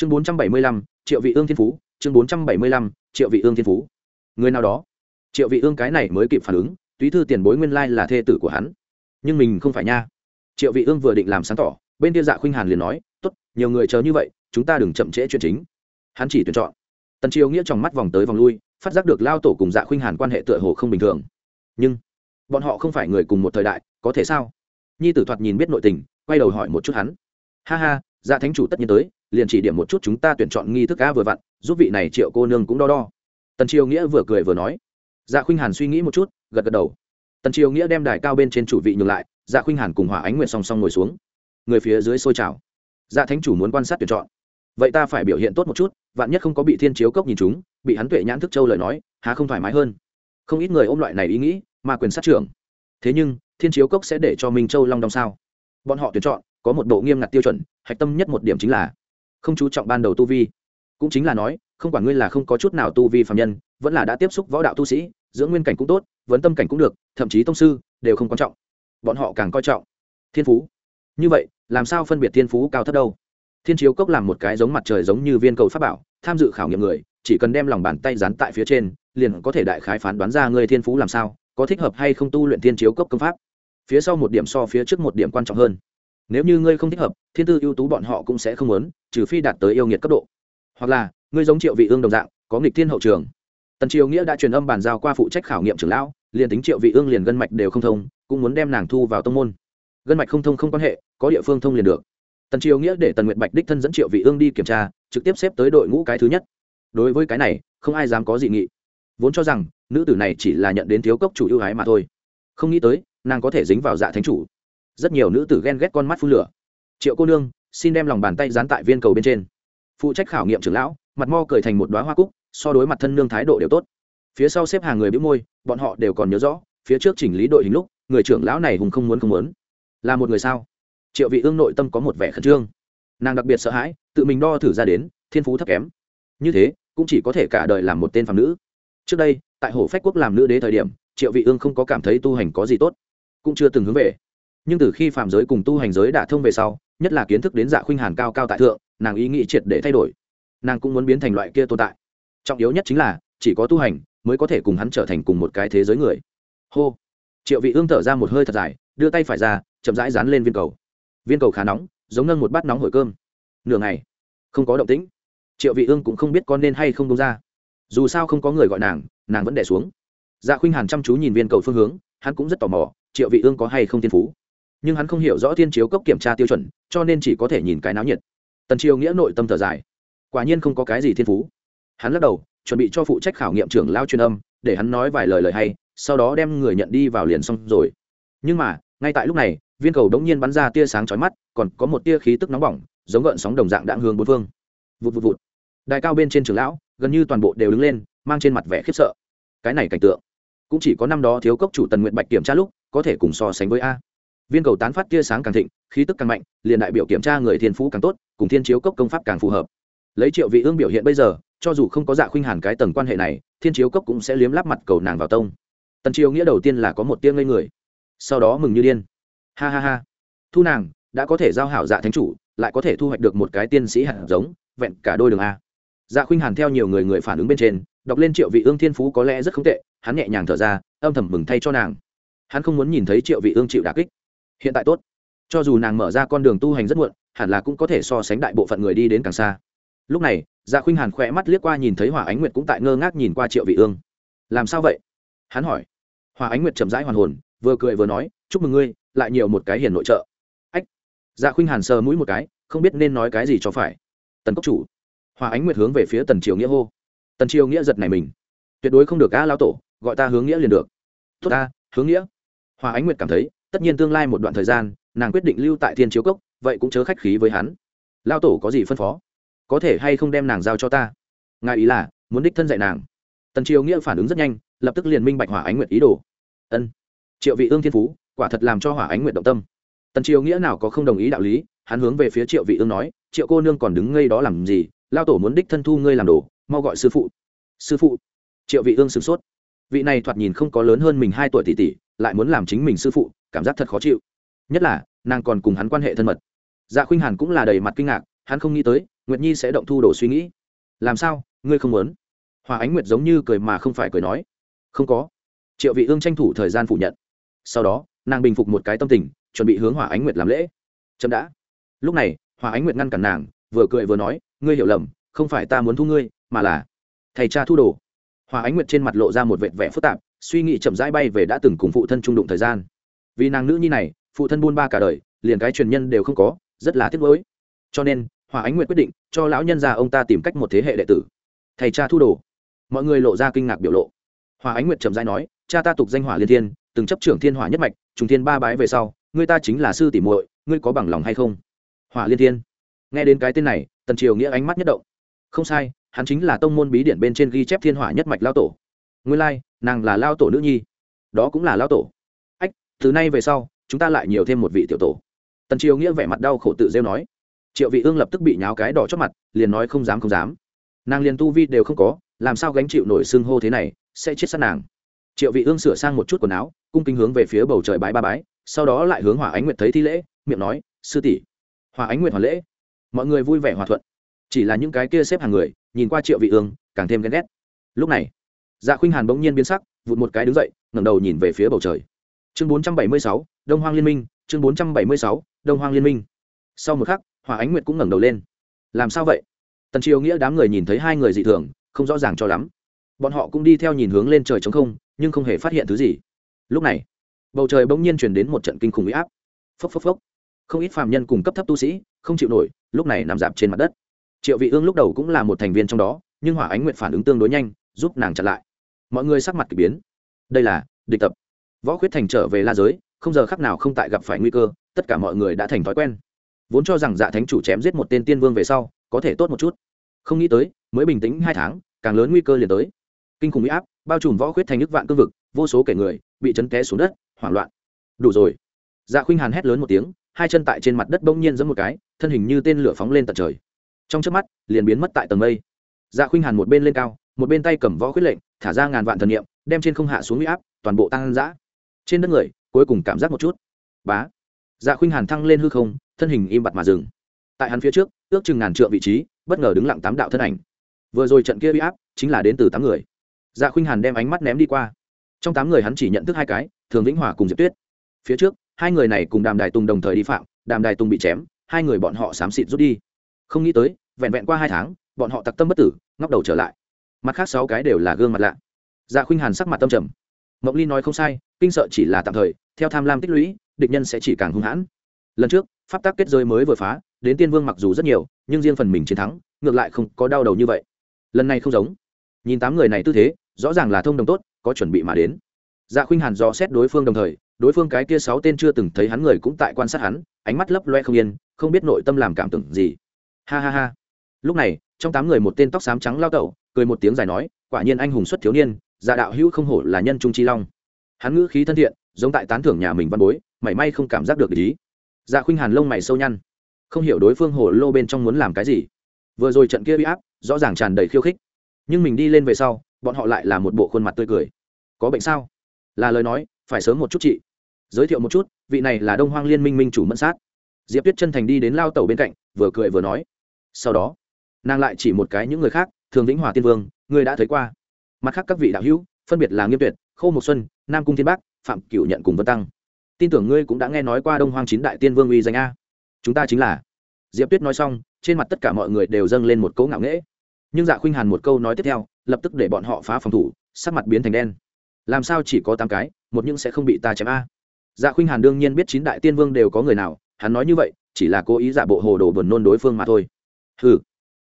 chương bốn trăm bảy mươi lăm, triệu vị ương thiên phú, chương bốn trăm bảy mươi lăm, triệu vị ương thiên phú. Người nào đó? Triệu vị ương cái này mới kịp phản ứng, túy thư tiền bối nguyên lai là thê tử của hắn. Nhưng mình không phải nha. Triệu vị ương vừa định làm sáng tỏ, bên kia dạ khuynh hàn liền nói, tốt, nhiều người chờ như vậy, chúng ta đừng chậm trễ chuyện chính. Hắn chỉ tuyển chọn. Tần triều nghĩa trong mắt vòng tới vòng lui, phát giác được lao tổ cùng dạ khuynh hàn quan hệ tựa hồ không bình thường. Nhưng, bọn họ không phải người cùng một thời đại, có thể sao? Nhi tử thoạt nhìn biết nội tình, quay đầu hỏi một chút hắn. Ha ha dạ thánh chủ tất nhiên tới liền chỉ điểm một chút chúng ta tuyển chọn nghi thức cá vừa vặn, giúp vị này triệu cô nương cũng đo đo. Tần triều nghĩa vừa cười vừa nói. Dạ khuynh hàn suy nghĩ một chút, gật gật đầu. Tần triều nghĩa đem đài cao bên trên chủ vị nhường lại dạ khuynh hàn cùng hỏa ánh nguyện song song ngồi xuống. Người phía dưới xôi trào dạ thánh chủ muốn quan sát tuyển chọn. Vậy ta phải biểu hiện tốt một chút, vạn nhất không có bị thiên chiếu cốc nhìn chúng, bị hắn tuệ nhãn thức châu lời nói, há không thoải mái hơn. Không ít người ôm loại này ý nghĩ, mà quyền sát trưởng. Thế nhưng, thiên chiếu cốc sẽ để cho minh châu long đong sao? Bọn họ tuyển chọn, có một độ nghiêm ngặt tiêu chuẩn, hạch tâm nhất một điểm chính là không chú trọng ban đầu tu vi. Cũng chính là nói, không quản ngươi là không có chút nào tu vi phạm nhân, vẫn là đã tiếp xúc võ đạo tu sĩ, dưỡng nguyên cảnh cũng tốt, vấn tâm cảnh cũng được, thậm chí tông sư, đều không quan trọng. Bọn họ càng coi trọng thiên phú. Như vậy, làm sao phân biệt thiên phú cao thấp đâu? Thiên chiếu cốc làm một cái giống mặt trời giống như viên cầu pháp bảo, tham dự khảo nghiệm người, chỉ cần đem lòng bàn tay dán tại phía trên, liền có thể đại khái phán đoán ra người thiên phú làm sao, có thích hợp hay không tu luyện thiên chiếu cốc công pháp. Phía sau một điểm so phía trước một điểm quan trọng hơn nếu như ngươi không thích hợp, thiên tư ưu tú bọn họ cũng sẽ không muốn, trừ phi đạt tới yêu nghiệt cấp độ. Hoặc là, ngươi giống triệu vị ương đồng dạng, có nghịch thiên hậu trường. Tần triều nghĩa đã truyền âm bàn giao qua phụ trách khảo nghiệm trưởng lão, liền tính triệu vị ương liền gân mạch đều không thông, cũng muốn đem nàng thu vào tông môn. Gân mạch không thông không quan hệ, có địa phương thông liền được. Tần triều nghĩa để tần nguyệt bạch đích thân dẫn triệu vị ương đi kiểm tra, trực tiếp xếp tới đội ngũ cái thứ nhất. Đối với cái này, không ai dám có dị nghị. Vốn cho rằng, nữ tử này chỉ là nhận đến thiếu cốc chủ ưu ái mà thôi. Không nghĩ tới, nàng có thể dính vào dạ thánh chủ rất nhiều nữ tử ghen ghét con mắt phun lửa. Triệu cô nương, xin đem lòng bàn tay dán tại viên cầu bên trên. Phụ trách khảo nghiệm trưởng lão, mặt mo cười thành một đoá hoa cúc, so đối mặt thân nương thái độ đều tốt. Phía sau xếp hàng người bĩu môi, bọn họ đều còn nhớ rõ, phía trước chỉnh lý đội hình lúc, người trưởng lão này hùng không muốn không muốn. Là một người sao? Triệu vị ương nội tâm có một vẻ khẩn trương. Nàng đặc biệt sợ hãi, tự mình đo thử ra đến, thiên phú thấp kém. Như thế, cũng chỉ có thể cả đời làm một tên phàm nữ. Trước đây, tại hồ phách quốc làm nữ đế thời điểm, triệu vị ương không có cảm thấy tu hành có gì tốt. Cũng chưa từng hướng về nhưng từ khi phạm giới cùng tu hành giới đã thông về sau, nhất là kiến thức đến dạ khuynh hàn cao cao tại thượng, nàng ý nghĩ triệt để thay đổi. Nàng cũng muốn biến thành loại kia tồn tại. Trọng yếu nhất chính là, chỉ có tu hành mới có thể cùng hắn trở thành cùng một cái thế giới người. Hô. Triệu vị ương thở ra một hơi thật dài, đưa tay phải ra, chậm rãi dán lên viên cầu. Viên cầu khá nóng, giống nâng một bát nóng hổi cơm. Nửa ngày, không có động tĩnh. Triệu vị ương cũng không biết con nên hay không đông ra. Dù sao không có người gọi nàng nàng vẫn đẻ xuống. Dạ khuynh hàn chăm chú nhìn viên cầu phương hướng, hắn cũng rất tò mò, triệu vị ương có hay không thiên phú nhưng hắn không hiểu rõ thiên chiếu cốc kiểm tra tiêu chuẩn, cho nên chỉ có thể nhìn cái náo nhiệt. Tần triều nghĩa nội tâm thở dài. Quả nhiên không có cái gì thiên phú. Hắn lắc đầu, chuẩn bị cho phụ trách khảo nghiệm trưởng lao truyền âm, để hắn nói vài lời lời hay, sau đó đem người nhận đi vào liền xong rồi. Nhưng mà, ngay tại lúc này, viên cầu đống nhiên bắn ra tia sáng chói mắt, còn có một tia khí tức nóng bỏng, giống gợn sóng đồng dạng đạn hướng bốn phương. Vụt vụt vụt. Đài cao bên trên trường lão, gần như toàn bộ đều đứng lên, mang trên mặt vẻ khiếp sợ. Cái này cảnh tượng, cũng chỉ có năm đó thiếu cốc chủ tần nguyện bạch kiểm tra lúc, có thể cùng so sánh với a viên cầu tán phát tia sáng càng thịnh, khí tức càng mạnh, liền đại biểu kiểm tra người thiên phú càng tốt, cùng thiên chiếu cốc công pháp càng phù hợp. Lấy triệu vị ương biểu hiện bây giờ, cho dù không có dạ khuynh hàn cái tầng quan hệ này, thiên chiếu cốc cũng sẽ liếm láp mặt cầu nàng vào tông. Tần triều nghĩa đầu tiên là có một tiếng ngây người, sau đó mừng như điên. Ha ha ha. Thu nàng, đã có thể giao hảo dạ thánh chủ, lại có thể thu hoạch được một cái tiên sĩ hạt giống, vẹn cả đôi đường a. Dạ khuynh hàn theo nhiều người người phản ứng bên trên, đọc lên triệu vị ương thiên phú có lẽ rất không tệ, hắn nhẹ nhàng thở ra, âm thầm mừng thay cho nàng. Hắn không muốn nhìn thấy triệu vị ương chịu đả kích hiện tại tốt. Cho dù nàng mở ra con đường tu hành rất muộn, hẳn là cũng có thể so sánh đại bộ phận người đi đến càng xa. Lúc này dạ khuynh hàn khỏe mắt liếc qua nhìn thấy hỏa ánh nguyệt cũng tại ngơ ngác nhìn qua triệu vị ương. Làm sao vậy? hắn hỏi. Hỏa ánh nguyệt chậm rãi hoàn hồn, vừa cười vừa nói, chúc mừng ngươi, lại nhiều một cái hiền nội trợ. Ách. Dạ khuynh hàn sờ mũi một cái, không biết nên nói cái gì cho phải. Tần cốc chủ. Hòa ánh nguyệt hướng về phía tần triều nghĩa hô. Tần triều nghĩa giật này mình. Tuyệt đối không được a lao tổ, gọi ta hướng nghĩa liền được. Tốt ta, hướng nghĩa. Hòa ánh nguyệt cảm thấy tất nhiên tương lai một đoạn thời gian, nàng quyết định lưu tại thiên chiếu cốc, vậy cũng chớ khách khí với hắn. Lao tổ có gì phân phó? Có thể hay không đem nàng giao cho ta? Ngài ý là, muốn đích thân dạy nàng. Tần triều nghĩa phản ứng rất nhanh, lập tức liền minh bạch hỏa ánh nguyệt ý đồ. Ân. Triệu vị ương thiên phú, quả thật làm cho hỏa ánh nguyệt động tâm. Tần triều nghĩa nào có không đồng ý đạo lý, hắn hướng về phía triệu vị ương nói, triệu cô nương còn đứng ngây đó làm gì? Lao tổ muốn đích thân thu ngươi làm đồ, mau gọi sư phụ. Sư phụ? Triệu vị ương sửng sốt vị này thoạt nhìn không có lớn hơn mình hai tuổi tỷ tỷ, lại muốn làm chính mình sư phụ, cảm giác thật khó chịu. Nhất là, nàng còn cùng hắn quan hệ thân mật. Dạ khuynh hàn cũng là đầy mặt kinh ngạc, hắn không nghĩ tới, nguyệt nhi sẽ động thu đồ suy nghĩ. Làm sao, ngươi không muốn? Hòa ánh nguyệt giống như cười mà không phải cười nói. Không có. Triệu vị ương tranh thủ thời gian phủ nhận. Sau đó, nàng bình phục một cái tâm tình, chuẩn bị hướng hỏa ánh nguyệt làm lễ. Chậm đã. Lúc này hỏa ánh nguyệt ngăn cản nàng, vừa cười vừa nói, ngươi hiểu lầm, không phải ta muốn thu ngươi, mà là thầy cha thu đồ hòa ánh nguyệt trên mặt lộ ra một vệt vẻ phức tạp, suy nghĩ chậm rãi bay về đã từng cùng phụ thân trung đụng thời gian. Vì nàng nữ nhi này, phụ thân buôn ba cả đời, liền cái truyền nhân đều không có, rất là tiếc nuối. Cho nên, hòa ánh nguyệt quyết định cho lão nhân già ông ta tìm cách một thế hệ đệ tử. Thầy cha thu đồ. Mọi người lộ ra kinh ngạc biểu lộ. Hòa ánh nguyệt chậm rãi nói, cha ta tục danh hỏa liên thiên, từng chấp trưởng thiên hỏa nhất mạch, trùng thiên ba bái về sau ngươi ta chính là sư tỷ muội, ngươi có bằng lòng hay không? Hỏa liên thiên. Nghe đến cái tên này, tần triều nghĩa ánh mắt nhất động. Không sai hắn chính là tông môn bí điển bên trên ghi chép thiên hỏa nhất mạch lao tổ. Nguyên lai, nàng là lao tổ nữ nhi. Đó cũng là lao tổ. Ách, từ nay về sau, chúng ta lại nhiều thêm một vị tiểu tổ. Tần triều nghĩa vẻ mặt đau khổ tự rêu nói. Triệu vị ương lập tức bị nháo cái đỏ chót mặt, liền nói không dám không dám. Nàng liền tu vi đều không có, làm sao gánh chịu nổi xưng hô thế này, sẽ chết sát nàng. Triệu vị ương sửa sang một chút quần áo, cung kính hướng về phía bầu trời bái ba bái, sau đó lại hướng hỏa ánh nguyệt thấy thi lễ, miệng nói, sư tỷ, hỏa ánh nguyệt hoàn lễ. Mọi người vui vẻ hòa thuận. Chỉ là những cái kia xếp hàng người nhìn qua triệu vị ương càng thêm ghen ghét. Lúc này dạ khuynh hàn bỗng nhiên biến sắc vụt một cái đứng dậy ngẩng đầu nhìn về phía bầu trời. Chương 476, đông hoang liên minh chương 476, đông hoang liên minh. Sau một khắc hòa ánh nguyệt cũng ngẩng đầu lên. Làm sao vậy? Tần triều nghĩa đám người nhìn thấy hai người dị thường không rõ ràng cho lắm. Bọn họ cũng đi theo nhìn hướng lên trời trống không nhưng không hề phát hiện thứ gì. Lúc này bầu trời bỗng nhiên truyền đến một trận kinh khủng huy áp. Phốc phốc phốc. Không ít phàm nhân cùng cấp thấp tu sĩ không chịu nổi lúc này nằm dạp trên mặt đất triệu vị ương lúc đầu cũng là một thành viên trong đó, nhưng hỏa ánh nguyện phản ứng tương đối nhanh, giúp nàng chặn lại. Mọi người sắc mặt k ỳ biến. Đây là địch tập. Võ khuyết thành trở về la giới, không giờ khắc nào không tại gặp phải nguy cơ, tất cả mọi người đã thành thói quen. Vốn cho rằng dạ thánh chủ chém giết một tên tiên vương về sau, có thể tốt một chút. Không nghĩ tới, mới bình tĩnh hai tháng, càng lớn nguy cơ liền tới. Kinh khủng huy áp, bao trùm võ khuyết thành nước vạn cương vực, vô số kẻ người bị chấn té xuống đất, hoảng loạn. Đủ rồi. Dạ khuynh hàn hét lớn một tiếng, hai chân tại trên mặt đất bỗng nhiên giẫm một cái, thân hình như tên lửa phóng lên tận trời trong chớp mắt, liền biến mất tại tầng mây. Dạ khuynh hàn một bên lên cao, một bên tay cầm võ khuyết lệnh, thả ra ngàn vạn thần niệm, đem trên không hạ xuống huy áp, toàn bộ tăng dã. Trên đất người, cuối cùng cảm giác một chút. Bá. Dạ khuynh hàn thăng lên hư không, thân hình im bặt mà dừng. Tại hắn phía trước, ước chừng ngàn trượng vị trí, bất ngờ đứng lặng tám đạo thân ảnh. Vừa rồi trận kia huy áp, chính là đến từ tám người. Dạ khuynh hàn đem ánh mắt ném đi qua. Trong tám người hắn chỉ nhận thức hai cái, thường vĩnh hòa cùng diệp tuyết. Phía trước, hai người này cùng đàm đài tùng đồng thời đi phạm, đàm đài tùng bị chém, hai người bọn họ xám xịt rút đi không nghĩ tới, vẹn vẹn qua hai tháng, bọn họ tặc tâm bất tử, ngóc đầu trở lại. Mặt khác sáu cái đều là gương mặt lạ. Dạ khuynh hàn sắc mặt tâm trầm. Mộng ly nói không sai, kinh sợ chỉ là tạm thời, theo tham lam tích lũy, địch nhân sẽ chỉ càng hung hãn. Lần trước, pháp tác kết giới mới vừa phá, đến tiên vương mặc dù rất nhiều, nhưng riêng phần mình chiến thắng, ngược lại không có đau đầu như vậy. Lần này không giống. Nhìn tám người này tư thế, rõ ràng là thông đồng tốt, có chuẩn bị mà đến. Dạ khuynh hàn dò xét đối phương đồng thời, đối phương cái kia sáu tên chưa từng thấy hắn người cũng tại quan sát hắn, ánh mắt lấp loe không yên, không biết nội tâm làm cảm tưởng gì ha ha ha. Lúc này, trong tám người một tên tóc xám trắng lao tẩu, cười một tiếng dài nói, quả nhiên anh hùng xuất thiếu niên dạ đạo hữu không hổ là nhân trung chi long. Hắn ngữ khí thân thiện, giống tại tán thưởng nhà mình văn bối, mảy may không cảm giác được ý. Dạ khuynh hàn lông mày sâu nhăn, không hiểu đối phương hồ lô bên trong muốn làm cái gì. Vừa rồi trận kia bị áp, rõ ràng tràn đầy khiêu khích. Nhưng mình đi lên về sau, bọn họ lại là một bộ khuôn mặt tươi cười. Có bệnh sao? Là lời nói, phải sớm một chút chị. Giới thiệu một chút, vị này là đông hoang liên minh minh chủ mẫn sát. Diệp tuyết chân thành đi đến lao tàu bên cạnh, vừa cười vừa nói sau đó, nàng lại chỉ một cái những người khác, thường vĩnh hòa tiên vương người đã thấy qua. Mặt khác các vị đạo hữu, phân biệt là nghiêm tuyệt, khâu một xuân, nam cung thiên bắc phạm cửu nhận cùng vân tăng. Tin tưởng ngươi cũng đã nghe nói qua đông hoang chín đại tiên vương uy danh a. Chúng ta chính là. Diệp tuyết nói xong, trên mặt tất cả mọi người đều dâng lên một cấu ngạo nghễ. Nhưng dạ khuynh hàn một câu nói tiếp theo, lập tức để bọn họ phá phòng thủ, sắc mặt biến thành đen. Làm sao chỉ có tám cái, một những sẽ không bị ta chém a? Dạ khuynh hàn đương nhiên biết chín đại tiên vương đều có người nào, hắn nói như vậy, chỉ là cố ý giả bộ hồ đồ buồn nôn đối phương mà thôi hừ.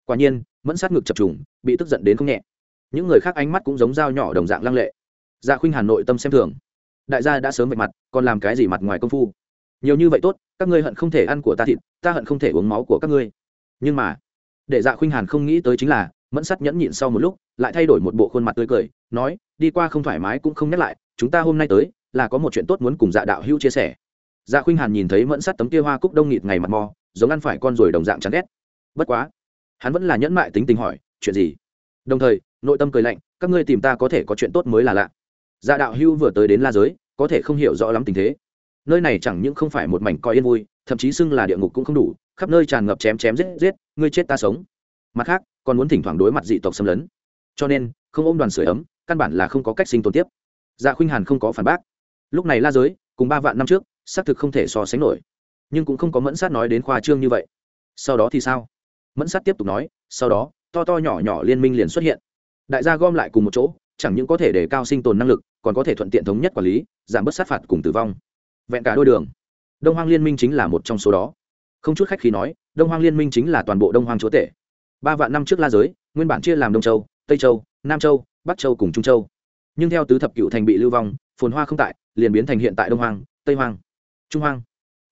Quả nhiên, mẫn sát ngực chập trùng, bị tức giận đến không nhẹ. Những người khác ánh mắt cũng giống dao nhỏ đồng dạng lăng lệ. Dạ khuynh hàn nội tâm xem thường. Đại gia đã sớm vạch mặt, còn làm cái gì mặt ngoài công phu? Nhiều như vậy tốt, các ngươi hận không thể ăn của ta thịt, ta hận không thể uống máu của các ngươi. Nhưng mà, để dạ khuynh hàn không nghĩ tới chính là, mẫn sắt nhẫn nhịn sau một lúc, lại thay đổi một bộ khuôn mặt tươi cười, nói, đi qua không thoải mái cũng không nhắc lại, chúng ta hôm nay tới, là có một chuyện tốt muốn cùng dạ đạo hữu chia sẻ. Dạ khuynh hàn nhìn thấy mẫn sắt tấm kia hoa cúc đông nghịt ngày mặt mò, giống ăn phải con rồi đồng dạng chán ghét bất quá, hắn vẫn là nhẫn mại tính tình hỏi, chuyện gì? Đồng thời, nội tâm cười lạnh, các ngươi tìm ta có thể có chuyện tốt mới là lạ. Dạ đạo hưu vừa tới đến la giới, có thể không hiểu rõ lắm tình thế. Nơi này chẳng những không phải một mảnh coi yên vui, thậm chí xưng là địa ngục cũng không đủ, khắp nơi tràn ngập chém chém giết giết, ngươi chết ta sống. Mặt khác, còn muốn thỉnh thoảng đối mặt dị tộc xâm lấn. Cho nên, không ôm đoàn sửa ấm, căn bản là không có cách sinh tồn tiếp. Dạ khuynh hàn không có phản bác. Lúc này la giới, cùng ba vạn năm trước, xác thực không thể so sánh nổi. Nhưng cũng không có mẫn sát nói đến khoa trương như vậy. Sau đó thì sao? Mẫn sát tiếp tục nói, sau đó, to to nhỏ nhỏ liên minh liền xuất hiện. Đại gia gom lại cùng một chỗ, chẳng những có thể để cao sinh tồn năng lực, còn có thể thuận tiện thống nhất quản lý, giảm bớt sát phạt cùng tử vong. Vẹn cả đôi đường, đông hoang liên minh chính là một trong số đó. Không chút khách khi nói, đông hoang liên minh chính là toàn bộ đông hoang chúa tể. Ba vạn năm trước la giới, nguyên bản chia làm đông châu, tây châu, nam châu, bắc châu cùng trung châu. Nhưng theo tứ thập cựu thành bị lưu vong, phồn hoa không tại, liền biến thành hiện tại đông hoang, tây hoang, trung hoang.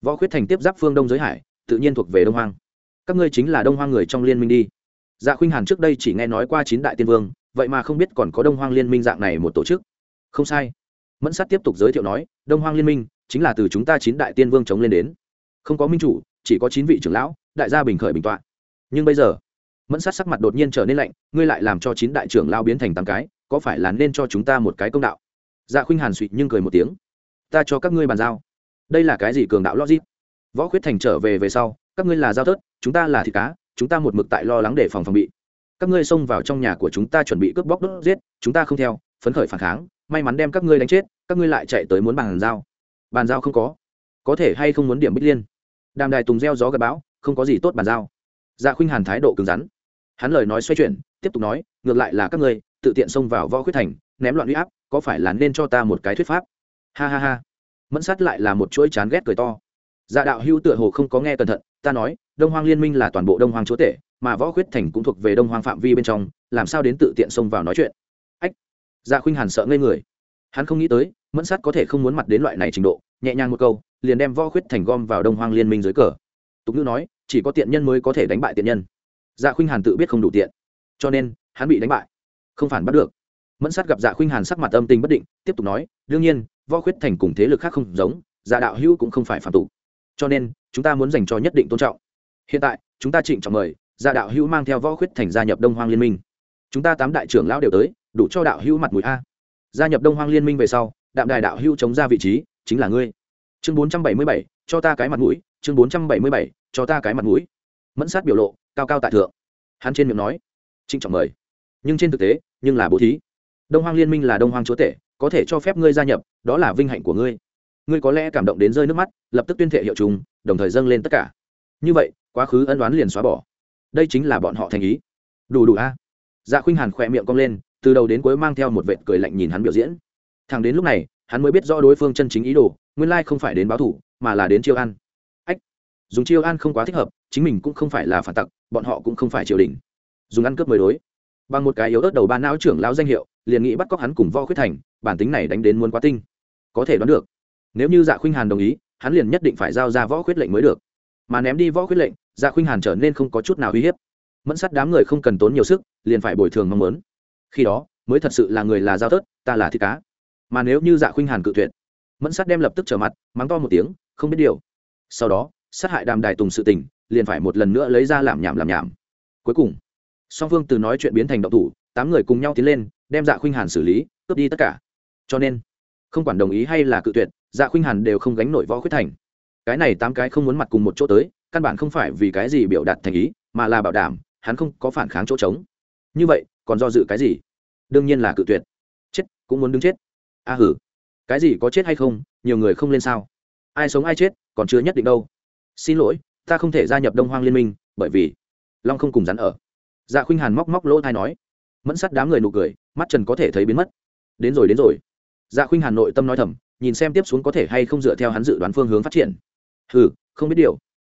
Võ khuyết thành tiếp giáp phương đông giới hải, tự nhiên thuộc về đông hoang các ngươi chính là đông hoang người trong liên minh đi. Dạ khuynh hàn trước đây chỉ nghe nói qua chín đại tiên vương, vậy mà không biết còn có đông hoang liên minh dạng này một tổ chức. Không sai. Mẫn sát tiếp tục giới thiệu nói, đông hoang liên minh chính là từ chúng ta chín đại tiên vương chống lên đến. Không có minh chủ, chỉ có chín vị trưởng lão, đại gia bình khởi bình tọa. Nhưng bây giờ, mẫn sát sắc mặt đột nhiên trở nên lạnh, ngươi lại làm cho chín đại trưởng lao biến thành tám cái, có phải là nên cho chúng ta một cái công đạo? Dạ khuynh hàn suỵ nhưng cười một tiếng. Ta cho các ngươi bàn giao. Đây là cái gì cường đạo logic? Võ khuyết thành trở về về sau các ngươi là giao thớt, chúng ta là thịt cá, chúng ta một mực tại lo lắng để phòng phòng bị. Các ngươi xông vào trong nhà của chúng ta chuẩn bị cướp bóc đốt giết, chúng ta không theo, phấn khởi phản kháng, may mắn đem các ngươi đánh chết, các ngươi lại chạy tới muốn bàn giao. Bàn giao không có. Có thể hay không muốn điểm bích liên? Đàm đài tùng gieo gió gặp bão, không có gì tốt bàn giao. Dạ khuynh hàn thái độ cứng rắn. Hắn lời nói xoay chuyển, tiếp tục nói, ngược lại là các ngươi, tự tiện xông vào võ khuyết thành, ném loạn huy áp, có phải là nên cho ta một cái thuyết pháp? Ha ha ha. Mẫn sát lại là một chuỗi chán ghét cười to dạ đạo hữu tựa hồ không có nghe cẩn thận, ta nói, đông hoang liên minh là toàn bộ đông hoang chúa tể, mà võ khuyết thành cũng thuộc về đông hoang phạm vi bên trong, làm sao đến tự tiện xông vào nói chuyện? Ách dạ khuynh hàn sợ ngây người. Hắn không nghĩ tới, mẫn sát có thể không muốn mặt đến loại này trình độ, nhẹ nhàng một câu, liền đem võ khuyết thành gom vào đông hoang liên minh dưới cờ. Tục ngữ nói, chỉ có tiện nhân mới có thể đánh bại tiện nhân. Dạ khuynh hàn tự biết không đủ tiện. Cho nên, hắn bị đánh bại. Không phản bắt được. Mẫn sát gặp dạ khuynh hàn sắc mặt âm tình bất định, tiếp tục nói, đương nhiên, võ khuyết thành cùng thế lực khác không giống dạ đạo hữu cũng không phải phạm tục cho nên, chúng ta muốn dành cho nhất định tôn trọng. Hiện tại, chúng ta trịnh trọng mời, gia đạo hữu mang theo võ khuyết thành gia nhập đông hoang liên minh. Chúng ta tám đại trưởng lão đều tới, đủ cho đạo hữu mặt mũi a. Gia nhập đông hoang liên minh về sau, đạm đài đạo hữu chống ra vị trí, chính là ngươi. Chương bốn trăm bảy mươi bảy, cho ta cái mặt mũi, chương bốn trăm bảy mươi bảy, cho ta cái mặt mũi. Mẫn sát biểu lộ, cao cao tại thượng. Hắn trên miệng nói, trịnh trọng mời. Nhưng trên thực tế, nhưng là bố thí. Đông hoang liên minh là đông hoang chúa tể, có thể cho phép ngươi gia nhập, đó là vinh hạnh của ngươi ngươi có lẽ cảm động đến rơi nước mắt, lập tức tuyên thệ hiệu trùng đồng thời dâng lên tất cả. Như vậy, quá khứ ân đoán liền xóa bỏ. Đây chính là bọn họ thành ý. Đủ đủ a. Dạ khuynh hàn khỏe miệng cong lên, từ đầu đến cuối mang theo một vệt cười lạnh nhìn hắn biểu diễn. Thằng đến lúc này, hắn mới biết rõ đối phương chân chính ý đồ, nguyên lai không phải đến báo thủ, mà là đến chiêu ăn ách, dùng chiêu ăn không quá thích hợp, chính mình cũng không phải là phản tặc, bọn họ cũng không phải triều đình. Dùng ăn cướp mới đối. Bằng một cái yếu ớt đầu ba não trưởng lão danh hiệu, liền nghĩ bắt cóc hắn cùng vo khuyết thành, bản tính này đánh đến muốn quá tinh. Có thể đoán được nếu như dạ khuynh hàn đồng ý, hắn liền nhất định phải giao ra võ khuyết lệnh mới được. Mà ném đi võ khuyết lệnh dạ khuynh hàn trở nên không có chút nào uy hiếp. Mẫn sắt đám người không cần tốn nhiều sức, liền phải bồi thường mong muốn. Khi đó, mới thật sự là người là giao tớt ta là thịt cá. Mà nếu như dạ khuynh hàn cự tuyệt, mẫn sắt đem lập tức trở mặt, mắng to một tiếng, không biết điều. Sau đó, sát hại đàm đài tùng sự tình, liền phải một lần nữa lấy ra làm nhảm làm nhảm. Cuối cùng, song phương từ nói chuyện biến thành động thủ, tám người cùng nhau tiến lên, đem dạ khuynh hàn xử lý, cướp đi tất cả. Cho nên, không quản đồng ý hay là cự tuyệt dạ khuynh hàn đều không gánh nổi võ khuyết thành. Cái này tám cái không muốn mặt cùng một chỗ tới, căn bản không phải vì cái gì biểu đạt thành ý, mà là bảo đảm, hắn không có phản kháng chỗ trống. Như vậy, còn do dự cái gì? Đương nhiên là cự tuyệt. Chết, cũng muốn đứng chết. A hử. Cái gì có chết hay không, nhiều người không lên sao. Ai sống ai chết, còn chưa nhất định đâu. Xin lỗi, ta không thể gia nhập đông hoang liên minh, bởi vì long không cùng rắn ở. Dạ khuynh hàn móc móc lỗ thai nói. Mẫn sắt đám người nụ cười, mắt trần có thể thấy biến mất. Đến rồi đến rồi. Dạ khuynh hàn nội tâm nói thầm nhìn xem tiếp xuống có thể hay không dựa theo hắn dự đoán phương hướng phát triển. Hừ, không biết điều.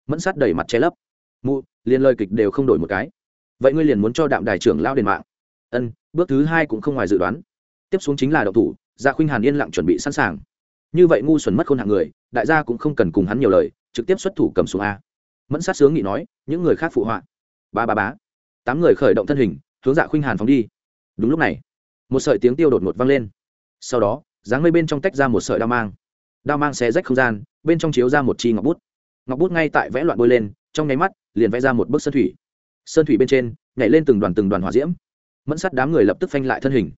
Mẫn sát đẩy mặt che lấp. Mụ, liền lời kịch đều không đổi một cái. Vậy ngươi liền muốn cho đạm đài trưởng lao đền mạng. Ân, bước thứ hai cũng không ngoài dự đoán. Tiếp xuống chính là độc thủ gia khuynh hàn yên lặng chuẩn bị sẵn sàng. Như vậy ngu xuẩn mất khôn hạng người, đại gia cũng không cần cùng hắn nhiều lời, trực tiếp xuất thủ cầm xuống a. Mẫn sát sướng nghị nói, những người khác phụ họa. Ba ba bá tám người khởi động thân hình, hướng dạ khuynh hàn phóng đi. Đúng lúc này, một sợi tiếng tiêu đột ngột vang lên. Sau đó dáng mây bên trong tách ra một sợi đao mang. Đao mang xé rách không gian, bên trong chiếu ra một chi ngọc bút. Ngọc bút ngay tại vẽ loạn bôi lên, trong nháy mắt, liền vẽ ra một bức sơn thủy. Sơn thủy bên trên, nhảy lên từng đoàn từng đoàn hỏa diễm. Mẫn sắt đám người lập tức phanh lại thân hình.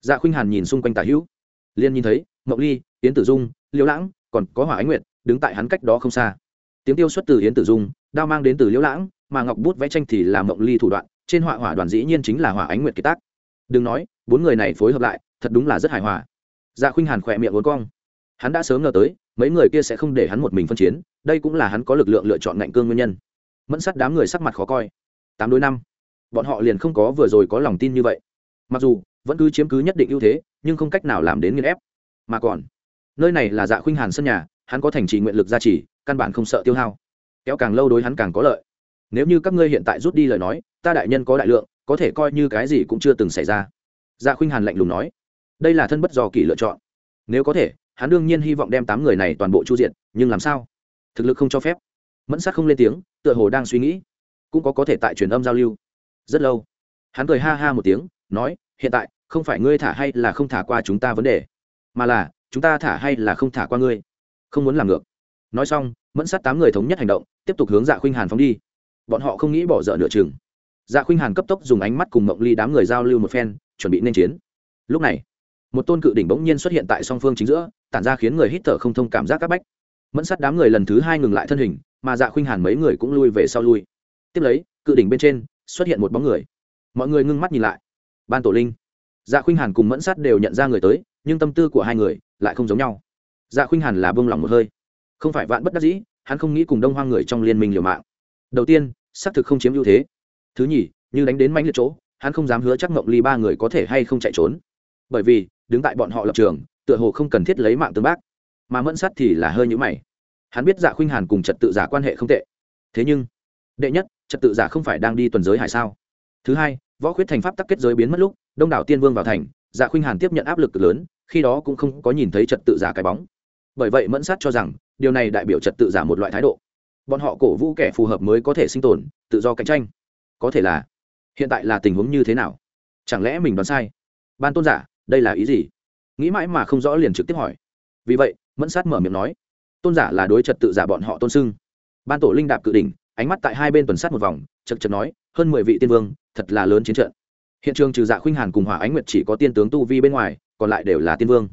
Dạ khuynh hàn nhìn xung quanh tả hữu, liền nhìn thấy, mộng ly, yến tử dung, liễu lãng, còn có hỏa ánh nguyệt, đứng tại hắn cách đó không xa. Tiếng tiêu xuất từ yến tử dung, đao mang đến từ liễu lãng, mà ngọc bút vẽ tranh thì là mộng ly thủ đoạn, trên họa hỏa đoàn dĩ nhiên chính là hỏa ánh nguyệt kiệt tác. Đừng nói, bốn người này phối hợp lại, thật đúng là rất hài hòa dạ khuynh hàn khỏe miệng uốn cong. Hắn đã sớm ngờ tới, mấy người kia sẽ không để hắn một mình phân chiến, đây cũng là hắn có lực lượng lựa chọn ngạnh cương nguyên nhân. Mẫn sắt đám người sắc mặt khó coi. Tám đối năm. Bọn họ liền không có vừa rồi có lòng tin như vậy. Mặc dù, vẫn cứ chiếm cứ nhất định ưu thế, nhưng không cách nào làm đến nghiên ép. Mà còn, nơi này là dạ khuynh hàn sân nhà, hắn có thành trì nguyện lực gia trì, căn bản không sợ tiêu hao. Kéo càng lâu đối hắn càng có lợi. Nếu như các ngươi hiện tại rút đi lời nói, ta đại nhân có đại lượng, có thể coi như cái gì cũng chưa từng xảy ra. Dạ khuynh hàn lạnh lùng nói đây là thân bất do kỳ lựa chọn. Nếu có thể, hắn đương nhiên hy vọng đem tám người này toàn bộ chu diện nhưng làm sao? Thực lực không cho phép. Mẫn sát không lên tiếng, tựa hồ đang suy nghĩ. Cũng có có thể tại truyền âm giao lưu. Rất lâu, hắn cười ha ha một tiếng, nói, hiện tại, không phải ngươi thả hay là không thả qua chúng ta vấn đề, mà là, chúng ta thả hay là không thả qua ngươi. Không muốn làm ngược. Nói xong, mẫn sát tám người thống nhất hành động, tiếp tục hướng dạ khuynh hàn phóng đi. Bọn họ không nghĩ bỏ dở nửa chừng. Dạ khuynh hàn cấp tốc dùng ánh mắt cùng mộng ly đám người giao lưu một phen, chuẩn bị nên chiến. Lúc này một tôn cự đỉnh bỗng nhiên xuất hiện tại song phương chính giữa, tản ra khiến người hít thở không thông cảm giác các bách. Mẫn sát đám người lần thứ hai ngừng lại thân hình, mà dạ khuynh hàn mấy người cũng lui về sau lui. Tiếp lấy, cự đỉnh bên trên xuất hiện một bóng người. Mọi người ngưng mắt nhìn lại. Ban tổ linh. Dạ khuynh hàn cùng mẫn sát đều nhận ra người tới, nhưng tâm tư của hai người lại không giống nhau. Dạ khuynh hàn là bông lòng một hơi. Không phải vạn bất đắc dĩ, hắn không nghĩ cùng đông hoang người trong liên minh liều mạng. Đầu tiên, xác thực không chiếm ưu thế. Thứ nhì, như đánh đến mánh liệt chỗ, hắn không dám hứa chắc mộng ly ba người có thể hay không chạy trốn. Bởi vì đứng tại bọn họ lập trường, tựa hồ không cần thiết lấy mạng tương bác. Mà mẫn sắt thì là hơi nhữ mày. Hắn biết dạ khuynh hàn cùng trật tự giả quan hệ không tệ. Thế nhưng, đệ nhất, trật tự giả không phải đang đi tuần giới hải sao? Thứ hai, võ khuyết thành pháp tắc kết giới biến mất lúc, đông đảo tiên vương vào thành dạ khuynh hàn tiếp nhận áp lực cực lớn, khi đó cũng không có nhìn thấy trật tự giả cái bóng. Bởi vậy mẫn sát cho rằng, điều này đại biểu trật tự giả một loại thái độ. Bọn họ cổ vũ kẻ phù hợp mới có thể sinh tồn, tự do cạnh tranh. Có thể là, hiện tại là tình huống như thế nào? Chẳng lẽ mình đoán sai? Ban tôn giả đây là ý gì? Nghĩ mãi mà không rõ liền trực tiếp hỏi. Vì vậy, mẫn sát mở miệng nói, tôn giả là đối trật tự giả bọn họ tôn sưng ban tổ linh đạp cự đỉnh, ánh mắt tại hai bên tuần sát một vòng, chật chật nói, hơn mười vị tiên vương, thật là lớn chiến trận. Hiện trường trừ dạ khuynh hàn cùng hỏa ánh nguyệt chỉ có tiên tướng tu vi bên ngoài, còn lại đều là tiên vương.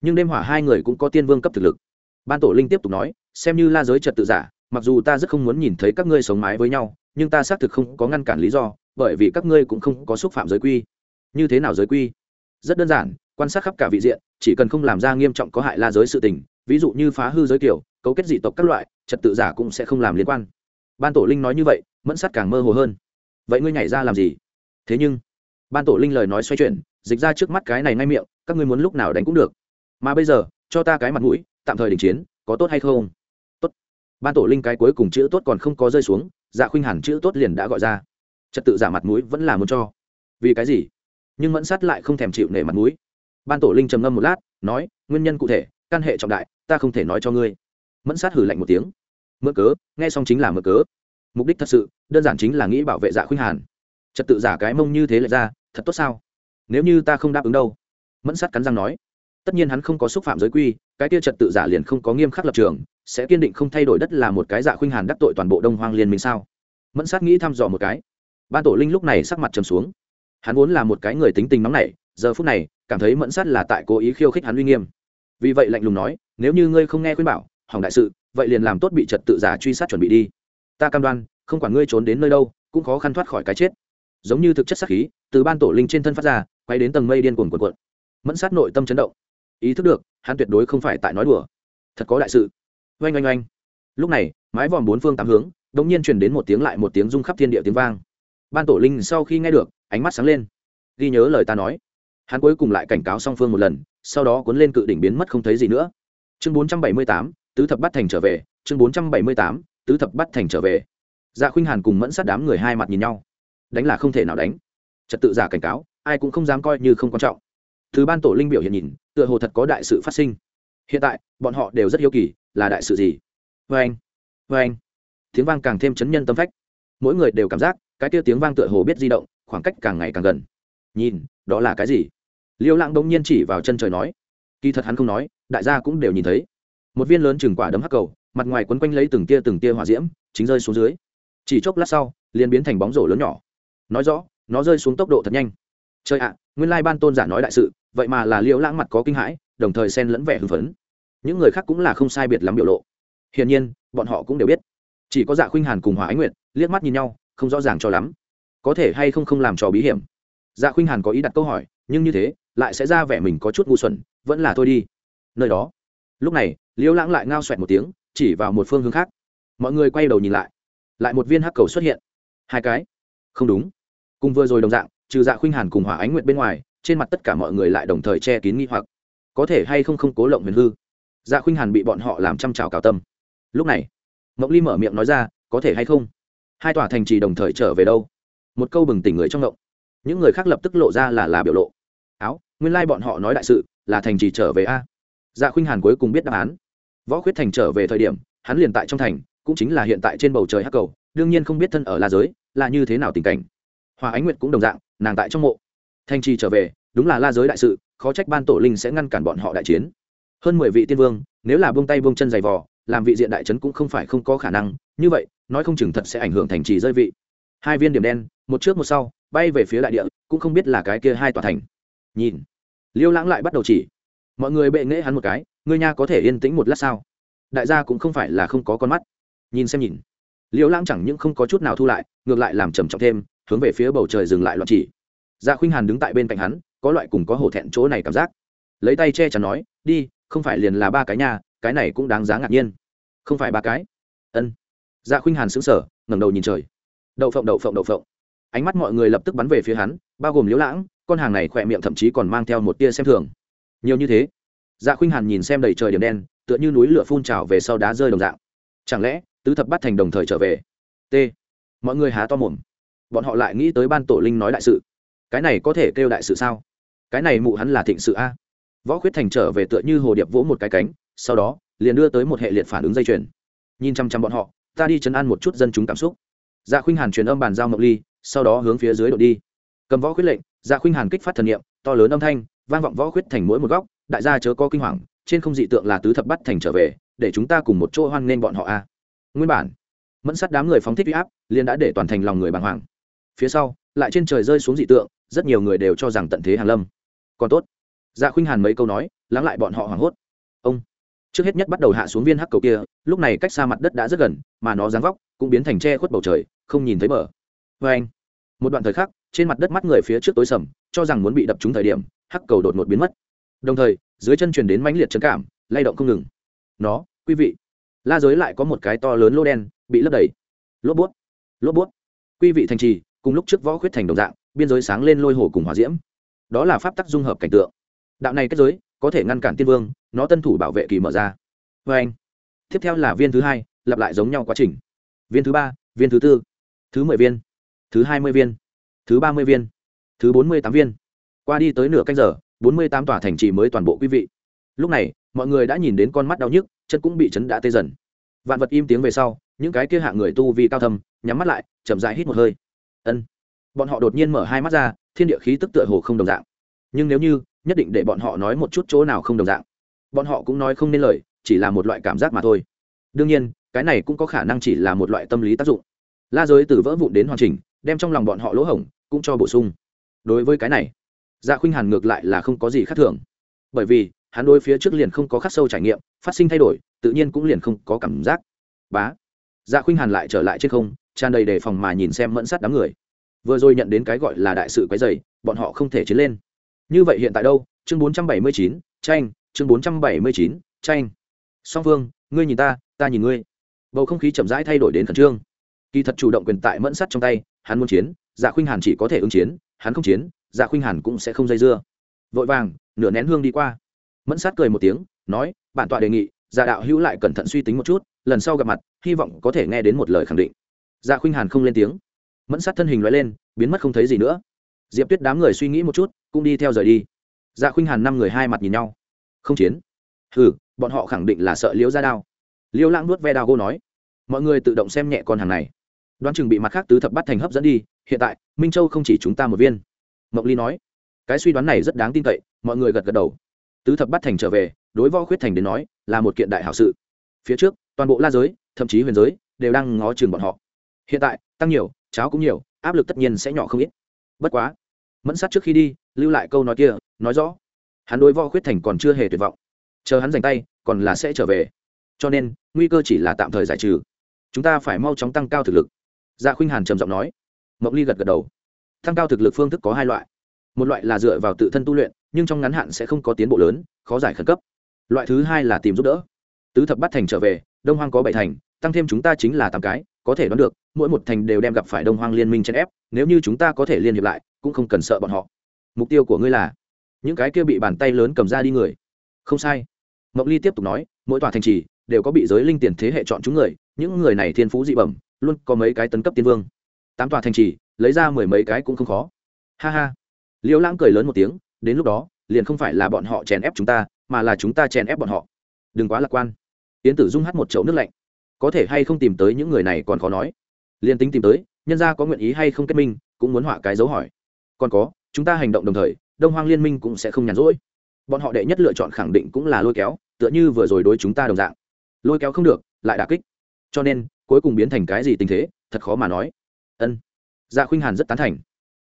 Nhưng đêm hỏa hai người cũng có tiên vương cấp thực lực. Ban tổ linh tiếp tục nói, xem như la giới trật tự giả, mặc dù ta rất không muốn nhìn thấy các ngươi sống mái với nhau, nhưng ta xác thực không có ngăn cản lý do, bởi vì các ngươi cũng không có xúc phạm giới quy. Như thế nào giới quy? Rất đơn giản, quan sát khắp cả vị diện, chỉ cần không làm ra nghiêm trọng có hại la giới sự tình, ví dụ như phá hư giới kiểu, cấu kết dị tộc các loại, trật tự giả cũng sẽ không làm liên quan. Ban tổ linh nói như vậy, mẫn sát càng mơ hồ hơn. Vậy ngươi nhảy ra làm gì? Thế nhưng, ban tổ linh lời nói xoay chuyển, dịch ra trước mắt cái này ngay miệng, các ngươi muốn lúc nào đánh cũng được. Mà bây giờ, cho ta cái mặt mũi, tạm thời đình chiến, có tốt hay không? Tốt. Ban tổ linh cái cuối cùng chữ tốt còn không có rơi xuống dạ khuynh hẳn chữ tốt liền đã gọi ra. Trật tự giả mặt mũi vẫn là muốn cho. Vì cái gì? Nhưng mẫn sát lại không thèm chịu nể mặt mũi. Ban tổ linh trầm ngâm một lát, nói, nguyên nhân cụ thể, căn hệ trọng đại, ta không thể nói cho ngươi. Mẫn sát hử lạnh một tiếng. Mượn cớ, nghe xong chính là mượn cớ. Mục đích thật sự, đơn giản chính là nghĩ bảo vệ dạ khuynh hàn. Trật tự giả cái mông như thế lại ra, thật tốt sao? Nếu như ta không đáp ứng đâu? Mẫn sát cắn răng nói. Tất nhiên hắn không có xúc phạm giới quy, cái kia trật tự giả liền không có nghiêm khắc lập trường, sẽ kiên định không thay đổi đất là một cái dạ khuynh hàn đắc tội toàn bộ đông hoang liên minh sao? Mẫn sát nghĩ thăm dò một cái. Ban tổ linh lúc này sắc mặt trầm xuống hắn vốn là một cái người tính tình nóng nảy, giờ phút này, cảm thấy mẫn sát là tại cố ý khiêu khích hắn uy nghiêm. Vì vậy lạnh lùng nói, nếu như ngươi không nghe khuyên bảo hỏng đại sự, vậy liền làm tốt bị trật tự giả truy sát chuẩn bị đi. Ta cam đoan, không quản ngươi trốn đến nơi đâu, cũng khó khăn thoát khỏi cái chết. Giống như thực chất sát khí, từ ban tổ linh trên thân phát ra, quay đến tầng mây điên cuồng cuộn cuộn. Mẫn sát nội tâm chấn động. Ý thức được, hắn tuyệt đối không phải tại nói đùa. Thật có đại sự. Oanh oanh oanh. Lúc này, mái vòm bốn phương tám hướng đ ỗ n g nhiên truyền đến một tiếng lại một tiếng rung khắp thiên địa tiếng vang ban tổ linh sau khi nghe được, ánh mắt sáng lên. Ghi nhớ lời ta nói. Hắn cuối cùng lại cảnh cáo song phương một lần, sau đó cuốn lên cự đỉnh biến mất không thấy gì nữa. Chương bốn trăm bảy mươi tám, tứ thập bắt thành trở về. Chương bốn trăm bảy mươi tám, tứ thập bắt thành trở về. Dạ khuynh hàn cùng mẫn sát đám người hai mặt nhìn nhau. Đánh là không thể nào đánh. Trật tự giả cảnh cáo, ai cũng không dám coi như không quan trọng. Thứ ban tổ linh biểu hiện nhìn, tựa hồ thật có đại sự phát sinh. Hiện tại, bọn họ đều rất hiếu kỳ, là đại sự gì? Vê anh vê anh tiếng vang càng thêm chấn nhân tâm phách. Mỗi người đều cảm giác cái kia tiếng vang tựa hồ biết di động, khoảng cách càng ngày càng gần. Nhìn, đó là cái gì? Liêu lãng bỗng nhiên chỉ vào chân trời nói. Kỳ thật hắn không nói, đại gia cũng đều nhìn thấy. Một viên lớn chừng quả đấm hắc cầu, mặt ngoài quấn quanh lấy từng tia từng tia hỏa diễm, chính rơi xuống dưới. Chỉ chốc lát sau, liền biến thành bóng rổ lớn nhỏ. Nói rõ, nó rơi xuống tốc độ thật nhanh. Trời ạ, nguyên lai ban tôn giả nói đại sự, vậy mà là Liêu lãng mặt có kinh hãi, đồng thời xen lẫn vẻ hưng phấn. Những người khác cũng là không sai biệt lắm biểu lộ. Hiển nhiên, bọn họ cũng đều biết. Chỉ có dạ khuynh hàn cùng hòa ánh nguyệt liếc mắt nhìn nhau không rõ ràng cho lắm. Có thể hay không không làm trò bí hiểm. Dạ khuynh hàn có ý đặt câu hỏi, nhưng như thế, lại sẽ ra vẻ mình có chút ngu xuẩn, vẫn là thôi đi. Nơi đó. Lúc này liễu lãng lại ngao xoẹt một tiếng, chỉ vào một phương hướng khác. Mọi người quay đầu nhìn lại. Lại một viên hắc cầu xuất hiện. Hai cái. Không đúng. Cùng vừa rồi đồng dạng, trừ dạ khuynh hàn cùng hỏa ánh nguyện bên ngoài, trên mặt tất cả mọi người lại đồng thời che kín nghi hoặc. Có thể hay không không cố lộng huyền hư. Dạ khuynh hàn bị bọn họ làm chăm trào cào tâm. Lúc này, mộng ly mở miệng nói ra, có thể hay không? Hai tòa thành trì đồng thời trở về đâu? Một câu bừng tỉnh người trong ngộng. Những người khác lập tức lộ ra là là biểu lộ. Áo, nguyên lai、like、bọn họ nói đại sự, là thành trì trở về a. Dạ khuynh hàn cuối cùng biết đáp án. Võ khuyết thành trở về thời điểm, hắn liền tại trong thành, cũng chính là hiện tại trên bầu trời hắc cầu, đương nhiên không biết thân ở la giới, là như thế nào tình cảnh. Hòa ánh nguyệt cũng đồng dạng, nàng tại trong mộ. Thanh trì trở về, đúng là la giới đại sự, khó trách ban tổ linh sẽ ngăn cản bọn họ đại chiến. Hơn mười vị tiên vương, nếu là buông tay buông chân dày vò làm vị diện đại trấn cũng không phải không có khả năng, như vậy, nói không chừng thật sẽ ảnh hưởng thành trì rơi vị. Hai viên điểm đen, một trước một sau, bay về phía đại địa, cũng không biết là cái kia hai tòa thành. Nhìn, liêu lãng lại bắt đầu chỉ. Mọi người bệ nghễ hắn một cái ngươi nha có thể yên tĩnh một lát sao? Đại gia cũng không phải là không có con mắt. Nhìn xem nhìn. Liêu lãng chẳng những không có chút nào thu lại, ngược lại làm trầm trọng thêm, hướng về phía bầu trời dừng lại loạn chỉ. Dạ khuynh hàn đứng tại bên cạnh hắn, có loại cùng có hổ thẹn chỗ này cảm giác. Lấy tay che chắn nói, đi, không phải liền là ba cái nhà cái này cũng đáng giá ngạc nhiên. Không phải ba cái? Ân. Dạ khuynh hàn sững sờ, ngẩng đầu nhìn trời. Đậu phộng đậu phộng đậu phộng. Ánh mắt mọi người lập tức bắn về phía hắn, bao gồm liễu lãng, con hàng này khỏe miệng thậm chí còn mang theo một tia xem thường. Nhiều như thế dạ khuynh hàn nhìn xem đầy trời điểm đen, tựa như núi lửa phun trào về sau đá rơi đồng dạng. Chẳng lẽ, tứ thập bắt thành đồng thời trở về? T. Mọi người há to mồm. Bọn họ lại nghĩ tới ban tổ linh nói đại sự. Cái này có thể kêu đại sự sao? Cái này mụ hắn là thịnh sự a. Võ khuyết thành trở về tựa như hồ điệp vỗ một cái cánh sau đó, liền đưa tới một hệ liệt phản ứng dây chuyền. Nhìn chăm chăm bọn họ, ta đi chấn an một chút dân chúng cảm xúc. Dạ khuynh hàn truyền âm bàn giao mộng ly, sau đó hướng phía dưới đội đi. Cầm võ khuyết lệnh dạ khuynh hàn kích phát thần nghiệm to lớn âm thanh, vang vọng võ khuyết thành mỗi một góc, đại gia chớ có kinh hoàng, trên không dị tượng là tứ thập bắt thành trở về, để chúng ta cùng một chỗ hoan nghênh bọn họ a. Nguyên bản, mẫn sắt đám người phóng thích uy áp, liền đã để toàn thành lòng người bàng hoàng. Phía sau, lại trên trời rơi xuống dị tượng, rất nhiều người đều cho rằng tận thế hàn lâm. Còn tốt dạ khuynh hàn mấy câu nói, lắng lại bọn họ hoảng hốt. Ông trước hết nhất bắt đầu hạ xuống viên hắc cầu kia, lúc này cách xa mặt đất đã rất gần, mà nó dáng vóc cũng biến thành tre khuất bầu trời, không nhìn thấy bờ. Vê anh, một đoạn thời khắc, trên mặt đất mắt người phía trước tối sầm, cho rằng muốn bị đập trúng thời điểm, hắc cầu đột ngột biến mất. Đồng thời, dưới chân truyền đến mãnh liệt trấn cảm, lay động không ngừng. Nó, quý vị, la giới lại có một cái to lớn lô đen, bị lấp đầy. Lốp bút lốp bút. Quý vị thành trì, cùng lúc trước võ khuyết thành đồng dạng, biên giới sáng lên lôi hồ cùng hòa diễm. Đó là pháp tắc dung hợp cảnh tượng. Đạo này kết giới có thể ngăn cản tiên vương nó tân thủ bảo vệ kỳ mở ra. Vê anh tiếp theo là viên thứ hai lặp lại giống nhau quá trình. Viên thứ ba viên thứ tư thứ mười viên thứ hai mươi viên thứ ba mươi viên thứ bốn mươi tám viên. Qua đi tới nửa canh giờ bốn mươi tám tòa thành trì mới toàn bộ quý vị. Lúc này mọi người đã nhìn đến con mắt đau nhức chân cũng bị chấn đã tê dần. Vạn vật im tiếng về sau những cái kia hạ người tu vi cao thầm, nhắm mắt lại chậm rãi hít một hơi. Ân. Bọn họ đột nhiên mở hai mắt ra thiên địa khí tức tựa hồ không đồng dạng. Nhưng nếu như nhất định để bọn họ nói một chút chỗ nào không đồng dạng. Bọn họ cũng nói không nên lời, chỉ là một loại cảm giác mà thôi. Đương nhiên, cái này cũng có khả năng chỉ là một loại tâm lý tác dụng. La giới từ vỡ vụn đến hoàn chỉnh, đem trong lòng bọn họ lỗ hổng cũng cho bổ sung. Đối với cái này dạ khuynh hàn ngược lại là không có gì khác thường. Bởi vì, hắn đôi phía trước liền không có khắc sâu trải nghiệm, phát sinh thay đổi, tự nhiên cũng liền không có cảm giác. Bá. Dạ khuynh hàn lại trở lại trên không, tràn đầy đề phòng mà nhìn xem mẫn sắt đám người. Vừa rồi nhận đến cái gọi là đại sự quấy dày bọn họ không thể chiến lên như vậy hiện tại đâu? Chương bốn trăm bảy mươi chín, tranh. Chương bốn trăm bảy mươi chín, tranh. Song phương ngươi nhìn ta ta nhìn ngươi. Bầu không khí chậm rãi thay đổi đến khẩn trương. Kỳ thật chủ động quyền tại mẫn sắt trong tay, hắn muốn chiến dạ khuynh hàn chỉ có thể ứng chiến, hắn không chiến dạ khuynh hàn cũng sẽ không dây dưa. Vội vàng, nửa nén hương đi qua. Mẫn sát cười một tiếng, nói, bản tọa đề nghị dạ đạo hữu lại cẩn thận suy tính một chút, lần sau gặp mặt, hy vọng có thể nghe đến một lời khẳng định. Dạ khuynh hàn không lên tiếng. Mẫn sát thân hình loại lên, biến mất không thấy gì nữa diệp tuyết đám người suy nghĩ một chút, cũng đi theo rời đi. Dạ khuynh hàn năm người hai mặt nhìn nhau. Không chiến. Ừ bọn họ khẳng định là sợ liễu ra đao. Liễu lãng nuốt ve đao gô nói, mọi người tự động xem nhẹ con hàng này. Đoán chừng bị mặt khác tứ thập bắt thành hấp dẫn đi, hiện tại, minh châu không chỉ chúng ta một viên. Mộng ly nói, cái suy đoán này rất đáng tin cậy, mọi người gật gật đầu. Tứ thập bắt thành trở về, đối võ khuyết thành đến nói, là một kiện đại hảo sự. Phía trước, toàn bộ la giới, thậm chí huyền giới, đều đang ngó chừng bọn họ. Hiện tại, tăng nhiều, cháo cũng nhiều, áp lực tất nhiên sẽ nhỏ không ít bất quá, mẫn sát trước khi đi, lưu lại câu nói kia, nói rõ, hắn đối võ khuyết thành còn chưa hề tuyệt vọng. Chờ hắn giành tay, còn là sẽ trở về. Cho nên, nguy cơ chỉ là tạm thời giải trừ. Chúng ta phải mau chóng tăng cao thực lực. Dạ khuynh hàn trầm giọng nói. Mộng ly gật gật đầu. Tăng cao thực lực phương thức có hai loại. Một loại là dựa vào tự thân tu luyện, nhưng trong ngắn hạn sẽ không có tiến bộ lớn, khó giải khẩn cấp. Loại thứ hai là tìm giúp đỡ. Tứ thập bắt thành trở về, đông hoang có bảy thành, tăng thêm chúng ta chính là tám cái có thể đoán được, mỗi một thành đều đem gặp phải đông hoang liên minh chèn ép, nếu như chúng ta có thể liên hiệp lại, cũng không cần sợ bọn họ. Mục tiêu của ngươi là, những cái kia bị bàn tay lớn cầm ra đi người. Không sai. Mộng ly tiếp tục nói, mỗi tòa thành trì đều có bị giới linh tiền thế hệ chọn chúng người, những người này thiên phú dị bẩm, luôn có mấy cái tấn cấp tiên vương. Tám tòa thành trì, lấy ra mười mấy cái cũng không khó. Ha ha. Liễu lãng cười lớn một tiếng, đến lúc đó, liền không phải là bọn họ chèn ép chúng ta, mà là chúng ta chèn ép bọn họ. Đừng quá lạc quan. Yến tử dung hắt một chậu nước lạnh có thể hay không tìm tới những người này còn khó nói. Liền tính tìm tới, nhân gia có nguyện ý hay không kết minh, cũng muốn họa cái dấu hỏi. Còn có, chúng ta hành động đồng thời, đông hoang liên minh cũng sẽ không nhàn rỗi. Bọn họ đệ nhất lựa chọn khẳng định cũng là lôi kéo, tựa như vừa rồi đối chúng ta đồng dạng. Lôi kéo không được, lại đà kích. Cho nên, cuối cùng biến thành cái gì tình thế, thật khó mà nói. Ân. Dạ khuynh hàn rất tán thành.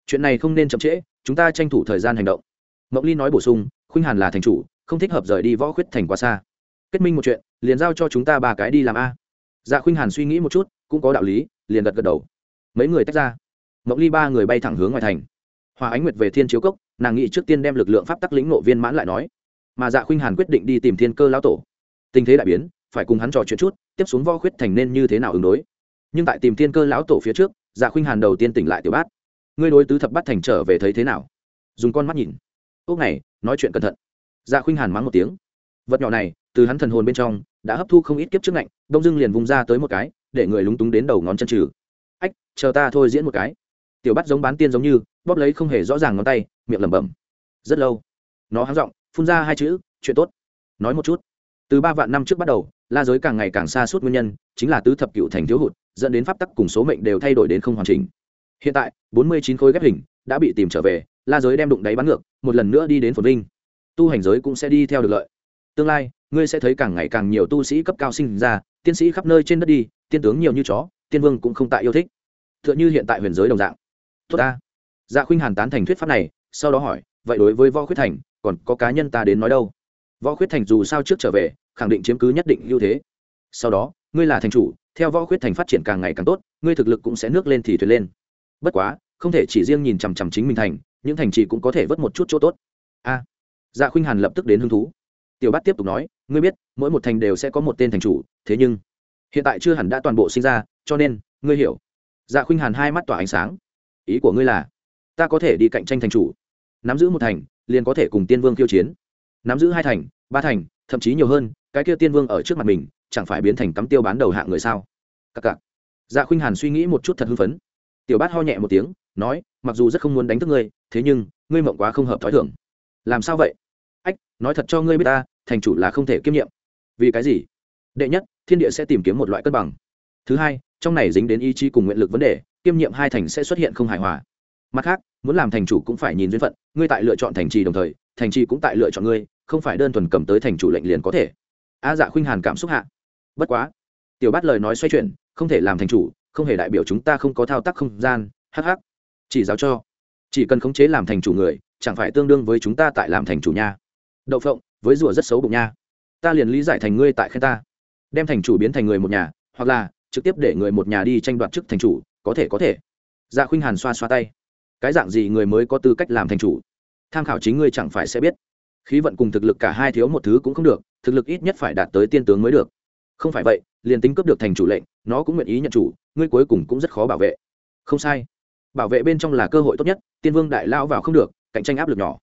Chuyện này không nên chậm trễ, chúng ta tranh thủ thời gian hành động. Mộng ly nói bổ sung, khuynh hàn là thành chủ, không thích hợp rời đi võ khuyết thành quá xa. Kết minh một chuyện, liền giao cho chúng ta ba cái đi làm a dạ khuynh hàn suy nghĩ một chút, cũng có đạo lý, liền gật gật đầu. Mấy người tách ra. Mộng ly ba người bay thẳng hướng ngoài thành. Hòa ánh nguyệt về thiên chiếu cốc, nàng nghĩ trước tiên đem lực lượng pháp tắc lĩnh nộ viên mãn lại nói. Mà dạ khuynh hàn quyết định đi tìm thiên cơ lão tổ. Tình thế đại biến, phải cùng hắn trò chuyện chút, tiếp xuống võ khuyết thành nên như thế nào ứng đối. Nhưng tại tìm thiên cơ lão tổ phía trước dạ khuynh hàn đầu tiên tỉnh lại tiểu bát. Ngươi đối tứ thập bắt thành trở về thấy thế nào? Dùng con mắt nhìn. Ốc này, nói chuyện cẩn thận. Dạ khuynh hàn mắng một tiếng. Vật nhỏ này, từ hắn thần hồn bên trong đã hấp thu không ít kiếp trước ngạnh, đông dưng liền vùng ra tới một cái, để người lúng túng đến đầu ngón chân trừ. Ách, chờ ta thôi diễn một cái. Tiểu bắt giống bán tiên giống như, bóp lấy không hề rõ ràng ngón tay, miệng lẩm bẩm. Rất lâu, nó háng r ộ n g phun ra hai chữ, chuyện tốt. Nói một chút, từ ba vạn năm trước bắt đầu, la giới càng ngày càng xa suốt nguyên nhân, chính là tứ thập cựu thành thiếu hụt, dẫn đến pháp tắc cùng số mệnh đều thay đổi đến không hoàn chỉnh. Hiện tại, bốn mươi chín khối ghép hình đã bị tìm trở về, la giới đem đụng đáy bắn ngược, một lần nữa đi đến phồn vinh. Tu hành giới cũng sẽ đi theo được lợi. Tương lai ngươi sẽ thấy càng ngày càng nhiều tu sĩ cấp cao sinh ra, tiên sĩ khắp nơi trên đất đi, tiên tướng nhiều như chó, tiên vương cũng không tại yêu thích. T h ư ợ n h ư hiện tại huyền giới đồng dạng. Tốt ta. Dạ khuynh hàn tán thành thuyết pháp này, sau đó hỏi, vậy đối với võ khuyết thành, còn có cá nhân ta đến nói đâu? Võ khuyết thành dù sao trước trở về, khẳng định chiếm cứ nhất định ưu thế. Sau đó, ngươi là thành chủ, theo võ khuyết thành phát triển càng ngày càng tốt, ngươi thực lực cũng sẽ nước lên thì thuyền lên. Bất quá, không thể chỉ riêng nhìn chằm chằm chính mình thành, những thành trì cũng có thể vớt một chút chỗ tốt. A. Dạ khuynh hàn lập tức đến hứng thú tiểu bát tiếp tục nói, ngươi biết, mỗi một thành đều sẽ có một tên thành chủ, thế nhưng, hiện tại chưa hẳn đã toàn bộ sinh ra, cho nên, ngươi hiểu. Dạ khuynh hàn hai mắt tỏa ánh sáng. Ý của ngươi là, ta có thể đi cạnh tranh thành chủ. Nắm giữ một thành, liền có thể cùng tiên vương khiêu chiến. Nắm giữ hai thành, ba thành, thậm chí nhiều hơn, cái kia tiên vương ở trước mặt mình, chẳng phải biến thành cắm tiêu bán đầu hạng người sao? Cặc cặc dạ khuynh hàn suy nghĩ một chút thật hưng phấn. Tiểu bát ho nhẹ một tiếng, nói, mặc dù rất không muốn đánh thức ngươi, thế nhưng, ngươi mộng quá không hợp t h ó i thưởng làm sao vậy? Ách, nói thật cho ngươi biết ta thành chủ là không thể kiêm nhiệm. Vì cái gì? Đệ nhất, thiên địa sẽ tìm kiếm một loại cân bằng. Thứ hai, trong này dính đến ý chí cùng nguyện lực vấn đề, kiêm nhiệm hai thành sẽ xuất hiện không hài hòa. Mặt khác, muốn làm thành chủ cũng phải nhìn duyên phận, ngươi tại lựa chọn thành trì đồng thời, thành trì cũng tại lựa chọn ngươi, không phải đơn thuần cầm tới thành chủ lệnh liền có thể. A dạ khuynh hàn cảm xúc hạ. Bất quá, tiểu bát lời nói xoay chuyển, không thể làm thành chủ, không hề đại biểu chúng ta không có thao tác không gian hh chỉ giáo cho. Chỉ cần khống chế làm thành chủ người, chẳng phải tương đương với chúng ta tại làm thành chủ nha. Đậu phộng với rùa rất xấu bụng nha. Ta liền lý giải thành ngươi tại khen ta. Đem thành chủ biến thành người một nhà, hoặc là trực tiếp để người một nhà đi tranh đoạt chức thành chủ, có thể có thể. Dạ khuynh hàn xoa xoa tay. Cái dạng gì người mới có tư cách làm thành chủ? Tham khảo chính ngươi chẳng phải sẽ biết. Khí vận cùng thực lực cả hai thiếu một thứ cũng không được, thực lực ít nhất phải đạt tới tiên tướng mới được. Không phải vậy, liền tính cướp được thành chủ lệnh, nó cũng nguyện ý nhận chủ, ngươi cuối cùng cũng rất khó bảo vệ. Không sai. Bảo vệ bên trong là cơ hội tốt nhất, tiên vương đại lao vào không được, cạnh tranh áp lực nhỏ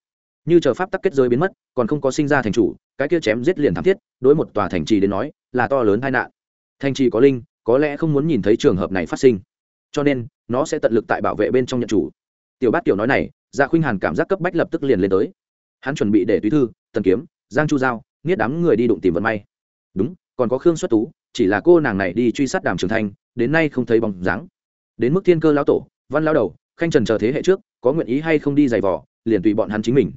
như chờ pháp tắc kết giới biến mất, còn không có sinh ra thành chủ, cái kia chém giết liền thảm thiết, đối một tòa thành trì đến nói, là to lớn tai nạn. Thành trì có linh, có lẽ không muốn nhìn thấy trường hợp này phát sinh. Cho nên, nó sẽ tận lực tại bảo vệ bên trong nhận chủ. Tiểu bát tiểu nói này dạ khuynh hàn cảm giác cấp bách lập tức liền lên tới. Hắn chuẩn bị để túy thư, tần kiếm, giang chu giao nghiết đám người đi đụng tìm vận may. Đúng, còn có khương xuất tú, chỉ là cô nàng này đi truy sát đàm trường thanh, đến nay không thấy bóng dáng. Đến mức thiên cơ lão tổ, văn lao đầu, khanh trần chờ thế hệ trước, có nguyện ý hay không đi giày vò, liền tùy bọn hắn chính mình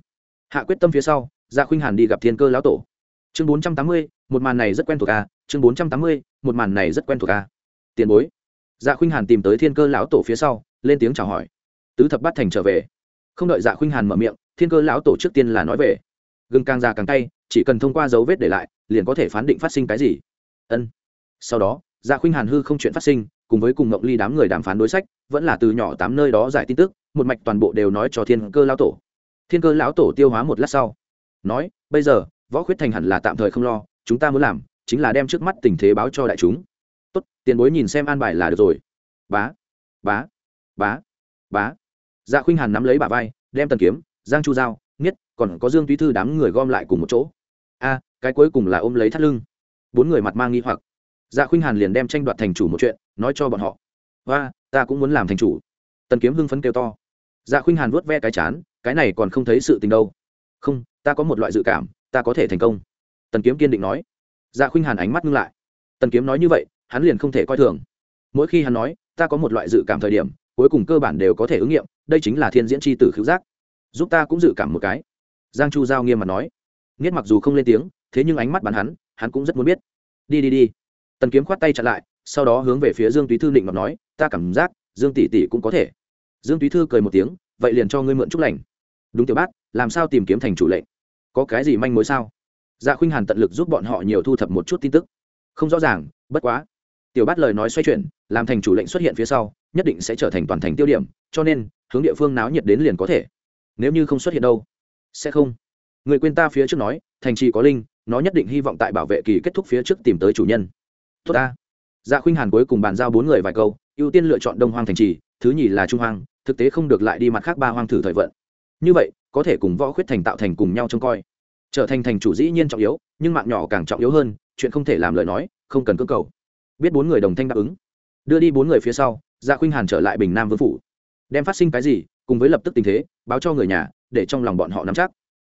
hạ quyết tâm phía sau dạ khuynh hàn đi gặp thiên cơ lão tổ. Chương bốn trăm tám mươi, một màn này rất quen thuộc a chương bốn trăm tám mươi, một màn này rất quen thuộc a tiền bối. Dạ khuynh hàn tìm tới thiên cơ lão tổ phía sau, lên tiếng chào hỏi. Tứ thập bắt thành trở về. Không đợi dạ khuynh hàn mở miệng, thiên cơ lão tổ trước tiên là nói về. Gừng càng già càng tay chỉ cần thông qua dấu vết để lại, liền có thể phán định phát sinh cái gì. Ân. Sau đó dạ khuynh hàn hư không chuyện phát sinh, cùng với cùng ngộng ly đám người đàm phán đối sách, vẫn là từ nhỏ tám nơi đó giải tin tức, một mạch toàn bộ đều nói cho thiên cơ lão tổ thiên cơ lão tổ tiêu hóa một lát sau, nói, bây giờ, võ khuyết thành hẳn là tạm thời không lo, chúng ta muốn làm chính là đem trước mắt tình thế báo cho đại chúng. Tốt, tiền bối nhìn xem an bài là được rồi. Bá bá bá bá. Dạ khuynh hàn nắm lấy bà vai, đem tần kiếm, giang chu giao nhất còn có dương túy thư đám người gom lại cùng một chỗ. A, cái cuối cùng là ôm lấy thắt lưng. Bốn người mặt mang nghi hoặc. Dạ khuynh hàn liền đem tranh đoạt thành chủ một chuyện, nói cho bọn họ. Và ta cũng muốn làm thành chủ. Tần kiếm hưng phấn kêu to. Dạ khuynh hàn vuốt ve cái chán cái này còn không thấy sự tình đâu. Không, ta có một loại dự cảm, ta có thể thành công. Tần kiếm kiên định nói. Dạ khuynh hàn ánh mắt ngưng lại. Tần kiếm nói như vậy, hắn liền không thể coi thường. Mỗi khi hắn nói, ta có một loại dự cảm thời điểm, cuối cùng cơ bản đều có thể ứng nghiệm, đây chính là thiên diễn chi tử khứu giác. Giúp ta cũng dự cảm một cái. Giang chu giao nghiêm mặt nói. Nghiết mặc dù không lên tiếng, thế nhưng ánh mắt bắn hắn hắn cũng rất muốn biết. Đi đi đi. Tần kiếm khoát tay chặn lại, sau đó hướng về phía dương túy thư định ngọc nói, ta cảm giác dương tỷ tỷ cũng có thể. Dương túy thư cười một tiếng, vậy liền cho ngươi mượn chúc lành đúng tiểu bát làm sao tìm kiếm thành chủ lệnh? Có cái gì manh mối sao? Dạ khuynh hàn tận lực giúp bọn họ nhiều thu thập một chút tin tức. Không rõ ràng, bất quá. Tiểu bát lời nói xoay chuyển, làm thành chủ lệnh xuất hiện phía sau, nhất định sẽ trở thành toàn thành tiêu điểm, cho nên, hướng địa phương náo nhiệt đến liền có thể. Nếu như không xuất hiện đâu, sẽ không. Người quên ta phía trước nói, thành trì có linh, nó nhất định hy vọng tại bảo vệ kỳ kết thúc phía trước tìm tới chủ nhân. Tốt ta. Dạ khuynh hàn cuối cùng bàn giao bốn người vài câu, ưu tiên lựa chọn đông hoang thành trì, thứ nhì là trung hoang, thực tế không được lại đi mặt khác ba hoang thử thời vận như vậy, có thể cùng võ khuyết thành tạo thành cùng nhau trông coi. Trở thành thành chủ dĩ nhiên trọng yếu, nhưng mạng nhỏ càng trọng yếu hơn, chuyện không thể làm lời nói, không cần cơ cầu. Biết bốn người đồng thanh đáp ứng. Đưa đi bốn người phía sau dạ khuynh hàn trở lại bình nam vương phủ. Đem phát sinh cái gì, cùng với lập tức tình thế, báo cho người nhà, để trong lòng bọn họ nắm chắc.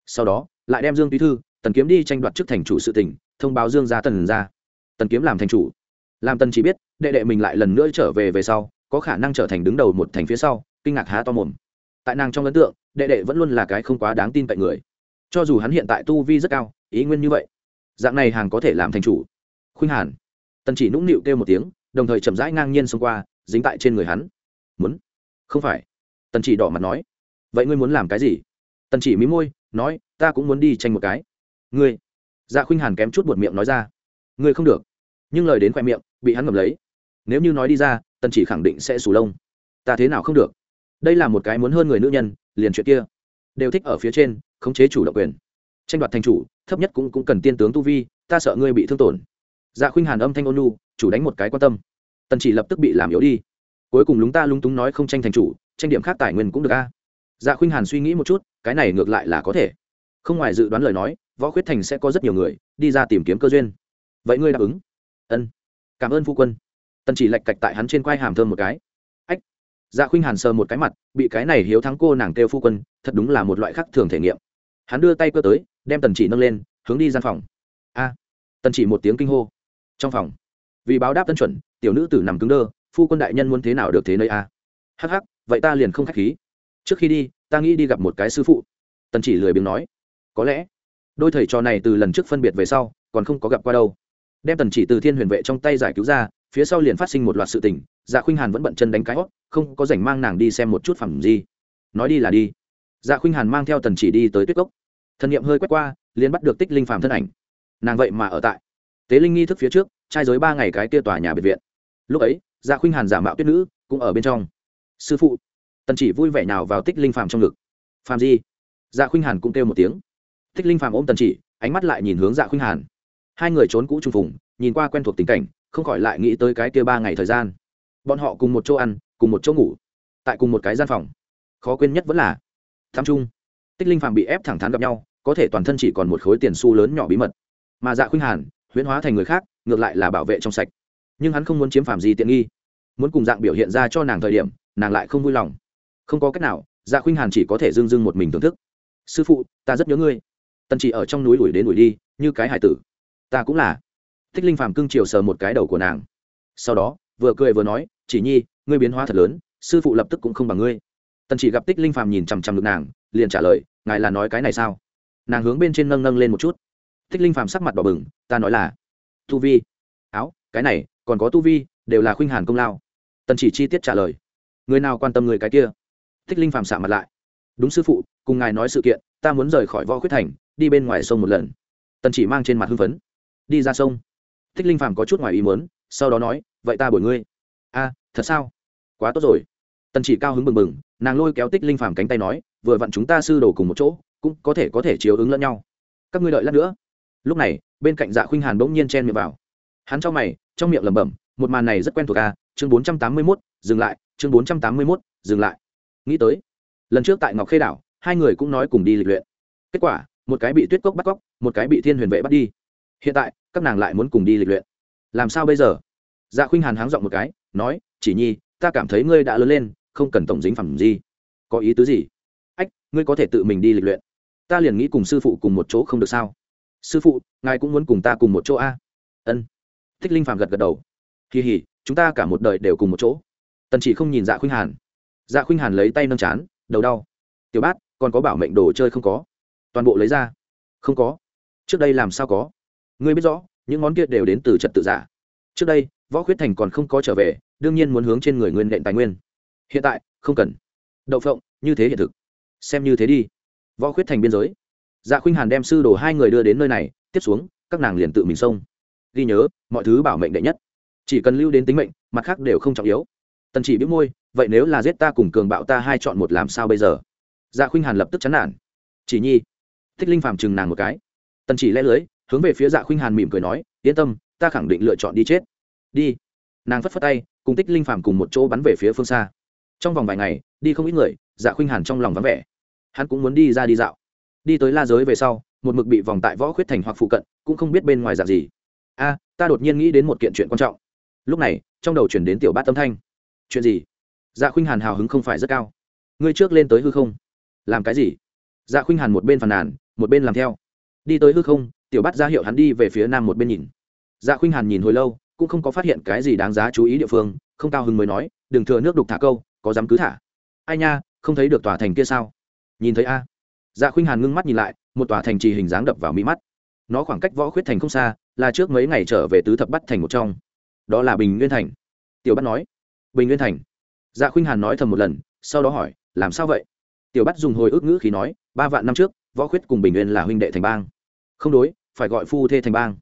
Sau đó, lại đem dương bí thư, tần kiếm đi tranh đoạt chức thành chủ sự tỉnh thông báo dương gia tần ra tần kiếm làm thành chủ. Làm tần chỉ biết, đệ đệ mình lại lần nữa trở về về sau, có khả năng trở thành đứng đầu một thành phía sau, kinh ngạc há to mồm. Tại nàng trong ấn tượng đệ đệ vẫn luôn là cái không quá đáng tin cậy người. Cho dù hắn hiện tại tu vi rất cao, ý nguyên như vậy, dạng này hàng có thể làm thành chủ. Khuynh hàn. Tần chỉ nũng nịu kêu một tiếng, đồng thời chậm rãi ngang nhiên xông qua, dính tại trên người hắn. Muốn? Không phải. Tần chỉ đỏ mặt nói. Vậy ngươi muốn làm cái gì? Tần chỉ mí môi, nói, ta cũng muốn đi tranh một cái. Ngươi? Dạ khuynh hàn kém chút buột miệng nói ra. Ngươi không được. Nhưng lời đến khoe miệng, bị hắn ngầm lấy. Nếu như nói đi ra, tần chỉ khẳng định sẽ sù lông. Ta thế nào không được? Đây là một cái muốn hơn người nữ nhân liền chuyện kia đều thích ở phía trên khống chế chủ động quyền. Tranh đoạt thành chủ thấp nhất cũng, cũng cần tiên tướng tu vi ta sợ ngươi bị thương tổn. Dạ khuynh hàn âm thanh ôn lu chủ đánh một cái quan tâm. Tần chỉ lập tức bị làm yếu đi. Cuối cùng lúng ta lúng túng nói không tranh thành chủ tranh điểm khác tài nguyên cũng được a. Dạ khuynh hàn suy nghĩ một chút cái này ngược lại là có thể. Không ngoài dự đoán lời nói võ khuyết thành sẽ có rất nhiều người đi ra tìm kiếm cơ duyên. Vậy ngươi đáp ứng? Ân. Cảm ơn phu quân. Tần chỉ lạch cạch tại hắn trên quai hàm thơm một cái dạ khuynh hàn sờ một cái mặt, bị cái này hiếu thắng cô nàng kêu phu quân, thật đúng là một loại khác thường thể nghiệm. Hắn đưa tay cơ tới, đem tần chỉ nâng lên, hướng đi gian phòng. A! Tần chỉ một tiếng kinh hô. Trong phòng, vì báo đáp tân chuẩn, tiểu nữ tử nằm cứng đơ, phu quân đại nhân muốn thế nào được thế nơi a? Hắc hắc, vậy ta liền không k h á c h khí. Trước khi đi, ta nghĩ đi gặp một cái sư phụ. Tần chỉ lười biếng nói. Có lẽ, đôi thầy trò này từ lần trước phân biệt về sau, còn không có gặp qua đâu. Đem tần chỉ từ thiên huyền vệ trong tay giải cứu ra, phía sau liền phát sinh một loạt sự tình dạ khuynh hàn vẫn bận chân đánh cái hót không có rảnh mang nàng đi xem một chút phẩm gì. Nói đi là đi. Dạ khuynh hàn mang theo tần chỉ đi tới tuyết cốc. Thần nghiệm hơi quét qua, liền bắt được tích linh phàm thân ảnh. Nàng vậy mà ở tại tế linh nghi thức phía trước, trai giới ba ngày cái kia tòa nhà biệt viện. Lúc ấy dạ khuynh hàn giả mạo tuyết nữ, cũng ở bên trong. Sư phụ. Tần chỉ vui vẻ nào vào tích linh phàm trong ngực. Phàm gì? Dạ khuynh hàn cũng kêu một tiếng. Tích linh phàm ôm tần chỉ, ánh mắt lại nhìn hướng dạ khuynh hàn. Hai người trốn cũ trung phùng, nhìn qua quen thuộc tình cảnh, không khỏi lại nghĩ tới cái kia ba ngày thời gian. Bọn họ cùng một chỗ ăn cùng một chỗ ngủ, tại cùng một cái gian phòng. Khó quên nhất vẫn là tham trung, tích linh Phạm bị ép thẳng thắn gặp nhau, có thể toàn thân chỉ còn một khối tiền xu lớn nhỏ bí mật. Mà dạ khuynh hàn, huyễn hóa thành người khác, ngược lại là bảo vệ trong sạch. Nhưng hắn không muốn chiếm phạm gì tiện nghi. Muốn cùng dạng biểu hiện ra cho nàng thời điểm, nàng lại không vui lòng. Không có cách nào dạ khuynh hàn chỉ có thể dưng dưng một mình thưởng thức. Sư phụ, ta rất nhớ ngươi. Tần chỉ ở trong núi đuổi đến đuổi đi, như cái hải tử. Ta cũng là. Thích linh phàm cưng chiều sờ một cái đầu của nàng. Sau đó vừa cười vừa nói, chỉ nhi, ngươi biến hóa thật lớn, sư phụ lập tức cũng không bằng ngươi. Tần chỉ gặp tích linh phàm nhìn chằm chằm ngực nàng, liền trả lời, ngài là nói cái này sao? Nàng hướng bên trên nâng nâng lên một chút. Tích linh phàm sắc mặt đỏ bừng, ta nói là, tu vi. Áo, cái này, còn có tu vi, đều là khuynh hàn công lao. Tần chỉ chi tiết trả lời, người nào quan tâm người cái kia? Tích linh phàm xạ mặt lại, đúng sư phụ, cùng ngài nói sự kiện, ta muốn rời khỏi võ khuyết thành, đi bên ngoài sông một lần. Tần chỉ mang trên mặt hưng phấn, đi ra sông. Tích linh phàm có chút ngoài ý muốn sau đó nói, vậy ta bồi ngươi. A, thật sao? Quá tốt rồi. Tần chỉ cao hứng bừng bừng, nàng lôi kéo tích linh phàm cánh tay nói, vừa vặn chúng ta sư đồ cùng một chỗ, cũng có thể có thể chiếu ứng lẫn nhau. Các ngươi đợi lát nữa. Lúc này, bên cạnh dạ khuynh hàn bỗng nhiên chen miệng vào. Hắn cho mày, trong miệng lẩm bẩm, một màn này rất quen thuộc a chương bốn trăm tám mươi mốt, dừng lại, chương bốn trăm tám mươi mốt, dừng lại. Nghĩ tới, lần trước tại ngọc khê đảo, hai người cũng nói cùng đi lịch luyện. Kết quả, một cái bị tuyết cốc bắt cóc, một cái bị thiên huyền vệ bắt đi. Hiện tại, các nàng lại muốn cùng đi lịch luyện làm sao bây giờ? Dạ khuynh hàn háng giọng một cái, nói, chỉ nhi, ta cảm thấy ngươi đã lớn lên, không cần tổng dính phẩm gì. Có ý tứ gì? Ách, ngươi có thể tự mình đi lịch luyện. Ta liền nghĩ cùng sư phụ cùng một chỗ không được sao? Sư phụ, ngài cũng muốn cùng ta cùng một chỗ a? Ân. Thích linh phàm gật gật đầu. Kỳ hỉ, chúng ta cả một đời đều cùng một chỗ. Tần chỉ không nhìn dạ khuynh hàn. Dạ khuynh hàn lấy tay nâng chán, đầu đau. Tiểu bát, còn có bảo mệnh đồ chơi không có? Toàn bộ lấy ra. Không có. Trước đây làm sao có? Ngươi biết rõ những món kia đều đến từ trật tự giả. Trước đây, võ khuyết thành còn không có trở về, đương nhiên muốn hướng trên người nguyên đệm tài nguyên. Hiện tại, không cần. Đậu phộng, như thế hiện thực. Xem như thế đi. Võ khuyết thành biên giới. Dạ khuynh hàn đem sư đồ hai người đưa đến nơi này, tiếp xuống, các nàng liền tự mình xông. Ghi nhớ, mọi thứ bảo mệnh đệ nhất. Chỉ cần lưu đến tính mệnh, mặt khác đều không trọng yếu. Tần chỉ biết môi, vậy nếu là giết ta cùng cường bạo ta hai chọn một làm sao bây giờ? Dạ khuynh hàn lập tức chán nản. Chỉ nhi. Thích linh phàm chừng nàng một cái. Tần chỉ lẽ lưới hướng về phía dạ khuynh hàn mỉm cười nói, yên tâm, ta khẳng định lựa chọn đi chết. Đi. Nàng phất phất tay, cùng tích linh phàm cùng một chỗ bắn về phía phương xa. Trong vòng vài ngày, đi không ít người dạ khuynh hàn trong lòng vắng vẻ. Hắn cũng muốn đi ra đi dạo. Đi tới la giới về sau, một mực bị vòng tại võ khuyết thành hoặc phụ cận, cũng không biết bên ngoài dạng gì. A, ta đột nhiên nghĩ đến một kiện chuyện quan trọng. Lúc này, trong đầu chuyển đến tiểu bát tâm thanh. Chuyện gì? Dạ khuynh hàn hào hứng không phải rất cao. Ngươi trước lên tới hư không. Làm cái gì? Dạ khuynh hàn một bên phàn nàn, một bên làm theo. Đi tới hư không tiểu bát ra hiệu hắn đi về phía nam một bên nhìn. Dạ khuynh hàn nhìn hồi lâu, cũng không có phát hiện cái gì đáng giá chú ý địa phương, không cao hứng mới nói, đừng thừa nước đục thả câu, có dám cứ thả. Ai nha, không thấy được tòa thành kia sao? Nhìn thấy a. Dạ khuynh hàn ngưng mắt nhìn lại, một tòa thành trì hình dáng đập vào mỹ mắt. Nó khoảng cách võ khuyết thành không xa, là trước mấy ngày trở về tứ thập bắt thành một trong. Đó là bình nguyên thành. Tiểu bắt nói. Bình nguyên thành. Dạ khuynh hàn nói thầm một lần, sau đó hỏi, làm sao vậy? Tiểu bắt dùng hồi ức ngữ khí nói, ba vạn năm trước, võ khuyết cùng bình nguyên là huynh đệ thành bang không đối, phải gọi phu thê thành bang.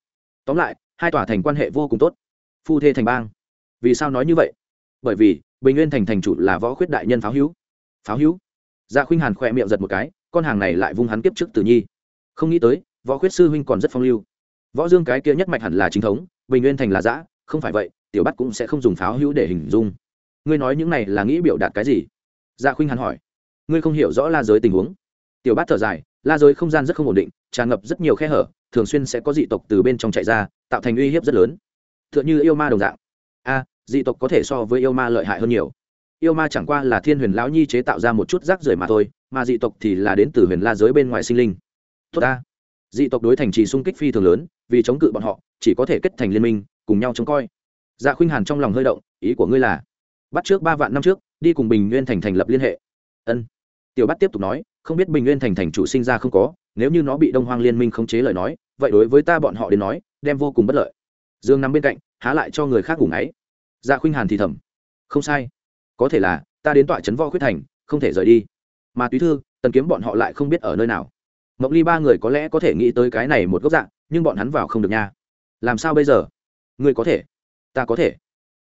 Tóm lại, hai tòa thành quan hệ vô cùng tốt. Phu thê thành bang. Vì sao nói như vậy? Bởi vì, bình nguyên thành thành chủ là võ khuyết đại nhân pháo hữu. Pháo hữu? Dạ khuynh hàn khỏe miệng giật một cái, con hàng này lại vung hắn kiếp trước từ nhi. Không nghĩ tới, võ khuyết sư huynh còn rất phong lưu. Võ dương cái kia nhất mạch hẳn là chính thống, bình nguyên thành là giã không phải vậy, tiểu bắt cũng sẽ không dùng pháo hữu để hình dung. Ngươi nói những này là nghĩ biểu đạt cái gì? Dạ khuynh hàn hỏi. Ngươi không hiểu rõ la giới tình huống. Tiểu bát thở dài, la giới không gian rất không ổn định tràn ngập rất nhiều khe hở, thường xuyên sẽ có dị tộc từ bên trong chạy ra, tạo thành uy hiếp rất lớn. T h ư ợ n h ư yêu ma đồng dạng. A, dị tộc có thể so với yêu ma lợi hại hơn nhiều. Yêu ma chẳng qua là thiên huyền lão nhi chế tạo ra một chút rác rưởi mà thôi, mà dị tộc thì là đến từ huyền la giới bên ngoài sinh linh. Tốt ta. Dị tộc đối thành trì xung kích phi thường lớn, vì chống cự bọn họ, chỉ có thể kết thành liên minh, cùng nhau chống coi. Dạ khuynh hàn trong lòng hơi động, ý của ngươi là, bắt trước ba vạn năm trước, đi cùng bình nguyên thành thành lập liên hệ. Ân. Tiểu bắt tiếp tục nói không biết bình nguyên thành thành chủ sinh ra không có, nếu như nó bị đông hoang liên minh khống chế lời nói, vậy đối với ta bọn họ đến nói, đem vô cùng bất lợi. Dương nằm bên cạnh, há lại cho người khác ngủ ngáy. Dạ khuynh hàn thì thầm, không sai. Có thể là, ta đến tọa trấn võ khuyết thành, không thể rời đi. Mà túy thư, tần kiếm bọn họ lại không biết ở nơi nào. Mộng ly ba người có lẽ có thể nghĩ tới cái này một góc dạng nhưng bọn hắn vào không được nha. Làm sao bây giờ? Ngươi có thể. Ta có thể.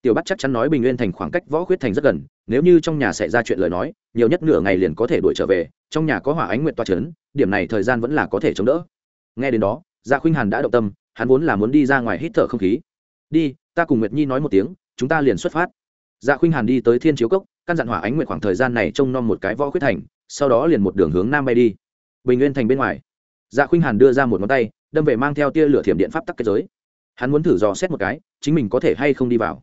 Tiểu bắt chắc chắn nói bình nguyên thành khoảng cách võ khuyết thành rất gần, nếu như trong nhà xảy ra chuyện lời nói, nhiều nhất nửa ngày liền có thể đuổi trở về trong nhà có hỏa ánh nguyện toa trấn, điểm này thời gian vẫn là có thể chống đỡ. Nghe đến đó gia dạ khuynh hàn đã động tâm, hắn vốn là muốn đi ra ngoài hít thở không khí. Đi, ta cùng nguyệt nhi nói một tiếng, chúng ta liền xuất phát. Gia dạ khuynh hàn đi tới thiên chiếu cốc, căn dặn hỏa ánh nguyện khoảng thời gian này trông nom một cái võ khuyết thành, sau đó liền một đường hướng nam bay đi. Bình nguyên thành bên ngoài gia dạ khuynh hàn đưa ra một ngón tay, đâm về mang theo tia lửa thiểm điện pháp tắc kết giới. Hắn muốn thử dò xét một cái, chính mình có thể hay không đi vào.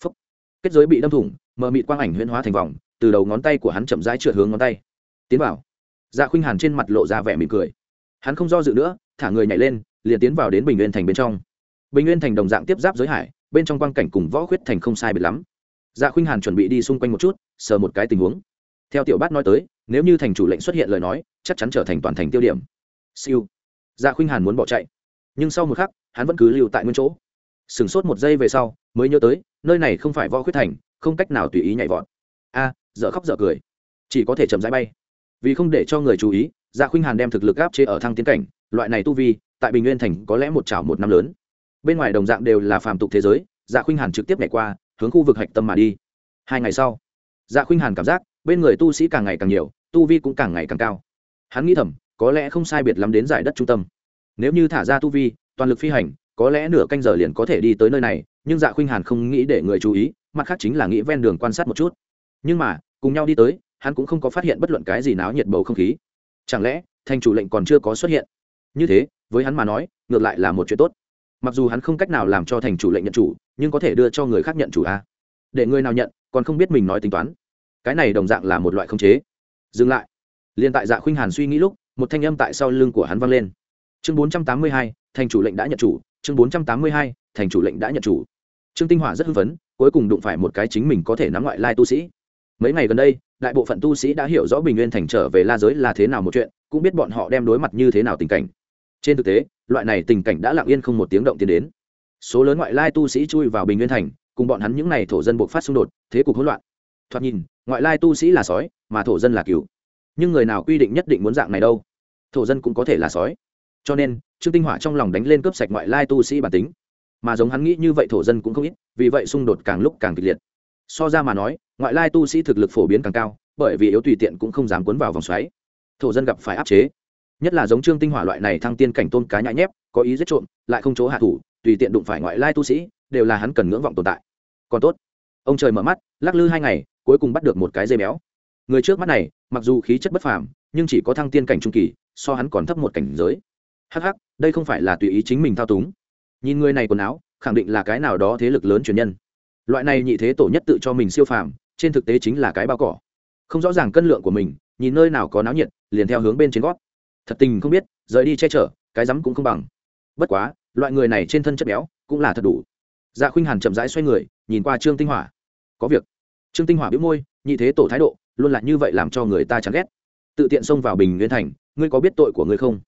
Phúc. Kết giới bị đâm thủng, mờ mịt quang ảnh huyễn hóa thành vòng, từ đầu ngón tay của hắn chậm rãi trượt hướng ngón tay. Tiến vào dạ khuynh hàn trên mặt lộ ra vẻ mỉm cười. Hắn không do dự nữa, thả người nhảy lên, liền tiến vào đến bình nguyên thành bên trong. Bình nguyên thành đồng dạng tiếp giáp giới hải, bên trong quang cảnh cùng võ khuyết thành không sai biệt lắm. Dạ khuynh hàn chuẩn bị đi xung quanh một chút, sờ một cái tình huống. Theo tiểu bát nói tới, nếu như thành chủ lệnh xuất hiện lời nói, chắc chắn trở thành toàn thành tiêu điểm. Siêu. Dạ khuynh hàn muốn bỏ chạy. Nhưng sau một khắc, hắn vẫn cứ lưu tại nguyên chỗ. Sửng sốt một giây về sau, mới nhớ tới, nơi này không phải võ khuyết thành, không cách nào tùy ý nhảy vọt. A, dở khóc dở cười. Chỉ có thể chậm rãi bay vì không để cho người chú ý dạ khuynh hàn đem thực lực áp chế ở thăng tiến cảnh, loại này tu vi, tại bình nguyên thành có lẽ một chảo một năm lớn. Bên ngoài đồng dạng đều là phàm tục thế giới dạ khuynh hàn trực tiếp nhảy qua, hướng khu vực hạch tâm mà đi. Hai ngày sau dạ khuynh hàn cảm giác, bên người tu sĩ càng ngày càng nhiều, tu vi cũng càng ngày càng cao. Hắn nghĩ thầm, có lẽ không sai biệt lắm đến giải đất trung tâm. Nếu như thả ra tu vi, toàn lực phi hành, có lẽ nửa canh giờ liền có thể đi tới nơi này, nhưng dạ khuynh hàn không nghĩ để người chú ý, mặt khác chính là nghĩ ven đường quan sát một chút. Nhưng mà, cùng nhau đi tới hắn cũng không có phát hiện bất luận cái gì náo nhiệt bầu không khí. Chẳng lẽ, thành chủ lệnh còn chưa có xuất hiện? Như thế, với hắn mà nói, ngược lại là một chuyện tốt. Mặc dù hắn không cách nào làm cho thành chủ lệnh nhận chủ, nhưng có thể đưa cho người khác nhận chủ a để người nào nhận, còn không biết mình nói tính toán. Cái này đồng dạng là một loại khống chế. Dừng lại. Liền tại dạ khuynh hàn suy nghĩ lúc, một thanh âm tại sau lưng của hắn vang lên. Chương bốn trăm tám mươi hai, thành chủ lệnh đã nhận chủ. Chương bốn trăm tám mươi hai, thành chủ lệnh đã nhận chủ. Trương tinh hỏa rất hưng phấn, cuối cùng đụng phải một cái chính mình có thể nắm ngoại lai tu sĩ. Mấy ngày gần đây đại bộ phận tu sĩ đã hiểu rõ bình nguyên thành trở về la giới là thế nào một chuyện, cũng biết bọn họ đem đối mặt như thế nào tình cảnh. Trên thực tế, loại này tình cảnh đã lặng yên không một tiếng động tiến đến. Số lớn ngoại lai tu sĩ chui vào bình nguyên thành, cùng bọn hắn những n à y thổ dân buộc phát xung đột, thế cục hỗn loạn. Thoạt nhìn, ngoại lai tu sĩ là sói, mà thổ dân là cừu. Nhưng người nào quy định nhất định muốn dạng này đâu? Thổ dân cũng có thể là sói. Cho nên, trương tinh hỏa trong lòng đánh lên cướp sạch ngoại lai tu sĩ bản tính. Mà giống hắn nghĩ như vậy thổ dân cũng không ít, vì vậy xung đột càng lúc càng kịch liệt so ra mà nói, ngoại lai tu sĩ thực lực phổ biến càng cao, bởi vì yếu tùy tiện cũng không dám cuốn vào vòng xoáy. Thổ dân gặp phải áp chế. Nhất là giống trương tinh hỏa loại này thăng tiên cảnh tôn cá nhãi nhép, có ý giết trộm, lại không chỗ hạ thủ, tùy tiện đụng phải ngoại lai tu sĩ, đều là hắn cần ngưỡng vọng tồn tại. Còn tốt. Ông trời mở mắt, lắc lư hai ngày, cuối cùng bắt được một cái dây béo. Người trước mắt này, mặc dù khí chất bất phàm, nhưng chỉ có thăng tiên cảnh trung kỳ, so hắn còn thấp một cảnh giới. Hắc hắc, đây không phải là tùy ý chính mình thao túng. Nhìn người này quần áo, khẳng định là cái nào đó thế lực lớn truyền nhân loại này nhị thế tổ nhất tự cho mình siêu phàm, trên thực tế chính là cái bao cỏ. Không rõ ràng cân lượng của mình, nhìn nơi nào có náo nhiệt, liền theo hướng bên trên gót. Thật tình không biết, rời đi che chở, cái rắm cũng không bằng. Bất quá, loại người này trên thân chất béo, cũng là thật đủ. Dạ khuynh hàn chậm rãi xoay người, nhìn qua trương tinh hỏa. Có việc. Trương tinh hỏa biếu môi, nhị thế tổ thái độ, luôn là như vậy làm cho người ta chán ghét. Tự tiện xông vào bình nguyên thành, ngươi có biết tội của ngươi không?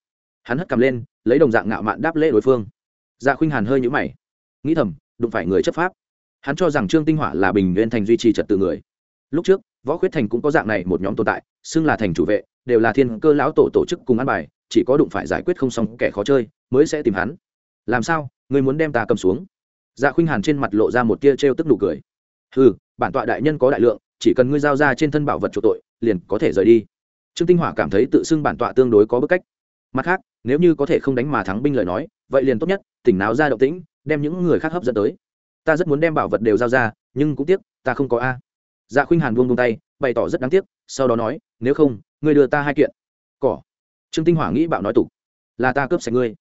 Hắn hất cầm lên, lấy đồng dạng ngạo mạn đáp lễ đối phương. Dạ khuynh hàn hơi nhũ mày. Nghĩ thầm, đụng phải người chấp pháp hắn cho rằng trương tinh hỏa là bình nguyên thành duy trì trật tự người. Lúc trước, võ khuyết thành cũng có dạng này một nhóm tồn tại, xưng là thành chủ vệ, đều là thiên cơ lão tổ tổ chức cùng ăn bài, chỉ có đụng phải giải quyết không xong kẻ khó chơi, mới sẽ tìm hắn. Làm sao người muốn đem ta cầm xuống? Dạ khuynh hàn trên mặt lộ ra một tia t tức nụ cười. Ừ bản tọa đại nhân có đại lượng, chỉ cần ngươi giao ra trên thân bảo vật chỗ tội, liền có thể rời đi. Trương tinh hỏa cảm thấy tự xưng bản tọa tương đối có bức cách. Mặt khác, nếu như có thể không đánh mà thắng binh lời nói, vậy liền tốt nhất, tỉnh náo ra động tĩnh, đem những người khác hấp dẫn tới ta rất muốn đem bảo vật đều giao ra, nhưng cũng tiếc, ta không có a. Dạ khuynh hàn buông buông tay, bày tỏ rất đáng tiếc, sau đó nói, nếu không, ngươi đưa ta hai kiện. Cỏ. Trương tinh hỏa nghĩ bạo nói tục. Là ta cướp sạch ngươi.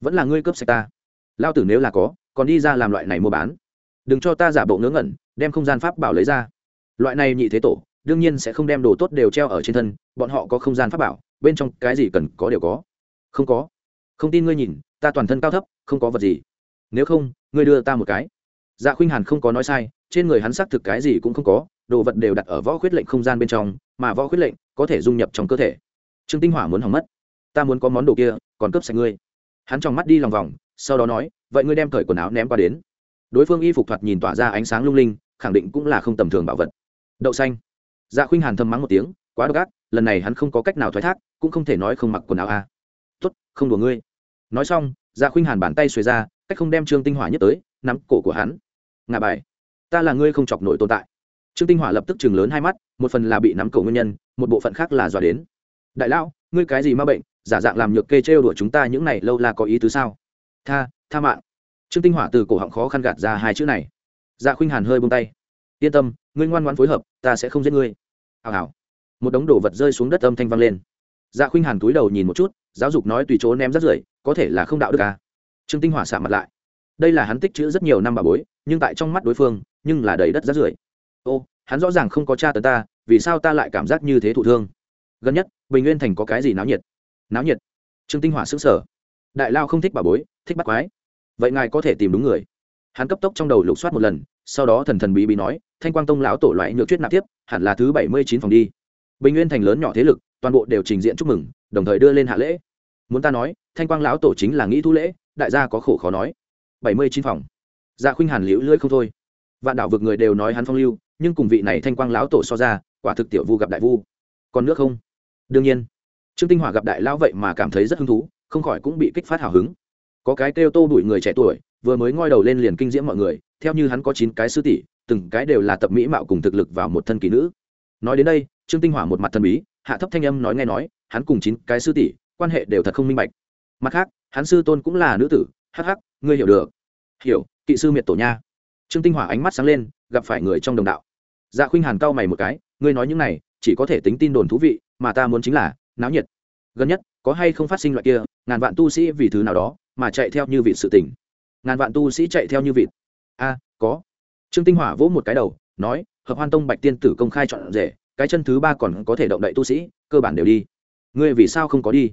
Vẫn là ngươi cướp sạch ta. Lao tử nếu là có, còn đi ra làm loại này mua bán. Đừng cho ta giả bộ ngớ ngẩn, đem không gian pháp bảo lấy ra. Loại này nhị thế tổ, đương nhiên sẽ không đem đồ tốt đều treo ở trên thân, bọn họ có không gian pháp bảo, bên trong cái gì cần có đều có. Không có. Không tin ngươi nhìn, ta toàn thân cao thấp, không có vật gì. Nếu không, ngươi đưa ta một cái dạ khuynh hàn không có nói sai, trên người hắn xác thực cái gì cũng không có, đồ vật đều đặt ở võ khuyết lệnh không gian bên trong, mà võ khuyết lệnh có thể dung nhập trong cơ thể. Trương tinh hỏa muốn hỏng mất. Ta muốn có món đồ kia, còn cướp sạch ngươi. Hắn trong mắt đi lòng vòng, sau đó nói, vậy ngươi đem cởi quần áo ném qua đến. Đối phương y phục thoạt nhìn tỏa ra ánh sáng lung linh, khẳng định cũng là không tầm thường bảo vật. Đậu xanh. Dạ khuynh hàn thầm mắng một tiếng, quá độc ác, lần này hắn không có cách nào thoái thác, cũng không thể nói không mặc quần áo a à. tốt, không đùa ngươi. Nói xong dạ khuynh hàn bàn tay xuề ra, cách không đem trương tinh hỏa nhất tới, nắm cổ của hắn ngà bài. Ta là ngươi không chọc nổi tồn tại. Trương tinh hỏa lập tức chừng lớn hai mắt, một phần là bị nắm cầu nguyên nhân, một bộ phận khác là dọa đến. Đại lão, ngươi cái gì ma bệnh, giả dạng làm nhược kê trêu đuổi chúng ta những này lâu là có ý tứ sao? Tha tha mạng. Trương tinh hỏa từ cổ họng khó khăn gạt ra hai chữ này. Dạ khuynh hàn hơi bông tay. Yên tâm, ngươi ngoan ngoãn phối hợp, ta sẽ không giết ngươi. Hào hào. Một đống đồ vật rơi xuống đất âm thanh vang lên. Dạ khuynh hàn túi đầu nhìn một chút, giáo dục nói tùy chỗ ném rắt rưởi, có thể là không đạo đức à. trương tinh hỏa xạ mặt lại đây là hắn tích chữ rất nhiều năm bà bối, nhưng tại trong mắt đối phương, nhưng là đầy đất rát rưởi. Ô, hắn rõ ràng không có cha tấn ta, vì sao ta lại cảm giác như thế thụ thương? Gần nhất, bình nguyên thành có cái gì náo nhiệt? Náo nhiệt? Trương tinh hỏa xứng sở đại lao không thích bà bối, thích bắt quái. Vậy ngài có thể tìm đúng người. Hắn cấp tốc trong đầu lục soát một lần, sau đó thần thần bí bí nói, thanh quang tông lão tổ loại nhược chuyết nạp tiếp, hẳn là thứ bảy mươi chín phòng đi. Bình nguyên thành lớn nhỏ thế lực, toàn bộ đều trình diện chúc mừng, đồng thời đưa lên hạ lễ. Muốn ta nói, thanh quang lão tổ chính là nghĩ thu lễ, đại gia có khổ khó nói bảy mươi chín phòng. Dạ khuynh hàn liễu lưỡi không thôi. Vạn đảo vực người đều nói hắn phong lưu, nhưng cùng vị này thanh quang lão tổ so ra, quả thực tiểu vu gặp đại vu. Còn nước không? Đương nhiên. Trương tinh hỏa gặp đại lão vậy mà cảm thấy rất hứng thú, không khỏi cũng bị kích phát hào hứng. Có cái kêu tô đuổi người trẻ tuổi, vừa mới ngoi đầu lên liền kinh diễm mọi người, theo như hắn có chín cái sư tỷ, từng cái đều là tập mỹ mạo cùng thực lực vào một thân kỳ nữ. Nói đến đây, trương tinh hỏa một mặt thần bí, hạ thấp thanh âm nói nghe nói, hắn cùng chín cái sư tỷ, quan hệ đều thật không minh bạch. Mặt khác, hắn sư tôn cũng là nữ tử, hắc hắc, ngươi hiểu được hiểu, kỵ sư miệt tổ nha. Trương tinh hỏa ánh mắt sáng lên, gặp phải người trong đồng đạo. Dạ khuynh hàn cau mày một cái, ngươi nói những này, chỉ có thể tính tin đồn thú vị, mà ta muốn chính là náo nhiệt. Gần nhất, có hay không phát sinh loại kia, ngàn vạn tu sĩ vì thứ nào đó, mà chạy theo như vị sự tình. Ngàn vạn tu sĩ chạy theo như vịt. A, có. Trương tinh hỏa vỗ một cái đầu, nói, hợp hoan tông bạch tiên tử công khai chọn rể, cái chân thứ ba còn có thể động đậy tu sĩ, cơ bản đều đi. Ngươi vì sao không có đi?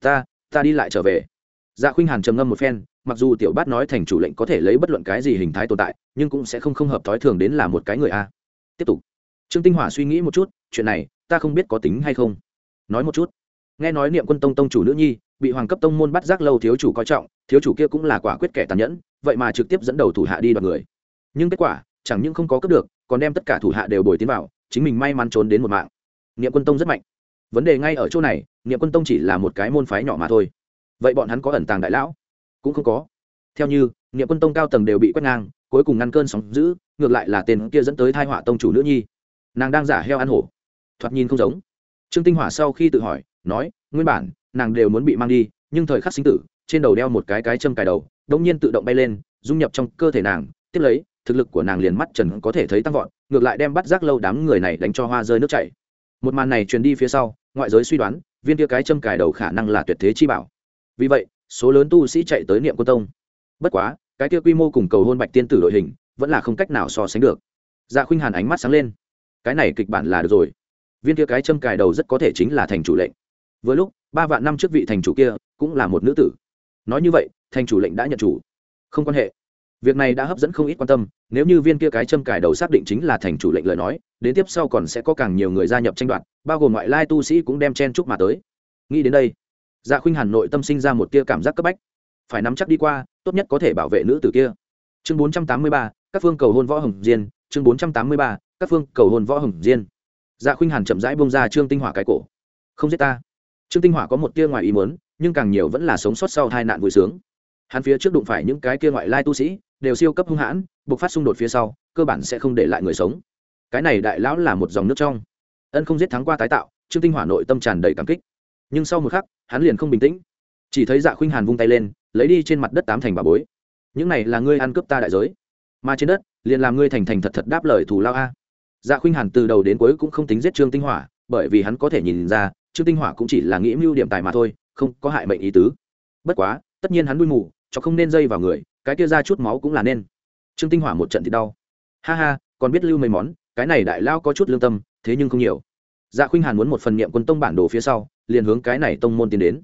Ta ta đi lại trở về dạ khuynh hàn trầm ngâm một phen, mặc dù tiểu bát nói thành chủ lệnh có thể lấy bất luận cái gì hình thái tồn tại, nhưng cũng sẽ không không hợp thói thường đến là một cái người a. Tiếp tục. Trương tinh hỏa suy nghĩ một chút, chuyện này, ta không biết có tính hay không. Nói một chút. Nghe nói niệm quân tông tông chủ nữ nhi, bị hoàng cấp tông môn bắt giác lâu thiếu chủ coi trọng, thiếu chủ kia cũng là quả quyết kẻ tàn nhẫn, vậy mà trực tiếp dẫn đầu thủ hạ đi đoạt người. Nhưng kết quả, chẳng những không có cướp được, còn đem tất cả thủ hạ đều bồi tiến vào, chính mình may mắn trốn đến một mạng. Niệm quân tông rất mạnh. Vấn đề ngay ở chỗ này, niệm quân tông chỉ là một cái môn phái nhỏ mà thôi vậy bọn hắn có ẩn tàng đại lão? Cũng không có. Theo như nghĩa quân tông cao tầng đều bị quét ngang, cuối cùng ngăn cơn sóng giữ ngược lại là tên kia dẫn tới thai họa tông chủ nữ nhi. Nàng đang giả heo ăn hổ. Thoạt nhìn không giống. Trương tinh hỏa sau khi tự hỏi, nói, nguyên bản, nàng đều muốn bị mang đi, nhưng thời khắc sinh tử, trên đầu đeo một cái cái châm cài đầu đông nhiên tự động bay lên, dung nhập trong cơ thể nàng, tiếp lấy, thực lực của nàng liền mắt trần có thể thấy tăng vọt, ngược lại đem bắt giác lâu đám người này đánh cho hoa rơi nước chảy. Một màn này truyền đi phía sau, ngoại giới suy đoán, viên kia cái châm cài đầu khả năng là tuyệt thế chi bảo vì vậy, số lớn tu sĩ chạy tới niệm quân tông. Bất quá, cái kia quy mô cùng cầu hôn bạch tiên tử đội hình vẫn là không cách nào so sánh được. Dạ khuynh hàn ánh mắt sáng lên. Cái này kịch bản là được rồi. Viên kia cái châm cài đầu rất có thể chính là thành chủ lệnh. Với lúc, ba vạn năm trước vị thành chủ kia cũng là một nữ tử. Nói như vậy, thành chủ lệnh đã nhận chủ. Không quan hệ. Việc này đã hấp dẫn không ít quan tâm, nếu như viên kia cái châm cài đầu xác định chính là thành chủ lệnh lời nói, đến tiếp sau còn sẽ có càng nhiều người gia nhập tranh đoạt, bao gồm ngoại lai tu sĩ cũng đem chen chúc mà tới. Nghĩ đến đây dạ khuynh hàn nội tâm sinh ra một tia cảm giác cấp bách. Phải nắm chắc đi qua, tốt nhất có thể bảo vệ nữ tử kia. Chương bốn trăm tám mươi ba, các phương cầu hôn võ hồng diên. Chương bốn trăm tám mươi ba, các phương cầu hôn võ hồng diên. Dạ khuynh hàn chậm rãi bông ra trương tinh hỏa cái cổ. Không giết ta. Trương tinh hỏa có một tia ngoài ý muốn, nhưng càng nhiều vẫn là sống sót sau hai nạn vui sướng. Hắn phía trước đụng phải những cái kia ngoại lai tu sĩ, đều siêu cấp hung hãn buộc phát xung đột phía sau, cơ bản sẽ không để lại người sống. Cái này đại lão là một dòng nước trong. Ân không giết thắng qua tái tạo, trương tinh hỏa nội tâm tràn đầy cảm kích. Nhưng sau một khắc hắn liền không bình tĩnh. Chỉ thấy dạ khuynh hàn vung tay lên, lấy đi trên mặt đất tám thành bà bối. Những này là ngươi ăn cướp ta đại giới. Mà trên đất, liền làm ngươi thành thành thật thật đáp lời thù lao a. Dạ khuynh hàn từ đầu đến cuối cũng không tính giết trương tinh hỏa, bởi vì hắn có thể nhìn ra, trương tinh hỏa cũng chỉ là nghĩ mưu điểm tài mà thôi, không có hại mệnh ý tứ. Bất quá, tất nhiên hắn đuôi mù, cho không nên dây vào người, cái kia ra chút máu cũng là nên. Trương tinh hỏa một trận thì đau. Ha ha, còn biết lưu mấy món, cái này đại lao có chút lương tâm, thế nhưng không nhiều dạ khuynh hàn muốn một phần niệm quân tông bản đồ phía sau, liền hướng cái này tông môn tiến đến.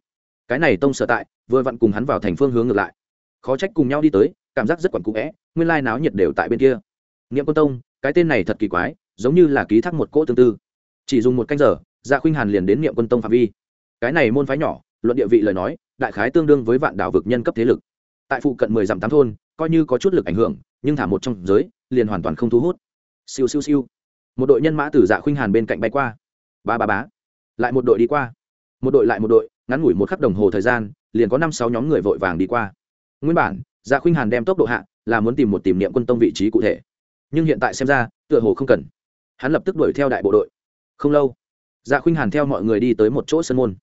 Cái này tông sở tại, vừa vặn cùng hắn vào thành phương hướng ngược lại. Khó trách cùng nhau đi tới, cảm giác rất quẩn cũ vẽ nguyên lai náo nhiệt đều tại bên kia. Niệm quân tông, cái tên này thật kỳ quái, giống như là ký thác một cỗ tương tư. Chỉ dùng một canh giờ dạ khuynh hàn liền đến niệm quân tông phạm vi. Cái này môn phái nhỏ, luận địa vị lời nói, đại khái tương đương với vạn đảo vực nhân cấp thế lực. Tại phụ cận mười dặm tám thôn, coi như có chút lực ảnh hưởng, nhưng thả một trong giới, liền hoàn toàn không thu hút. Siêu siêu siêu. Một đội nhân mã từ dạ khuynh hàn bên cạnh bay qua ba ba bá lại một đội đi qua. Một đội lại một đội, ngắn ngủi một khắc đồng hồ thời gian, liền có năm sáu nhóm người vội vàng đi qua. Nguyên bản dạ khuynh hàn đem tốc độ hạ, là muốn tìm một tìm niệm quân tông vị trí cụ thể. Nhưng hiện tại xem ra, tựa hồ không cần. Hắn lập tức đuổi theo đại bộ đội. Không lâu dạ khuynh hàn theo mọi người đi tới một chỗ sân môn.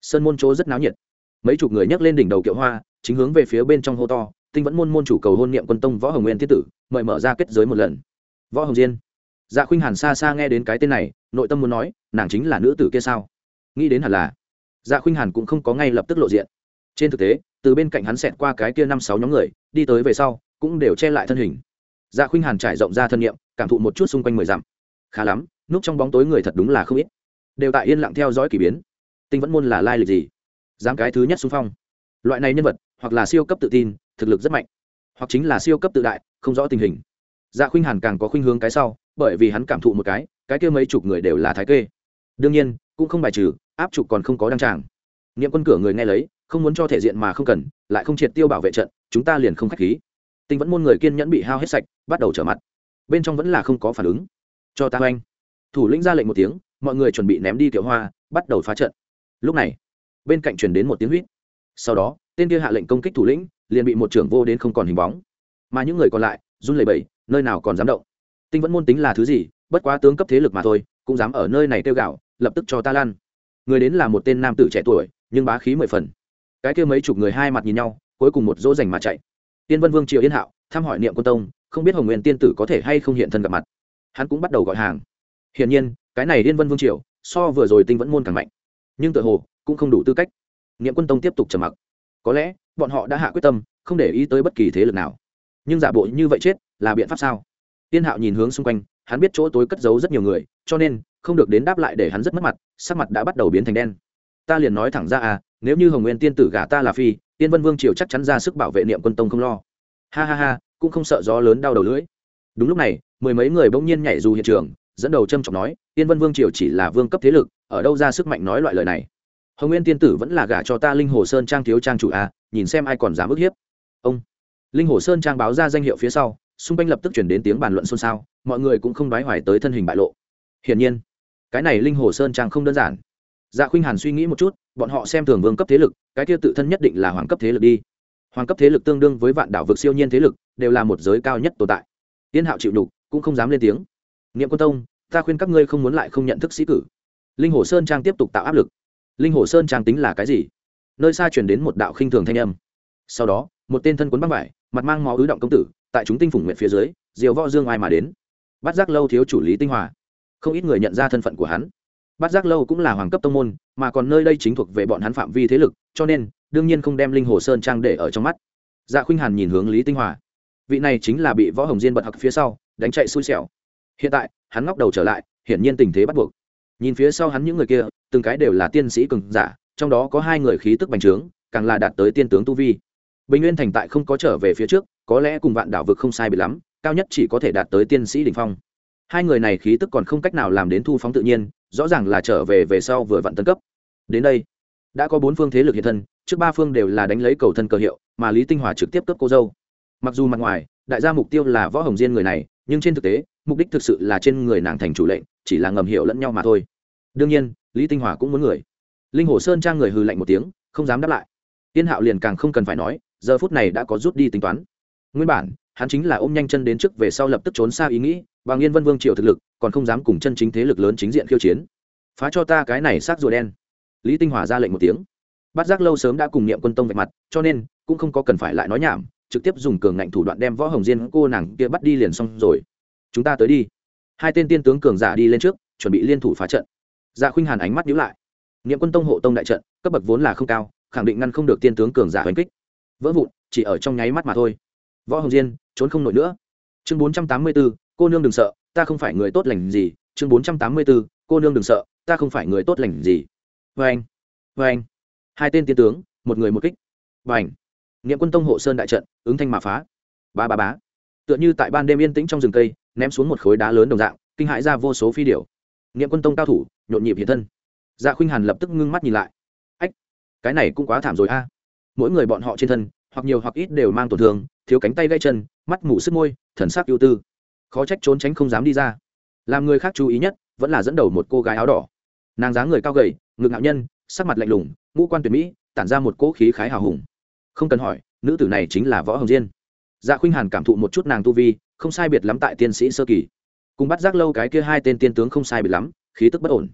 Sân môn chỗ rất náo nhiệt. Mấy chục người nhấc lên đỉnh đầu kiệu hoa, chính hướng về phía bên trong hô to, tinh vẫn môn môn chủ cầu hôn niệm quân tông võ hồng nguyên thiết tử, mời mở ra kết giới một lần. Võ hồng diên dạ khuynh hàn xa xa nghe đến cái tên này, nội tâm muốn nói, nàng chính là nữ tử kia sao? Nghĩ đến hẳn là dạ khuynh hàn cũng không có ngay lập tức lộ diện. Trên thực tế, từ bên cạnh hắn xẹt qua cái kia năm sáu nhóm người, đi tới về sau, cũng đều che lại thân hình. Dạ khuynh hàn trải rộng ra thân nhiệm, cảm thụ một chút xung quanh mười dặm. Khá lắm núp trong bóng tối người thật đúng là không ít. Đều tại yên lặng theo dõi k ỳ biến. Tinh vẫn môn là lai lịch gì? Dám cái thứ nhất xung phong. Loại này nhân vật, hoặc là siêu cấp tự tin, thực lực rất mạnh. Hoặc chính là siêu cấp tự đại, không rõ tình hình. Dạ khuynh hàn càng có khuynh hướng cái sau bởi vì hắn cảm thụ một cái cái kia mấy chục người đều là thái kê. Đương nhiên, cũng không bài trừ, áp trục còn không có đăng tràng. Nghiệm quân cửa người nghe lấy, không muốn cho thể diện mà không cần, lại không triệt tiêu bảo vệ trận, chúng ta liền không k h á c h khí. Tinh vẫn môn người kiên nhẫn bị hao hết sạch, bắt đầu trở mặt. Bên trong vẫn là không có phản ứng. Cho ta oanh. Thủ lĩnh ra lệnh một tiếng, mọi người chuẩn bị ném đi kiểu hoa, bắt đầu phá trận. Lúc này, bên cạnh truyền đến một tiếng huýt. Sau đó, tên kia hạ lệnh công kích thủ lĩnh, liền bị một trưởng vô đến không còn hình bóng. Mà những người còn lại, run lẩy bẩy, nơi nào còn dám động tinh vẫn môn tính là thứ gì, bất quá tướng cấp thế lực mà thôi, cũng dám ở nơi này tiêu gạo, lập tức cho ta lan. Người đến là một tên nam tử trẻ tuổi, nhưng bá khí mười phần. Cái kia mấy chục người hai mặt nhìn nhau, cuối cùng một dỗ dành mà chạy. Tiên vân vương triều yên hạo, thăm hỏi niệm quân tông, không biết hồng nguyện tiên tử có thể hay không hiện thân gặp mặt. Hắn cũng bắt đầu gọi hàng. Hiển nhiên, cái này liên vân vương triều, so vừa rồi tinh vẫn môn càng mạnh. Nhưng tự hồ, cũng không đủ tư cách. Niệm quân tông tiếp tục trầm mặc. Có lẽ, bọn họ đã hạ quyết tâm, không để ý tới bất kỳ thế lực nào. Nhưng giả bộ như vậy chết, là biện pháp sao? Tiên hạo nhìn hướng xung quanh, hắn biết chỗ tối cất giấu rất nhiều người, cho nên, không được đến đáp lại để hắn rất mất mặt, sắc mặt đã bắt đầu biến thành đen. Ta liền nói thẳng ra à nếu như hồng nguyên tiên tử gả ta là phi, tiên vân vương triều chắc chắn ra sức bảo vệ niệm quân tông không lo. Ha ha ha, cũng không sợ gió lớn đau đầu lưỡi. Đúng lúc này, mười mấy người bỗng nhiên nhảy dù hiện trường, dẫn đầu trâm trọng nói, tiên vân vương triều chỉ là vương cấp thế lực, ở đâu ra sức mạnh nói loại lời này? Hồng nguyên tiên tử vẫn là gả cho ta linh hồ sơn trang thiếu trang chủ a nhìn xem ai còn dám ức hiếp. Ông, linh hồ sơn trang báo ra danh hiệu phía sau xung quanh lập tức chuyển đến tiếng bàn luận xôn xao, mọi người cũng không đoái hoài tới thân hình bại lộ. Hiển nhiên, cái này linh hồ sơn trang không đơn giản. Dạ khuynh hàn suy nghĩ một chút, bọn họ xem thường vương cấp thế lực, cái kia tự thân nhất định là hoàng cấp thế lực đi. Hoàng cấp thế lực tương đương với vạn đảo vực siêu nhiên thế lực, đều là một giới cao nhất tồn tại. Tiên hạo chịu đục cũng không dám lên tiếng. Niệm quân tông, ta khuyên các ngươi không muốn lại không nhận thức sĩ cử. Linh hồ sơn trang tiếp tục tạo áp lực. Linh hồ sơn trang tính là cái gì? Nơi xa chuyển đến một đạo khinh thường thanh âm. Sau đó, một tên thân quấn băng vải, mặt mang máu ứ động công tử tại chúng tinh phủng nguyện phía dưới, diều võ dương ai mà đến? Bắt giác lâu thiếu chủ lý tinh hòa. Không ít người nhận ra thân phận của hắn. Bắt giác lâu cũng là hoàng cấp tông môn, mà còn nơi đây chính thuộc về bọn hắn phạm vi thế lực, cho nên, đương nhiên không đem linh hồ sơn trang để ở trong mắt. Dạ khuynh hàn nhìn hướng lý tinh hòa. Vị này chính là bị võ hồng diên bật hặc phía sau, đánh chạy xui xẻo. Hiện tại, hắn ngóc đầu trở lại, hiển nhiên tình thế bắt buộc. Nhìn phía sau hắn những người kia, từng cái đều là tiên sĩ cường giả, trong đó có hai người khí tức bành trướng, càng là đạt tới tiên tướng tu vi. Bình nguyên thành tại không có trở về phía trước có lẽ cùng vạn đảo vực không sai bị lắm, cao nhất chỉ có thể đạt tới tiên sĩ đ ỉ n h phong. Hai người này khí tức còn không cách nào làm đến thu phóng tự nhiên, rõ ràng là trở về về sau vừa vặn tân cấp. Đến đây, đã có bốn phương thế lực hiện thân, trước ba phương đều là đánh lấy cầu thân cơ hiệu, mà lý tinh hòa trực tiếp cấp cô dâu. Mặc dù mặt ngoài, đại gia mục tiêu là võ hồng diên người này, nhưng trên thực tế, mục đích thực sự là trên người nàng thành chủ lệnh, chỉ là ngầm hiệu lẫn nhau mà thôi. Đương nhiên, lý tinh hòa cũng muốn người. Linh hồ sơn trang người hư lạnh một tiếng, không dám đáp lại. Tiên hạo liền càng không cần phải nói, giờ phút này đã có rút đi tính toán nguyên bản, hắn chính là ôm nhanh chân đến trước về sau lập tức trốn xa ý nghĩ, và nghiên vân vương triều thực lực, còn không dám cùng chân chính thế lực lớn chính diện khiêu chiến. Phá cho ta cái này xác rùa đen. Lý tinh hòa ra lệnh một tiếng. Bát giác lâu sớm đã cùng niệm quân tông vạch mặt, cho nên, cũng không có cần phải lại nói nhảm, trực tiếp dùng cường ngạnh thủ đoạn đem võ hồng diên cô nàng kia bắt đi liền xong rồi. Chúng ta tới đi. Hai tên tiên tướng cường giả đi lên trước, chuẩn bị liên thủ phá trận. Dạ khuynh hàn ánh mắt nhíu lại. Niệm quân tông hộ tông đại trận, cấp bậc vốn là không cao, khẳng định ngăn không được tiên tướng cường giả hành kích. Vỡ vụn, chỉ ở trong nháy mắt mà thôi võ hồng diên, trốn không nổi nữa. Chương bốn trăm tám mươi b ố cô nương đừng sợ, ta không phải người tốt lành gì. Chương bốn trăm tám mươi b ố cô nương đừng sợ, ta không phải người tốt lành gì. Vê anh vê anh hai tên tiên tướng, một người một kích. Vâng. Và ảnh nghiệm quân tông hộ sơn đại trận, ứng thanh mà phá. Ba ba bá tựa như tại ban đêm yên tĩnh trong rừng cây, ném xuống một khối đá lớn đồng dạng, kinh hãi ra vô số phi điểu. Nghiệm quân tông cao thủ, nhộn nhịp hiện thân. Dạ khuynh hàn lập tức ngưng mắt nhìn lại. Ách, cái này cũng quá thảm rồi a. Mỗi người bọn họ trên thân, hoặc nhiều hoặc ít đều mang tổn thương thiếu cánh tay gãy chân, mắt mù sức môi, thần sắc ưu tư. Khó trách trốn tránh không dám đi ra. Làm người khác chú ý nhất, vẫn là dẫn đầu một cô gái áo đỏ. Nàng dáng người cao gầy, ngực ngạo nhân, sắc mặt lạnh lùng, ngũ quan tuyệt mỹ, tản ra một cỗ khí khái hào hùng. Không cần hỏi, nữ tử này chính là võ hồng diên. Dạ khuynh hàn cảm thụ một chút nàng tu vi, không sai biệt lắm tại tiên sĩ sơ kỳ. Cùng bắt giác lâu cái kia hai tên tiên tướng không sai biệt lắm, khí tức bất ổn.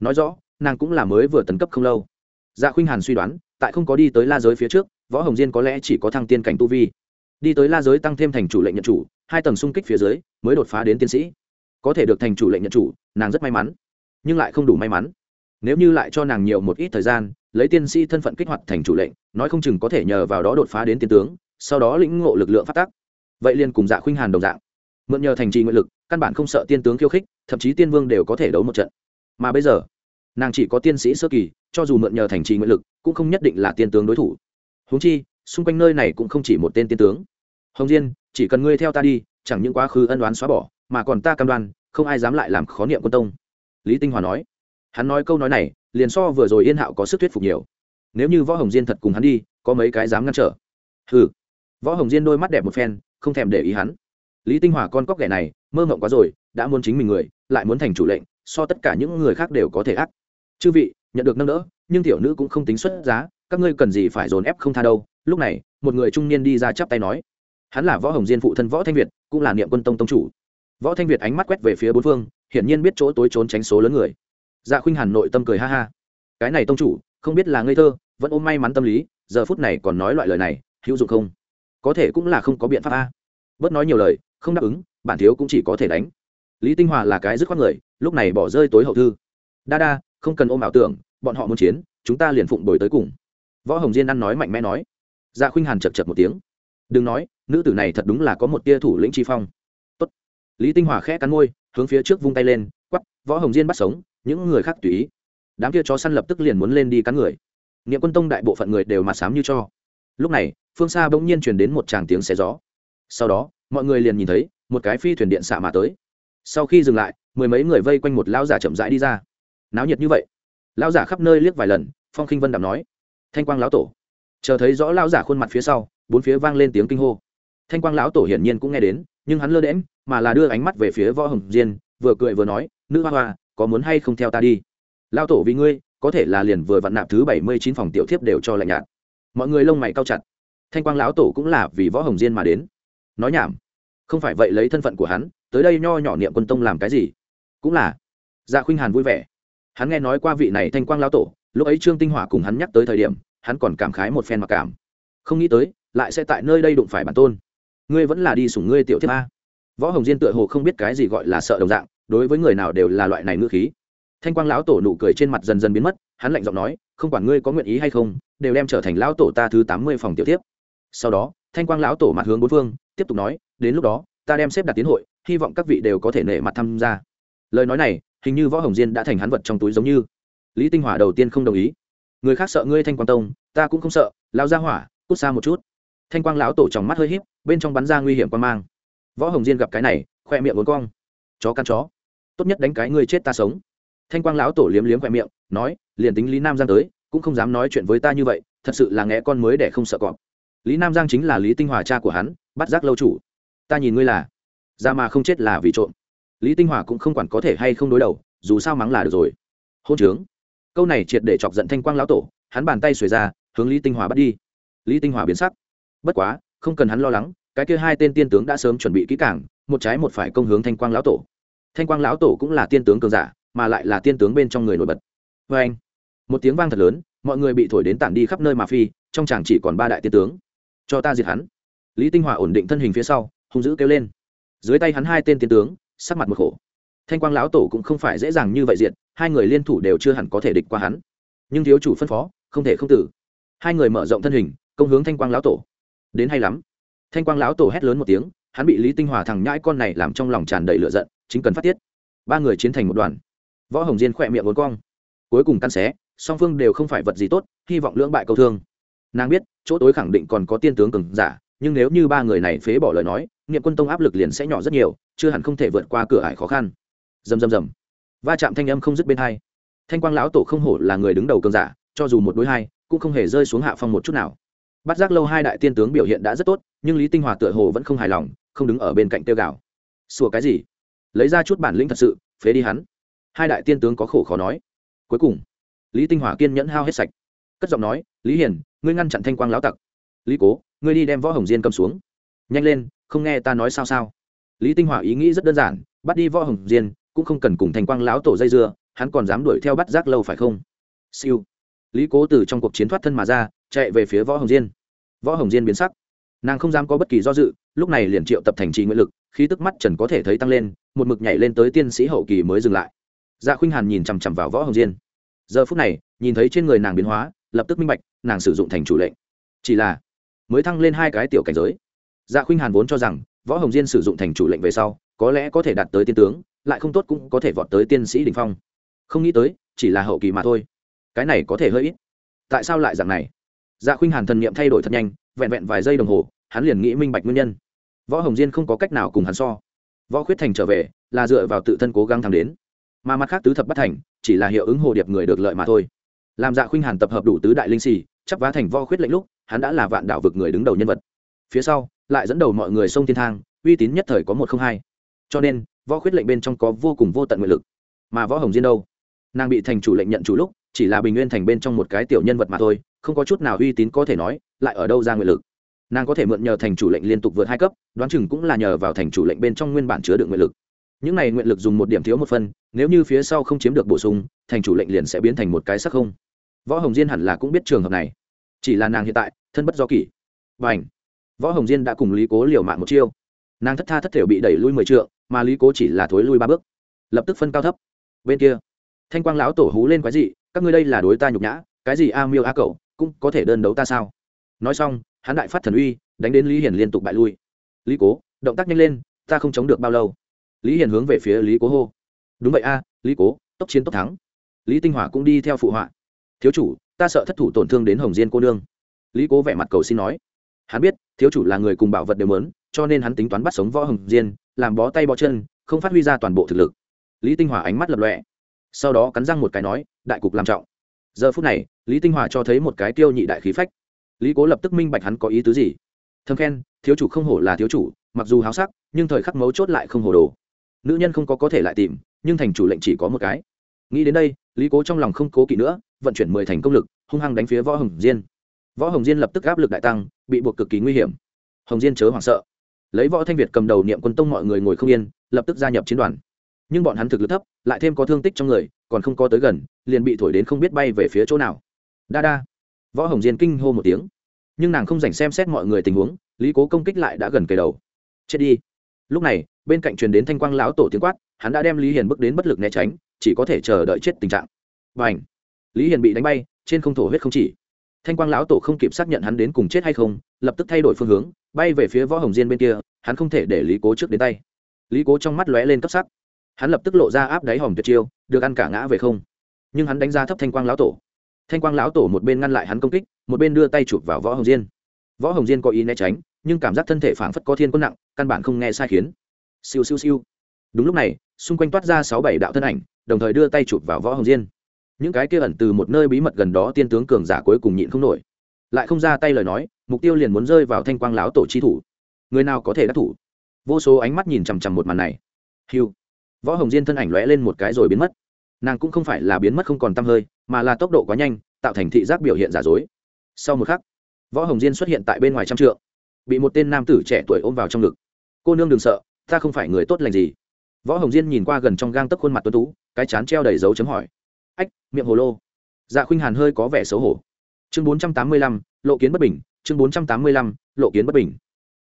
Nói rõ, nàng cũng là mới vừa tấn cấp không lâu. Dạ khuynh hàn suy đoán, tại không có đi tới la giới phía trước, võ hồng diên có lẽ chỉ có thăng tiên cảnh tu vi đi tới la giới tăng thêm thành chủ lệnh nhận chủ, hai tầng xung kích phía dưới, mới đột phá đến tiến sĩ. Có thể được thành chủ lệnh nhận chủ, nàng rất may mắn, nhưng lại không đủ may mắn. Nếu như lại cho nàng nhiều một ít thời gian, lấy tiên sĩ thân phận kích hoạt thành chủ lệnh, nói không chừng có thể nhờ vào đó đột phá đến tiên tướng, sau đó lĩnh ngộ lực lượng phát tác. Vậy liền cùng dạ khuynh hàn đồng dạng. Mượn nhờ thành trì nguyện lực, căn bản không sợ tiên tướng khiêu khích, thậm chí tiên vương đều có thể đấu một trận. Mà bây giờ, nàng chỉ có tiên sĩ sơ kỳ, cho dù mượn nhờ thành trì nguyện lực, cũng không nhất định là tiên tướng đối thủ. Huống chi xung quanh nơi này cũng không chỉ một tên tiên tướng. Hồng diên chỉ cần ngươi theo ta đi chẳng những quá khứ ân đoán xóa bỏ mà còn ta cam đoan không ai dám lại làm khó niệm quân tông. Lý tinh hòa nói. Hắn nói câu nói này liền so vừa rồi yên hạo có sức thuyết phục nhiều. Nếu như võ hồng diên thật cùng hắn đi có mấy cái dám ngăn trở? Hừ, võ hồng diên đôi mắt đẹp một phen không thèm để ý hắn. Lý tinh hòa con cóc ghẻ này mơ mộng quá rồi đã muốn chính mình người lại muốn thành chủ lệnh so tất cả những người khác đều có thể ác. Chư vị nhận được nâng đỡ nhưng tiểu nữ cũng không tính xuất giá các ngươi cần gì phải dồn ép không tha đâu. Lúc này, một người trung niên đi ra chắp tay nói. Hắn là võ hồng diên phụ thân võ thanh việt, cũng là niệm quân tông tông chủ. Võ thanh việt ánh mắt quét về phía bốn phương, hiển nhiên biết chỗ tối trốn tránh số lớn người. Dạ khuynh hàn nội tâm cười ha ha. Cái này tông chủ, không biết là ngây thơ, vẫn ôm may mắn tâm lý, giờ phút này còn nói loại lời này, hữu dụng không? Có thể cũng là không có biện pháp a. Bớt nói nhiều lời, không đáp ứng, bản thiếu cũng chỉ có thể đánh. Lý tinh hòa là cái dứt khoát người, lúc này bỏ rơi tối hậu thư. Đa đa, không cần ôm ảo tưởng, bọn họ muốn chiến, chúng ta liền phụng đổi tới cùng võ hồng diên ăn nói mạnh mẽ nói. Dạ khuynh hàn chật chật một tiếng. Đừng nói, nữ tử này thật đúng là có một tia thủ lĩnh tri phong. Tốt. lý tinh hòa khẽ cắn môi, hướng phía trước vung tay lên quắp võ hồng diên bắt sống, những người khác tùy ý. Đám kia chó săn lập tức liền muốn lên đi cắn người. Nghĩa quân tông đại bộ phận người đều mặt sám như cho. Lúc này, phương xa bỗng nhiên truyền đến một tràng tiếng xé gió. Sau đó, mọi người liền nhìn thấy, một cái phi thuyền điện xạ mà tới. Sau khi dừng lại, mười mấy người vây quanh một lão giả chậm rãi đi ra. Náo nhiệt như vậy. Lão giả khắp nơi liếc vài lần, phong khinh vân đạm nói thanh quang lão tổ. Chờ thấy rõ lão giả khuôn mặt phía sau, bốn phía vang lên tiếng kinh hô. Thanh quang lão tổ hiển nhiên cũng nghe đến, nhưng hắn lơ đễm mà là đưa ánh mắt về phía võ hồng diên, vừa cười vừa nói, nữ hoa hoa, có muốn hay không theo ta đi? Lão tổ vì ngươi, có thể là liền vừa vặn nạp thứ bảy mươi chín phòng tiểu thiếp đều cho lạnh nhạt. Mọi người lông mày cao chặt. Thanh quang lão tổ cũng là vì võ hồng diên mà đến. Nói nhảm. Không phải vậy lấy thân phận của hắn, tới đây nho nhỏ niệm quân tông làm cái gì? Cũng là. Dạ khuynh hàn vui vẻ. Hắn nghe nói qua vị này thanh quang lão tổ lúc ấy trương tinh hỏa cùng hắn nhắc tới thời điểm, hắn còn cảm khái một phen mặc cảm. Không nghĩ tới, lại sẽ tại nơi đây đụng phải bản tôn. Ngươi vẫn là đi sủng ngươi tiểu thiếp a. Võ hồng diên tựa hồ không biết cái gì gọi là sợ đồng dạng, đối với người nào đều là loại này ngữ khí. Thanh quang lão tổ nụ cười trên mặt dần dần biến mất, hắn lạnh giọng nói, không quản ngươi có nguyện ý hay không, đều đem trở thành lão tổ ta thứ tám mươi phòng tiểu tiếp sau đó, thanh quang lão tổ mặt hướng bốn phương, tiếp tục nói, đến lúc đó, ta đem xếp đặt tiến hội, hy vọng các vị đều có thể nể mặt tham gia. Lời nói này, hình như võ hồng diên đã thành hắn vật trong túi giống như lý tinh hỏa đầu tiên không đồng ý. Người khác sợ ngươi thanh quang tông, ta cũng không sợ lao ra hỏa, cút xa một chút. Thanh quang lão tổ tròng mắt hơi h í p bên trong bắn ra nguy hiểm quan mang. Võ hồng diên gặp cái này khoe miệng vốn cong. Chó căn chó. Tốt nhất đánh cái ngươi chết ta sống. Thanh quang lão tổ liếm liếm khoe miệng, nói, liền tính lý nam giang tới, cũng không dám nói chuyện với ta như vậy, thật sự là nghe con mới để không sợ cọp. Lý nam giang chính là lý tinh hòa cha của hắn, bắt giác lâu chủ. Ta nhìn ngươi là, ra mà không chết là vì trộm. Lý tinh hòa cũng không quản có thể hay không đối đầu, dù sao mắng là được rồi. Hôn trướng câu này triệt để chọc giận thanh quang lão tổ, hắn bàn tay xuề ra, hướng lý tinh hòa bắt đi. Lý tinh hòa biến sắc. Bất quá, không cần hắn lo lắng, cái kia hai tên tiên tướng đã sớm chuẩn bị kỹ cảng một trái một phải công hướng thanh quang lão tổ. Thanh quang lão tổ cũng là tiên tướng cường giả, mà lại là tiên tướng bên trong người nổi bật. Vê anh, một tiếng vang thật lớn, mọi người bị thổi đến tản đi khắp nơi mà phi, trong chàng chỉ còn ba đại tiên tướng. Cho ta diệt hắn. Lý tinh hòa ổn định thân hình phía sau, hung dữ kêu lên. Dưới tay hắn hai tên tiên tướng, sắc mặt một khổ thanh quang lão tổ cũng không phải dễ dàng như vậy diện hai người liên thủ đều chưa hẳn có thể địch qua hắn. Nhưng thiếu chủ phân phó, không thể không tử. Hai người mở rộng thân hình, công hướng thanh quang lão tổ. Đến hay lắm. Thanh quang lão tổ hét lớn một tiếng, hắn bị lý tinh hòa thằng nhãi con này làm trong lòng tràn đầy lửa giận, chính cần phát tiết. Ba người chiến thành một đoàn. Võ hồng diên khỏe miệng vốn cong. Cuối cùng căn xé, song phương đều không phải vật gì tốt, hy vọng lưỡng bại câu thương. Nàng biết, chỗ tối khẳng định còn có tiên tướng cường giả, nhưng nếu như ba người này phế bỏ lời nói nghiệm quân tông áp lực liền sẽ nhỏ rất nhiều, chưa hẳn không thể vượt qua cửa ải khó khăn dầm dầm dầm va chạm thanh âm không dứt bên hai. Thanh quang lão tổ không hổ là người đứng đầu cường giả, cho dù một đối hai, cũng không hề rơi xuống hạ phong một chút nào. Bắt giác lâu hai đại tiên tướng biểu hiện đã rất tốt, nhưng lý tinh hòa tựa hồ vẫn không hài lòng, không đứng ở bên cạnh tiêu gạo sủa cái gì? Lấy ra chút bản lĩnh thật sự, phế đi hắn. Hai đại tiên tướng có khổ khó nói. Cuối cùng, lý tinh hòa kiên nhẫn hao hết sạch. Cất giọng nói, lý hiền, ngươi ngăn chặn thanh quang lão tặc. Lý cố, ngươi đi đem võ hồng diên cầm xuống. Nhanh lên, không nghe ta nói sao sao? Lý tinh hòa ý nghĩ rất đơn giản, bắt đi võ hồng diên cũng không cần cùng thành quang lão tổ dây dưa, hắn còn dám đuổi theo bắt giác lâu phải không? Siêu. Lý cố từ trong cuộc chiến thoát thân mà ra, chạy về phía võ hồng diên. Võ hồng diên biến sắc. Nàng không dám có bất kỳ do dự, lúc này liền triệu tập thành trì nguyện lực khi tức mắt trần có thể thấy tăng lên, một mực nhảy lên tới tiên sĩ hậu kỳ mới dừng lại. Dạ khuynh hàn nhìn chằm chằm vào võ hồng diên. Giờ phút này, nhìn thấy trên người nàng biến hóa, lập tức minh bạch, nàng sử dụng thành chủ lệnh. Chỉ là, mới thăng lên hai cái tiểu cảnh giới. Dạ khuynh hàn vốn cho rằng, võ hồng diên sử dụng thành chủ lệnh về sau có lẽ có thể đạt tới tiên tướng, lại không tốt cũng có thể vọt tới tiên sĩ đình phong. Không nghĩ tới, chỉ là hậu kỳ mà thôi. Cái này có thể hơi ít. Tại sao lại dạng này? Dạ khuynh hàn thần niệm thay đổi thật nhanh, vẹn vẹn vài giây đồng hồ, hắn liền nghĩ minh bạch nguyên nhân. Võ hồng diên không có cách nào cùng hắn so. Võ khuyết thành trở về, là dựa vào tự thân cố gắng thắng đến. Mà mặt khác tứ thập bất thành, chỉ là hiệu ứng hồ điệp người được lợi mà thôi. Làm dạ khuynh hàn tập hợp đủ tứ đại linh xì chấp vá thành võ khuyết lệnh lúc, hắn đã là vạn đảo vực người đứng đầu nhân vật. Phía sau, lại dẫn đầu mọi người sông thiên thang, uy tín nhất thời có một không hai cho nên, võ khuyết lệnh bên trong có vô cùng vô tận nguyện lực. Mà võ hồng diên đâu? Nàng bị thành chủ lệnh nhận chủ lúc, chỉ là bình nguyên thành bên trong một cái tiểu nhân vật mà thôi, không có chút nào uy tín có thể nói, lại ở đâu ra nguyện lực. Nàng có thể mượn nhờ thành chủ lệnh liên tục vượt hai cấp, đoán chừng cũng là nhờ vào thành chủ lệnh bên trong nguyên bản chứa đựng nguyện lực. Những này nguyện lực dùng một điểm thiếu một phân nếu như phía sau không chiếm được bổ sung, thành chủ lệnh liền sẽ biến thành một cái sắc không. Võ hồng diên hẳn là cũng biết trường hợp này. Chỉ là nàng hiện tại, thân bất do kỷ. Và ảnh võ hồng diên đã cùng lý cố liều mạng một chiêu. Nàng thất tha thất thể bị đẩy lui mười trượng mà lý cố chỉ là thối lui ba bước, lập tức phân cao thấp. Bên kia, thanh quang lão tổ hú lên quái gì các ngươi đây là đối ta nhục nhã, cái gì a miêu a cậu cũng có thể đơn đấu ta sao? Nói xong, hắn đại phát thần uy, đánh đến lý hiển liên tục bại lui. Lý cố, động tác nhanh lên, ta không chống được bao lâu. Lý hiển hướng về phía lý cố hô. Đúng vậy a, lý cố, tốc chiến tốc thắng. Lý tinh hỏa cũng đi theo phụ họa. Thiếu chủ, ta sợ thất thủ tổn thương đến hồng diên cô nương. Lý cố vẻ mặt cầu xin nói. Hắn biết, thiếu chủ là người cùng bảo vật đều mớn cho nên hắn tính toán bắt sống võ hồng diên, làm bó tay bó chân, không phát huy ra toàn bộ thực lực. Lý tinh hỏa ánh mắt lập lọe sau đó cắn răng một cái nói, đại cục làm trọng. Giờ phút này, lý tinh hỏa cho thấy một cái tiêu nhị đại khí phách. Lý cố lập tức minh bạch hắn có ý tứ gì. Thầm khen, thiếu chủ không hổ là thiếu chủ, mặc dù háo sắc, nhưng thời khắc mấu chốt lại không hổ đồ. Nữ nhân không có có thể lại tìm, nhưng thành chủ lệnh chỉ có một cái. Nghĩ đến đây, lý cố trong lòng không cố kỵ nữa, vận chuyển mười thành công lực, hung hăng đánh phía võ hồng diên. Võ hồng diên lập tức áp lực đại tăng, bị buộc cực kỳ nguy hiểm. Hồng diên chớ hoảng sợ lấy võ thanh việt cầm đầu niệm quân tông mọi người ngồi không yên, lập tức gia nhập chiến đoàn. Nhưng bọn hắn thực lực thấp, lại thêm có thương tích trong người, còn không có tới gần, liền bị thổi đến không biết bay về phía chỗ nào. Đa đa. Võ hồng diên kinh hô một tiếng. Nhưng nàng không dành xem xét mọi người tình huống, lý cố công kích lại đã gần kề đầu. Chết đi. Lúc này, bên cạnh truyền đến thanh quang lão tổ tiếng quát, hắn đã đem lý hiền bước đến bất lực né tránh, chỉ có thể chờ đợi chết tình trạng. Và ảnh lý hiền bị đánh bay, trên không thổ huyết không chỉ. Thanh quang lão tổ không kịp xác nhận hắn đến cùng chết hay không, lập tức thay đổi phương hướng bay về phía võ hồng diên bên kia, hắn không thể để lý cố trước đến tay. Lý cố trong mắt lóe lên cấp sắc. Hắn lập tức lộ ra áp đáy hòm tuyệt chiêu, được ăn cả ngã về không. Nhưng hắn đánh ra thấp thanh quang lão tổ. Thanh quang lão tổ một bên ngăn lại hắn công kích, một bên đưa tay chụp vào võ hồng diên. Võ hồng diên có ý né tránh, nhưng cảm giác thân thể phảng phất có thiên quân nặng, căn bản không nghe sai khiến. Siêu siêu siêu. Đúng lúc này, xung quanh toát ra sáu bảy đạo thân ảnh, đồng thời đưa tay chụp vào võ hồng diên. Những cái kia ẩn từ một nơi bí mật gần đó tiên tướng cường giả cuối cùng nhịn không nổi. Lại không ra tay lời nói mục tiêu liền muốn rơi vào thanh quang lão tổ chi thủ. Người nào có thể đắc thủ? Vô số ánh mắt nhìn chằm chằm một màn này. Hiu võ hồng diên thân ảnh lóe lên một cái rồi biến mất. Nàng cũng không phải là biến mất không còn t hơi, mà là tốc độ quá nhanh, tạo thành thị giác biểu hiện giả dối. Sau một khắc, võ hồng diên xuất hiện tại bên ngoài trăm trượng, bị một tên nam tử trẻ tuổi ôm vào trong ngực. Cô nương đừng sợ, ta không phải người tốt lành gì. Võ hồng diên nhìn qua gần trong gang tấc khuôn mặt tuấn tú, cái chán treo đầy dấu chấm hỏi. Ách, miệng hồ lô. Dạ khuynh hàn hơi có vẻ xấu hổ. Chương bốn trăm tám mươi lăm, lộ kiến bất bình chương bốn trăm tám mươi lăm, lộ kiến bất bình.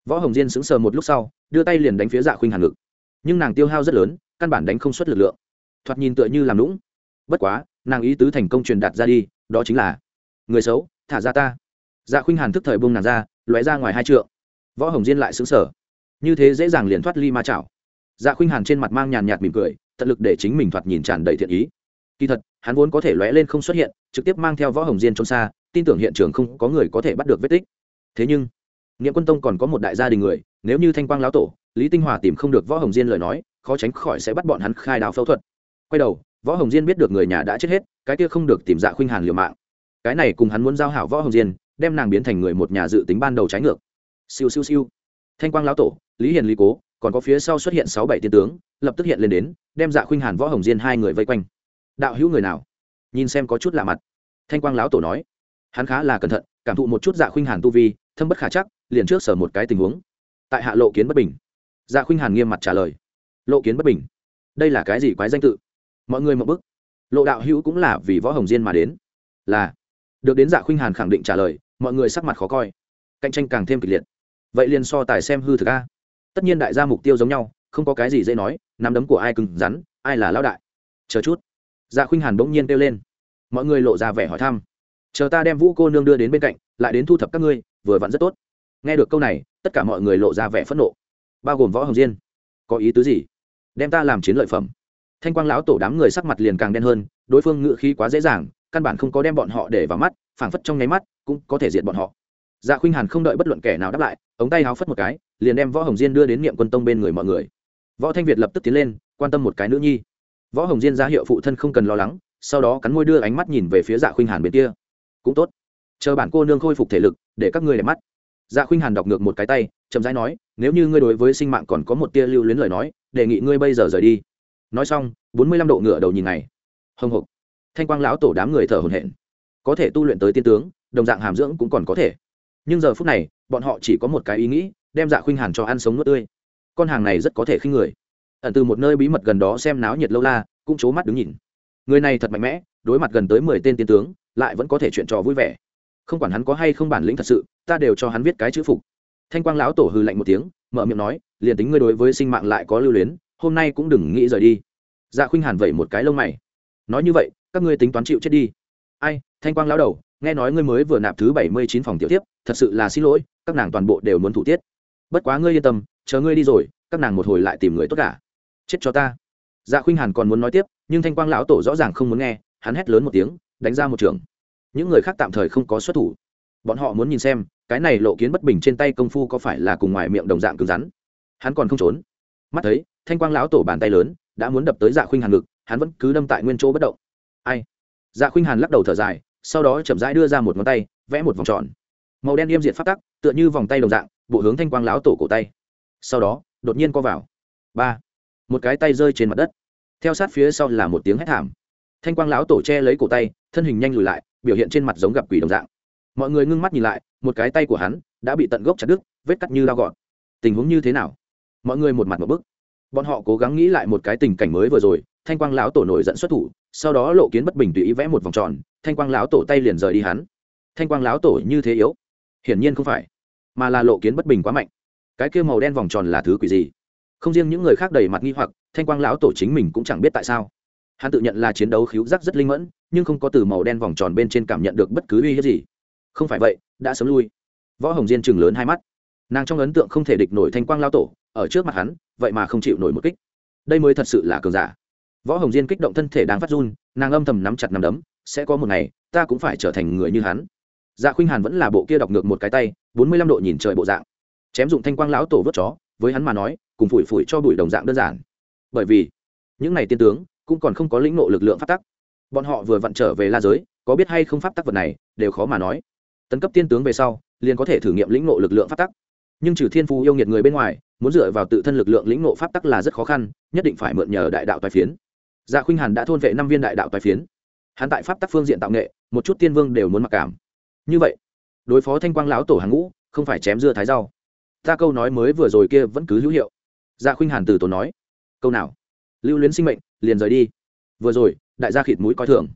Võ hồng diên sững sờ một lúc sau, đưa tay liền đánh phía dạ khuynh hàn ngực. Nhưng nàng tiêu hao rất lớn, căn bản đánh không xuất lực lượng. Thoạt nhìn tựa như làm lũng bất quá, nàng ý tứ thành công truyền đạt ra đi, đó chính là, người xấu, thả ra ta. Dạ khuynh hàn thức thời buông nàng ra, lóe ra ngoài hai trượng. Võ hồng diên lại xứng sở như thế dễ dàng liền thoát ly ma chảo. Dạ khuynh hàn trên mặt mang nhàn nhạt mỉm cười, tận lực để chính mình thoạt nhìn tràn đầy thiện ý. Kỳ thật, hắn vốn có thể lóe lên không xuất hiện, trực tiếp mang theo võ hồng diên trốn xa, tin tưởng hiện trường không có người có thể bắt được vết tích thế nhưng nghĩa quân tông còn có một đại gia đình người, nếu như thanh quang lão tổ, lý tinh hòa tìm không được võ hồng diên lời nói, khó tránh khỏi sẽ bắt bọn hắn khai đào phẫu thuật. Quay đầu, võ hồng diên biết được người nhà đã chết hết, cái kia không được tìm dạ khuynh hàn liều mạng. Cái này cùng hắn muốn giao hảo võ hồng diên, đem nàng biến thành người một nhà dự tính ban đầu trái ngược. Siêu siêu siêu. Thanh quang lão tổ, lý hiền lý cố, còn có phía sau xuất hiện sáu bảy tiên tướng, lập tức hiện lên đến, đem dạ khuynh hàn võ hồng diên hai người vây quanh. Đạo hữu người nào? Nhìn xem có chút lạ mặt. Thanh quang lão tổ nói. Hắn khá là cẩn thận, cảm thụ một chút dạ khuynh hàn tu vi thâm bất khả chắc, liền trước sở một cái tình huống. Tại hạ lộ kiến bất bình. Dạ khuynh hàn nghiêm mặt trả lời. Lộ kiến bất bình. Đây là cái gì quái danh tự? Mọi người mậu bức lộ đạo hữu cũng là vì võ hồng diên mà đến. Là. Được đến dạ khuynh hàn khẳng định trả lời, mọi người sắc mặt khó coi. Cạnh tranh càng thêm kịch liệt. Vậy liền so tài xem hư thực a. Tất nhiên đại gia mục tiêu giống nhau, không có cái gì dễ nói, nắm đấm của ai cứng rắn, ai là lão đại. Chờ chút. Dạ khuynh hàn bỗng nhiên kêu lên. Mọi người lộ ra vẻ hỏi thăm. Chờ ta đem vũ cô nương đưa đến bên cạnh, lại đến thu thập các ngươi vừa vặn rất tốt. Nghe được câu này, tất cả mọi người lộ ra vẻ phẫn nộ. Bao gồm võ hồng diên. Có ý tứ gì? Đem ta làm chiến lợi phẩm. Thanh quang lão tổ đám người sắc mặt liền càng đen hơn, đối phương ngự khí quá dễ dàng, căn bản không có đem bọn họ để vào mắt, phảng phất trong nháy mắt cũng có thể diệt bọn họ. Dạ khuynh hàn không đợi bất luận kẻ nào đáp lại, ống tay háo phất một cái, liền đem võ hồng diên đưa đến niệm quân tông bên người mọi người. Võ thanh việt lập tức tiến lên, quan tâm một cái nữ nhi. Võ hồng diên ra hiệu phụ thân không cần lo lắng, sau đó cắn môi đưa ánh mắt nhìn về phía dạ khuynh hàn bên kia. Cũng tốt chờ bản cô nương khôi phục thể lực, để các ngươi đẹp mắt. Dạ khuynh hàn đọc ngược một cái tay, chậm rãi nói, nếu như ngươi đối với sinh mạng còn có một tia lưu luyến lời nói, đề nghị ngươi bây giờ rời đi. Nói xong, bốn mươi lăm độ ngựa đầu nhìn này hồng hộc thanh quang lão tổ đám người thở hồn hển. Có thể tu luyện tới tiên tướng, đồng dạng hàm dưỡng cũng còn có thể. Nhưng giờ phút này, bọn họ chỉ có một cái ý nghĩ, đem dạ khuynh hàn cho ăn sống nuốt tươi. Con hàng này rất có thể khinh người. Ẩn từ một nơi bí mật gần đó xem náo nhiệt lâu la, cũng c mắt đứng nhìn. Người này thật mạnh mẽ, đối mặt gần tới mười tên tiên tướng, lại vẫn có thể chuyện trò vui vẻ không quản hắn có hay không bản lĩnh thật sự, ta đều cho hắn viết cái chữ phục. Thanh quang lão tổ hư lạnh một tiếng, mở miệng nói, liền tính ngươi đối với sinh mạng lại có lưu luyến, hôm nay cũng đừng nghĩ rời đi. Dạ khuynh hàn vẩy một cái lông mày. Nói như vậy, các ngươi tính toán chịu chết đi. Ai, thanh quang lão đầu, nghe nói ngươi mới vừa nạp thứ bảy mươi chín phòng tiểu tiếp thật sự là xin lỗi, các nàng toàn bộ đều muốn thủ tiết. Bất quá ngươi yên tâm, chờ ngươi đi rồi, các nàng một hồi lại tìm người tốt cả. Chết cho ta. Dạ khuynh hàn còn muốn nói tiếp, nhưng thanh quang lão tổ rõ ràng không muốn nghe, hắn hét lớn một tiếng, đánh ra một trường những người khác tạm thời không có xuất thủ. Bọn họ muốn nhìn xem, cái này lộ kiến bất bình trên tay công phu có phải là cùng ngoài miệng đồng dạng cứng rắn. Hắn còn không trốn. Mắt thấy, thanh quang lão tổ bàn tay lớn, đã muốn đập tới dạ khuynh hàn ngực, hắn vẫn cứ đâm tại nguyên chỗ bất động. Ai? Dạ khuynh hàn lắc đầu thở dài, sau đó chậm rãi đưa ra một ngón tay, vẽ một vòng tròn. Màu đen yêm diện phát tắc, tựa như vòng tay đồng dạng, bộ hướng thanh quang lão tổ cổ tay. Sau đó, đột nhiên co vào. Ba. Một cái tay rơi trên mặt đất. Theo sát phía sau là một tiếng hét thảm. Thanh quang lão tổ che lấy cổ tay, thân hình nhanh lùi lại biểu hiện trên mặt giống gặp quỷ đồng dạng. Mọi người ngưng mắt nhìn lại, một cái tay của hắn đã bị tận gốc chặt đứt, vết cắt như lao gọn tình huống như thế nào? Mọi người một mặt một bức. Bọn họ cố gắng nghĩ lại một cái tình cảnh mới vừa rồi, thanh quang lão tổ nổi dẫn xuất thủ, sau đó lộ kiến bất bình tùy ý vẽ một vòng tròn, thanh quang lão tổ tay liền rời đi hắn. Thanh quang lão tổ như thế yếu? Hiển nhiên không phải, mà là lộ kiến bất bình quá mạnh. Cái kia màu đen vòng tròn là thứ quỷ gì? Không riêng những người khác đầy mặt nghi hoặc, thanh quang lão tổ chính mình cũng chẳng biết tại sao hắn tự nhận là chiến đấu khiếu giác rất linh mẫn, nhưng không có từ màu đen vòng tròn bên trên cảm nhận được bất cứ uy hiếp gì. Không phải vậy, đã sớm lui. Võ hồng diên chừng lớn hai mắt. Nàng trong ấn tượng không thể địch nổi thanh quang lao tổ, ở trước mặt hắn, vậy mà không chịu nổi một kích. Đây mới thật sự là cường giả. Võ hồng diên kích động thân thể đang phát run, nàng âm thầm nắm chặt nắm đấm, sẽ có một ngày, ta cũng phải trở thành người như hắn. Dạ khuynh hàn vẫn là bộ kia đọc ngược một cái tay, bốn mươi lăm độ nhìn trời bộ dạng. Chém dụng thanh quang lão tổ vớt chó, với hắn mà nói, cùng phủi phủi cho bụi đồng dạng đơn giản. Bởi vì, những này tiên tướng cũng còn không có lĩnh nộ lực lượng pháp tắc. Bọn họ vừa vặn trở về la giới, có biết hay không pháp tắc vật này, đều khó mà nói. Tấn cấp tiên tướng về sau, liền có thể thử nghiệm lĩnh nộ lực lượng pháp tắc. Nhưng trừ thiên phú yêu nghiệt người bên ngoài, muốn dựa vào tự thân lực lượng lĩnh nộ pháp tắc là rất khó khăn, nhất định phải mượn nhờ đại đạo tài phiến. Dạ khuynh hàn đã thôn vệ năm viên đại đạo tài phiến. Hắn tại pháp tắc phương diện tạo nghệ, một chút tiên vương đều muốn mặc cảm. Như vậy, đối phó thanh quang lão tổ hàng ngũ, không phải chém dưa thái rau. Ta câu nói mới vừa rồi kia vẫn cứ hữu hiệu. Dạ khuynh hàn từ tổ nói. Câu nào? Lưu luyến sinh mệnh, liền rời đi. Vừa rồi, đại gia khịt mũi coi thường.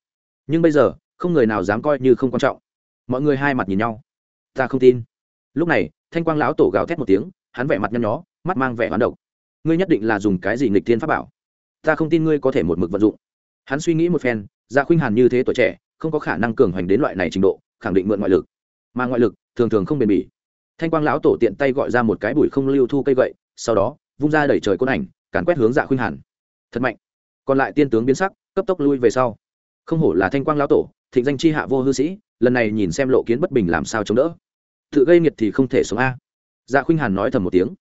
Nhưng bây giờ, không người nào dám coi như không quan trọng. Mọi người hai mặt nhìn nhau. Ta không tin. Lúc này, thanh quang lão tổ gào thét một tiếng, hắn vẻ mặt nhăn nhó, mắt mang vẻ hoán độc. Ngươi nhất định là dùng cái gì nghịch thiên pháp bảo? Ta không tin ngươi có thể một mực vận dụng. Hắn suy nghĩ một phen gia dạ khuynh hàn như thế tuổi trẻ, không có khả năng cường hoành đến loại này trình độ, khẳng định mượn ngoại lực. Mà ngoại lực, thường thường không bền bỉ. Thanh quang lão tổ tiện tay gọi ra một cái bụi không lưu thu cây gậy, sau đó, vung ra đẩy trời côn ảnh, càn quét hướng dạ khuynh hàn thật mạnh. Còn lại tiên tướng biến sắc, cấp tốc lui về sau. Không hổ là thanh quang lão tổ, thịnh danh chi hạ vô hư sĩ, lần này nhìn xem lộ kiến bất bình làm sao chống đỡ. Tự gây nghiệt thì không thể sống a. Dạ khuynh hàn nói thầm một tiếng.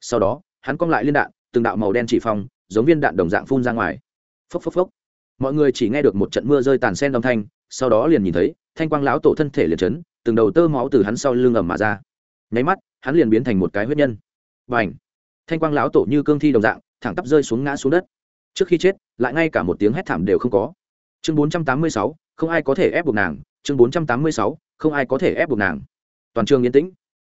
Sau đó, hắn cong lại liên đạn, từng đạo màu đen chỉ phong, giống viên đạn đồng dạng phun ra ngoài. Phốc phốc phốc. Mọi người chỉ nghe được một trận mưa rơi tàn sen âm thanh, sau đó liền nhìn thấy thanh quang lão tổ thân thể liền chấn, từng đầu tơ máu từ hắn sau lưng ẩm mà ra. Nháy mắt, hắn liền biến thành một cái huyết nhân. Và ảnh thanh quang lão tổ như cương thi đồng dạng, thẳng tắp rơi xuống ngã xuống đất trước khi chết, lại ngay cả một tiếng hét thảm đều không có. Chương bốn trăm tám mươi sáu, không ai có thể ép buộc nàng. Chương bốn trăm tám mươi sáu, không ai có thể ép buộc nàng. Toàn trường yên tĩnh.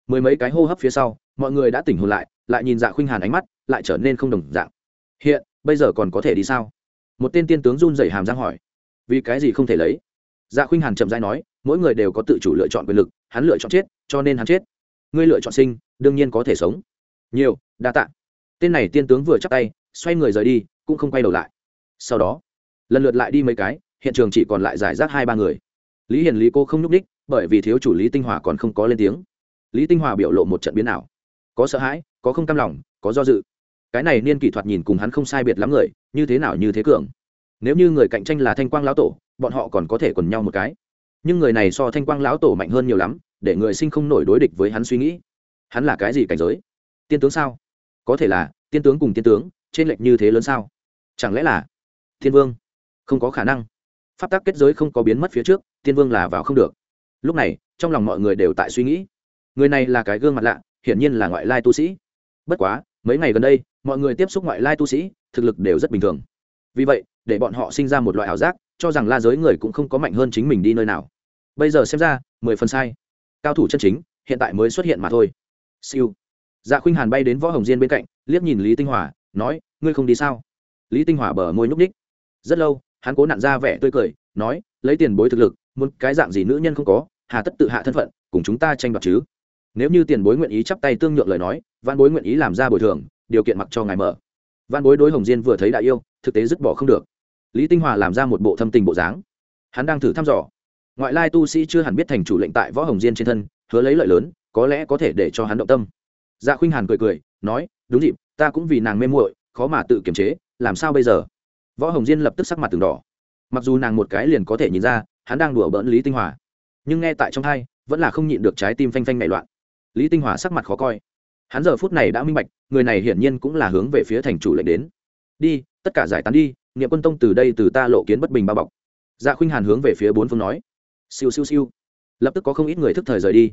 Mười mấy cái hô hấp phía sau, mọi người đã tỉnh hồn lại lại nhìn dạ khuynh hàn ánh mắt, lại trở nên không đồng dạng. Hiện, bây giờ còn có thể đi sao? Một tên tiên tướng run rẩy hàm răng hỏi. Vì cái gì không thể lấy? Dạ khuynh hàn chậm dãi nói, mỗi người đều có tự chủ lựa chọn quyền lực, hắn lựa chọn chết, cho nên hắn chết. Ngươi lựa chọn sinh, đương nhiên có thể sống. Nhiều, đa tạ. Tên này tiên tướng vừa chắc tay, xoay người rời đi cũng không quay đầu lại. Sau đó, lần lượt lại đi mấy cái, hiện trường chỉ còn lại giải rác hai ba người. Lý hiền, lý cô không nhúc đích bởi vì thiếu chủ lý tinh hòa còn không có lên tiếng. Lý tinh hòa biểu lộ một trận biến ảo. Có sợ hãi, có không cam lòng, có do dự. Cái này niên kỷ thoạt nhìn cùng hắn không sai biệt lắm người, như thế nào như thế cường. Nếu như người cạnh tranh là thanh quang lão tổ, bọn họ còn có thể quần nhau một cái. Nhưng người này so thanh quang lão tổ mạnh hơn nhiều lắm, để người sinh không nổi đối địch với hắn suy nghĩ. Hắn là cái gì cảnh giới? Tiên tướng sao? Có thể là tiên tướng cùng tiên tướng, trên lệch như thế lớn sao? Chẳng lẽ là thiên vương? Không có khả năng. Pháp tắc kết giới không có biến mất phía trước tiên vương là vào không được. Lúc này, trong lòng mọi người đều tại suy nghĩ. Người này là cái gương mặt lạ, hiển nhiên là ngoại lai tu sĩ. Bất quá, mấy ngày gần đây, mọi người tiếp xúc ngoại lai tu sĩ, thực lực đều rất bình thường. Vì vậy, để bọn họ sinh ra một loại ảo giác, cho rằng la giới người cũng không có mạnh hơn chính mình đi nơi nào. Bây giờ xem ra, mười phần sai. Cao thủ chân chính, hiện tại mới xuất hiện mà thôi. Siêu. Dạ khuynh hàn bay đến võ hồng diên bên cạnh, liếc nhìn lý tinh hòa nói, ngươi không đi sao? Lý tinh hòa bờ môi nhúc ních rất lâu, hắn cố nặn ra vẻ tươi cười, nói, lấy tiền bối thực lực, muốn cái dạng gì nữ nhân không có, hà tất tự hạ thân phận, cùng chúng ta tranh đoạt chứ. Nếu như tiền bối nguyện ý chắp tay tương nhượng lời nói, văn bối nguyện ý làm ra bồi thường, điều kiện mặc cho ngài mở. Văn bối đối hồng diên vừa thấy đại yêu, thực tế dứt bỏ không được. Lý tinh hòa làm ra một bộ thâm tình bộ dáng. Hắn đang thử thăm dò. Ngoại lai tu sĩ chưa hẳn biết thành chủ lệnh tại võ hồng diên trên thân, hứa lấy lợi lớn, có lẽ có thể để cho hắn động tâm. Dạ khuynh hàn cười cười, nói, đúng dịp, ta cũng vì nàng mê muội, khó mà tự kiềm chế làm sao bây giờ? Võ hồng diên lập tức sắc mặt từng đỏ. Mặc dù nàng một cái liền có thể nhìn ra, hắn đang đùa bỡn lý tinh hòa. Nhưng nghe tại trong thai, vẫn là không nhịn được trái tim phanh phanh nảy loạn. Lý tinh hòa sắc mặt khó coi. Hắn giờ phút này đã minh bạch, người này hiển nhiên cũng là hướng về phía thành chủ lệnh đến. Đi, tất cả giải tán đi nghiệm quân tông từ đây từ ta lộ kiến bất bình bao bọc. Dạ khuynh hàn hướng về phía bốn phương nói. Siêu siêu siêu. Lập tức có không ít người thức thời rời đi.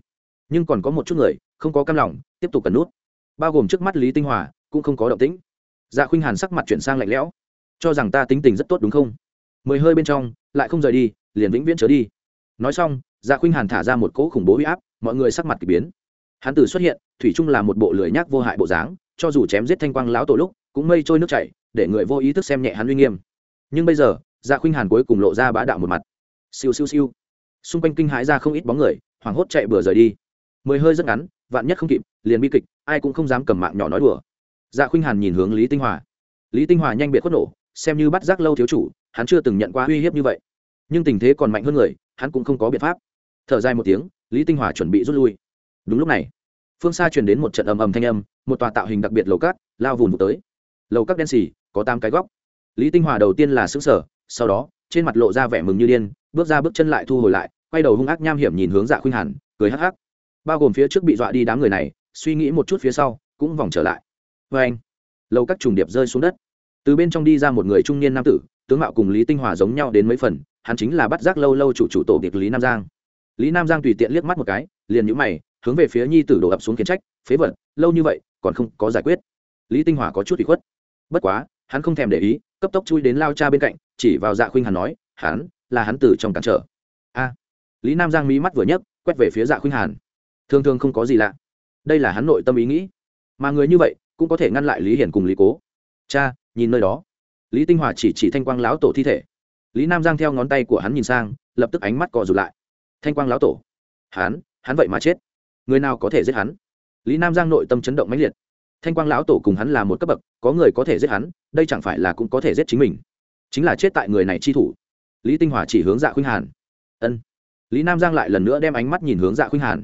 Nhưng còn có một chút người, không có cam lòng, tiếp tục cần nút. Bao gồm trước mắt lý tinh hòa, cũng không có động tĩnh dạ khuynh hàn sắc mặt chuyển sang lạnh lẽo. Cho rằng ta tính tình rất tốt đúng không? Mười hơi bên trong, lại không rời đi, liền vĩnh viễn trở đi. Nói xong dạ khuynh hàn thả ra một cỗ khủng bố huy áp, mọi người sắc mặt k ỳ biến. Hắn Tử xuất hiện, thủy trung là một bộ lười nhác vô hại bộ dáng, cho dù chém giết thanh quang lão tổ lúc, cũng mây trôi nước chảy, để người vô ý thức xem nhẹ hắn uy nghiêm. Nhưng bây giờ dạ khuynh hàn cuối cùng lộ ra bá đạo một mặt. Siêu siêu siêu. Xung quanh kinh hãi ra không ít bóng người, hoảng hốt chạy bừa rời đi. Mười hơi rất ngắn, vạn nhất không kịp, liền bi kịch, ai cũng không dám cầm mạng nhỏ nói đùa dạ khuynh hàn nhìn hướng lý tinh hòa. Lý tinh hòa nhanh biệt khuất nổ, xem như bắt giác lâu thiếu chủ, hắn chưa từng nhận qua uy hiếp như vậy. Nhưng tình thế còn mạnh hơn người, hắn cũng không có biện pháp. Thở dài một tiếng, lý tinh hòa chuẩn bị rút lui. Đúng lúc này, phương xa truyền đến một trận ầm ầm thanh âm, một tòa tạo hình đặc biệt lầu cát, lao vùn vụt tới. Lầu cát đen xì, có tám cái góc. Lý tinh hòa đầu tiên là xứng sở sau đó, trên mặt lộ ra vẻ mừng như điên, bước ra bước chân lại thu hồi lại, quay đầu hung ác nham hiểm nhìn hướng dạ khuynh hàn, cười hắc hắc. Bao gồm phía trước bị dọa đi đám người này, suy nghĩ một chút phía sau, cũng vòng trở lại vê anh. Lầu các trùng điệp rơi xuống đất. Từ bên trong đi ra một người trung niên nam tử, tướng mạo cùng lý tinh hòa giống nhau đến mấy phần, hắn chính là bắt giác lâu lâu chủ chủ tổ điệp lý nam giang. Lý nam giang tùy tiện liếc mắt một cái, liền nhũ mày, hướng về phía nhi tử đổ ập xuống kiến trách, phế vật, lâu như vậy, còn không có giải quyết. Lý tinh hòa có chút bị khuất. Bất quá, hắn không thèm để ý, cấp tốc chui đến lao cha bên cạnh, chỉ vào dạ khuynh hàn nói, hắn, là hắn tử trong cản trở. A. Lý nam giang mí mắt vừa nhấc, quét về phía dạ khuynh hàn. Thường thường không có gì lạ. Đây là hắn nội tâm ý nghĩ. Mà người như vậy cũng có thể ngăn lại lý hiển cùng lý cố. Cha, nhìn nơi đó. Lý tinh hòa chỉ chỉ thanh quang lão tổ thi thể. Lý nam giang theo ngón tay của hắn nhìn sang, lập tức ánh mắt cọ rụt lại. Thanh quang lão tổ. Hắn hắn vậy mà chết. Người nào có thể giết hắn? Lý nam giang nội tâm chấn động mãnh liệt. Thanh quang lão tổ cùng hắn là một cấp bậc, có người có thể giết hắn, đây chẳng phải là cũng có thể giết chính mình. Chính là chết tại người này chi thủ. Lý tinh hòa chỉ hướng dạ khuynh hàn. Ân. Lý nam giang lại lần nữa đem ánh mắt nhìn hướng dạ khuynh hàn.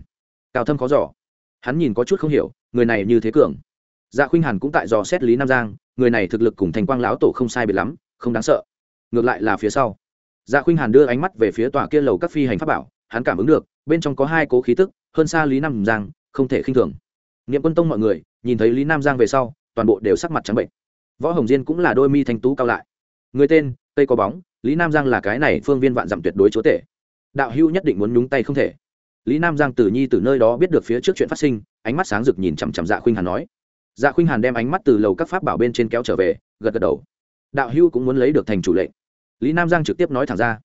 Cao thâm khó giỏ hắn nhìn có chút không hiểu, người này như thế cường dạ khuynh hàn cũng tại dò xét lý nam giang, người này thực lực cùng thành quang lão tổ không sai biệt lắm, không đáng sợ. Ngược lại là phía sau. Dạ khuynh hàn đưa ánh mắt về phía tòa kia lầu các phi hành pháp bảo, hắn cảm ứng được, bên trong có hai cố khí tức, hơn xa lý nam giang, không thể khinh thường. Nghiệm quân tông mọi người, nhìn thấy lý nam giang về sau, toàn bộ đều sắc mặt trắng bệnh. Võ hồng diên cũng là đôi mi thanh tú cao lại. Người tên, tây có bóng, lý nam giang là cái này phương viên vạn dặm tuyệt đối chúa tể. Đạo hữu nhất định muốn nhúng tay không thể. Lý nam giang từ nhi từ nơi đó biết được phía trước chuyện phát sinh, ánh mắt sáng rực nhìn chằm chằm dạ khuynh hàn nói dạ khuynh hàn đem ánh mắt từ lầu các pháp bảo bên trên kéo trở về, gật gật đầu. Đạo Hưu cũng muốn lấy được thành chủ lệnh. Lý nam giang trực tiếp nói thẳng ra.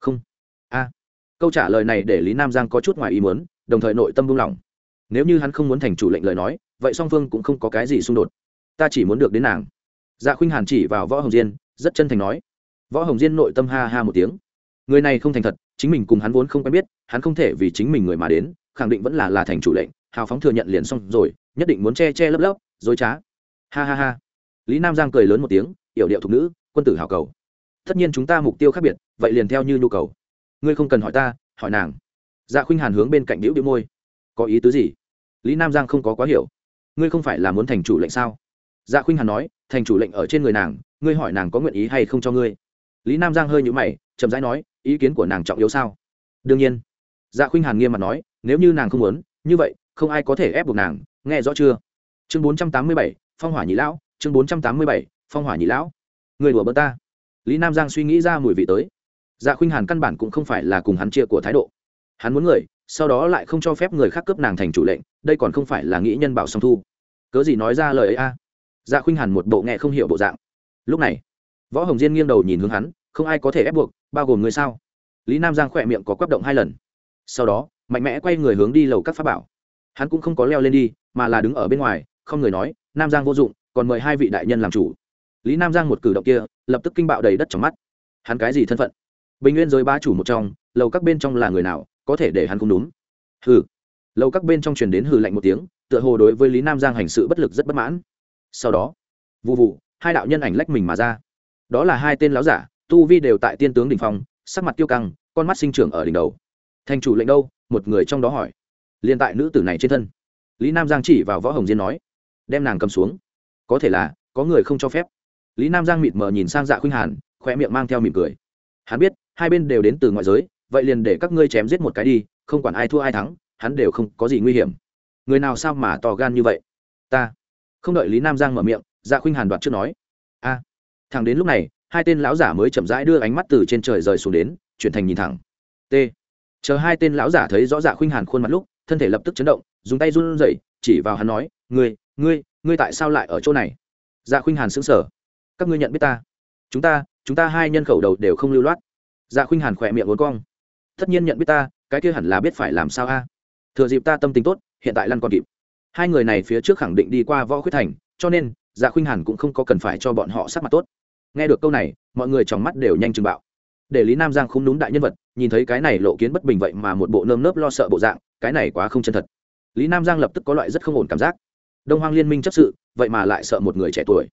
Không. A. Câu trả lời này để lý nam giang có chút ngoài ý muốn, đồng thời nội tâm buông lỏng. Nếu như hắn không muốn thành chủ lệnh lời nói, vậy song phương cũng không có cái gì xung đột. Ta chỉ muốn được đến nàng. Dạ khuynh hàn chỉ vào võ hồng diên, rất chân thành nói. Võ hồng diên nội tâm ha ha một tiếng. Người này không thành thật, chính mình cùng hắn vốn không quen biết, hắn không thể vì chính mình người mà đến, khẳng định vẫn là là thành chủ lệnh hào phóng thừa nhận liền xong rồi, nhất định muốn che che lấp lấp, dối trá. Ha ha ha. Lý nam giang cười lớn một tiếng, yểu điệu thục nữ, quân tử hào cầu. Tất nhiên chúng ta mục tiêu khác biệt, vậy liền theo như nhu cầu. Ngươi không cần hỏi ta, hỏi nàng. Dạ khuynh hàn hướng bên cạnh đĩu đĩu môi. Có ý tứ gì? Lý nam giang không có quá hiểu. Ngươi không phải là muốn thành chủ lệnh sao? Dạ khuynh hàn nói, thành chủ lệnh ở trên người nàng, ngươi hỏi nàng có nguyện ý hay không cho ngươi. Lý nam giang hơi nhũ mày, chậm rãi nói, ý kiến của nàng trọng yếu sao? Đương nhiên. Dạ khuynh hàn nghiêm mặt nói, nếu như nàng không muốn, như vậy không ai có thể ép buộc nàng, nghe rõ chưa? Chương bốn trăm tám mươi bảy, phong hỏa nhị lão, chương bốn trăm tám mươi bảy, phong hỏa nhị lão. Người đùa bỡ ta. Lý nam giang suy nghĩ ra mùi vị tới. Dạ khuynh hàn căn bản cũng không phải là cùng hắn chia của thái độ. Hắn muốn người, sau đó lại không cho phép người khác cướp nàng thành chủ lệnh, đây còn không phải là nghĩ nhân bảo song thu. Cớ gì nói ra lời ấy a? Dạ khuynh hàn một bộ nghe không hiểu bộ dạng. Lúc này, võ hồng diên nghiêng đầu nhìn hướng hắn, không ai có thể ép buộc, bao gồm người sao? Lý nam giang khỏe miệng có quắp động hai lần. Sau đó, mạnh mẽ quay người hướng đi lầu các pháp bảo hắn cũng không có leo lên đi, mà là đứng ở bên ngoài, không người nói, nam giang vô dụng, còn mời hai vị đại nhân làm chủ. Lý nam giang một cử động kia, lập tức kinh bạo đầy đất trong mắt. Hắn cái gì thân phận? Bình nguyên giới ba chủ một trong, lầu các bên trong là người nào, có thể để hắn cũng đúng? Hừ. Lầu các bên trong truyền đến hừ lạnh một tiếng, tựa hồ đối với lý nam giang hành sự bất lực rất bất mãn. Sau đó vụ vụ hai đạo nhân ảnh lách mình mà ra. Đó là hai tên láo giả, tu vi đều tại tiên tướng đ ỉ n h phong, sắc mặt tiêu căng, con mắt sinh trưởng ở đỉnh đầu. Thành chủ lệnh đâu? một người trong đó hỏi liền tại nữ tử này trên thân. Lý nam giang chỉ vào võ hồng diên nói, đem nàng cầm xuống. Có thể là, có người không cho phép. Lý nam giang mịt mờ nhìn sang dạ khuynh hàn khoe miệng mang theo mỉm cười. Hắn biết, hai bên đều đến từ ngoại giới, vậy liền để các ngươi chém giết một cái đi, không quản ai thua ai thắng, hắn đều không có gì nguy hiểm. Người nào sao mà to gan như vậy? Ta. Không đợi lý nam giang mở miệng dạ khuynh hàn đoạt trước nói, a. Thằng đến lúc này, hai tên lão giả mới chậm rãi đưa ánh mắt từ trên trời rời xuống đến, chuyển thành nhìn thẳng. T. Chờ hai tên lão giả thấy rõ dạ khuynh hàn khuôn mặt lúc thân thể lập tức chấn động, dùng tay run rẩy, chỉ vào hắn nói, ngươi ngươi ngươi tại sao lại ở chỗ này? Dạ khuynh hàn sững sờ. Các ngươi nhận biết ta? Chúng ta chúng ta hai nhân khẩu đầu đều không lưu loát. Dạ khuynh hàn khỏe miệng uốn cong. Tất nhiên nhận biết ta, cái kia hẳn là biết phải làm sao a. Thừa dịp ta tâm tính tốt, hiện tại lăn còn kịp. Hai người này phía trước khẳng định đi qua võ khuyết thành, cho nên dạ khuynh hàn cũng không có cần phải cho bọn họ sắc mặt tốt. Nghe được câu này, mọi người trong mắt đều nhanh chừng bạo để lý nam giang không đúng đại nhân vật, nhìn thấy cái này lộ kiến bất bình vậy mà một bộ nơm nớp lo sợ bộ dạng, cái này quá không chân thật. Lý nam giang lập tức có loại rất không ổn cảm giác. Đông hoang liên minh chấp sự, vậy mà lại sợ một người trẻ tuổi.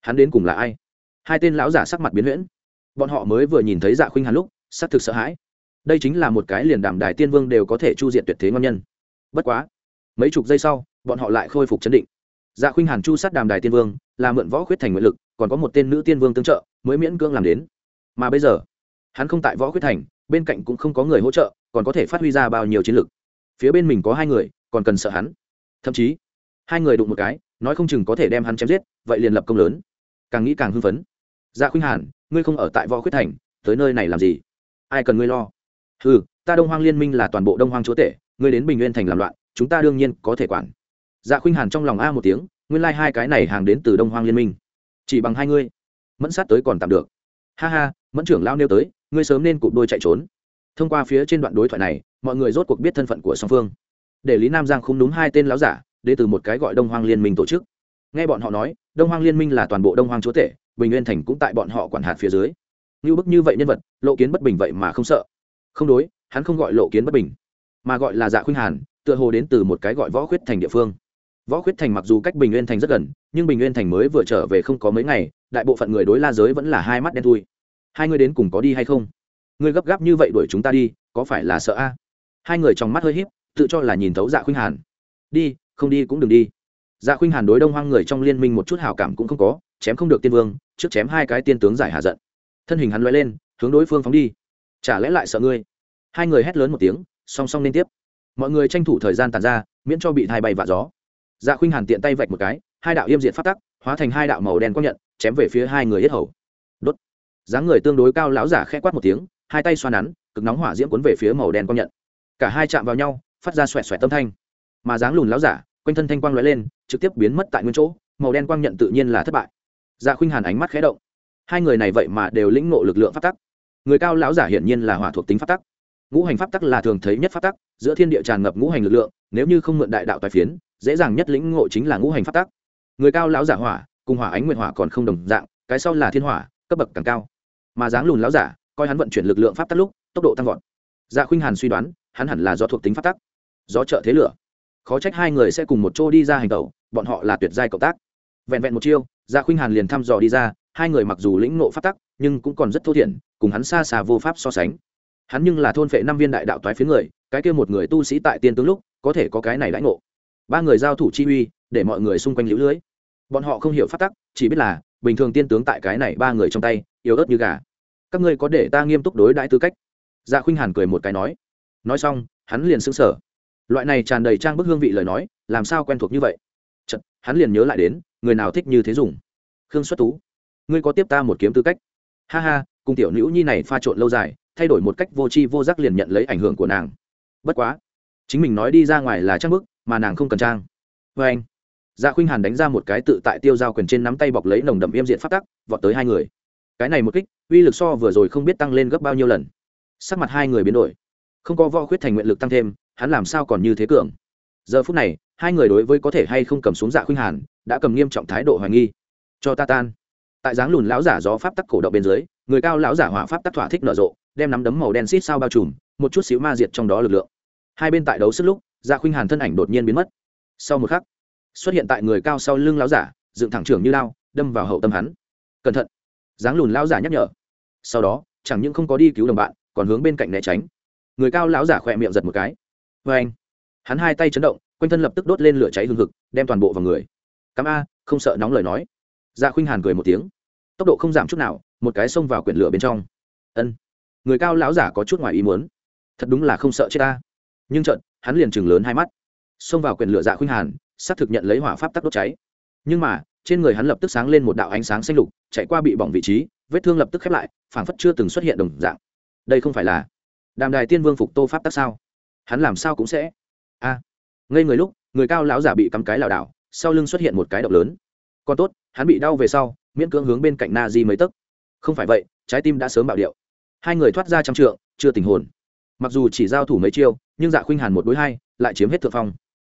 Hắn đến cùng là ai? Hai tên lão giả sắc mặt biến huyễn. Bọn họ mới vừa nhìn thấy dạ khuynh hàn lúc xác thực sợ hãi. Đây chính là một cái liền đàm đài tiên vương đều có thể chu diện tuyệt thế ngon nhân. Bất quá, mấy chục giây sau, bọn họ lại khôi phục chấn định. Dạ khuynh hàn chu sát đàm đài tiên vương, là mượn võ khuyết thành nguyện lực, còn có một tên nữ tiên vương tương trợ, mới miễn cưỡng làm đến. Mà bây giờ hắn không tại võ khuyết thành, bên cạnh cũng không có người hỗ trợ, còn có thể phát huy ra bao nhiêu chiến lược phía bên mình có hai người, còn cần sợ hắn. Thậm chí, hai người đụng một cái, nói không chừng có thể đem hắn chém giết, vậy liền lập công lớn. Càng nghĩ càng hưng phấn. Dạ khuynh hàn, ngươi không ở tại võ khuyết thành, tới nơi này làm gì? Ai cần ngươi lo? Ừ ta đông hoang liên minh là toàn bộ đông hoang chúa tể, ngươi đến bình nguyên thành làm loạn, chúng ta đương nhiên có thể quản. Dạ khuynh hàn trong lòng a một tiếng, nguyên lai、like、hai cái này hàng đến từ đông hoang liên minh. Chỉ bằng hai ngươi, mẫn sát tới còn tạm được. Ha ha, mẫn trưởng lao nêu tới ngươi sớm nên cụp đôi chạy trốn. Thông qua phía trên đoạn đối thoại này, mọi người rốt cuộc biết thân phận của song phương. Để lý nam giang không đúng hai tên láo giả để từ một cái gọi đông hoang liên minh tổ chức. Nghe bọn họ nói, đông hoang liên minh là toàn bộ đông hoang chúa tể, bình nguyên thành cũng tại bọn họ quản hạt phía dưới. Như bức như vậy nhân vật, lộ kiến bất bình vậy mà không sợ. Không đối, hắn không gọi lộ kiến bất bình, mà gọi là dạ khuynh hàn, tựa hồ đến từ một cái gọi võ khuyết thành địa phương. Võ khuyết thành mặc dù cách bình nguyên thành rất gần, nhưng bình nguyên thành mới vừa trở về không có mấy ngày, đại bộ phận người đối la giới vẫn là hai mắt đen thui hai người đến cùng có đi hay không? Ngươi gấp gáp như vậy đuổi chúng ta đi, có phải là sợ a? Hai người trong mắt hơi híp, tự cho là nhìn thấu dạ khuynh hàn. Đi, không đi cũng đừng đi. Dạ khuynh hàn đối đông hoang người trong liên minh một chút hào cảm cũng không có, chém không được tiên vương, trước chém hai cái tiên tướng giải hạ giận. Thân hình hắn loay lên, hướng đối phương phóng đi. Chả lẽ lại sợ ngươi? Hai người hét lớn một tiếng, song song liên tiếp. Mọi người tranh thủ thời gian tàn ra, miễn cho bị thai bay vạ gió. Dạ khuynh hàn tiện tay vạch một cái, hai đạo yêm diện phát tắc, hóa thành hai đạo màu đen quang nhận, chém về phía hai người yết hầu dáng người tương đối cao lão giả khẽ quát một tiếng, hai tay xoa nắn, cực nóng hỏa diễm cuốn về phía màu đen quang nhận. Cả hai chạm vào nhau, phát ra xoẹt xoẹt tâm thanh. Mà dáng lùn lão giả, quanh thân thanh quang lóe lên, trực tiếp biến mất tại nguyên chỗ, màu đen quang nhận tự nhiên là thất bại. Dạ khuynh hàn ánh mắt khẽ động. Hai người này vậy mà đều lĩnh ngộ lực lượng phát tắc. Người cao lão giả hiển nhiên là hỏa thuộc tính phát tắc. Ngũ hành pháp tắc là thường thấy nhất pháp tắc, giữa thiên địa tràn ngập ngũ hành lực lượng, nếu như không mượn đại đạo tài phiến, dễ dàng nhất lĩnh ngộ chính là ngũ hành pháp tắc. Người cao lão giả hỏa, cùng hỏa ánh nguyện hỏa còn không đồng dạng, cái sau là thiên hỏa, cấp bậc càng cao mà dáng lùn lão giả, coi hắn vận chuyển lực lượng pháp tắc lúc, tốc độ tăng vọt. Dạ khuynh hàn suy đoán, hắn hẳn là do thuộc tính pháp tắc. Do trợ thế lửa. Khó trách hai người sẽ cùng một chỗ đi ra hành tẩu, bọn họ là tuyệt giai cộng tác. Vẹn vẹn một chiêu dạ khuynh hàn liền thăm dò đi ra, hai người mặc dù lĩnh nộ pháp tắc, nhưng cũng còn rất thô thiển, cùng hắn xa xa vô pháp so sánh. Hắn nhưng là thôn phệ năm viên đại đạo toái phía người, cái kia một người tu sĩ tại tiên tướng lúc, có thể có cái này lãnh ngộ. Ba người giao thủ chi uy, để mọi người xung quanh lũ lưới. Bọn họ không hiểu pháp tắc, chỉ biết là, bình thường tiên tướng tại cái này ba người trong tay yếu ớt như gà. Các ngươi có để ta nghiêm túc đối đãi tư cách? Dạ khuynh hàn cười một cái nói. Nói xong hắn liền sững sờ. Loại này tràn đầy trang bức hương vị lời nói làm sao quen thuộc như vậy? Chật, hắn liền nhớ lại đến người nào thích như thế dùng? Khương xuất tú ngươi có tiếp ta một kiếm tư cách? Ha ha cùng tiểu nữ nhi này pha trộn lâu dài thay đổi một cách vô tri vô giác liền nhận lấy ảnh hưởng của nàng. Bất quá chính mình nói đi ra ngoài là trang bức mà nàng không cần trang. Vê anh dạ khuynh hàn đánh ra một cái tự tại tiêu giao quyền trên nắm tay bọc lấy nồng đậm yêm diện phát tắc vọt tới hai người cái này một kích, uy lực so vừa rồi không biết tăng lên gấp bao nhiêu lần. Sắc mặt hai người biến đổi. Không có võ khuyết thành nguyện lực tăng thêm, hắn làm sao còn như thế cường? Giờ phút này, hai người đối với có thể hay không cầm xuống dạ khuynh hàn, đã cầm nghiêm trọng thái độ hoài nghi. Cho ta tan. Tại dáng lùn lão giả gió pháp tắc cổ động bên dưới, người cao lão giả hỏa pháp tắc thỏa thích nở rộ, đem nắm đấm màu đen xít sao bao trùm, một chút xíu ma diệt trong đó lực lượng. Hai bên tại đấu sức lúc dạ khuynh hàn thân ảnh đột nhiên biến mất. Sau một khắc, xuất hiện tại người cao sau lưng lão giả, dựng thẳng trưởng như lao, đâm vào hậu tâm hắn. Cẩn thận dáng lùn lão giả nhắc nhở. Sau đó, chẳng những không có đi cứu đồng bạn, còn hướng bên cạnh né tránh. Người cao lão giả khỏe miệng giật một cái. Vê anh, hắn hai tay chấn động, quanh thân lập tức đốt lên lửa cháy hương hực, đem toàn bộ vào người. Cắm a, không sợ nóng lời nói. Dạ khuynh hàn cười một tiếng. Tốc độ không giảm chút nào, một cái xông vào quyển lửa bên trong. Ân, người cao lão giả có chút ngoài ý muốn. Thật đúng là không sợ chết ta. Nhưng trận hắn liền chừng lớn hai mắt. Xông vào quyển lửa dạ khuynh hàn, xác thực nhận lấy hỏa pháp tắc đốt cháy. Nhưng mà trên người hắn lập tức sáng lên một đạo ánh sáng xanh lục, chạy qua bị bỏng vị trí, vết thương lập tức khép lại, phảng phất chưa từng xuất hiện đồng dạng. Đây không phải là đàm đài tiên vương phục tô pháp tắc sao? Hắn làm sao cũng sẽ? A, ngây người lúc, người cao lão giả bị cắm cái lảo đảo, sau lưng xuất hiện một cái động lớn. Còn tốt, hắn bị đau về sau, miễn cưỡng hướng bên cạnh na di mấy tấc. Không phải vậy, trái tim đã sớm bạo điệu. Hai người thoát ra trăm trượng, chưa tình hồn. Mặc dù chỉ giao thủ mấy chiêu, nhưng dạ khuynh hàn một đối hai, lại chiếm hết thượng phong.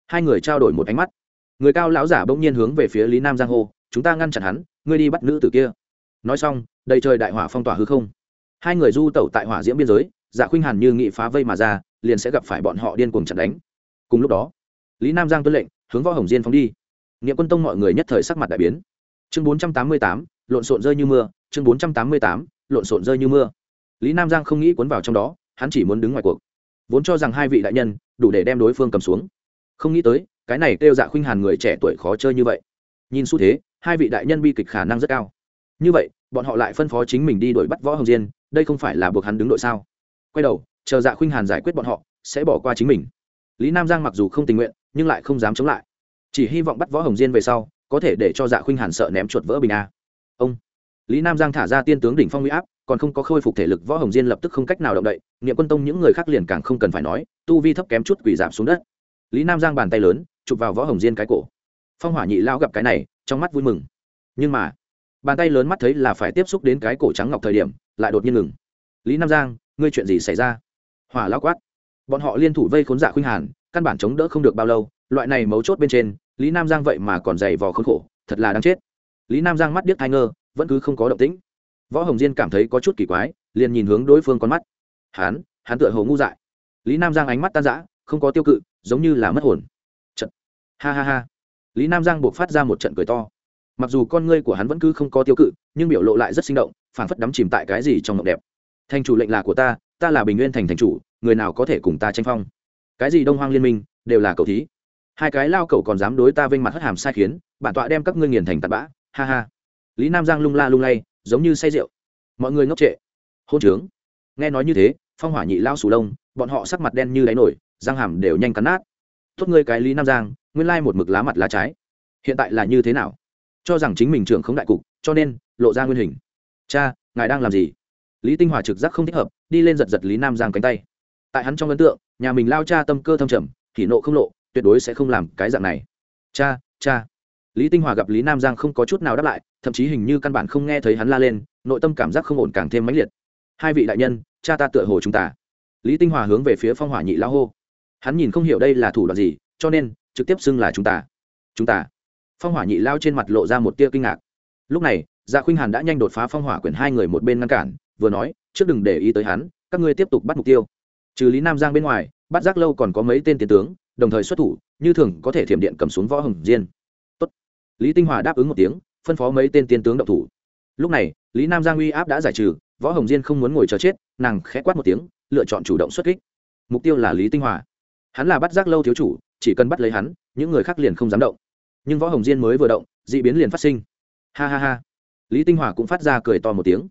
Hai người trao đổi một ánh mắt người cao lão giả bỗng nhiên hướng về phía lý nam giang hô, chúng ta ngăn chặn hắn, ngươi đi bắt nữ tử kia. Nói xong, đầy trời đại hỏa phong tỏa hư không. Hai người du tẩu tại hỏa diễm biên giới dạ khuynh hàn như nghị phá vây mà ra, liền sẽ gặp phải bọn họ điên cuồng chặn đánh. Cùng lúc đó, lý nam giang tuân lệnh, hướng võ hồng diên phóng đi. Nghĩa quân tông mọi người nhất thời sắc mặt đại biến. Chương bốn trăm tám mươi tám, lộn xộn rơi như mưa, chương bốn trăm tám mươi tám, lộn xộn rơi như mưa. Lý nam giang không nghĩ cuốn vào trong đó, hắn chỉ muốn đứng ngoài cuộc. Vốn cho rằng hai vị đại nhân, đủ để đem đối phương cầm xuống. Không nghĩ tới cái này kêu dạ khuynh hàn người trẻ tuổi khó chơi như vậy. Nhìn xu thế, hai vị đại nhân bi kịch khả năng rất cao. Như vậy, bọn họ lại phân phó chính mình đi đuổi bắt võ hồng diên, đây không phải là buộc hắn đứng đội sao? Quay đầu, chờ dạ khuynh hàn giải quyết bọn họ, sẽ bỏ qua chính mình. Lý nam giang mặc dù không tình nguyện, nhưng lại không dám chống lại. Chỉ hy vọng bắt võ hồng diên về sau, có thể để cho dạ khuynh hàn sợ ném chuột vỡ bình a. Ông. Lý nam giang thả ra tiên tướng đỉnh phong huy áp, còn không có khôi phục thể lực, võ hồng diên lập tức không cách nào động đậy, niệm quân tông những người khác liền càng không cần phải nói, tu vi thấp kém chút quỷ giảm xuống đất. Lý nam giang bàn tay lớn chụp vào võ hồng diên cái cổ. Phong hỏa nhị lao gặp cái này, trong mắt vui mừng. Nhưng mà, bàn tay lớn mắt thấy là phải tiếp xúc đến cái cổ trắng ngọc thời điểm, lại đột nhiên ngừng. Lý nam giang, ngươi chuyện gì xảy ra? Hỏa lao quát. Bọn họ liên thủ vây khốn dạ khuynh hàn, căn bản chống đỡ không được bao lâu, loại này mấu chốt bên trên, lý nam giang vậy mà còn dày vò khốn khổ, thật là đáng chết. Lý nam giang mắt điếc thai ngơ, vẫn cứ không có động tĩnh. Võ hồng diên cảm thấy có chút kỳ quái, liền nhìn hướng đối phương con mắt. Hán hắn tựa hồ ngu dại. Lý nam giang ánh mắt tan rã, không có tiêu cự, giống như là mất hồn ha ha ha. Lý nam giang buộc phát ra một trận cười to. Mặc dù con ngươi của hắn vẫn cứ không có tiêu cự, nhưng biểu lộ lại rất sinh động, phảng phất đắm chìm tại cái gì trong mộng đẹp. Thành chủ lệnh là của ta ta là bình nguyên thành thành chủ, người nào có thể cùng ta tranh phong? Cái gì đông hoang liên minh, đều là cầu thí. Hai cái lao cầu còn dám đối ta vênh mặt hất hàm sai khiến, bản tọa đem các ngươi nghiền thành tạt bã, ha ha. Lý nam giang lung la lung lay, giống như say rượu. Mọi người ngốc trệ. Hôn trướng. Nghe nói như thế, phong hỏa nhị lao sù lông, bọn họ sắc mặt đen như đáy nổi, răng hàm đều nhanh cắn nát. Tốt ngươi cái lý nam giang nguyên lai một mực lá mặt lá trái. Hiện tại là như thế nào? Cho rằng chính mình trưởng không đại cục, cho nên lộ ra nguyên hình. Cha, ngài đang làm gì? Lý tinh hòa trực giác không thích hợp, đi lên giật giật lý nam giang cánh tay. Tại hắn trong ấn tượng, nhà mình lao cha tâm cơ thâm trầm thì nộ không lộ, tuyệt đối sẽ không làm cái dạng này. Cha cha. Lý tinh hòa gặp lý nam giang không có chút nào đáp lại, thậm chí hình như căn bản không nghe thấy hắn la lên, nội tâm cảm giác không ổn càng thêm mãnh liệt. Hai vị đại nhân, cha ta tựa hồ chúng ta. Lý tinh hòa hướng về phía phong hỏa nhị lao hô. Hắn nhìn không hiểu đây là thủ đoạn gì, cho nên trực tiếp xưng là chúng ta. Chúng ta. Phong hỏa nhị lao trên mặt lộ ra một tia kinh ngạc. Lúc này dạ khuynh hàn đã nhanh đột phá phong hỏa quyển hai người một bên ngăn cản, vừa nói, trước đừng để ý tới hắn, các ngươi tiếp tục bắt mục tiêu. Trừ lý nam giang bên ngoài bắt giác lâu còn có mấy tên tiến tướng, đồng thời xuất thủ, như thường có thể thiểm điện cầm xuống võ hồng diên. Tốt. lý tinh hòa đáp ứng một tiếng, phân phó mấy tên tiến tướng động thủ. Lúc này, lý nam giang uy áp đã giải trừ, võ hồng diên không muốn ngồi chờ chết, nàng khẽ quát một tiếng, lựa chọn chủ động xuất kích. Mục tiêu là lý tinh hòa. Hắn là bắt giác lâu thiếu chủ chỉ cần bắt lấy hắn, những người khác liền không dám động. Nhưng võ hồng diên mới vừa động, d ị biến liền phát sinh. Ha ha ha. Lý tinh hòa cũng phát ra cười to một tiếng.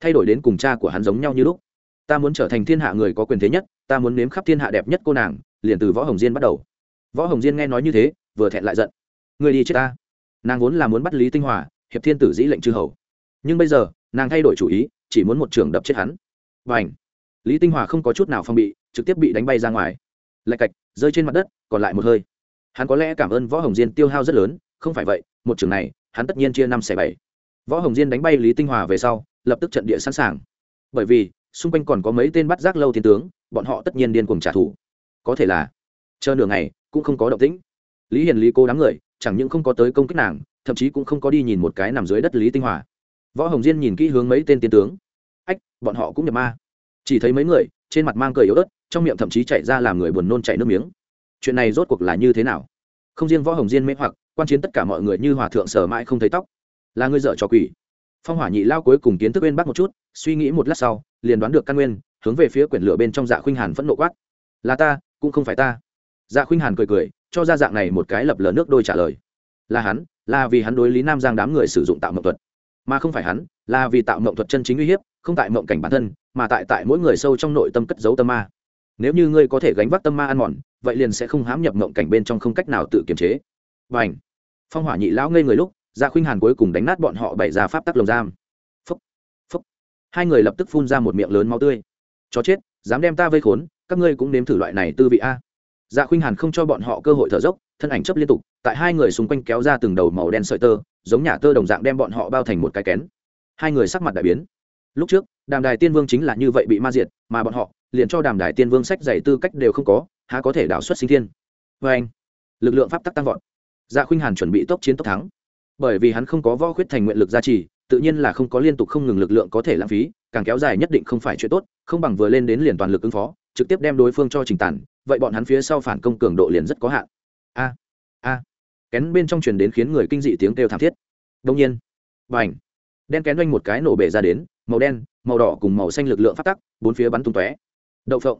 Thay đổi đến cùng cha của hắn giống nhau như lúc. Ta muốn trở thành thiên hạ người có quyền thế nhất, ta muốn nếm khắp thiên hạ đẹp nhất cô nàng, liền từ võ hồng diên bắt đầu. Võ hồng diên nghe nói như thế, vừa thẹn lại giận. Người đi chết ta. Nàng vốn là muốn bắt lý tinh hòa, hiệp thiên tử dĩ lệnh chư hầu. Nhưng bây giờ, nàng thay đổi chủ ý, chỉ muốn một trường đập chết hắn. Và ảnh lý tinh hòa không có chút nào phong bị, trực tiếp bị đánh bay ra ngoài lạch cạch, rơi trên mặt đất, còn lại một hơi. Hắn có lẽ cảm ơn võ hồng diên tiêu hao rất lớn, không phải vậy, một trường này, hắn tất nhiên chia năm xẻ bảy. Võ hồng diên đánh bay lý tinh hòa về sau, lập tức trận địa sẵn sàng. Bởi vì, xung quanh còn có mấy tên bắt giác lâu thiên tướng, bọn họ tất nhiên điên cuồng trả thù. Có thể là, chờ nửa ngày, cũng không có động tĩnh. Lý hiền lý cố đám người, chẳng những không có tới công kích nàng, thậm chí cũng không có đi nhìn một cái nằm dưới đất lý tinh hòa. Võ hồng diên nhìn kỹ hướng mấy tên tiên tướng. Ách, bọn họ cũng nhập ma. Chỉ thấy mấy người, trên mặt mang cười yếu ớt trong miệng thậm chí chạy ra làm người buồn nôn chảy nước miếng. Chuyện này rốt cuộc là như thế nào? Không riêng võ hồng diên mê hoặc, quan chiến tất cả mọi người như hòa thượng sở mãi không thấy tóc. Là người dợ cho quỷ. Phong hỏa nhị lao cuối cùng kiến thức bên bắt một chút, suy nghĩ một lát sau, liền đoán được căn nguyên, hướng về phía quyển lửa bên trong dạ khuynh hàn phẫn nộ quát. Là ta, cũng không phải ta. Dạ khuynh hàn cười cười, cho ra dạng này một cái lập lờ nước đôi trả lời. Là hắn, là vì hắn đối lý nam giang đám người sử dụng tạo mộng thuật. Mà không phải hắn, là vì tạo mộng thuật chân chính uy hiếp, không tại mộng cảnh bản thân, mà tại tại mỗi người sâu trong nội tâm cất giấu tâm ma nếu như ngươi có thể gánh vác tâm ma ăn mòn, vậy liền sẽ không hám nhập ngộng cảnh bên trong không cách nào tự kiềm chế. Và ảnh phong hỏa nhị lão ngây người lúc dạ khuynh hàn cuối cùng đánh nát bọn họ bày ra pháp tắc lồng giam. Phúc! Phúc! Hai người lập tức phun ra một miệng lớn máu tươi. Chó chết, dám đem ta vây khốn, các ngươi cũng nếm thử loại này tư vị a. Dạ khuynh hàn không cho bọn họ cơ hội thở dốc, thân ảnh chấp liên tục, tại hai người xung quanh kéo ra từng đầu màu đen sợi tơ, giống nhà tơ đồng dạng đem bọn họ bao thành một cái kén. Hai người sắc mặt đại biến lúc trước, đàm đài tiên vương chính là như vậy bị ma diệt, mà bọn họ liền cho đàm đài tiên vương sách dạy tư cách đều không có, há có thể đảo xuất sinh thiên. Vê anh, lực lượng pháp tắc tăng vọt. Dạ khuynh hàn chuẩn bị tốc chiến tốc thắng. Bởi vì hắn không có võ khuyết thành nguyện lực gia trì, tự nhiên là không có liên tục không ngừng lực lượng có thể lãng phí, càng kéo dài nhất định không phải chuyện tốt, không bằng vừa lên đến liền toàn lực ứng phó, trực tiếp đem đối phương cho trình tản, vậy bọn hắn phía sau phản công cường độ liền rất có hạn. A a. Kén bên trong truyền đến khiến người kinh dị tiếng kêu thảm thiết. Đông nhiên b à n h đen kén doanh một cái nổ bể ra đến màu đen, màu đỏ cùng màu xanh lực lượng phát tắc, bốn phía bắn tung tóe. Đậu phộng.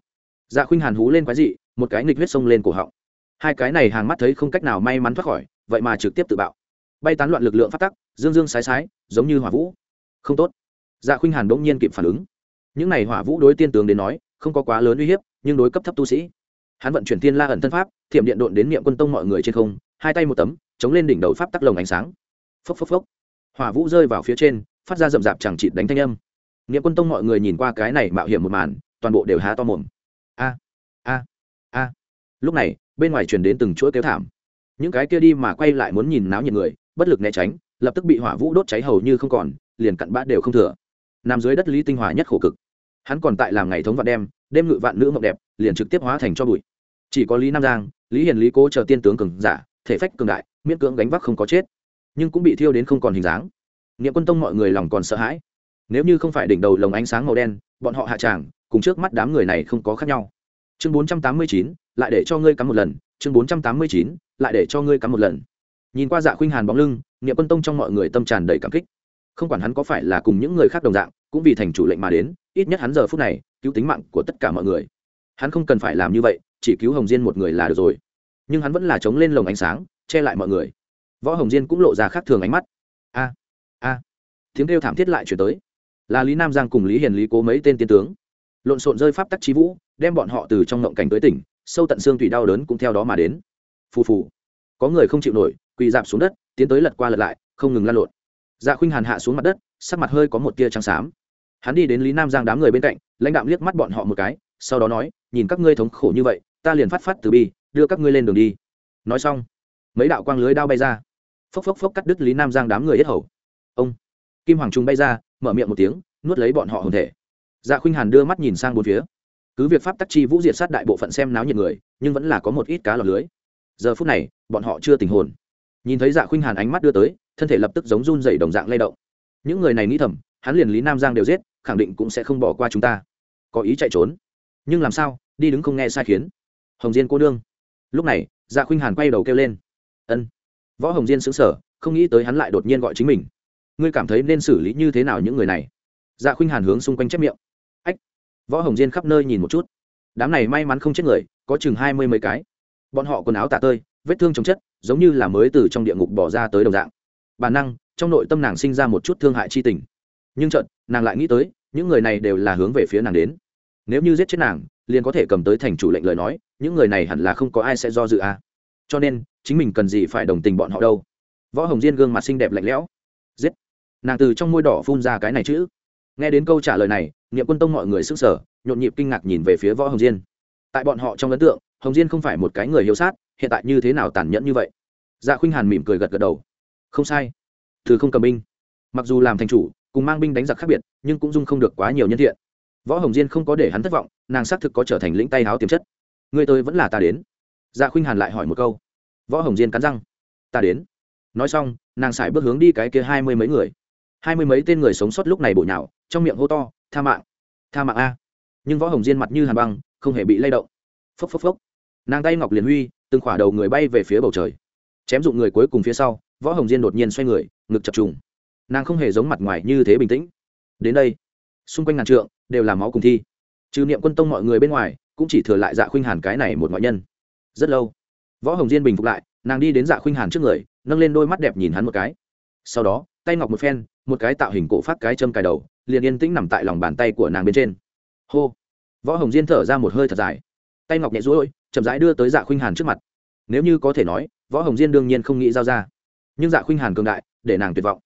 Dạ khuynh hàn hú lên quái dị, một cái nghịch huyết sông lên cổ họng. Hai cái này hàng mắt thấy không cách nào may mắn thoát khỏi, vậy mà trực tiếp tự bạo. Bay tán loạn lực lượng phát tắc, dương dương sái sái, giống như hỏa vũ. Không tốt. Dạ khuynh hàn bỗng nhiên kịp phản ứng. Những này hỏa vũ đối tiên tướng đến nói, không có quá lớn uy hiếp, nhưng đối cấp thấp tu sĩ. Hắn vận chuyển tiên la ẩn thân pháp, thiểm điện độn đến niệm quân tông mọi người trên không, hai tay một tấm, chống lên đỉnh đầu pháp tắc lồng ánh sáng. Phốc phốc phốc. Hỏa vũ rơi vào phía trên phát ra rậm rạp chẳng chịt đánh thanh âm. Niệm quân tông mọi người nhìn qua cái này mạo hiểm một màn, toàn bộ đều há to mồm. A a a. Lúc này, bên ngoài truyền đến từng chuỗi kéo thảm. Những cái kia đi mà quay lại muốn nhìn náo nhiệt người, bất lực né tránh, lập tức bị hỏa vũ đốt cháy hầu như không còn, liền cặn bã đều không thừa. Nằm dưới đất lý tinh hòa nhất khổ cực. Hắn còn tại làm ngày thống vạn đêm đêm ngự vạn nữ mộng đẹp, liền trực tiếp hóa thành cho bụi. Chỉ có lý nam giang, lý hiền lý cố chờ tiên tướng cường giả, thể phách cường đại, miễn cưỡng gánh vác không có chết, nhưng cũng bị thiêu đến không còn hình dáng nghĩa quân tông mọi người lòng còn sợ hãi. Nếu như không phải đỉnh đầu lồng ánh sáng màu đen, bọn họ hạ tràng, cùng trước mắt đám người này không có khác nhau. Chương bốn trăm tám mươi chín, lại để cho ngươi cắm một lần. Chương bốn trăm tám mươi chín, lại để cho ngươi cắm một lần. Nhìn qua dạ khuynh hàn bóng lưng nghĩa quân tông trong mọi người tâm tràn đầy cảm kích. Không quản hắn có phải là cùng những người khác đồng dạng, cũng vì thành chủ lệnh mà đến, ít nhất hắn giờ phút này, cứu tính mạng của tất cả mọi người. Hắn không cần phải làm như vậy, chỉ cứu hồng diên một người là được rồi. Nhưng hắn vẫn là chống lên lồng ánh sáng, che lại mọi người. Võ hồng diên cũng lộ ra khác thường ánh mắt. A a. Tiếng kêu thảm thiết lại chuyển tới. Là lý nam giang cùng lý hiền lý cố mấy tên tiên tướng. Lộn xộn rơi pháp tắc trí vũ, đem bọn họ từ trong ngộng cảnh tới tỉnh, sâu tận xương thủy đau đớn cũng theo đó mà đến. Phù phù. Có người không chịu nổi, quỳ dạp xuống đất, tiến tới lật qua lật lại, không ngừng lan lộn. Dạ khuynh hàn hạ xuống mặt đất, sắc mặt hơi có một tia trắng xám. Hắn đi đến lý nam giang đám người bên cạnh, lãnh đạo liếc mắt bọn họ một cái, sau đó nói, nhìn các ngươi thống khổ như vậy, ta liền phát phát từ bi, đưa các ngươi lên đường đi. Nói xong, mấy đạo quang lưới đao bay ra. Phốc phốc phốc cắt đứt lý nam giang đám người yết hầu ông. Kim hoàng trung bay ra, mở miệng một tiếng, nuốt lấy bọn họ hồn thể. Dạ khuynh hàn đưa mắt nhìn sang bốn phía. Cứ việc pháp tắc chi vũ diệt sát đại bộ phận xem náo nhiệt người, nhưng vẫn là có một ít cá lọt lưới. Giờ phút này, bọn họ chưa tình hồn. Nhìn thấy dạ khuynh hàn ánh mắt đưa tới, thân thể lập tức giống run dày đồng dạng lay động. Những người này nghĩ thầm, hắn liền lý nam giang đều giết, khẳng định cũng sẽ không bỏ qua chúng ta. Có ý chạy trốn. Nhưng làm sao, đi đứng không nghe sai khiến. Hồng diên cô đương lúc này dạ khuynh hàn quay đầu kêu lên. Ân. Võ hồng diên xứng sở không nghĩ tới hắn lại đột nhiên gọi chính mình ngươi cảm thấy nên xử lý như thế nào những người này? Dạ khuynh hàn hướng xung quanh chép miệng. Ách, võ hồng diên khắp nơi nhìn một chút. Đám này may mắn không chết người, có chừng hai mươi mấy cái. Bọn họ quần áo tả tơi, vết thương chống chất, giống như là mới từ trong địa ngục bỏ ra tới đồng dạng. Bản năng, trong nội tâm nàng sinh ra một chút thương hại chi tình. Nhưng chợt, nàng lại nghĩ tới, những người này đều là hướng về phía nàng đến. Nếu như giết chết nàng, liền có thể cầm tới thành chủ lệnh lời nói, những người này hẳn là không có ai sẽ do dự a à. cho nên, chính mình cần gì phải đồng tình bọn họ đâu? Võ hồng diên gương mặt xinh đẹp lạnh lẽo nàng từ trong môi đỏ phun ra cái này chứ. nghe đến câu trả lời này nghiệm quân tông mọi người sức sở nhộn nhịp kinh ngạc nhìn về phía võ hồng diên. Tại bọn họ trong ấn tượng, hồng diên không phải một cái người hiếu sát, hiện tại như thế nào tàn nhẫn như vậy? Dạ khuynh hàn mỉm cười gật gật đầu. Không sai. Thứ không cầm binh. Mặc dù làm thành chủ, cùng mang binh đánh giặc khác biệt, nhưng cũng dung không được quá nhiều nhân thiện. Võ hồng diên không có để hắn thất vọng, nàng xác thực có trở thành lĩnh tay háo tiềm chất. Người tôi vẫn là ta đến. Dạ khuynh hàn lại hỏi một câu. Võ hồng diên cắn răng. Ta đến. Nói xong, nàng xài bước hướng đi cái kia hai mươi mấy người hai mươi mấy tên người sống sót lúc này bổ nhào, trong miệng hô to, tha mạng tha mạng a. Nhưng võ hồng diên mặt như hàn băng, không hề bị lay động. Phốc phốc phốc. Nàng tay ngọc liền huy, từng khỏa đầu người bay về phía bầu trời. Chém dụng người cuối cùng phía sau, võ hồng diên đột nhiên xoay người, ngực chập trùng. Nàng không hề giống mặt ngoài như thế bình tĩnh. Đến đây, xung quanh ngàn trượng, đều là máu cùng thi. Trừ niệm quân tông mọi người bên ngoài, cũng chỉ thừa lại dạ khuynh hàn cái này một ngoại nhân. Rất lâu, võ hồng diên bình phục lại, nàng đi đến dạ khuynh hàn trước người, nâng lên đôi mắt đẹp nhìn hắn một cái. Sau đó tay ngọc một phen, một cái tạo hình cổ phát cái châm cài đầu, liền yên tĩnh nằm tại lòng bàn tay của nàng bên trên. Hô. Võ hồng diên thở ra một hơi thật dài. Tay ngọc nhẹ rối chậm rãi đưa tới dạ khuynh hàn trước mặt. Nếu như có thể nói, võ hồng diên đương nhiên không nghĩ giao ra. Nhưng dạ khuynh hàn cường đại, để nàng tuyệt vọng.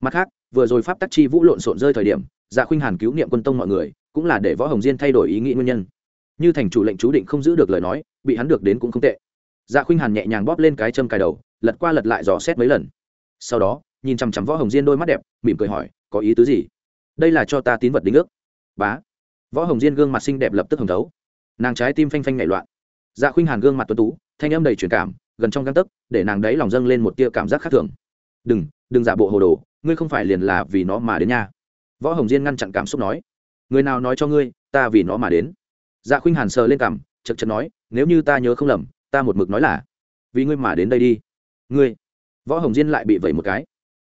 Mặt khác, vừa rồi pháp tắc chi vũ lộn xộn rơi thời điểm dạ khuynh hàn cứu niệm quân tông mọi người, cũng là để võ hồng diên thay đổi ý nghĩ nguyên nhân. Như thành chủ lệnh chú định không giữ được lời nói, bị hắn được đến cũng không tệ. Dạ khuynh hàn nhẹ nhàng bóp lên cái châm cài đầu, lật qua lật lại dò xét mấy lần. Sau đó nhìn chằm chằm võ hồng diên đôi mắt đẹp, mỉm cười hỏi, có ý tứ gì? Đây là cho ta tín vật đính ước. Bá. Võ hồng diên gương mặt xinh đẹp lập tức hồng thấu. Nàng trái tim phanh phanh nhảy loạn. Dạ khuynh hàn gương mặt tuấn tú, thanh âm đầy truyền cảm, gần trong găng tấc, để nàng đấy lòng dâng lên một tia cảm giác khác thường. Đừng đừng giả bộ hồ đồ, ngươi không phải liền là vì nó mà đến nha. Võ hồng diên ngăn chặn cảm xúc nói. Người nào nói cho ngươi, ta vì nó mà đến? Dạ khuynh hàn sờ lên cảm chật chật nói, nếu như ta nhớ không lầm, ta một mực nói là vì ngươi mà đến đây đi. Ngươi? Võ hồng diên lại bị vẩy một cái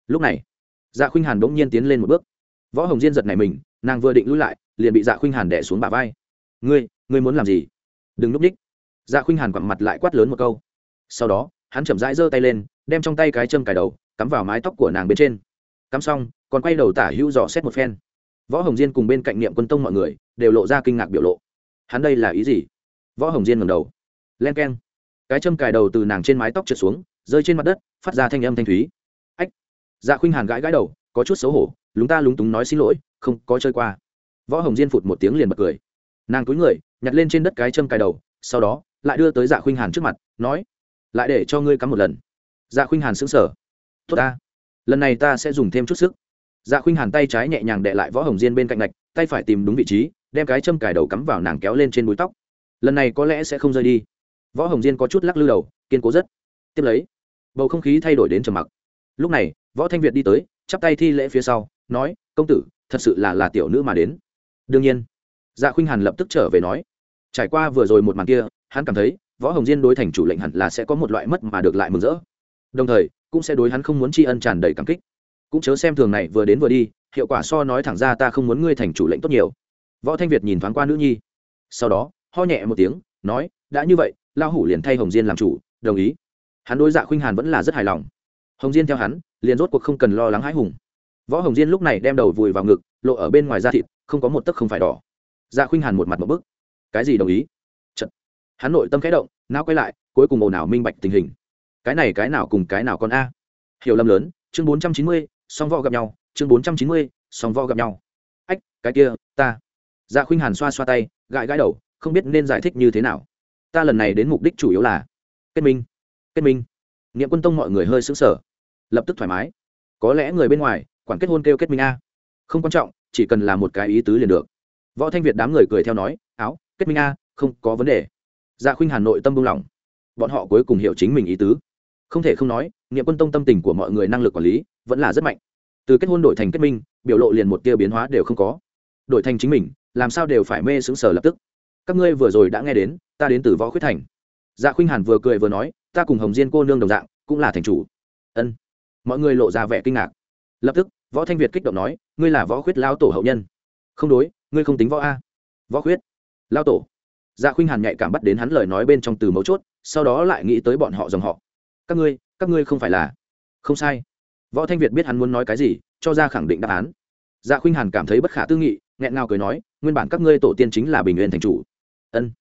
lúc này dạ khuynh hàn bỗng nhiên tiến lên một bước. Võ hồng diên giật này mình, nàng vừa định lui lại, liền bị dạ khuynh hàn đẻ xuống bả vai. Ngươi ngươi muốn làm gì? Đừng núp ních. Dạ khuynh hàn quặn mặt lại quát lớn một câu. Sau đó, hắn chậm rãi giơ tay lên, đem trong tay cái châm cài đầu, cắm vào mái tóc của nàng bên trên. Cắm xong, còn quay đầu tả hữu dò xét một phen. Võ hồng diên cùng bên cạnh niệm quân tông mọi người đều lộ ra kinh ngạc biểu lộ. Hắn đây là ý gì? Võ hồng diên ngầm đầu. Len k e n cái châm cài đầu từ nàng trên mái tóc trượt xuống, rơi trên mặt đất, phát ra thanh âm thanh thúy dạ khuynh hàn gãi gãi đầu, có chút xấu hổ, lúng ta lúng túng nói xin lỗi, không có chơi qua. Võ hồng diên phụt một tiếng liền bật cười. Nàng túi người, nhặt lên trên đất cái châm cài đầu, sau đó, lại đưa tới dạ khuynh hàn trước mặt, nói, lại để cho ngươi cắm một lần. Dạ khuynh hàn sững sờ. Tốt ta, lần này ta sẽ dùng thêm chút sức. Dạ khuynh hàn tay trái nhẹ nhàng đệ lại võ hồng diên bên cạnh ngạch, tay phải tìm đúng vị trí, đem cái châm cài đầu cắm vào nàng kéo lên trên búi tóc. Lần này có lẽ sẽ không rơi đi. Võ hồng diên có chút lắc lư đầu, kiên cố rất. Tiếp lấy, bầu không khí thay đổi đến trầm mặc. Lúc này võ thanh việt đi tới, chắp tay thi lễ phía sau, nói, công tử, thật sự là là tiểu nữ mà đến. Đương nhiên. Dạ khuynh hàn lập tức trở về nói, trải qua vừa rồi một màn kia, hắn cảm thấy, võ hồng diên đối thành chủ lệnh hẳn là sẽ có một loại mất mà được lại mừng rỡ. Đồng thời, cũng sẽ đối hắn không muốn tri ân tràn đầy cảm kích. Cũng chớ xem thường này vừa đến vừa đi, hiệu quả so nói thẳng ra ta không muốn ngươi thành chủ lệnh tốt nhiều. Võ thanh việt nhìn thoáng qua nữ nhi. Sau đó, ho nhẹ một tiếng, nói, đã như vậy lao hủ liền thay hồng diên làm chủ, đồng ý. Hắn đối dạ khuynh hàn vẫn là rất hài lòng hồng diên theo hắn, liền rốt cuộc không cần lo lắng hãi hùng. Võ hồng diên lúc này đem đầu vùi vào ngực, lộ ở bên ngoài da thịt, không có một tấc không phải đỏ. Dạ khuynh hàn một mặt một bức. Cái gì đồng ý? Chật. hắn nội tâm khẽ động, não quay lại, cuối cùng ồn ào minh bạch tình hình. Cái này cái nào cùng cái nào con a? Hiểu lầm lớn, chương bốn trăm chín mươi, song võ gặp nhau, chương bốn trăm chín mươi, song võ gặp nhau. Ách, cái kia, ta. Dạ khuynh hàn xoa xoa tay, gãi gãi đầu, không biết nên giải thích như thế nào. Ta lần này đến mục đích chủ yếu là kết minh. Kết minh nghĩa quân tông mọi người hơi xứng sở lập tức thoải mái. Có lẽ người bên ngoài, quản kết hôn kêu kết minh a. Không quan trọng, chỉ cần là một cái ý tứ liền được. Võ thanh việt đám người cười theo nói, áo, kết minh a, không có vấn đề. Dạ khuynh hà nội tâm buông lỏng. Bọn họ cuối cùng hiểu chính mình ý tứ. Không thể không nói nghĩa quân tông tâm tình của mọi người năng lực quản lý vẫn là rất mạnh. Từ kết hôn đổi thành kết minh, biểu lộ liền một tia biến hóa đều không có. Đổi thành chính mình, làm sao đều phải mê xứng sở lập tức. Các ngươi vừa rồi đã nghe đến, ta đến từ võ khuyết thành. Dạ khuynh hàn vừa cười vừa nói ta cùng hồng diên cô nương đồng dạng, cũng là thành chủ. Ân. Mọi người lộ ra vẻ kinh ngạc. Lập tức, võ thanh việt kích động nói, ngươi là võ khuyết lao tổ hậu nhân. Không đối, ngươi không tính võ a. Võ khuyết. Lao tổ. Dạ khuynh hàn nhạy cảm bắt đến hắn lời nói bên trong từ mấu chốt, sau đó lại nghĩ tới bọn họ dòng họ. Các ngươi các ngươi không phải là. Không sai. Võ thanh việt biết hắn muốn nói cái gì, cho ra khẳng định đáp án. Dạ khuynh hàn cảm thấy bất khả tư nghị, nghẹn ngào cười nói, nguyên bản các ngươi tổ tiên chính là bình nguyên thành chủ. Ân.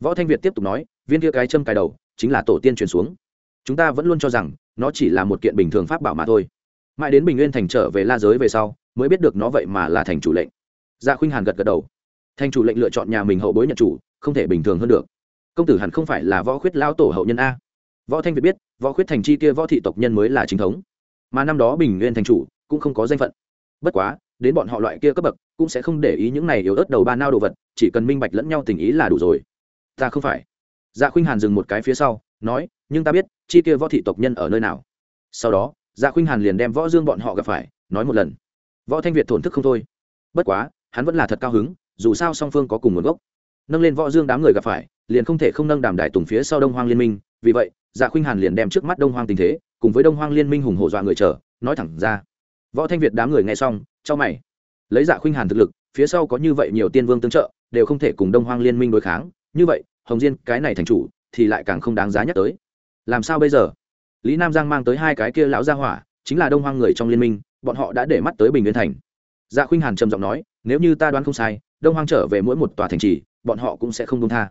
Võ thanh việt tiếp tục nói, viên kia cái châm cài đầu chính là tổ tiên truyền xuống. Chúng ta vẫn luôn cho rằng, nó chỉ là một kiện bình thường pháp bảo mà thôi. Mãi đến bình nguyên thành trở về la giới về sau, mới biết được nó vậy mà là thành chủ lệnh. Dạ khuynh hàn gật gật đầu. Thành chủ lệnh lựa chọn nhà mình hậu bối nhận chủ, không thể bình thường hơn được. Công tử hẳn không phải là võ khuyết lao tổ hậu nhân a. Võ thanh việt biết, võ khuyết thành chi kia võ thị tộc nhân mới là chính thống. Mà năm đó bình nguyên thành chủ cũng không có danh phận. Bất quá, đến bọn họ loại kia cấp bậc cũng sẽ không để ý những này yếu ớt đầu ba nao đồ vật, chỉ cần minh bạch lẫn nhau tình ý là đủ rồi. Ta không phải dạ khuynh hàn dừng một cái phía sau, nói, nhưng ta biết, chi kia võ thị tộc nhân ở nơi nào? Sau đó dạ khuynh hàn liền đem võ dương bọn họ gặp phải, nói một lần. Võ thanh việt thổn thức không thôi. Bất quá, hắn vẫn là thật cao hứng, dù sao song phương có cùng nguồn gốc. Nâng lên võ dương đám người gặp phải, liền không thể không nâng đàm đại tùng phía sau đông hoang liên minh, vì vậy dạ khuynh hàn liền đem trước mắt đông hoang tình thế, cùng với đông hoang liên minh hùng hổ dọa người chờ, nói thẳng ra. Võ thanh việt đám người nghe xong cho mày. Lấy dạ khuynh hàn thực lực, phía sau có như vậy nhiều tiên vương tương trợ, đều không thể cùng đông hoang liên minh đối kháng, như vậy hồng diên, cái này thành chủ, thì lại càng không đáng giá nhắc tới. Làm sao bây giờ? Lý nam giang mang tới hai cái kia lão gia hỏa, chính là đông hoang người trong liên minh, bọn họ đã để mắt tới bình nguyên thành. Dạ khuynh hàn trầm giọng nói, nếu như ta đoán không sai, đông hoang trở về mỗi một tòa thành trì, bọn họ cũng sẽ không đông tha.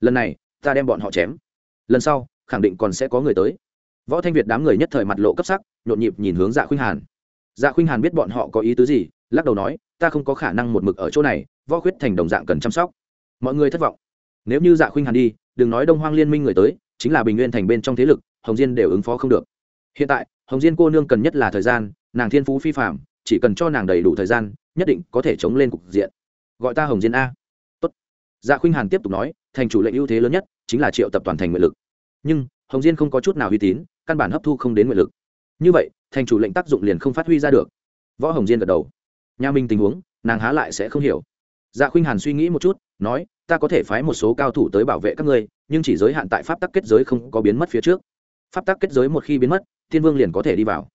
Lần này, ta đem bọn họ chém. Lần sau, khẳng định còn sẽ có người tới. Võ thanh việt đám người nhất thời mặt lộ cấp sắc, nhộn nhịp nhìn hướng dạ khuynh hàn. Dạ khuynh hàn biết bọn họ có ý tứ gì, lắc đầu nói, ta không có khả năng một mực ở chỗ này, võ khuyết thành đồng dạng cần chăm sóc. Mọi người thất vọng nếu như dạ khuynh hàn đi, đừng nói đông hoang liên minh người tới, chính là bình nguyên thành bên trong thế lực, hồng diên đều ứng phó không được. Hiện tại, hồng diên cô nương cần nhất là thời gian, nàng thiên phú phi phạm chỉ cần cho nàng đầy đủ thời gian, nhất định có thể chống lên cục diện. Gọi ta hồng diên a. Tốt. dạ khuynh hàn tiếp tục nói, thành chủ lệnh ưu thế lớn nhất chính là triệu tập toàn thành nguyện lực. Nhưng, hồng diên không có chút nào uy tín, căn bản hấp thu không đến nguyện lực. Như vậy, thành chủ lệnh tác dụng liền không phát huy ra được. Võ hồng diên gật đầu. Nhà minh tình huống, nàng há lại sẽ không hiểu dạ khuynh hàn suy nghĩ một chút, nói, ta có thể phái một số cao thủ tới bảo vệ các ngươi, nhưng chỉ giới hạn tại pháp tắc kết giới không có biến mất phía trước. Pháp tắc kết giới một khi biến mất, thiên vương liền có thể đi vào.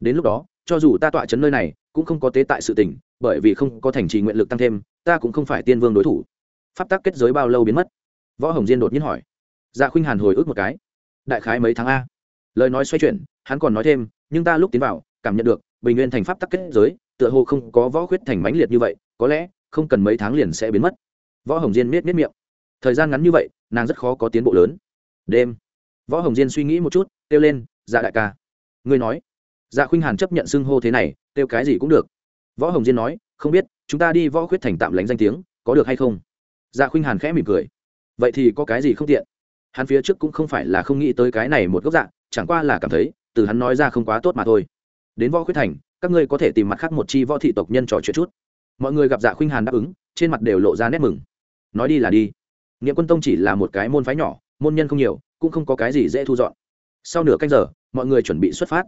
Đến lúc đó, cho dù ta tọa chấn nơi này, cũng không có tế tại sự tỉnh bởi vì không có thành trì nguyện lực tăng thêm, ta cũng không phải tiên vương đối thủ. Pháp tắc kết giới bao lâu biến mất? Võ hồng diên đột nhiên hỏi. Dạ khuynh hàn hồi ức một cái. Đại khái mấy tháng a. Lời nói xoay chuyển, hắn còn nói thêm, nhưng ta lúc tiến vào, cảm nhận được, bình nguyên thành pháp tắc kết giới, tựa hồ không có võ khuyết thành mãnh liệt như vậy, có lẽ không cần mấy tháng liền sẽ biến mất. Võ hồng diên miết miết miệng. Thời gian ngắn như vậy, nàng rất khó có tiến bộ lớn. Đêm, võ hồng diên suy nghĩ một chút, kêu lên dạ đại ca. Ngươi nói. Dạ khuynh hàn chấp nhận xưng hô thế này, kêu cái gì cũng được. Võ hồng diên nói, không biết, chúng ta đi võ khuyết thành tạm lánh danh tiếng, có được hay không? Dạ khuynh hàn khẽ mỉm cười. Vậy thì có cái gì không tiện? Hắn phía trước cũng không phải là không nghĩ tới cái này một góc dạ chẳng qua là cảm thấy, từ hắn nói ra không quá tốt mà thôi. Đến võ khuyết thành, các ngươi có thể tìm mặt khác một chi võ thị tộc nhân trò chuyện chút mọi người gặp dạ khuynh hàn đáp ứng, trên mặt đều lộ ra nét mừng. Nói đi là đi. Nghĩa quân tông chỉ là một cái môn phái nhỏ, môn nhân không nhiều, cũng không có cái gì dễ thu dọn. Sau nửa canh giờ, mọi người chuẩn bị xuất phát.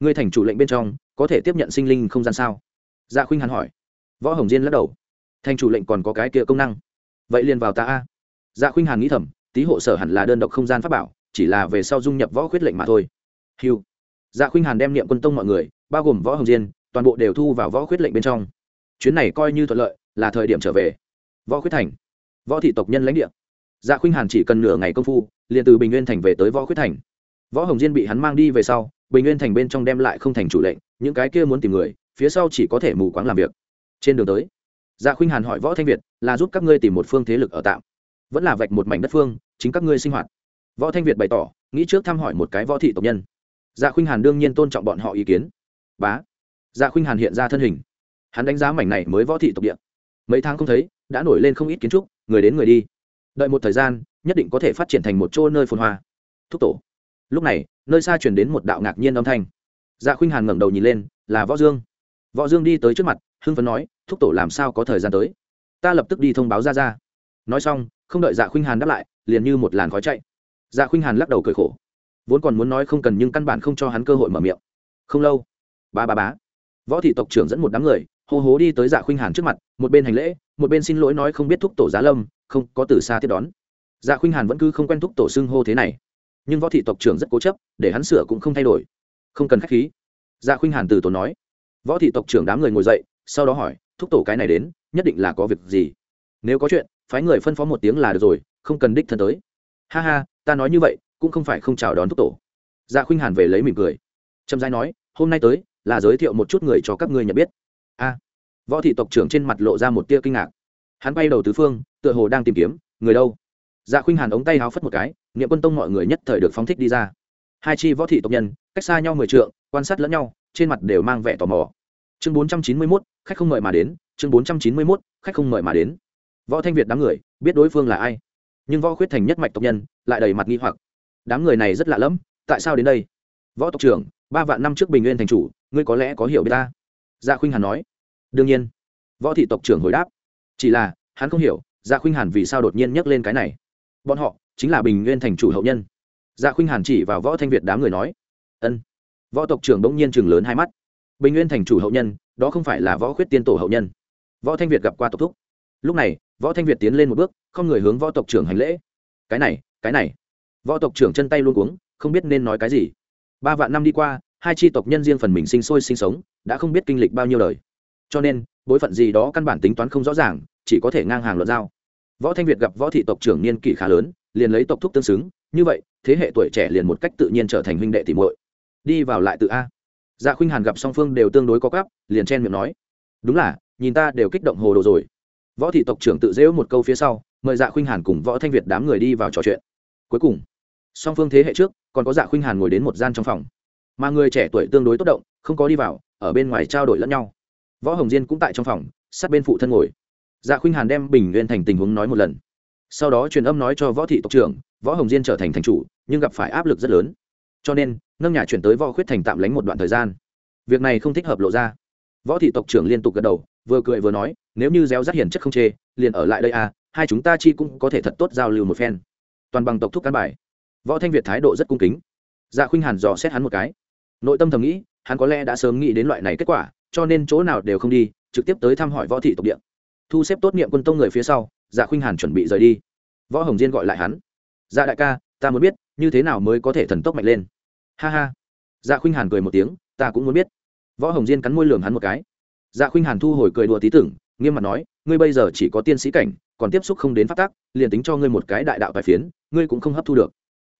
Ngươi thành chủ lệnh bên trong, có thể tiếp nhận sinh linh không gian sao? Dạ khuynh hàn hỏi. Võ hồng diên lắc đầu. Thành chủ lệnh còn có cái kia công năng. Vậy liền vào ta a. Dạ khuynh hàn nghĩ thầm tý hộ sở hẳn là đơn độc không gian pháp bảo, chỉ là về sau dung nhập võ khuyết lệnh mà thôi. Hiu dạ khuynh hàn đem niệm quân tông mọi người, bao gồm võ hồng diên, toàn bộ đều thu vào võ khuyết lệnh bên trong chuyến này coi như thuận lợi, là thời điểm trở về. Võ khuyết thành, võ thị tộc nhân lãnh địa. Dạ khuynh hàn chỉ cần nửa ngày công phu, liền từ bình nguyên thành về tới võ khuyết thành. Võ hồng diên bị hắn mang đi về sau, bình nguyên thành bên trong đem lại không thành chủ lệnh, những cái kia muốn tìm người, phía sau chỉ có thể mù quáng làm việc. Trên đường tới dạ khuynh hàn hỏi võ thanh việt, là giúp các ngươi tìm một phương thế lực ở tạm? Vẫn là vạch một mảnh đất phương, chính các ngươi sinh hoạt. Võ thanh việt bày tỏ, nghĩ trước thăm hỏi một cái võ thị tộc nhân. Dạ khuynh hàn đương nhiên tôn trọng bọn họ ý kiến. Bá. Dạ khuynh hàn hiện ra thân hình hắn đánh giá mảnh này mới võ thị tộc địa. Mấy tháng không thấy, đã nổi lên không ít kiến trúc, người đến người đi. Đợi một thời gian, nhất định có thể phát triển thành một chỗ nơi phồn hoa. Thúc tổ. Lúc này, nơi xa chuyển đến một đạo ngạc nhiên âm thanh. Dạ khuynh hàn ngẩng đầu nhìn lên, là võ dương. Võ dương đi tới trước mặt, hưng phấn nói, thúc tổ, làm sao có thời gian tới? Ta lập tức đi thông báo ra ra nói xong, không đợi dạ khuynh hàn đáp lại, liền như một làn khói chạy. Dạ khuynh hàn lắc đầu cười khổ. Vốn còn muốn nói không cần nhưng căn bản không cho hắn cơ hội mở miệng. Không lâu. Ba ba bá võ thị tộc trưởng dẫn một đám người hô hố đi tới dạ khuynh hàn trước mặt, một bên hành lễ, một bên xin lỗi nói không biết thúc tổ giá lâm, không có từ xa tiếp đón. Dạ khuynh hàn vẫn cứ không quen thúc tổ xưng hô thế này, nhưng võ thị tộc trưởng rất cố chấp, để hắn sửa cũng không thay đổi. Không cần k h á c h khí. Dạ khuynh hàn từ tổ nói. Võ thị tộc trưởng đám người ngồi dậy, sau đó hỏi, thúc tổ cái này đến, nhất định là có việc gì? Nếu có chuyện, phái người phân phó một tiếng là được rồi, không cần đích thân tới. Ha ha, ta nói như vậy, cũng không phải không chào đón thúc tổ. Dạ khuynh hàn về lấy mỉm cười. Trầm giai nói, hôm nay tới, là giới thiệu một chút người cho các ngươi nhận biết a. Võ thị tộc trưởng trên mặt lộ ra một tia kinh ngạc. Hắn bay đầu tứ phương, tựa hồ đang tìm kiếm, người đâu? Dạ khuynh hàn ống tay háo phất một cái nghiệm quân tông mọi người nhất thời được phóng thích đi ra. Hai chi võ thị tộc nhân, cách xa nhau mười trượng, quan sát lẫn nhau, trên mặt đều mang vẻ tò mò. Chương bốn trăm chín mươi mốt, khách không mời mà đến, chương bốn trăm chín mươi mốt, khách không mời mà đến. Võ thanh việt đám người, biết đối phương là ai. Nhưng võ khuyết thành nhất mạch tộc nhân, lại đầy mặt nghi hoặc. Đám người này rất lạ lẫm, tại sao đến đây? Võ tộc trưởng, ba vạn năm trước bình nguyên thành chủ, ngươi có lẽ có hiểu biết ta dạ khuynh hàn nói. Đương nhiên. Võ thị tộc trưởng hồi đáp. Chỉ là, hắn không hiểu dạ khuynh hàn vì sao đột nhiên nhắc lên cái này. Bọn họ, chính là bình nguyên thành chủ hậu nhân. Dạ khuynh hàn chỉ vào võ thanh việt đám người nói. Ân. Võ tộc trưởng bỗng nhiên chừng lớn hai mắt. Bình nguyên thành chủ hậu nhân, đó không phải là võ khuyết tiên tổ hậu nhân. Võ thanh việt gặp qua tộc thúc. Lúc này, võ thanh việt tiến lên một bước, không người hướng võ tộc trưởng hành lễ. Cái này cái này. Võ tộc trưởng chân tay luôn cuống, không biết nên nói cái gì. Ba vạn năm đi qua hai tri tộc nhân riêng phần mình sinh sôi sinh sống, đã không biết kinh lịch bao nhiêu đời. Cho nên, bối phận gì đó căn bản tính toán không rõ ràng, chỉ có thể ngang hàng luận giao. Võ thanh việt gặp võ thị tộc trưởng niên kỷ khá lớn, liền lấy tộc thúc tương xứng, như vậy, thế hệ tuổi trẻ liền một cách tự nhiên trở thành huynh đệ tỷ muội. Đi vào lại tự a. Dạ khuynh hàn gặp song phương đều tương đối có cắp liền chen miệng nói, đúng là, nhìn ta đều kích động hồ đồ rồi. Võ thị tộc trưởng tự dễu một câu phía sau, mời dạ khuynh hàn cùng võ thanh việt đám người đi vào trò chuyện. Cuối cùng, song phương thế hệ trước, còn có dạ khuynh hàn ngồi đến một gian trong phòng mà người trẻ tuổi tương đối tốt động, không có đi vào, ở bên ngoài trao đổi lẫn nhau. Võ hồng diên cũng tại trong phòng, sát bên phụ thân ngồi. Dạ khuynh hàn đem bình nguyên thành tình huống nói một lần. Sau đó truyền âm nói cho võ thị tộc trưởng, võ hồng diên trở thành thành chủ, nhưng gặp phải áp lực rất lớn. Cho nên, nâng nhà chuyển tới võ khuyết thành tạm lánh một đoạn thời gian. Việc này không thích hợp lộ ra. Võ thị tộc trưởng liên tục gật đầu, vừa cười vừa nói, nếu như gieo rắc hiền chất không chê, liền ở lại đây à hai chúng ta chi cũng có thể thật tốt giao lưu một phen. Toàn bằng tộc thúc cán bài. Võ thanh việt thái độ rất cung kính. Dạ khuynh hàn dò xét hắn một cái nội tâm thầm nghĩ, hắn có lẽ đã sớm nghĩ đến loại này kết quả, cho nên chỗ nào đều không đi, trực tiếp tới thăm hỏi võ thị tộc địa. Thu xếp tốt niệm quân tông người phía sau dạ khuynh hàn chuẩn bị rời đi. Võ hồng diên gọi lại hắn. Dạ đại ca, ta muốn biết, như thế nào mới có thể thần tốc mạnh lên? Ha ha. Dạ khuynh hàn cười một tiếng, ta cũng muốn biết. Võ hồng diên cắn môi lường hắn một cái. Dạ khuynh hàn thu hồi cười đùa tí tưởng, nghiêm mặt nói, ngươi bây giờ chỉ có tiên sĩ cảnh, còn tiếp xúc không đến phát tác liền tính cho ngươi một cái đại đạo tài phiến, ngươi cũng không hấp thu được.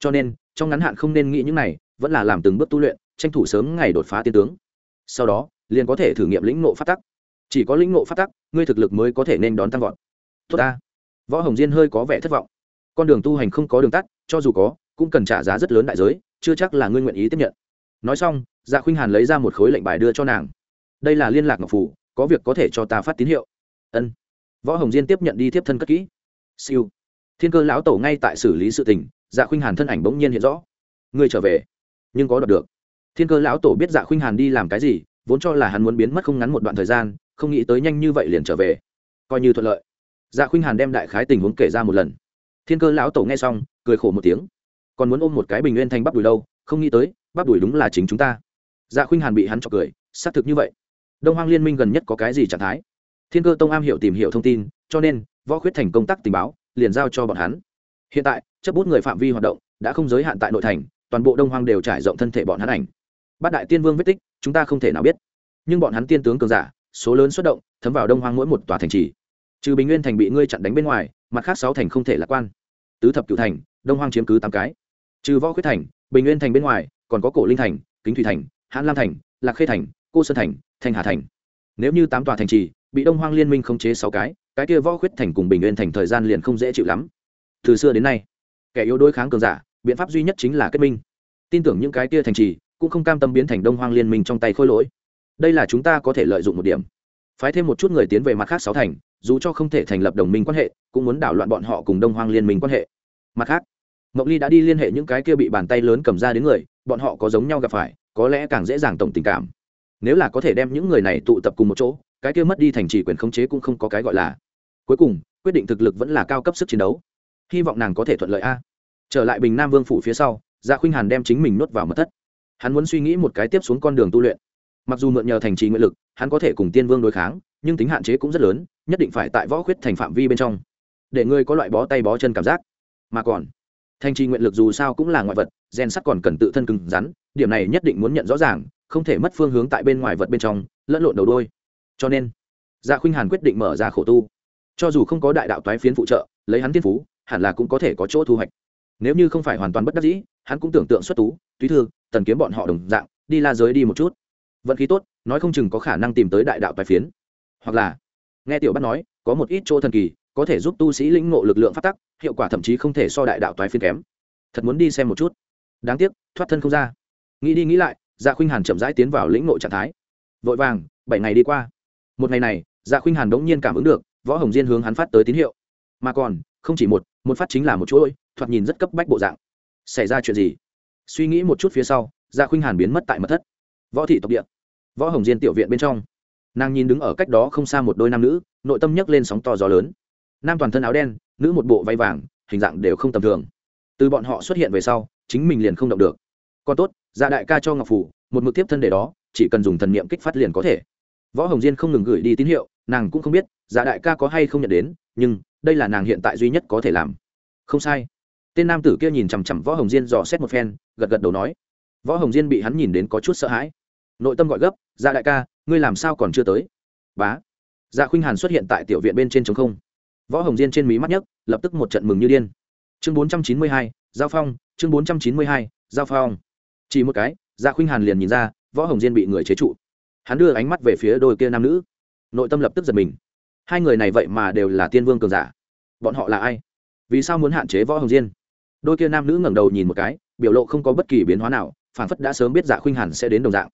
Cho nên, trong ngắn hạn không nên nghĩ những này, vẫn là làm từng bước tu luyện tranh thủ sớm ngày đột phá tiên tướng. Sau đó, liền có thể thử nghiệm lĩnh ngộ phát tắc. Chỉ có lĩnh ngộ phát tắc, ngươi thực lực mới có thể nên đón tăng vọt. Tốt ta. Võ hồng diên hơi có vẻ thất vọng. Con đường tu hành không có đường tắt, cho dù có, cũng cần trả giá rất lớn đại giới, chưa chắc là ngươi nguyện ý tiếp nhận. Nói xong dạ khuynh hàn lấy ra một khối lệnh bài đưa cho nàng. Đây là liên lạc ngọc phủ có việc có thể cho ta phát tín hiệu. Ân. Võ hồng diên tiếp nhận đi tiếp thân cất kỹ. Siêu. Thiên cơ lão tổ ngay tại xử lý sự tình dạ khuynh hàn thân ảnh bỗng nhiên hiện rõ. Ngươi trở về, nhưng có đọc được thiên cơ lão tổ biết dạ khuynh hàn đi làm cái gì, vốn cho là hắn muốn biến mất không ngắn một đoạn thời gian, không nghĩ tới nhanh như vậy liền trở về. Coi như thuận lợi. Dạ khuynh hàn đem đại khái tình huống kể ra một lần. Thiên cơ lão tổ nghe xong, cười khổ một tiếng. Còn muốn ôm một cái bình nguyên thanh bắp đùi đâu, không nghĩ tới, bắp đùi đúng là chính chúng ta. Dạ khuynh hàn bị hắn cho cười, xác thực như vậy. Đông hoang liên minh gần nhất có cái gì trạng thái? Thiên cơ tông am hiểu tìm hiểu thông tin, cho nên, võ khuyết thành công tác tình báo, liền giao cho bọn hắn. Hiện tại, chấp bút người phạm vi hoạt động, đã không giới hạn tại nội thành, toàn bộ đông hoang đều trải rộng thân thể bọn hắn ảnh bát đại tiên vương vết tích, chúng ta không thể nào biết. Nhưng bọn hắn tiên tướng cường giả, số lớn xuất động, thấm vào đông hoang mỗi một tòa thành trì. Trừ bình nguyên thành bị ngươi chặn đánh bên ngoài, mặt khác sáu thành không thể lạc quan. Tứ thập cựu thành, đông hoang chiếm cứ tám cái. Trừ võ khuyết thành, bình nguyên thành bên ngoài, còn có cổ linh thành, kính thủy thành, hãn lam thành, lạc khê thành, cô sơn thành, thanh hà thành. Nếu như tám tòa thành trì bị đông hoang liên minh khống chế sáu cái cái kia võ khuyết thành cùng bình nguyên thành thời gian liền không dễ chịu lắm. Từ xưa đến nay, kẻ yếu đối kháng cường giả, biện pháp duy nhất chính là kết minh. Tin tưởng những cái kia thành trì cũng không cam tâm biến thành đông hoang liên minh trong tay khôi lỗi. Đây là chúng ta có thể lợi dụng một điểm. Phái thêm một chút người tiến về mặt khác sáu thành, dù cho không thể thành lập đồng minh quan hệ, cũng muốn đảo loạn bọn họ cùng đông hoang liên minh quan hệ. Mặt khác mậu ly đã đi liên hệ những cái kia bị bàn tay lớn cầm ra đến người, bọn họ có giống nhau gặp phải, có lẽ càng dễ dàng tổng tình cảm. Nếu là có thể đem những người này tụ tập cùng một chỗ, cái kia mất đi thành trì quyền khống chế cũng không có cái gọi là. Cuối cùng, quyết định thực lực vẫn là cao cấp sức chiến đấu. Hy vọng nàng có thể thuận lợi a. Trở lại bình nam vương phủ phía sau dạ khuynh hàn đem chính mình nuốt vào mật thất hắn muốn suy nghĩ một cái tiếp xuống con đường tu luyện. Mặc dù mượn nhờ thành trì nguyện lực, hắn có thể cùng tiên vương đối kháng, nhưng tính hạn chế cũng rất lớn, nhất định phải tại võ khuyết thành phạm vi bên trong. Để ngươi có loại bó tay bó chân cảm giác. Mà còn, thành trì nguyện lực dù sao cũng là ngoại vật, gen sắt còn cần tự thân cứng rắn, điểm này nhất định muốn nhận rõ ràng, không thể mất phương hướng tại bên ngoài vật bên trong, lẫn lộn đầu đôi. Cho nên dạ khuynh hàn quyết định mở ra khổ tu. Cho dù không có đại đạo toái phiến phụ trợ, lấy hắn tiên phú, hẳn là cũng có thể có chỗ thu hoạch nếu như không phải hoàn toàn bất đắc dĩ, hắn cũng tưởng tượng xuất tú, túy thư, tần kiếm bọn họ đồng dạng, đi la giới đi một chút. Vận khí tốt, nói không chừng có khả năng tìm tới đại đạo tài phiến. Hoặc là, nghe tiểu bắt nói, có một ít chỗ thần kỳ, có thể giúp tu sĩ lĩnh ngộ lực lượng phát tắc, hiệu quả thậm chí không thể so đại đạo toái phiến kém. Thật muốn đi xem một chút. Đáng tiếc, thoát thân không ra. Nghĩ đi nghĩ lại dạ khuynh hàn chậm rãi tiến vào lĩnh ngộ trạng thái. Vội vàng, bảy ngày đi qua. Một ngày này dạ khuynh hàn đống nhiên cảm ứng được, võ hồng diên hướng hắn phát tới tín hiệu. Mà còn, không chỉ một một phát chính là một chuỗi thoạt nhìn rất cấp bách bộ dạng. Xảy ra chuyện gì? Suy nghĩ một chút phía sau gia khuynh hàn biến mất tại mật thất. Võ thị tộc địa. Võ hồng diên tiểu viện bên trong. Nàng nhìn đứng ở cách đó không xa một đôi nam nữ, nội tâm nhấc lên sóng to gió lớn. Nam toàn thân áo đen, nữ một bộ váy vàng, hình dạng đều không tầm thường. Từ bọn họ xuất hiện về sau, chính mình liền không động được. Còn tốt gia đại ca cho ngọc phủ, một mực tiếp thân để đó, chỉ cần dùng thần niệm kích phát liền có thể. Võ hồng diên không ngừng gửi đi tín hiệu, nàng cũng không biết gia đại ca có hay không nhận đến, nhưng đây là nàng hiện tại duy nhất có thể làm. Không sai tên nam tử kia nhìn chằm chằm võ hồng diên dò xét một phen gật gật đầu nói. Võ hồng diên bị hắn nhìn đến có chút sợ hãi. Nội tâm gọi gấp dạ đại ca ngươi làm sao còn chưa tới? Bá. Dạ khuynh hàn xuất hiện tại tiểu viện bên trên trống không. Võ hồng diên trên mí mắt nhấc, lập tức một trận mừng như điên. Chương bốn trăm chín mươi hai giao phong chương bốn trăm chín mươi hai giao phong. Chỉ một cái dạ khuynh hàn liền nhìn ra võ hồng diên bị người chế trụ. Hắn đưa ánh mắt về phía đôi kia nam nữ. Nội tâm lập tức giật mình. Hai người này vậy mà đều là tiên vương cường giả. Bọn họ là ai? Vì sao muốn hạn chế võ hồng diên? Đôi kia nam nữ ngẩng đầu nhìn một cái, biểu lộ không có bất kỳ biến hóa nào phản phất đã sớm biết dạ khuynh hàn sẽ đến đồng dạng.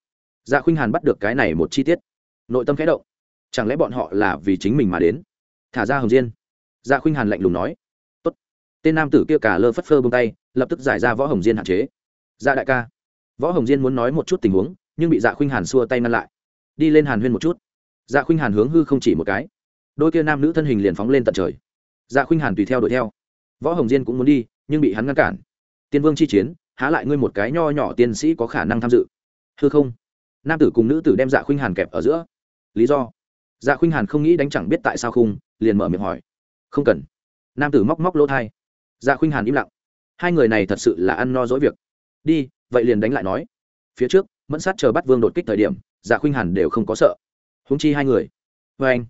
Dạ khuynh hàn bắt được cái này một chi tiết. Nội tâm khẽ động. Chẳng lẽ bọn họ là vì chính mình mà đến? Thả ra hồng diên. Dạ khuynh hàn lạnh lùng nói. Tốt. tên nam tử kia cả lơ phất phơ bông tay, lập tức giải ra võ hồng diên hạn chế. Dạ đại ca. Võ hồng diên muốn nói một chút tình huống, nhưng bị dạ khuynh hàn xua tay ngăn lại. Đi lên hàn huyên một chút. Dạ khuynh hàn hướng hư không chỉ một cái. Đôi kia nam nữ thân hình liền phóng lên tận trời. Dạ khuynh hàn tùy theo đuổi theo. Võ hồng diên cũng muốn đi nhưng bị hắn ngăn cản. Tiên vương chi chiến, há lại ngươi một cái nho nhỏ tiên sĩ có khả năng tham dự. Hư không? Nam tử cùng nữ tử đem dạ khuynh hàn kẹp ở giữa. Lý do? Dạ khuynh hàn không nghĩ đánh chẳng biết tại sao khung, liền mở miệng hỏi. Không cần. Nam tử móc móc lỗ thai. Dạ khuynh hàn im lặng. Hai người này thật sự là ăn no dỗi việc. Đi, vậy liền đánh lại nói. Phía trước, mẫn sát chờ bắt vương đột kích thời điểm dạ khuynh hàn đều không có sợ. Húng chi hai người. Vê anh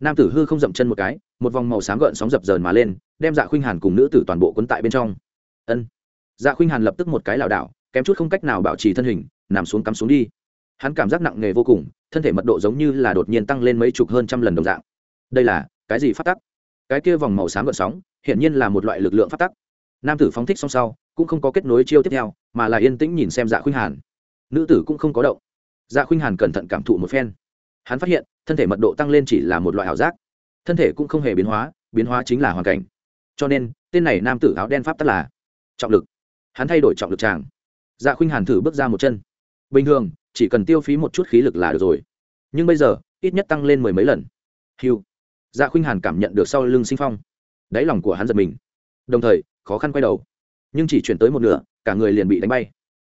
nam tử hư không dậm chân một cái, một vòng màu xám gợn sóng dập dờn mà lên đem dạ khuynh hàn cùng nữ tử toàn bộ quấn tại bên trong. Ân. Dạ khuynh hàn lập tức một cái lảo đảo, kém chút không cách nào bảo trì thân hình, nằm xuống cắm xuống đi. Hắn cảm giác nặng nề vô cùng, thân thể mật độ giống như là đột nhiên tăng lên mấy chục hơn trăm lần đồng dạng. Đây là cái gì phát tắc? Cái kia vòng màu xám gợn sóng, hiển nhiên là một loại lực lượng phát tắc. Nam tử phóng thích xong sau, cũng không có kết nối chiêu tiếp theo, mà là yên tĩnh nhìn xem dạ khuynh hàn. Nữ tử cũng không có động. Dạ khuynh hàn cẩn thận cảm thụ một phen. Hắn phát hiện, thân thể mật độ tăng lên chỉ là một loại ảo giác. Thân thể cũng không hề biến hóa biến hóa chính là hoàn cảnh cho nên tên này nam tử áo đen pháp tắc là trọng lực. Hắn thay đổi trọng lực tràng. Dạ khuynh hàn thử bước ra một chân. Bình thường, chỉ cần tiêu phí một chút khí lực là được rồi. Nhưng bây giờ, ít nhất tăng lên mười mấy lần. Hiu dạ khuynh hàn cảm nhận được sau lưng sinh phong. Đáy lòng của hắn giật mình. Đồng thời, khó khăn quay đầu. Nhưng chỉ chuyển tới một nửa, cả người liền bị đánh bay.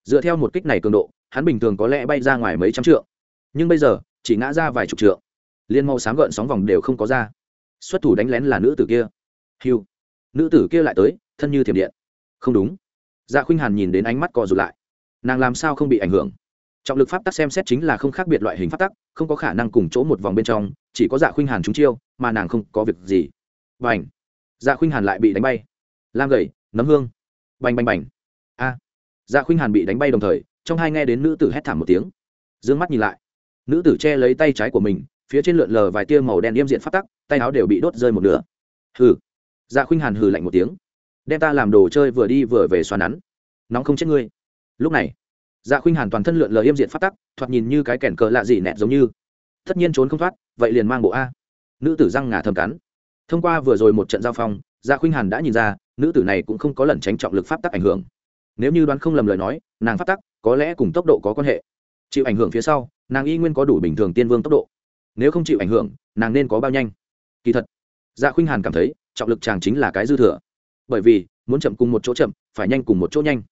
Dựa theo một kích này cường độ, hắn bình thường có lẽ bay ra ngoài mấy trăm trượng. Nhưng bây giờ, chỉ ngã ra vài chục trượng. Liên màu sáng gợn sóng vòng đều không có ra. Xuất thủ đánh lén là nữ tử kia. Hiu nữ tử kia lại tới thân như thiểm điện. Không đúng. Dạ khuynh hàn nhìn đến ánh mắt co rụt lại. Nàng làm sao không bị ảnh hưởng? Trọng lực pháp tắc xem xét chính là không khác biệt loại hình pháp tắc không có khả năng cùng chỗ một vòng bên trong chỉ có dạ khuynh hàn trúng chiêu mà nàng không có việc gì. Bành, dạ khuynh hàn lại bị đánh bay. Lam gầy nấm hương. Bành bành bành. A. Dạ khuynh hàn bị đánh bay đồng thời trong hai nghe đến nữ tử hét thảm một tiếng. D ư ơ n g mắt nhìn lại. Nữ tử che lấy tay trái của mình phía trên lượn lờ vài tia màu đen yêm diện phát tắc tay áo đều bị đốt rơi một nửa. Hừ dạ khuynh hàn hừ lạnh một tiếng. Đem ta làm đồ chơi vừa đi vừa về xoa nắn. Nóng không chết ngươi. Lúc này dạ khuynh hàn toàn thân lượn lờ yêm diện phát tắc, thoạt nhìn như cái kèn cờ lạ gì nẹt giống như. Tất nhiên trốn không thoát, vậy liền mang bộ a. Nữ tử răng ngà thầm cắn. Thông qua vừa rồi một trận giao phong dạ khuynh hàn đã nhìn ra, nữ tử này cũng không có lẩn tránh trọng lực pháp tắc ảnh hưởng. Nếu như đoán không lầm lời nói, nàng pháp tắc có lẽ cùng tốc độ có quan hệ. Chịu ảnh hưởng phía sau, nàng y nguyên có đủ bình thường tiên vương tốc độ. Nếu không chịu ảnh hưởng, nàng nên có bao nhanh? Kỳ thật dạ khuynh hàn cảm thấy trọng lực chàng chính là cái dư thừa. Bởi vì, muốn chậm cùng một chỗ chậm, phải nhanh cùng một chỗ nhanh.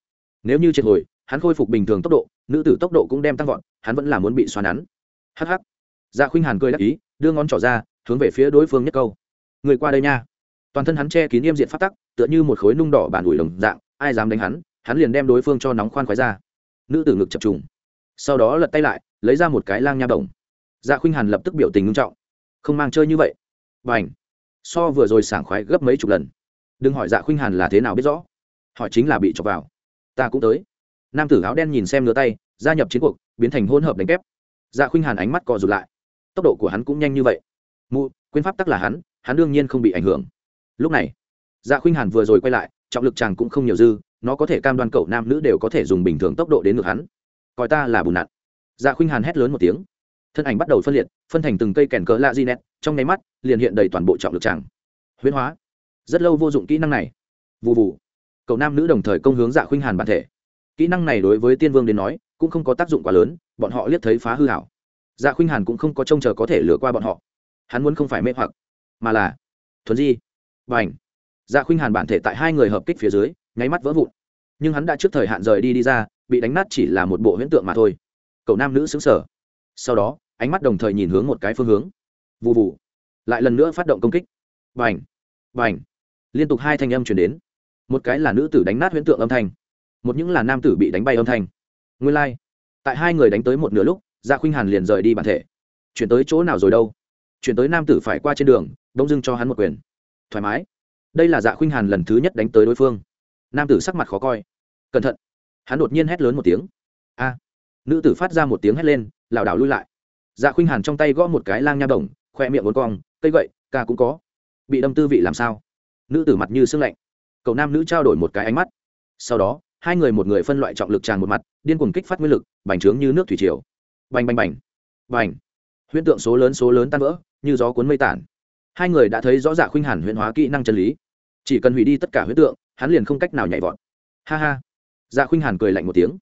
Nếu như triệt hồi, hắn khôi phục bình thường tốc độ, nữ tử tốc độ cũng đem tăng vọt, hắn vẫn là muốn bị xoắn nắn. Hh dạ khuynh hàn cười đắc ý, đưa ngón trỏ ra, hướng về phía đối phương nhất câu. Người qua đây nha. Toàn thân hắn che kín nghiêm diện phát tắc, tựa như một khối nung đỏ bản ủi lồng dạng, ai dám đánh hắn hắn liền đem đối phương cho nóng khoan khoái ra. Nữ tử ngực chập trùng. Sau đó lật tay lại, lấy ra một cái lang nha động. dạ khuynh hàn lập tức biểu tình nghiêm trọng. Không mang chơi như vậy. Và ảnh so vừa rồi sảng khoái gấp mấy chục lần. Đừng hỏi dạ khuynh hàn là thế nào biết rõ. Hỏi chính là bị chọc vào. Ta cũng tới. Nam tử áo đen nhìn xem ngứa tay, gia nhập chiến cuộc, biến thành hỗn hợp đánh kép. Dạ khuynh hàn ánh mắt co rụt lại. Tốc độ của hắn cũng nhanh như vậy. Mụ quyên pháp tắc là hắn hắn đương nhiên không bị ảnh hưởng. Lúc này dạ khuynh hàn vừa rồi quay lại, trọng lực chàng cũng không nhiều dư, nó có thể cam đoan cậu nam nữ đều có thể dùng bình thường tốc độ đến ngược hắn. Coi ta là bùn nặn. Dạ khuynh hàn hét lớn một tiếng thân ảnh bắt đầu phân liệt, phân thành từng cây kèn cỡ lạ di nét, trong nháy mắt, liền hiện đầy toàn bộ trọng lực tràng. Huyễn hóa. Rất lâu vô dụng kỹ năng này. Vụ vụ cậu nam nữ đồng thời công hướng dạ khuynh hàn bản thể. Kỹ năng này đối với tiên vương đến nói, cũng không có tác dụng quá lớn, bọn họ liếc thấy phá hư hảo dạ khuynh hàn cũng không có trông chờ có thể lừa qua bọn họ. Hắn muốn không phải mê hoặc, mà là thuần di. Và ảnh dạ khuynh hàn bản thể tại hai người hợp kích phía dưới, nháy mắt vỡ vụn. Nhưng hắn đã trước thời hạn rời đi đi ra, bị đánh nát chỉ là một bộ huyễn tượng mà thôi. Cậu nam nữ xứng sở sau đó, ánh mắt đồng thời nhìn hướng một cái phương hướng. Vụ vụ lại lần nữa phát động công kích. Vành vành liên tục hai thanh âm chuyển đến. Một cái là nữ tử đánh nát huyễn tượng âm thanh. Một những là nam tử bị đánh bay âm thanh. Nguyên lai、like. tại hai người đánh tới một nửa lúc dạ khuynh hàn liền rời đi bản thể. Chuyển tới chỗ nào rồi đâu? Chuyển tới nam tử phải qua trên đường đông dưng cho hắn một quyền. Thoải mái. Đây là dạ khuynh hàn lần thứ nhất đánh tới đối phương. Nam tử sắc mặt khó coi. Cẩn thận. Hắn đột nhiên hét lớn một tiếng. A nữ tử phát ra một tiếng hét lên, lảo đảo lui lại. Dạ khuynh hàn trong tay gõ một cái lang nha đồng, khoe miệng vốn cong, cây gậy, ca cũng có. Bị đâm tư vị làm sao? Nữ tử mặt như sưng lạnh. Cậu nam nữ trao đổi một cái ánh mắt. Sau đó, hai người một người phân loại trọng lực tràn một mặt, điên cuồng kích phát nguyên lực, bành trướng như nước thủy triều. Bành bành bành. Bành. Huyễn tượng số lớn số lớn tan vỡ, như gió cuốn mây tản. Hai người đã thấy rõ dạ khuynh hàn huyễn hóa kỹ năng chân lý. Chỉ cần hủy đi tất cả huyễn tượng, hắn liền không cách nào nhảy vọt. Ha ha. Dạ khuynh hàn cười lạnh một tiếng.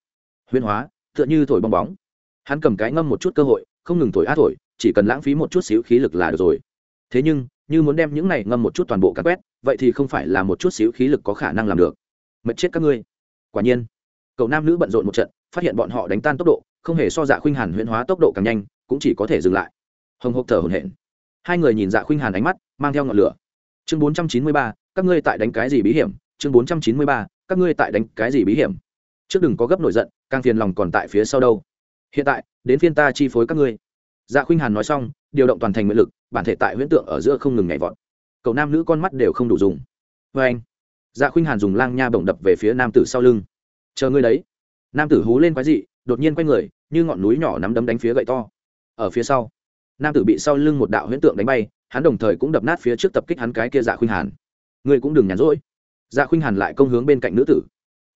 Huyễn hóa tựa như thổi bong bóng. Hắn cầm cái ngâm một chút cơ hội, không ngừng thổi á thổi, chỉ cần lãng phí một chút xíu khí lực là được rồi. Thế nhưng, như muốn đem những này ngâm một chút toàn bộ cắn quét, vậy thì không phải là một chút xíu khí lực có khả năng làm được. Mệt chết các ngươi. Quả nhiên, cậu nam nữ bận rộn một trận, phát hiện bọn họ đánh tan tốc độ, không hề so dạ khuynh hàn huyễn hóa tốc độ càng nhanh, cũng chỉ có thể dừng lại. Hồng hộc thở hổn hển. Hai người nhìn dạ khuynh hàn ánh mắt, mang theo ngọn lửa. Chương bốn trăm chín mươi ba, các ngươi tại đánh cái gì bí hiểm? Chương bốn trăm chín mươi ba, các ngươi tại đánh cái gì bí hiểm? Trước đừng có gấp nổi giận, càng phiền lòng còn tại phía sau đâu. Hiện tại, đến phiên ta chi phối các ngươi. Dạ khuynh hàn nói xong, điều động toàn thành nguyện lực, bản thể tại huyễn tượng ở giữa không ngừng nhảy vọt. Cậu nam nữ con mắt đều không đủ dùng. Vê anh. Dạ khuynh hàn dùng lang nha bổng đập về phía nam tử sau lưng. Chờ ngươi đấy. Nam tử hú lên quái dị, đột nhiên quay người, như ngọn núi nhỏ nắm đấm đánh phía gậy to. Ở phía sau, nam tử bị sau lưng một đạo huyễn tượng đánh bay, hắn đồng thời cũng đập nát phía trước tập kích hắn cái kia dạ khuynh hàn. Ngươi cũng đừng nhàn rỗi. Dạ khuynh hàn lại công hướng bên cạnh nữ tử.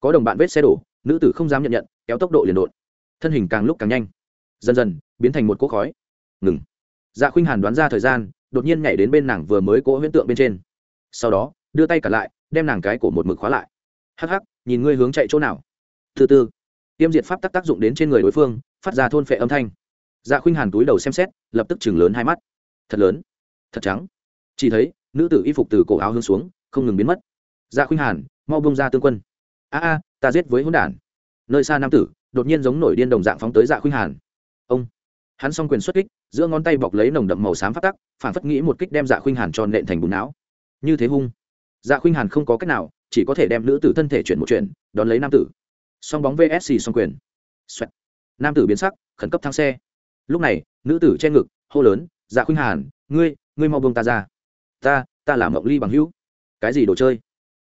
Có đồng bạn vết xe đổ nữ tử không dám nhận nhận, kéo tốc độ liền đột. Thân hình càng lúc càng nhanh. Dần dần, biến thành một cỗ khói. Ngừng. Dạ khuynh hàn đoán ra thời gian, đột nhiên nhảy đến bên nàng vừa mới cỗ huyễn tượng bên trên. Sau đó, đưa tay cả lại, đem nàng cái cổ một mực khóa lại. Hắc hắc, nhìn ngươi hướng chạy chỗ nào. Thứ tư tiêm diệt pháp tác tác dụng đến trên người đối phương, phát ra thôn phệ âm thanh. Dạ khuynh hàn túi đầu xem xét, lập tức chừng lớn hai mắt. Thật lớn. Thật trắng. Chỉ thấy, nữ tử y phục từ cổ áo hướng xuống, không ngừng biến mất. Dạ khuynh hàn, mau bông ra tương quân a a, ta giết với hỗn đản. Nơi xa nam tử, đột nhiên giống nổi điên đồng dạng phóng tới dạ khuynh hàn. Ông, hắn s o n g quyền xuất kích, giữa ngón tay bọc lấy nồng đậm màu xám phát tắc, phản phất nghĩ một kích đem dạ khuynh hàn tròn nện thành bùn não. Như thế hung. Dạ khuynh hàn không có cách nào, chỉ có thể đem nữ tử thân thể chuyển một chuyện đón lấy nam tử. Song bóng vsc song quyền. Xoẹt. nam tử biến sắc, khẩn cấp thang xe. Lúc này, nữ tử che ngực, hô lớn dạ khuynh hàn, ngươi ngươi mau buông ta ra. Ta ta là mộng ly bằng hữu. Cái gì đồ chơi?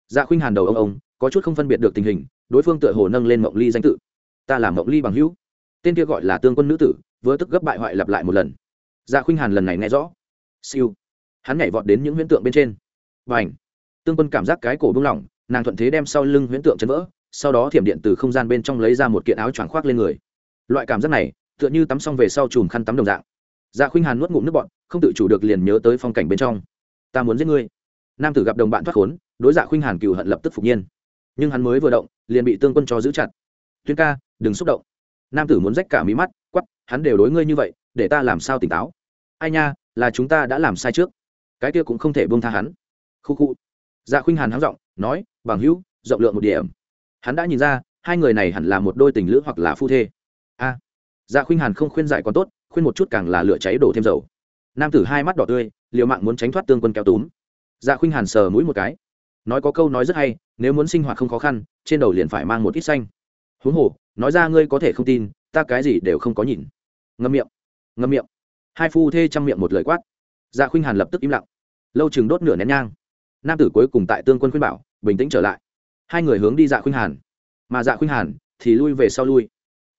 Dạ khuynh hàn đầu ông ông có chút không phân biệt được tình hình, đối phương tựa hồ nâng lên mộng ly danh tự. Ta là mộng ly bằng hữu. Tên kia gọi là tương quân nữ tử, vừa tức gấp bại hoại lặp lại một lần. Dạ khuynh hàn lần này nghe rõ. Siêu. Hắn nhảy vọt đến những huyễn tượng bên trên. Và ảnh tương quân cảm giác cái cổ buông lỏng, nàng thuận thế đem sau lưng huyễn tượng chấn vỡ, sau đó thiểm điện từ không gian bên trong lấy ra một kiện áo choàng khoác lên người. Loại cảm giác này, tựa như tắm xong về sau chùm khăn tắm đồng dạng. Dạ khuynh hàn nuốt ngụm nước bọn không tự chủ được liền nhớ tới phong cảnh bên trong. Ta muốn giết ngươi. Nam tử gặp đồng bạn thoát khốn, đối dạ khuynh hàn cừu hận lập tức phục nhiên nhưng hắn mới vừa động, liền bị tương quân cho giữ chặt. Tuyên ca, đừng xúc động. Nam tử muốn rách cả mí mắt quắp hắn đều đối ngươi như vậy, để ta làm sao tỉnh táo? Ai nha, là chúng ta đã làm sai trước. Cái kia cũng không thể buông tha hắn. Khu khu. Dạ khuynh hàn hắng giọng, nói, bằng hữu, rộng lượng một điểm. Hắn đã nhìn ra, hai người này hẳn là một đôi tình lữ hoặc là phu thê. A. Dạ khuynh hàn không khuyên giải còn tốt, khuyên một chút càng là lửa cháy đổ thêm dầu. Nam tử hai mắt đỏ tươi, liều mạng muốn tránh thoát tương quân kéo túm. Dạ khuynh hàn sờ mũi một cái. Nói có câu nói rất hay nếu muốn sinh hoạt không khó khăn, trên đầu liền phải mang một ít xanh. Huống hồ, nói ra ngươi có thể không tin, ta cái gì đều không có nhìn. Ngâm miệng ngâm miệng. Hai phu thê chăm miệng một lời quát. Dạ khuynh hàn lập tức im lặng. Lâu chừng đốt nửa nén nhang. Nam tử cuối cùng tại tương quân khuyên bảo, bình tĩnh trở lại. Hai người hướng đi dạ khuynh hàn. Mà dạ khuynh hàn thì lui về sau lui.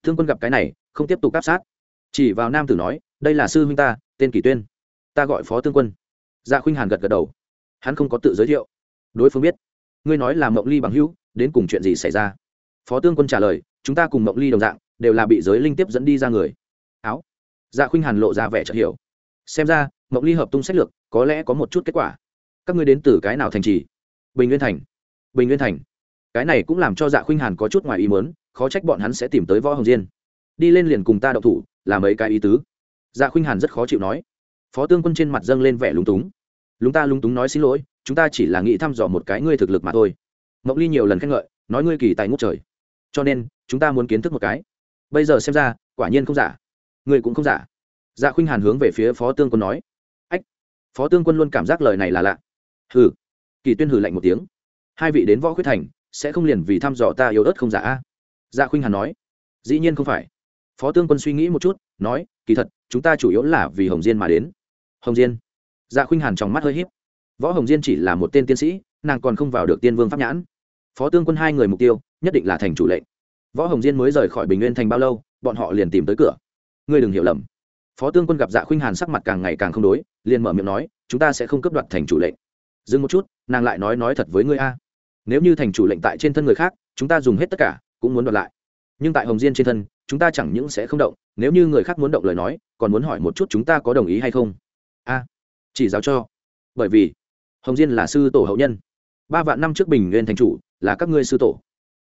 Thương quân gặp cái này, không tiếp tục áp sát. Chỉ vào nam tử nói, đây là sư huynh ta, tên kỷ tuyên. Ta gọi phó tương quân. Dạ khuynh hàn gật gật đầu. Hắn không có tự giới thiệu. Đối phương biết ngươi nói là mộng ly bằng hữu, đến cùng chuyện gì xảy ra? Phó tương quân trả lời, chúng ta cùng mộng ly đồng dạng, đều là bị giới linh tiếp dẫn đi ra người. Áo. Dạ khuynh hàn lộ ra vẻ chợt hiểu. Xem ra, mộng ly hợp tung sách lược, có lẽ có một chút kết quả. Các ngươi đến từ cái nào thành trì? Bình nguyên thành. Bình nguyên thành. Cái này cũng làm cho dạ khuynh hàn có chút ngoài ý mớn khó trách bọn hắn sẽ tìm tới võ hồng diên. Đi lên liền cùng ta đậu thủ, là mấy cái ý tứ. Dạ khuynh hàn rất khó chịu nói. Phó tương quân trên mặt dâng lên vẻ lúng túng. Lúng ta lúng túng nói xin lỗi chúng ta chỉ là nghĩ thăm dò một cái ngươi thực lực mà thôi. Mộng ly nhiều lần khen ngợi, nói ngươi kỳ tài ngút trời. Cho nên, chúng ta muốn kiến thức một cái. Bây giờ xem ra, quả nhiên không giả. Ngươi cũng không giả. Dạ khuynh hàn hướng về phía phó tương quân nói. Ách, phó tương quân luôn cảm giác lời này là lạ. Hừ. Kỳ tuyên hừ lạnh một tiếng. Hai vị đến võ khuyết thành, sẽ không liền vì thăm dò ta yếu ớt không giả a? Dạ khuynh hàn nói. Dĩ nhiên không phải. Phó tương quân suy nghĩ một chút, nói, kỳ thật, chúng ta chủ yếu là vì hồng diên mà đến. Hồng diên. Dạ khuynh hàn trong mắt hơi h í p võ hồng diên chỉ là một tên tiến sĩ, nàng còn không vào được tiên vương pháp nhãn. Phó tương quân hai người mục tiêu, nhất định là thành chủ lệnh. Võ hồng diên mới rời khỏi bình nguyên thành bao lâu, bọn họ liền tìm tới cửa. Ngươi đừng hiểu lầm. Phó tương quân gặp dạ khuynh hàn sắc mặt càng ngày càng không đối, liền mở miệng nói, chúng ta sẽ không cấp đoạt thành chủ lệnh. Dừng một chút, nàng lại nói nói thật với ngươi a. Nếu như thành chủ lệnh tại trên thân người khác, chúng ta dùng hết tất cả, cũng muốn đoạt lại. Nhưng tại hồng diên trên thân, chúng ta chẳng những sẽ không động, nếu như người khác muốn động lời nói, còn muốn hỏi một chút chúng ta có đồng ý hay không? A, chỉ giáo cho. Bởi vì hồng diên là sư tổ hậu nhân. Ba vạn năm trước bình nguyên thành chủ, là các ngươi sư tổ.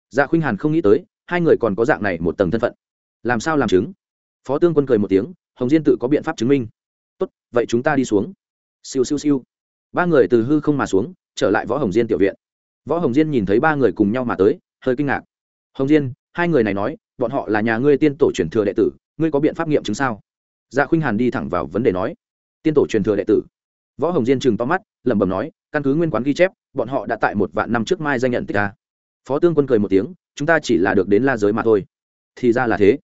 Dạ khuynh hàn không nghĩ tới, hai người còn có dạng này một tầng thân phận. Làm sao làm chứng? Phó tương quân cười một tiếng, hồng diên tự có biện pháp chứng minh. Tốt, vậy chúng ta đi xuống. Siêu siêu siêu. Ba người từ hư không mà xuống, trở lại võ hồng diên tiểu viện. Võ hồng diên nhìn thấy ba người cùng nhau mà tới, hơi kinh ngạc. Hồng diên, hai người này nói, bọn họ là nhà ngươi tiên tổ truyền thừa đệ tử, ngươi có biện pháp nghiệm chứng sao? Dạ khuynh hàn đi thẳng vào vấn đề nói, tiên tổ truyền thừa đệ tử võ hồng diên chừng to mắt, lẩm bẩm nói, căn cứ nguyên quán ghi chép, bọn họ đã tại một vạn năm trước mai danh nhận tích ta. Phó tương quân cười một tiếng, chúng ta chỉ là được đến la giới mà thôi. Thì ra là thế.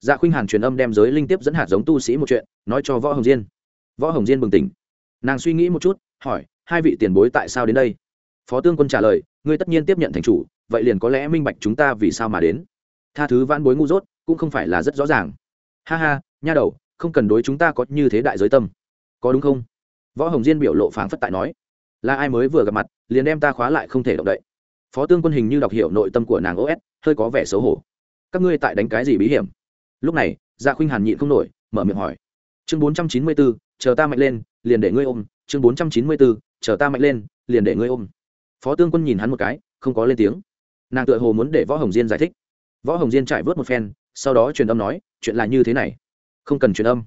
Dạ khuynh hàn truyền âm đem giới linh tiếp dẫn hạt giống tu sĩ một chuyện, nói cho võ hồng diên. Võ hồng diên bừng tỉnh. Nàng suy nghĩ một chút, hỏi, hai vị tiền bối tại sao đến đây? Phó tương quân trả lời, ngươi tất nhiên tiếp nhận thành chủ, vậy liền có lẽ minh bạch chúng ta vì sao mà đến. Tha thứ vãn bối ngu dốt, cũng không phải là rất rõ ràng. Ha ha, nha đầu, không cần đối chúng ta có như thế đại giới tâm. Có đúng không? Võ hồng diên biểu lộ phảng phất tại nói, là ai mới vừa gặp mặt, liền đem ta khóa lại không thể động đậy? Phó tương quân hình như đọc hiểu nội tâm của nàng os hơi có vẻ xấu hổ. Các ngươi tại đánh cái gì bí hiểm? Lúc này dạ khuynh hàn nhịn không nổi, mở miệng hỏi. Chương bốn trăm chín mươi bốn chờ ta mạnh lên, liền để ngươi ôm. Chương bốn trăm chín mươi bốn chờ ta mạnh lên, liền để ngươi ôm. Phó tương quân nhìn hắn một cái, không có lên tiếng. Nàng tựa hồ muốn để võ hồng diên giải thích. Võ hồng diên trải vớt một phen, sau đó truyền âm nói, chuyện là như thế này, không cần truyền âm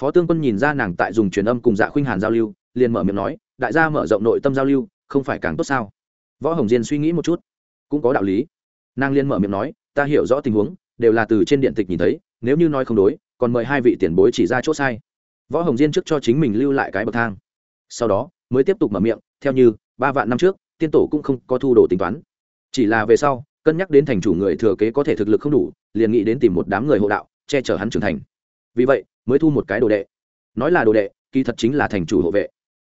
phó tương quân nhìn ra nàng tại dùng truyền âm cùng dạ khuynh hàn giao lưu, liền mở miệng nói, đại gia mở rộng nội tâm giao lưu, không phải càng tốt sao? Võ hồng diên suy nghĩ một chút, cũng có đạo lý. Nàng liên mở miệng nói, ta hiểu rõ tình huống, đều là từ trên điện tịch nhìn thấy, nếu như nói không đối, còn mời hai vị tiền bối chỉ ra chỗ sai. Võ hồng diên trước cho chính mình lưu lại cái bậc thang. Sau đó, mới tiếp tục mở miệng, theo như, ba vạn năm trước, tiên tổ cũng không có thu đồ tính toán. Chỉ là về sau, cân nhắc đến thành chủ người thừa kế có thể thực lực không đủ, liền nghĩ đến tìm một đám người hộ đạo, che chở hắn trưởng thành. Vì vậy mới thu một cái đồ đệ. Nói là đồ đệ, kỳ thật chính là thành chủ hộ vệ.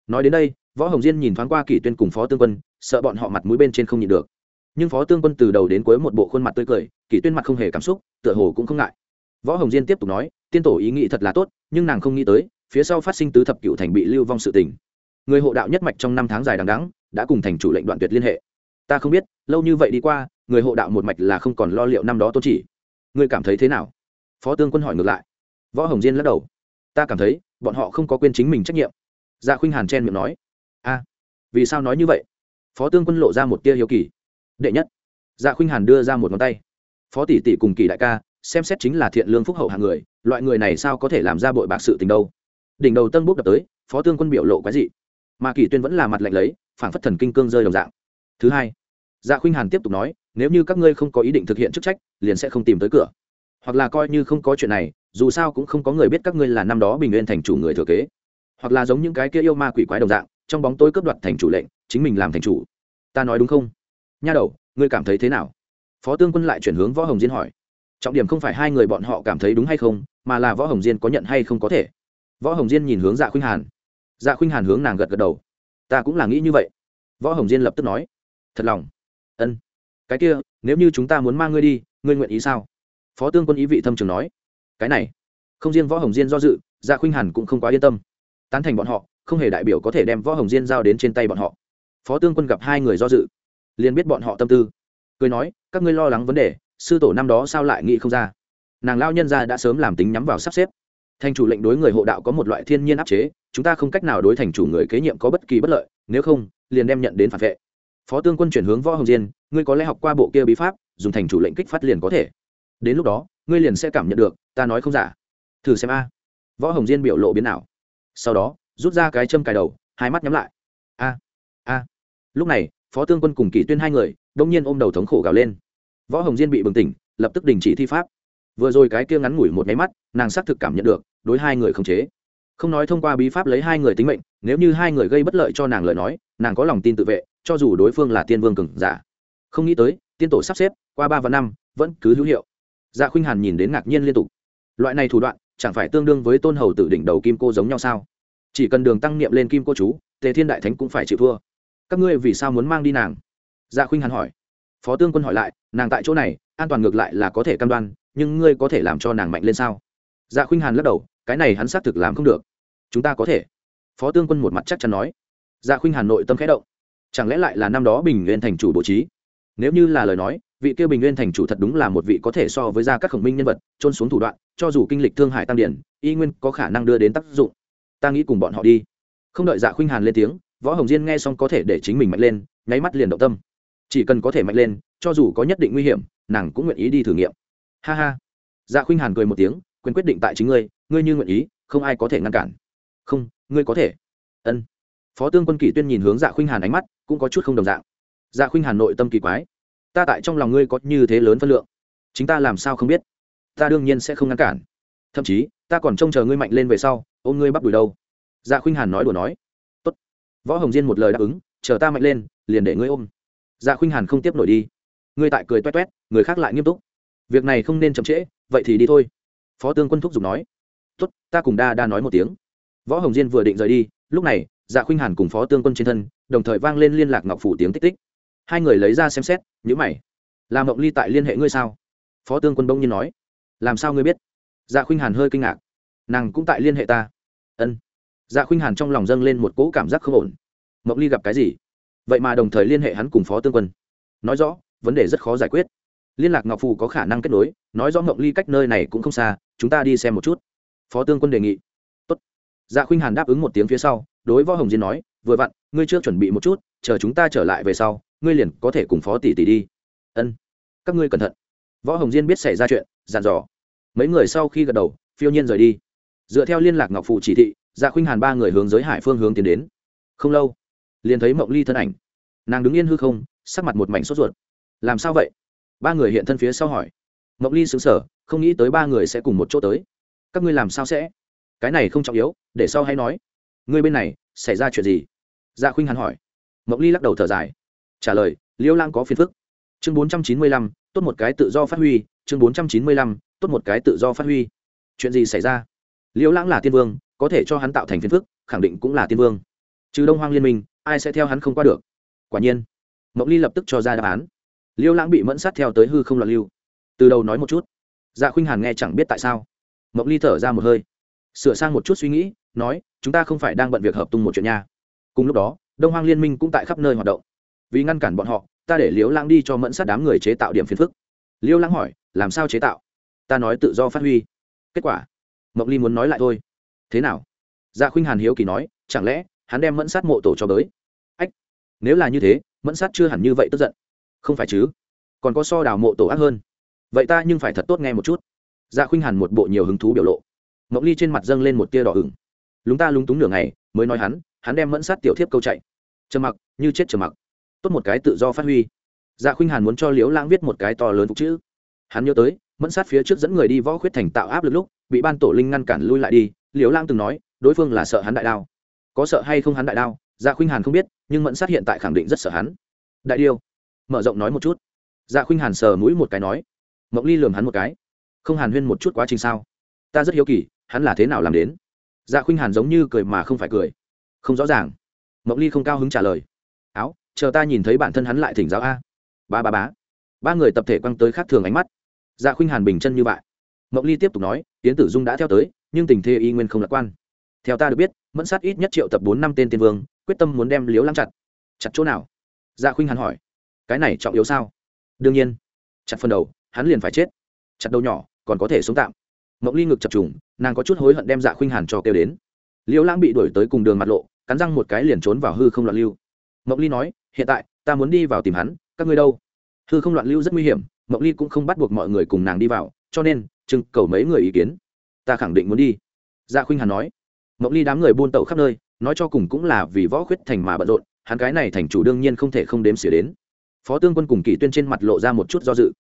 Nói đến đây, võ hồng diên nhìn thoáng qua kỷ tuyên cùng phó tương quân, sợ bọn họ mặt mũi bên trên không nhịn được. Nhưng phó tương quân từ đầu đến cuối một bộ khuôn mặt tươi cười kỷ tuyên mặt không hề cảm xúc, tựa hồ cũng không ngại. Võ hồng diên tiếp tục nói, tiên tổ ý nghĩ thật là tốt, nhưng nàng không nghĩ tới, phía sau phát sinh tứ thập cựu thành bị lưu vong sự tình. Người hộ đạo nhất mạch trong năm tháng dài đằng đắng đã cùng thành chủ lệnh đoạn tuyệt liên hệ. Ta không biết, lâu như vậy đi qua, người hộ đạo một mạch là không còn lo liệu năm đó tôn chỉ. Ngươi cảm thấy thế nào? Phó tương quân hỏi ngược lại võ hồng diên lắc đầu. Ta cảm thấy, bọn họ không có quên chính mình trách nhiệm. Dạ khuynh hàn chen miệng nói. A, vì sao nói như vậy? Phó tương quân lộ ra một tia hiếu kỳ. Đệ nhất. Dạ khuynh hàn đưa ra một ngón tay. Phó tỷ tỷ cùng kỳ đại ca, xem xét chính là thiện lương phúc hậu hạng người, loại người này sao có thể làm ra bội bạc sự tình đâu? Đỉnh đầu tân bốc đập tới, phó tương quân biểu lộ cái gì mà kỳ tuyên vẫn là mặt lạnh lấy phản phất thần kinh cương rơi đồng dạng. Thứ hai. Dạ khuynh hàn tiếp tục nói, nếu như các ngươi không có ý định thực hiện chức trách, liền sẽ không tìm tới cửa hoặc là coi như không có chuyện này, dù sao cũng không có người biết các ngươi là năm đó bình nguyên thành chủ người thừa kế. Hoặc là giống những cái kia yêu ma quỷ quái đồng dạng, trong bóng tối cướp đoạt thành chủ lệnh, chính mình làm thành chủ. Ta nói đúng không? Nha đầu, ngươi cảm thấy thế nào? Phó tương quân lại chuyển hướng võ hồng diên hỏi. Trọng điểm không phải hai người bọn họ cảm thấy đúng hay không, mà là võ hồng diên có nhận hay không có thể. Võ hồng diên nhìn hướng dạ khuynh hàn. Dạ khuynh hàn hướng nàng gật gật đầu. Ta cũng là nghĩ như vậy. Võ hồng diên lập tức nói. Thật lòng. Ân. Cái kia, nếu như chúng ta muốn mang ngươi đi, ngươi nguyện ý sao? Phó tương quân ý vị thâm trường nói, cái này, không riêng võ hồng diên do dự dạ khuynh hàn cũng không quá yên tâm. Tán thành bọn họ, không hề đại biểu có thể đem võ hồng diên giao đến trên tay bọn họ. Phó tương quân gặp hai người do dự, liền biết bọn họ tâm tư, cười nói, các ngươi lo lắng vấn đề, sư tổ năm đó sao lại nghĩ không ra? Nàng lao nhân ra đã sớm làm tính nhắm vào sắp xếp. Thành chủ lệnh đối người hộ đạo có một loại thiên nhiên áp chế, chúng ta không cách nào đối thành chủ người kế nhiệm có bất kỳ bất lợi, nếu không, liền đem nhận đến phản vệ. Phó tương quân chuyển hướng võ hồng diên, ngươi có lẽ học qua bộ kia bí pháp, dùng thành chủ lệnh kích phát liền có thể đến lúc đó, ngươi liền sẽ cảm nhận được, ta nói không giả. Thử xem a. Võ hồng diên biểu lộ biến nào sau đó, rút ra cái châm cài đầu, hai mắt nhắm lại. A a. Lúc này, phó tương quân cùng kỷ tuyên hai người, đông nhiên ôm đầu thống khổ gào lên. Võ hồng diên bị bừng tỉnh, lập tức đình chỉ thi pháp. Vừa rồi cái kia ngắn ngủi một nháy mắt, nàng xác thực cảm nhận được, đối hai người không chế. Không nói thông qua bí pháp lấy hai người tính mệnh, nếu như hai người gây bất lợi cho nàng lời nói, nàng có lòng tin tự vệ, cho dù đối phương là tiên vương cường giả. Không nghĩ tới, tiên tổ sắp xếp, qua ba và năm, vẫn cứ hữu hiệu dạ khuynh hàn nhìn đến ngạc nhiên liên tục. Loại này thủ đoạn, chẳng phải tương đương với tôn hầu tự đỉnh đầu kim cô giống nhau sao? Chỉ cần đường tăng niệm lên kim cô chú, tề thiên đại thánh cũng phải chịu thua. Các ngươi vì sao muốn mang đi nàng? Dạ khuynh hàn hỏi. Phó tương quân hỏi lại, nàng tại chỗ này, an toàn ngược lại là có thể cam đoan, nhưng ngươi có thể làm cho nàng mạnh lên sao? Dạ khuynh hàn lắc đầu, cái này hắn xác thực làm không được. Chúng ta có thể. Phó tương quân một mặt chắc chắn nói. Dạ khuynh hàn nội tâm khẽ động. Chẳng lẽ lại là năm đó bình nguyên thành chủ bố trí? Nếu như là lời nói vị kia bình nguyên thành chủ thật đúng là một vị có thể so với gia các khổng minh nhân vật trôn xuống thủ đoạn, cho dù kinh lịch thương hải tăng điển, y nguyên có khả năng đưa đến tác dụng. Ta nghĩ cùng bọn họ đi. Không đợi dạ khuynh hàn lên tiếng, võ hồng diên nghe xong có thể để chính mình mạnh lên, nháy mắt liền động tâm. Chỉ cần có thể mạnh lên, cho dù có nhất định nguy hiểm, nàng cũng nguyện ý đi thử nghiệm. Ha ha. Dạ khuynh hàn cười một tiếng, quyền quyết định tại chính ngươi ngươi như nguyện ý, không ai có thể ngăn cản. Không, ngươi có thể. Ân. Phó tương quân kỷ tuyên nhìn hướng dạ khuynh hàn ánh mắt, cũng có chút không đồng dạng. Dạ khuynh hàn nội tâm kỳ quái ta tại trong lòng ngươi có như thế lớn phân lượng. Chính ta làm sao không biết? Ta đương nhiên sẽ không ngăn cản. Thậm chí, ta còn trông chờ ngươi mạnh lên về sau, ôm ngươi bắt đùi đâu. Dạ khuynh hàn nói đùa nói. Tốt. võ hồng diên một lời đáp ứng, chờ ta mạnh lên, liền để ngươi ôm. Dạ khuynh hàn không tiếp nổi đi. Ngươi tại cười toét toét, người khác lại nghiêm túc. Việc này không nên chậm trễ, vậy thì đi thôi. Phó tướng quân thúc giục nói. Tốt, ta cùng đa đa nói một tiếng. Võ hồng diên vừa định rời đi, lúc này dạ khuynh hàn cùng phó tướng quân trên thân, đồng thời vang lên liên lạc ngọc phủ tiếng tích tích hai người lấy ra xem xét nhữ mày. Làm mộng ly tại liên hệ ngươi sao? Phó tướng quân bỗng nhiên nói. Làm sao ngươi biết? Dạ khuynh hàn hơi kinh ngạc. Nàng cũng tại liên hệ ta. Ân. Dạ khuynh hàn trong lòng dâng lên một cỗ cảm giác không ổn. Mộng ly gặp cái gì? Vậy mà đồng thời liên hệ hắn cùng phó tương quân. Nói rõ, vấn đề rất khó giải quyết. Liên lạc ngọc phù có khả năng kết nối, nói rõ mộng ly cách nơi này cũng không xa, chúng ta đi xem một chút. Phó tương quân đề nghị. Tốt. dạ khuynh hàn đáp ứng một tiếng phía sau, đối võ hồng diên nói, vừa vặn, ngươi chưa chuẩn bị một chút, chờ chúng ta trở lại về sau ngươi liền có thể cùng phó tỷ tỷ đi. Ân, các ngươi cẩn thận. Võ hồng diên biết xảy ra chuyện dàn dò. Mấy người sau khi gật đầu, phiêu nhiên rời đi. Dựa theo liên lạc ngọc phụ chỉ thị dạ khuynh hàn ba người hướng giới hải phương hướng tiến đến. Không lâu, liền thấy mộng ly thân ảnh. Nàng đứng yên hư không, sắc mặt một mảnh sốt ruột. Làm sao vậy? Ba người hiện thân phía sau hỏi. Mộng ly xứng sở không nghĩ tới ba người sẽ cùng một chỗ tới. Các ngươi làm sao sẽ? Cái này không trọng yếu, để sau hay nói. Ngươi bên này, xảy ra chuyện gì? Dạ khuynh hàn hỏi. Mộng ly lắc đầu thở dài trả lời, liêu lang có phiền phức. Chương bốn trăm chín mươi lăm, tốt một cái tự do phát huy. Chương bốn trăm chín mươi lăm, tốt một cái tự do phát huy. Chuyện gì xảy ra? Liêu lãng là tiên vương, có thể cho hắn tạo thành phiền phức, khẳng định cũng là tiên vương. Trừ đông hoang liên minh, ai sẽ theo hắn không qua được? Quả nhiên, mộng ly lập tức cho ra đáp án. Liêu lãng bị mẫn sát theo tới hư không loạn lưu. Từ đầu nói một chút. Dạ khuynh hàn nghe chẳng biết tại sao. Mộng ly thở ra một hơi. Sửa sang một chút suy nghĩ, nói, chúng ta không phải đang bận việc hợp tung một chuyện nha. Cùng lúc đó, đông hoang liên minh cũng tại khắp nơi hoạt động vì ngăn cản bọn họ, ta để liễu lãng đi cho mẫn sát đám người chế tạo điểm phiền phức. Liễu lãng hỏi, làm sao chế tạo? Ta nói tự do phát huy. Kết quả mộng ly muốn nói lại thôi. Thế nào? Dạ khuynh hàn hiếu kỳ nói, chẳng lẽ hắn đem mẫn sát mộ tổ cho tới ách, nếu là như thế, mẫn sát chưa hẳn như vậy tức giận. Không phải chứ? Còn có so đào mộ tổ ác hơn. Vậy ta nhưng phải thật tốt nghe một chút. Dạ khuynh hàn một bộ nhiều hứng thú biểu lộ. Mộng ly trên mặt dâng lên một tia đỏ ửng. Lúng ta lúng túng nửa ngày, mới nói hắn hắn đem mẫn sát tiểu thiếp câu chạy. Trầm mặc, như chết trầm mặc tốt một cái tự do phát huy. Dạ khuynh hàn muốn cho liễu lãng viết một cái to lớn phục chữ. Hắn nhớ tới, mẫn sát phía trước dẫn người đi võ khuyết thành tạo áp lực lúc, bị ban tổ linh ngăn cản lui lại đi, liễu lãng từng nói, đối phương là sợ hắn đại đao. Có sợ hay không hắn đại đao dạ khuynh hàn không biết, nhưng mẫn sát hiện tại khẳng định rất sợ hắn. Đại điêu, mở rộng nói một chút. Dạ khuynh hàn sờ mũi một cái nói, mộng ly lườm hắn một cái. Không hàn huyên một chút quá trình sao? Ta rất hiếu kỳ, hắn là thế nào làm đến? Dạ khuynh hàn giống như cười mà không phải cười. Không rõ ràng. Mộng ly không cao hứng trả lời. Áo chờ ta nhìn thấy bản thân hắn lại thỉnh giáo a. Ba ba bá ba người tập thể quăng tới khác thường ánh mắt. Dạ khuynh hàn bình chân như vậy. Mộng ly tiếp tục nói tiến tử dung đã theo tới, nhưng tình thế y nguyên không lạc quan. Theo ta được biết, mẫn sát ít nhất triệu tập bốn năm tên tiên vương, quyết tâm muốn đem liếu lăng chặt. Chặt chỗ nào? Dạ khuynh hàn hỏi. Cái này trọng yếu sao? Đương nhiên. Chặt phần đầu, hắn liền phải chết. Chặt đầu nhỏ, còn có thể sống tạm. Mộng ly ngực chập trùng, nàng có chút hối hận đem dạ khuynh hàn cho kêu đến. Liễu lãng bị đuổi tới cùng đường mặt lộ, cắn răng một cái liền trốn vào hư không loạn lưu mộng ly nói, hiện tại, ta muốn đi vào tìm hắn, các ngươi đâu? Hư không loạn lưu rất nguy hiểm, mộng ly cũng không bắt buộc mọi người cùng nàng đi vào, cho nên trưng cầu mấy người ý kiến. Ta khẳng định muốn đi. Dạ khuynh hàn nói. Mộng ly đám người buôn tẩu khắp nơi, nói cho cùng cũng là vì võ khuyết thành mà bận rộn, hắn cái này thành chủ đương nhiên không thể không đếm xỉa đến. Phó tương quân cùng kỷ tuyên trên mặt lộ ra một chút do dự.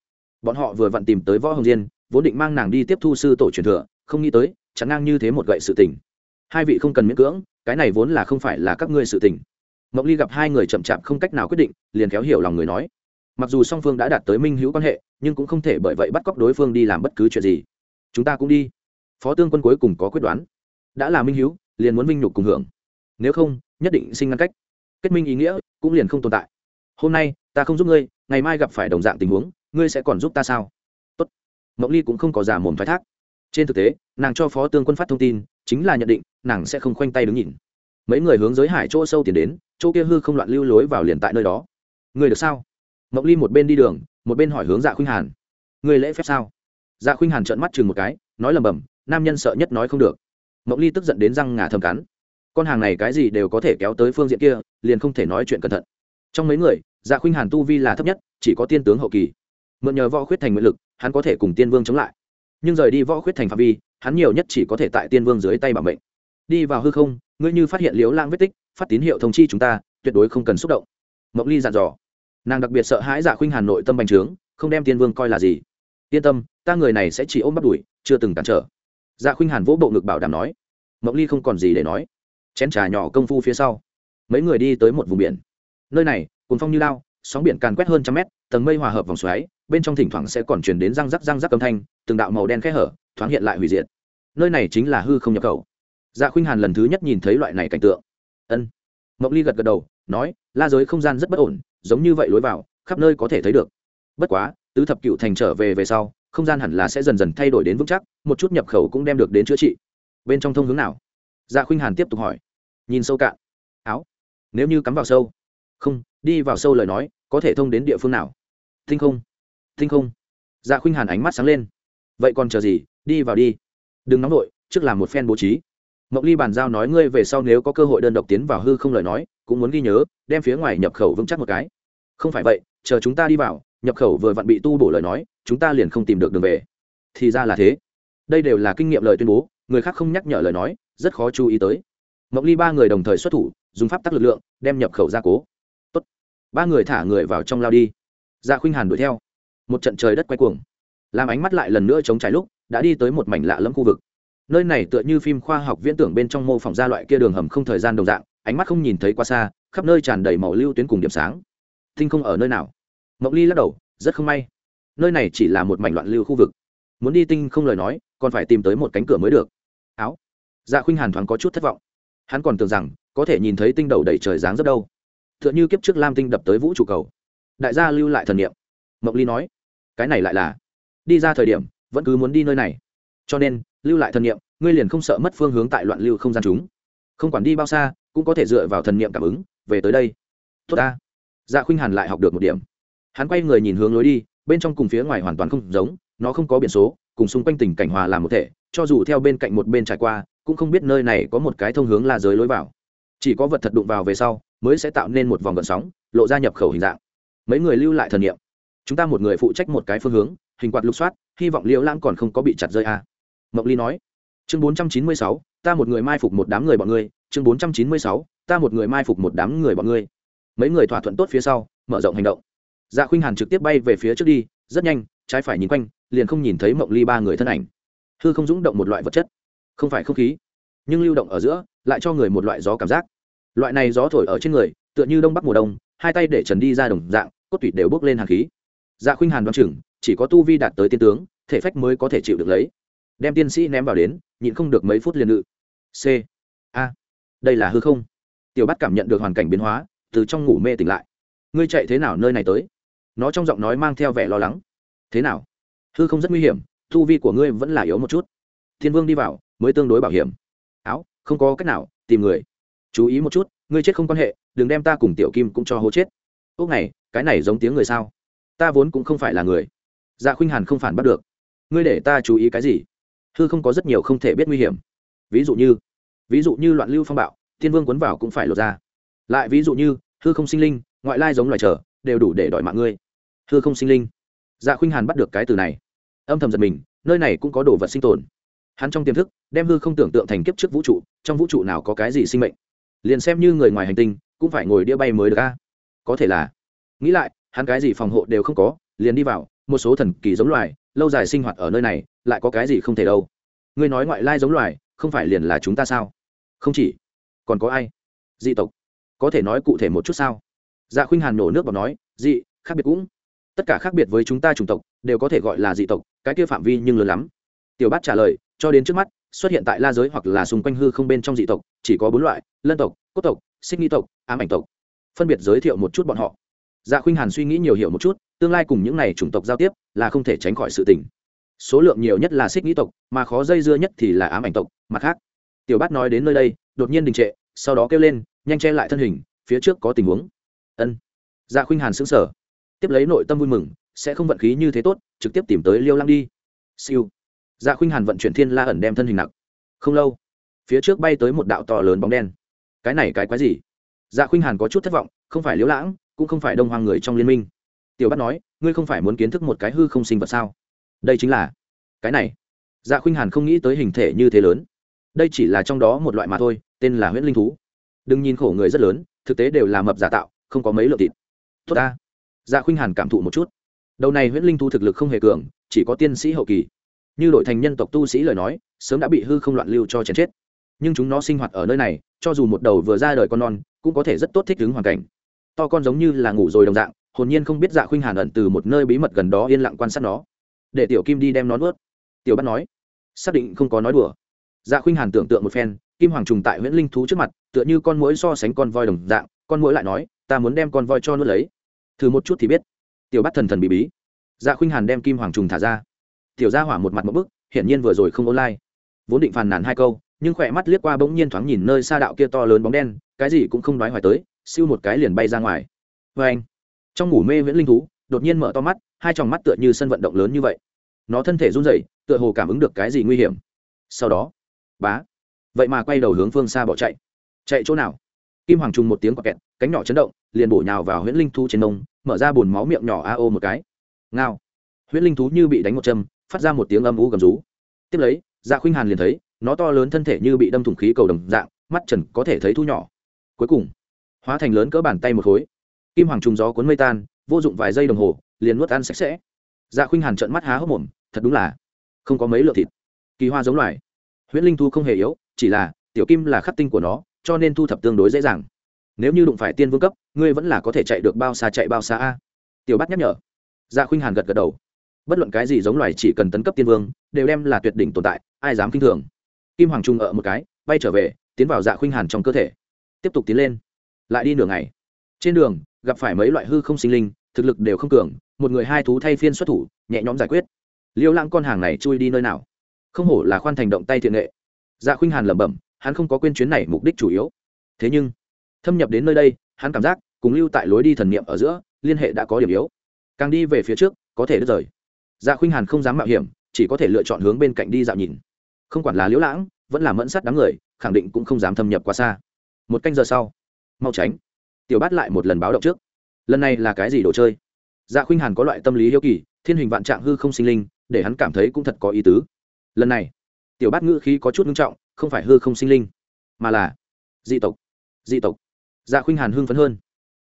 Bọn họ vừa vặn tìm tới võ hồng diên, vốn định mang nàng đi tiếp thu sư tổ truyền thừa, không nghĩ tới, chẳng ngang như thế một gậy sự tình. Hai vị không cần miễn cưỡng, cái này vốn là không phải là các ngươi sự tình mộng ly gặp hai người chậm chạp không cách nào quyết định, liền kéo hiểu lòng người nói. Mặc dù song phương đã đạt tới minh hữu quan hệ, nhưng cũng không thể bởi vậy bắt cóc đối phương đi làm bất cứ chuyện gì. Chúng ta cũng đi. Phó tương quân cuối cùng có quyết đoán. Đã là minh hữu, liền muốn minh nhục cùng hưởng. Nếu không, nhất định sinh ngăn cách. Kết minh ý nghĩa cũng liền không tồn tại. Hôm nay, ta không giúp ngươi, ngày mai gặp phải đồng dạng tình huống, ngươi sẽ còn giúp ta sao? Tốt. Mộng ly cũng không có giả mồm thoái thác. Trên thực tế, nàng cho phó tương quân phát thông tin, chính là nhận định, nàng sẽ không khoanh tay đứng nhìn mấy người hướng giới hải chỗ sâu tiến đến, chỗ kia hư không loạn lưu lối vào liền tại nơi đó. Người được sao? Mộng ly một bên đi đường, một bên hỏi hướng dạ khuynh hàn. Người lễ phép sao? Dạ khuynh hàn trợn mắt chừng một cái, nói lầm bầm, nam nhân sợ nhất nói không được. Mộng ly tức giận đến răng ngà thầm cắn. Con hàng này cái gì đều có thể kéo tới phương diện kia, liền không thể nói chuyện cẩn thận. Trong mấy người dạ khuynh hàn tu vi là thấp nhất, chỉ có tiên tướng hậu kỳ. Mượn nhờ võ khuyết thành nguyện lực, hắn có thể cùng tiên vương chống lại. Nhưng rời đi võ khuyết thành phạm vi, hắn nhiều nhất chỉ có thể tại tiên vương dưới tay bảo mệnh. Đi vào hư không ngươi như phát hiện liễu lang vết tích, phát tín hiệu thông chi chúng ta, tuyệt đối không cần xúc động. Mộng ly dặn dò. Nàng đặc biệt sợ hãi dạ khuynh hàn nội tâm bành trướng, không đem tiên vương coi là gì. Yên tâm, ta người này sẽ chỉ ôm bắt đuổi, chưa từng cản trở. Dạ khuynh hàn vỗ bộ ngực bảo đảm nói. Mộng ly không còn gì để nói. Chén trà nhỏ công phu phía sau. Mấy người đi tới một vùng biển. Nơi này cồn phong như lao, sóng biển càn quét hơn trăm mét, tầng mây hòa hợp vòng xoáy, bên trong thỉnh thoảng sẽ còn chuyển đến răng rắc răng rắc âm thanh, từng đạo màu đen khẽ hở, thoáng hiện lại hủy diệt. Nơi này chính là hư không nhập khẩu dạ khuynh hàn lần thứ nhất nhìn thấy loại này cảnh tượng. Ân. Mộng ly gật gật đầu, nói, la giới không gian rất bất ổn, giống như vậy lối vào, khắp nơi có thể thấy được. Bất quá, tứ thập cựu thành trở về về sau, không gian hẳn là sẽ dần dần thay đổi đến vững chắc, một chút nhập khẩu cũng đem được đến chữa trị. Bên trong thông hướng nào? Dạ khuynh hàn tiếp tục hỏi. Nhìn sâu cạn. Áo. Nếu như cắm vào sâu. Không, đi vào sâu lời nói, có thể thông đến địa phương nào? Tinh không. Tinh không. Dạ khuynh hàn ánh mắt sáng lên. Vậy còn chờ gì? Đi vào đi. Đừng nóng vội, trước làm một phen bố trí mộng ly bàn giao nói ngươi về sau nếu có cơ hội đơn độc tiến vào hư không lời nói, cũng muốn ghi nhớ, đem phía ngoài nhập khẩu vững chắc một cái. Không phải vậy, chờ chúng ta đi vào, nhập khẩu vừa vặn bị tu bổ lời nói, chúng ta liền không tìm được đường về. Thì ra là thế. Đây đều là kinh nghiệm lời tuyên bố, người khác không nhắc nhở lời nói, rất khó chú ý tới. Mộng ly ba người đồng thời xuất thủ, dùng pháp tắc lực lượng, đem nhập khẩu ra cố. Tốt. ba người thả người vào trong lao đi. Dạ khuynh hàn đuổi theo. Một trận trời đất quay cuồng. Làm ánh mắt lại lần nữa chống trái lúc, đã đi tới một mảnh lạ lẫm khu vực nơi này tựa như phim khoa học viễn tưởng bên trong mô phỏng ra loại kia đường hầm không thời gian đồng dạng, ánh mắt không nhìn thấy qua xa, khắp nơi tràn đầy màu lưu tuyến cùng điểm sáng. Tinh không ở nơi nào? Mộng ly lắc đầu, rất không may. Nơi này chỉ là một mảnh loạn lưu khu vực. Muốn đi tinh không lời nói, còn phải tìm tới một cánh cửa mới được. Áo. Dạ khuynh hàn thoáng có chút thất vọng. Hắn còn tưởng rằng, có thể nhìn thấy tinh đầu đầy trời dáng rất đâu. T h ư ợ n h ư kiếp trước lam tinh đập tới vũ trụ cầu. Đại gia lưu lại thần niệm. Mộng ly nói, cái này lại là. Đi ra thời điểm, vẫn cứ muốn đi nơi này. Cho nên lưu lại thần niệm, ngươi liền không sợ mất phương hướng tại loạn lưu không gian chúng. Không quản đi bao xa, cũng có thể dựa vào thần niệm cảm ứng, về tới đây. Tốt ta. Dạ khuynh hàn lại học được một điểm. Hắn quay người nhìn hướng lối đi, bên trong cùng phía ngoài hoàn toàn không giống, nó không có biển số, cùng xung quanh tình cảnh hòa làm một thể, cho dù theo bên cạnh một bên trải qua, cũng không biết nơi này có một cái thông hướng la giới lối vào. Chỉ có vật thật đụng vào về sau, mới sẽ tạo nên một vòng gợn sóng, lộ ra nhập khẩu hình dạng. Mấy người lưu lại thần nghiệm chúng ta một người phụ trách một cái phương hướng, hình quạt lục soát, hy vọng liễu lãng còn không có bị chặt rơi a. à mộng ly nói. Chương bốn trăm chín mươi sáu, ta một người mai phục một đám người bọn ngươi. Chương bốn trăm chín mươi sáu, ta một người mai phục một đám người bọn ngươi. Mấy người thỏa thuận tốt phía sau, mở rộng hành động. Dạ khuynh hàn trực tiếp bay về phía trước đi, rất nhanh, trái phải nhìn quanh, liền không nhìn thấy mộng ly ba người thân ảnh. Hư không dũng động một loại vật chất, không phải không khí, nhưng lưu động ở giữa, lại cho người một loại gió cảm giác. Loại này gió thổi ở trên người, tựa như đông bắc mùa đông, hai tay để trần đi ra đồng dạng, cốt tủy đều bước lên hàn khí. Dạ khuynh hàn đoán chừng, chỉ có tu vi đạt tới tiên tướng, thể phách mới có thể chịu được lấy đem tiên sĩ ném vào đến, nhịn không được mấy phút liền ngự. c. A. Đây là hư không? Tiểu bắt cảm nhận được hoàn cảnh biến hóa, từ trong ngủ mê tỉnh lại. Ngươi chạy thế nào nơi này tới? Nó trong giọng nói mang theo vẻ lo lắng. Thế nào? Hư không rất nguy hiểm thu vi của ngươi vẫn là yếu một chút. Thiên vương đi vào, mới tương đối bảo hiểm. Áo, không có cách nào, tìm người. Chú ý một chút, ngươi chết không quan hệ, đừng đem ta cùng tiểu kim cũng cho hố chết. Ốc này, cái này giống tiếng người sao? Ta vốn cũng không phải là người. Dạ khuynh hàn không phản bắt được. Ngươi để ta chú ý cái gì? Hư không có rất nhiều không thể biết nguy hiểm. Ví dụ như, ví dụ như loạn lưu phong bạo, thiên vương quấn vào cũng phải lột ra. Lại ví dụ như, hư không sinh linh, ngoại lai giống loài trở, đều đủ để đòi mạng ngươi. Hư không sinh linh. Dạ khuynh hàn bắt được cái từ này. Âm thầm giật mình, nơi này cũng có đồ vật sinh tồn. Hắn trong tiềm thức, đem hư không tưởng tượng thành kiếp trước vũ trụ, trong vũ trụ nào có cái gì sinh mệnh? Liền xem như người ngoài hành tinh, cũng phải ngồi đĩa bay mới được a. Có thể là, nghĩ lại, hắn cái gì phòng hộ đều không có, liền đi vào, một số thần kỳ giống loài, lâu dài sinh hoạt ở nơi này lại có cái gì không thể đâu. Ngươi nói ngoại lai giống loài, không phải liền là chúng ta sao? Không chỉ, còn có ai? Dị tộc, có thể nói cụ thể một chút sao? Dạ khuynh hàn nổ nước vào nói, dị, khác biệt cũng. Tất cả khác biệt với chúng ta chủng tộc, đều có thể gọi là dị tộc, cái kia phạm vi nhưng lớn lắm. Tiểu bát trả lời, cho đến trước mắt, xuất hiện tại la giới hoặc là xung quanh hư không bên trong dị tộc, chỉ có bốn loại, lân tộc, cốt tộc, xích nghi tộc, ám ảnh tộc. Phân biệt giới thiệu một chút bọn họ. Dạ khuynh hàn suy nghĩ nhiều hiểu một chút, tương lai cùng những này chủng tộc giao tiếp là không thể tránh khỏi sự tình số lượng nhiều nhất là xích nghĩ tộc, mà khó dây dưa nhất thì là ám ảnh tộc, mặt khác. Tiểu bát nói đến nơi đây, đột nhiên đình trệ, sau đó kêu lên, nhanh che lại thân hình, phía trước có tình huống. Ân. Dạ khuynh hàn xứng sở tiếp lấy nội tâm vui mừng, sẽ không vận khí như thế tốt, trực tiếp tìm tới liêu lăng đi. Siêu. Dạ khuynh hàn vận chuyển thiên la ẩn đem thân hình nặng. Không lâu, phía trước bay tới một đạo to lớn bóng đen. Cái này cái quái gì? Dạ khuynh hàn có chút thất vọng, không phải liễu lãng, cũng không phải đông hoàng người trong liên minh. Tiểu bát nói, ngươi không phải muốn kiến thức một cái hư không sinh vật sao? Đây chính là cái này. Dạ khuynh hàn không nghĩ tới hình thể như thế lớn. Đây chỉ là trong đó một loại mà thôi, tên là huyễn linh thú. Đừng nhìn khổ người rất lớn, thực tế đều là mập giả tạo, không có mấy lượng thịt. Tốt ta. Dạ khuynh hàn cảm thụ một chút. Đầu này huyễn linh thú thực lực không hề cường, chỉ có tiên sĩ hậu kỳ. Như đội thành nhân tộc tu sĩ lời nói, sớm đã bị hư không loạn lưu cho chèn chết. Nhưng chúng nó sinh hoạt ở nơi này, cho dù một đầu vừa ra đời con non, cũng có thể rất tốt thích ứng hoàn cảnh. To con giống như là ngủ rồi đồng dạng, hồn nhiên không biết dạ khuynh hàn ẩn từ một nơi bí mật gần đó yên lặng quan sát nó để tiểu kim đi đem nó nuốt. Tiểu bắt nói, xác định không có nói đùa. Dạ khuynh hàn tưởng tượng một phen, kim hoàng trùng tại huyễn linh thú trước mặt, tựa như con mũi so sánh con voi đồng dạng, con mũi lại nói, ta muốn đem con voi cho nuốt lấy. Thử một chút thì biết. Tiểu bắt thần thần bí bí. Dạ khuynh hàn đem kim hoàng trùng thả ra. Tiểu gia hỏa một mặt một bức, hiển nhiên vừa rồi không online. Vốn định phàn nàn hai câu, nhưng khỏe mắt liếc qua bỗng nhiên thoáng nhìn nơi xa đạo kia to lớn bóng đen, cái gì cũng không nói hoài tới, siêu một cái liền bay ra ngoài. Vê anh trong ngủ mê viễn linh thú, đột nhiên mở to mắt hai tròng mắt tựa như sân vận động lớn như vậy. Nó thân thể run rẩy, tựa hồ cảm ứng được cái gì nguy hiểm. Sau đó, bá. Vậy mà quay đầu hướng phương xa bỏ chạy. Chạy chỗ nào? Kim hoàng trùng một tiếng quạt kẹt, cánh nhỏ chấn động, liền bổ nhào vào huyễn linh thú trên nông mở ra bùn máu miệng nhỏ a ô một cái. Ngao. Huyễn linh thú như bị đánh một châm, phát ra một tiếng âm u gầm rú. Tiếp lấy dạ khuynh hàn liền thấy, nó to lớn thân thể như bị đâm thủng khí cầu đồng dạng, mắt trần có thể thấy thu nhỏ. Cuối cùng, hóa thành lớn cỡ bàn tay một khối. Kim hoàng trùng gió cuốn mây tan, vô dụng vài giây đồng hồ liền nuốt ăn sạch sẽ. Dạ khuynh hàn trợn mắt há hốc mồm, thật đúng là không có mấy lượng thịt. Kỳ hoa giống loài. Huyễn linh thu không hề yếu, chỉ là tiểu kim là khắc tinh của nó, cho nên thu thập tương đối dễ dàng. Nếu như đụng phải tiên vương cấp, ngươi vẫn là có thể chạy được bao xa chạy bao xa a. Tiểu bắt nhắc nhở. Dạ khuynh hàn gật gật đầu. Bất luận cái gì giống loài chỉ cần tấn cấp tiên vương, đều đem là tuyệt đỉnh tồn tại, ai dám kinh thường. Kim hoàng trung ở một cái, bay trở về, tiến vào dạ khuynh hàn trong cơ thể. Tiếp tục tiến lên. Lại đi nửa ngày. Trên đường, gặp phải mấy loại hư không sinh linh thực lực đều không cường, một người hai thú thay phiên xuất thủ, nhẹ nhõm giải quyết. Liêu lãng con hàng này chui đi nơi nào? Không hổ là khoan thành động tay thiện nghệ. Dạ khuynh hàn lẩm bẩm, hắn không có quên chuyến này mục đích chủ yếu. Thế nhưng, thâm nhập đến nơi đây, hắn cảm giác, cùng lưu tại lối đi thần niệm ở giữa, liên hệ đã có điểm yếu. Càng đi về phía trước, có thể đứt rời. Dạ khuynh hàn không dám mạo hiểm, chỉ có thể lựa chọn hướng bên cạnh đi dạo nhìn. Không quản là liễu lãng, vẫn là mẫn sắt đám người, khẳng định cũng không dám thâm nhập quá xa. Một canh giờ sau, mau tránh. Tiểu bát lại một lần báo động trước lần này là cái gì đồ chơi? Dạ khuynh hàn có loại tâm lý hiếu kỳ, thiên hình vạn trạng hư không sinh linh, để hắn cảm thấy cũng thật có ý tứ. Lần này, tiểu bát ngữ khí có chút nghiêm trọng, không phải hư không sinh linh, mà là dị tộc dị tộc. Dạ khuynh hàn hưng phấn hơn.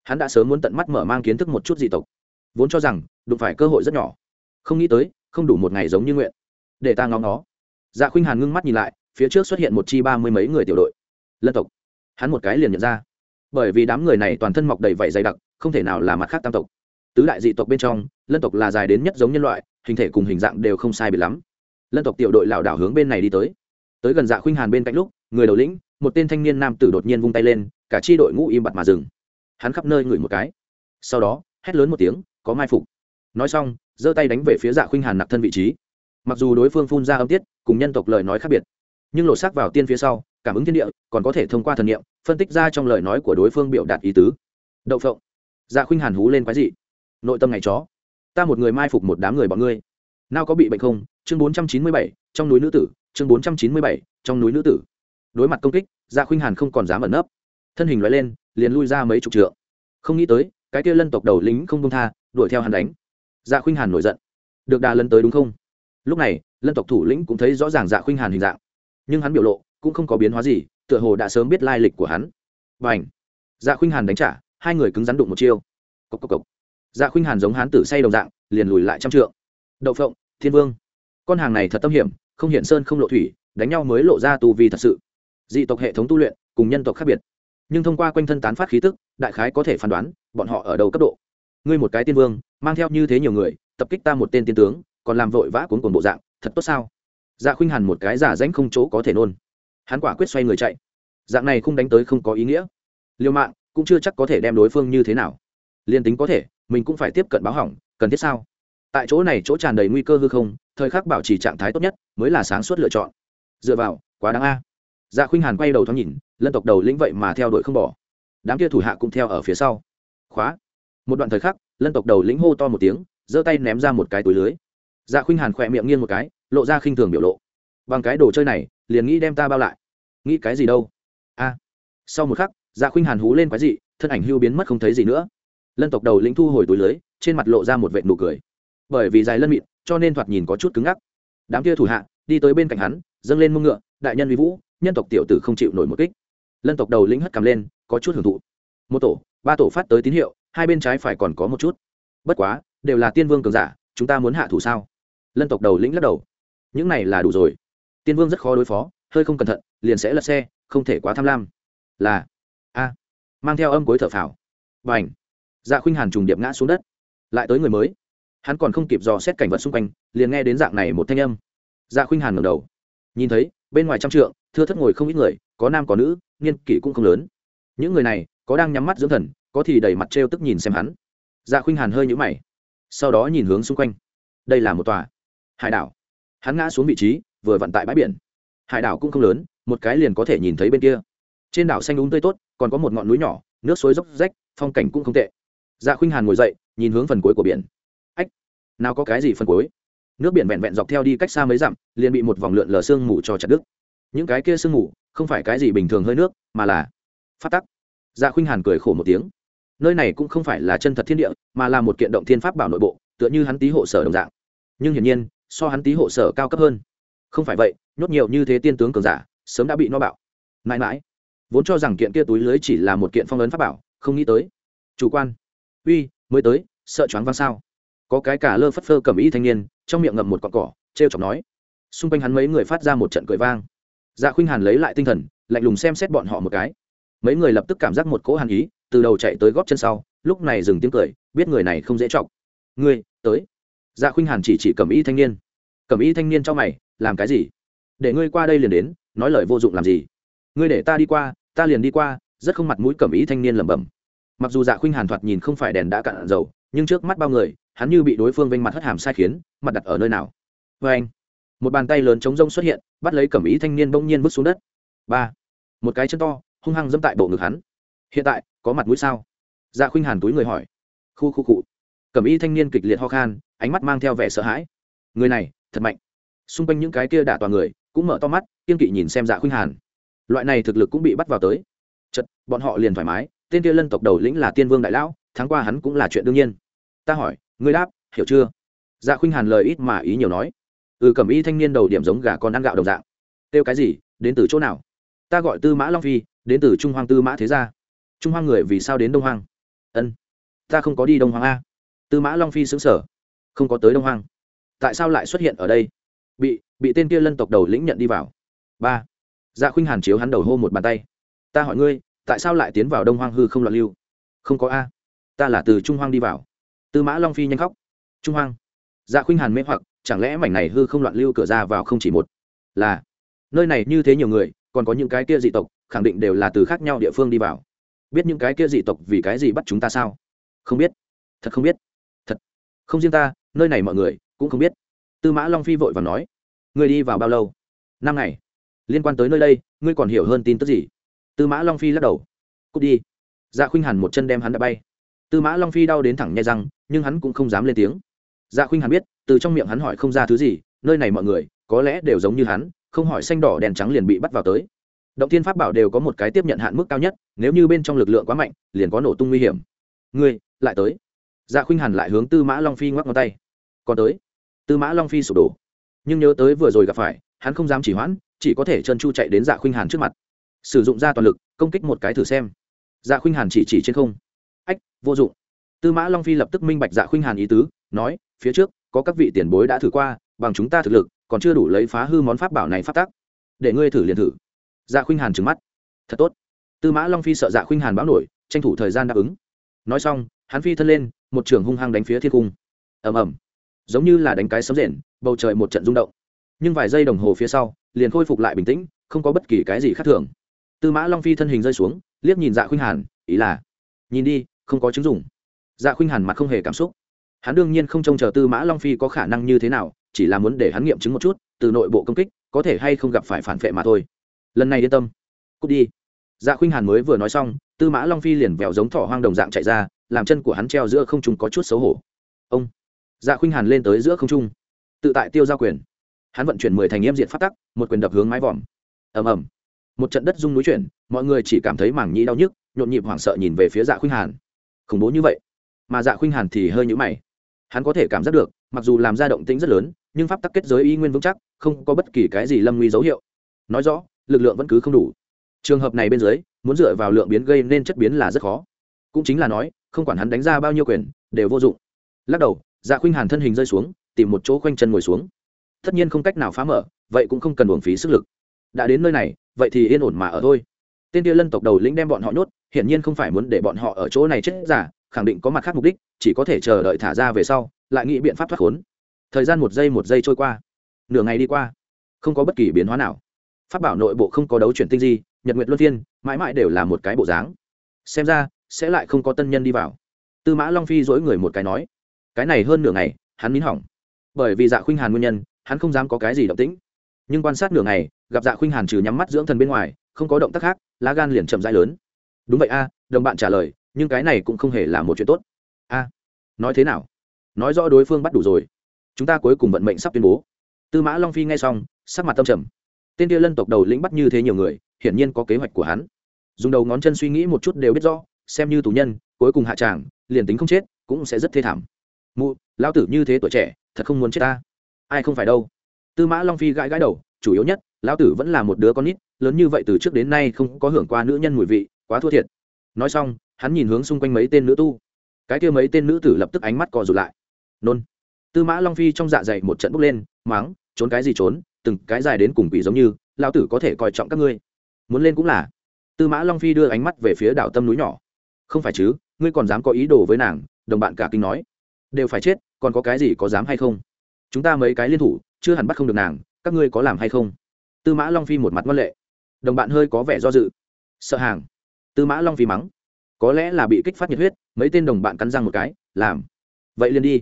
Hắn đã sớm muốn tận mắt mở mang kiến thức một chút dị tộc. Vốn cho rằng, đụng phải cơ hội rất nhỏ. Không nghĩ tới, không đủ một ngày giống như nguyện. Để ta ngóng nó dạ khuynh hàn ngưng mắt nhìn lại, phía trước xuất hiện một chi ba mươi mấy người tiểu đội. Lân tộc. Hắn một cái liền nhận ra. Bởi vì đám người này toàn thân mọc đầy vảy dày đặc không thể nào là mặt khác tam tộc. Tứ đại dị tộc bên trong, lân tộc là dài đến nhất giống nhân loại, hình thể cùng hình dạng đều không sai biệt lắm. Lân tộc tiểu đội lảo đảo hướng bên này đi tới. Tới gần dạ khuynh hàn bên cạnh lúc, người đầu lĩnh, một tên thanh niên nam tử đột nhiên vung tay lên, cả chi đội ngũ im bặt mà dừng. Hắn khắp nơi ngửi một cái. Sau đó, hét lớn một tiếng, có mai phục. Nói xong, giơ tay đánh về phía dạ khuynh hàn nặc thân vị trí. Mặc dù đối phương phun ra âm tiết, cùng nhân tộc lời nói khác biệt, nhưng lột xác vào tiên phía sau, cảm ứng thiên địa, còn có thể thông qua thần nghiệm phân tích ra trong lời nói của đối phương biểu đạt ý tứ. Đậu phộng dạ khuynh hàn hú lên quái dị. Nội tâm ngày chó. Ta một người mai phục một đám người bọn ngươi. Nào có bị bệnh không? Chương bốn trăm chín mươi bảy, trong núi nữ tử. Chương bốn trăm chín mươi bảy, trong núi nữ tử. Đối mặt công kích dạ khuynh hàn không còn dám ẩn nấp. Thân hình loại lên, liền lui ra mấy chục trượng. Không nghĩ tới, cái kia lân tộc đầu lính không công tha, đuổi theo hắn đánh. Dạ khuynh hàn nổi giận. Được đà lân tới đúng không? Lúc này, lân tộc thủ lĩnh cũng thấy rõ ràng dạ khuynh hàn hình dạng. Nhưng hắn biểu lộ cũng không có biến hóa gì, tựa hồ đã sớm biết lai lịch của hắn. Và ảnh dạ khuynh hàn đánh trả hai người cứng rắn đụng một chiêu. Cộc cộc cộc. Dạ khuynh hàn giống hán tử say đồng dạng, liền lùi lại trăm trượng. Đậu phộng, thiên vương. Con hàng này thật tâm hiểm, không hiện sơn không lộ thủy, đánh nhau mới lộ ra tu vi thật sự. Dị tộc hệ thống tu luyện, cùng nhân tộc khác biệt. Nhưng thông qua quanh thân tán phát khí tức, đại khái có thể phán đoán, bọn họ ở đầu cấp độ. Ngươi một cái tiên vương, mang theo như thế nhiều người, tập kích ta một tên tiên tướng, còn làm vội vã cuốn cuồng bộ dạng, thật tốt sao? Dạ khuynh hàn một cái giả danh không chỗ có thể nôn. Hắn quả quyết xoay người chạy. Dạng này không đánh tới không có ý nghĩa. Liêu mạng cũng chưa chắc có thể đem đối phương như thế nào. Liên tính có thể, mình cũng phải tiếp cận báo hỏng, cần thiết sao? Tại chỗ này chỗ tràn đầy nguy cơ hư không, thời khắc bảo trì trạng thái tốt nhất mới là sáng suốt lựa chọn. Dựa vào, quá đáng a. Dạ khuynh hàn quay đầu thoáng nhìn, lân tộc đầu lĩnh vậy mà theo đuổi không bỏ. Đám kia thủ hạ cũng theo ở phía sau. Khóa. Một đoạn thời khắc, lân tộc đầu lĩnh hô to một tiếng, giơ tay ném ra một cái túi lưới. Dạ khuynh hàn khỏe miệng nghiêng một cái, lộ ra khinh thường biểu lộ. Bằng cái đồ chơi này, liền nghĩ đem ta bao lại. Nghĩ cái gì đâu? A. Sau một khắc dạ khuynh hàn hú lên quái dị, thân ảnh hưu biến mất không thấy gì nữa. Lân tộc đầu lĩnh thu hồi túi lưới, trên mặt lộ ra một vệ nụ cười. Bởi vì dài lân mịn, cho nên thoạt nhìn có chút cứng ngắc. Đám kia thủ hạ, đi tới bên cạnh hắn, dâng lên mông ngựa, đại nhân vi vũ, nhân tộc tiểu tử không chịu nổi một kích. Lân tộc đầu lĩnh hất cầm lên, có chút hưởng thụ. Một tổ, ba tổ phát tới tín hiệu, hai bên trái phải còn có một chút. Bất quá, đều là tiên vương cường giả, chúng ta muốn hạ thủ sao? Lân tộc đầu lĩnh lắc đầu. Những này là đủ rồi. Tiên vương rất khó đối phó, hơi không cẩn thận, liền sẽ lật xe, không thể quá tham lam. Là a. Mang theo âm cuối thở phào. B à n h dạ khuynh hàn trùng điệp ngã xuống đất. Lại tới người mới. Hắn còn không kịp dò xét cảnh vật xung quanh, liền nghe đến dạng này một thanh âm. Dạ khuynh hàn ngẩng đầu. Nhìn thấy, bên ngoài trăm trượng, thưa thất ngồi không ít người, có nam có nữ, niên kỷ cũng không lớn. Những người này, có đang nhắm mắt dưỡng thần, có thì đầy mặt trêu tức nhìn xem hắn. Dạ khuynh hàn hơi nhũ mày. Sau đó nhìn hướng xung quanh. Đây là một tòa. Hải đảo. Hắn ngã xuống vị trí, vừa vặn tại bãi biển. Hải đảo cũng không lớn, một cái liền có thể nhìn thấy bên kia. Trên đảo xanh đúng tươi tốt còn có một ngọn núi nhỏ, nước suối dốc rách, phong cảnh cũng không tệ. Dạ khuynh hàn ngồi dậy, nhìn hướng phần cuối của biển. Ách, nào có cái gì phần cuối? Nước biển vẹn vẹn dọc theo đi cách xa mấy dặm, liền bị một vòng lượn lờ sương mù cho chặt đứt. Những cái kia sương mù, không phải cái gì bình thường hơi nước, mà là phát tắc. Dạ khuynh hàn cười khổ một tiếng. Nơi này cũng không phải là chân thật thiên địa, mà là một kiện động thiên pháp bảo nội bộ, tựa như hắn tý hộ sở đồng dạng. Nhưng hiển nhiên, so hắn tý hộ sở cao cấp hơn. Không phải vậy, nhốt nhiều như thế tiên tướng cường giả, sớm đã bị no bạo. Mãi mãi vốn cho rằng kiện kia túi lưới chỉ là một kiện phong ấn pháp bảo, không nghĩ tới. Chủ quan. Uy, mới tới, sợ choáng văng sao? Có cái cả lơ phất phơ cầm ý thanh niên, trong miệng ngậm một cọn cỏ t r e o chọc nói. Xung quanh hắn mấy người phát ra một trận cười vang. Dạ khuynh hàn lấy lại tinh thần, lạnh lùng xem xét bọn họ một cái. Mấy người lập tức cảm giác một cỗ hàn ý, từ đầu chạy tới góp chân sau, lúc này dừng tiếng cười, biết người này không dễ chọc. Ngươi, tới. Dạ khuynh hàn chỉ chỉ cầm ý thanh niên. Cầm ý thanh niên cho mày, làm cái gì? Để ngươi qua đây liền đến, nói lời vô dụng làm gì? Ngươi để ta đi qua, ta liền đi qua, rất không mặt mũi cầm ý thanh niên lẩm bẩm. Mặc dù dạ khuynh hàn thoạt nhìn không phải đèn đã cạn dầu, nhưng trước mắt bao người, hắn như bị đối phương vênh mặt hất hàm sai khiến, mặt đặt ở nơi nào? Vê anh, một bàn tay lớn chống rông xuất hiện, bắt lấy cẩm ý thanh niên bỗng nhiên vứt xuống đất. Ba, một cái chân to, hung hăng dẫm tại bộ ngực hắn. Hiện tại, có mặt mũi sao? Dạ khuynh hàn túi người hỏi. Khu khu cụ cẩm ý thanh niên kịch liệt ho khan, ánh mắt mang theo vẻ sợ hãi. Người này, thật mạnh. Xung quanh những cái kia đả toàn người, cũng mở to mắt, kiên kỵ nhìn xem dạ khuynh hàn loại này thực lực cũng bị bắt vào tới. Chật bọn họ liền thoải mái, tên kia lân tộc đầu lĩnh là tiên vương đại lão, tháng qua hắn cũng là chuyện đương nhiên. Ta hỏi, ngươi đáp, hiểu chưa? Dạ khuynh hàn lời ít mà ý nhiều nói. Ừ cầm y thanh niên đầu điểm giống gà con ăn gạo đồng dạng. Kêu cái gì, đến từ chỗ nào? Ta gọi tư mã long phi, đến từ trung hoang tư mã thế gia. Trung hoang người vì sao đến đông hoang? Ân, ta không có đi đông hoang a. Tư mã long phi xứng sở không có tới đông hoang. Tại sao lại xuất hiện ở đây? Bị bị tên kia lân tộc đầu lĩnh nhận đi vào. Ba dạ khuynh hàn chiếu hắn đầu hô một bàn tay. Ta hỏi ngươi, tại sao lại tiến vào đông hoang hư không loạn lưu? Không có a. Ta là từ trung hoang đi vào. Tư mã long phi nhanh khóc. Trung hoang. Dạ khuynh hàn mê hoặc, chẳng lẽ mảnh này hư không loạn lưu cửa ra vào không chỉ một? Là. Nơi này như thế nhiều người, còn có những cái kia dị tộc, khẳng định đều là từ khác nhau địa phương đi vào. Biết những cái kia dị tộc vì cái gì bắt chúng ta sao? Không biết. Thật không biết. Thật. Không riêng ta, nơi này mọi người cũng không biết. Tư mã long phi vội và nói. Người đi vào bao lâu? Năm ngày liên quan tới nơi đây, ngươi còn hiểu hơn tin tức gì? Tư mã long phi lắc đầu. Cút đi. Dạ khuynh hàn một chân đem hắn đã bay. Tư mã long phi đau đến thẳng nhai răng, nhưng hắn cũng không dám lên tiếng. Dạ khuynh hàn biết, từ trong miệng hắn hỏi không ra thứ gì, nơi này mọi người, có lẽ đều giống như hắn, không hỏi xanh đỏ đèn trắng liền bị bắt vào tới. Động thiên pháp bảo đều có một cái tiếp nhận hạn mức cao nhất, nếu như bên trong lực lượng quá mạnh, liền có nổ tung nguy hiểm. Ngươi, lại tới. Dạ khuynh hàn lại hướng tư mã long phi ngoắc ngón tay. Còn tới. Tư mã long phi sụp đổ. Nhưng nhớ tới vừa rồi gặp phải, hắn không dám chỉ hoãn chỉ có thể chân chu chạy đến dạ khuynh hàn trước mặt. Sử dụng ra toàn lực, công kích một cái thử xem. Dạ khuynh hàn chỉ chỉ trên không. Ách, vô dụng. Tư mã long phi lập tức minh bạch dạ khuynh hàn ý tứ, nói, phía trước, có các vị tiền bối đã thử qua, bằng chúng ta thực lực, còn chưa đủ lấy phá hư món pháp bảo này phát tác. Để ngươi thử liền thử. Dạ khuynh hàn trừng mắt. Thật tốt. Tư mã long phi sợ dạ khuynh hàn báo nổi, tranh thủ thời gian đáp ứng. Nói xong, hắn phi thân lên, một trường hung hăng đánh phía thiên cung. Ầm ầm. Giống như là đánh cái sấm rền, bầu trời một trận rung động. Nhưng vài giây đồng hồ phía sau liền khôi phục lại bình tĩnh, không có bất kỳ cái gì khác thường. Tư mã long phi thân hình rơi xuống, liếc nhìn dạ khuynh hàn, ý là, nhìn đi, không có chứng dùng dạ khuynh hàn mặt không hề cảm xúc. Hắn đương nhiên không trông chờ tư mã long phi có khả năng như thế nào, chỉ là muốn để hắn nghiệm chứng một chút, từ nội bộ công kích, có thể hay không gặp phải phản vệ mà thôi. Lần này yên tâm, cút đi. Dạ khuynh hàn mới vừa nói xong, tư mã long phi liền vẹo giống thỏ hoang đồng dạng chạy ra, làm chân của hắn treo giữa không trung có chút xấu hổ. Ông. Dạ khuynh hàn lên tới giữa không trung. Tự tại tiêu giao quyền hắn vận chuyển mười thành nghiêm diện phát tắc, một quyền đập hướng mái vòm. Ầm ầm. Một trận đất rung núi chuyển, mọi người chỉ cảm thấy mảng nhĩ đau nhức, nhộn nhịp hoảng sợ nhìn về phía dạ khuynh hàn. Khủng bố như vậy? Mà dạ khuynh hàn thì hơi nhũ mày. Hắn có thể cảm giác được, mặc dù làm ra động tĩnh rất lớn, nhưng pháp tắc kết giới y nguyên vững chắc, không có bất kỳ cái gì lâm nguy dấu hiệu. Nói rõ, lực lượng vẫn cứ không đủ. Trường hợp này bên dưới, muốn dựa vào lượng biến gây nên chất biến là rất khó. Cũng chính là nói, không quản hắn đánh ra bao nhiêu quyền, đều vô dụng. Lắc đầu dạ khuynh hàn thân hình rơi xuống, tìm một chỗ khoanh chân ngồi xuống tất nhiên không cách nào phá mở vậy cũng không cần uổng phí sức lực. Đã đến nơi này vậy thì yên ổn mà ở thôi. Tên kia lân tộc đầu lĩnh đem bọn họ nhốt hiển nhiên không phải muốn để bọn họ ở chỗ này chết giả khẳng định có mặt khác mục đích chỉ có thể chờ đợi thả ra về sau lại nghĩ biện pháp thoát khốn. Thời gian một giây một giây trôi qua. Nửa ngày đi qua không có bất kỳ biến hóa nào. Phát bảo nội bộ không có đấu chuyển tinh gì, nhật nguyện luân phiên mãi mãi đều là một cái bộ dáng. Xem ra sẽ lại không có tân nhân đi vào. Tư mã long phi dỗi người một cái nói cái này hơn nửa ngày hắn nín hỏng. Bởi vì dạ khuynh hàn nguyên nhân hắn không dám có cái gì động tĩnh. Nhưng quan sát nửa ngày, gặp dạ khuynh hàn trừ nhắm mắt dưỡng thần bên ngoài, không có động tác khác, lá gan liền chậm rãi lớn. Đúng vậy a, đồng bạn trả lời, nhưng cái này cũng không hề là một chuyện tốt. A, nói thế nào? Nói rõ đối phương bắt đủ rồi. Chúng ta cuối cùng vận mệnh sắp tuyên bố. Tư mã long phi nghe xong, sắc mặt tâm trầm. Tên kia lân tộc đầu lĩnh bắt như thế nhiều người, hiển nhiên có kế hoạch của hắn. Dùng đầu ngón chân suy nghĩ một chút đều biết rõ, xem như tù nhân, cuối cùng hạ tràng, liền tính không chết, cũng sẽ rất thê thảm. Mụ lao tử như thế tuổi trẻ, thật không muốn chết ta ai không phải đâu. Tư mã long phi gãi gãi đầu, chủ yếu nhất, lão tử vẫn là một đứa con nít, lớn như vậy từ trước đến nay không có hưởng qua nữ nhân mùi vị, quá thua thiệt. Nói xong, hắn nhìn hướng xung quanh mấy tên nữ tu. Cái kia mấy tên nữ tử lập tức ánh mắt cò rụt lại. Nôn. Tư mã long phi trong dạ dày một trận bốc lên máng trốn cái gì trốn? Từng cái dài đến cùng quỷ giống như, Lão tử có thể coi trọng các ngươi. Muốn lên cũng là. Tư mã long phi đưa ánh mắt về phía đảo tâm núi nhỏ. Không phải chứ, ngươi còn dám có ý đồ với nàng, đồng bạn cả kinh nói. Đều phải chết, còn có cái gì có dám hay không? Chúng ta mấy cái liên thủ, chưa hẳn bắt không được nàng, các ngươi có làm hay không? Tư mã long phi một mặt ngoan lệ. Đồng bạn hơi có vẻ do dự. Sợ hàng. Tư mã long phi mắng. Có lẽ là bị kích phát nhiệt huyết, mấy tên đồng bạn cắn răng một cái, làm. Vậy liền đi.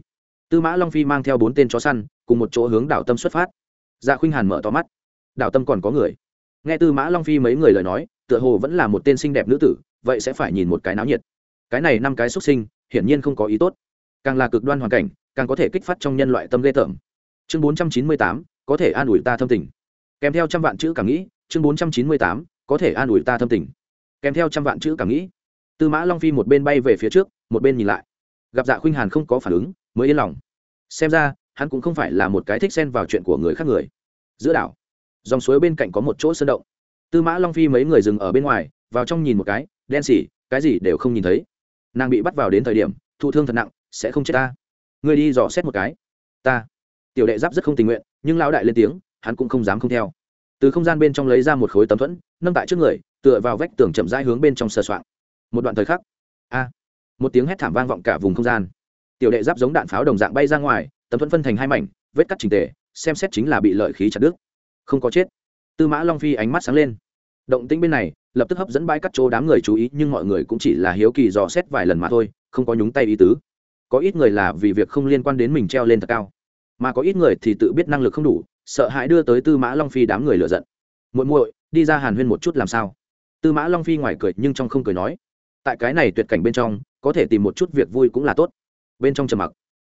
Tư mã long phi mang theo bốn tên chó săn, cùng một chỗ hướng đảo tâm xuất phát. Dạ khuynh hàn mở to mắt. Đảo tâm còn có người. Nghe tư mã long phi mấy người lời nói, tựa hồ vẫn là một tên xinh đẹp nữ tử, vậy sẽ phải nhìn một cái náo nhiệt. Cái này năm cái xuất sinh, hiển nhiên không có ý tốt càng là cực đoan hoàn cảnh, càng có thể kích phát trong nhân loại tâm ghê tởm. Chương bốn trăm chín mươi tám, có thể an ủi ta thâm tình. Kèm theo trăm vạn chữ cảm nghĩ, chương bốn trăm chín mươi tám, có thể an ủi ta thâm tình. Kèm theo trăm vạn chữ cảm nghĩ, tư mã long phi một bên bay về phía trước, một bên nhìn lại. Gặp dạ khuynh hàn không có phản ứng, mới yên lòng. Xem ra, hắn cũng không phải là một cái thích xen vào chuyện của người khác người. Giữa đảo, dòng suối bên cạnh có một chỗ sơn động. Tư mã long phi mấy người dừng ở bên ngoài, vào trong nhìn một cái, đen xỉ, cái gì đều không nhìn thấy. Nàng bị bắt vào đến thời điểm, thụ thương thật nặng sẽ không chết ta. Ngươi đi dò xét một cái. Ta. Tiểu đệ giáp rất không tình nguyện, nhưng lão đại lên tiếng, hắn cũng không dám không theo. Từ không gian bên trong lấy ra một khối tấm thuẫn, nâng tại trước người, tựa vào vách tường chậm rãi hướng bên trong sờ soạn một đoạn thời khắc, a, một tiếng hét thảm vang vọng cả vùng không gian. Tiểu đệ giáp giống đạn pháo đồng dạng bay ra ngoài, tấm thuẫn phân thành hai mảnh, vết cắt trình tề, xem xét chính là bị lợi khí chặt đứt. Không có chết. Tư mã long phi ánh mắt sáng lên. Động tĩnh bên này, lập tức hấp dẫn bãi cắt chỗ đám người chú ý, nhưng mọi người cũng chỉ là hiếu kỳ dò xét vài lần mà thôi, không có nhúng tay ý tứ có ít người là vì việc không liên quan đến mình treo lên thật cao, mà có ít người thì tự biết năng lực không đủ, sợ hãi đưa tới tư mã long phi đám người lựa giận. Muội muội, đi ra hàn huyên một chút làm sao? Tư mã long phi ngoài cười nhưng trong không cười nói, tại cái này tuyệt cảnh bên trong, có thể tìm một chút việc vui cũng là tốt. Bên trong trầm mặc,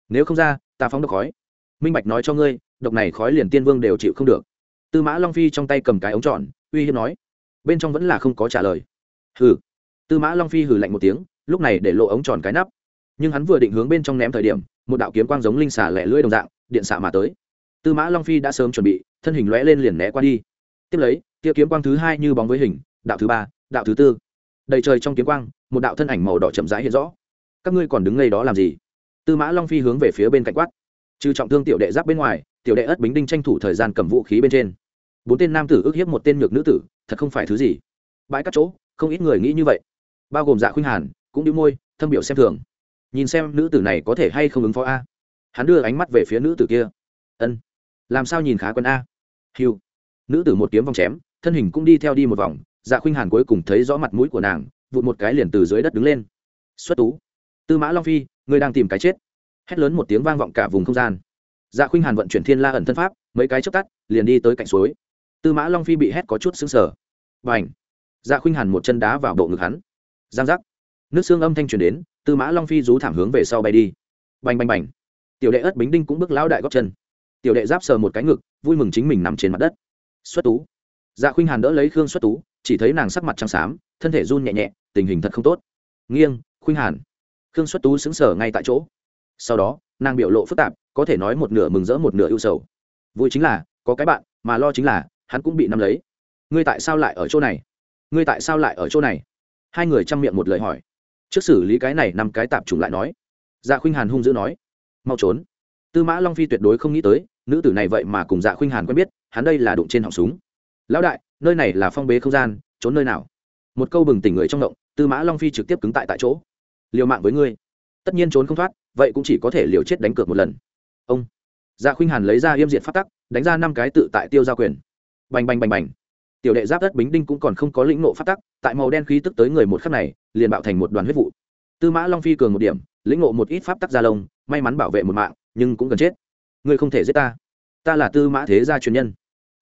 nếu không ra, ta phóng độc khói. Minh bạch nói cho ngươi, độc này khói liền tiên vương đều chịu không được. Tư mã long phi trong tay cầm cái ống tròn, uy hiếp nói, bên trong vẫn là không có trả lời. Hừ. Tư mã long phi hừ lạnh một tiếng, lúc này để lộ ống tròn cái nắp nhưng hắn vừa định hướng bên trong ném thời điểm, một đạo kiếm quang giống linh xả lẻ lưỡi đồng dạng, điện xạ mà tới. Tư mã long phi đã sớm chuẩn bị, thân hình lóe lên liền né qua đi. Tiếp lấy tia kiếm quang thứ hai như bóng với hình, đạo thứ ba, đạo thứ tư. Đầy trời trong kiếm quang, một đạo thân ảnh màu đỏ chậm rãi hiện rõ. Các ngươi còn đứng ngay đó làm gì? Tư mã long phi hướng về phía bên cạnh quát. Trừ trọng thương tiểu đệ giáp bên ngoài, tiểu đệ ất bính đinh tranh thủ thời gian cầm vũ khí bên trên. Bốn tên nam tử ước hiếp một tên nhược nữ tử, thật không phải thứ gì. Bãi các chỗ, không ít người nghĩ như vậy. Bao gồm dạ khuynh hàn, cũng đĩu môi, thâm biểu xem thường nhìn xem nữ tử này có thể hay không ứng phó a. Hắn đưa ánh mắt về phía nữ tử kia. Ân. Làm sao nhìn khá quân a? Hiu nữ tử một kiếm vòng chém, thân hình cũng đi theo đi một vòng dạ khuynh hàn cuối cùng thấy rõ mặt mũi của nàng, vụt một cái liền từ dưới đất đứng lên. Xuất tú. Tư mã long phi ngươi đang tìm cái chết. Hét lớn một tiếng vang vọng cả vùng không gian. Dạ khuynh hàn vận chuyển thiên la ẩn thân pháp, mấy cái chớp tắt, liền đi tới cạnh suối. Tư mã long phi bị hét có chút xứng sở và h dạ khuynh hàn một chân đá vào bộ ngực hắn. Giang giác. Nước xương âm thanh truyền đến tư mã long phi rú thảm hướng về sau bay đi. Bành bành bành. Tiểu đệ ất bính đinh cũng bước lão đại góp chân. Tiểu đệ giáp sờ một cái ngực, vui mừng chính mình nằm trên mặt đất. Xuất tú. Dạ khuynh hàn đỡ lấy khương xuất tú, chỉ thấy nàng sắc mặt trắng xám, thân thể run nhẹ nhẹ, tình hình thật không tốt. Nghiêng, khuynh hàn. Khương xuất tú xứng sở ngay tại chỗ. Sau đó, nàng biểu lộ phức tạp, có thể nói một nửa mừng rỡ một nửa ưu sầu. Vui chính là, có cái bạn, mà lo chính là, hắn cũng bị nắm lấy. Ngươi tại sao lại ở chỗ này? Ngươi tại sao lại ở chỗ này? Hai người chăm miệng một lời hỏi trước xử lý cái này năm cái tạp chủng lại nói. Dạ khuynh hàn hung dữ nói. Mau trốn. Tư mã long phi tuyệt đối không nghĩ tới, nữ tử này vậy mà cùng dạ khuynh hàn quen biết, hắn đây là đụng trên họng súng. Lão đại, nơi này là phong bế không gian, trốn nơi nào? Một câu bừng tỉnh người trong động tư mã long phi trực tiếp cứng tại tại chỗ. Liều mạng với ngươi. Tất nhiên trốn không thoát, vậy cũng chỉ có thể liều chết đánh cược một lần. Ông. Dạ khuynh hàn lấy ra yêm diện phát tắc, đánh ra năm cái tự tại tiêu giao quyền. Bành bành bành bành tiểu đệ giáp đất bính đinh cũng còn không có lĩnh nộ phát tắc, tại màu đen khí tức tới người một khắc này, liền bạo thành một đoàn huyết vụ. Tư mã long phi cường một điểm, lĩnh ngộ một ít pháp tắc gia lông, may mắn bảo vệ một mạng, nhưng cũng gần chết. Ngươi không thể giết ta. Ta là tư mã thế gia truyền nhân.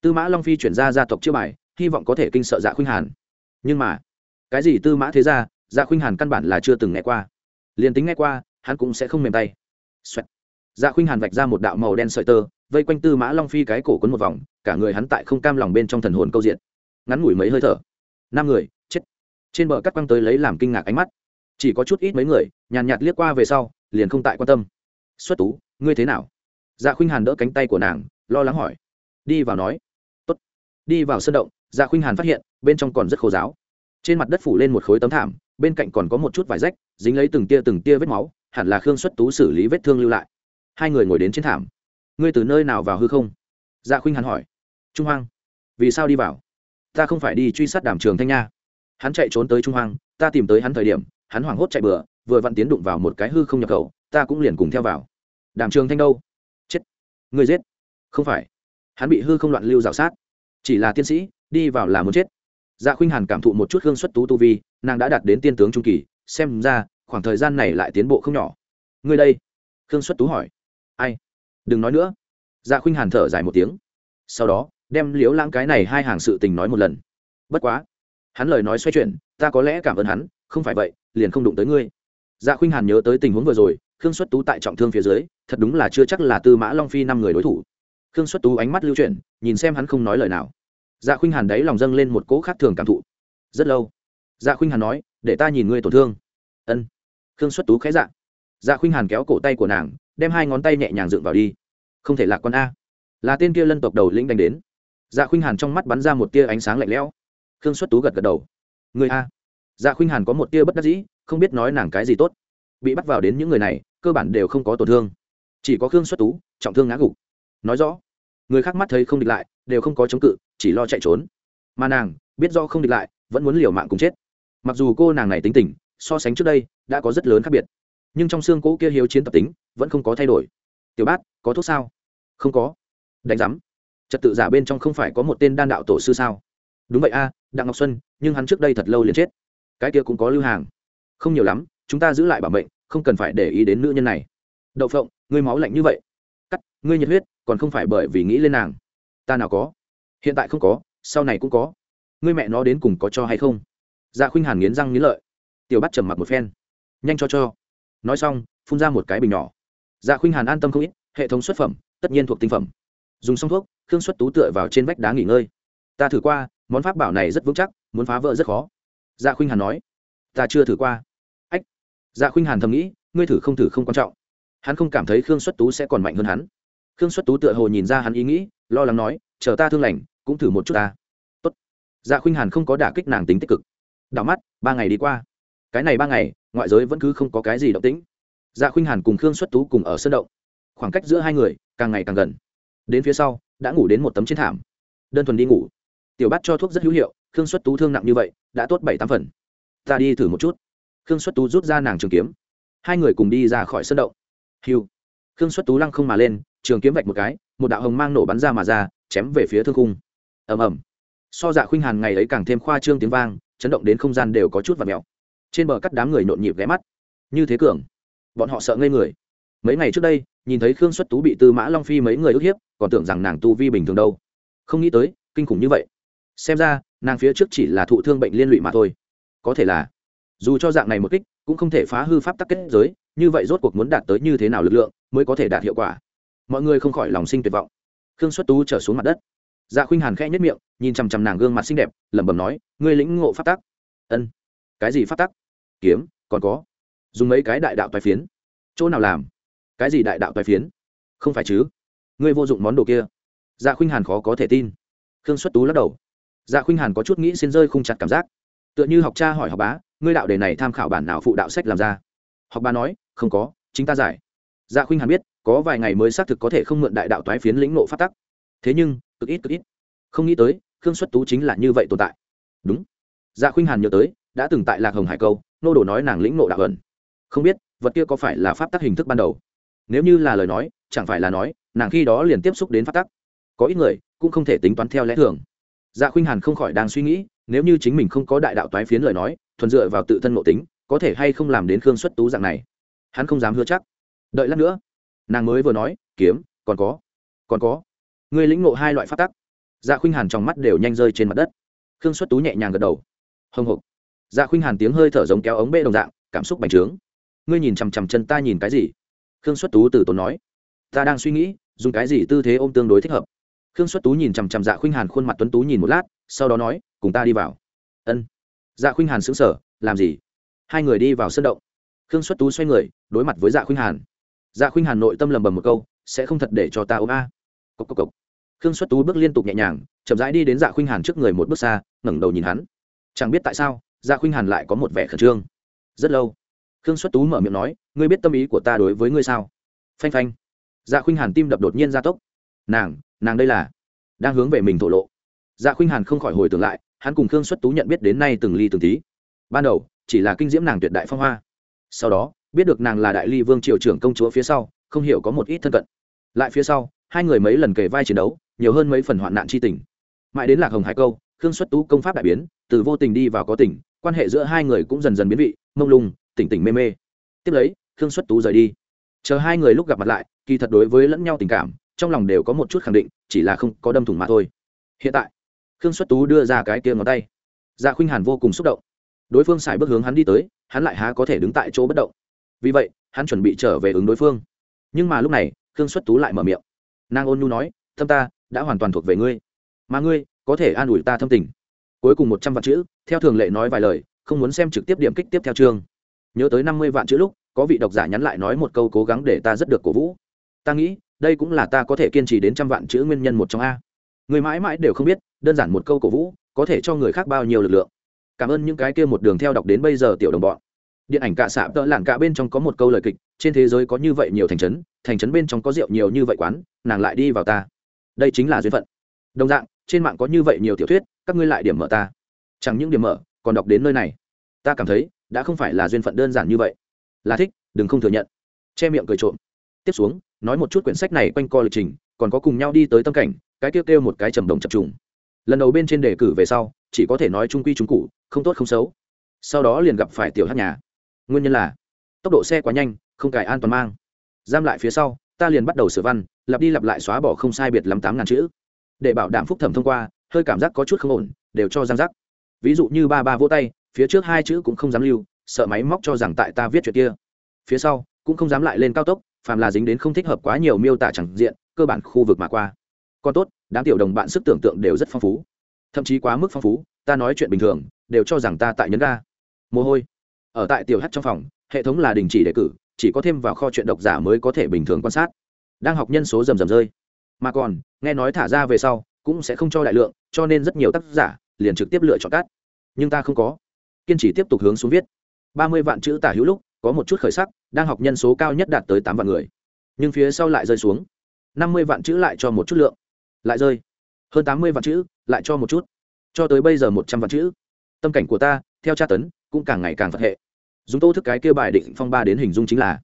Tư mã long phi chuyển ra gia tộc chưa bài, hy vọng có thể kinh sợ dạ khuynh hàn. Nhưng mà, cái gì tư mã thế gia dạ khuynh hàn căn bản là chưa từng nghe qua. Liền tính nghe qua, hắn cũng sẽ không mềm tay. Xoẹt. dạ khuynh hàn vạch ra một đạo màu đen sợi tơ vây quanh tư mã long phi cái cổ quấn một vòng, cả người hắn tại không cam lòng bên trong thần hồn câu diện. Ngắn ngủi mấy hơi thở. Năm người, chết. Trên bờ cắt quăng tới lấy làm kinh ngạc ánh mắt. Chỉ có chút ít mấy người, nhàn nhạt liếc qua về sau, liền không tại quan tâm. Xuất tú, ngươi thế nào? Dạ khuynh hàn đỡ cánh tay của nàng, lo lắng hỏi. Đi vào nói. Tốt. đi vào sân động dạ khuynh hàn phát hiện, bên trong còn rất khô giáo. Trên mặt đất phủ lên một khối tấm thảm, bên cạnh còn có một chút vải rách, dính lấy từng tia từng tia vết máu, hẳn là khương xuất tú xử lý vết thương lưu lại. Hai người ngồi đến trên thảm ngươi từ nơi nào vào hư không? Dạ khuynh hàn hỏi. Trung hoang. Vì sao đi vào? Ta không phải đi truy sát đàm trường thanh nha. Hắn chạy trốn tới trung hoang, ta tìm tới hắn thời điểm, hắn hoảng hốt chạy bừa, vừa vặn tiến đụng vào một cái hư không nhập khẩu, ta cũng liền cùng theo vào. Đàm trường thanh đâu? Chết. Người giết. Không phải. Hắn bị hư không loạn lưu rào sát. Chỉ là tiên sĩ, đi vào là muốn chết. Dạ khuynh hàn cảm thụ một chút hương xuất tú tu vi, nàng đã đạt đến tiên tướng trung kỳ, xem ra, khoảng thời gian này lại tiến bộ không nhỏ. Ngươi đây? Khương xuất tú hỏi. Ai? Đừng nói nữa. Dạ khuynh hàn thở dài một tiếng. Sau đó, đem liếu lãng cái này hai hàng sự tình nói một lần. Bất quá, hắn lời nói xoay chuyển, ta có lẽ cảm ơn hắn, không phải vậy, liền không đụng tới ngươi. Dạ khuynh hàn nhớ tới tình huống vừa rồi, khương xuất tú tại trọng thương phía dưới, thật đúng là chưa chắc là tư mã long phi năm người đối thủ. Khương xuất tú ánh mắt lưu chuyển, nhìn xem hắn không nói lời nào. Dạ khuynh hàn đấy lòng dâng lên một cỗ khác thường cảm thụ. Rất lâu dạ khuynh hàn nói, để ta nhìn ngươi tổn thương. Ân. Khương xuất tú khẽ dạ. Dạ khuynh hàn kéo cổ tay của nàng đem hai ngón tay nhẹ nhàng dựng vào đi. Không thể lạc con a. Là tên kia lân tộc đầu lĩnh đánh đến. Dạ khuynh hàn trong mắt bắn ra một tia ánh sáng lạnh lẽo. Khương xuất tú gật gật đầu. Người a. Dạ khuynh hàn có một tia bất đắc dĩ, không biết nói nàng cái gì tốt. Bị bắt vào đến những người này, cơ bản đều không có tổn thương. Chỉ có khương xuất tú, trọng thương ngã gục. Nói rõ, người khác mắt thấy không địch lại, đều không có chống cự, chỉ lo chạy trốn. Mà nàng, biết do không địch lại, vẫn muốn liều mạng cùng chết. Mặc dù cô nàng này tính tình, so sánh trước đây, đã có rất lớn khác biệt. Nhưng trong xương cỗ kia hiếu chiến tập tính vẫn không có thay đổi. Tiểu bát, có thuốc sao? Không có. Đánh giám. Trật tự giả bên trong không phải có một tên đan đạo tổ sư sao? Đúng vậy a, đặng ngọc xuân, nhưng hắn trước đây thật lâu liền chết. Cái kia cũng có lưu hàng. Không nhiều lắm, chúng ta giữ lại bảo mệnh, không cần phải để ý đến nữ nhân này. Đậu phộng, ngươi máu lạnh như vậy. Cắt, ngươi nhiệt huyết, còn không phải bởi vì nghĩ lên nàng. Ta nào có. Hiện tại không có, sau này cũng có. Ngươi mẹ nó đến cùng có cho hay không? Dạ khuynh hàn nghiến răng nghiến lợi. Tiểu bắt trầm mặc một phen. Nhanh cho cho. Nói xong, phun ra một cái bình nhỏ dạ khuynh hàn an tâm không ít, hệ thống xuất phẩm, tất nhiên thuộc tinh phẩm. Dùng xong thuốc, khương xuất tú tựa vào trên vách đá nghỉ ngơi. Ta thử qua, món pháp bảo này rất vững chắc, muốn phá vỡ rất khó. Dạ khuynh hàn nói. Ta chưa thử qua. Ách. Dạ khuynh hàn thầm nghĩ, ngươi thử không thử không quan trọng. Hắn không cảm thấy khương xuất tú sẽ còn mạnh hơn hắn. Khương xuất tú tựa hồ nhìn ra hắn ý nghĩ, lo lắng nói, chờ ta thương lành, cũng thử một chút ta. Tốt. dạ khuynh hàn không có đả kích nàng tính tích cực. Đảo mắt, ba ngày đi qua. Cái này ba ngày, ngoại giới vẫn cứ không có cái gì động tĩnh dạ khuynh hàn cùng khương xuất tú cùng ở sân động. Khoảng cách giữa hai người càng ngày càng gần. Đến phía sau, đã ngủ đến một tấm trên thảm. Đơn thuần đi ngủ. Tiểu bắt cho thuốc rất hữu hiệu, khương xuất tú thương nặng như vậy, đã tốt bảy tám phần. Ta đi thử một chút. Khương xuất tú rút ra nàng trường kiếm. Hai người cùng đi ra khỏi sân động. Hiu. Khương xuất tú lăng không mà lên, trường kiếm vạch một cái, một đạo hồng mang nổ bắn ra mà ra, chém về phía thương khung. Ầm ầm. So dạ khuynh hàn ngày ấy càng thêm khoa trương tiếng vang, chấn động đến không gian đều có chút và mèo. Trên bờ cắt đám người nhộn nhịp ghé mắt. Như thế cường bọn họ sợ ngây người. Mấy ngày trước đây, nhìn thấy khương xuất tú bị tư mã long phi mấy người ức hiếp, còn tưởng rằng nàng tu vi bình thường đâu. Không nghĩ tới, kinh khủng như vậy. Xem ra, nàng phía trước chỉ là thụ thương bệnh liên lụy mà thôi. Có thể là, dù cho dạng này một kích, cũng không thể phá hư pháp tắc kết giới, như vậy rốt cuộc muốn đạt tới như thế nào lực lượng, mới có thể đạt hiệu quả? Mọi người không khỏi lòng sinh tuyệt vọng. Khương xuất tú trở xuống mặt đất. Dạ khuynh hàn khẽ nhất miệng, nhìn chằm chằm nàng gương mặt xinh đẹp, lẩm bẩm nói, ngươi lĩnh ngộ pháp tắc. Ân. Cái gì pháp tắc? Kiếm, còn có dùng mấy cái đại đạo tài phiến. Chỗ nào làm? Cái gì đại đạo tài phiến? Không phải chứ? Ngươi vô dụng món đồ kia. Dạ khuynh hàn khó có thể tin. Khương xuất tú lắc đầu. Dạ khuynh hàn có chút nghĩ xin rơi không chặt cảm giác. Tựa như học cha hỏi học bá, ngươi đạo đề này tham khảo bản nào phụ đạo sách làm ra? Học bá nói, không có, chính ta giải. Dạ khuynh hàn biết, có vài ngày mới xác thực có thể không mượn đại đạo toái phiến lĩnh nộ phát tắc. Thế nhưng, cực ít cực ít. Không nghĩ tới, khương xuất tú chính là như vậy tồn tại. Đúng. Dạ khuynh hàn nhớ tới, đã từng tại lạc hồng hải câu, nô đồ nói nàng lĩnh nộ đạo ẩn không biết, vật kia có phải là pháp tắc hình thức ban đầu? Nếu như là lời nói, chẳng phải là nói, nàng khi đó liền tiếp xúc đến pháp tắc. Có ít người, cũng không thể tính toán theo lẽ thường. Dạ khuynh hàn không khỏi đang suy nghĩ, nếu như chính mình không có đại đạo toái phiến lời nói, thuần dựa vào tự thân ngộ tính, có thể hay không làm đến khương xuất tú dạng này? Hắn không dám hứa chắc. Đợi lát nữa. Nàng mới vừa nói, kiếm, còn có còn có. Người lĩnh ngộ hai loại pháp tắc. Dạ khuynh hàn trong mắt đều nhanh rơi trên mặt đất. Khương xuất tú nhẹ nhàng gật đầu. Hồng hộc. Dạ khuynh hàn tiếng hơi thở giống kéo ống bê đồng dạng, cảm xúc bành trướng ngươi nhìn chằm chằm chân ta nhìn cái gì? Khương xuất tú từ tốn nói. Ta đang suy nghĩ, dùng cái gì tư thế ôm tương đối thích hợp? Khương xuất tú nhìn chằm chằm dạ khuynh hàn khuôn mặt tuấn tú nhìn một lát, sau đó nói, cùng ta đi vào. Ân. Dạ khuynh hàn sững sở làm gì? Hai người đi vào sân động. Khương xuất tú xoay người, đối mặt với dạ khuynh hàn. Dạ khuynh hàn nội tâm lầm bầm một câu, sẽ không thật để cho ta ôm a. À. cốc cốc cốc. khương xuất tú bước liên tục nhẹ nhàng, chậm rãi đi đến dạ khuynh hàn trước người một bước xa, ngẩng đầu nhìn hắn. Chẳng biết tại sao dạ khuynh hàn lại có một vẻ khẩn trương. Rất lâu khương xuất tú mở miệng nói, ngươi biết tâm ý của ta đối với ngươi sao? Phanh phanh. Dạ khuynh hàn tim đập đột nhiên gia tốc. Nàng nàng đây là đang hướng về mình thổ lộ. Dạ khuynh hàn không khỏi hồi tưởng lại, hắn cùng khương xuất tú nhận biết đến nay từng ly từng tí. Ban đầu, chỉ là kinh diễm nàng tuyệt đại phong hoa. Sau đó, biết được nàng là đại ly vương triều trưởng công chúa phía sau, không hiểu có một ít thân cận. Lại phía sau, hai người mấy lần kề vai chiến đấu, nhiều hơn mấy phần hoạn nạn c h i tình. Mãi đến lạc hồng hải câu, khương xuất tú công pháp đại biến, từ vô tình đi vào có tình, quan hệ giữa hai người cũng dần dần biến vị, mông lung tỉnh tỉnh mê mê. Tiếp lấy, khương xuất tú rời đi. Chờ hai người lúc gặp mặt lại, kỳ thật đối với lẫn nhau tình cảm, trong lòng đều có một chút khẳng định, chỉ là không có đâm thủng mà thôi. Hiện tại, khương xuất tú đưa ra cái kia ngón tay. Dạ khuynh hàn vô cùng xúc động. Đối phương xài bước hướng hắn đi tới, hắn lại há có thể đứng tại chỗ bất động. Vì vậy, hắn chuẩn bị trở về ứng đối phương. Nhưng mà lúc này, khương xuất tú lại mở miệng. Nàng ôn nhu nói, thâm ta, đã hoàn toàn thuộc về ngươi. Mà ngươi, có thể an ủi ta thâm tình. Cuối cùng một trăm vạn chữ, theo thường lệ nói vài lời, không muốn xem trực tiếp điểm kích tiếp theo chương nhớ tới năm mươi vạn chữ lúc, có vị độc giả nhắn lại nói một câu cố gắng để ta rất được cổ vũ. Ta nghĩ, đây cũng là ta có thể kiên trì đến trăm vạn chữ nguyên nhân một trong a. Người mãi mãi đều không biết, đơn giản một câu cổ vũ, có thể cho người khác bao nhiêu lực lượng. Cảm ơn những cái kia một đường theo đọc đến bây giờ tiểu đồng bọn. Điện ảnh cạ xạ tợ lạng cạ bên trong có một câu lời kịch, trên thế giới có như vậy nhiều thành trấn thành trấn bên trong có rượu nhiều như vậy quán, nàng lại đi vào ta. Đây chính là duyên phận. Đồng dạng, trên mạng có như vậy nhiều tiểu thuyết, các ngươi lại điểm mở ta. Chẳng những điểm mở, còn đọc đến nơi này. Ta cảm thấy đã không phải là duyên phận đơn giản như vậy. Là thích, đừng không thừa nhận. Che miệng cười trộm. Tiếp xuống, nói một chút quyển sách này quanh co lịch trình, còn có cùng nhau đi tới tâm cảnh, cái kêu kêu một cái trầm đồng chập trùng. Lần đầu bên trên đề cử về sau, chỉ có thể nói trung quy trung cụ không tốt không xấu. Sau đó liền gặp phải tiểu hát nhà. Nguyên nhân là, tốc độ xe quá nhanh, không cài an toàn mang. Giam lại phía sau, ta liền bắt đầu sửa văn, lặp đi lặp lại xóa bỏ không sai biệt lắm tám ngàn chữ. Để bảo đảm phúc thẩm thông qua, hơi cảm giác có chút không ổn, đều cho giang giác. Ví dụ như ba ba vỗ tay phía trước hai chữ cũng không dám lưu, sợ máy móc cho rằng tại ta viết chuyện kia. Phía sau, cũng không dám lại lên cao tốc, phàm là dính đến không thích hợp quá nhiều miêu tả chẳng diện, cơ bản khu vực mà qua. Còn tốt, đám tiểu đồng bạn sức tưởng tượng đều rất phong phú. Thậm chí quá mức phong phú, ta nói chuyện bình thường, đều cho rằng ta tại nhấn ga. Mồ hôi. Ở tại tiểu hát trong phòng, hệ thống là đình chỉ đề cử, chỉ có thêm vào kho chuyện độc giả mới có thể bình thường quan sát. Đang học nhân số rầm rầm rơi. Mà còn, nghe nói thả ra về sau, cũng sẽ không cho đại lượng, cho nên rất nhiều tác giả liền trực tiếp lựa chọn cắt. Nhưng ta không có kiên trì tiếp tục hướng xuống viết. Ba mươi vạn chữ tả hữu lúc, có một chút khởi sắc, đang học nhân số cao nhất đạt tới tám vạn người. Nhưng phía sau lại rơi xuống. Năm mươi vạn chữ lại cho một chút lượng. Lại rơi. Hơn tám mươi vạn chữ, lại cho một chút. Cho tới bây giờ một trăm vạn chữ. Tâm cảnh của ta, theo tra tấn, cũng càng ngày càng phật hệ. Dùng tô thức cái kia bài định phong ba đến hình dung chính là,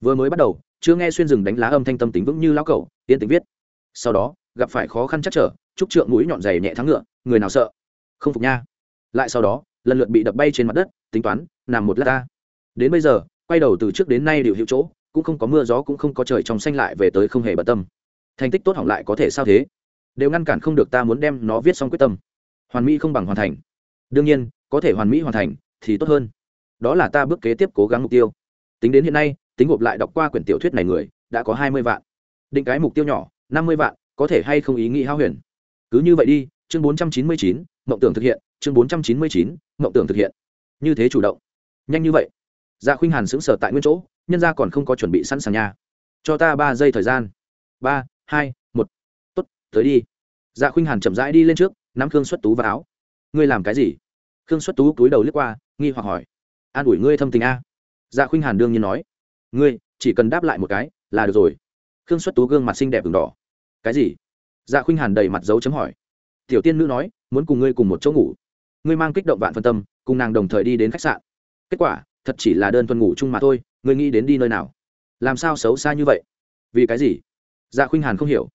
vừa mới bắt đầu, chưa nghe xuyên rừng đánh lá âm thanh tâm tính vững như lão cẩu yên tĩnh viết. Sau đó, gặp phải khó khăn chắc trở trúc trượng mũi nhọn dày nhẹ thắng ngựa, người nào sợ? Không phục nha. Lại sau đó lần lượt bị đập bay trên mặt đất, tính toán, nằm một lát ta. Đến bây giờ, quay đầu từ trước đến nay đều hữu chỗ, cũng không có mưa gió cũng không có trời trong xanh lại về tới không hề bận tâm. Thành tích tốt hỏng lại có thể sao thế? Đều ngăn cản không được ta muốn đem nó viết xong quyết tâm. Hoàn mỹ không bằng hoàn thành. Đương nhiên, có thể hoàn mỹ hoàn thành, thì tốt hơn. Đó là ta bước kế tiếp cố gắng mục tiêu. Tính đến hiện nay, tính gộp lại đọc qua quyển tiểu thuyết này người, đã có hai mươi vạn. Định cái mục tiêu nhỏ, năm mươi vạn, có thể hay không ý nghĩ hao huyền? Cứ như vậy đi, chương bốn trăm chín mươi chín, mộng tưởng thực hiện chương bốn trăm chín mươi chín, mộng tưởng thực hiện. Như thế chủ động. Nhanh như vậy. Dạ khuynh hàn sững sờ tại nguyên chỗ, nhân ra còn không có chuẩn bị sẵn sàng nha. Cho ta ba giây thời gian. Ba, hai, một. Tốt, tới đi. Dạ khuynh hàn chậm rãi đi lên trước, nắm khương xuất tú vào áo. Ngươi làm cái gì? Khương xuất tú túi đầu liếc qua, nghi hoặc hỏi. An ủi ngươi thâm tình a. Dạ khuynh hàn đương nhiên nói. Ngươi, chỉ cần đáp lại một cái, là được rồi. Khương xuất tú gương mặt xinh đẹp v đỏ. Cái gì? Dạ khuynh hàn đầy mặt dấu chấm hỏi. Tiểu tiên nữ nói, muốn cùng ngươi cùng một chỗ ngủ ngươi mang kích động vạn phân tâm, cùng nàng đồng thời đi đến khách sạn. Kết quả, thật chỉ là đơn thuần ngủ chung mà thôi, ngươi nghĩ đến đi nơi nào? Làm sao xấu xa như vậy? Vì cái gì? Dạ khuynh hàn không hiểu.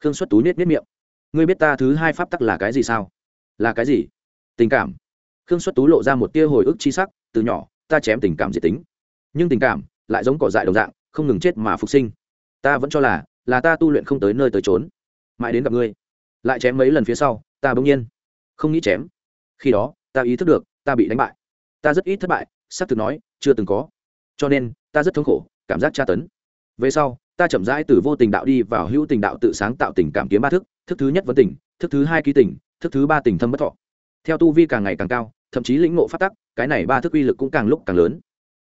Khương xuất tú nết nết miệng. Ngươi biết ta thứ hai pháp tắc là cái gì sao? Là cái gì? Tình cảm. Khương xuất tú lộ ra một tia hồi ức chi sắc, từ nhỏ, ta chém tình cảm diệt tính. Nhưng tình cảm lại giống cỏ dại đồng dạng, không ngừng chết mà phục sinh. Ta vẫn cho là là ta tu luyện không tới nơi tới trốn mãi đến gặp ngươi. Lại chém mấy lần phía sau, ta bỗng nhiên không nghĩ chém khi đó, ta ý thức được, ta bị đánh bại. Ta rất ít thất bại s ắ c thực nói, chưa từng có. Cho nên, ta rất thống khổ, cảm giác tra tấn. Về sau, ta chậm rãi từ vô tình đạo đi vào hữu tình đạo tự sáng tạo tình cảm kiếm ba thức thức thứ nhất vấn tình, thức thứ hai ký tình, thức thứ ba tình thâm bất thọ. Theo tu vi càng ngày càng cao, thậm chí lĩnh ngộ phát tắc, cái này ba thức uy lực cũng càng lúc càng lớn.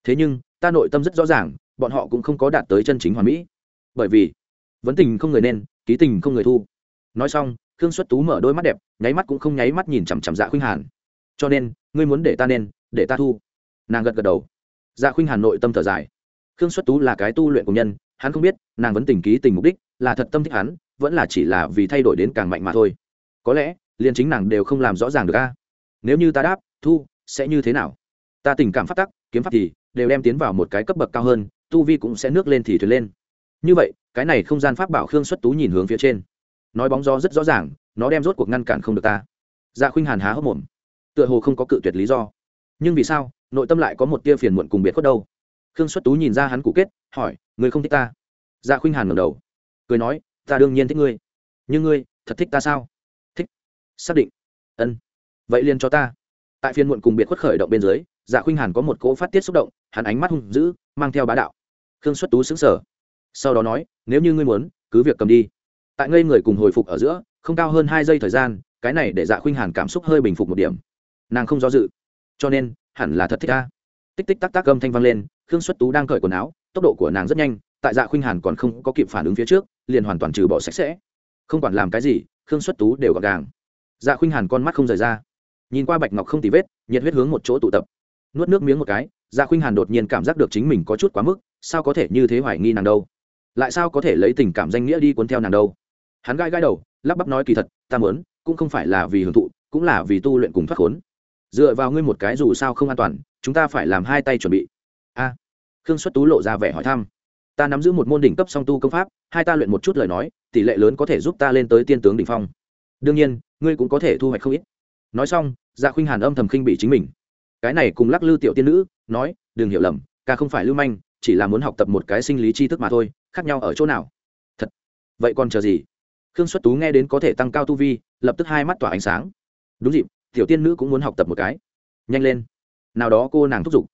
Thế nhưng, ta nội tâm rất rõ ràng, bọn họ cũng không có đạt tới chân chính hoàn mỹ. Bởi vì, vấn tình không người nên, ký tình không người thu. Nói xong khương xuất tú mở đôi mắt đẹp, nháy mắt cũng không nháy mắt nhìn chằm chằm dạ khuynh hàn. Cho nên, ngươi muốn để ta nên, để ta thu? Nàng gật gật đầu. Dạ khuynh hàn nội tâm thở dài. Khương xuất tú là cái tu luyện của nhân, hắn không biết, nàng vẫn tình ký tình mục đích, là thật tâm thích hắn, vẫn là chỉ là vì thay đổi đến càng mạnh mà thôi. Có lẽ, liền chính nàng đều không làm rõ ràng được a. Nếu như ta đáp, thu, sẽ như thế nào? Ta tình cảm phát tắc, kiếm pháp thì đều đem tiến vào một cái cấp bậc cao hơn, tu vi cũng sẽ nước lên thì thuyền lên. Như vậy, cái này không gian pháp bảo khương xuất tú nhìn hướng phía trên nói bóng gió rất rõ ràng, nó đem rốt cuộc ngăn cản không được ta. Dạ khuynh hàn há hốc mồm. Tựa hồ không có cự tuyệt lý do. Nhưng vì sao, nội tâm lại có một tia phiền muộn cùng biệt khuất đâu? Khương xuất tú nhìn ra hắn cũ kết, hỏi người không thích ta? Dạ khuynh hàn ngẩng đầu. Cười nói, ta đương nhiên thích ngươi. Nhưng ngươi thật thích ta sao? Thích. Xác định. Ân. Vậy liền cho ta. Tại phiên muộn cùng biệt khuất khởi động bên dưới dạ khuynh hàn có một cỗ phát tiết xúc động, hắn ánh mắt hung dữ, mang theo bá đạo. Khương xuất tú xứng sở sau đó nói, nếu như ngươi muốn, cứ việc cầm đi tại ngây người cùng hồi phục ở giữa, không cao hơn hai giây thời gian, cái này để dạ khuynh hàn cảm xúc hơi bình phục một điểm. Nàng không do dự. Cho nên, hẳn là thật thích ta. Tích tích tắc tắc âm thanh vang lên, khương xuất tú đang cởi quần áo, tốc độ của nàng rất nhanh, tại dạ khuynh hàn còn không có kịp phản ứng phía trước, liền hoàn toàn trừ bỏ sạch sẽ. Không quản làm cái gì, khương xuất tú đều gọn gàng. Dạ khuynh hàn con mắt không rời ra. Nhìn qua bạch ngọc không tì vết, nhiệt huyết hướng một chỗ tụ tập. Nuốt nước miếng một cái dạ khuynh hàn đột nhiên cảm giác được chính mình có chút quá mức, sao có thể như thế hoài nghi nàng đâu? Lại sao có thể lấy tình cảm danh nghĩa đi cuốn theo nàng đâu? Hắn gai gai đầu, lắp bắp nói kỳ thật, ta mớn cũng không phải là vì hưởng thụ, cũng là vì tu luyện cùng thoát khốn. Dựa vào ngươi một cái dù sao không an toàn, chúng ta phải làm hai tay chuẩn bị. A. Khương xuất tú lộ ra vẻ hỏi thăm. Ta nắm giữ một môn đỉnh cấp song tu công pháp, hai ta luyện một chút lời nói, tỷ lệ lớn có thể giúp ta lên tới tiên tướng đỉnh phong. Đương nhiên, ngươi cũng có thể thu hoạch không ít. Nói xong dạ khuynh hàn âm thầm khinh bị chính mình. Cái này cùng lắc lư tiểu tiên nữ, nói, đừng hiểu lầm, ca không phải lưu manh, chỉ là muốn học tập một cái sinh lý tri thức mà thôi, khác nhau ở chỗ nào? Thật. Vậy còn chờ gì? Khương xuất tú nghe đến có thể tăng cao tu vi, lập tức hai mắt tỏa ánh sáng. Đúng dịp, tiểu tiên nữ cũng muốn học tập một cái. Nhanh lên. Nào đó cô nàng thúc giục.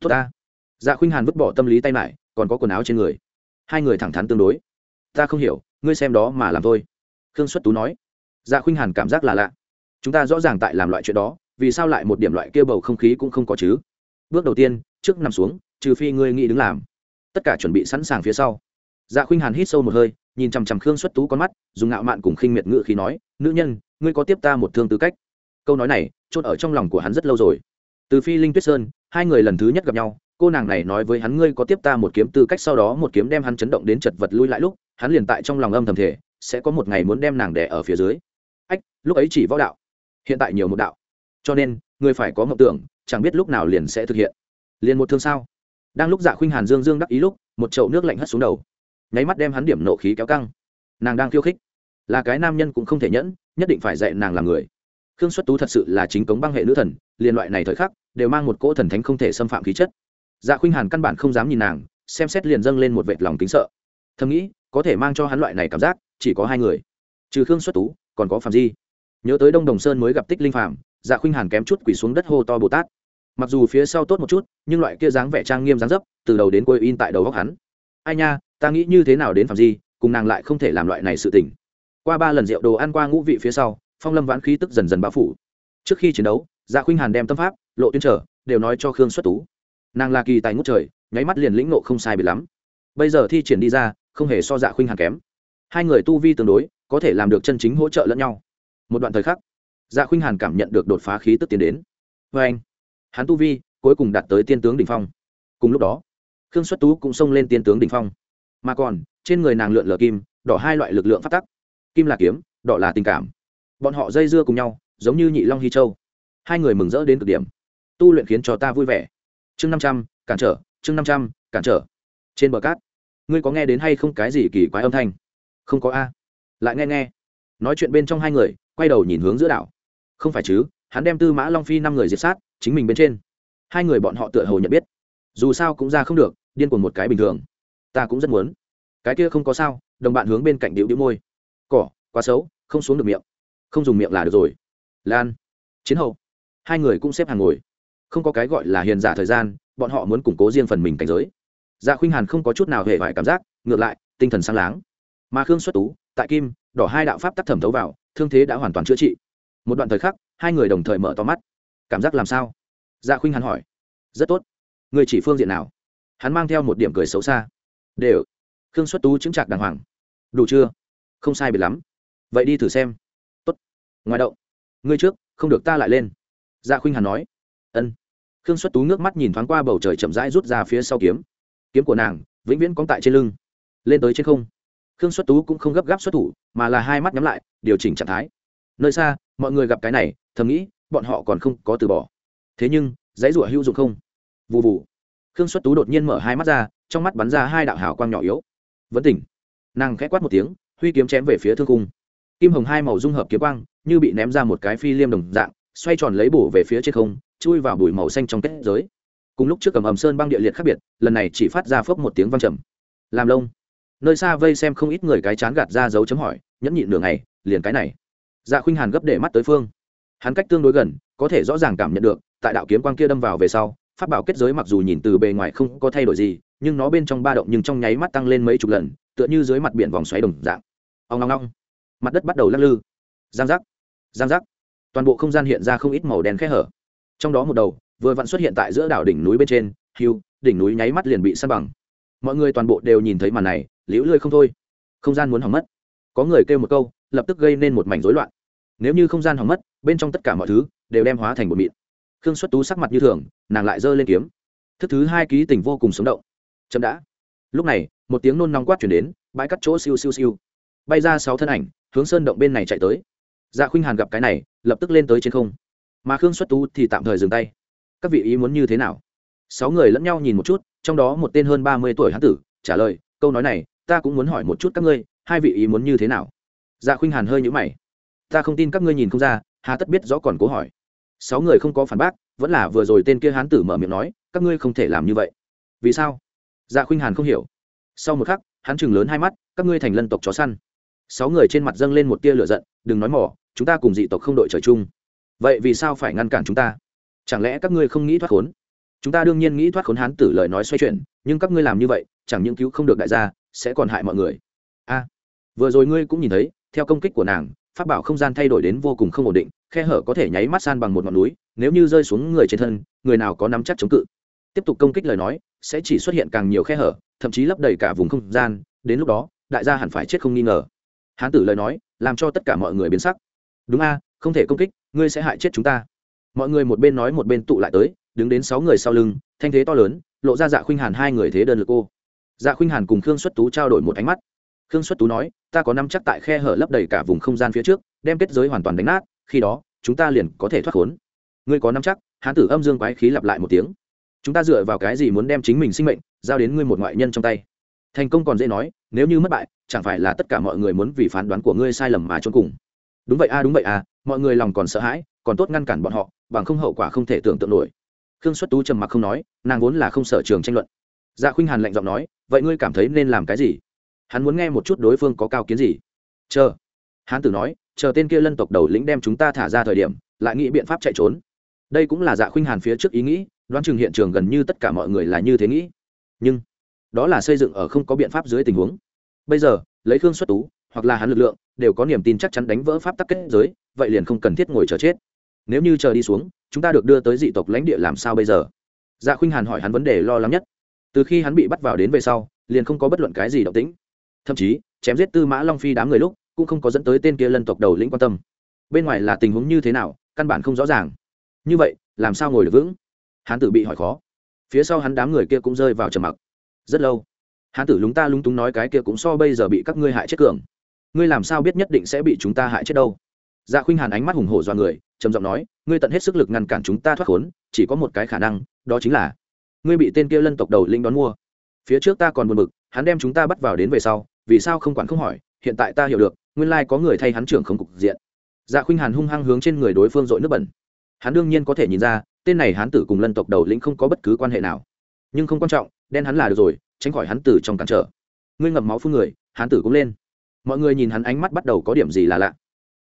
Tốt ta. Dạ khuynh hàn vứt bỏ tâm lý tay lại, còn có quần áo trên người. Hai người thẳng thắn tương đối. Ta không hiểu, ngươi xem đó mà làm thôi. Khương xuất tú nói. Dạ khuynh hàn cảm giác là lạ. Chúng ta rõ ràng tại làm loại chuyện đó, vì sao lại một điểm loại kia bầu không khí cũng không có chứ? Bước đầu tiên, trước nằm xuống, trừ phi ngươi nghĩ đứng làm. Tất cả chuẩn bị sẵn sàng phía sau. Dạ khuynh hàn hít sâu một hơi nhìn chằm chằm khương xuất tú con mắt, dùng ngạo mạn cùng khinh miệt ngự khi nói, nữ nhân, ngươi có tiếp ta một thương tư cách? Câu nói này chôn ở trong lòng của hắn rất lâu rồi. Từ phi linh tuyết sơn, hai người lần thứ nhất gặp nhau, cô nàng này nói với hắn, ngươi có tiếp ta một kiếm tư cách sau đó một kiếm đem hắn chấn động đến chật vật lui lại lúc, hắn liền tại trong lòng âm thầm thể sẽ có một ngày muốn đem nàng đẻ ở phía dưới. Ách, lúc ấy chỉ võ đạo, hiện tại nhiều một đạo. Cho nên người phải có mộng tưởng, chẳng biết lúc nào liền sẽ thực hiện. Liền một thương sao? Đang lúc dạ khuynh hàn dương dương đắc ý lúc, một chậu nước lạnh hất xuống đầu nháy mắt đem hắn điểm nộ khí kéo căng. Nàng đang khiêu khích. Là cái nam nhân cũng không thể nhẫn, nhất định phải dạy nàng làm người. Khương xuất tú thật sự là chính cống băng hệ nữ thần liên loại này thời khắc, đều mang một cỗ thần thánh không thể xâm phạm khí chất. Dạ khuynh hàn căn bản không dám nhìn nàng, xem xét liền dâng lên một vệt lòng kính sợ. Thầm nghĩ, có thể mang cho hắn loại này cảm giác, chỉ có hai người. Trừ khương xuất tú, còn có phạm di. Nhớ tới đông đồng sơn mới gặp tích linh phạm dạ khuynh hàn kém chút quỳ xuống đất hô to bồ tát. Mặc dù phía sau tốt một chút, nhưng loại kia dáng vẻ trang nghiêm dáng dấp, từ đầu đến cuối in tại đầu góc hắn. Ai nha ta nghĩ như thế nào đến phạm di, cùng nàng lại không thể làm loại này sự tình. Qua ba lần rượu đồ ăn qua ngũ vị phía sau, phong lâm vãn khí tức dần dần bao phủ. Trước khi chiến đấu dạ khuynh hàn đem tâm pháp, lộ tuyên trở, đều nói cho khương xuất tú. Nàng là kỳ tài ngút trời, nháy mắt liền lĩnh nộ không sai bị lắm. Bây giờ thi triển đi ra, không hề so dạ khuynh hàn kém. Hai người tu vi tương đối, có thể làm được chân chính hỗ trợ lẫn nhau. Một đoạn thời khắc dạ khuynh hàn cảm nhận được đột phá khí tức tiến đến. Vê anh, hắn tu vi cuối cùng đạt tới tiên tướng đ ỉ n h phong. Cùng lúc đó, khương xuất tú cũng xông lên tiên tướng đ ỉ n h phong mà còn, trên người nàng lượn lờ kim, đỏ hai loại lực lượng phát tắc. Kim là kiếm, đỏ là tình cảm. Bọn họ dây dưa cùng nhau, giống như nhị long hy châu. Hai người mừng rỡ đến cực điểm. Tu luyện khiến cho ta vui vẻ. Chương năm trăm, cản trở, chương năm trăm, cản trở. Trên bờ cát, ngươi có nghe đến hay không cái gì kỳ quái âm thanh? Không có a. Lại nghe nghe. Nói chuyện bên trong hai người, quay đầu nhìn hướng giữa đảo. Không phải chứ, hắn đem tư mã long phi năm người diệt sát, chính mình bên trên. Hai người bọn họ tựa hồ nhận biết. Dù sao cũng ra không được, điên cuồng một cái bình thường ta cũng rất muốn. Cái kia không có sao, đồng bạn hướng bên cạnh điệu điệu môi. Cỏ, quá xấu, không xuống được miệng. Không dùng miệng là được rồi. Lan, chiến hậu. Hai người cũng xếp hàng ngồi. Không có cái gọi là hiền giả thời gian, bọn họ muốn củng cố riêng phần mình cảnh giới. Dạ khuynh hàn không có chút nào hề vải cảm giác, ngược lại, tinh thần sang láng. Mà khương xuất tú, tại kim, đỏ hai đạo pháp tác thẩm thấu vào, thương thế đã hoàn toàn chữa trị. Một đoạn thời khắc, hai người đồng thời mở to mắt. Cảm giác làm sao? Dạ khuynh hàn hỏi. Rất tốt. Người chỉ phương diện nào? Hắn mang theo một điểm cười xấu xa đều. Khương xuất tú chứng trạc đàng hoàng. Đủ chưa? Không sai biệt lắm. Vậy đi thử xem. Tốt. Ngoài đậu ngươi trước, không được ta lại lên. Dạ khuynh hàn nói. Ân. Khương xuất tú nước mắt nhìn thoáng qua bầu trời chậm rãi rút ra phía sau kiếm. Kiếm của nàng, vĩnh viễn cóng tại trên lưng. Lên tới trên không. Khương xuất tú cũng không gấp gáp xuất thủ, mà là hai mắt nhắm lại, điều chỉnh trạng thái. Nơi xa, mọi người gặp cái này, thầm nghĩ, bọn họ còn không có từ bỏ. Thế nhưng, dãy rủa hữu dụng không? Vụ vụ khương xuất tú đột nhiên mở hai mắt ra trong mắt bắn ra hai đạo hào quang nhỏ yếu. Vẫn tỉnh. Nàng khẽ quát một tiếng, huy kiếm chém về phía thương cung kim hồng hai màu dung hợp kiếm quang, như bị ném ra một cái phi liêm đồng dạng, xoay tròn lấy bổ về phía trên không, chui vào bụi màu xanh trong kết giới. Cùng lúc trước cầm ầm sơn băng địa liệt khác biệt, lần này chỉ phát ra phốc một tiếng văng trầm. Làm lông. Nơi xa vây xem không ít người cái chán gạt ra dấu chấm hỏi, nhẫn nhịn nửa ngày, liền cái này. Dạ khuynh hàn gấp để mắt tới phương. Hắn cách tương đối gần, có thể rõ ràng cảm nhận được, tại đạo kiếm quang kia đâm vào về sau phát bảo kết giới mặc dù nhìn từ bề ngoài không có thay đổi gì nhưng nó bên trong ba động nhưng trong nháy mắt tăng lên mấy chục lần, tựa như dưới mặt biển vòng xoáy đồng dạng. Ông ngong ngong mặt đất bắt đầu lắc lư. Giang giác. Giang giác. Toàn bộ không gian hiện ra không ít màu đen khẽ hở. Trong đó một đầu, vừa vặn xuất hiện tại giữa đảo đỉnh núi bên trên, hiu, đỉnh núi nháy mắt liền bị săn bằng. Mọi người toàn bộ đều nhìn thấy màn này, liễu lươi không thôi. Không gian muốn hỏng mất. Có người kêu một câu, lập tức gây nên một mảnh rối loạn. Nếu như không gian hỏng mất, bên trong tất cả mọi thứ đều đem hóa thành một mịn. Khương xuất tú sắc mặt như thường, nàng lại giơ lên kiếm. Thức thứ hai ký tình vô cùng sống động chậm đã. Lúc này, một tiếng nôn nóng quát chuyển đến, bãi cắt chỗ siêu siêu siêu. Bay ra sáu thân ảnh, hướng sơn động bên này chạy tới. Dạ khuynh hàn gặp cái này, lập tức lên tới trên không. Mà khương xuất tú thì tạm thời dừng tay. Các vị ý muốn như thế nào? Sáu người lẫn nhau nhìn một chút, trong đó một tên hơn ba mươi tuổi hán tử, trả lời, câu nói này, ta cũng muốn hỏi một chút các ngươi, hai vị ý muốn như thế nào? Dạ khuynh hàn hơi nhũ mày. Ta không tin các ngươi nhìn không ra, hà tất biết rõ còn cố hỏi. Sáu người không có phản bác, vẫn là vừa rồi tên kia hán tử mở miệng nói, các ngươi không thể làm như vậy. Vì sao? Dạ khuynh hàn không hiểu. Sau một khắc, hắn chừng lớn hai mắt, các ngươi thành lân tộc chó săn. Sáu người trên mặt dâng lên một tia lửa giận, đừng nói mỏ chúng ta cùng dị tộc không đội trời chung. Vậy vì sao phải ngăn cản chúng ta? Chẳng lẽ các ngươi không nghĩ thoát khốn? Chúng ta đương nhiên nghĩ thoát khốn hán tử lời nói xoay chuyển, nhưng các ngươi làm như vậy, chẳng những cứu không được đại gia, sẽ còn hại mọi người. A, vừa rồi ngươi cũng nhìn thấy, theo công kích của nàng phát bảo không gian thay đổi đến vô cùng không ổn định, khe hở có thể nháy mắt san bằng một ngọn núi, nếu như rơi xuống người trên thân, người nào có nắm chắc chống cự? Tiếp tục công kích lời nói, sẽ chỉ xuất hiện càng nhiều khe hở, thậm chí lấp đầy cả vùng không gian. Đến lúc đó, đại gia hẳn phải chết không nghi ngờ. Hán tử lời nói, làm cho tất cả mọi người biến sắc. Đúng a, không thể công kích, ngươi sẽ hại chết chúng ta. Mọi người một bên nói một bên tụ lại tới, đứng đến sáu người sau lưng, thanh thế to lớn, lộ ra dạ khuynh hàn hai người thế đơn lực cô dạ khuynh hàn cùng khương xuất tú trao đổi một ánh mắt. Khương xuất tú nói, ta có năm chắc tại khe hở lấp đầy cả vùng không gian phía trước, đem kết giới hoàn toàn đánh nát, khi đó, chúng ta liền có thể thoát khốn. Ngươi có năm chắc? Hán tử âm dương quái khí lặp lại một tiếng chúng ta dựa vào cái gì muốn đem chính mình sinh mệnh giao đến ngươi một ngoại nhân trong tay? Thành công còn dễ nói, nếu như mất bại, chẳng phải là tất cả mọi người muốn vì phán đoán của ngươi sai lầm mà trốn cùng? Đúng vậy a, đúng vậy a, mọi người lòng còn sợ hãi, còn tốt ngăn cản bọn họ, bằng không hậu quả không thể tưởng tượng nổi. Khương xuất tú trầm mặc không nói, nàng vốn là không sợ trường tranh luận. Dạ khuynh hàn lạnh giọng nói, vậy ngươi cảm thấy nên làm cái gì? Hắn muốn nghe một chút đối phương có cao kiến gì? Chờ. Hán tử nói, chờ tên kia lân tộc đầu lĩnh đem chúng ta thả ra thời điểm, lại nghĩ biện pháp chạy trốn. Đây cũng là dạ khuynh hàn phía trước ý nghĩ đoán chừng hiện trường gần như tất cả mọi người là như thế nghĩ. Nhưng, đó là xây dựng ở không có biện pháp dưới tình huống. Bây giờ, lấy khương xuất tú, hoặc là hắn lực lượng, đều có niềm tin chắc chắn đánh vỡ pháp tắc kết giới, vậy liền không cần thiết ngồi chờ chết. Nếu như chờ đi xuống, chúng ta được đưa tới dị tộc lãnh địa làm sao bây giờ? Dạ khuynh hàn hỏi hắn vấn đề lo lắng nhất. Từ khi hắn bị bắt vào đến về sau, liền không có bất luận cái gì động tĩnh. Thậm chí, chém giết tư mã long phi đám người lúc, cũng không có dẫn tới tên kia lân tộc đầu lĩnh quan tâm. Bên ngoài là tình huống như thế nào, căn bản không rõ ràng. Như vậy, làm sao ngồi được vững? Hán tử bị hỏi khó. Phía sau hắn đám người kia cũng rơi vào trầm mặc. Rất lâu, hán tử lúng ta lúng túng nói cái kia cũng so bây giờ bị các ngươi hại chết cường. Ngươi làm sao biết nhất định sẽ bị chúng ta hại chết đâu? Dạ khuynh hàn ánh mắt hùng hổ do người, trầm giọng nói, ngươi tận hết sức lực ngăn cản chúng ta thoát khốn, chỉ có một cái khả năng, đó chính là, ngươi bị tên kia lân tộc đầu linh đón mua. Phía trước ta còn buồn bực, hắn đem chúng ta bắt vào đến về sau, vì sao không quản không hỏi, hiện tại ta hiểu được, nguyên lai có người thay hắn trưởng không cục diện. Dạ khuynh hàn hung hăng hướng trên người đối phương dội nước bẩn hắn đương nhiên có thể nhìn ra, tên này hắn tử cùng lân tộc đầu lĩnh không có bất cứ quan hệ nào. Nhưng không quan trọng, đen hắn là được rồi, tránh khỏi hắn tử trong cản trở. Ngươi ngậm máu phun người hắn tử cũng lên. Mọi người nhìn hắn ánh mắt bắt đầu có điểm gì là lạ.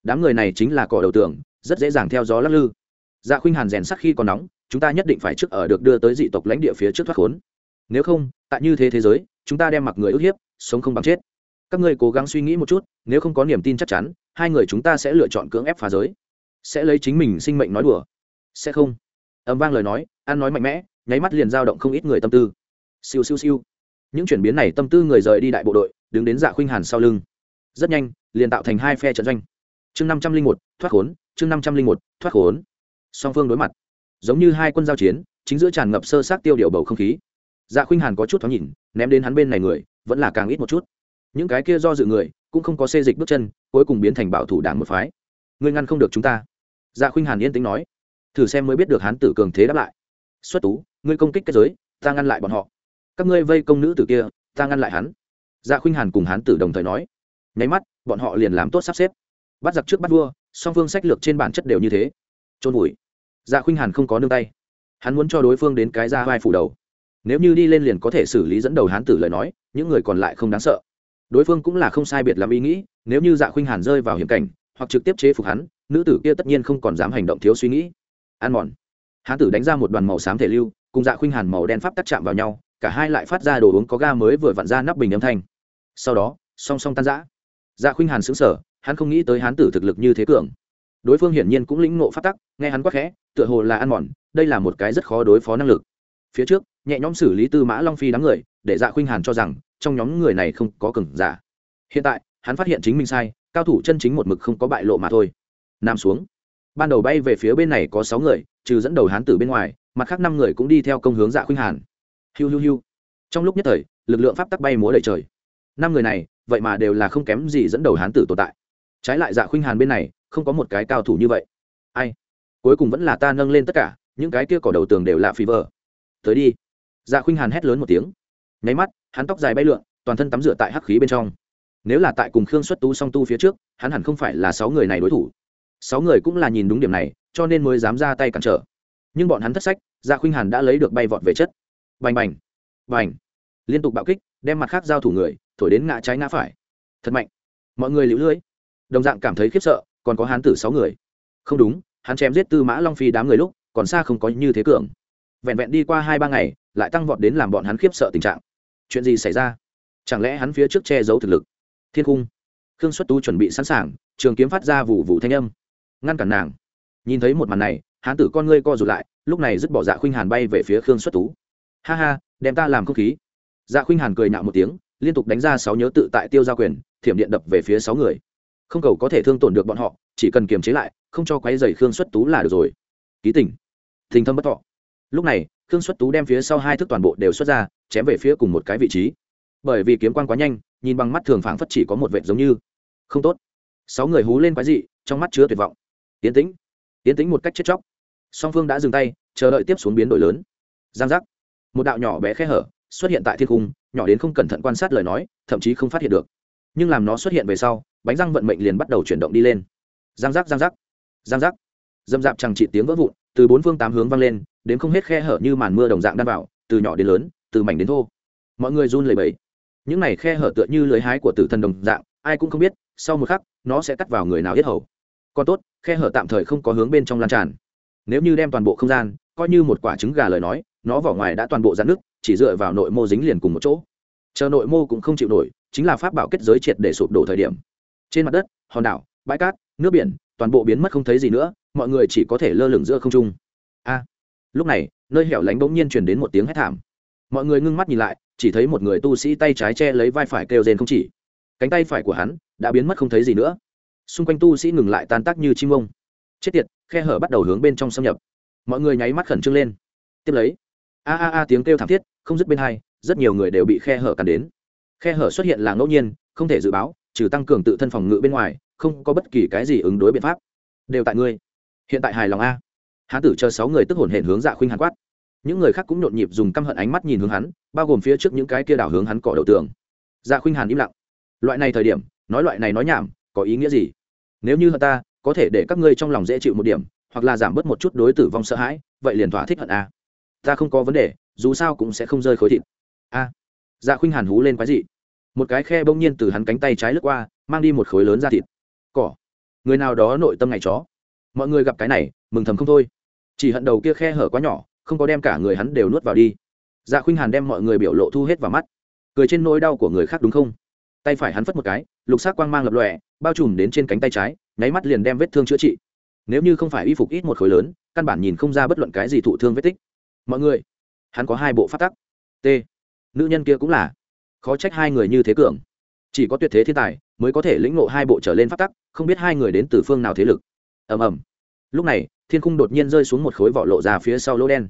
Đám người này chính là cỏ đầu tường, rất dễ dàng theo gió lắc lư. Dạ khuynh hàn rèn sắc khi còn nóng, chúng ta nhất định phải trước ở được đưa tới dị tộc lãnh địa phía trước thoát khốn. Nếu không, tại như thế thế giới, chúng ta đem mặc người ức hiếp, sống không bằng chết. Các ngươi cố gắng suy nghĩ một chút, nếu không có niềm tin chắc chắn, hai người chúng ta sẽ lựa chọn cưỡng ép phá giới. Sẽ lấy chính mình sinh mệnh nói đùa sẽ không. Âm vang lời nói, ăn nói mạnh mẽ, nháy mắt liền dao động không ít người tâm tư. Siêu siêu siêu. Những chuyển biến này tâm tư người rời đi đại bộ đội, đứng đến dạ khuynh hàn sau lưng. Rất nhanh, liền tạo thành hai phe trận doanh. Chương năm trăm linh một, thoát khốn, chương năm trăm linh một, thoát khốn. Song phương đối mặt. Giống như hai quân giao chiến, chính giữa tràn ngập sơ sát tiêu điệu bầu không khí. Dạ khuynh hàn có chút thoáng nhìn, ném đến hắn bên này người, vẫn là càng ít một chút. Những cái kia do dự người, cũng không có xê dịch bước chân, cuối cùng biến thành bảo thủ đảng một phái. Ngươi ngăn không được chúng ta. Dạ khuynh hàn yên tĩnh nói thử xem mới biết được hán tử cường thế đáp lại. Xuất tú, ngươi công kích kết giới, ta ngăn lại bọn họ. Các ngươi vây công nữ tử kia, ta ngăn lại hắn. Dạ khuynh hàn cùng hán tử đồng thời nói. Nháy mắt, bọn họ liền làm tốt sắp xếp. Bắt giặc trước bắt vua, song phương sách lược trên bản chất đều như thế. Trôn vùi. Dạ khuynh hàn không có nương tay. Hắn muốn cho đối phương đến cái ra vai phủ đầu. Nếu như đi lên liền có thể xử lý dẫn đầu hán tử lời nói, những người còn lại không đáng sợ. Đối phương cũng là không sai biệt làm ý nghĩ, nếu như dạ khuynh hàn rơi vào hiểm cảnh, hoặc trực tiếp chế phục hắn, nữ tử kia tất nhiên không còn dám hành động thiếu suy nghĩ ăn mòn. Hán tử đánh ra một đoàn màu xám thể lưu, cùng dạ khuynh hàn màu đen pháp tắc chạm vào nhau, cả hai lại phát ra đồ uống có ga mới vừa vặn ra nắp bình âm thanh. Sau đó, song song tan giã dạ khuynh hàn xứng sở hắn không nghĩ tới hán tử thực lực như thế cường. Đối phương hiển nhiên cũng lĩnh ngộ phát tắc, nghe hắn quắc khẽ, tựa hồ là ăn mòn, đây là một cái rất khó đối phó năng lực. Phía trước, nhẹ nhõm xử lý tư mã long phi đám người, để dạ khuynh hàn cho rằng, trong nhóm người này không có cừng giả. Hiện tại, hắn phát hiện chính mình sai, cao thủ chân chính một mực không có bại lộ mà thôi. Nam xuống ban đầu bay về phía bên này có sáu người, trừ dẫn đầu hán tử bên ngoài, mặt khác năm người cũng đi theo công hướng dạ khuynh hàn. Hiu hiu hiu. Trong lúc nhất thời, lực lượng pháp tắc bay múa đầy trời. Năm người này, vậy mà đều là không kém gì dẫn đầu hán tử tồn tại. Trái lại dạ khuynh hàn bên này, không có một cái cao thủ như vậy. Ai? Cuối cùng vẫn là ta nâng lên tất cả, những cái kia cỏ đầu tường đều là phi vờ. Tới đi. Dạ khuynh hàn hét lớn một tiếng. Nháy mắt, hắn tóc dài bay lượn, toàn thân tắm rửa tại hắc khí bên trong. Nếu là tại cùng khương xuất tu song tu phía trước, hắn hẳn không phải là sáu người này đối thủ sáu người cũng là nhìn đúng điểm này, cho nên mới dám ra tay cản trở. Nhưng bọn hắn thất sách gia khuynh hàn đã lấy được bay vọt về chất. Bành bành bành. Liên tục bạo kích, đem mặt khác giao thủ người, thổi đến ngã trái ngã phải. Thật mạnh. Mọi người liễu lưỡi đồng dạng cảm thấy khiếp sợ, còn có hán tử sáu người. Không đúng, hắn chém giết tư mã long phi đám người lúc, còn xa không có như thế cường. Vẹn vẹn đi qua hai ba ngày, lại tăng vọt đến làm bọn hắn khiếp sợ tình trạng. Chuyện gì xảy ra? Chẳng lẽ hắn phía trước che giấu thực lực? Thiên cung. Khương xuất tu chuẩn bị sẵn sàng, trường kiếm phát ra vụ vụ thanh âm ngăn cản nàng. Nhìn thấy một màn này, hán tử con ngươi co rụt lại, lúc này dứt bỏ dạ khuynh hàn bay về phía khương xuất tú. Ha ha, đem ta làm không khí. Dạ khuynh hàn cười nhạo một tiếng, liên tục đánh ra sáu nhớ tự tại tiêu gia quyền, thiểm điện đập về phía sáu người. Không cầu có thể thương tổn được bọn họ, chỉ cần kiềm chế lại, không cho quấy dày khương xuất tú là được rồi. Ký tình. Thình thâm bất thọ. Lúc này, khương xuất tú đem phía sau hai thức toàn bộ đều xuất ra, chém về phía cùng một cái vị trí. Bởi vì kiếm quan quá nhanh, nhìn bằng mắt thường phảng phất chỉ có một vệt giống như. Không tốt. Sáu người hú lên quái dị, trong mắt chứa tuyệt vọng tiến tĩnh. Tiến tĩnh một cách chết chóc. Song phương đã dừng tay, chờ đợi tiếp xuống biến đổi lớn. Giang giác. Một đạo nhỏ bé khe hở xuất hiện tại thiên cung, nhỏ đến không cẩn thận quan sát lời nói, thậm chí không phát hiện được. Nhưng làm nó xuất hiện về sau, bánh răng vận mệnh liền bắt đầu chuyển động đi lên. Giang giác giang giác. Giang giác. Dâm dạp chẳng trị tiếng vỡ vụn, từ bốn phương tám hướng vang lên, đến không hết khe hở như màn mưa đồng dạng đan vào, từ nhỏ đến lớn, từ mảnh đến thô. Mọi người run lẩy bẩy. Những này khe hở tựa như lưới hái của tử thần đồng dạng, ai cũng không biết, sau một khắc, nó sẽ cắt vào người nào hết hầu còn tốt, khe hở tạm thời không có hướng bên trong lan tràn. Nếu như đem toàn bộ không gian, coi như một quả trứng gà lời nói, nó vỏ ngoài đã toàn bộ dạn nước chỉ dựa vào nội mô dính liền cùng một chỗ. Chờ nội mô cũng không chịu nổi, chính là pháp bảo kết giới triệt để sụp đổ thời điểm. Trên mặt đất, hòn đảo, bãi cát, nước biển, toàn bộ biến mất không thấy gì nữa, mọi người chỉ có thể lơ lửng giữa không trung. A! Lúc này, nơi hẻo lánh bỗng nhiên truyền đến một tiếng hét thảm. Mọi người ngưng mắt nhìn lại, chỉ thấy một người tu sĩ tay trái che lấy vai phải kêu rên không chỉ. Cánh tay phải của hắn đã biến mất không thấy gì nữa xung quanh tu sĩ ngừng lại tan tác như chim ông. Chết tiệt, khe hở bắt đầu hướng bên trong xâm nhập. Mọi người nháy mắt khẩn trương lên. Tiếp lấy, a a a tiếng kêu thảm thiết, không dứt bên hai, rất nhiều người đều bị khe hở càn đến. Khe hở xuất hiện là ngẫu nhiên, không thể dự báo, trừ tăng cường tự thân phòng ngự bên ngoài, không có bất kỳ cái gì ứng đối biện pháp. Đều tại ngươi. Hiện tại hài lòng a. Hán tử chờ sáu người tức hồn hển hướng dạ khuynh hàn quát. Những người khác cũng nhộn nhịp dùng căm hận ánh mắt nhìn hướng hắn, bao gồm phía trước những cái kia đảo hướng hắn cỏ đầu tường. Dạ khuynh hàn im lặng. Loại này thời điểm, nói loại này nói nhảm có ý nghĩa gì? Nếu như hận ta, có thể để các ngươi trong lòng dễ chịu một điểm, hoặc là giảm bớt một chút đối tử vong sợ hãi, vậy liền thỏa thích hận a. Ta không có vấn đề, dù sao cũng sẽ không rơi khối thịt. A. Dạ khuynh hàn hú lên quái dị. Một cái khe bỗng nhiên từ hắn cánh tay trái lướt qua, mang đi một khối lớn da thịt. Cỏ. Người nào đó nội tâm ngày chó. Mọi người gặp cái này, mừng thầm không thôi. Chỉ hận đầu kia khe hở quá nhỏ, không có đem cả người hắn đều nuốt vào đi. Dạ khuynh hàn đem mọi người biểu lộ thu hết vào mắt. Cười trên nỗi đau của người khác đúng không? Tay phải hắn phất một cái, lục xác quang mang lập lòe bao trùm đến trên cánh tay trái, nháy mắt liền đem vết thương chữa trị. Nếu như không phải y phục ít một khối lớn, căn bản nhìn không ra bất luận cái gì thụ thương vết tích. Mọi người, hắn có hai bộ phát tắc. T. Nữ nhân kia cũng là. Khó trách hai người như thế cường. Chỉ có tuyệt thế thiên tài mới có thể lĩnh ngộ hai bộ trở lên phát tắc, không biết hai người đến từ phương nào thế lực. Ầm ầm. Lúc này, thiên khung đột nhiên rơi xuống một khối vỏ lộ ra phía sau lỗ đen.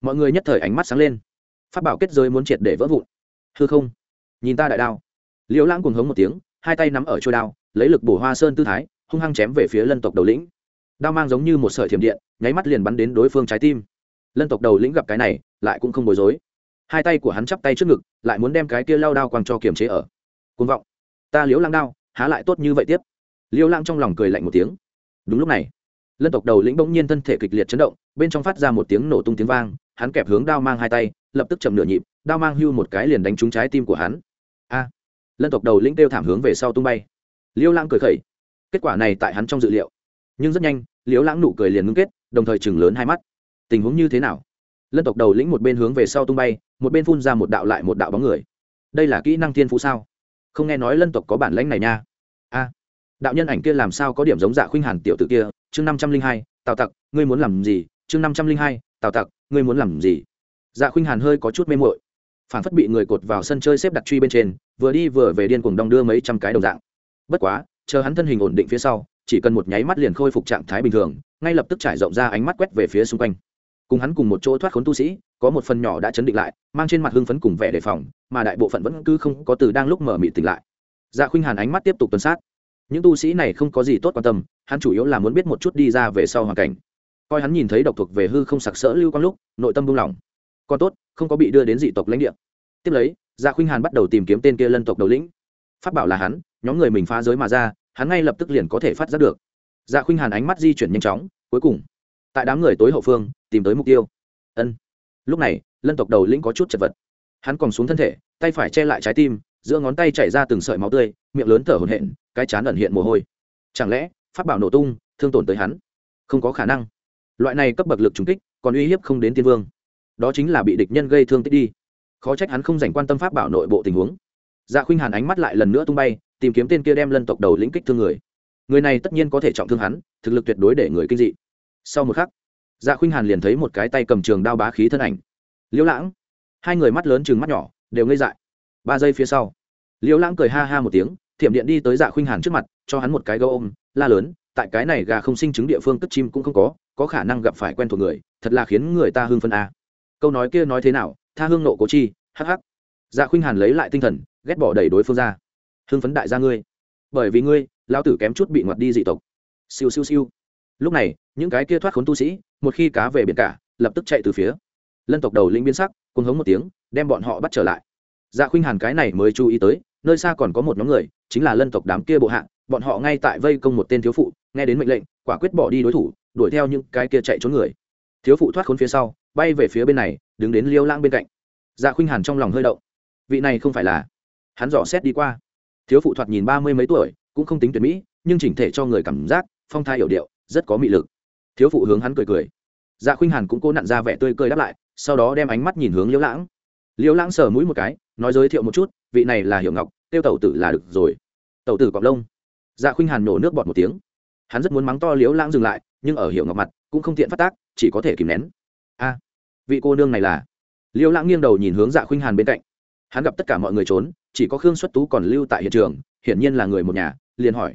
Mọi người nhất thời ánh mắt sáng lên. Phát bảo kết giới muốn triệt để vỡ vụn. Hư không. Nhìn ta đại đao. Liễu lãng cùng hống một tiếng, hai tay nắm ở trôi đao lấy lực bổ hoa sơn tư thái, hung hăng chém về phía lân tộc đầu lĩnh. Đao mang giống như một sợi thiểm điện, nháy mắt liền bắn đến đối phương trái tim. Lân tộc đầu lĩnh gặp cái này, lại cũng không bối rối. Hai tay của hắn chắp tay trước ngực, lại muốn đem cái kia lao đao quăng cho kiềm chế ở. Côn vọng. Ta liếu lang đao, há lại tốt như vậy tiếp? Liêu lang trong lòng cười lạnh một tiếng. Đúng lúc này, lân tộc đầu lĩnh bỗng nhiên thân thể kịch liệt chấn động, bên trong phát ra một tiếng nổ tung tiếng vang, hắn kẹp hướng đao mang hai tay, lập tức chậm nửa nhịp, đao mang hưu một cái liền đánh trúng trái tim của hắn. A. Lân tộc đầu lĩnh kêu thảm hướng về sau tung bay liêu lãng cười khẩy. Kết quả này tại hắn trong dự liệu. Nhưng rất nhanh, liêu lãng nụ cười liền ngưng kết, đồng thời chừng lớn hai mắt. Tình huống như thế nào? Lân tộc đầu lĩnh một bên hướng về sau tung bay, một bên phun ra một đạo lại một đạo bóng người. Đây là kỹ năng thiên phú sao? Không nghe nói lân tộc có bản lãnh này nha. A. Đạo nhân ảnh kia làm sao có điểm giống dạ khuynh hàn tiểu tử kia? Chương năm trăm linh hai, tào tặc, ngươi muốn làm gì? Chương năm trăm linh hai, tào tặc, ngươi muốn làm gì? Dạ khuynh hàn hơi có chút mê mội phản phất bị người cột vào sân chơi xếp đặt truy bên trên, vừa đi vừa về điên cuồng đong đưa mấy trăm cái đồng dạng bất quá, chờ hắn thân hình ổn định phía sau, chỉ cần một nháy mắt liền khôi phục trạng thái bình thường, ngay lập tức trải rộng ra ánh mắt quét về phía xung quanh. Cùng hắn cùng một chỗ thoát khốn tu sĩ, có một phần nhỏ đã chấn định lại, mang trên mặt hưng phấn cùng vẻ đề phòng, mà đại bộ phận vẫn cứ không có từ đang lúc mở mị tỉnh lại. Dạ khuynh hàn ánh mắt tiếp tục tuần sát. Những tu sĩ này không có gì tốt quan tâm, hắn chủ yếu là muốn biết một chút đi ra về sau hoàn cảnh. Coi hắn nhìn thấy độc thuộc về hư không sặc sỡ lưu quang lúc, nội tâm buông lỏng. Còn tốt, không có bị đưa đến dị tộc lãnh địa. Tiếp lấy dạ khuynh hàn bắt đầu tìm kiếm tên kia lân tộc đầu lĩnh. Phát bảo là hắn nhóm người mình phá giới mà ra, hắn ngay lập tức liền có thể phát giác được. Dạ khuynh hàn ánh mắt di chuyển nhanh chóng, cuối cùng, tại đám người tối hậu phương, tìm tới mục tiêu. Ân. Lúc này, lân tộc đầu lĩnh có chút chật vật. Hắn còn xuống thân thể, tay phải che lại trái tim, giữa ngón tay chảy ra từng sợi máu tươi, miệng lớn thở hổn hển, cái chán ẩn hiện mồ hôi. Chẳng lẽ phát bảo nổ tung, thương tổn tới hắn? Không có khả năng. Loại này cấp bậc lực trùng kích, còn uy hiếp không đến tiên vương. Đó chính là bị địch nhân gây thương tích đi. Khó trách hắn không dành quan tâm pháp bảo nội bộ tình huống. Dạ khuynh hàn ánh mắt lại lần nữa tung bay tìm kiếm tên kia đem lân tộc đầu lĩnh kích thương người. Người này tất nhiên có thể trọng thương hắn, thực lực tuyệt đối để người kinh dị. Sau một khắc dạ khuynh hàn liền thấy một cái tay cầm trường đao bá khí thân ảnh. Liễu lãng. Hai người mắt lớn chừng mắt nhỏ, đều ngây dại. Ba giây phía sau, liễu lãng cười ha ha một tiếng, thiểm điện đi tới dạ khuynh hàn trước mặt, cho hắn một cái gấu ôm, la lớn, tại cái này gà không sinh chứng địa phương cất chim cũng không có có khả năng gặp phải quen thuộc người, thật là khiến người ta hưng phân a. Câu nói kia nói thế nào? Tha hương nộ cố chi, hắc hắc. Dạ khuynh hàn lấy lại tinh thần, ghét bỏ đẩy đối phương ra hưng phấn đại gia ngươi. Bởi vì ngươi lao tử kém chút bị ngoặt đi dị tộc. Siêu siêu siêu. Lúc này, những cái kia thoát khốn tu sĩ, một khi cá về biển cả, lập tức chạy từ phía. Lân tộc đầu lĩnh biến sắc, cuồng hống một tiếng, đem bọn họ bắt trở lại. Dạ khuynh hàn cái này mới chú ý tới, nơi xa còn có một nhóm người, chính là lân tộc đám kia bộ hạ, bọn họ ngay tại vây công một tên thiếu phụ, nghe đến mệnh lệnh, quả quyết bỏ đi đối thủ, đuổi theo những cái kia chạy trốn người. Thiếu phụ thoát khốn phía sau, bay về phía bên này, đứng đến liêu lãng bên cạnh. Dạ khuynh hàn trong lòng hơi động. Vị này không phải là. Hắn dò xét đi qua thiếu phụ thoạt nhìn ba mươi mấy tuổi, cũng không tính tuyệt mỹ, nhưng chỉnh thể cho người cảm giác, phong thai hiểu điệu, rất có mị lực. Thiếu phụ hướng hắn cười cười. Dạ khuynh hàn cũng cố nặn ra vẻ tươi cười đáp lại, sau đó đem ánh mắt nhìn hướng liễu lãng. Liễu lãng sờ mũi một cái, nói giới thiệu một chút, vị này là hiểu ngọc, tiêu tẩu tử là được rồi. Tẩu tử cọc lông. Dạ khuynh hàn nổ nước bọt một tiếng. Hắn rất muốn mắng to liễu lãng dừng lại, nhưng ở hiểu ngọc mặt, cũng không tiện phát tác, chỉ có thể kìm nén. A, vị cô nương này là. Liễu lãng nghiêng đầu nhìn hướng dạ khuynh hàn bên cạnh hắn gặp tất cả mọi người trốn, chỉ có khương xuất tú còn lưu tại hiện trường, hiển nhiên là người một nhà, liền hỏi.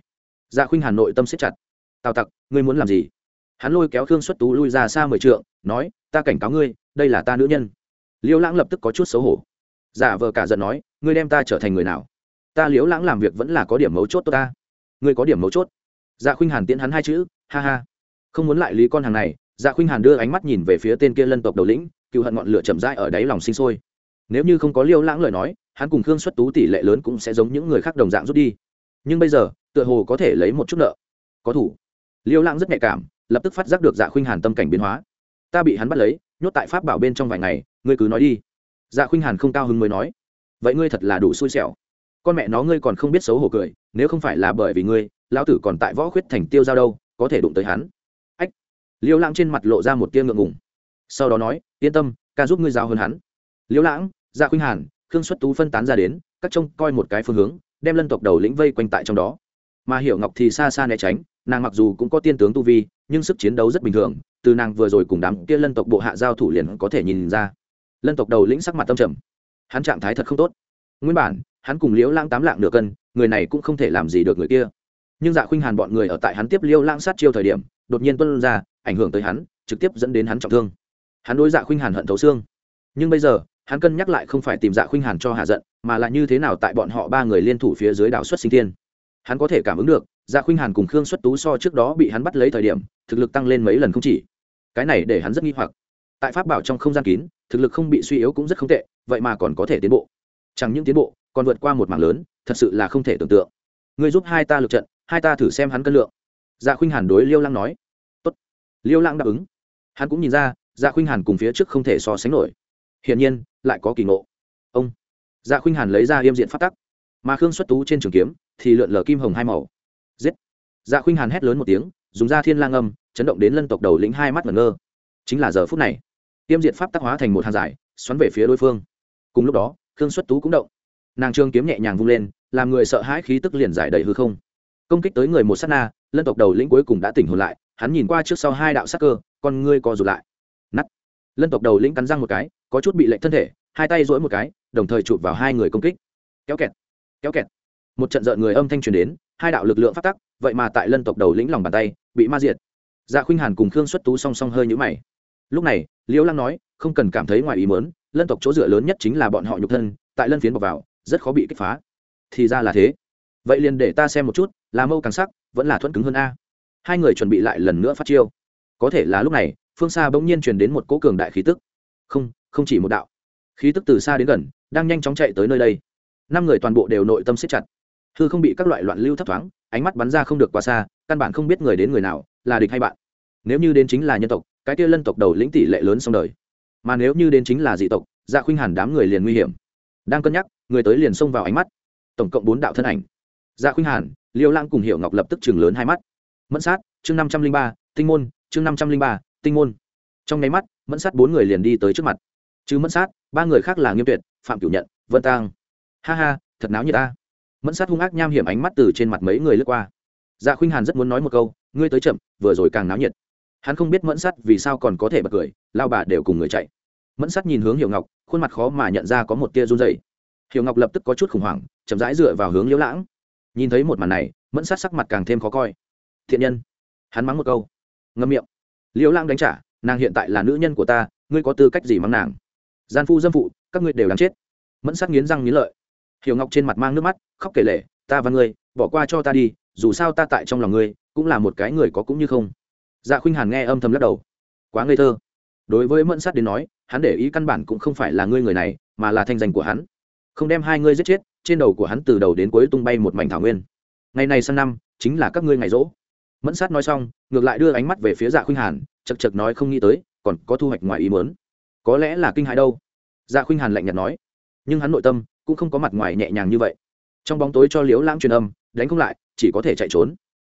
Dạ khuynh hàn nội tâm siết chặt. Tào tặc, ngươi muốn làm gì? Hắn lôi kéo khương xuất tú lui ra xa mười trượng, nói, ta cảnh cáo ngươi, đây là ta nữ nhân. Liễu lãng lập tức có chút xấu hổ. Giả vờ cả giận nói, ngươi đem ta trở thành người nào? Ta liễu lãng làm việc vẫn là có điểm mấu chốt tốt ta. Ngươi có điểm mấu chốt. Dạ khuynh hàn tiễn hắn hai chữ, ha ha. Không muốn lại lý con hàng này dạ khuynh hàn đưa ánh mắt nhìn về phía tên kia lân tộc đầu lĩnh cựu hận ngọn lửa chậm rãi ở đáy lòng sinh sôi nếu như không có liêu lãng lời nói, hắn cùng khương xuất tú tỷ lệ lớn cũng sẽ giống những người khác đồng dạng rút đi. Nhưng bây giờ, tựa hồ có thể lấy một chút nợ. Có thủ. Liêu lãng rất nhạy cảm, lập tức phát giác được dạ khuynh hàn tâm cảnh biến hóa. Ta bị hắn bắt lấy, nhốt tại pháp bảo bên trong vài ngày, ngươi cứ nói đi. Dạ khuynh hàn không cao hứng mới nói. Vậy ngươi thật là đủ xui xẻo. Con mẹ nó ngươi còn không biết xấu hổ cười, nếu không phải là bởi vì ngươi, lão tử còn tại võ khuyết thành tiêu giao đâu, có thể đụng tới hắn. Ách. Liêu lãng trên mặt lộ ra một tia ngượng ngùng. Sau đó nói, yên tâm, ca giúp ngươi giao hơn hắn. Liêu lãng dạ khuynh hàn, khương xuất tú phân tán ra đến, các trông coi một cái phương hướng, đem lân tộc đầu lĩnh vây quanh tại trong đó. Mà hiểu ngọc thì xa xa né tránh, nàng mặc dù cũng có tiên tướng tu vi, nhưng sức chiến đấu rất bình thường, từ nàng vừa rồi cùng đám kia lân tộc bộ hạ giao thủ liền có thể nhìn ra. Lân tộc đầu lĩnh sắc mặt tâm trầm. Hắn trạng thái thật không tốt. Nguyên bản, hắn cùng liễu lãng tám lạng nửa cân, người này cũng không thể làm gì được người kia. Nhưng dạ khuynh hàn bọn người ở tại hắn tiếp liễu lãng sát chiêu thời điểm, đột nhiên tuân ra, ảnh hưởng tới hắn, trực tiếp dẫn đến hắn trọng thương. Hắn đối dạ khuynh hàn hận thấu xương. Nhưng bây giờ hắn cân nhắc lại không phải tìm dạ khuynh hàn cho hạ giận, mà là như thế nào tại bọn họ ba người liên thủ phía dưới đảo xuất sinh thiên. Hắn có thể cảm ứng được dạ khuynh hàn cùng khương xuất tú so trước đó bị hắn bắt lấy thời điểm, thực lực tăng lên mấy lần không chỉ. Cái này để hắn rất nghi hoặc. Tại pháp bảo trong không gian kín, thực lực không bị suy yếu cũng rất không tệ, vậy mà còn có thể tiến bộ. Chẳng những tiến bộ, còn vượt qua một mảng lớn, thật sự là không thể tưởng tượng. Người giúp hai ta lực trận, hai ta thử xem hắn cân lượng. Dạ khuynh hàn đối liêu lăng nói. Tốt. liêu lăng đáp ứng. Hắn cũng nhìn ra dạ khuynh hàn cùng phía trước không thể so sánh nổi. Hiển nhiên lại có kỳ ngộ. Ông dạ khuynh hàn lấy ra yêm diện phát tắc. Mà khương xuất tú trên trường kiếm thì lượn lờ kim hồng hai màu. Giết! Dạ khuynh hàn hét lớn một tiếng, dùng ra thiên lang âm, chấn động đến lân tộc đầu lĩnh hai mắt ngẩn ngơ. Chính là giờ phút này tiêm diện pháp tác hóa thành một hàng giải, xoắn về phía đối phương. Cùng lúc đó, khương xuất tú cũng động. Nàng trương kiếm nhẹ nhàng vung lên, làm người sợ hãi khí tức liền giải đầy hư không. Công kích tới người một s á t na, lân tộc đầu lĩnh cuối cùng đã tỉnh hồn lại, hắn nhìn qua trước sau hai đạo sắc cơ, con ngươi co rụt lại. Nắt lân tộc đầu lĩnh cắn răng một cái có chút bị lệnh thân thể, hai tay dỗi một cái, đồng thời chụp vào hai người công kích. Kéo kẹt kéo kẹt. Một trận rợn người âm thanh truyền đến, hai đạo lực lượng phát tắc, vậy mà tại lân tộc đầu lĩnh lòng bàn tay, bị ma diệt. Dạ khuynh hàn cùng khương xuất tú song song hơi nhũ mày. Lúc này, liễu lăng nói, không cần cảm thấy ngoài ý mớn lân tộc chỗ dựa lớn nhất chính là bọn họ nhục thân, tại lân phiến bọc vào, rất khó bị kích phá. Thì ra là thế. Vậy liền để ta xem một chút, là mâu càng sắc, vẫn là thuận cứng hơn a. Hai người chuẩn bị lại lần nữa phát chiêu. Có thể là lúc này, phương xa bỗng nhiên truyền đến một cỗ cường đại khí tức. Không không chỉ một đạo. Khí tức từ xa đến gần, đang nhanh chóng chạy tới nơi đây. Năm người toàn bộ đều nội tâm siết chặt. Hư không bị các loại loạn lưu thấp thoáng, ánh mắt bắn ra không được quá xa, căn bản không biết người đến người nào, là địch hay bạn. Nếu như đến chính là nhân tộc, cái kia lân tộc đầu lĩnh tỷ lệ lớn xong đời. Mà nếu như đến chính là dị tộc dạ khuynh hàn đám người liền nguy hiểm. Đang cân nhắc, người tới liền xông vào ánh mắt. Tổng cộng bốn đạo thân ảnh. Dạ khuynh hàn, liêu lãng cùng hiệu ngọc lập tức chừng lớn hai mắt. Mẫn sát, chương năm trăm linh ba, tinh môn, chương năm trăm linh ba, tinh môn. Trong nháy mắt, mẫn sát bốn người liền đi tới trước mặt chứ mẫn sát, ba người khác là nghiêm tuyệt, phạm cửu nhận, vân tang. Ha ha, thật náo như ta. Mẫn sát hung ác nham hiểm ánh mắt từ trên mặt mấy người lướt qua. Dạ khuynh hàn rất muốn nói một câu, ngươi tới chậm, vừa rồi càng náo nhiệt. Hắn không biết mẫn sắt vì sao còn có thể bật cười, lao bà đều cùng người chạy. Mẫn sắt nhìn hướng hiểu ngọc, khuôn mặt khó mà nhận ra có một tia run dày hiểu ngọc lập tức có chút khủng hoảng, chậm rãi dựa vào hướng liễu lãng. Nhìn thấy một màn này, mẫn sắt sắc mặt càng thêm khó coi. Thiện nhân. Hắn mắng một câu. Ngâm miệng. Liễu lãng đánh trả, nàng hiện tại là nữ nhân của ta, ngươi có tư cách gì mắng nàng? Gian phu dâm phụ, các ngươi đều đáng chết. Mẫn sát nghiến răng nghiến lợi. Hiểu ngọc trên mặt mang nước mắt, khóc kể lệ ta và ngươi, bỏ qua cho ta đi, dù sao ta tại trong lòng ngươi, cũng là một cái người có cũng như không. Dạ khuynh hàn nghe âm thầm lắc đầu. Quá ngây thơ. Đối với mẫn sát đến nói, hắn để ý căn bản cũng không phải là ngươi người này, mà là thanh danh của hắn. Không đem hai ngươi giết chết, trên đầu của hắn từ đầu đến cuối tung bay một mảnh thảo nguyên. Ngày này sang năm, chính là các ngươi ngày rỗ. Mẫn sát nói xong, ngược lại đưa ánh mắt về phía dạ khuynh hàn chật chật nói không nghĩ tới, còn có thu hoạch ngoài ý mớn có lẽ là kinh hại đâu. Dạ khuynh hàn lạnh nhạt nói. Nhưng hắn nội tâm cũng không có mặt ngoài nhẹ nhàng như vậy. Trong bóng tối cho liễu lãng truyền âm, đánh không lại, chỉ có thể chạy trốn.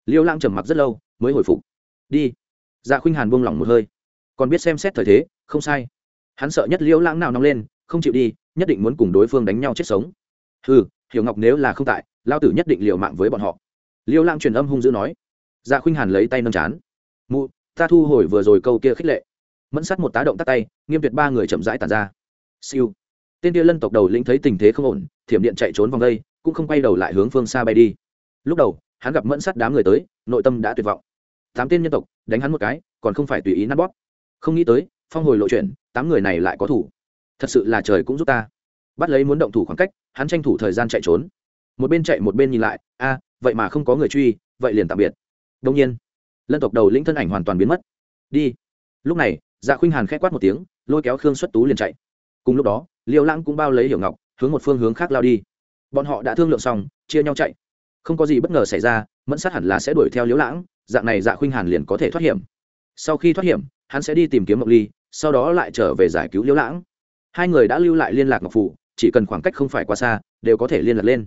Liễu lãng trầm mặc rất lâu, mới hồi phục. Đi. Dạ khuynh hàn buông lỏng một hơi. Còn biết xem xét thời thế, không sai. Hắn sợ nhất liễu lãng nào nóng lên, không chịu đi, nhất định muốn cùng đối phương đánh nhau chết sống. Ừ hiểu ngọc nếu là không tại lao tử nhất định liều mạng với bọn họ. Liễu lãng truyền âm hung dữ nói. Dạ khuynh hàn lấy tay nâng chán. Mụ, ta thu hồi vừa rồi câu kia khích lệ mẫn sát một tá động tắt tay, nghiêm tuyệt ba người chậm rãi tàn ra. Siêu. Tên kia lân tộc đầu lĩnh thấy tình thế không ổn, thiểm điện chạy trốn vòng đây, cũng không quay đầu lại hướng phương xa bay đi. Lúc đầu, hắn gặp mẫn sát đám người tới, nội tâm đã tuyệt vọng. Tám tên nhân tộc, đánh hắn một cái, còn không phải tùy ý nát bóp. Không nghĩ tới, phong hồi lộ chuyển, tám người này lại có thủ. Thật sự là trời cũng giúp ta. Bắt lấy muốn động thủ khoảng cách, hắn tranh thủ thời gian chạy trốn. Một bên chạy một bên nhìn lại, a, vậy mà không có người truy, vậy liền tạm biệt. Đông nhiên, lân tộc đầu lĩnh thân ảnh hoàn toàn biến mất. Đi. Lúc này dạ khuynh hàn k h ẽ quát một tiếng, lôi kéo khương xuất tú liền chạy. Cùng lúc đó, liêu lãng cũng bao lấy hiểu ngọc, hướng một phương hướng khác lao đi. Bọn họ đã thương lượng xong, chia nhau chạy. Không có gì bất ngờ xảy ra, mẫn sát hẳn là sẽ đuổi theo liêu lãng, dạng này dạ khuynh hàn liền có thể thoát hiểm. Sau khi thoát hiểm, hắn sẽ đi tìm kiếm ngọc ly, sau đó lại trở về giải cứu liêu lãng. Hai người đã lưu lại liên lạc ngọc phủ, chỉ cần khoảng cách không phải quá xa, đều có thể liên lạc lên.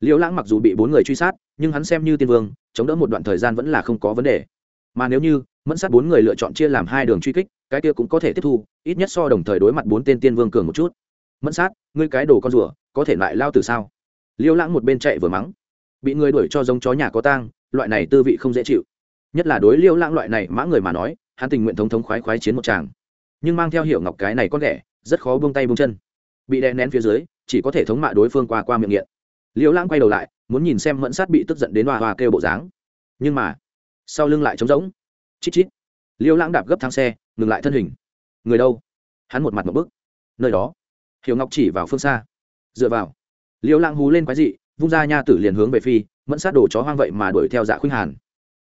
Liêu lãng mặc dù bị bốn người truy sát, nhưng hắn xem như tiên vương, chống đỡ một đoạn thời gian vẫn là không có vấn đề mà nếu như, mẫn sát bốn người lựa chọn chia làm hai đường truy kích, cái kia cũng có thể tiếp thu, ít nhất so đồng thời đối mặt bốn tên tiên vương cường một chút. Mẫn sát, ngươi cái đồ con rùa, có thể lại lao từ sao? Liêu lãng một bên chạy vừa mắng. Bị người đuổi cho giống chó nhà có tang, loại này tư vị không dễ chịu. Nhất là đối liêu lãng loại này mã người mà nói, hắn tình nguyện thống thống khoái khoái chiến một chàng nhưng mang theo hiệu ngọc cái này con ghẻ, rất khó buông tay buông chân. Bị đè nén phía dưới, chỉ có thể thống mạ đối phương qua qua miệng nghiện. Liêu lãng quay đầu lại, muốn nhìn xem mẫn sát bị tức giận đến hoa hoa kêu bộ dáng. Nhưng mà sau lưng lại trống rỗng. Chít chít. Liêu lãng đạp gấp thang xe, ngừng lại thân hình. Người đâu? Hắn một mặt một bức. Nơi đó. Hiểu ngọc chỉ vào phương xa. Dựa vào. Liêu lãng hú lên quái dị, vung ra nha tử liền hướng về phi, mẫn sát đổ chó hoang vậy mà đuổi theo dạ khuynh hàn.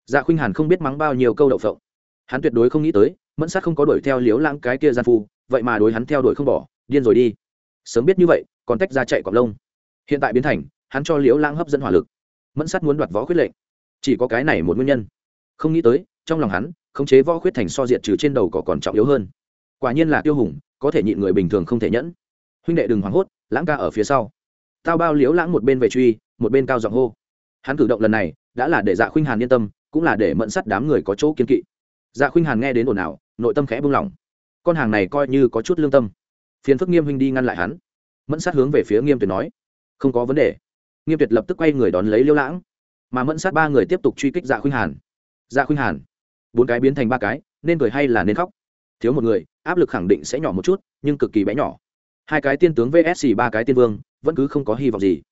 Dạ khuynh hàn không biết mắng bao nhiêu câu đậu phộng. Hắn tuyệt đối không nghĩ tới, mẫn sát không có đuổi theo liếu lãng cái kia gian phu, vậy mà đối hắn theo đuổi không bỏ, điên rồi đi. Sớm biết như vậy, còn tách ra chạy cọc lông. Hiện tại biến thành, hắn cho liếu lãng hấp dẫn hỏa lực. Mẫn sát muốn đoạt võ quyết lệnh. Chỉ có cái này một nguyên nhân không nghĩ tới, trong lòng hắn, khống chế võ khuyết thành so diện trừ trên đầu cỏ còn trọng yếu hơn. Quả nhiên là tiêu hùng, có thể nhịn người bình thường không thể nhẫn. Huynh đệ đừng hoảng hốt, lãng ca ở phía sau. Tao bao liếu lãng một bên về truy, một bên cao giọng hô. Hắn cử động lần này, đã là để dạ khuynh hàn yên tâm, cũng là để mẫn sắt đám người có chỗ kiên kỵ. Dạ khuynh hàn nghe đến ồn ào, nội tâm khẽ buông lỏng. Con hàng này coi như có chút lương tâm. Phiền phức nghiêm huynh đi ngăn lại hắn. Mẫn sát hướng về phía nghiêm tuyệt nói. Không có vấn đề. Nghiêm tuyệt lập tức quay người đón lấy liêu lãng. Mà mẫn sát ba người tiếp tục truy kích dạ khuynh hàn dạ khuynh hàn. Bốn cái biến thành ba cái, nên cười hay là nên khóc? Thiếu một người, áp lực khẳng định sẽ nhỏ một chút, nhưng cực kỳ bé nhỏ. Hai cái tiên tướng vsc ba cái tiên vương, vẫn cứ không có hy vọng gì.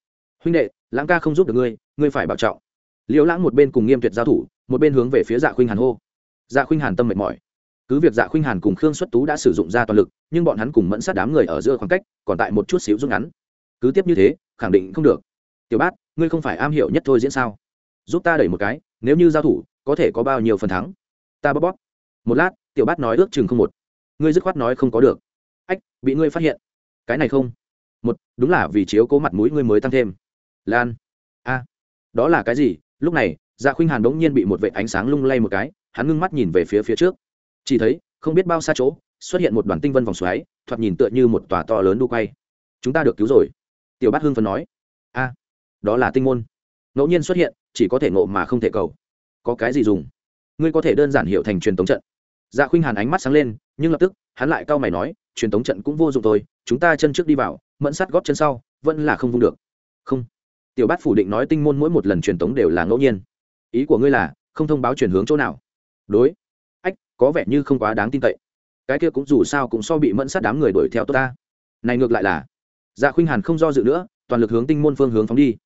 Huynh đệ, lãng ca không giúp được ngươi ngươi phải bảo trọng. Liễu lãng một bên cùng nghiêm tuyệt giao thủ, một bên hướng về phía dạ khuynh hàn hô. Dạ khuynh hàn tâm mệt mỏi. Cứ việc dạ khuynh hàn cùng khương xuất tú đã sử dụng ra toàn lực, nhưng bọn hắn cùng mẫn sát đám người ở giữa khoảng cách, còn tại một chút xíu rút ngắn. Cứ tiếp như thế, khẳng định không được. Tiểu bát, ngươi không phải am hiểu nhất thôi diễn sao? Giúp ta đẩy một cái, nếu như giao thủ có thể có bao nhiêu phần thắng? Ta bóp bóp. Một lát, tiểu bát nói ước chừng không một. Ngươi dứt khoát nói không có được. Ách, bị ngươi phát hiện. Cái này không. Một, đúng là vì chiếu cố mặt mũi ngươi mới tăng thêm. Lan. A. Đó là cái gì? Lúc này dạ khuynh hàn bỗng nhiên bị một vệ ánh sáng lung lay một cái, hắn ngưng mắt nhìn về phía phía trước. Chỉ thấy, không biết bao xa chỗ, xuất hiện một đoàn tinh vân vòng xoáy, thoạt nhìn tựa như một tòa to lớn đu quay. Chúng ta được cứu rồi. Tiểu bát hưng phấn nói. A. Đó là tinh môn. Ngẫu nhiên xuất hiện, chỉ có thể ngộ mà không thể cầu có cái gì dùng? Ngươi có thể đơn giản hiểu thành truyền tống trận. Dạ khuynh hàn ánh mắt sáng lên, nhưng lập tức, hắn lại cau mày nói, truyền tống trận cũng vô dụng thôi, chúng ta chân trước đi vào, mẫn sát góp chân sau, vẫn là không vung được. Không. Tiểu bát phủ định nói tinh môn mỗi một lần truyền tống đều là ngẫu nhiên. Ý của ngươi là, không thông báo chuyển hướng chỗ nào? Đối. Ách, có vẻ như không quá đáng tin cậy. Cái kia cũng dù sao cũng so bị mẫn sát đám người đuổi theo tốt ta. Này ngược lại là dạ khuynh hàn không do dự nữa, toàn lực hướng tinh môn phương hướng phóng đi.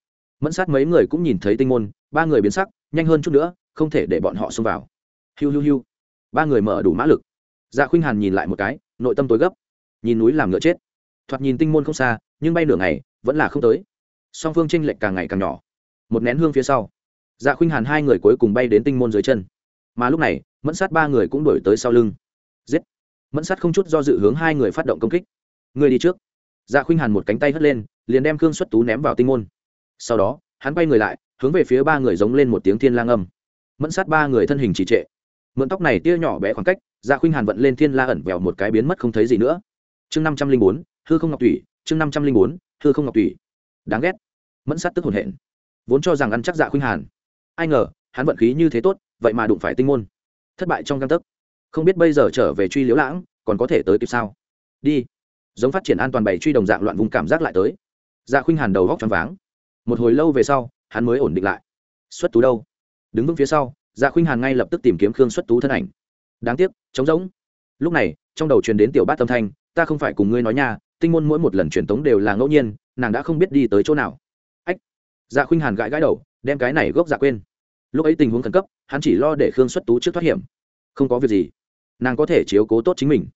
Mẫn sát mấy người cũng nhìn thấy tinh môn, ba người biến sắc, nhanh hơn chút nữa không thể để bọn họ xông vào. Hiu hiu hiu. Ba người mở đủ mã lực. Dạ khuynh hàn nhìn lại một cái, nội tâm tối gấp. Nhìn núi làm ngựa chết. Thoạt nhìn tinh môn không xa, nhưng bay nửa ngày, vẫn là không tới. Song phương tranh lệch càng ngày càng nhỏ. Một nén hương phía sau dạ khuynh hàn hai người cuối cùng bay đến tinh môn dưới chân. Mà lúc này, mẫn sát ba người cũng đổi tới sau lưng. Giết. Mẫn sát không chút do dự hướng hai người phát động công kích. Người đi trước. Dạ khuynh hàn một cánh tay hất lên, liền đem khương xuất tú ném vào tinh môn. Sau đó, hắn bay người lại, hướng về phía ba người giống lên một tiếng thiên lang âm mẫn sát ba người thân hình trì trệ. Mượn tóc này tia nhỏ bé khoảng cách dạ khuynh hàn vận lên thiên la ẩn vèo một cái biến mất không thấy gì nữa. Chương năm trăm linh bốn, hư không ngọc thủy, chương năm trăm linh bốn, hư không ngọc thủy. Đáng ghét. Mẫn sát tức hồn hển. Vốn cho rằng ăn chắc dạ khuynh hàn. Ai ngờ, hắn vận khí như thế tốt, vậy mà đụng phải tinh môn. Thất bại trong găng tấc. Không biết bây giờ trở về truy liễu lãng, còn có thể tới kịp sao? Đi. Giống phát triển an toàn bày truy đồng dạng loạn vùng cảm giác lại tới. Dạ khuynh hàn đầu góc choáng váng. Một hồi lâu về sau, hắn mới ổn định lại. Xuất tú đâu? Đứng vững phía sau dạ khuynh hàn ngay lập tức tìm kiếm khương xuất tú thân ảnh. Đáng tiếc, trống rỗng. Lúc này, trong đầu truyền đến tiểu bát tâm thanh, ta không phải cùng ngươi nói nha, tinh môn mỗi một lần truyền tống đều là ngẫu nhiên, nàng đã không biết đi tới chỗ nào. Ách. Dạ khuynh hàn gãi gãi đầu, đem cái này gốc dạ quên. Lúc ấy tình huống khẩn cấp, hắn chỉ lo để khương xuất tú trước thoát hiểm. Không có việc gì, nàng có thể chiếu cố tốt chính mình.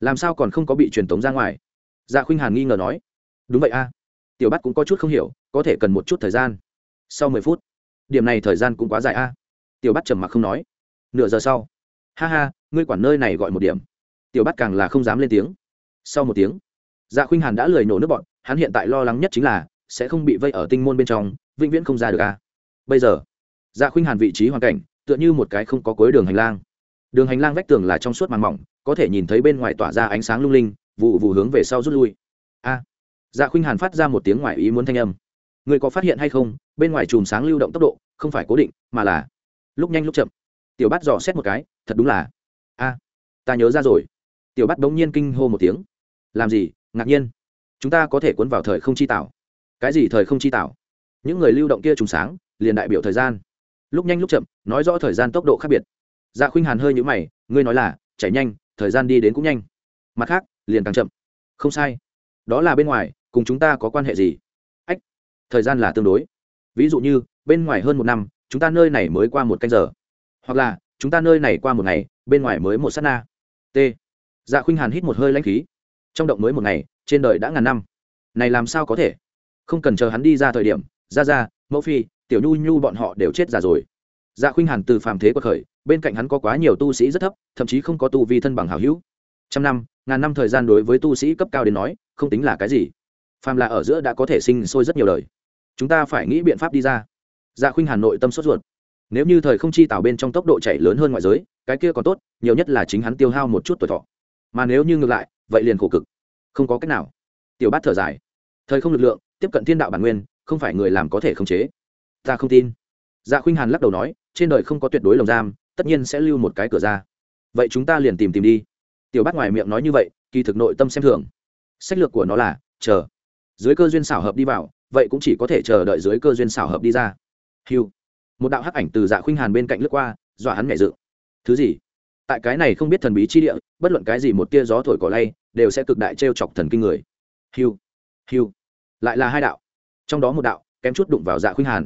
Làm sao còn không có bị truyền tống ra ngoài? Dạ khuynh hàn nghi ngờ nói. Đúng vậy a. Tiểu Bát cũng có chút không hiểu, có thể cần một chút thời gian. Sau mười phút điểm này thời gian cũng quá dài a. Tiểu bắt trầm mặc không nói. Nửa giờ sau. Ha ha, ngươi quản nơi này gọi một điểm. Tiểu bắt càng là không dám lên tiếng. Sau một tiếng dạ khuynh hàn đã lười nổ nước bọn, hắn hiện tại lo lắng nhất chính là sẽ không bị vây ở tinh môn bên trong, vĩnh viễn không ra được a. Bây giờ dạ khuynh hàn vị trí hoàn cảnh tựa như một cái không có cuối đường hành lang. Đường hành lang vách tường là trong suốt màn mỏng, có thể nhìn thấy bên ngoài tỏa ra ánh sáng lung linh, vụ vụ hướng về sau rút lui. A. Dạ khuynh hàn phát ra một tiếng ngoài ý muốn thanh âm người có phát hiện hay không, bên ngoài chùm sáng lưu động tốc độ, không phải cố định, mà là lúc nhanh lúc chậm. Tiểu bát dò xét một cái, thật đúng là, a, ta nhớ ra rồi. Tiểu bát bỗng nhiên kinh hô một tiếng. Làm gì, ngạc nhiên. Chúng ta có thể cuốn vào thời không chi tạo. Cái gì thời không chi tạo? Những người lưu động kia trùng sáng, liền đại biểu thời gian. Lúc nhanh lúc chậm, nói rõ thời gian tốc độ khác biệt. Dạ khuynh hàn hơi nhũ mày, ngươi nói là, chạy nhanh, thời gian đi đến cũng nhanh. Mặt khác, liền càng chậm. Không sai. Đó là bên ngoài, cùng chúng ta có quan hệ gì? Thời gian là tương đối. Ví dụ như, bên ngoài hơn một năm, chúng ta nơi này mới qua một canh giờ. Hoặc là, chúng ta nơi này qua một ngày, bên ngoài mới một s á t na. T. Dạ khuynh hàn hít một hơi lãnh khí. Trong động mới một ngày, trên đời đã ngàn năm. Này làm sao có thể? Không cần chờ hắn đi ra thời điểm ra ra mẫu phi, tiểu nhu nhu bọn họ đều chết già rồi. Dạ khuynh hàn từ phàm thế quật khởi, bên cạnh hắn có quá nhiều tu sĩ rất thấp, thậm chí không có tu vi thân bằng hào hữu. Trăm năm, ngàn năm thời gian đối với tu sĩ cấp cao đến nói, không tính là cái gì. Phàm là ở giữa đã có thể sinh sôi rất nhiều đời chúng ta phải nghĩ biện pháp đi ra. Dạ khuynh hà nội tâm sốt ruột. Nếu như thời không chi tạo bên trong tốc độ chạy lớn hơn ngoại giới, cái kia còn tốt, nhiều nhất là chính hắn tiêu hao một chút tuổi thọ. Mà nếu như ngược lại, vậy liền khổ cực. Không có cách nào. Tiểu bát thở dài. Thời không lực lượng, tiếp cận thiên đạo bản nguyên, không phải người làm có thể khống chế. Ta không tin. Dạ khuynh hàn lắc đầu nói, trên đời không có tuyệt đối lồng giam, tất nhiên sẽ lưu một cái cửa ra. Vậy chúng ta liền tìm tìm đi. Tiểu bát ngoài miệng nói như vậy, kỳ thực nội tâm xem thường. Sách lược của nó là, chờ. Dưới cơ duyên xảo hợp đi vào vậy cũng chỉ có thể chờ đợi dưới cơ duyên xảo hợp đi ra. Hiu một đạo hắc ảnh từ dạ khuynh hàn bên cạnh lướt qua, dọa hắn nhảy dự thứ gì? Tại cái này không biết thần bí chi địa, bất luận cái gì một tia gió thổi cỏ lay, đều sẽ cực đại t r e o chọc thần kinh người. Hiu hiu lại là hai đạo. Trong đó một đạo, kém chút đụng vào dạ khuynh hàn.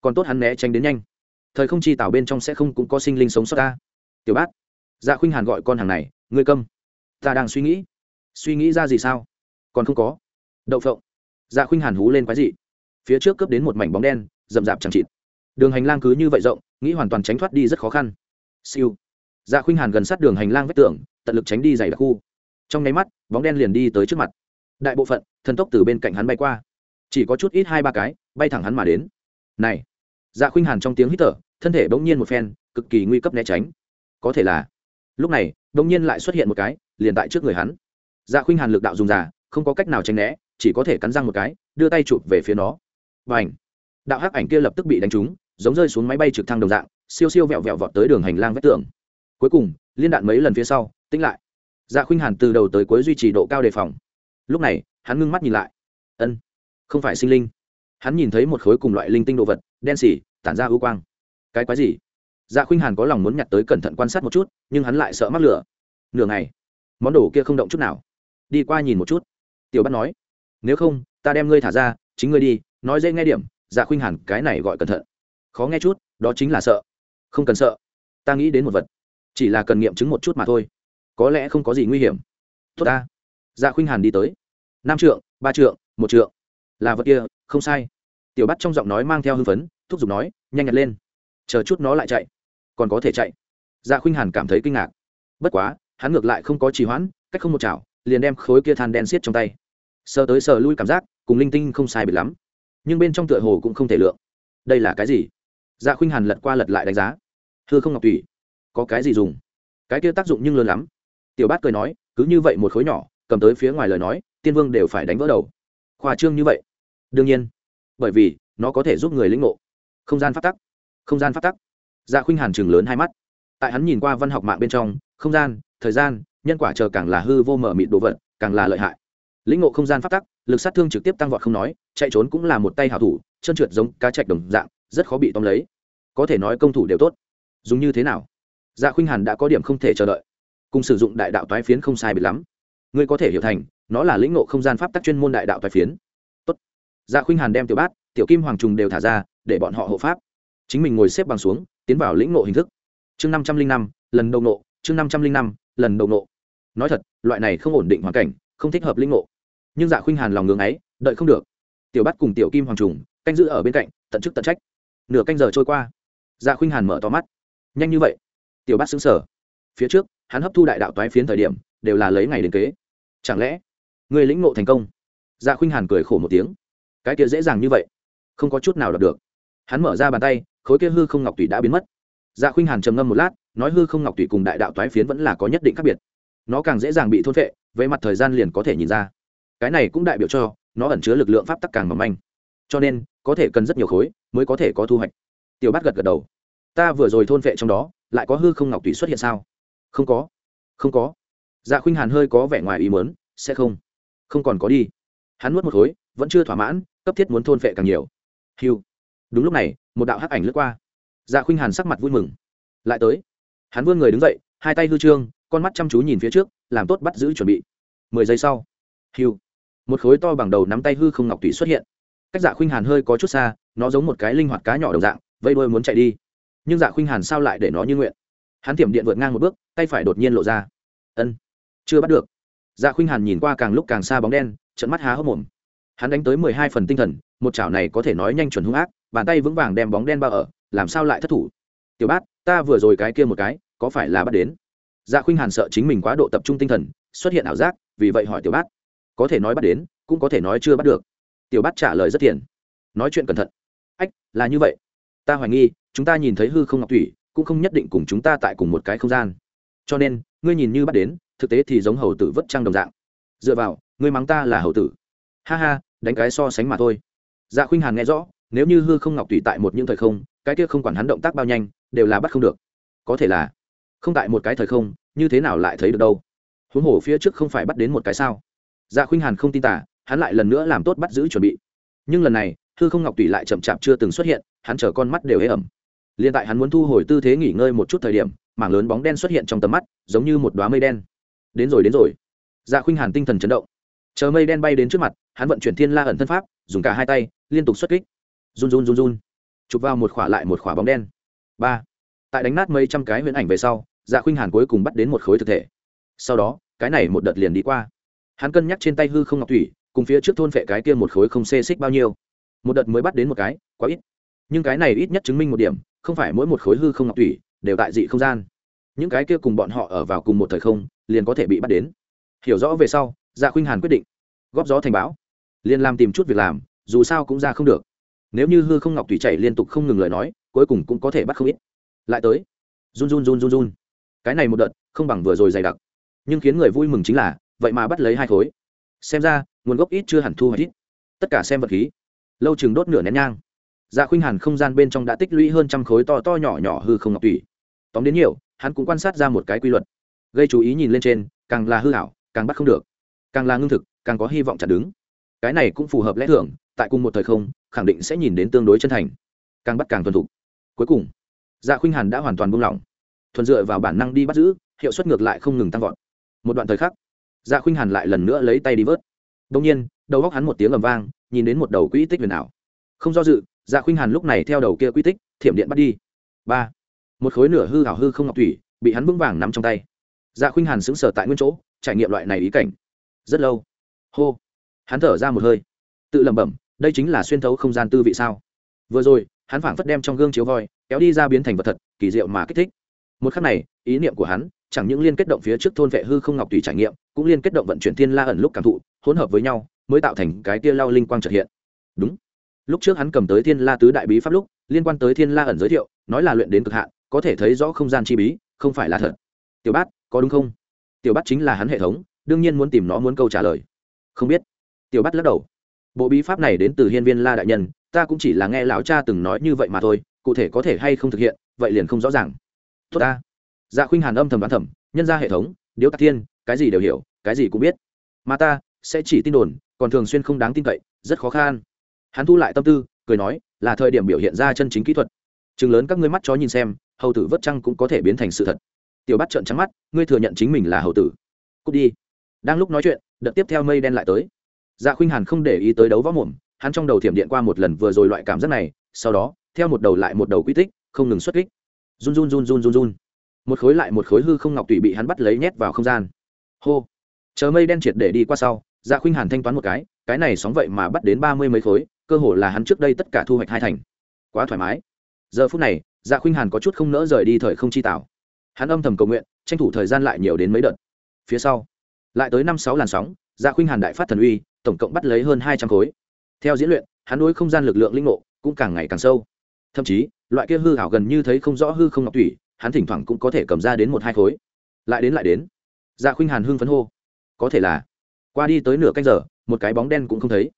Còn tốt hắn né tránh đến nhanh. Thời không chi tạo bên trong sẽ không cũng có sinh linh sống sót ta. Tiểu bát. Dạ khuynh hàn gọi con hàng này, ngươi câm. Ta đang suy nghĩ. Suy nghĩ ra gì sao? Còn không có. Đậu phộng dạ khuynh hàn hú lên quái dị. Phía trước cướp đến một mảnh bóng đen, rậm rạp chẳng chịt. Đường hành lang cứ như vậy rộng, nghĩ hoàn toàn tránh thoát đi rất khó khăn. Siêu. Dạ khuynh hàn gần sát đường hành lang vách tường, tận lực tránh đi dày đặc khu. Trong nháy mắt, bóng đen liền đi tới trước mặt. Đại bộ phận, thần tốc từ bên cạnh hắn bay qua. Chỉ có chút ít hai ba cái, bay thẳng hắn mà đến. Này. Dạ khuynh hàn trong tiếng hít thở, thân thể bỗng nhiên một phen, cực kỳ nguy cấp né tránh. Có thể là. Lúc này, bỗng nhiên lại xuất hiện một cái, liền tại trước người hắn. Dạ khuynh hàn lực đạo dùng giả không có cách nào tránh né, chỉ có thể cắn răng một cái, đưa tay chụp về phía nó. Và ảnh đạo hắc ảnh kia lập tức bị đánh trúng, giống rơi xuống máy bay trực thăng đồng dạng, siêu siêu vẹo vẹo vọt tới đường hành lang vách tường. Cuối cùng, liên đạn mấy lần phía sau tĩnh lại. Dạ khuynh hàn từ đầu tới cuối duy trì độ cao đề phòng. Lúc này, hắn ngưng mắt nhìn lại. Ân, không phải sinh linh. Hắn nhìn thấy một khối cùng loại linh tinh đồ vật, đen xỉ, tản ra ưu quang. Cái quái gì? Dạ khuynh hàn có lòng muốn nhặt tới cẩn thận quan sát một chút, nhưng hắn lại sợ mắc lửa. Nửa ngày, món đồ kia không động chút nào. Đi qua nhìn một chút tiểu bắt nói, nếu không, ta đem ngươi thả ra, chính ngươi đi, nói dễ nghe điểm dạ khuynh hẳn cái này gọi cẩn thận. Khó nghe chút, đó chính là sợ. Không cần sợ. Ta nghĩ đến một vật, chỉ là cần nghiệm chứng một chút mà thôi. Có lẽ không có gì nguy hiểm. Tốt ta. Dạ khuynh hàn đi tới. Năm trượng, ba trượng, một trượng. Là vật kia, không sai. Tiểu bắt trong giọng nói mang theo hưng phấn, thúc giục nói, nhanh nhặt lên. Chờ chút nó lại chạy. Còn có thể chạy. Dạ khuynh hàn cảm thấy kinh ngạc. Bất quá, hắn ngược lại không có trì hoãn, cách không một chảo, liền đem khối kia than đen xiết trong tay sờ tới sờ lui cảm giác, cùng linh tinh không sai biệt lắm. Nhưng bên trong tựa hồ cũng không thể lượng. Đây là cái gì? Dạ khuynh hàn lật qua lật lại đánh giá. Thưa không ngọc tùy có cái gì dùng? Cái kia tác dụng nhưng lớn lắm. Tiểu bát cười nói, cứ như vậy một khối nhỏ, cầm tới phía ngoài lời nói, tiên vương đều phải đánh vỡ đầu. Khoa trương như vậy. Đương nhiên. Bởi vì, nó có thể giúp người lĩnh ngộ. Không gian phát tắc. Không gian phát tắc. Dạ khuynh hàn chừng lớn hai mắt. Tại hắn nhìn qua văn học mạng bên trong, không gian, thời gian, nhân quả chờ càng là hư vô mở mịt đồ vật, càng là lợi hại lĩnh ngộ không gian phát tắc, lực sát thương trực tiếp tăng vọt không nói, chạy trốn cũng là một tay hảo thủ, chân trượt giống cá chạch đồng dạng, rất khó bị tóm lấy. Có thể nói công thủ đều tốt. Dùng như thế nào? Dạ khuynh hàn đã có điểm không thể chờ đợi. Cùng sử dụng đại đạo toái phiến không sai bị lắm. Ngươi có thể hiểu thành, nó là lĩnh ngộ không gian pháp tắc chuyên môn đại đạo toái phiến. Tốt. Dạ khuynh hàn đem tiểu bát, tiểu kim hoàng trùng đều thả ra, để bọn họ hộ pháp. Chính mình ngồi xếp bằng xuống, tiến vào lĩnh ngộ hình thức. Chương năm trăm linh năm, lần đầu nộ chương năm trăm linh năm, lần đầu nộ nói thật, loại này không ổn định hoàn cảnh, không thích hợp lĩnh ngộ nhưng dạ khuynh hàn lòng ngưng ấy, đợi không được. Tiểu bắt cùng tiểu kim hoàng trùng, canh giữ ở bên cạnh, tận chức tận trách. Nửa canh giờ trôi qua dạ khuynh hàn mở to mắt. Nhanh như vậy? Tiểu bắt xứng sở phía trước, hắn hấp thu đại đạo toái phiến thời điểm, đều là lấy ngày đến kế. Chẳng lẽ, người lĩnh ngộ thành công? Dạ khuynh hàn cười khổ một tiếng. Cái kia dễ dàng như vậy, không có chút nào đọc được. Hắn mở ra bàn tay, khối kia hư không ngọc tùy đã biến mất. Dạ khuynh hàn trầm ngâm một lát, nói hư không ngọc tùy cùng đại đạo toái phiến vẫn là có nhất định khác biệt. Nó càng dễ dàng bị thôn phệ, về mặt thời gian liền có thể nhìn ra cái này cũng đại biểu cho nó ẩn chứa lực lượng pháp tắc càng mỏng manh. Cho nên, có thể cần rất nhiều khối mới có thể có thu hoạch. Tiểu bát gật gật đầu. Ta vừa rồi thôn vệ trong đó, lại có hư không ngọc tùy xuất hiện sao? Không có. Không có. Dạ khuynh hàn hơi có vẻ ngoài ý mớn sẽ không. Không còn có đi. Hắn nuốt một khối, vẫn chưa thỏa mãn, cấp thiết muốn thôn vệ càng nhiều. Hiu đúng lúc này, một đạo hắc ảnh lướt qua. Dạ khuynh hàn sắc mặt vui mừng. Lại tới. Hắn vươn người đứng dậy, hai tay hư trương, con mắt chăm chú nhìn phía trước, làm tốt bắt giữ chuẩn bị. Mười giây sau. Hiu một khối to bằng đầu nắm tay hư không ngọc tùy xuất hiện. Cách dạ khuynh hàn hơi có chút xa, nó giống một cái linh hoạt cá nhỏ đồng dạng vây đuôi muốn chạy đi. Nhưng dạ khuynh hàn sao lại để nó như nguyện? Hắn tiệm điện vượt ngang một bước, tay phải đột nhiên lộ ra. Ân, chưa bắt được. Dạ khuynh hàn nhìn qua càng lúc càng xa bóng đen trận mắt há hốc mồm. Hắn đánh tới mười hai phần tinh thần, một chảo này có thể nói nhanh chuẩn hung ác, bàn tay vững vàng đem bóng đen bao ở, làm sao lại thất thủ? Tiểu bát, ta vừa rồi cái kia một cái, có phải là bắt đến? Dạ khuynh hàn sợ chính mình quá độ tập trung tinh thần, xuất hiện ảo giác, vì vậy hỏi tiểu bát có thể nói bắt đến, cũng có thể nói chưa bắt được. Tiểu bát trả lời rất thiện. Nói chuyện cẩn thận. Ách, là như vậy. Ta hoài nghi, chúng ta nhìn thấy hư không ngọc thủy, cũng không nhất định cùng chúng ta tại cùng một cái không gian. Cho nên, ngươi nhìn như bắt đến, thực tế thì giống hầu tử vất trăng đồng dạng. Dựa vào, ngươi mắng ta là hầu tử. Ha ha, đánh cái so sánh mà thôi. Dạ khuynh hàn nghe rõ, nếu như hư không ngọc tùy tại một những thời không, cái kia không quản hắn động tác bao nhanh, đều là bắt không được. Có thể là, không tại một cái thời không, như thế nào lại thấy được đâu? Huống hồ phía trước không phải bắt đến một cái sao? Dạ khuynh hàn không tin tả hắn lại lần nữa làm tốt bắt giữ chuẩn bị. Nhưng lần này Thư không ngọc tùy lại chậm chạp chưa từng xuất hiện, hắn chở con mắt đều ế ẩm. Liên tại hắn muốn thu hồi tư thế nghỉ ngơi một chút thời điểm, mảng lớn bóng đen xuất hiện trong tầm mắt, giống như một đoá mây đen. Đến rồi đến rồi. Dạ khuynh hàn tinh thần chấn động. Chờ mây đen bay đến trước mặt, hắn vận chuyển thiên la ẩn thân pháp, dùng cả hai tay, liên tục xuất kích. Run run run run. Chụp vào một khỏa lại một khỏa bóng đen. Ba. Tại đánh nát mấy trăm cái huyễn ảnh về sau dạ khuynh hàn cuối cùng bắt đến một khối thực thể. Sau đó, cái này một đợt liền đi qua hắn cân nhắc trên tay hư không ngọc thủy, cùng phía trước thôn phệ cái kia một khối không xê xích bao nhiêu. Một đợt mới bắt đến một cái, quá ít. Nhưng cái này ít nhất chứng minh một điểm, không phải mỗi một khối hư không ngọc thủy đều tại dị không gian. Những cái kia cùng bọn họ ở vào cùng một thời không, liền có thể bị bắt đến. Hiểu rõ về sau dạ khuynh hàn quyết định, góp gió thành bão. Liền làm tìm chút việc làm, dù sao cũng ra không được. Nếu như hư không ngọc thủy chảy liên tục không ngừng lời nói, cuối cùng cũng có thể bắt không ít. Lại tới. Run run run run run. Cái này một đợt, không bằng vừa rồi dày đặc. Nhưng khiến người vui mừng chính là vậy mà bắt lấy hai khối. Xem ra, nguồn gốc ít chưa hẳn thu hoạch ít. Tất cả xem vật khí. Lâu chừng đốt nửa nén nhang. Dạ khuynh hàn không gian bên trong đã tích lũy hơn trăm khối to to nhỏ nhỏ hư không ngọc tùy tóm đến nhiều, hắn cũng quan sát ra một cái quy luật. Gây chú ý nhìn lên trên, càng là hư hảo càng bắt không được. Càng là ngưng thực, càng có hy vọng chặt đứng. Cái này cũng phù hợp lẽ thường, tại cùng một thời không, khẳng định sẽ nhìn đến tương đối chân thành. Càng bắt càng thuần thục. Cuối cùng dạ khuynh hàn đã hoàn toàn buông lỏng. Thuần dựa vào bản năng đi bắt giữ, hiệu suất ngược lại không ngừng tăng vọt. Một đoạn thời khắc dạ khuynh hàn lại lần nữa lấy tay đi vớt. Đông nhiên, đầu góc hắn một tiếng ầm vang, nhìn đến một đầu quỹ tích huyền ảo. Không do dự dạ khuynh hàn lúc này theo đầu kia quỹ tích, thiểm điện bắt đi. Ba. Một khối nửa hư hảo hư không ngọc thủy, bị hắn vững vàng nắm trong tay. Dạ khuynh hàn sững sờ tại nguyên chỗ, trải nghiệm loại này ý cảnh. Rất lâu. Hô. Hắn thở ra một hơi. Tự lẩm bẩm, đây chính là xuyên thấu không gian tư vị sao? Vừa rồi, hắn phảng phất đem trong gương chiếu voi, kéo đi ra biến thành vật thật, kỳ diệu mà kích thích. Một khắc này, ý niệm của hắn chẳng những liên kết động phía trước thôn vệ hư không ngọc tùy trải nghiệm, cũng liên kết động vận chuyển thiên la ẩn lúc cảm thụ, hỗn hợp với nhau, mới tạo thành cái tia lao linh quang trật hiện. Đúng. Lúc trước hắn cầm tới thiên la tứ đại bí pháp lúc, liên quan tới thiên la ẩn giới thiệu, nói là luyện đến cực hạn, có thể thấy rõ không gian chi bí, không phải là thật. Tiểu bát, có đúng không? Tiểu bát chính là hắn hệ thống, đương nhiên muốn tìm nó muốn câu trả lời. Không biết. Tiểu bát lắc đầu. Bộ bí pháp này đến từ hiên viên la đại nhân, ta cũng chỉ là nghe lão cha từng nói như vậy mà thôi, cụ thể có thể hay không thực hiện, vậy liền không rõ ràng. Tốt ta dạ khuynh hàn âm thầm đoán thầm, nhân ra hệ thống, điếu tạc thiên, cái gì đều hiểu, cái gì cũng biết. Mà ta, sẽ chỉ tin đồn, còn thường xuyên không đáng tin cậy, rất khó khăn hắn thu lại tâm tư, cười nói, là thời điểm biểu hiện ra chân chính kỹ thuật. Chừng lớn các ngươi mắt chó nhìn xem, hầu tử vớt trăng cũng có thể biến thành sự thật. Tiểu bắt trợn trắng mắt, ngươi thừa nhận chính mình là hầu tử. Cút đi. Đang lúc nói chuyện, đợt tiếp theo mây đen lại tới. Dạ khuynh hàn không để ý tới đấu võ mồm, hắn trong đầu thiểm điện qua một lần vừa rồi loại cảm giác này, sau đó, theo một đầu lại một đầu quy tích, không ngừng xuất kích. Run run run run run run một khối lại một khối hư không ngọc tùy bị hắn bắt lấy nhét vào không gian. Hô. Chờ mây đen triệt để đi qua sau dạ khuynh hàn thanh toán một cái cái này sóng vậy mà bắt đến ba mươi mấy khối, cơ hồ là hắn trước đây tất cả thu hoạch hai thành. Quá thoải mái. Giờ phút này dạ khuynh hàn có chút không nỡ rời đi thời không chi tảo hắn âm thầm cầu nguyện, tranh thủ thời gian lại nhiều đến mấy đợt. Phía sau, lại tới năm sáu làn sóng dạ khuynh hàn đại phát thần uy, tổng cộng bắt lấy hơn hai trăm khối. Theo diễn luyện, hắn đối không gian lực lượng linh ngộ cũng càng ngày càng sâu. Thậm chí, loại kia hư hảo gần như thấy không rõ hư không ngọc thủy hắn thỉnh thoảng cũng có thể cầm ra đến một hai khối. Lại đến lại đến. Dạ khuynh hàn hưng phấn hô. Có thể là. Qua đi tới nửa canh giờ, một cái bóng đen cũng không thấy.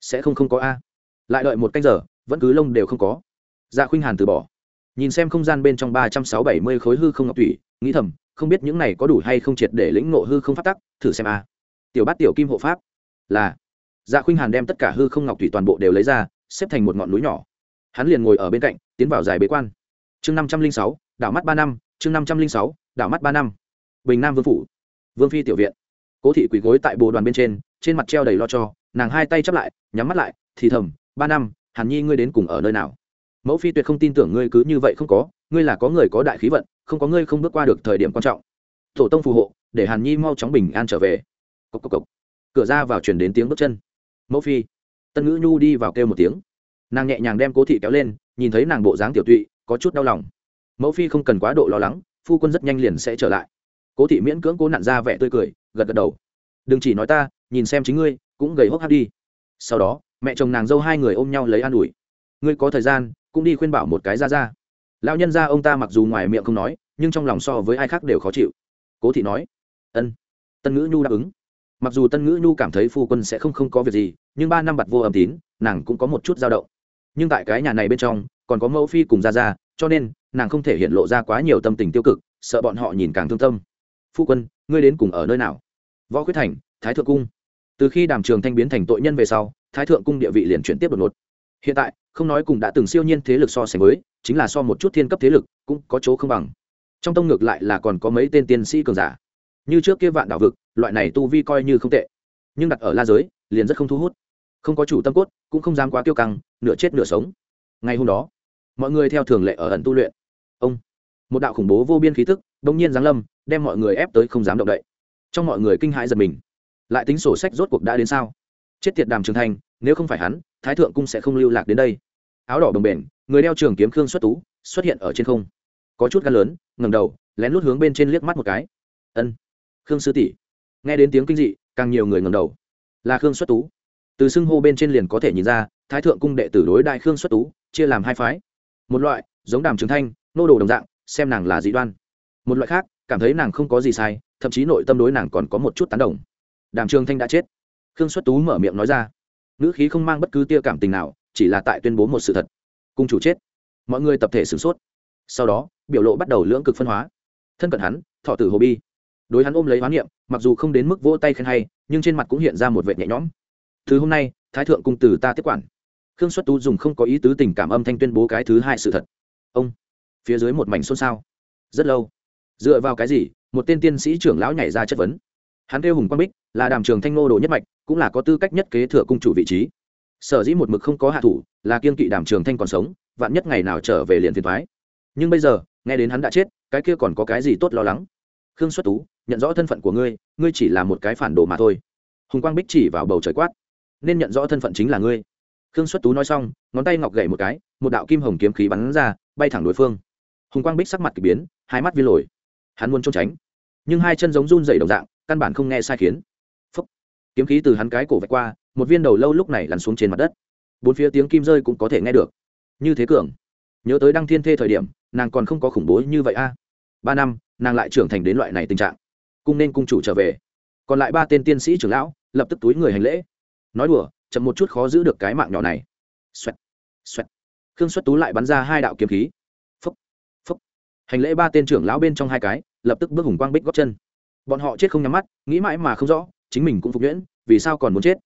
Sẽ không không có a. Lại đợi một canh giờ, vẫn cứ lông đều không có. Dạ khuynh hàn từ bỏ. Nhìn xem không gian bên trong ba trăm sáu bảy mươi khối hư không ngọc thủy, nghĩ thầm, không biết những này có đủ hay không triệt để lĩnh ngộ hư không phát tắc, thử xem a. Tiểu bát tiểu kim hộ pháp. Là. Dạ khuynh hàn đem tất cả hư không ngọc thủy toàn bộ đều lấy ra, xếp thành một ngọn núi nhỏ. Hắn liền ngồi ở bên cạnh, tiến vào dài bế quan. Chương năm trăm linh sáu đảo mắt ba năm, chương năm trăm linh sáu, đảo mắt ba năm. Bình nam vương phủ. Vương phi tiểu viện. Cố thị quỳ gối tại bồ đoàn bên trên trên mặt treo đầy lo cho, nàng hai tay chắp lại, nhắm mắt lại, thì thầm, ba năm, hàn nhi ngươi đến cùng ở nơi nào? Mẫu phi tuyệt không tin tưởng ngươi cứ như vậy không có, ngươi là có người có đại khí vận, không có ngươi không bước qua được thời điểm quan trọng. Tổ tông phù hộ, để hàn nhi mau chóng bình an trở về. Cốc cốc cốc. cửa ra vào chuyển đến tiếng bước chân. Mẫu phi. Tân ngữ nhu đi vào kêu một tiếng. Nàng nhẹ nhàng đem cố thị kéo lên, nhìn thấy nàng bộ dáng tiểu tụy, có chút đau lòng mẫu phi không cần quá độ lo lắng, phu quân rất nhanh liền sẽ trở lại. Cố thị miễn cưỡng cố nặn ra vẻ tươi cười, gật gật đầu. Đừng chỉ nói ta, nhìn xem chính ngươi, cũng gầy hốc hát đi. Sau đó, mẹ chồng nàng dâu hai người ôm nhau lấy an ủi. Ngươi có thời gian, cũng đi khuyên bảo một cái ra ra. Lão nhân ra ông ta mặc dù ngoài miệng không nói, nhưng trong lòng so với ai khác đều khó chịu. Cố thị nói, ân. Tân ngữ nhu đáp ứng. Mặc dù tân ngữ nhu cảm thấy phu quân sẽ không không có việc gì, nhưng ba năm bặt vô âm tín, nàng cũng có một chút dao động. Nhưng tại cái nhà này bên trong, còn có mẫu phi cùng ra ra, cho nên nàng không thể hiện lộ ra quá nhiều tâm tình tiêu cực, sợ bọn họ nhìn càng thương tâm. Phu quân, ngươi đến cùng ở nơi nào? Võ quyết thành, thái thượng cung. Từ khi đàm trường thanh biến thành tội nhân về sau, thái thượng cung địa vị liền chuyển tiếp đột ngột. Hiện tại, không nói cùng đã từng siêu nhiên thế lực so sánh với, chính là so một chút thiên cấp thế lực, cũng có chỗ không bằng. Trong tông ngược lại là còn có mấy tên tiên sĩ cường giả. Như trước kia vạn đảo vực, loại này tu vi coi như không tệ. Nhưng đặt ở la giới, liền rất không thu hút. Không có chủ tâm cốt, cũng không dám quá kiêu căng, nửa chết nửa sống. Ngay hôm đó, mọi người theo thường lệ ở ẩn tu luyện ông. Một đạo khủng bố vô biên khí tức đông nhiên giáng lâm, đem mọi người ép tới không dám động đậy. Trong mọi người kinh hãi giật mình. Lại tính sổ sách rốt cuộc đã đến sao? Chết tiệt đàm trường thành, nếu không phải hắn, thái thượng cung sẽ không lưu lạc đến đây. Áo đỏ đồng bền người đeo trường kiếm khương xuất tú, xuất hiện ở trên không. Có chút gan lớn ngầm đầu, lén lút hướng bên trên liếc mắt một cái. Ân, khương sư tỷ. Nghe đến tiếng kinh dị, càng nhiều người ngầm đầu. Là khương xuất tú. Từ xưng hô bên trên liền có thể nhìn ra, thái thượng cung đệ tử đối đại khương xuất tú, chia làm hai phái. Một loại, giống đàm trường thanh nô đồ đồng dạng, xem nàng là dị đoan. Một loại khác, cảm thấy nàng không có gì sai, thậm chí nội tâm đối nàng còn có một chút tán đồng. Đàm trường thanh đã chết. Khương xuất tú mở miệng nói ra. Ngữ khí không mang bất cứ tia cảm tình nào, chỉ là tại tuyên bố một sự thật. Cung chủ chết. Mọi người tập thể sửng sốt. Sau đó, biểu lộ bắt đầu lưỡng cực phân hóa. Thân cận hắn, thọ tử hồ bi. Đối hắn ôm lấy hoán niệm, mặc dù không đến mức vỗ tay khen hay, nhưng trên mặt cũng hiện ra một vệ nhẹ nhõm. Thứ hôm nay, thái thượng cung tử ta tiếp quản. Khương xuất tú dùng không có ý tứ tình cảm âm thanh tuyên bố cái thứ hai sự thật. Ông phía dưới một mảnh xôn xao. Rất lâu, dựa vào cái gì, một tên tiên sĩ trưởng lão nhảy ra chất vấn. Hắn kêu hùng quang bích, là đàm trường thanh ngô đồ nhất mạch, cũng là có tư cách nhất kế thừa cung chủ vị trí. Sở dĩ một mực không có hạ thủ, là kiên kỵ đàm trường thanh còn sống, vạn nhất ngày nào trở về liền phiền thoái nhưng bây giờ, nghe đến hắn đã chết, cái kia còn có cái gì tốt lo lắng? Khương xuất tú, nhận rõ thân phận của ngươi ngươi chỉ là một cái phản đồ mà thôi. Hùng quang bích chỉ vào bầu trời quát, nên nhận rõ thân phận chính là ngươi. Khương xuất tú nói xong, ngón tay ngọc gậy một cái, một đạo kim hồng kiếm khí bắn ra, bay thẳng đối phương hùng quang bích sắc mặt k ỳ biến, hai mắt viên lồi. Hắn muốn trốn tránh, nhưng hai chân giống run dày đồng dạng, căn bản không nghe sai khiến. Phúc. kiếm khí từ hắn cái cổ vạch qua, một viên đầu lâu lúc này lăn xuống trên mặt đất. Bốn phía tiếng kim rơi cũng có thể nghe được. Như thế cường. Nhớ tới đăng thiên thê thời điểm, nàng còn không có khủng bố như vậy a. Ba năm, nàng lại trưởng thành đến loại này tình trạng. Cung nên cung chủ trở về. Còn lại ba tên tiên sĩ trưởng lão, lập tức túi người hành lễ. Nói đùa, chậm một chút khó giữ được cái mạng nhỏ này. Xoẹt. Xoẹt. Khương xuất tú lại bắn ra hai đạo kiếm khí hành lễ ba tên trưởng lão bên trong hai cái, lập tức bước hùng quang bích góp chân. Bọn họ chết không nhắm mắt, nghĩ mãi mà không rõ, chính mình cũng phục nhuyễn, vì sao còn muốn chết?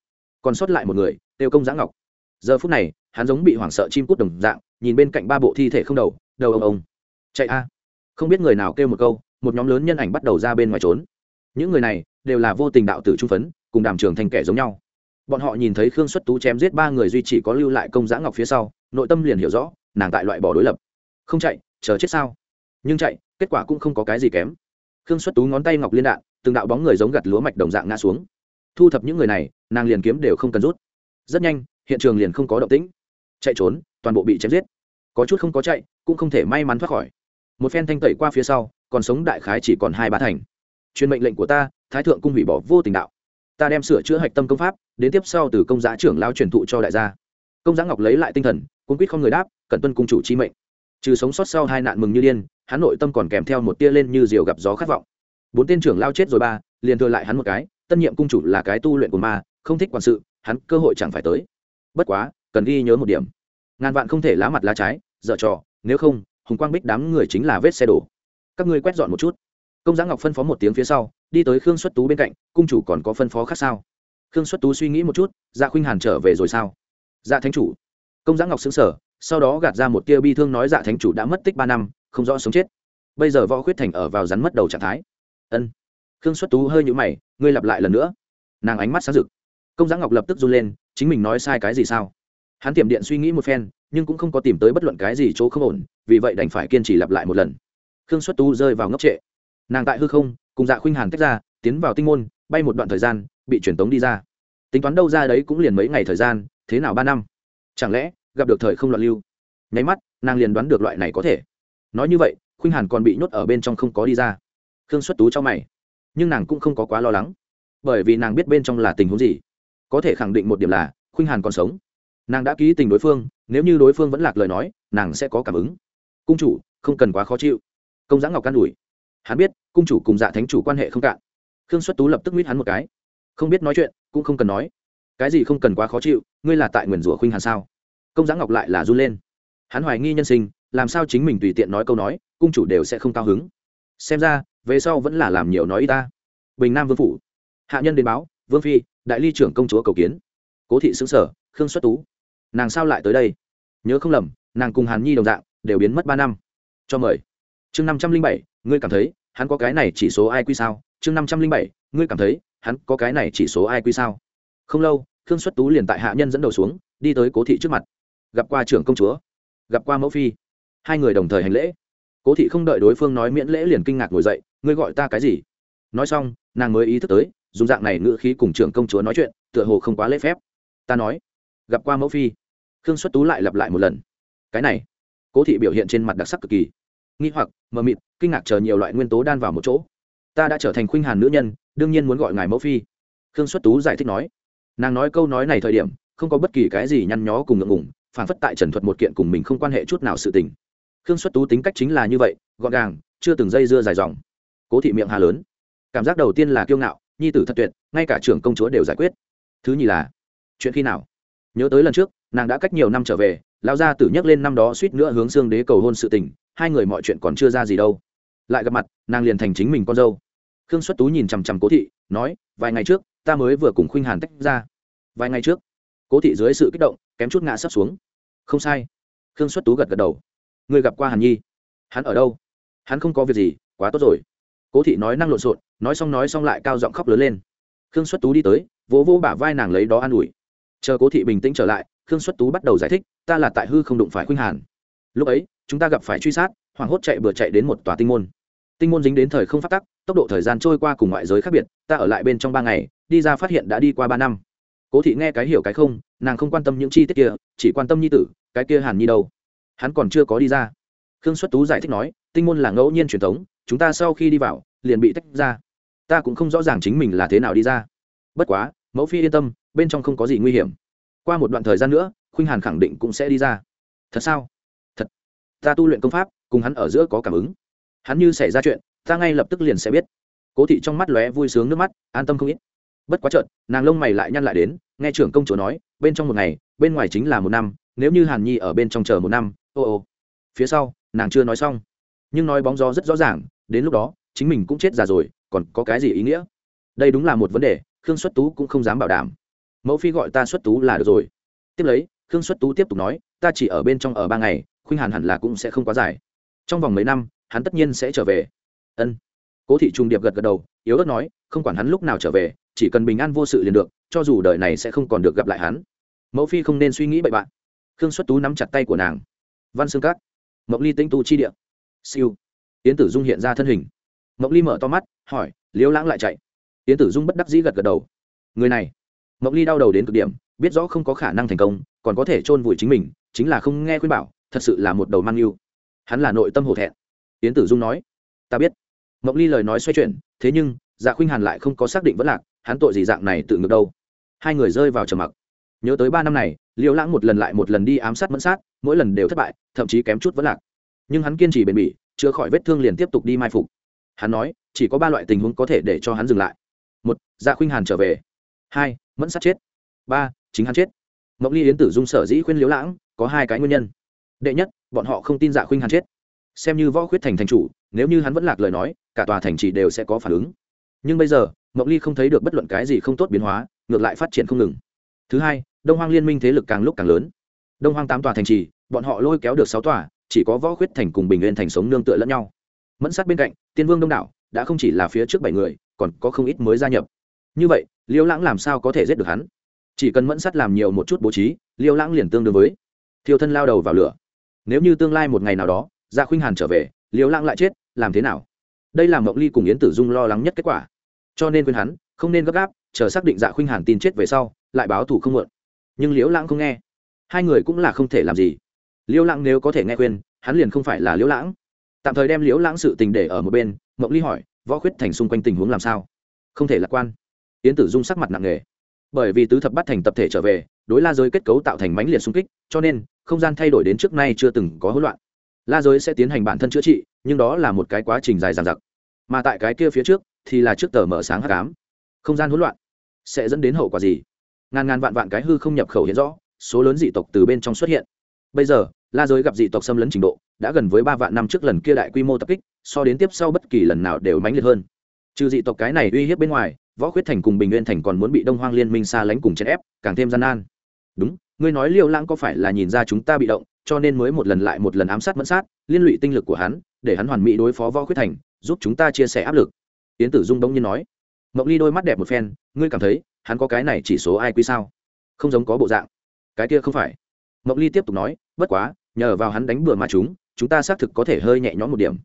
Còn sót lại một người, tiêu công giã ngọc. Giờ phút này, hắn giống bị hoảng sợ chim cút đồng dạng, nhìn bên cạnh ba bộ thi thể không đầu đầu ông ông. Chạy a. Không biết người nào kêu một câu, một nhóm lớn nhân ảnh bắt đầu ra bên ngoài trốn. Những người này, đều là vô tình đạo tử trung phấn, cùng đàm trường thành kẻ giống nhau. Bọn họ nhìn thấy khương xuất tú chém giết ba người duy chỉ có lưu lại công giã ngọc phía sau, nội tâm liền hiểu rõ, nàng tại loại bỏ đối lập. Không chạy, chờ chết sao? Nhưng chạy, kết quả cũng không có cái gì kém. Khương xuất tú ngón tay ngọc liên đạn, từng đạo bóng người giống gặt lúa mạch đồng dạng ngã xuống. Thu thập những người này, nàng liền kiếm đều không cần rút. Rất nhanh, hiện trường liền không có động tĩnh. Chạy trốn, toàn bộ bị chém giết. Có chút không có chạy, cũng không thể may mắn thoát khỏi. Một phen thanh tẩy qua phía sau, còn sống đại khái chỉ còn hai ba thành. Truyền mệnh lệnh của ta, thái thượng cung hủy bỏ vô tình đạo. Ta đem sửa chữa hạch tâm công pháp, đến tiếp sau từ công giá trưởng lao truyền thụ cho đại gia. Công giá ngọc lấy lại tinh thần cung quýt không người đáp, cẩn tuân cung chủ chi mệnh. Trừ sống sót sau hai nạn mừng như điên hắn nội tâm còn kèm theo một tia lên như diều gặp gió khát vọng. Bốn tên trưởng lao chết rồi ba, liền thừa lại hắn một cái, tân nhiệm cung chủ là cái tu luyện của ma, không thích quản sự, hắn cơ hội chẳng phải tới. Bất quá, cần ghi nhớ một điểm. Ngàn vạn không thể lá mặt lá trái, dở trò, nếu không, hùng quang bích đám người chính là vết xe đổ. Các ngươi quét dọn một chút. Công giá ngọc phân phó một tiếng phía sau, đi tới khương xuất tú bên cạnh, cung chủ còn có phân phó khác sao? Khương xuất tú suy nghĩ một chút dạ khuynh hàn trở về rồi sao? Dạ thánh chủ. Công giá ngọc xứng sở sau đó gạt ra một tia bi thương nói dạ thánh chủ đã mất tích ba năm không rõ sống chết. Bây giờ võ khuyết thành ở vào rắn mất đầu trạng thái. Ân. Khương xuất tú hơi nhũ mày, ngươi lặp lại lần nữa. Nàng ánh mắt sáng rực. Công giá ngọc lập tức run lên, chính mình nói sai cái gì sao? Hắn tiềm điện suy nghĩ một phen, nhưng cũng không có tìm tới bất luận cái gì chỗ không ổn, vì vậy đành phải kiên trì lặp lại một lần. Khương xuất tú rơi vào ngốc trệ. Nàng tại hư không, cùng dạ khuynh hàn tách ra, tiến vào tinh môn, bay một đoạn thời gian, bị truyền tống đi ra. Tính toán đâu ra đấy cũng liền mấy ngày thời gian, thế nào ba năm? Chẳng lẽ gặp được thời không loạn lưu? Nháy mắt, nàng liền đoán được loại này có thể nói như vậy, khuynh hàn còn bị nhốt ở bên trong không có đi ra. Khương xuất tú cho mày. Nhưng nàng cũng không có quá lo lắng. Bởi vì nàng biết bên trong là tình huống gì. Có thể khẳng định một điểm là, khuynh hàn còn sống. Nàng đã ký tình đối phương, nếu như đối phương vẫn lạc lời nói, nàng sẽ có cảm ứng. Cung chủ, không cần quá khó chịu. Công giã ngọc can đùi hắn biết, cung chủ cùng dạ thánh chủ quan hệ không cạn. Khương xuất tú lập tức mít hắn một cái. Không biết nói chuyện, cũng không cần nói. Cái gì không cần quá khó chịu, ngươi là tại nguyền rủa khuynh hàn sao? Công giã ngọc lại là run lên. Hắn hoài nghi nhân sinh làm sao chính mình tùy tiện nói câu nói, cung chủ đều sẽ không cao hứng. Xem ra, về sau vẫn là làm nhiều nói y ta. Bình nam vương phủ. Hạ nhân đến báo, vương phi, đại ly trưởng công chúa cầu kiến. Cố thị xứng sở khương xuất tú. Nàng sao lại tới đây? Nhớ không lầm, nàng cùng hàn nhi đồng dạng, đều biến mất ba năm. Cho mời. Chương năm trăm linh bảy, ngươi cảm thấy, hắn có cái này chỉ số ai quy sao? Chương năm trăm linh bảy, ngươi cảm thấy, hắn có cái này chỉ số ai quy sao? Không lâu, khương xuất tú liền tại hạ nhân dẫn đầu xuống, đi tới cố thị trước mặt. Gặp qua trưởng công chúa. Gặp qua mẫu phi hai người đồng thời hành lễ. Cố thị không đợi đối phương nói miễn lễ liền kinh ngạc ngồi dậy, ngươi gọi ta cái gì? Nói xong, nàng mới ý thức tới, dùng dạng này ngữ khí cùng trưởng công chúa nói chuyện, tựa hồ không quá lễ phép. Ta nói, gặp qua mẫu phi. Khương xuất tú lại lặp lại một lần. Cái này. Cố thị biểu hiện trên mặt đặc sắc cực kỳ. Nghi hoặc, mờ mịt, kinh ngạc chờ nhiều loại nguyên tố đan vào một chỗ. Ta đã trở thành khuynh hàn nữ nhân, đương nhiên muốn gọi ngài mẫu phi. Khương xuất tú giải thích nói. Nàng nói câu nói này thời điểm, không có bất kỳ cái gì nhăn nhó cùng ngượng ngủng phản phất tại trần thuật một kiện cùng mình không quan hệ chút nào sự tình khương xuất tú tính cách chính là như vậy, gọn gàng, chưa từng dây dưa dài dòng. Cố thị miệng hà lớn. Cảm giác đầu tiên là kiêu ngạo, nhi tử thật tuyệt, ngay cả trưởng công chúa đều giải quyết. Thứ nhì là, chuyện khi nào? Nhớ tới lần trước, nàng đã cách nhiều năm trở về, lão gia tử nhắc lên năm đó suýt nữa hướng xương đế cầu hôn sự tình, hai người mọi chuyện còn chưa ra gì đâu. Lại gặp mặt, nàng liền thành chính mình con dâu. Khương xuất tú nhìn chằm chằm cố thị, nói, vài ngày trước, ta mới vừa cùng khuynh hàn tách ra. Vài ngày trước? Cố thị dưới sự kích động, kém chút ngã sắp xuống. Không sai. Khương xuất tú gật gật đầu người gặp qua hàn nhi? Hắn ở đâu? Hắn không có việc gì, quá tốt rồi. Cố thị nói năng lộn xộn, nói xong nói xong lại cao giọng khóc lớn lên. Khương xuất tú đi tới, vỗ vỗ bả vai nàng lấy đó an ủi. Chờ cố thị bình tĩnh trở lại, khương xuất tú bắt đầu giải thích, ta là tại hư không đụng phải khuynh hàn. Lúc ấy, chúng ta gặp phải truy sát, hoảng hốt chạy bừa chạy đến một tòa tinh môn. Tinh môn dính đến thời không phát tắc, tốc độ thời gian trôi qua cùng ngoại giới khác biệt, ta ở lại bên trong ba ngày, đi ra phát hiện đã đi qua ba năm. Cố thị nghe cái hiểu cái không, nàng không quan tâm những chi tiết kia, chỉ quan tâm nhi tử, cái kia hàn nhi đâu hắn còn chưa có đi ra. Khương xuất tú giải thích nói, tinh môn là ngẫu nhiên truyền thống, chúng ta sau khi đi vào, liền bị tách ra. Ta cũng không rõ ràng chính mình là thế nào đi ra. Bất quá, mẫu phi yên tâm, bên trong không có gì nguy hiểm. Qua một đoạn thời gian nữa, khuynh hàn khẳng định cũng sẽ đi ra. Thật sao? Thật. Ta tu luyện công pháp, cùng hắn ở giữa có cảm ứng. Hắn như xảy ra chuyện, ta ngay lập tức liền sẽ biết. Cố thị trong mắt lóe vui sướng nước mắt, an tâm không ít. Bất quá trợn nàng lông mày lại nhăn lại đến, nghe trưởng công chúa nói, bên trong một ngày, bên ngoài chính là một năm, nếu như hàn nhi ở bên trong chờ một năm ô ô. Phía sau, nàng chưa nói xong. Nhưng nói bóng gió rất rõ ràng, đến lúc đó, chính mình cũng chết già rồi, còn có cái gì ý nghĩa? Đây đúng là một vấn đề, khương xuất tú cũng không dám bảo đảm. Mẫu phi gọi ta xuất tú là được rồi. Tiếp lấy, khương xuất tú tiếp tục nói, ta chỉ ở bên trong ở ba ngày, khuynh hàn hẳn là cũng sẽ không quá dài. Trong vòng mấy năm, hắn tất nhiên sẽ trở về. Ân. Cố thị trung điệp gật gật đầu, yếu ớt nói, không quản hắn lúc nào trở về, chỉ cần bình an vô sự liền được, cho dù đời này sẽ không còn được gặp lại hắn. Mẫu phi không nên suy nghĩ bậy bạn. Khương xuất tú nắm chặt tay của nàng văn xương cát. Mộng ly tinh tu chi địa. Siêu. Yến tử dung hiện ra thân hình. Mộng ly mở to mắt, hỏi, liêu lãng lại chạy? Yến tử dung bất đắc dĩ gật gật đầu. Người này. Mộng ly đau đầu đến cực điểm, biết rõ không có khả năng thành công, còn có thể chôn vùi chính mình, chính là không nghe khuyên bảo, thật sự là một đầu mang yêu. Hắn là nội tâm hổ thẹn. Yến tử dung nói, ta biết. Mộng ly lời nói xoay chuyển, thế nhưng dạ khuynh hàn lại không có xác định vẫn lạc, hắn tội gì dạng này tự ngược đâu? Hai người rơi vào trầm mặc. Nhớ tới ba năm này liễu lãng một lần lại một lần đi ám sát mẫn sát, mỗi lần đều thất bại, thậm chí kém chút vẫn lạc. Nhưng hắn kiên trì bền bỉ, chữa khỏi vết thương liền tiếp tục đi mai phục. Hắn nói, chỉ có ba loại tình huống có thể để cho hắn dừng lại. Một dạ khuynh hàn trở về. Hai, mẫn sát chết. Ba, chính hắn chết. Mộng ly yến tử dung sở dĩ khuyên liễu lãng, có hai cái nguyên nhân. Đệ nhất, bọn họ không tin dạ khuynh hàn chết. Xem như võ khuyết thành thành chủ, nếu như hắn vẫn lạc lời nói, cả tòa thành chỉ đều sẽ có phản ứng. Nhưng bây giờ mộng ly không thấy được bất luận cái gì không tốt biến hóa, ngược lại phát triển không ngừng. Thứ hai đông hoang liên minh thế lực càng lúc càng lớn. Đông hoang tám tòa thành trì, bọn họ lôi kéo được sáu tòa, chỉ có võ khuyết thành cùng bình nguyên thành sống nương tựa lẫn nhau. Mẫn sát bên cạnh, tiên vương đông đảo, đã không chỉ là phía trước bảy người, còn có không ít mới gia nhập. Như vậy, liêu lãng làm sao có thể giết được hắn? Chỉ cần mẫn sát làm nhiều một chút bố trí, liêu lãng liền tương đương với thiêu thân lao đầu vào lửa. Nếu như tương lai một ngày nào đó gia khuynh hàn trở về, liêu lãng lại chết, làm thế nào? Đây là mộng ly cùng yến tử dung lo lắng nhất kết quả. Cho nên khuyên hắn, không nên gấp gáp, chờ xác định dạ khuynh hàn tin chết về sau, lại báo thủ không muộn nhưng liễu lãng không nghe. Hai người cũng là không thể làm gì. Liễu lãng nếu có thể nghe khuyên, hắn liền không phải là liễu lãng. Tạm thời đem liễu lãng sự tình để ở một bên, mộng ly hỏi, võ khuyết thành xung quanh tình huống làm sao? Không thể lạc quan. Yến tử dung sắc mặt nặng nề. Bởi vì tứ thập bắt thành tập thể trở về, đối la giới kết cấu tạo thành mãnh liệt xung kích, cho nên, không gian thay đổi đến trước nay chưa từng có hỗn loạn. La giới sẽ tiến hành bản thân chữa trị, nhưng đó là một cái quá trình dài dằng dặc. Mà tại cái kia phía trước, thì là trước tờ mở sáng h tám không gian hỗn loạn, sẽ dẫn đến hậu quả gì? Ngàn ngàn vạn vạn cái hư không nhập khẩu hiện rõ, số lớn dị tộc từ bên trong xuất hiện. Bây giờ, la giới gặp dị tộc xâm lấn trình độ, đã gần với ba vạn năm trước lần kia đại quy mô tập kích, so đến tiếp sau bất kỳ lần nào đều mãnh liệt hơn. Trừ dị tộc cái này uy hiếp bên ngoài, võ khuyết thành cùng bình nguyên thành còn muốn bị đông hoang liên minh xa lánh cùng chèn ép, càng thêm gian nan. Đúng, ngươi nói liêu lãng có phải là nhìn ra chúng ta bị động, cho nên mới một lần lại một lần ám sát mẫn sát, liên lụy tinh lực của hắn, để hắn hoàn mỹ đối phó võ khuyết thành, giúp chúng ta chia sẻ áp lực. Yến tử dung đông nhiên nói. Mộng ly đôi mắt đẹp một phen, ngươi cảm thấy hắn có cái này chỉ số ai quy sao? Không giống có bộ dạng. Cái kia không phải. Mộng ly tiếp tục nói, bất quá, nhờ vào hắn đánh bừa mà chúng chúng ta xác thực có thể hơi nhẹ nhõm một điểm.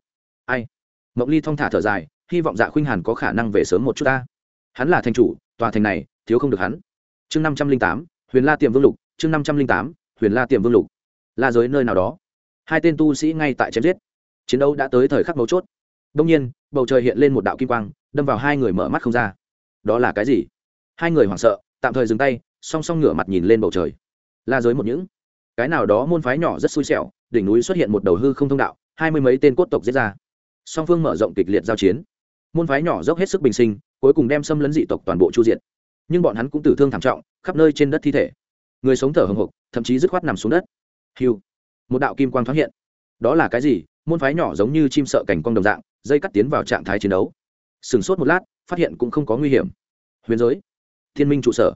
Ai? Mộng ly thong thả thở dài, hy vọng dạ khuynh hàn có khả năng về sớm một chút ta. Hắn là thành chủ, tòa thành này, thiếu không được hắn. Chương năm trăm linh tám, huyền la tiềm vương lục, chương năm trăm linh tám, huyền la tiềm vương lục. La giới nơi nào đó. Hai tên tu sĩ ngay tại chém giết. Chiến đấu đã tới thời khắc mấu chốt. Đông nhiên, bầu trời hiện lên một đạo kim quang, đâm vào hai người mở mắt không ra. Đó là cái gì? Hai người hoảng sợ, tạm thời dừng tay, song song ngửa mặt nhìn lên bầu trời. La giới một những. Cái nào đó môn phái nhỏ rất xui xẻo, đỉnh núi xuất hiện một đầu hư không thông đạo, hai mươi mấy tên cốt tộc giết ra. Song phương mở rộng kịch liệt giao chiến. Môn phái nhỏ dốc hết sức bình sinh, cuối cùng đem xâm lấn dị tộc toàn bộ chu diện. Nhưng bọn hắn cũng tử thương thảm trọng, khắp nơi trên đất thi thể. Người sống thở hồng hộc, thậm chí dứt khoát nằm xuống đất. Hiu. Một đạo kim quang thoáng hiện. Đó là cái gì? Môn phái nhỏ giống như chim sợ cảnh quang đồng dạng, dây cắt tiến vào trạng thái chiến đấu. Sửng sốt một lát, phát hiện cũng không có nguy hiểm. Huyền giới thiên minh trụ sở.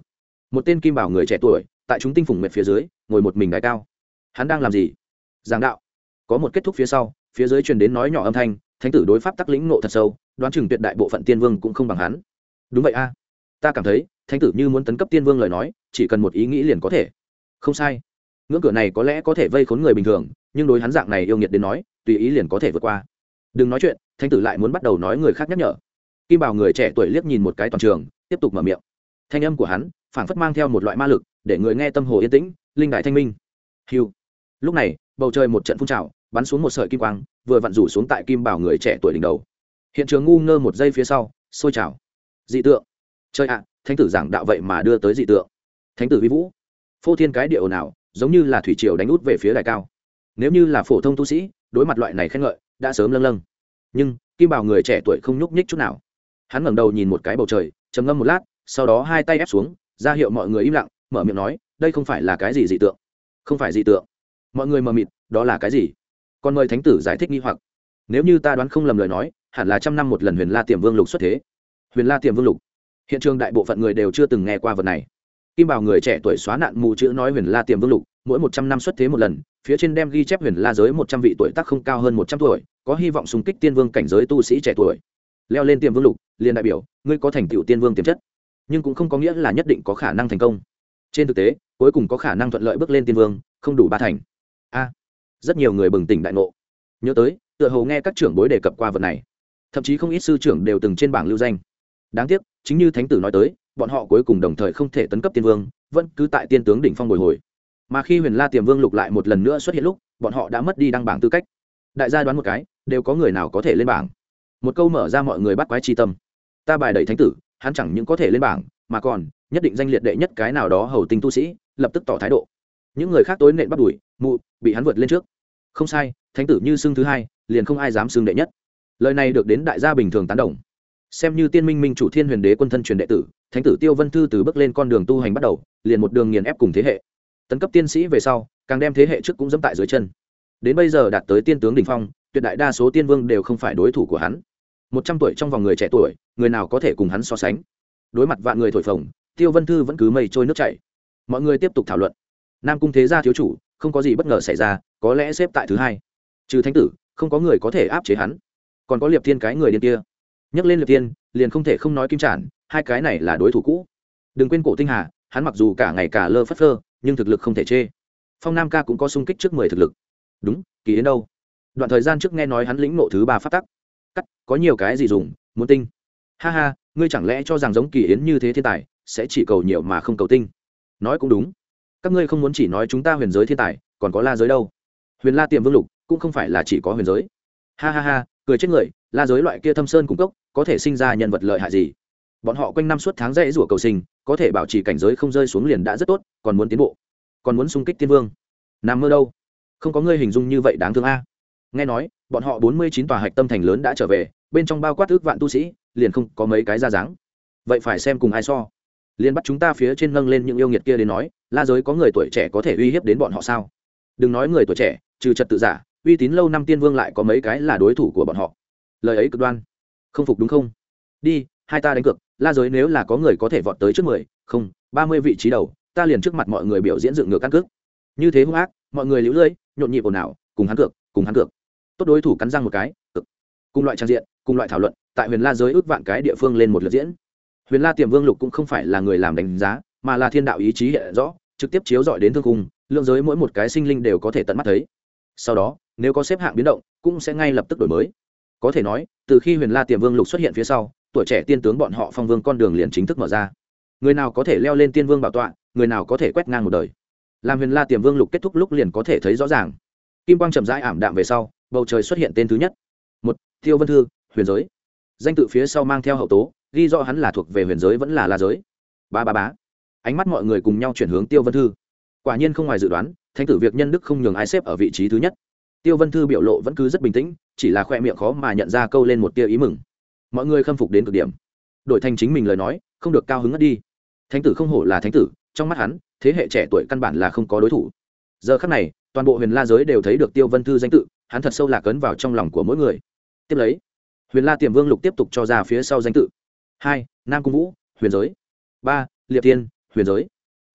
Một tên kim bảo người trẻ tuổi, tại chúng tinh phủng mệt phía dưới, ngồi một mình đại cao. Hắn đang làm gì? Giảng đạo. Có một kết thúc phía sau, phía dưới truyền đến nói nhỏ âm thanh, thánh tử đối pháp tắc lĩnh nộ thật sâu, đoán chừng tuyệt đại bộ phận tiên vương cũng không bằng hắn. Đúng vậy a. Ta cảm thấy, thánh tử như muốn tấn cấp tiên vương lời nói, chỉ cần một ý nghĩ liền có thể. Không sai. Ngưỡng cửa này có lẽ có thể vây khốn người bình thường, nhưng đối hắn dạng này yêu nghiệt đến nói, tùy ý liền có thể vượt qua. Đừng nói chuyện, thánh tử lại muốn bắt đầu nói người khác nhắc nhở. Kim bảo người trẻ tuổi liếc nhìn một cái toàn trường, tiếp tục mở miệng thanh âm của hắn phảng phất mang theo một loại ma lực, để người nghe tâm hồ yên tĩnh, linh đại thanh minh. Hiu. Lúc này, bầu trời một trận phun trào, bắn xuống một sợi kim quang, vừa vặn rủ xuống tại kim bảo người trẻ tuổi đỉnh đầu. Hiện trường ngu ngơ một giây phía sau, sôi trào. Dị tượng. Chơi ạ, thánh tử giảng đạo vậy mà đưa tới dị tượng. Thánh tử vi vũ. Phô thiên cái địa ồn ào, giống như là thủy triều đánh út về phía đài cao. Nếu như là phổ thông tu sĩ, đối mặt loại này khen ngợi, đã sớm lâng lâng. Nhưng, kim bảo người trẻ tuổi không nhúc nhích chút nào. Hắn ngẩng đầu nhìn một cái bầu trời, trầm ngâm một lát sau đó hai tay ép xuống, ra hiệu mọi người im lặng, mở miệng nói, đây không phải là cái gì dị tượng. Không phải dị tượng. Mọi người mờ mịt, đó là cái gì? Còn mời thánh tử giải thích nghi hoặc. Nếu như ta đoán không lầm lời nói, hẳn là trăm năm một lần huyền la tiềm vương lục xuất thế. Huyền la tiềm vương lục. Hiện trường đại bộ phận người đều chưa từng nghe qua vật này. Kim bảo người trẻ tuổi xóa nạn mù chữ nói huyền la tiềm vương lục, mỗi một trăm năm xuất thế một lần, phía trên đem ghi chép huyền la giới một trăm vị tuổi tác không cao hơn một trăm tuổi, có hy vọng xung kích tiên vương cảnh giới tu sĩ trẻ tuổi. Leo lên tiềm vương lục, liền đại biểu, ngươi có thành tựu tiên vương tiềm chất nhưng cũng không có nghĩa là nhất định có khả năng thành công. Trên thực tế, cuối cùng có khả năng thuận lợi bước lên tiên vương, không đủ ba thành. A, rất nhiều người bừng tỉnh đại ngộ. Nhớ tới, tựa hồ nghe các trưởng bối đề cập qua vật này. Thậm chí không ít sư trưởng đều từng trên bảng lưu danh. Đáng tiếc, chính như thánh tử nói tới, bọn họ cuối cùng đồng thời không thể tấn cấp tiên vương, vẫn cứ tại tiên tướng đỉnh phong bồi hồi. Mà khi huyền la tiềm vương lục lại một lần nữa xuất hiện lúc, bọn họ đã mất đi đăng bảng tư cách. Đại gia đoán một cái, đều có người nào có thể lên bảng. Một câu mở ra mọi người bắt quái chi tâm. Ta bài đẩy thánh tử hắn chẳng những có thể lên bảng, mà còn nhất định danh liệt đệ nhất cái nào đó hầu tinh tu sĩ, lập tức tỏ thái độ. Những người khác tối nện bắt đuổi, mụ, bị hắn vượt lên trước. Không sai, thánh tử như xưng thứ hai, liền không ai dám xưng đệ nhất. Lời này được đến đại gia bình thường tán đồng. Xem như tiên minh minh chủ thiên huyền đế quân thân truyền đệ tử, thánh tử tiêu vân thư từ bước lên con đường tu hành bắt đầu, liền một đường nghiền ép cùng thế hệ. Tấn cấp tiên sĩ về sau, càng đem thế hệ trước cũng dẫm tại dưới chân. Đến bây giờ đạt tới tiên tướng đình phong, tuyệt đại đa số tiên vương đều không phải đối thủ của hắn một trăm tuổi trong vòng người trẻ tuổi, người nào có thể cùng hắn so sánh. Đối mặt vạn người thổi phồng, tiêu vân thư vẫn cứ mây trôi nước chảy. Mọi người tiếp tục thảo luận. Nam cung thế gia thiếu chủ, không có gì bất ngờ xảy ra, có lẽ xếp tại thứ hai. Trừ thánh tử, không có người có thể áp chế hắn. Còn có liệp thiên cái người điên kia. Nhắc lên liệp thiên, liền không thể không nói kim trản, hai cái này là đối thủ cũ. Đừng quên cổ tinh hà, hắn mặc dù cả ngày cả lơ phất phơ, nhưng thực lực không thể chê. Phong nam ca cũng có sung kích trước mười thực lực. Đúng, kỳ yến đâu? Đoạn thời gian trước nghe nói hắn lĩnh nộ thứ ba phát tắc có nhiều cái gì dùng, muốn tinh. Ha ha, ngươi chẳng lẽ cho rằng giống kỳ yến như thế thiên tài, sẽ chỉ cầu nhiều mà không cầu tinh? Nói cũng đúng. Các ngươi không muốn chỉ nói chúng ta huyền giới thiên tài, còn có la giới đâu? Huyền la tiềm vương lục cũng không phải là chỉ có huyền giới. Ha ha ha, cười chết người, la giới loại kia thâm sơn cung cấp có thể sinh ra nhân vật lợi hại gì? Bọn họ quanh năm suốt tháng dễ rủa cầu sinh, có thể bảo trì cảnh giới không rơi xuống liền đã rất tốt, còn muốn tiến bộ, còn muốn xung kích tiên vương. Nằm mơ đâu? Không có ngươi hình dung như vậy đáng thương a nghe nói, bọn họ bốn mươi chín tòa hạch tâm thành lớn đã trở về, bên trong bao quát ước vạn tu sĩ, liền không có mấy cái ra dáng. Vậy phải xem cùng ai so. Liền bắt chúng ta phía trên nâng lên những yêu nghiệt kia đến nói, la giới có người tuổi trẻ có thể uy hiếp đến bọn họ sao? Đừng nói người tuổi trẻ, trừ trật tự giả, uy tín lâu năm tiên vương lại có mấy cái là đối thủ của bọn họ. Lời ấy cực đoan. Không phục đúng không? Đi, hai ta đánh cược, la giới nếu là có người có thể vọt tới trước mười, không, ba mươi vị trí đầu, ta liền trước mặt mọi người biểu diễn dựng ngược căn cước. Như thế hung ác, mọi người lũ lưỡi nhộn nhịp ồn ào, cùng hắn cược cùng hắn cược. Tốt đối thủ cắn răng một cái cực cùng loại trang diện, cùng loại thảo luận, tại huyền la giới ước vạn cái địa phương lên một lượt diễn. Huyền la tiềm vương lục cũng không phải là người làm đánh giá, mà là thiên đạo ý chí hiện rõ, trực tiếp chiếu dọi đến thương cung, lượng giới mỗi một cái sinh linh đều có thể tận mắt thấy. Sau đó, nếu có xếp hạng biến động, cũng sẽ ngay lập tức đổi mới. Có thể nói, từ khi huyền la tiềm vương lục xuất hiện phía sau, tuổi trẻ tiên tướng bọn họ phong vương con đường liền chính thức mở ra. Người nào có thể leo lên tiên vương bảo tọa, người nào có thể quét ngang một đời. Làm huyền la tiềm vương lục kết thúc lúc liền có thể thấy rõ ràng kim quang chậm rãi ảm đạm về sau, bầu trời xuất hiện tên thứ nhất. Một, tiêu vân thư, huyền giới. Danh tự phía sau mang theo hậu tố, ghi rõ hắn là thuộc về huyền giới vẫn là la giới. Ba ba bá ánh mắt mọi người cùng nhau chuyển hướng tiêu vân thư. Quả nhiên không ngoài dự đoán, thánh tử việc nhân đức không nhường ai xếp ở vị trí thứ nhất. Tiêu vân thư biểu lộ vẫn cứ rất bình tĩnh, chỉ là khoe miệng khó mà nhận ra câu lên một tia ý mừng. Mọi người khâm phục đến cực điểm. Đổi thành chính mình lời nói, không được cao hứng ngất đi. Thánh tử không hổ là thánh tử, trong mắt hắn, thế hệ trẻ tuổi căn bản là không có đối thủ. Giờ khắc này toàn bộ huyền la giới đều thấy được tiêu vân thư danh tự, hắn thật sâu lạc ấn vào trong lòng của mỗi người. Tiếp lấy, huyền la tiềm vương lục tiếp tục cho ra phía sau danh tự. Hai, nam cung vũ, huyền giới. Ba, liệp tiên huyền giới.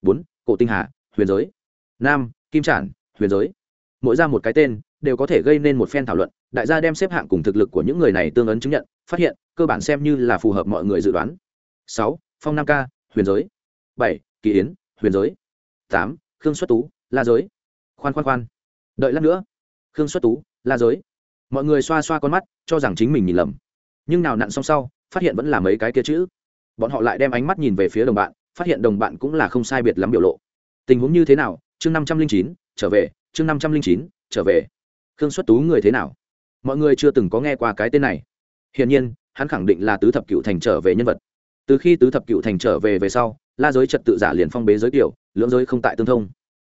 Bốn, cổ tinh hà, huyền giới. Năm, kim trản, huyền giới. Mỗi ra một cái tên, đều có thể gây nên một phen thảo luận. Đại gia đem xếp hạng cùng thực lực của những người này tương ấn chứng nhận, phát hiện, cơ bản xem như là phù hợp mọi người dự đoán. Sáu, phong nam ca, huyền giới. Bảy, kỳ yến, huyền giới. Tám, khương xuất tú, la giới khoan khoan khoan. Đợi lát nữa. Khương xuất tú, la giới. Mọi người xoa xoa con mắt, cho rằng chính mình nhìn lầm. Nhưng nào nặn xong sau, phát hiện vẫn là mấy cái kia chữ. Bọn họ lại đem ánh mắt nhìn về phía đồng bạn, phát hiện đồng bạn cũng là không sai biệt lắm biểu lộ. Tình huống như thế nào? Chương năm trăm linh chín, trở về. Chương năm trăm linh chín, trở về. Khương xuất tú người thế nào? Mọi người chưa từng có nghe qua cái tên này. Hiển nhiên, hắn khẳng định là tứ thập cựu thành trở về nhân vật. Từ khi tứ thập cựu thành trở về về sau, la giới trật tự giả liền phong bế giới kiểu lưỡng giới không tại tương thông.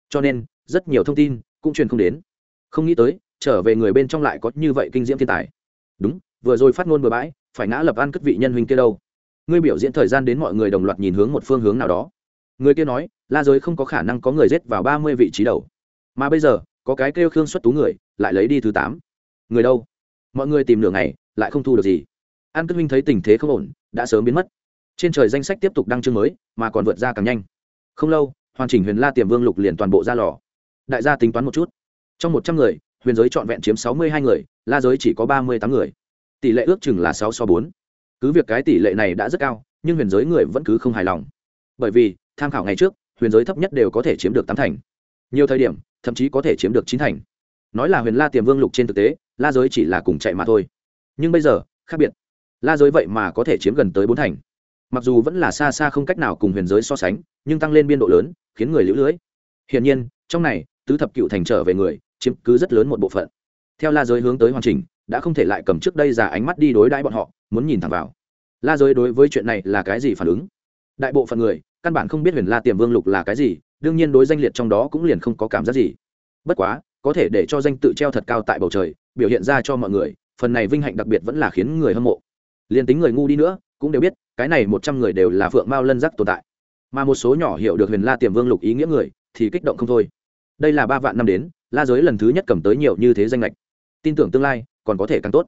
Cho nên rất nhiều thông tin cũng truyền không đến. Không nghĩ tới, trở về người bên trong lại có như vậy kinh diễm thiên tài. Đúng, vừa rồi phát ngôn bừa bãi, phải ngã lập ăn cất vị nhân huynh kia đâu. Ngươi biểu diễn thời gian đến mọi người đồng loạt nhìn hướng một phương hướng nào đó. Người kia nói, la giới không có khả năng có người rết vào ba mươi vị trí đầu. Mà bây giờ, có cái kêu khương xuất tú người, lại lấy đi thứ tám. Người đâu? Mọi người tìm nửa ngày, lại không thu được gì. An cất huynh thấy tình thế không ổn, đã sớm biến mất. Trên trời danh sách tiếp tục đăng chương mới, mà còn vượt ra càng nhanh. Không lâu, hoàn chỉnh huyền la tiềm vương lục liền toàn bộ ra lò đại gia tính toán một chút. Trong một trăm người, huyền giới trọn vẹn chiếm sáu mươi hai người, la giới chỉ có ba mươi tám người. Tỷ lệ ước chừng là sáu so bốn. Cứ việc cái tỷ lệ này đã rất cao, nhưng huyền giới người vẫn cứ không hài lòng. Bởi vì, tham khảo ngày trước, huyền giới thấp nhất đều có thể chiếm được tám thành. Nhiều thời điểm, thậm chí có thể chiếm được chín thành. Nói là huyền la tiềm vương lục trên thực tế, la giới chỉ là cùng chạy mà thôi. Nhưng bây giờ, khác biệt. La giới vậy mà có thể chiếm gần tới bốn thành. Mặc dù vẫn là xa xa không cách nào cùng huyền giới so sánh, nhưng tăng lên biên độ lớn, khiến người lũ lưới. Hiển nhiên trong này, tứ thập cựu thành trở về người, chiếm cứ rất lớn một bộ phận. Theo la giới hướng tới hoàn chỉnh, đã không thể lại cầm trước đây giả ánh mắt đi đối đãi bọn họ, muốn nhìn thẳng vào. La giới đối với chuyện này là cái gì phản ứng? Đại bộ phận người, căn bản không biết huyền la tiềm vương lục là cái gì, đương nhiên đối danh liệt trong đó cũng liền không có cảm giác gì. Bất quá, có thể để cho danh tự treo thật cao tại bầu trời, biểu hiện ra cho mọi người, phần này vinh hạnh đặc biệt vẫn là khiến người hâm mộ. Liền tính người ngu đi nữa, cũng đều biết, cái này một trăm người đều là phượng mao lân giác tồn tại. Mà một số nhỏ hiểu được huyền la tiềm vương lục ý nghĩa người, thì kích động không thôi đây là ba vạn năm đến, la giới lần thứ nhất cầm tới nhiều như thế danh lệch. Tin tưởng tương lai, còn có thể càng tốt.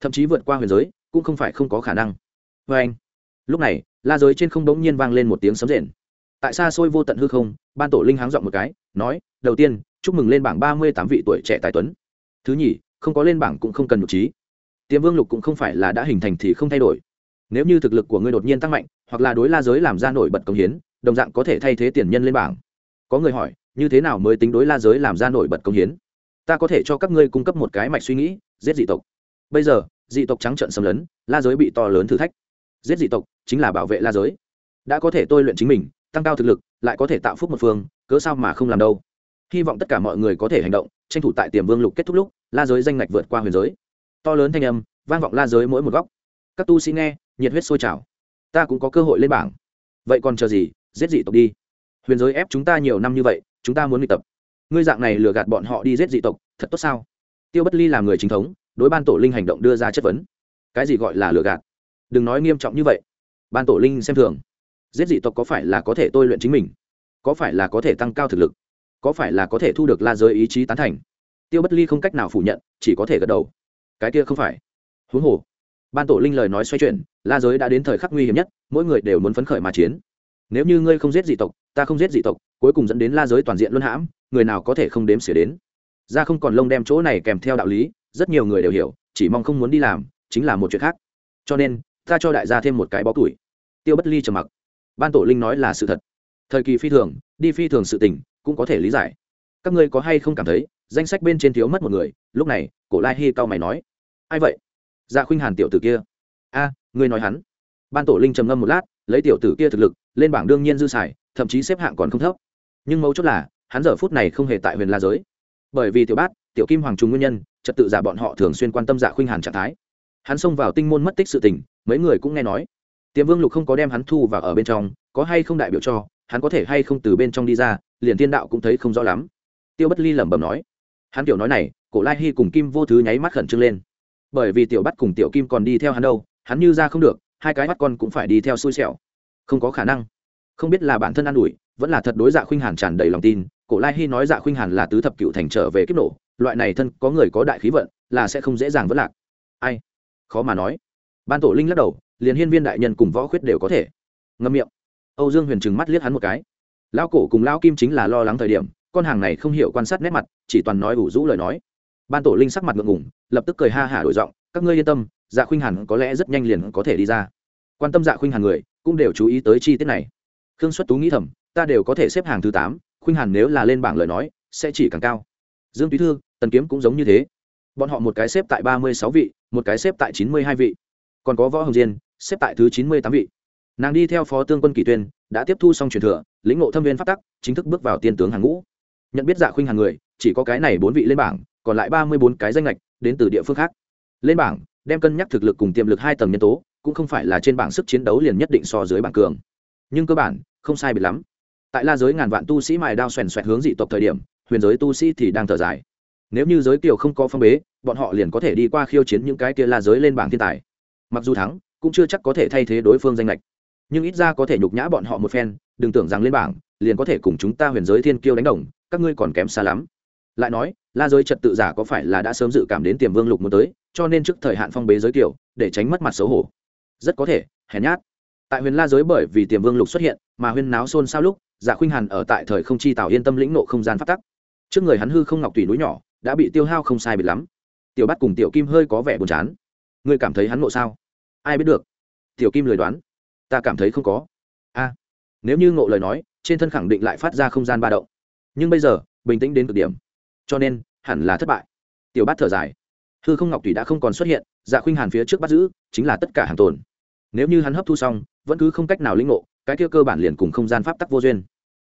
Thậm chí vượt qua huyền giới, cũng không phải không có khả năng. Vê anh, lúc này, la giới trên không bỗng nhiên vang lên một tiếng sấm rền. Tại xa xôi vô tận hư không, ban tổ linh háng dọn một cái, nói, đầu tiên, chúc mừng lên bảng ba mươi tám vị tuổi trẻ tài tuấn. Thứ nhì, không có lên bảng cũng không cần nhục trí. Tiềm vương lục cũng không phải là đã hình thành thì không thay đổi. Nếu như thực lực của ngươi đột nhiên tăng mạnh, hoặc là đối la giới làm ra nổi bật công hiến, đồng dạng có thể thay thế tiền nhân lên bảng. Có người hỏi như thế nào mới tính đối la giới làm ra nổi bật công hiến? Ta có thể cho các ngươi cung cấp một cái mạch suy nghĩ, giết dị tộc. Bây giờ, dị tộc trắng trận xâm lấn, la giới bị to lớn thử thách. Giết dị tộc chính là bảo vệ la giới. Đã có thể tôi luyện chính mình, tăng cao thực lực, lại có thể tạo phúc một phương, cớ sao mà không làm đâu? Hy vọng tất cả mọi người có thể hành động, tranh thủ tại tiềm vương lục kết thúc lúc, la giới danh ngạch vượt qua huyền giới. To lớn thanh âm, vang vọng la giới mỗi một góc. Các tu sĩ nghe, nhiệt huyết sôi trào. Ta cũng có cơ hội lên bảng. Vậy còn chờ gì? Giết dị tộc đi. Huyền giới ép chúng ta nhiều năm như vậy chúng ta muốn luyện tập. Ngươi dạng này lừa gạt bọn họ đi giết dị tộc, thật tốt sao? Tiêu bất ly là người chính thống, đối ban tổ linh hành động đưa ra chất vấn. Cái gì gọi là lừa gạt? Đừng nói nghiêm trọng như vậy. Ban tổ linh xem thường. Giết dị tộc có phải là có thể tôi luyện chính mình? Có phải là có thể tăng cao thực lực? Có phải là có thể thu được la giới ý chí tán thành? Tiêu bất ly không cách nào phủ nhận, chỉ có thể gật đầu. Cái kia không phải. Huống hồ, ban tổ linh lời nói xoay chuyển, la giới đã đến thời khắc nguy hiểm nhất, mỗi người đều muốn phấn khởi mà chiến. Nếu như ngươi không giết dị tộc ta không giết dị tộc, cuối cùng dẫn đến la giới toàn diện luân hãm, người nào có thể không đếm xỉa đến. Ra không còn lông đem chỗ này kèm theo đạo lý, rất nhiều người đều hiểu, chỉ mong không muốn đi làm, chính là một chuyện khác. Cho nên, ta cho đại gia thêm một cái bó tuổi tiêu bất ly trầm mặc. Ban tổ linh nói là sự thật. Thời kỳ phi thường, đi phi thường sự tình, cũng có thể lý giải. Các ngươi có hay không cảm thấy, danh sách bên trên thiếu mất một người, lúc này, cổ lai hy cao mày nói. Ai vậy? Dạ khuynh hàn tiểu tử kia. A, ngươi nói hắn. Ban tổ linh trầm ngâm một lát, lấy tiểu tử kia thực lực, lên bảng đương nhiên dư xài thậm chí xếp hạng còn không thấp. Nhưng mấu chốt là, hắn giờ phút này không hề tại huyền la giới. Bởi vì tiểu bát, tiểu kim hoàng trùng nguyên nhân, trật tự giả bọn họ thường xuyên quan tâm dạ khuynh hàn trạng thái. Hắn xông vào tinh môn mất tích sự tình, mấy người cũng nghe nói. Tiềm vương lục không có đem hắn thu vào ở bên trong, có hay không đại biểu cho, hắn có thể hay không từ bên trong đi ra, liền thiên đạo cũng thấy không rõ lắm. Tiêu bất ly lẩm bẩm nói. Hắn tiểu nói này, cổ lai hy cùng kim vô thứ nháy mắt khẩn trương lên. Bởi vì tiểu bắt cùng tiểu kim còn đi theo hắn đâu, hắn như ra không được, hai cái mắt con cũng phải đi theo xui xẻo. Không có khả năng không biết là bản thân an ủi, vẫn là thật đối dạ khuynh hàn tràn đầy lòng tin, cổ lai hy nói dạ khuynh hàn là tứ thập cựu thành trở về kiếp nổ, loại này thân có người có đại khí vận, là sẽ không dễ dàng vất lạc. Ai? Khó mà nói. Ban tổ linh lắc đầu, liền hiên viên đại nhân cùng võ khuyết đều có thể. Ngâm miệng. Âu dương huyền trừng mắt liếc hắn một cái. Lão cổ cùng lão kim chính là lo lắng thời điểm, con hàng này không hiểu quan sát nét mặt, chỉ toàn nói ủ rũ lời nói. Ban tổ linh sắc mặt ngượng ngủng lập tức cười ha hả đổi giọng, các ngươi yên tâm dạ khuynh hàn có lẽ rất nhanh liền có thể đi ra. Quan tâm dạ khuynh hàn người, cũng đều chú ý tới chi tiết này khương xuất tú nghĩ thầm, ta đều có thể xếp hàng thứ tám, khuynh hàn nếu là lên bảng lời nói, sẽ chỉ càng cao. Dương túy thư, tần kiếm cũng giống như thế. Bọn họ một cái xếp tại ba mươi sáu vị, một cái xếp tại chín mươi hai vị. Còn có võ hồng diên, xếp tại thứ chín mươi tám vị. Nàng đi theo phó tương quân kỷ tuyên, đã tiếp thu xong truyền thừa, lĩnh ngộ thâm viên phát tắc, chính thức bước vào tiên tướng hàng ngũ. Nhận biết dạ khuynh hàng người, chỉ có cái này bốn vị lên bảng, còn lại ba mươi bốn cái danh lệch đến từ địa phương khác. Lên bảng, đem cân nhắc thực lực cùng tiềm lực hai tầng nhân tố, cũng không phải là trên bảng sức chiến đấu liền nhất định so dưới bảng cường nhưng cơ bản, không sai biệt lắm. Tại la giới ngàn vạn tu sĩ mài đao xoèn xoẹt hướng dị tộc thời điểm, huyền giới tu sĩ thì đang thở dài. Nếu như giới kiều không có phong bế, bọn họ liền có thể đi qua khiêu chiến những cái kia la giới lên bảng thiên tài. Mặc dù thắng, cũng chưa chắc có thể thay thế đối phương danh lệch nhưng ít ra có thể nhục nhã bọn họ một phen, đừng tưởng rằng lên bảng, liền có thể cùng chúng ta huyền giới thiên kiêu đánh đồng, các ngươi còn kém xa lắm. Lại nói, la giới trật tự giả có phải là đã sớm dự cảm đến tiềm vương lục muốn tới, cho nên trước thời hạn phong bế giới kiều, để tránh mất mặt xấu hổ. Rất có thể, hèn nhát tại huyền la giới bởi vì tiềm vương lục xuất hiện mà huyên náo xôn xao lúc dạ khuynh hàn ở tại thời không chi tạo yên tâm lĩnh nộ không gian phát tắc. Trước người hắn hư không ngọc tùy núi nhỏ, đã bị tiêu hao không sai biệt lắm. Tiểu bắt cùng tiểu kim hơi có vẻ buồn chán. Ngươi cảm thấy hắn ngộ sao? Ai biết được? Tiểu kim lời đoán. Ta cảm thấy không có. A. Nếu như ngộ lời nói, trên thân khẳng định lại phát ra không gian ba động. Nhưng bây giờ, bình tĩnh đến cực điểm. Cho nên, hẳn là thất bại. Tiểu bát thở dài. Hư không ngọc thủy đã không còn xuất hiện dạ khuynh hàn phía trước bắt giữ, chính là tất cả hàng tồn nếu như hắn hấp thu xong vẫn cứ không cách nào lĩnh ngộ cái kia cơ bản liền cùng không gian pháp tắc vô duyên.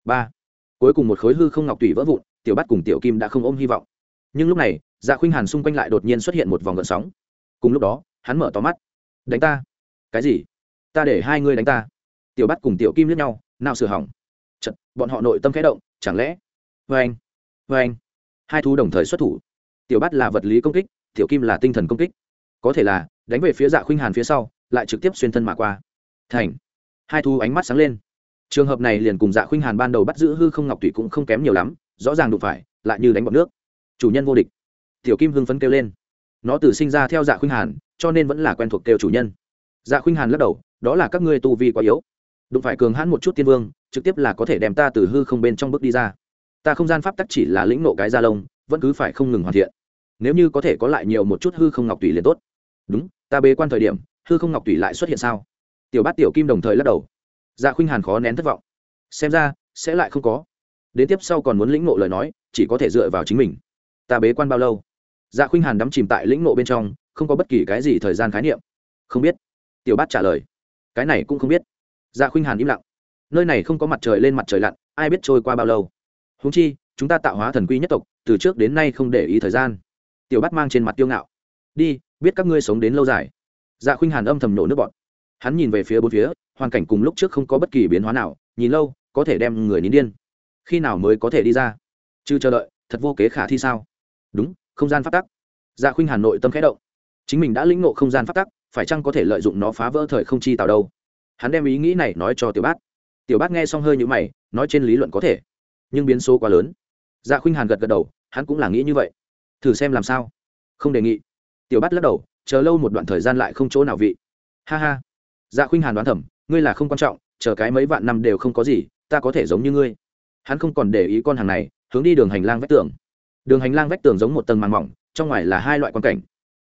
Ba. Cuối cùng một khối hư không ngọc tủy vỡ vụn tiểu bát cùng tiểu kim đã không ôm hy vọng. Nhưng lúc này dạ khuynh hàn xung quanh lại đột nhiên xuất hiện một vòng gợn sóng. Cùng lúc đó hắn mở to mắt. Đánh ta. Cái gì? Ta để hai ngươi đánh ta. Tiểu bắt cùng tiểu kim lướt nhau nào sửa hỏng. Chật, bọn họ nội tâm khẽ động chẳng lẽ? Vê anh vê anh. Hai thú đồng thời xuất thủ. Tiểu bắt là vật lý công kích tiểu kim là tinh thần công kích. Có thể là đánh về phía dạ khuynh hàn phía sau lại trực tiếp xuyên thân mà qua. Thành. Hai thú ánh mắt sáng lên. Trường hợp này liền cùng dạ khuynh hàn ban đầu bắt giữ hư không ngọc thủy cũng không kém nhiều lắm, rõ ràng đụng phải, lại như đánh bọc nước. Chủ nhân vô địch. Tiểu kim hưng phấn kêu lên. Nó từ sinh ra theo dạ khuynh hàn, cho nên vẫn là quen thuộc kêu chủ nhân. Dạ khuynh hàn lắc đầu, đó là các ngươi tu vi quá yếu. Đụng phải cường hãn một chút tiên vương, trực tiếp là có thể đem ta từ hư không bên trong bước đi ra. Ta không gian pháp tắc chỉ là lĩnh nộ cái da lông, vẫn cứ phải không ngừng hoàn thiện. Nếu như có thể có lại nhiều một chút hư không ngọc tùy liền tốt. Đúng, ta bế quan thời điểm hư không ngọc tùy lại xuất hiện sao? Tiểu bát tiểu kim đồng thời lắc đầu. Dạ khuynh hàn khó nén thất vọng. Xem ra, sẽ lại không có. Đến tiếp sau còn muốn lĩnh nộ lời nói, chỉ có thể dựa vào chính mình. Ta bế quan bao lâu? Dạ khuynh hàn đắm chìm tại lĩnh nộ bên trong, không có bất kỳ cái gì thời gian khái niệm. Không biết. Tiểu bát trả lời. Cái này cũng không biết. Dạ khuynh hàn im lặng. Nơi này không có mặt trời lên mặt trời lặn, ai biết trôi qua bao lâu. Húng chi, chúng ta tạo hóa thần quy nhất tộc, từ trước đến nay không để ý thời gian. Tiểu bát mang trên mặt tiêu ngạo. Đi, biết các ngươi sống đến lâu dài dạ khuynh hàn âm thầm nổ nước bọn hắn nhìn về phía bốn phía, hoàn cảnh cùng lúc trước không có bất kỳ biến hóa nào, nhìn lâu, có thể đem người nín điên. Khi nào mới có thể đi ra? Chứ chờ đợi, thật vô kế khả thi sao? Đúng, không gian phát tắc. Dạ khuynh hàn nội tâm khẽ động. Chính mình đã lĩnh ngộ không gian phát tắc, phải chăng có thể lợi dụng nó phá vỡ thời không chi tạo đâu? Hắn đem ý nghĩ này nói cho tiểu bát. Tiểu bát nghe xong hơi như mày, nói trên lý luận có thể, nhưng biến số quá lớn. Dạ khuynh hàn gật gật đầu, hắn cũng là nghĩ như vậy. Thử xem làm sao. Không đề nghị. Tiểu bát lắc đầu chờ lâu một đoạn thời gian lại không chỗ nào vị. Ha ha. Dạ khuynh hàn đoán thẩm ngươi là không quan trọng, chờ cái mấy vạn năm đều không có gì, ta có thể giống như ngươi. Hắn không còn để ý con hàng này, hướng đi đường hành lang vách tường. Đường hành lang vách tường giống một tầng màn mỏng, trong ngoài là hai loại quan cảnh.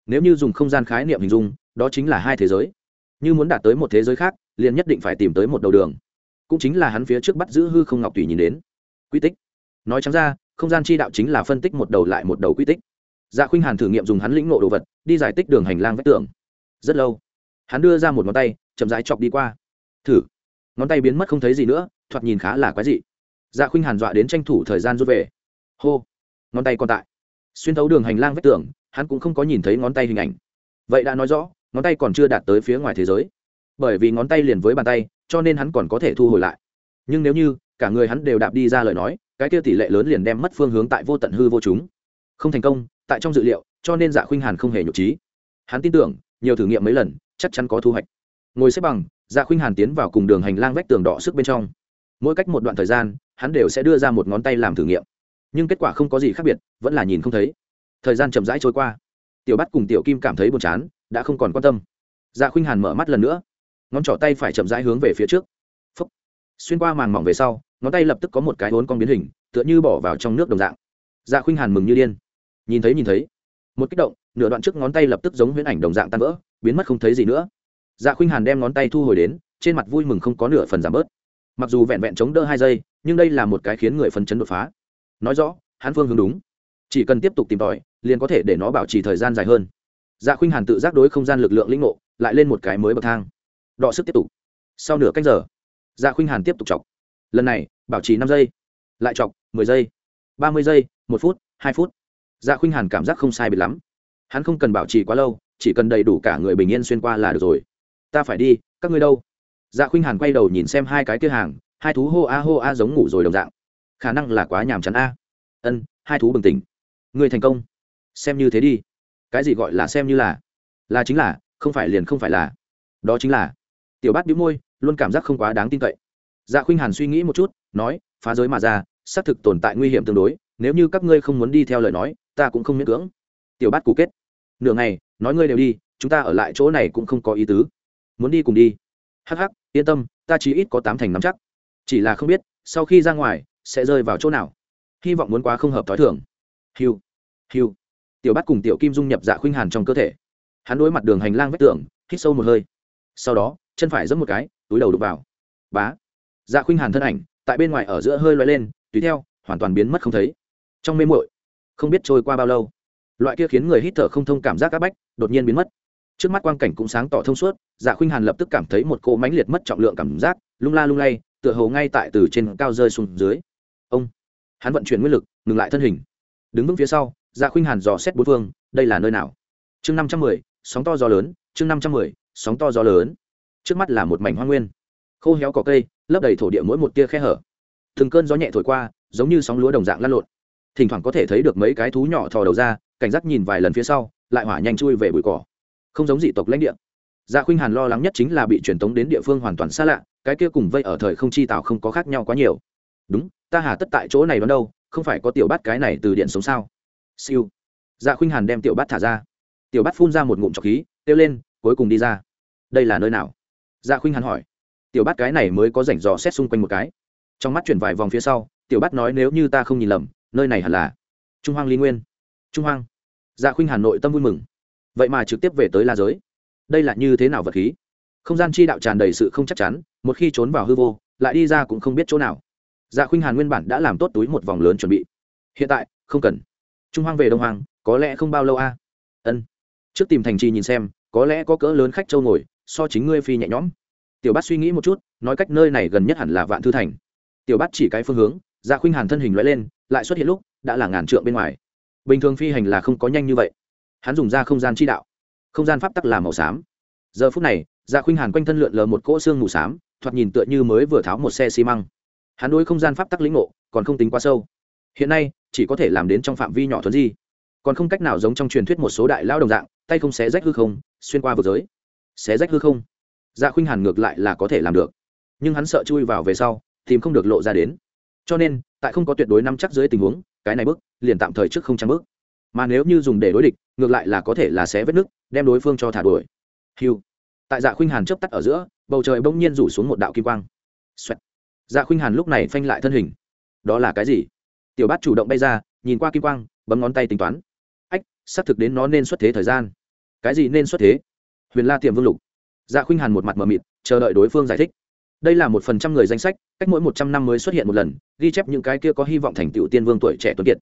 Nếu như dùng không gian khái niệm hình dung, đó chính là hai thế giới. Như muốn đạt tới một thế giới khác, liền nhất định phải tìm tới một đầu đường. Cũng chính là hắn phía trước bắt giữ hư không ngọc tùy nhìn đến. Quy tích. Nói chẳng ra, không gian chi đạo chính là phân tích một đầu lại một đầu quy tích dạ khuynh hàn thử nghiệm dùng hắn lĩnh nộ đồ vật, đi giải tích đường hành lang vách tường. Rất lâu, hắn đưa ra một ngón tay, chậm rãi chọc đi qua. Thử. Ngón tay biến mất không thấy gì nữa, thoạt nhìn khá là quái dị. Dạ khuynh hàn dọa đến tranh thủ thời gian rút về. Hô. Ngón tay còn tại. Xuyên thấu đường hành lang vách tường, hắn cũng không có nhìn thấy ngón tay hình ảnh. Vậy đã nói rõ, ngón tay còn chưa đạt tới phía ngoài thế giới. Bởi vì ngón tay liền với bàn tay, cho nên hắn còn có thể thu hồi lại. Nhưng nếu như, cả người hắn đều đạp đi ra lời nói, cái kia tỷ lệ lớn liền đem mất phương hướng tại vô tận hư vô chúng. Không thành công tại trong dự liệu, cho nên dạ khuynh hàn không hề nhục trí. Hắn tin tưởng, nhiều thử nghiệm mấy lần, chắc chắn có thu hoạch. Ngồi xếp bằng dạ khuynh hàn tiến vào cùng đường hành lang vách tường đỏ sức bên trong. Mỗi cách một đoạn thời gian, hắn đều sẽ đưa ra một ngón tay làm thử nghiệm. Nhưng kết quả không có gì khác biệt, vẫn là nhìn không thấy. Thời gian chậm rãi trôi qua. Tiểu bắt cùng tiểu kim cảm thấy buồn chán, đã không còn quan tâm. Dạ khuynh hàn mở mắt lần nữa. Ngón trỏ tay phải chậm rãi hướng về phía trước. Phúc. xuyên qua màng mỏng về sau, ngón tay lập tức có một cái hốn con biến hình, tựa như bỏ vào trong nước đồng dạng. Dạ khuynh hàn mừng như điên nhìn thấy nhìn thấy. Một kích động, nửa đoạn trước ngón tay lập tức giống huyễn ảnh đồng dạng tan vỡ, biến mất không thấy gì nữa. Dạ khuynh hàn đem ngón tay thu hồi đến, trên mặt vui mừng không có nửa phần giảm bớt. Mặc dù vẹn vẹn chống đỡ hai giây, nhưng đây là một cái khiến người phấn chấn đột phá. Nói rõ, hắn phương hướng đúng. Chỉ cần tiếp tục tìm tòi, liền có thể để nó bảo trì thời gian dài hơn. Dạ khuynh hàn tự giác đối không gian lực lượng lĩnh ngộ, lại lên một cái mới bậc thang. Đọ sức tiếp tục. Sau nửa cách giờ dạ khuynh hàn tiếp tục chọc. Lần này, bảo trì năm giây. Lại chọc, mười giây. Ba mươi giây, một phút, hai phút dạ khuynh hàn cảm giác không sai biệt lắm. Hắn không cần bảo trì quá lâu, chỉ cần đầy đủ cả người bình yên xuyên qua là được rồi. Ta phải đi, các ngươi đâu? Dạ khuynh hàn quay đầu nhìn xem hai cái kia hàng, hai thú hô a hô a giống ngủ rồi đồng dạng. Khả năng là quá nhàm chán a. Ân, hai thú bừng tỉnh. Người thành công. Xem như thế đi. Cái gì gọi là xem như là? Là chính là, không phải liền không phải là. Đó chính là. Tiểu bát bĩu môi, luôn cảm giác không quá đáng tin cậy. Dạ khuynh hàn suy nghĩ một chút, nói, phá giới mà ra, xác thực tồn tại nguy hiểm tương đối, nếu như các ngươi không muốn đi theo lời nói ta cũng không miễn cưỡng. Tiểu bát cú kết. Nửa ngày, nói ngươi đều đi, chúng ta ở lại chỗ này cũng không có ý tứ. Muốn đi cùng đi. Hắc hắc, yên tâm, ta chỉ ít có tám thành nắm chắc. Chỉ là không biết, sau khi ra ngoài, sẽ rơi vào chỗ nào. Hy vọng muốn quá không hợp t h ó i thường. Hiu hiu. Tiểu bát cùng tiểu kim dung nhập dạ khuynh hàn trong cơ thể. Hắn đối mặt đường hành lang vách tường, hít sâu một hơi. Sau đó, chân phải giẫm một cái, túi đầu đục vào. Bá. Dạ khuynh hàn thân ảnh, tại bên ngoài ở giữa hơi loay lên, tùy theo, hoàn toàn biến mất không thấy. Trong mê mội không biết trôi qua bao lâu. Loại kia khiến người hít thở không thông cảm giác áp bách đột nhiên biến mất. Trước mắt quang cảnh cũng sáng tỏ thông suốt dạ khuynh hàn lập tức cảm thấy một cỗ mãnh liệt mất trọng lượng cảm giác, lung la lung lay, tựa hồ ngay tại từ trên cao rơi xuống dưới. Ông, hắn vận chuyển nguyên lực, ngừng lại thân hình. Đứng vững phía sau dạ khuynh hàn dò xét bốn phương, đây là nơi nào? Chương năm trăm mười, sóng to gió lớn, chương năm trăm mười, sóng to gió lớn. Trước mắt là một mảnh hoang nguyên. Khô héo cỏ cây, lấp đầy thổ địa mỗi một tia khe hở. Từng cơn gió nhẹ thổi qua, giống như sóng lúa đồng dạng lăn lộn thỉnh thoảng có thể thấy được mấy cái thú nhỏ thò đầu ra, cảnh giác nhìn vài lần phía sau, lại hỏa nhanh chui về bụi cỏ. Không giống dị tộc lãnh địa. Dạ khuynh hàn lo lắng nhất chính là bị truyền tống đến địa phương hoàn toàn xa lạ, cái kia cùng vây ở thời không chi tạo không có khác nhau quá nhiều. Đúng, ta hà tất tại chỗ này đón đâu, không phải có tiểu bát cái này từ điện sống sao? Siêu. Dạ khuynh hàn đem tiểu bát thả ra. Tiểu bát phun ra một ngụm trọc khí, kêu lên, cuối cùng đi ra. Đây là nơi nào? Dạ khuynh hàn hỏi. Tiểu bát cái này mới có rảnh dò xét xung quanh một cái. Trong mắt chuyển vài vòng phía sau, tiểu bát nói nếu như ta không nhìn lầm nơi này hẳn là trung hoang lý nguyên trung hoang dạ khuynh Hà nội tâm vui mừng vậy mà trực tiếp về tới la giới đây là như thế nào vật khí không gian chi đạo tràn đầy sự không chắc chắn một khi trốn vào hư vô lại đi ra cũng không biết chỗ nào dạ khuynh hàn nguyên bản đã làm tốt túi một vòng lớn chuẩn bị hiện tại không cần trung hoang về đông hoàng có lẽ không bao lâu a ân trước tìm thành trì nhìn xem có lẽ có cỡ lớn khách châu ngồi so chính ngươi phi nhẹ nhõm tiểu bát suy nghĩ một chút nói cách nơi này gần nhất hẳn là vạn thư thành tiểu bát chỉ cái phương hướng dạ khuynh hàn thân hình loại lên lại xuất hiện lúc đã là ngàn trượng bên ngoài. Bình thường phi hành là không có nhanh như vậy. Hắn dùng ra không gian chi đạo, không gian pháp tắc là màu xám. Giờ phút này dạ khuynh hàn quanh thân lượn lờ một cỗ xương mù xám, thoạt nhìn tựa như mới vừa tháo một xe xi măng. Hắn đối không gian pháp tắc lĩnh ngộ còn không tính quá sâu. Hiện nay, chỉ có thể làm đến trong phạm vi nhỏ thuần di. Còn không cách nào giống trong truyền thuyết một số đại lao đồng dạng, tay không xé rách hư không, xuyên qua vực giới. Xé rách hư không? Dạ khuynh hàn ngược lại là có thể làm được. Nhưng hắn sợ chui vào về sau, tìm không được lộ ra đến. Cho nên tại không có tuyệt đối nắm chắc dưới tình huống, cái này bước, liền tạm thời trước không trăm bước. Mà nếu như dùng để đối địch, ngược lại là có thể là xé vết nứt, đem đối phương cho thả đuổi. Hiu tại dạ khuynh hàn chớp tắt ở giữa, bầu trời bỗng nhiên rủ xuống một đạo kim quang. Xoẹt. dạ khuynh hàn lúc này phanh lại thân hình. Đó là cái gì? Tiểu bát chủ động bay ra, nhìn qua kim quang, bấm ngón tay tính toán. Ách, xác thực đến nó nên xuất thế thời gian. Cái gì nên xuất thế? Huyền la tiềm vương lục. Dạ khuynh hàn một mặt mờ mịt, chờ đợi đối phương giải thích đây là một phần trăm người danh sách, cách mỗi một trăm năm mới xuất hiện một lần, ghi chép những cái kia có hy vọng thành tựu tiên vương tuổi trẻ tuấn kiệt.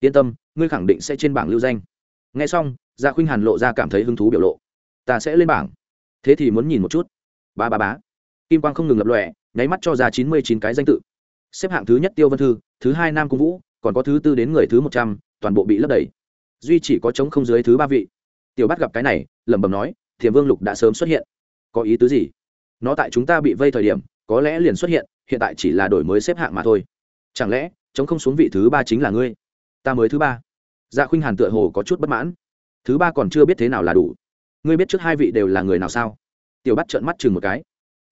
Yên tâm, ngươi khẳng định sẽ trên bảng lưu danh. Nghe xong gia khuynh hàn lộ ra cảm thấy hứng thú biểu lộ. Ta sẽ lên bảng. Thế thì muốn nhìn một chút. Ba ba bá kim quang không ngừng lập lọe nháy mắt cho ra chín mươi chín cái danh tự. Xếp hạng thứ nhất tiêu vân thư, thứ hai nam cung vũ, còn có thứ tư đến người thứ một trăm, toàn bộ bị lấp đầy. Duy chỉ có chống không dưới thứ ba vị. Tiểu bắt gặp cái này, lẩm bẩm nói thiềm vương lục đã sớm xuất hiện. Có ý tứ gì? Nó tại chúng ta bị vây thời điểm, có lẽ liền xuất hiện hiện tại chỉ là đổi mới xếp hạng mà thôi. Chẳng lẽ, chống không xuống vị thứ ba chính là ngươi? Ta mới thứ ba. Dạ khuynh hàn tựa hồ có chút bất mãn. Thứ ba còn chưa biết thế nào là đủ. Ngươi biết trước hai vị đều là người nào sao? Tiểu bắt trợn mắt chừng một cái.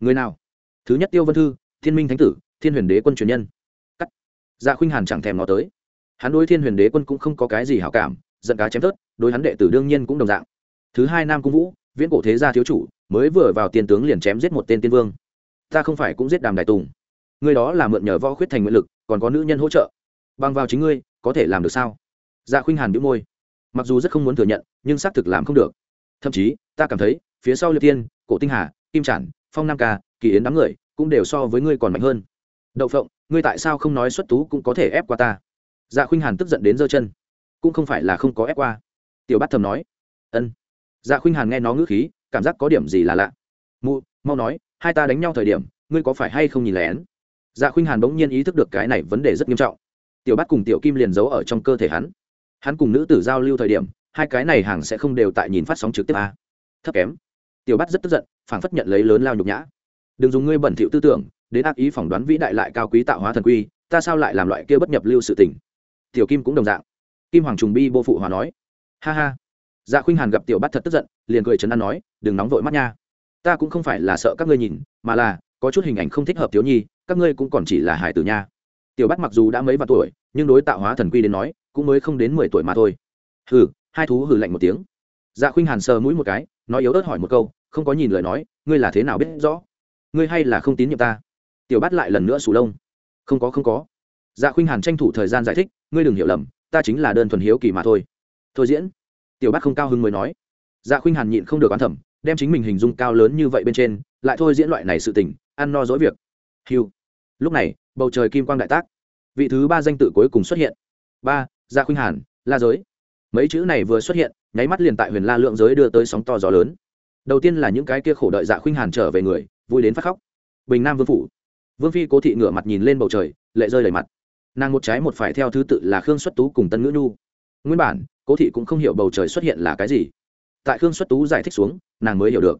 Người nào? Thứ nhất tiêu vân thư, thiên minh thánh tử, thiên huyền đế quân truyền nhân. Cắt. Dạ khuynh hàn chẳng thèm nó tới. Hắn đối thiên huyền đế quân cũng không có cái gì hảo cảm, giận cá chém tớt đối hắn đệ tử đương nhiên cũng đồng dạng. Thứ hai nam cung vũ, viễn cổ thế gia thiếu chủ mới vừa vào tiên tướng liền chém giết một tên tiên vương. Ta không phải cũng giết đàm đại tùng. Người đó là mượn nhờ võ khuyết thành nguyện lực, còn có nữ nhân hỗ trợ. Bằng vào chính ngươi, có thể làm được sao? Dạ khuynh hàn đĩu môi. Mặc dù rất không muốn thừa nhận, nhưng xác thực làm không được. Thậm chí, ta cảm thấy, phía sau liệt tiên cổ tinh hà, kim trản, phong nam ca, kỳ yến đám người, cũng đều so với ngươi còn mạnh hơn. Đậu phộng, ngươi tại sao không nói xuất tú cũng có thể ép qua ta? Dạ khuynh hàn tức giận đến giơ chân. Cũng không phải là không có ép qua. Tiểu bát thầm nói. Ân. Dạ khuynh hàn nghe nó ngữ khí cảm giác có điểm gì là lạ. Mụ, mau nói, hai ta đánh nhau thời điểm, ngươi có phải hay không nhìn lén? Dạ khuynh hàn bỗng nhiên ý thức được cái này vấn đề rất nghiêm trọng. Tiểu bát cùng tiểu kim liền giấu ở trong cơ thể hắn. Hắn cùng nữ tử giao lưu thời điểm, hai cái này hàng sẽ không đều tại nhìn phát sóng trực tiếp à. thấp kém. Tiểu bát rất tức giận, phảng phất nhận lấy lớn lao nhục nhã. Đừng dùng ngươi bẩn thỉu tư tưởng, đến ác ý phỏng đoán vĩ đại lại cao quý tạo hóa thần quy, ta sao lại làm loại kia bất nhập lưu sự tình? Tiểu kim cũng đồng dạng. Kim hoàng trùng bi bô phụ hòa nói. Ha ha dạ khuynh hàn gặp tiểu bát thật tức giận, liền cười chấn an nói, đừng nóng vội mắt nha. Ta cũng không phải là sợ các ngươi nhìn, mà là, có chút hình ảnh không thích hợp thiếu nhi, các ngươi cũng còn chỉ là hải tử nha. Tiểu bát mặc dù đã mấy vạn tuổi, nhưng đối tạo hóa thần quy đến nói, cũng mới không đến mười tuổi mà thôi. Hừ, hai thú hừ lạnh một tiếng. Dạ khuynh hàn sờ mũi một cái, nói yếu ớt hỏi một câu, không có nhìn lời nói, ngươi là thế nào biết rõ? Ngươi hay là không tín nhiệm ta? Tiểu bát lại lần nữa sù lông. Không có không có. Dạ khuynh hàn tranh thủ thời gian giải thích, ngươi đừng hiểu lầm, ta chính là đơn thuần hiếu kỳ mà thôi. Thôi diễn tiểu bát không cao hứng mới nói. Dạ khuynh hàn nhịn không được oán thẩm đem chính mình hình dung cao lớn như vậy bên trên, lại thôi diễn loại này sự tình, ăn no dỗi việc. Hiu lúc này, bầu trời kim quang đại tác. Vị thứ ba danh tự cuối cùng xuất hiện. Ba dạ khuynh hàn, la giới. Mấy chữ này vừa xuất hiện, nháy mắt liền tại huyền la lượng giới đưa tới sóng to gió lớn. Đầu tiên là những cái kia khổ đợi dạ khuynh hàn trở về người, vui đến phát khóc. Bình nam vương phủ. Vương phi cố thị ngửa mặt nhìn lên bầu trời, lệ rơi đầy mặt. Nàng một trái một phải theo thứ tự là khương xuất tú cùng tân ngữ nhu. Nguyên bản cố thị cũng không hiểu bầu trời xuất hiện là cái gì. Tại khương xuất tú giải thích xuống, nàng mới hiểu được.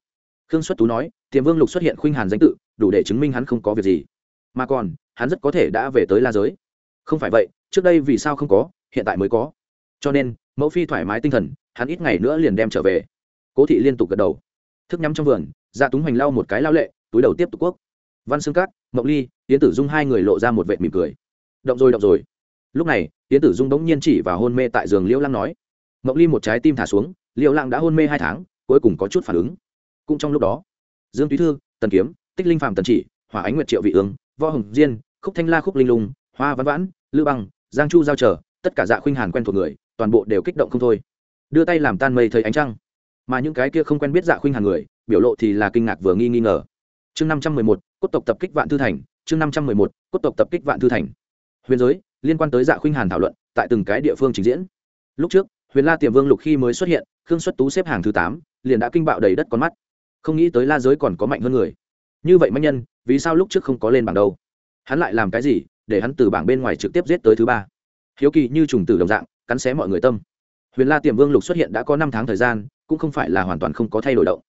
Khương xuất tú nói, tiềm vương lục xuất hiện khuynh hàn danh tự, đủ để chứng minh hắn không có việc gì. Mà còn, hắn rất có thể đã về tới la giới. Không phải vậy, trước đây vì sao không có, hiện tại mới có. Cho nên, mẫu phi thoải mái tinh thần, hắn ít ngày nữa liền đem trở về. Cố thị liên tục gật đầu. Thức nhắm trong vườn ra túng hoành lau một cái lao lệ, túi đầu tiếp tục quốc. Văn xương cát, mộng ly tiến tử dung hai người lộ ra một vệ mỉm cười. Động rồi động rồi lúc này tiến tử dung bỗng nhiên chỉ và hôn mê tại giường liễu lăng nói mộng ly một trái tim thả xuống liễu lăng đã hôn mê hai tháng cuối cùng có chút phản ứng. Cũng trong lúc đó dương túy thư tần kiếm tích linh phạm tần chỉ hỏa ánh nguyệt triệu vị ương võ hồng diên khúc thanh la khúc linh lùng, hoa văn vãn lư băng giang chu giao trở tất cả dạ khuynh hàn quen thuộc người toàn bộ đều kích động không thôi. Đưa tay làm tan mây thấy ánh trăng. Mà những cái kia không quen biết dạ khuynh hàn người biểu lộ thì là kinh ngạc vừa nghi nghi ngờ. Chương năm trăm mười một cốt tộc tập kích vạn thư thành chương năm trăm mười một cốt tộc tập kích vạn thư thành. Huyền giới liên quan tới dạ khuynh hàn thảo luận tại từng cái địa phương trình diễn. Lúc trước, huyền la tiềm vương lục khi mới xuất hiện, khương xuất tú xếp hàng thứ tám, liền đã kinh bạo đầy đất con mắt. Không nghĩ tới la giới còn có mạnh hơn người. Như vậy mạnh nhân, vì sao lúc trước không có lên bảng đâu? Hắn lại làm cái gì, để hắn từ bảng bên ngoài trực tiếp giết tới thứ ba? Hiếu kỳ như trùng tử đồng dạng, cắn xé mọi người tâm. Huyền la tiềm vương lục xuất hiện đã có năm tháng thời gian, cũng không phải là hoàn toàn không có thay đổi động.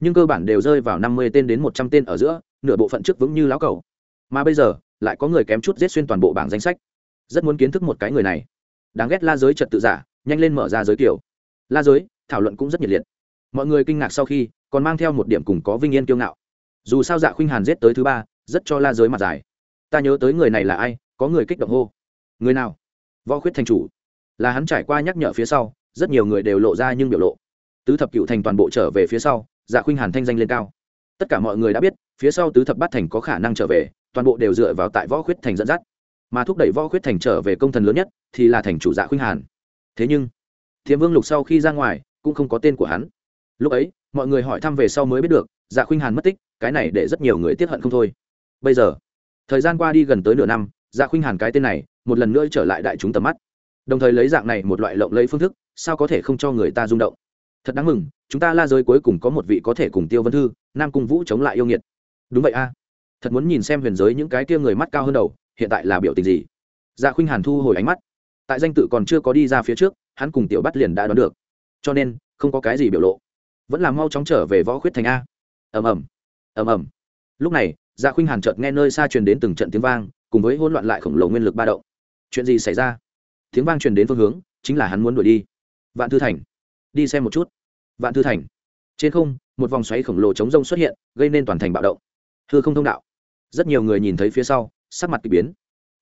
Nhưng cơ bản đều rơi vào năm mươi tên đến một trăm tên ở giữa, nửa bộ phận trước vững như lão cầu. Mà bây giờ, lại có người kém chút giết xuyên toàn bộ bảng danh sách rất muốn kiến thức một cái người này. Đáng ghét la giới trật tự giả, nhanh lên mở ra giới kiểu. La giới, thảo luận cũng rất nhiệt liệt. Mọi người kinh ngạc sau khi, còn mang theo một điểm cùng có vinh yên kiêu ngạo. Dù sao dạ khuynh hàn giết tới thứ ba, rất cho la giới mặt dài. Ta nhớ tới người này là ai, có người kích động hô. Người nào? Võ khuyết thành chủ. Là hắn trải qua nhắc nhở phía sau, rất nhiều người đều lộ ra nhưng biểu lộ. Tứ thập cựu thành toàn bộ trở về phía sau dạ khuynh hàn thanh danh lên cao. Tất cả mọi người đã biết, phía sau tứ thập bát thành có khả năng trở về, toàn bộ đều dựa vào tại võ khuyết thành dẫn dắt mà thúc đẩy võ khuyết thành trở về công thần lớn nhất thì là thành chủ dạ khuynh hàn. Thế nhưng thiếm vương lục sau khi ra ngoài cũng không có tên của hắn. Lúc ấy, mọi người hỏi thăm về sau mới biết được dạ khuynh hàn mất tích, cái này để rất nhiều người tiếp hận không thôi. Bây giờ, thời gian qua đi gần tới nửa năm dạ khuynh hàn cái tên này một lần nữa trở lại đại chúng tầm mắt. Đồng thời lấy dạng này một loại lộng lấy phương thức, sao có thể không cho người ta rung động? Thật đáng mừng, chúng ta la giới cuối cùng có một vị có thể cùng tiêu vân thư, nam cung vũ chống lại yêu nghiệt. Đúng vậy a. Thật muốn nhìn xem huyền giới những cái kia người mắt cao hơn đầu hiện tại là biểu tình gì? Dạ khuynh hàn thu hồi ánh mắt. Tại danh tự còn chưa có đi ra phía trước, hắn cùng tiểu bắt liền đã đoán được. Cho nên, không có cái gì biểu lộ. Vẫn là mau chóng trở về võ khuyết thành a. Ầm ầm. Ầm ầm. Lúc này dạ khuynh hàn chợt nghe nơi xa truyền đến từng trận tiếng vang, cùng với hỗn loạn lại khổng lồ nguyên lực ba động. Chuyện gì xảy ra? Tiếng vang truyền đến phương hướng, chính là hắn muốn đuổi đi. Vạn thư thành. Đi xem một chút. Vạn thư thành. Trên không, một vòng xoáy khổng lồ chống rông xuất hiện, gây nên toàn thành bạo động. Hư không thông đạo. Rất nhiều người nhìn thấy phía sau sắc mặt k ỳ biến.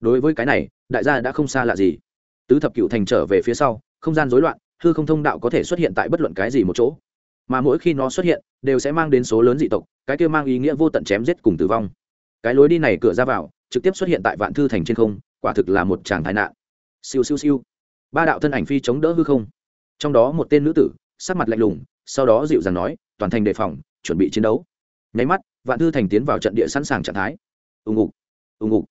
Đối với cái này, đại gia đã không xa lạ gì. Tứ thập cựu thành trở về phía sau, không gian rối loạn, hư không thông đạo có thể xuất hiện tại bất luận cái gì một chỗ. Mà mỗi khi nó xuất hiện, đều sẽ mang đến số lớn dị tộc, cái kia mang ý nghĩa vô tận chém giết cùng tử vong. Cái lối đi này cửa ra vào, trực tiếp xuất hiện tại vạn thư thành trên không, quả thực là một tràng thái nạn. Siêu siêu siêu. Ba đạo thân ảnh phi chống đỡ hư không. Trong đó một tên nữ tử, sắc mặt lạnh lùng, sau đó dịu dàng nói, toàn thành đề phòng, chuẩn bị chiến đấu. Nháy mắt, vạn thư thành tiến vào trận địa sẵn sàng trạng thái. Ùng ục ùng ục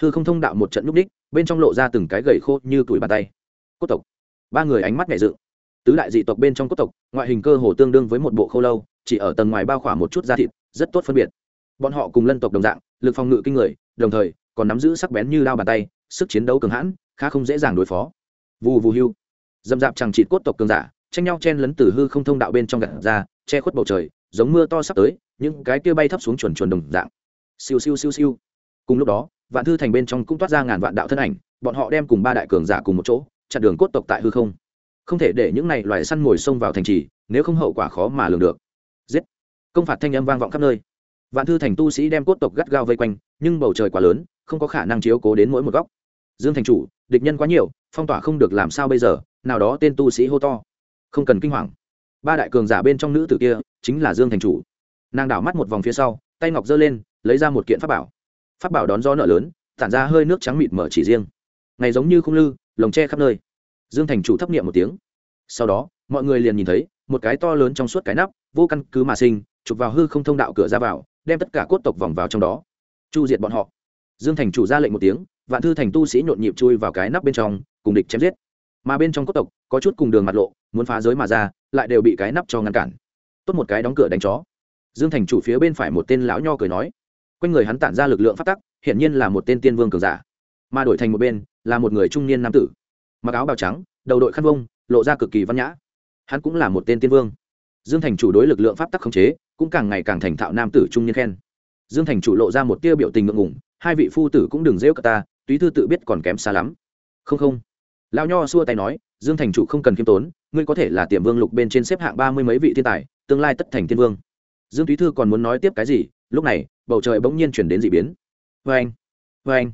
hư không thông đạo một trận núp ních bên trong lộ ra từng cái gầy khô như tuổi bàn tay. Cốt tộc. Ba người ánh mắt nhẹ dự tứ đại dị tộc bên trong cốt tộc, ngoại hình cơ hồ tương đương với một bộ khô lâu, chỉ ở tầng ngoài bao khỏa một chút da thịt, rất tốt phân biệt. Bọn họ cùng lân tộc đồng dạng, lực phòng ngự kinh người, đồng thời, còn nắm giữ sắc bén như lao bàn tay, sức chiến đấu cường hãn, khá không dễ dàng đối phó. Vù vù hưu. Dầm dạp chẳng trị cốt tộc cường giả, tranh nhau chen lấn từ hư không thông đạo bên trong gạt ra, che khuất bầu trời, giống mưa to sắp tới, những cái kia bay thấp xuống chuẩn chuẩn đồng dạng. Siêu siêu siêu siêu cùng lúc đó, vạn thư thành bên trong cũng toát ra ngàn vạn đạo thân ảnh, bọn họ đem cùng ba đại cường giả cùng một chỗ, chặn đường cốt tộc tại hư không. Không thể để những này loài săn mồi xông vào thành trì, nếu không hậu quả khó mà lường được. Giết! Công phạt thanh âm vang vọng khắp nơi. Vạn thư thành tu sĩ đem cốt tộc gắt gao vây quanh, nhưng bầu trời quá lớn, không có khả năng chiếu cố đến mỗi một góc. Dương thành chủ, địch nhân quá nhiều, phong tỏa không được làm sao bây giờ, nào đó tên tu sĩ hô to. Không cần kinh hoàng. Ba đại cường giả bên trong nữ tử kia, chính là dương thành chủ. Nàng đảo mắt một vòng phía sau, tay ngọc giơ lên, lấy ra một kiện pháp bảo pháp bảo đón gió nợ lớn, tản ra hơi nước trắng mịt mở chỉ riêng. Ngày giống như khung lư, lồng tre khắp nơi. Dương thành chủ thấp nghiệm một tiếng. Sau đó, mọi người liền nhìn thấy, một cái to lớn trong suốt cái nắp, vô căn cứ mà sinh, chụp vào hư không thông đạo cửa ra vào, đem tất cả cốt tộc vòng vào trong đó. Chu diệt bọn họ. Dương thành chủ ra lệnh một tiếng, vạn thư thành tu sĩ nhộn nhịp chui vào cái nắp bên trong, cùng địch chém giết. Mà bên trong cốt tộc, có chút cùng đường mặt lộ, muốn phá giới mà ra, lại đều bị cái nắp cho ngăn cản. Tốt một cái đóng cửa đánh chó. Dương thành chủ phía bên phải một tên lão nho cười nói quanh người hắn tản ra lực lượng phát tắc, hiển nhiên là một tên tiên vương cường giả. Mà đổi thành một bên, là một người trung niên nam tử. Mặc áo bào trắng, đầu đội khăn vông, lộ ra cực kỳ văn nhã. Hắn cũng là một tên tiên vương. Dương thành chủ đối lực lượng pháp tắc khống chế, cũng càng ngày càng thành thạo nam tử trung niên khen. Dương thành chủ lộ ra một tia biểu tình ngượng ngủng hai vị phu tử cũng đừng rêu cả ta, túy thư tự biết còn kém xa lắm. Không không. Lao nho xua tay nói, dương thành chủ không cần khiêm tốn, ngươi có thể là tiềm vương lục bên trên xếp hạng ba mươi mấy vị thiên tài, tương lai tất thành thiên vương. Dương túy thư còn muốn nói tiếp cái gì, lúc này bầu trời bỗng nhiên chuyển đến d ị biến. Vê anh vê anh.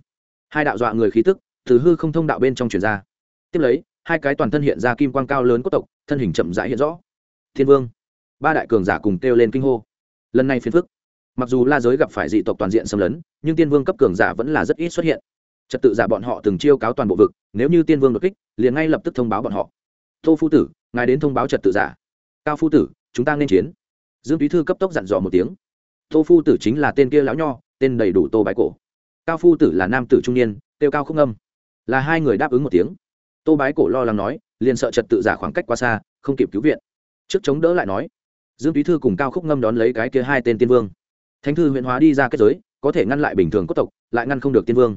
Hai đạo dọa người khí tức từ hư không thông đạo bên trong chuyển ra. Tiếp lấy, hai cái toàn thân hiện ra kim quang cao lớn cốt tộc, thân hình chậm rãi hiện rõ. Thiên vương, ba đại cường giả cùng kêu lên kinh hô. Lần này phiền phức. Mặc dù la giới gặp phải dị tộc toàn diện xâm lấn, nhưng tiên vương cấp cường giả vẫn là rất ít xuất hiện. Trật tự giả bọn họ từng chiêu cáo toàn bộ vực, nếu như tiên vương đột kích, liền ngay lập tức thông báo bọn họ. Tô phu tử, ngài đến thông báo trật tự giả. Cao phu tử, chúng ta nên chiến. Dương túy thư cấp tốc dặn dò một tiếng tô phu tử chính là tên kia lão nho, tên đầy đủ tô bái cổ. Cao phu tử là nam tử trung niên tiêu cao không âm là hai người đáp ứng một tiếng. Tô bái cổ lo lắng nói, liền sợ trật tự giả khoảng cách quá xa, không kịp cứu viện. Trước chống đỡ lại nói, dương túy thư cùng cao khúc ngâm đón lấy cái kia hai tên tiên vương. Thánh thư huyện hóa đi ra kết giới, có thể ngăn lại bình thường cốt tộc, lại ngăn không được tiên vương.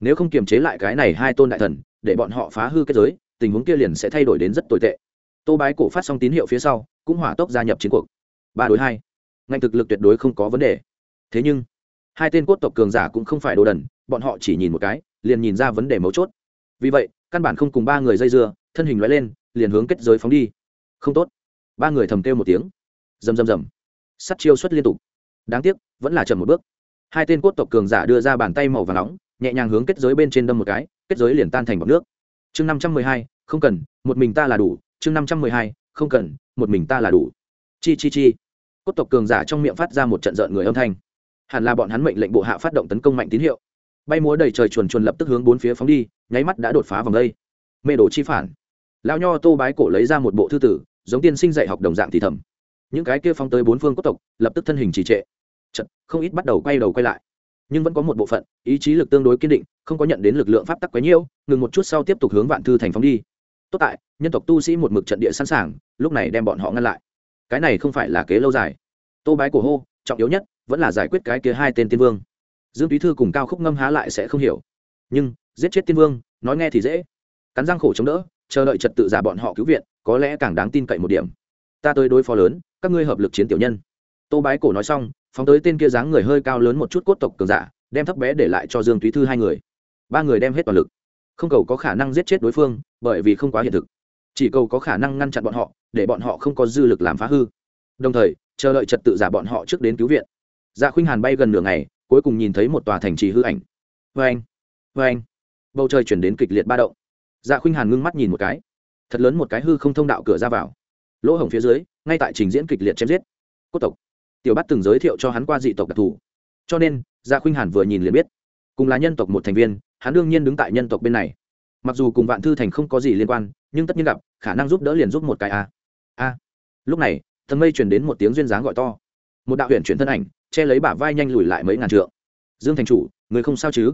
Nếu không kiềm chế lại cái này hai tôn đại thần, để bọn họ phá hư kết giới, tình huống kia liền sẽ thay đổi đến rất tồi tệ. Tô bái cổ phát xong tín hiệu phía sau, cũng hỏa tốc gia nhập chiến cuộc. Ba đối hai ngành thực lực tuyệt đối không có vấn đề. Thế nhưng, hai tên cốt tộc cường giả cũng không phải đồ đần, bọn họ chỉ nhìn một cái, liền nhìn ra vấn đề mấu chốt. Vì vậy, căn bản không cùng ba người dây dưa, thân hình loại lên, liền hướng kết giới phóng đi. Không tốt. Ba người thầm kêu một tiếng. Rầm rầm rầm. Sắt chiêu xuất liên tục. Đáng tiếc, vẫn là chậm một bước. Hai tên cốt tộc cường giả đưa ra bàn tay màu và nóng, nhẹ nhàng hướng kết giới bên trên đâm một cái, kết giới liền tan thành bọc nước. Chương năm trăm mười hai, không cần, một mình ta là đủ. Chương năm trăm mười hai, không cần, một mình ta là đủ. Chi chi chi cốt tộc cường giả trong miệng phát ra một trận rợn người âm thanh. Hẳn là bọn hắn mệnh lệnh bộ hạ phát động tấn công mạnh tín hiệu. Bay múa đầy trời chuồn chuồn lập tức hướng bốn phía phóng đi nháy mắt đã đột phá vòng đây. Mê đồ chi phản. Lão nho tô bái cổ lấy ra một bộ thư tử giống tiên sinh dạy học đồng dạng thì thầm. Những cái kia phóng tới bốn phương cốt tộc lập tức thân hình trì trệ. Chật, không ít bắt đầu quay đầu quay lại. Nhưng vẫn có một bộ phận ý chí lực tương đối kiên định không có nhận đến lực lượng pháp tắc quấy nhiễu ngừng một chút sau tiếp tục hướng vạn thư thành phóng đi. Tốt tại nhân tộc tu sĩ một mực trận địa sẵn sàng lúc này đem bọn họ ngăn lại cái này không phải là kế lâu dài. Tô bái cổ hô, trọng yếu nhất, vẫn là giải quyết cái kia hai tên tiên vương. Dương túy thư cùng cao khúc ngâm há lại sẽ không hiểu. Nhưng, giết chết tiên vương, nói nghe thì dễ. Cắn răng khổ chống đỡ, chờ đợi trật tự giả bọn họ cứu viện, có lẽ càng đáng tin cậy một điểm. Ta tới đối phó lớn, các ngươi hợp lực chiến tiểu nhân. Tô bái cổ nói xong, phóng tới tên kia dáng người hơi cao lớn một chút cốt tộc cường giả, đem thấp bé để lại cho dương túy thư hai người. Ba người đem hết toàn lực. Không cầu có khả năng giết chết đối phương, bởi vì không quá hiện thực. Chỉ cầu có khả năng ngăn chặn bọn họ để bọn họ không có dư lực làm phá hư. Đồng thời, chờ đợi trật tự giả bọn họ trước đến cứu viện. Dạ khuynh hàn bay gần nửa ngày, cuối cùng nhìn thấy một tòa thành trì hư ảnh. Vê anh vê anh. Bầu trời chuyển đến kịch liệt ba động. Dạ khuynh hàn ngưng mắt nhìn một cái. Thật lớn một cái hư không thông đạo cửa ra vào. Lỗ hổng phía dưới, ngay tại trình diễn kịch liệt chém giết. Cốt tộc. Tiểu bắt từng giới thiệu cho hắn qua dị tộc đặc thù. Cho nên dạ khuynh hàn vừa nhìn liền biết. Cùng là nhân tộc một thành viên, hắn đương nhiên đứng tại nhân tộc bên này. Mặc dù cùng vạn thư thành không có gì liên quan, nhưng tất nhiên gặp, khả năng giúp đỡ liền giúp một cái a a. Lúc này thần mây chuyển đến một tiếng duyên dáng gọi to. Một đạo huyện chuyển thân ảnh, che lấy bả vai nhanh lùi lại mấy ngàn trượng. Dương thành chủ, người không sao chứ?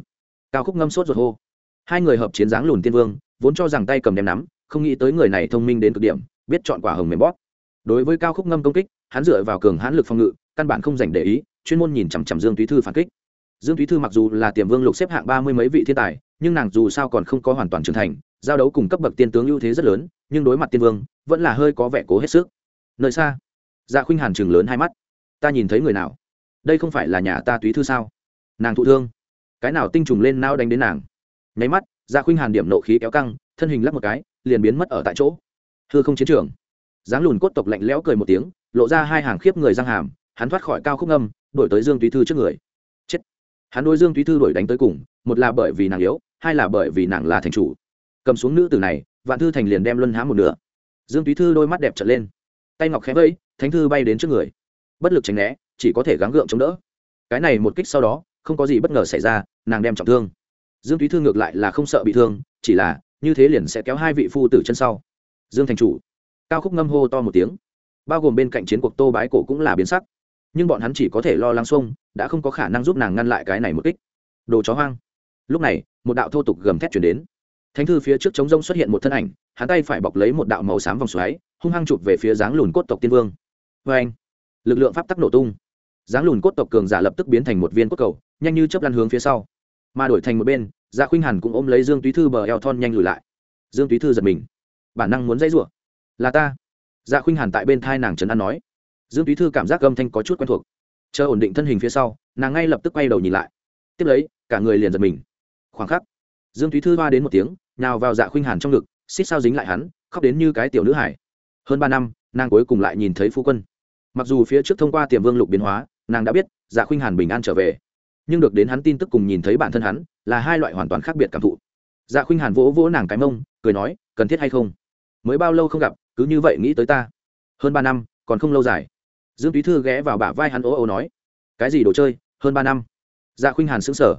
Cao khúc ngâm sốt ruột hô. Hai người hợp chiến dáng lùn tiên vương, vốn cho rằng tay cầm đem nắm, không nghĩ tới người này thông minh đến cực điểm, biết chọn quả hồng mềm bóp. Đối với cao khúc ngâm công kích, hắn dựa vào cường hãn lực phòng ngự, căn bản không dành để ý, chuyên môn nhìn chằm chằm dương túy thư phản kích. Dương túy thư mặc dù là tiềm vương lục xếp hạng ba mươi mấy vị thiên tài, nhưng nàng dù sao còn không có hoàn toàn trưởng thành giao đấu cùng cấp bậc tiên tướng ưu thế rất lớn, nhưng đối mặt tiên vương, vẫn là hơi có vẻ cố hết sức. Nơi xa dạ khuynh hàn chừng lớn hai mắt. Ta nhìn thấy người nào? Đây không phải là nhà ta túy thư sao? Nàng thụ thương. Cái nào tinh trùng lên nao đánh đến nàng? Nháy mắt dạ khuynh hàn điểm nộ khí kéo căng, thân hình lắc một cái, liền biến mất ở tại chỗ. Hư không chiến trường. Dáng lùn cốt tộc lạnh lẽo cười một tiếng, lộ ra hai hàng khiếp người răng hàm, hắn thoát khỏi cao khúc âm đổi tới dương túy thư trước người. Chết. Hắn đôi dương túy thư đổi đánh tới cùng, một là bởi vì nàng yếu, hai là bởi vì nàng là thành chủ cầm xuống nữ tử này, vạn thư thành liền đem luân hãm một nửa. Dương túy thư đôi mắt đẹp trở lên. Tay ngọc khẽ vẫy, thánh thư bay đến trước người. Bất lực tránh né, chỉ có thể gắng gượng chống đỡ. Cái này một kích sau đó, không có gì bất ngờ xảy ra, nàng đem trọng thương. Dương túy thư ngược lại là không sợ bị thương, chỉ là, như thế liền sẽ kéo hai vị phu tử chân sau. Dương thành chủ. Cao khúc ngâm hô to một tiếng. Bao gồm bên cạnh chiến cuộc tô bái cổ cũng là biến sắc. Nhưng bọn hắn chỉ có thể lo lắng xuông, đã không có khả năng giúp nàng ngăn lại cái này một kích. Đồ chó hoang. Lúc này, một đạo thô tục gầm thét chuyển đến thánh thư phía trước trống rông xuất hiện một thân ảnh, hắn tay phải bọc lấy một đạo màu xám vòng xoáy, hung hăng chụp về phía dáng lùn cốt tộc tiên vương. Vê anh, lực lượng pháp tắc nổ tung. Dáng lùn cốt tộc cường giả lập tức biến thành một viên cốt cầu, nhanh như chấp lăn hướng phía sau. Mà đổi thành một bên dạ khuynh hàn cũng ôm lấy dương túy thư bờ eo thon nhanh lùi lại. Dương túy thư giật mình. Bản năng muốn dãy rủa. Là ta. Dạ khuynh hàn tại bên thai nàng trấn an nói. Dương túy thư cảm giác âm thanh có chút quen thuộc. Chờ ổn định thân hình phía sau, nàng ngay lập tức quay đầu nhìn lại. Tiếp lấy, cả người liền giật mình. Khoảng khắc dương Thúy thư hoa đến một tiếng nào vào dạ khuynh hàn trong ngực, xích sao dính lại hắn, khóc đến như cái tiểu nữ hải. Hơn ba năm, nàng cuối cùng lại nhìn thấy phu quân. Mặc dù phía trước thông qua tiềm vương lục biến hóa, nàng đã biết dạ khuynh hàn bình an trở về, nhưng được đến hắn tin tức cùng nhìn thấy bản thân hắn, là hai loại hoàn toàn khác biệt cảm thụ. Dạ khuynh hàn vỗ vỗ nàng cái mông, cười nói, cần thiết hay không? Mới bao lâu không gặp, cứ như vậy nghĩ tới ta. Hơn ba năm, còn không lâu dài. Dương túy thư ghé vào bả vai hắn ố ô nói, cái gì đồ chơi, hơn ba năm? Dạ khuynh hàn sững sở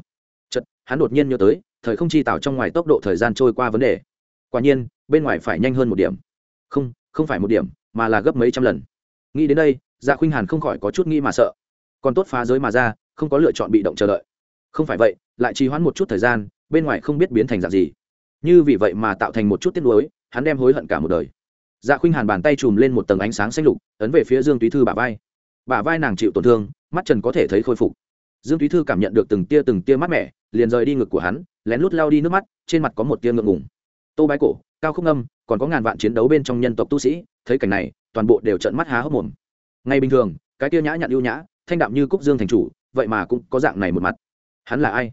chật hắn đột nhiên nhớ tới thời không chi tạo trong ngoài tốc độ thời gian trôi qua vấn đề. Quả nhiên, bên ngoài phải nhanh hơn một điểm. Không không phải một điểm, mà là gấp mấy trăm lần. Nghĩ đến đây dạ khuynh hàn không khỏi có chút nghĩ mà sợ. Còn tốt phá giới mà ra, không có lựa chọn bị động chờ đợi. Không phải vậy, lại trì hoãn một chút thời gian, bên ngoài không biết biến thành dạng gì. Như vì vậy mà tạo thành một chút tiếc nuối, hắn đem hối hận cả một đời. Dạ khuynh hàn bàn tay chùm lên một tầng ánh sáng xanh lục, ấn về phía dương túy thư bả vai. Bả vai nàng chịu tổn thương, mắt trần có thể thấy khôi phục dương Thúy thư cảm nhận được từng tia từng tia mát mẻ, liền rời đi ngực của hắn, lén lút lao đi nước mắt, trên mặt có một tia ngượng ngùng. Tô bái cổ, cao khúc âm còn có ngàn vạn chiến đấu bên trong nhân tộc tu sĩ, thấy cảnh này, toàn bộ đều trợn mắt há hốc mồm. Ngay bình thường, cái tia nhã nhặn ưu nhã, thanh đạm như cúc dương thành chủ, vậy mà cũng có dạng này một mặt. Hắn là ai?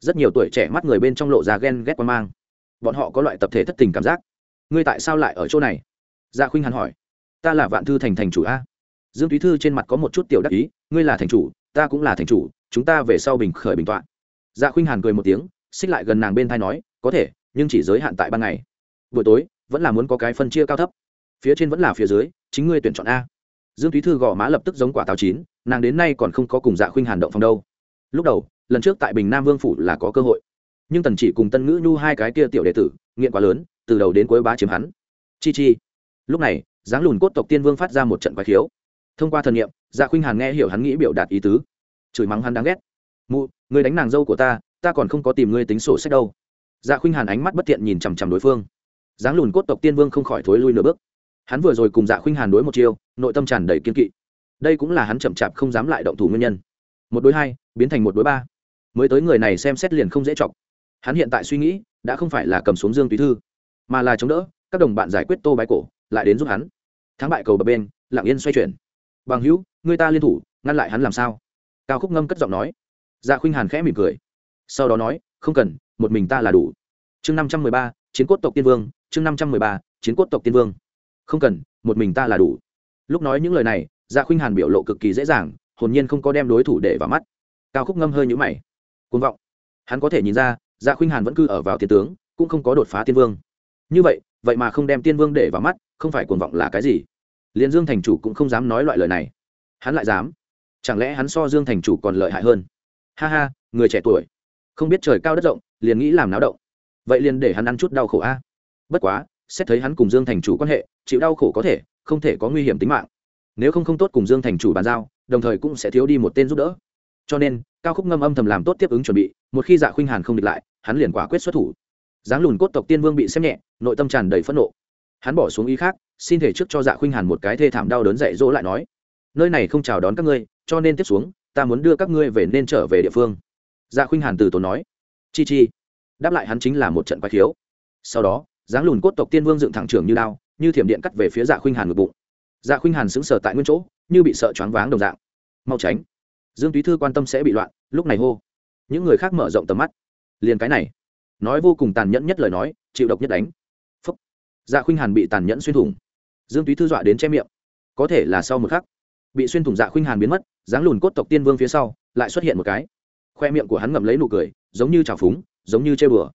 Rất nhiều tuổi trẻ mắt người bên trong lộ ra ghen ghét quan mang. Bọn họ có loại tập thể thất tình cảm giác. Ngươi tại sao lại ở chỗ này? Dạ khuynh hắn hỏi. Ta là vạn thư thành thành chủ a. Dương túy thư trên mặt có một chút tiểu đắc ý, ngươi là thành chủ, ta cũng là thành chủ chúng ta về sau bình khởi bình tọa. Dạ khuynh hàn cười một tiếng, xích lại gần nàng bên thai nói, có thể, nhưng chỉ giới hạn tại ban ngày. Buổi tối, vẫn là muốn có cái phân chia cao thấp. Phía trên vẫn là phía dưới, chính ngươi tuyển chọn a. Dương thúy thư gò má lập tức giống quả táo chín, nàng đến nay còn không có cùng dạ khuynh hàn động phòng đâu. Lúc đầu, lần trước tại bình nam vương phủ là có cơ hội. Nhưng tần chỉ cùng tân ngữ nhu hai cái kia tiểu đệ tử, nghiện quá lớn, từ đầu đến cuối bá chiếm hắn. Chi chi. Lúc này, dáng lùn cốt tộc tiên vương phát ra một trận quái khiếu. Thông qua thần nghiệm dạ khuynh hàn nghe hiểu hắn nghĩ biểu đạt ý tứ chửi mắng hắn đáng ghét. Mụ người đánh nàng dâu của ta ta còn không có tìm ngươi tính sổ sách đâu. Dạ khuynh hàn ánh mắt bất tiện nhìn chằm chằm đối phương. Dáng lùn cốt tộc tiên vương không khỏi thối lui nửa bước. Hắn vừa rồi cùng dạ khuynh hàn đối một chiêu, nội tâm tràn đầy kiên kỵ. Đây cũng là hắn chậm chạp không dám lại động thủ nguyên nhân. Một đối hai, biến thành một đối ba. Mới tới người này xem xét liền không dễ chọc. Hắn hiện tại suy nghĩ, đã không phải là cầm xuống dương tùy thư, mà là chống đỡ, các đồng bạn giải quyết tô bái cổ, lại đến giúp hắn. Thắng bại cầu bập bên, lặng yên xoay chuyển. Bằng hữu người ta liên thủ, ngăn lại hắn làm sao? Cao khúc ngâm cất giọng nói. Dạ khuynh hàn khẽ mỉm cười. Sau đó nói, không cần, một mình ta là đủ. Chương năm trăm mười ba, chiến cốt tộc tiên vương, chương năm trăm mười ba, chiến cốt tộc tiên vương. Không cần, một mình ta là đủ. Lúc nói những lời này dạ khuynh hàn biểu lộ cực kỳ dễ dàng, hồn nhiên không có đem đối thủ để vào mắt. Cao khúc ngâm hơi nhũ mày. Côn vọng. Hắn có thể nhìn ra dạ khuynh hàn vẫn cư ở vào thiên tướng, cũng không có đột phá tiên vương. Như vậy vậy mà không đem tiên vương để vào mắt, không phải cuồng vọng là cái gì? Liền dương thành chủ cũng không dám nói loại lời này. Hắn lại dám chẳng lẽ hắn so dương thành chủ còn lợi hại hơn? Ha ha, người trẻ tuổi. Không biết trời cao đất rộng, liền nghĩ làm náo động. Vậy liền để hắn ăn chút đau khổ a. Bất quá, xét thấy hắn cùng dương thành chủ quan hệ, chịu đau khổ có thể, không thể có nguy hiểm tính mạng. Nếu không không tốt cùng dương thành chủ bàn giao, đồng thời cũng sẽ thiếu đi một tên giúp đỡ. Cho nên, cao khúc ngâm âm thầm làm tốt tiếp ứng chuẩn bị, một khi dạ khuynh hàn không địch lại, hắn liền quả quyết xuất thủ. Giáng lùn cốt tộc tiên vương bị xem nhẹ, nội tâm tràn đầy phẫn nộ. Hắn bỏ xuống ý khác, xin thể trước cho dạ khuynh hàn một cái thê thảm đau đớn dạy dỗ lại nói, nơi này không chào đón các ngươi cho nên tiếp xuống, ta muốn đưa các ngươi về nên trở về địa phương. Dạ khuynh hàn từ tốn nói. Chi chi. Đáp lại hắn chính là một trận quái khiếu. Sau đó, dáng lùn cốt tộc tiên vương dựng thẳng trường như đao, như thiểm điện cắt về phía dạ khuynh hàn ngực bụng. Dạ khuynh hàn sững sờ tại nguyên chỗ, như bị sợ choáng váng đồng dạng. Mau tránh. Dương túy thư quan tâm sẽ bị loạn, lúc này hô. Những người khác mở rộng tầm mắt. Liền cái này. Nói vô cùng tàn nhẫn nhất lời nói, chịu độc nhất đánh. Phúc. Dạ khuynh hàn bị tàn nhẫn xuyên thủng. Dương túy thư dọa đến che miệng. Có thể là sau một khắc, bị xuyên thủng dạ khuynh hàn biến mất dáng lùn cốt tộc tiên vương phía sau, lại xuất hiện một cái. Khoe miệng của hắn ngậm lấy nụ cười, giống như trào phúng, giống như chơi bừa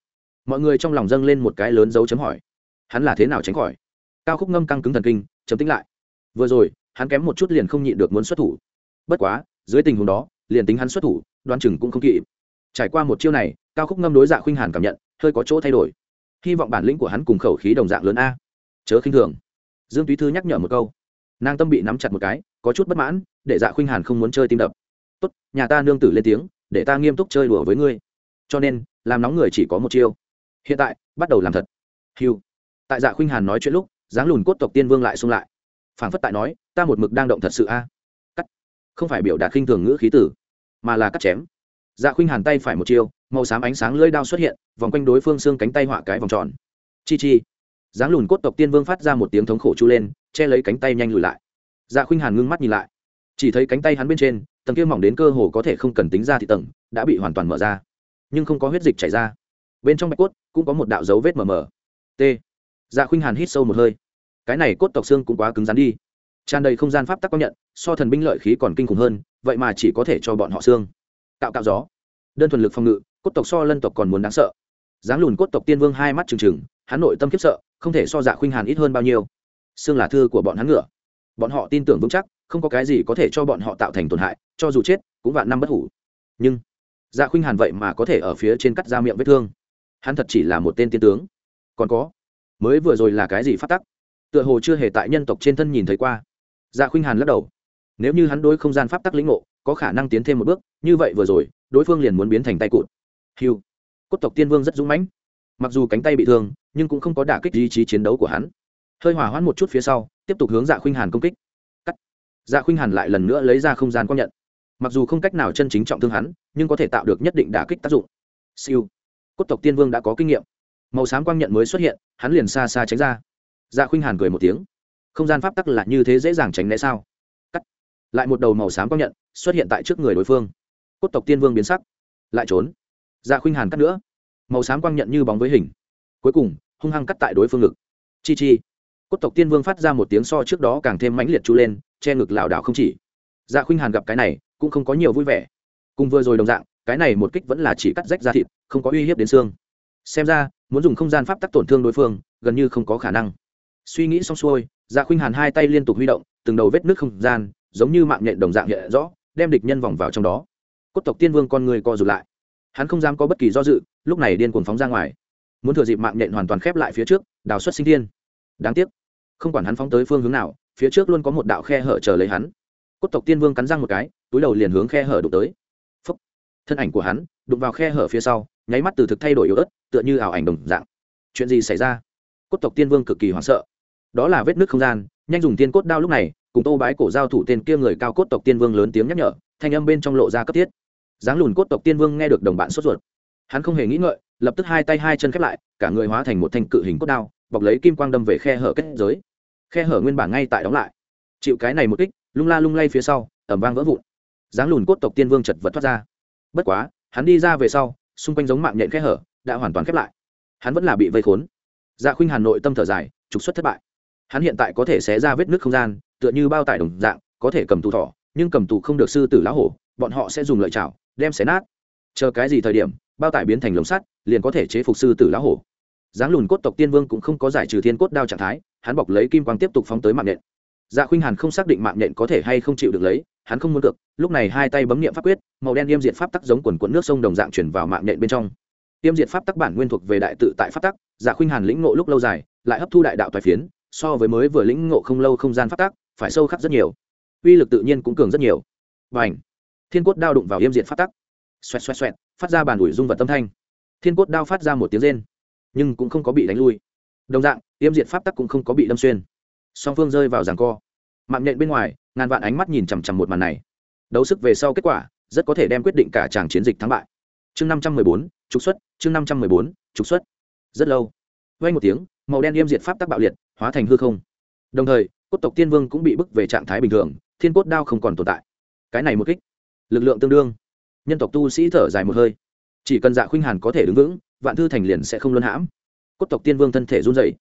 mọi người trong lòng dâng lên một cái lớn dấu chấm hỏi. Hắn là thế nào tránh khỏi? Cao khúc ngâm căng cứng thần kinh, chấm tính lại. Vừa rồi, hắn kém một chút liền không nhịn được muốn xuất thủ. Bất quá, dưới tình huống đó, liền tính hắn xuất thủ đoan chừng cũng không kịp. Trải qua một chiêu này, cao khúc ngâm đối dạ khuynh hàn cảm nhận, hơi có chỗ thay đổi. Hy vọng bản lĩnh của hắn cùng khẩu khí đồng dạng lớn a. Chớ khinh thường. Dương túy thư nhắc nhở một câu. Nàng tâm bị nắm chặt một cái có chút bất mãn, để dạ khuynh hàn không muốn chơi tim đập. Tốt, nhà ta nương tử lên tiếng, để ta nghiêm túc chơi đùa với ngươi. Cho nên, làm nóng người chỉ có một chiêu. Hiện tại, bắt đầu làm thật. Hiu tại dạ khuynh hàn nói chuyện lúc, dáng lùn cốt tộc tiên vương lại xung lại. Phảng phất tại nói, ta một mực đang động thật sự a. Cắt. Không phải biểu đạt khinh thường ngữ khí tử, mà là cắt chém. Dạ khuynh hàn tay phải một chiêu, màu xám ánh sáng lưỡi đao xuất hiện, vòng quanh đối phương xương cánh tay họa cái vòng tròn. Chi chi. Dáng lùn cốt tộc tiên vương phát ra một tiếng thống khổ chu lên, che lấy cánh tay nhanh lùi lại dạ khuynh hàn ngưng mắt nhìn lại. Chỉ thấy cánh tay hắn bên trên, tầng kia mỏng đến cơ hồ có thể không cần tính ra thì tầng, đã bị hoàn toàn mở ra. Nhưng không có huyết dịch chảy ra. Bên trong bạch cốt cũng có một đạo dấu vết mờ mờ. T. Dạ khuynh hàn hít sâu một hơi. Cái này cốt tộc xương cũng quá cứng rắn đi. Tràn đầy không gian pháp tắc công nhận, so thần binh lợi khí còn kinh khủng hơn, vậy mà chỉ có thể cho bọn họ xương. Cạo cạo gió. Đơn thuần lực phòng ngự, cốt tộc so lân tộc còn muốn đáng sợ. Dáng lùn cốt tộc tiên vương hai mắt trừng trừng, hắn nội tâm khiếp sợ, không thể so dạ khuynh hàn ít hơn bao nhiêu. Xương là thư của bọn hắn ngựa bọn họ tin tưởng vững chắc, không có cái gì có thể cho bọn họ tạo thành tổn hại, cho dù chết, cũng vạn năm bất hủ. Nhưng dạ khuynh hàn vậy mà có thể ở phía trên cắt ra miệng vết thương. Hắn thật chỉ là một tên tiên tướng. Còn có, mới vừa rồi là cái gì phát tắc? Tựa hồ chưa hề tại nhân tộc trên thân nhìn thấy qua. Dạ khuynh hàn lắc đầu. Nếu như hắn đối không gian pháp tắc lĩnh ngộ, có khả năng tiến thêm một bước, như vậy vừa rồi, đối phương liền muốn biến thành tay cụt. Hiu cốt tộc tiên vương rất dũng mãnh. Mặc dù cánh tay bị thương, nhưng cũng không có đả kích ý chí chiến đấu của hắn. Hơi hỏa hoãn một chút phía sau tiếp tục hướng dạ khuynh hàn công kích. Cắt. Dạ khuynh hàn lại lần nữa lấy ra không gian công nhận. Mặc dù không cách nào chân chính trọng thương hắn, nhưng có thể tạo được nhất định đả kích tác dụng. Siêu. Cốt tộc tiên vương đã có kinh nghiệm. Màu xám quang nhận mới xuất hiện, hắn liền xa xa tránh ra. Dạ khuynh hàn cười một tiếng. Không gian pháp tắc là như thế dễ dàng tránh né sao? Cắt. Lại một đầu màu xám quang nhận xuất hiện tại trước người đối phương. Cốt tộc tiên vương biến sắc. Lại trốn. Dạ khuynh hàn cắt nữa. Màu xám quang nhận như bóng với hình. Cuối cùng, hung hăng cắt tại đối phương ngực. Chi chi cốt tộc tiên vương phát ra một tiếng so trước đó càng thêm mãnh liệt chú lên, che ngực lảo đảo không chỉ. Dạ khuynh hàn gặp cái này, cũng không có nhiều vui vẻ. Cùng vừa rồi đồng dạng, cái này một kích vẫn là chỉ cắt rách ra thịt, không có uy hiếp đến xương. Xem ra, muốn dùng không gian pháp tắc tổn thương đối phương, gần như không có khả năng. Suy nghĩ xong xuôi dạ khuynh hàn hai tay liên tục huy động, từng đầu vết nước không gian, giống như mạng nhện đồng dạng hiện rõ, đem địch nhân vòng vào trong đó. Cốt tộc tiên vương con người co rụt lại. Hắn không dám có bất kỳ do dự, lúc này điên cuồng phóng ra ngoài. Muốn thừa dịp mạng nhện hoàn toàn khép lại phía trước, đào xuất sinh thiên đáng tiếc, không quản hắn phóng tới phương hướng nào, phía trước luôn có một đạo khe hở chờ lấy hắn. Cốt tộc tiên vương cắn răng một cái, túi đầu liền hướng khe hở đụng tới. Phúc. thân ảnh của hắn đụng vào khe hở phía sau, nháy mắt từ thực thay đổi yếu ớt, tựa như ảo ảnh đồng dạng. Chuyện gì xảy ra? Cốt tộc tiên vương cực kỳ hoảng sợ. Đó là vết nước không gian, nhanh dùng tiên cốt đao lúc này, cùng tô bái cổ giao thủ tên kia người cao cốt tộc tiên vương lớn tiếng nhắc nhở, thanh âm bên trong lộ ra cấp thiết. Dáng lùn cốt tộc tiên vương nghe được đồng bạn sốt ruột. Hắn không hề nghĩ ngợi, lập tức hai tay hai chân khép lại, cả người hóa thành một thanh cự hình cốt đao bọc lấy kim quang đâm về khe hở kết giới. Khe hở nguyên bản ngay tại đóng lại. Chịu cái này một kích, lung la lung lay phía sau ẩm vang vỡ vụn. Dáng lùn cốt tộc tiên vương chật vật thoát ra. Bất quá, hắn đi ra về sau, xung quanh giống mạng nhện khe hở, đã hoàn toàn khép lại. Hắn vẫn là bị vây khốn. Dạ khuynh hà nội tâm thở dài, trục xuất thất bại. Hắn hiện tại có thể xé ra vết nước không gian, tựa như bao tải đồng dạng, có thể cầm tù thỏ, nhưng cầm tù không được sư tử lá hổ, bọn họ sẽ dùng lợi chảo, đem xé nát. Chờ cái gì thời điểm, bao tải biến thành lồng sắt, liền có thể chế phục sư tử lá hổ dáng lùn cốt tộc tiên vương cũng không có giải trừ thiên cốt đao trạng thái, hắn bọc lấy kim quang tiếp tục phóng tới mạng nhện. Dạ khuynh hàn không xác định mạng nhện có thể hay không chịu được lấy, hắn không muốn cược lúc này hai tay bấm nghiệm pháp quyết, màu đen yêm diện pháp tắc giống quần quận nước sông đồng dạng chuyển vào mạng nhện bên trong. Yêm diện pháp tắc bản nguyên thuộc về đại tự tại pháp tắc dạ khuynh hàn lĩnh ngộ lúc lâu dài, lại hấp thu đại đạo toài phiến, so với mới vừa lĩnh ngộ không lâu không gian pháp tắc, phải sâu khắc rất nhiều. Uy lực tự nhiên cũng cường rất nhiều. Và ảnh thiên cốt đao đụng vào yêm diện pháp tắc. Xoẹt xoẹt xoẹt, phát ra bàn ủi dung vật tâm thanh. Thiên cốt đao phát ra một tiếng rên nhưng cũng không có bị đánh lui. Đồng dạng yêm diệt pháp tắc cũng không có bị đâm xuyên. Song phương rơi vào ràng co. Mạng nhện bên ngoài, ngàn vạn ánh mắt nhìn chằm chằm một màn này. Đấu sức về sau kết quả, rất có thể đem quyết định cả tràng chiến dịch thắng bại. Chương năm trăm mười bốn, trục xuất, chương năm trăm mười bốn, trục xuất. Rất lâu. Vay một tiếng, màu đen yêm diệt pháp tắc bạo liệt, hóa thành hư không. Đồng thời, cốt tộc tiên vương cũng bị bức về trạng thái bình thường, thiên cốt đao không còn tồn tại. Cái này một kích. Lực lượng tương đương. Nhân tộc tu sĩ thở dài một hơi chỉ cần dạ khuynh hàn có thể đứng vững, vạn thư thành liền sẽ không luân hãm. Cốt tộc tiên vương thân thể run dày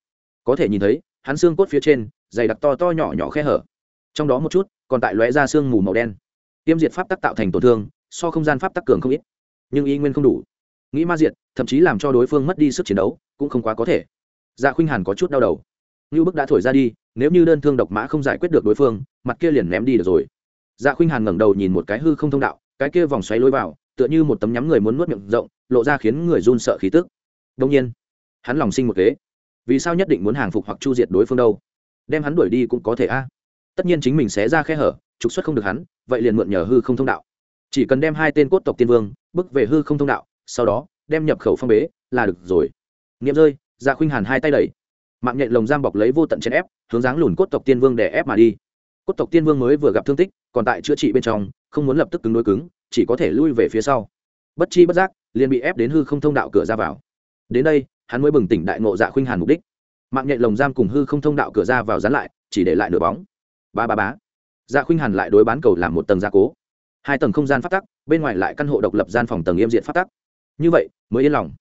có thể nhìn thấy, hắn xương cốt phía trên, dày đặc to to nhỏ nhỏ khe hở. Trong đó một chút, còn tại lóe ra xương mù màu đen. Tiêm diệt pháp tắc tạo thành tổn thương, so không gian pháp tắc cường không ít. Nhưng y nguyên không đủ. Nghĩ ma diệt, thậm chí làm cho đối phương mất đi sức chiến đấu, cũng không quá có thể. Dạ khuynh hàn có chút đau đầu. Như bức đã thổi ra đi, nếu như đơn thương độc mã không giải quyết được đối phương, mặt kia liền ném đi được rồi. Dạ khuynh hàn ngẩng đầu nhìn một cái hư không thông đạo, cái kia vòng xoáy lối vào tựa như một tấm nhắm người muốn nuốt miệng rộng, lộ ra khiến người run sợ khí tức. Đông nhiên, hắn lòng sinh một kế. Vì sao nhất định muốn hàng phục hoặc chu diệt đối phương đâu? Đem hắn đuổi đi cũng có thể a. Tất nhiên chính mình sẽ ra khe hở, trục xuất không được hắn, vậy liền mượn nhờ hư không thông đạo. Chỉ cần đem hai tên cốt tộc tiên vương, bước về hư không thông đạo, sau đó, đem nhập khẩu phong bế, là được rồi. Nghiệm rơi ra khuynh hàn hai tay đẩy. Mạng nhện lồng giam bọc lấy vô tận chèn ép, hướng dáng lùn cốt tộc tiên vương để ép mà đi. Cốt tộc tiên vương mới vừa gặp thương tích, còn tại chữa trị bên trong, không muốn lập tức cứng đối cứng chỉ có thể lui về phía sau. Bất chi bất giác, liền bị ép đến hư không thông đạo cửa ra vào. Đến đây, hắn mới bừng tỉnh đại ngộ dạ khuynh hàn mục đích. Mạng nhện lồng giam cùng hư không thông đạo cửa ra vào dán lại, chỉ để lại nửa bóng. Ba ba bá dạ khuynh hàn lại đối bán cầu làm một tầng gia cố. Hai tầng không gian phát tắc, bên ngoài lại căn hộ độc lập gian phòng tầng nghiêm diện phát tắc. Như vậy, mới yên lòng.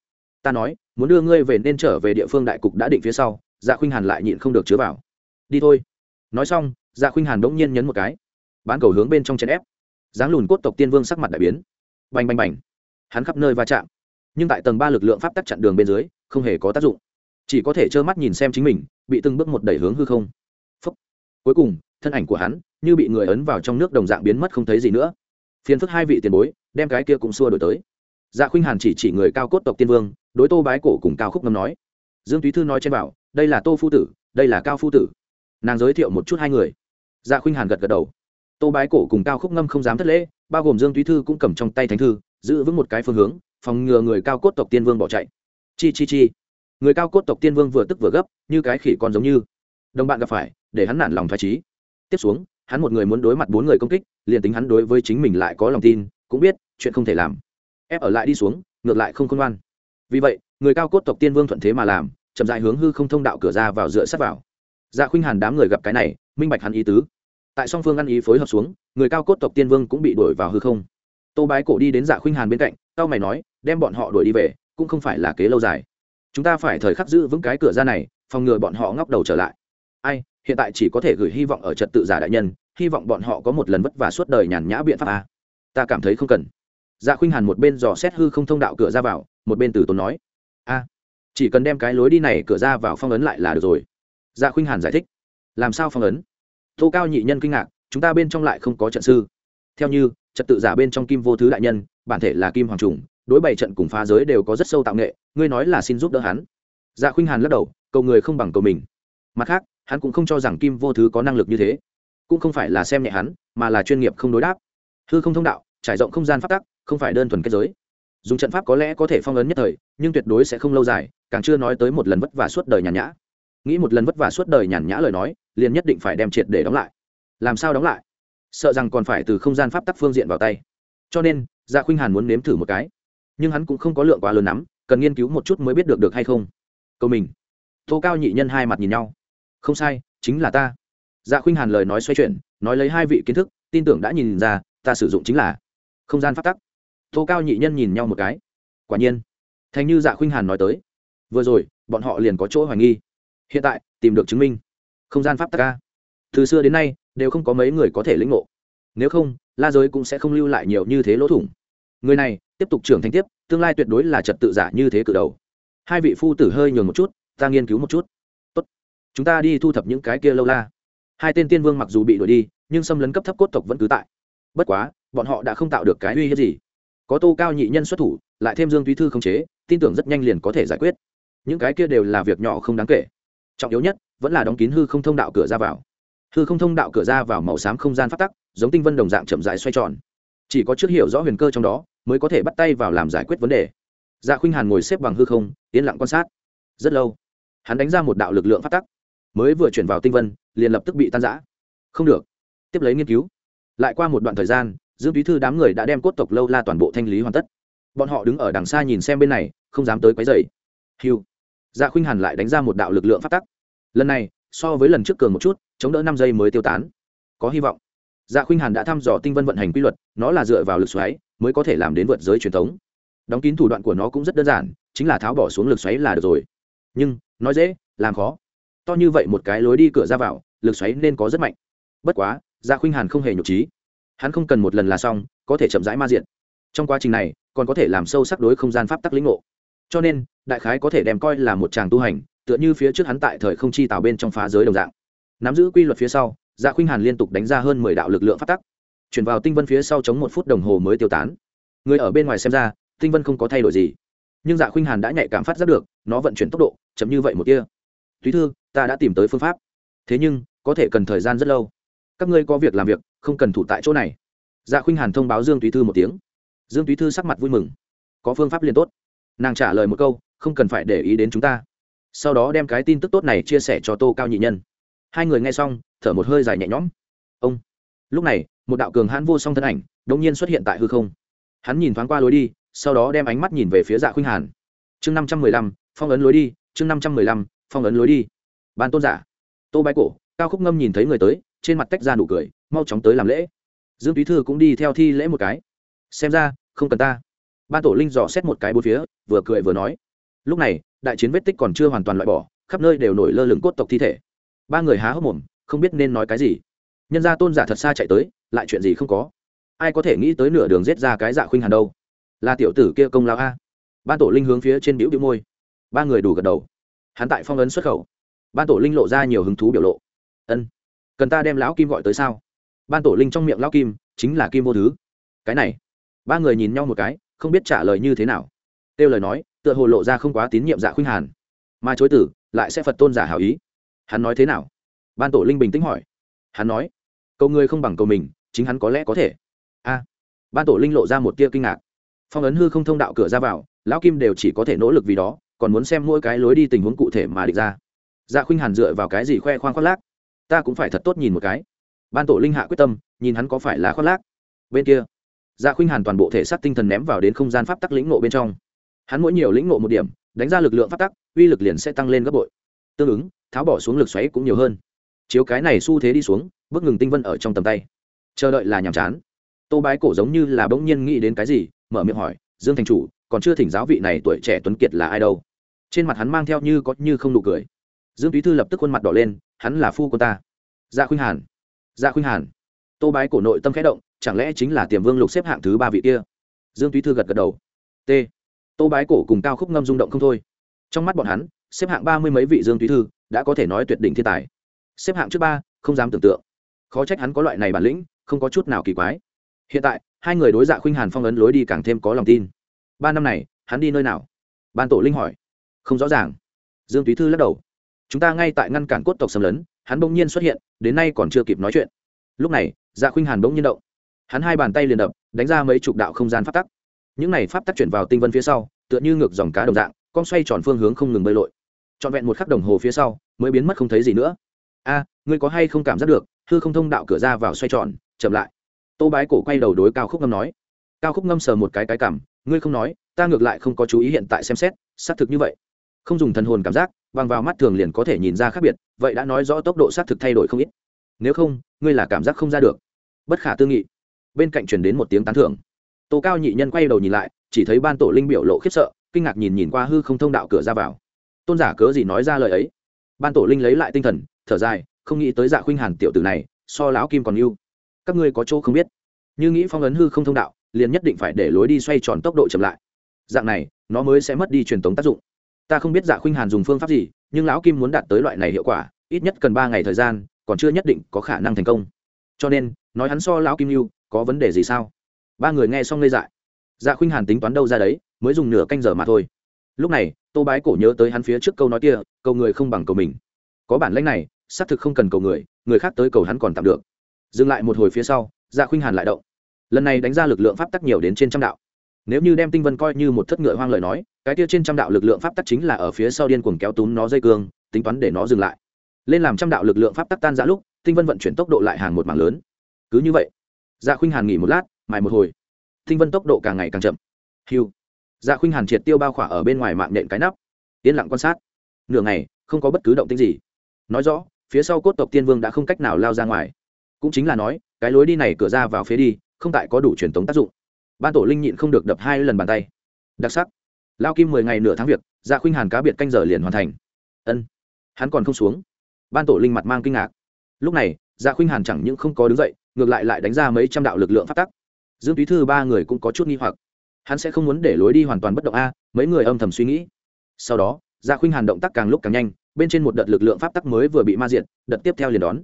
Ta nói, muốn đưa ngươi về nên trở về địa phương đại cục đã định phía sau dạ khuynh hàn lại nhịn không được chứa vào. Đi thôi. Nói xong dạ khuynh hàn bỗng nhiên nhấn một cái. Bán cầu hướng bên trong chèn ép dáng lùn cốt tộc tiên vương sắc mặt đại biến. Bành bành bành. Hắn khắp nơi va chạm. Nhưng tại tầng ba lực lượng pháp tắc chặn đường bên dưới, không hề có tác dụng. Chỉ có thể trơ mắt nhìn xem chính mình, bị từng bước một đẩy hướng hư không. Phúc. cuối cùng, thân ảnh của hắn như bị người ấn vào trong nước đồng dạng biến mất không thấy gì nữa. Phiền phức hai vị tiền bối, đem cái kia cũng xua đổi tới. Dạ khuynh hàn chỉ chỉ người cao cốt tộc tiên vương, đối tô bái cổ cùng cao khúc ngâm nói. Dương túy thư nói trên bảo, đây là tô phu tử, đây là cao phu tử. Nàng giới thiệu một chút hai người. Dạ khuynh hàn gật gật đầu tô bái cổ cùng cao khúc ngâm không dám thất lễ, bao gồm dương túy thư cũng cầm trong tay thánh thư, giữ vững một cái phương hướng, phòng ngừa người cao cốt tộc tiên vương bỏ chạy. Chi chi chi. Người cao cốt tộc tiên vương vừa tức vừa gấp, như cái khỉ con giống như. Đồng bạn gặp phải, để hắn nản lòng thoải trí tiếp xuống, hắn một người muốn đối mặt bốn người công kích, liền tính hắn đối với chính mình lại có lòng tin, cũng biết, chuyện không thể làm. Ép ở lại đi xuống, ngược lại không khôn ngoan. Vì vậy, người cao cốt tộc tiên vương thuận thế mà làm, chậm dại hướng hư không thông đạo cửa ra vào dựa sát vào. Dạ khuynh hàn đám người gặp cái này, minh bạch hắn ý tứ tại song phương ăn ý phối hợp xuống, người cao cốt tộc tiên vương cũng bị đuổi vào hư không. Tô bái cổ đi đến dạ khuynh hàn bên cạnh tao mày nói, đem bọn họ đuổi đi về, cũng không phải là kế lâu dài. Chúng ta phải thời khắc giữ vững cái cửa ra này, phòng ngừa bọn họ ngóc đầu trở lại. Ai, hiện tại chỉ có thể gửi hy vọng ở trật tự giả đại nhân, hy vọng bọn họ có một lần vất vả suốt đời nhàn nhã biện pháp a ta cảm thấy không cần. Dạ khuynh hàn một bên dò xét hư không thông đạo cửa ra vào, một bên từ tốn nói, a, chỉ cần đem cái lối đi này cửa ra vào phong ấn lại là được rồi. Dạ khuynh hàn giải thích, làm sao phong ấn? Tô cao nhị nhân kinh ngạc, chúng ta bên trong lại không có trận sư. Theo như, trật tự giả bên trong kim vô thứ đại nhân, bản thể là kim hoàng trùng, đối bảy trận cùng phá giới đều có rất sâu tạo nghệ, ngươi nói là xin giúp đỡ hắn. Dạ khuynh hàn lắc đầu, cầu người không bằng cầu mình. Mặt khác, hắn cũng không cho rằng kim vô thứ có năng lực như thế. Cũng không phải là xem nhẹ hắn, mà là chuyên nghiệp không đối đáp. Hư không thông đạo, trải rộng không gian phát tắc, không phải đơn thuần kết giới. Dùng trận pháp có lẽ có thể phong ấn nhất thời, nhưng tuyệt đối sẽ không lâu dài, càng chưa nói tới một lần vất vả suốt đời nhàn nhã. Nghĩ một lần vất vả suốt đời nhàn nhã lời nói liền nhất định phải đem triệt để đóng lại. Làm sao đóng lại? Sợ rằng còn phải từ không gian pháp tắc phương diện vào tay. Cho nên dạ khuynh hàn muốn nếm thử một cái. Nhưng hắn cũng không có lượng quá lớn lắm, cần nghiên cứu một chút mới biết được được hay không. Câu mình. Tô cao nhị nhân hai mặt nhìn nhau. Không sai, chính là ta. Dạ khuynh hàn lời nói xoay chuyển, nói lấy hai vị kiến thức, tin tưởng đã nhìn ra, ta sử dụng chính là không gian pháp tắc. Tô cao nhị nhân nhìn nhau một cái. Quả nhiên. Thành như dạ khuynh hàn nói tới. Vừa rồi, bọn họ liền có chỗ hoài nghi. Hiện tại, tìm được chứng minh không gian pháp tắc ca. Từ xưa đến nay, đều không có mấy người có thể lĩnh ngộ. Nếu không, la giới cũng sẽ không lưu lại nhiều như thế lỗ thủng. Người này, tiếp tục trưởng thành tiếp, tương lai tuyệt đối là trật tự giả như thế cử đầu. Hai vị phu tử hơi nhường một chút, ta nghiên cứu một chút. Tốt. chúng ta đi thu thập những cái kia lâu la. Hai tên tiên vương mặc dù bị đuổi đi, nhưng xâm lấn cấp thấp cốt tộc vẫn cứ tại. Bất quá, bọn họ đã không tạo được cái uy hiếp gì. Có tô cao nhị nhân xuất thủ, lại thêm dương túy thư không chế, tin tưởng rất nhanh liền có thể giải quyết. Những cái kia đều là việc nhỏ không đáng kể. Trọng yếu nhất vẫn là đóng kín hư không thông đạo cửa ra vào. Hư không thông đạo cửa ra vào màu xám không gian phát tắc, giống tinh vân đồng dạng chậm dài xoay tròn. Chỉ có trước hiểu rõ huyền cơ trong đó, mới có thể bắt tay vào làm giải quyết vấn đề. Dạ khuynh hàn ngồi xếp bằng hư không, yên lặng quan sát. Rất lâu, hắn đánh ra một đạo lực lượng phát tắc. Mới vừa chuyển vào tinh vân, liền lập tức bị tan giã không được, tiếp lấy nghiên cứu. Lại qua một đoạn thời gian, dương bí thư đám người đã đem cốt tộc lâu la toàn bộ thanh lý hoàn tất. Bọn họ đứng ở đằng xa nhìn xem bên này, không dám tới quấy dày hiu dạ khuynh hàn lại đánh ra một đạo lực lượng phát tắc lần này, so với lần trước cường một chút, chống đỡ năm giây mới tiêu tán. Có hy vọng. Dạ khuynh hàn đã thăm dò tinh vân vận hành quy luật, nó là dựa vào lực xoáy mới có thể làm đến vượt giới truyền thống. Đóng kín thủ đoạn của nó cũng rất đơn giản, chính là tháo bỏ xuống lực xoáy là được rồi. Nhưng, nói dễ, làm khó. To như vậy một cái lối đi cửa ra vào, lực xoáy nên có rất mạnh. Bất quá dạ khuynh hàn không hề nhục trí. Hắn không cần một lần là xong, có thể chậm rãi ma diện. Trong quá trình này, còn có thể làm sâu sắc đối không gian pháp tắc lĩnh ngộ. Cho nên, đại khái có thể đem coi là một chàng tu hành tựa như phía trước hắn tại thời không chi tạo bên trong phá giới đồng dạng. Nắm giữ quy luật phía sau dạ khuynh hàn liên tục đánh ra hơn mười đạo lực lượng phát tắc. Chuyển vào tinh vân phía sau chống một phút đồng hồ mới tiêu tán. Người ở bên ngoài xem ra, tinh vân không có thay đổi gì. Nhưng dạ khuynh hàn đã nhạy cảm phát giác được, nó vận chuyển tốc độ, chậm như vậy một kia túy thư, ta đã tìm tới phương pháp. Thế nhưng, có thể cần thời gian rất lâu. Các ngươi có việc làm việc, không cần thủ tại chỗ này. Dạ khuynh hàn thông báo dương túy thư một tiếng. Dương túy thư sắc mặt vui mừng. Có phương pháp liền tốt. Nàng trả lời một câu, không cần phải để ý đến chúng ta sau đó đem cái tin tức tốt này chia sẻ cho tô cao nhị nhân. Hai người nghe xong, thở một hơi dài nhẹ nhõm. Ông, lúc này, một đạo cường hãn vô song thân ảnh đột nhiên xuất hiện tại hư không. Hắn nhìn thoáng qua lối đi, sau đó đem ánh mắt nhìn về phía dạ khuynh hàn. Chương năm trăm mười lăm, phong ấn lối đi, chương năm trăm mười lăm, phong ấn lối đi. Ban tôn giả, tô bái cổ, cao khúc ngâm nhìn thấy người tới, trên mặt tách ra nụ cười, mau chóng tới làm lễ. Dương túy thư cũng đi theo thi lễ một cái. Xem ra, không cần ta. Ban tổ linh dò xét một cái bốn phía, vừa cười vừa nói. Lúc này đại chiến vết tích còn chưa hoàn toàn loại bỏ, khắp nơi đều nổi lơ lửng cốt tộc thi thể. Ba người há hốc mồm, không biết nên nói cái gì. Nhân gia tôn giả thật xa chạy tới, lại chuyện gì không có? Ai có thể nghĩ tới nửa đường giết ra cái dạ khuynh hàn đâu? Là tiểu tử kia công lao a. Ban tổ linh hướng phía trên biểu biểu môi. Ba người đủ gật đầu. Hắn tại phong ấn xuất khẩu. Ban tổ linh lộ ra nhiều hứng thú biểu lộ. Ân, cần ta đem lão kim gọi tới sao? Ban tổ linh trong miệng lão kim chính là kim vô thứ. Cái này, ba người nhìn nhau một cái, không biết trả lời như thế nào tiêu lời nói, tựa hồ lộ ra không quá tín nhiệm dạ khuynh hàn. Mà chối tử, lại sẽ phật tôn giả hảo ý. Hắn nói thế nào? Ban tổ linh bình tĩnh hỏi. Hắn nói, cầu người không bằng cầu mình, chính hắn có lẽ có thể. A. Ban tổ linh lộ ra một tia kinh ngạc. Phong ấn hư không thông đạo cửa ra vào, lão kim đều chỉ có thể nỗ lực vì đó, còn muốn xem mỗi cái lối đi tình huống cụ thể mà địch ra. Dạ khuynh hàn dựa vào cái gì khoe khoang khoác lác? Ta cũng phải thật tốt nhìn một cái. Ban tổ linh hạ quyết tâm, nhìn hắn có phải là khoác lác? Bên kia dạ khuynh hàn toàn bộ thể xác tinh thần ném vào đến không gian pháp tắc lĩnh nộ bên trong hắn mỗi nhiều lĩnh ngộ một điểm, đánh ra lực lượng phát tắc, uy lực liền sẽ tăng lên gấp bội. Tương ứng, tháo bỏ xuống lực xoáy cũng nhiều hơn. Chiếu cái này xu thế đi xuống, bước ngừng tinh vân ở trong tầm tay. Chờ đợi là nhàm chán. Tô bái cổ giống như là bỗng nhiên nghĩ đến cái gì, mở miệng hỏi, dương thành chủ, còn chưa thỉnh giáo vị này tuổi trẻ tuấn kiệt là ai đâu? Trên mặt hắn mang theo như có như không nụ cười. Dương túy thư lập tức khuôn mặt đỏ lên, hắn là phu của ta. Dạ khuynh hàn. Dạ khuynh hàn. Tô bái cổ nội tâm khẽ động, chẳng lẽ chính là tiềm vương lục xếp hạng thứ ba vị kia? Dương túy thư gật gật đầu. T tô bái cổ cùng cao khúc ngâm rung động không thôi. Trong mắt bọn hắn, xếp hạng ba mươi mấy vị dương túy thư đã có thể nói tuyệt đỉnh thiên tài. Xếp hạng trước ba, không dám tưởng tượng. Khó trách hắn có loại này bản lĩnh, không có chút nào kỳ quái. Hiện tại, hai người đối dạ khuynh hàn phong ấn lối đi càng thêm có lòng tin. Ba năm này, hắn đi nơi nào? Ban tổ linh hỏi. Không rõ ràng. Dương túy thư lắc đầu. Chúng ta ngay tại ngăn cản cốt tộc xâm lấn, hắn bỗng nhiên xuất hiện, đến nay còn chưa kịp nói chuyện. Lúc này dạ khuynh hàn bỗng nhiên động. Hắn hai bàn tay liền đập, đánh ra mấy chục đạo không gian phát tắc những này pháp tắc chuyển vào tinh vân phía sau, tựa như ngược dòng cá đồng dạng, con xoay tròn phương hướng không ngừng bơi lội. Trọn vẹn một khắc đồng hồ phía sau, mới biến mất không thấy gì nữa. A, ngươi có hay không cảm giác được, hư không thông đạo cửa ra vào xoay tròn, chậm lại. Tô bái cổ quay đầu đối cao khúc ngâm nói. Cao khúc ngâm sờ một cái cái cảm, ngươi không nói, ta ngược lại không có chú ý hiện tại xem xét, xác thực như vậy. Không dùng thần hồn cảm giác, bằng vào mắt thường liền có thể nhìn ra khác biệt, vậy đã nói rõ tốc độ xác thực thay đổi không ít. Nếu không, ngươi là cảm giác không ra được. Bất khả tư nghị. Bên cạnh truyền đến một tiếng tán thưởng tô cao nhị nhân quay đầu nhìn lại, chỉ thấy ban tổ linh biểu lộ khiếp sợ, kinh ngạc nhìn nhìn qua hư không thông đạo cửa ra vào. Tôn giả cớ gì nói ra lời ấy? Ban tổ linh lấy lại tinh thần, thở dài, không nghĩ tới dạ khuynh hàn tiểu tử này, so lão kim còn yêu các ngươi có chỗ không biết. Như nghĩ phong ấn hư không thông đạo, liền nhất định phải để lối đi xoay tròn tốc độ chậm lại. Dạng này, nó mới sẽ mất đi truyền thống tác dụng. Ta không biết dạ khuynh hàn dùng phương pháp gì, nhưng lão kim muốn đạt tới loại này hiệu quả, ít nhất cần ba ngày thời gian, còn chưa nhất định có khả năng thành công. Cho nên, nói hắn so lão kim yêu có vấn đề gì sao? Ba người nghe xong ngây dại. Dạ khuynh hàn tính toán đâu ra đấy, mới dùng nửa canh giờ mà thôi. Lúc này, tô bái cổ nhớ tới hắn phía trước câu nói kia, cầu người không bằng cầu mình. Có bản lãnh này, xác thực không cần cầu người người khác tới cầu hắn còn tạm được. Dừng lại một hồi phía sau dạ khuynh hàn lại động. Lần này đánh ra lực lượng pháp tắc nhiều đến trên trăm đạo. Nếu như đem tinh vân coi như một thất ngựa hoang lời nói, cái kia trên trăm đạo lực lượng pháp tắc chính là ở phía sau điên cuồng kéo túm nó dây cương, tính toán để nó dừng lại. Lên làm trăm đạo lực lượng pháp tắc tan ra lúc, tinh vân vận chuyển tốc độ lại hàng một mảng lớn. Cứ như vậy dạ khuynh hàn nghỉ một lát mài một hồi. Tinh vân tốc độ càng ngày càng chậm. Hiu dạ khuynh hàn triệt tiêu bao khỏa ở bên ngoài mạng nện cái nắp. Yên lặng quan sát. Nửa ngày, không có bất cứ động tĩnh gì. Nói rõ, phía sau cốt tộc tiên vương đã không cách nào lao ra ngoài. Cũng chính là nói, cái lối đi này cửa ra vào phía đi, không tại có đủ truyền thống tác dụng. Ban tổ linh nhịn không được đập hai lần bàn tay. Đặc sắc. Lao kim mười ngày nửa tháng việc dạ khuynh hàn cá biệt canh giờ liền hoàn thành. Ân. Hắn còn không xuống. Ban tổ linh mặt mang kinh ngạc. Lúc này dạ khuynh hàn chẳng những không có đứng dậy, ngược lại lại đánh ra mấy trăm đạo lực lượng phát tắc dương túy thư ba người cũng có chút nghi hoặc. Hắn sẽ không muốn để lối đi hoàn toàn bất động a mấy người âm thầm suy nghĩ. Sau đó gia khuynh hàn động tác càng lúc càng nhanh bên trên một đợt lực lượng pháp tắc mới vừa bị ma diện đợt tiếp theo liền đón.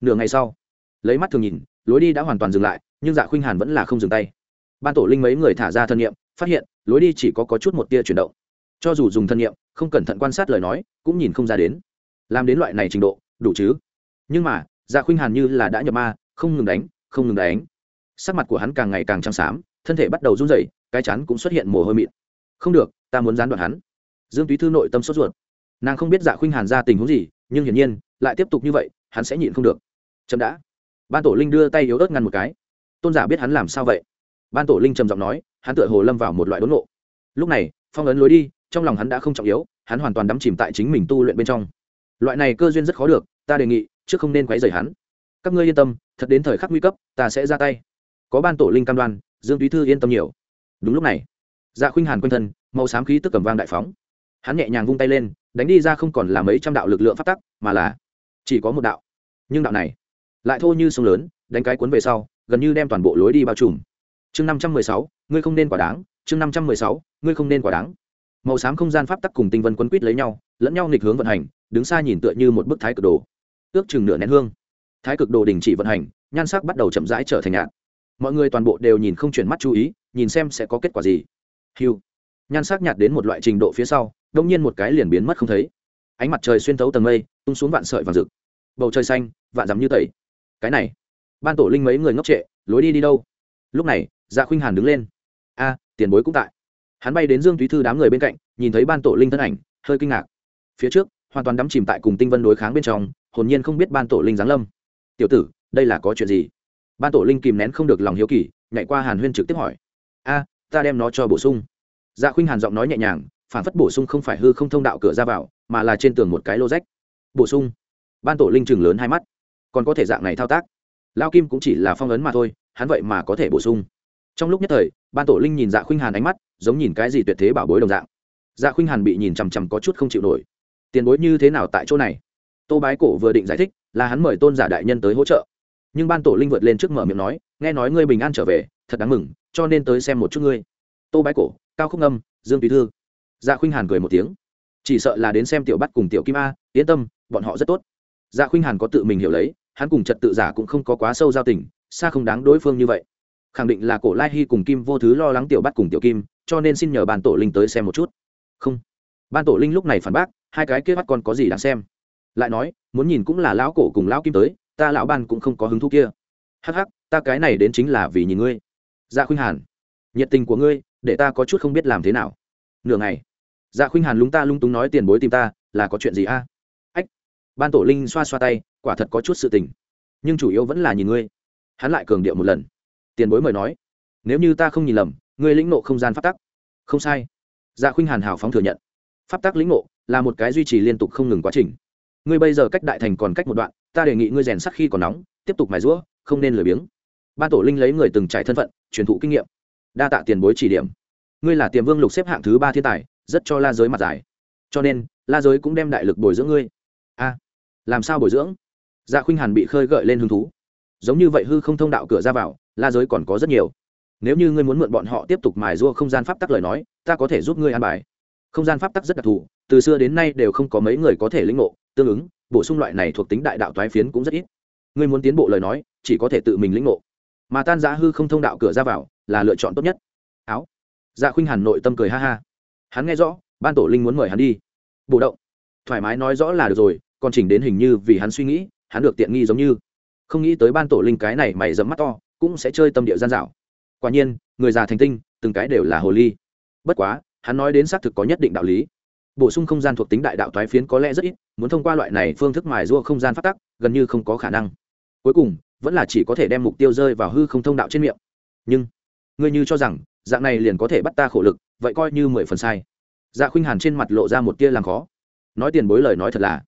Nửa ngày sau lấy mắt thường nhìn lối đi đã hoàn toàn dừng lại nhưng dạ khuynh hàn vẫn là không dừng tay. Ban tổ linh mấy người thả ra thân nhiệm phát hiện lối đi chỉ có, có chút một tia chuyển động. Cho dù dùng thân nhiệm không cẩn thận quan sát lời nói cũng nhìn không ra đến. Làm đến loại này trình độ đủ chứ? Nhưng mà dạ khuynh hàn như là đã nhập ma không ngừng đánh không ngừng đánh sắc mặt của hắn càng ngày càng trắng xám, thân thể bắt đầu run rẩy, cái chắn cũng xuất hiện mồ hôi mịn. Không được, ta muốn gián đoạn hắn. Dương túy thư nội tâm sốt ruột. Nàng không biết dạ khuynh hàn ra tình huống gì, nhưng hiển nhiên, lại tiếp tục như vậy, hắn sẽ nhịn không được. Chậm đã. Ban tổ linh đưa tay yếu ớt ngăn một cái. Tôn giả biết hắn làm sao vậy? Ban tổ linh trầm giọng nói, hắn tựa hồ lâm vào một loại đốn nộ lúc này, phong ấn lối đi, trong lòng hắn đã không trọng yếu, hắn hoàn toàn đắm chìm tại chính mình tu luyện bên trong. Loại này cơ duyên rất khó được, ta đề nghị, trước không nên quấy rầy hắn. Các ngươi yên tâm, thật đến thời khắc nguy cấp, ta sẽ ra tay có ban tổ linh cam đoan, dương túy thư yên tâm nhiều. Đúng lúc này dạ khuynh hàn quanh thân, màu xám khí tức cầm vang đại phóng. Hắn nhẹ nhàng vung tay lên, đánh đi ra không còn là mấy trăm đạo lực lượng phát tắc, mà là chỉ có một đạo. Nhưng đạo này lại thô như sông lớn, đánh cái cuốn về sau, gần như đem toàn bộ lối đi bao trùm. Chương năm trăm mười sáu, ngươi không nên quả đáng, chương năm trăm mười sáu, ngươi không nên quả đáng. Màu xám không gian pháp tắc cùng tinh vân quấn quýt lấy nhau, lẫn nhau nghịch hướng vận hành, đứng xa nhìn tựa như một bức thái cực đồ. Ước chừng nửa nén hương. Thái cực đồ đình chỉ vận hành, nhan sắc bắt đầu chậm rãi trở thành nhạt mọi người toàn bộ đều nhìn không chuyển mắt chú ý, nhìn xem sẽ có kết quả gì. Hiu nhan sắc nhạt đến một loại trình độ phía sau, đông nhiên một cái liền biến mất không thấy. Ánh mặt trời xuyên thấu tầng mây, tung xuống vạn sợi vàng rực. Bầu trời xanh, vạn dắm như tẩy. Cái này, ban tổ linh mấy người ngốc trệ, lối đi đi đâu? Lúc này dạ khuynh hàn đứng lên. A, tiền bối cũng tại. Hắn bay đến dương thúy thư đám người bên cạnh, nhìn thấy ban tổ linh thân ảnh, hơi kinh ngạc. Phía trước, hoàn toàn đắm chìm tại cùng tinh vân đối kháng bên trong, hồn nhiên không biết ban tổ linh giáng lâm. Tiểu tử, đây là có chuyện gì? Ban tổ linh kìm nén không được lòng hiếu kỳ, nhảy qua hàn huyên trực tiếp hỏi. A, ta đem nó cho bổ sung. Dạ khuynh hàn giọng nói nhẹ nhàng, phản phất bổ sung không phải hư không thông đạo cửa ra vào, mà là trên tường một cái lô rách. Bổ sung? Ban tổ linh chừng lớn hai mắt. Còn có thể dạng này thao tác? Lao kim cũng chỉ là phong ấn mà thôi, hắn vậy mà có thể bổ sung. Trong lúc nhất thời, ban tổ linh nhìn dạ khuynh hàn ánh mắt, giống nhìn cái gì tuyệt thế bảo bối đồng dạng. Dạ khuynh hàn bị nhìn chằm chằm có chút không chịu nổi. Tiền bối như thế nào tại chỗ này? Tô bái cổ vừa định giải thích, là hắn mời tôn giả đại nhân tới hỗ trợ nhưng ban tổ linh vượt lên trước mở miệng nói, nghe nói ngươi bình an trở về, thật đáng mừng, cho nên tới xem một chút ngươi. Tô bái cổ, cao khúc ngâm, dương tùy thư. Dạ khuynh hàn cười một tiếng. Chỉ sợ là đến xem tiểu bắt cùng tiểu kim a, yên tâm, bọn họ rất tốt. Dạ khuynh hàn có tự mình hiểu lấy, hắn cùng trật tự giả cũng không có quá sâu giao tình, xa không đáng đối phương như vậy. Khẳng định là cổ lai hy cùng kim vô thứ lo lắng tiểu bắt cùng tiểu kim, cho nên xin nhờ ban tổ linh tới xem một chút. Không. Ban tổ linh lúc này phản bác, hai cái kia bắt còn có gì đáng xem. Lại nói, muốn nhìn cũng là lão cổ cùng lão kim tới ta lão ban cũng không có hứng thú kia. Hắc hắc, ta cái này đến chính là vì nhìn ngươi. Dạ khuynh hàn, nhiệt tình của ngươi, để ta có chút không biết làm thế nào. Nửa ngày dạ khuynh hàn lúng ta lung túng nói tiền bối tìm ta, là có chuyện gì a? Ách, ban tổ linh xoa xoa tay, quả thật có chút sự tình. Nhưng chủ yếu vẫn là nhìn ngươi. Hắn lại cường điệu một lần. Tiền bối mời nói, nếu như ta không nhìn lầm, ngươi lĩnh nộ không gian pháp tắc. Không sai. Dạ khuynh hàn hào phóng thừa nhận. Pháp tắc lĩnh nộ là một cái duy trì liên tục không ngừng quá trình. Ngươi bây giờ cách đại thành còn cách một đoạn ta đề nghị ngươi rèn sắc khi còn nóng, tiếp tục mài rũa không nên lười biếng. Ban tổ linh lấy người từng trải thân phận, truyền thụ kinh nghiệm. Đa tạ tiền bối chỉ điểm. Ngươi là tiềm vương lục xếp hạng thứ ba thiên tài, rất cho la giới mặt dài cho nên, la giới cũng đem đại lực bồi dưỡng ngươi. A, làm sao bồi dưỡng? Dạ khuynh hàn bị khơi gợi lên hứng thú. Giống như vậy hư không thông đạo cửa ra vào, la giới còn có rất nhiều. Nếu như ngươi muốn mượn bọn họ tiếp tục mài rua không gian pháp tắc lời nói, ta có thể giúp ngươi an bài. Không gian pháp tắc rất đặc thù, từ xưa đến nay đều không có mấy người có thể lĩnh ngộ, tương ứng bổ sung loại này thuộc tính đại đạo toái phiến cũng rất ít. Ngươi muốn tiến bộ lời nói, chỉ có thể tự mình lĩnh ngộ. Mà tan giã hư không thông đạo cửa ra vào, là lựa chọn tốt nhất. Áo. Dạ khuynh hàn nội tâm cười ha ha. Hắn nghe rõ, ban tổ linh muốn mời hắn đi. Bổ động. Thoải mái nói rõ là được rồi, còn chỉnh đến hình như vì hắn suy nghĩ, hắn được tiện nghi giống như. Không nghĩ tới ban tổ linh cái này mày dẫm mắt to, cũng sẽ chơi tâm địa gian dạo quả nhiên, người già thành tinh, từng cái đều là hồ ly. Bất quá, hắn nói đến xác thực có nhất định đạo lý bổ sung không gian thuộc tính đại đạo toái phiến có lẽ rất ít, muốn thông qua loại này phương thức mài rua không gian phát tắc, gần như không có khả năng. Cuối cùng, vẫn là chỉ có thể đem mục tiêu rơi vào hư không thông đạo trên miệng. Nhưng, ngươi như cho rằng, dạng này liền có thể bắt ta khổ lực, vậy coi như mười phần sai. Dạ khuynh hàn trên mặt lộ ra một tia làm khó. Nói tiền bối lời nói thật là,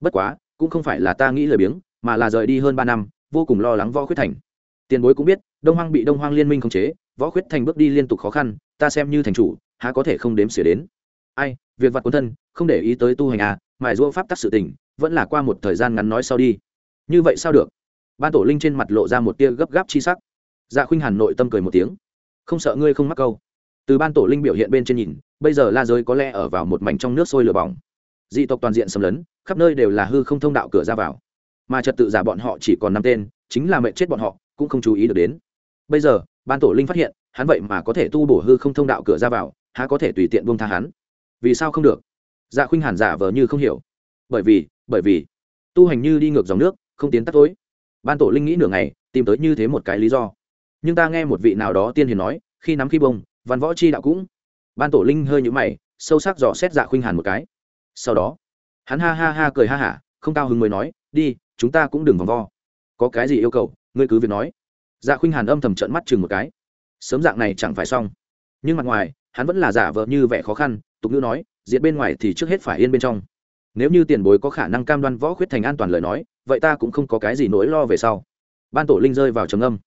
bất quá, cũng không phải là ta nghĩ lời biếng, mà là rời đi hơn ba năm, vô cùng lo lắng võ khuyết thành. Tiền bối cũng biết, đông hoang bị đông hoang liên minh khống chế, võ khuyết thành bước đi liên tục khó khăn, ta xem như thành chủ, há có thể không đếm xỉa đến. Ai việc vặt quân thân, không để ý tới tu hành à mài giũa pháp tắc sự tình, vẫn là qua một thời gian ngắn nói sau đi. Như vậy sao được? Ban tổ linh trên mặt lộ ra một tia gấp gáp chi sắc. Dạ khuynh hàn nội tâm cười một tiếng. Không sợ ngươi không mắc câu. Từ ban tổ linh biểu hiện bên trên nhìn, bây giờ la giới có lẽ ở vào một mảnh trong nước sôi lửa bỏng. Dị tộc toàn diện xâm lấn, khắp nơi đều là hư không thông đạo cửa ra vào. Mà trật tự giả bọn họ chỉ còn năm tên, chính là mệnh chết bọn họ, cũng không chú ý được đến. Bây giờ, ban tổ linh phát hiện, hắn vậy mà có thể tu bổ hư không thông đạo cửa ra vào, há có thể tùy tiện buông tha hắn vì sao không được? Dạ khuynh hàn giả vờ như không hiểu. Bởi vì bởi vì, tu hành như đi ngược dòng nước, không tiến tắt tối. Ban tổ linh nghĩ nửa ngày, tìm tới như thế một cái lý do. Nhưng ta nghe một vị nào đó tiên hiền nói, khi nắm khi bông, văn võ chi đạo cũng. Ban tổ linh hơi nhũ mày, sâu sắc dò xét dạ khuynh hàn một cái. Sau đó, hắn ha ha ha cười ha hả, không cao hứng mới nói, đi, chúng ta cũng đừng vòng vo. Có cái gì yêu cầu, ngươi cứ việc nói. Dạ khuynh hàn âm thầm trợn mắt chừng một cái. Sớm dạng này chẳng phải xong. Nhưng mặt ngoài, hắn vẫn là giả vờ như vẻ khó khăn tục ngữ nói, diệt bên ngoài thì trước hết phải yên bên trong. Nếu như tiền bối có khả năng cam đoan võ khuyết thành an toàn lời nói, vậy ta cũng không có cái gì nỗi lo về sau. Ban tổ linh rơi vào trầm âm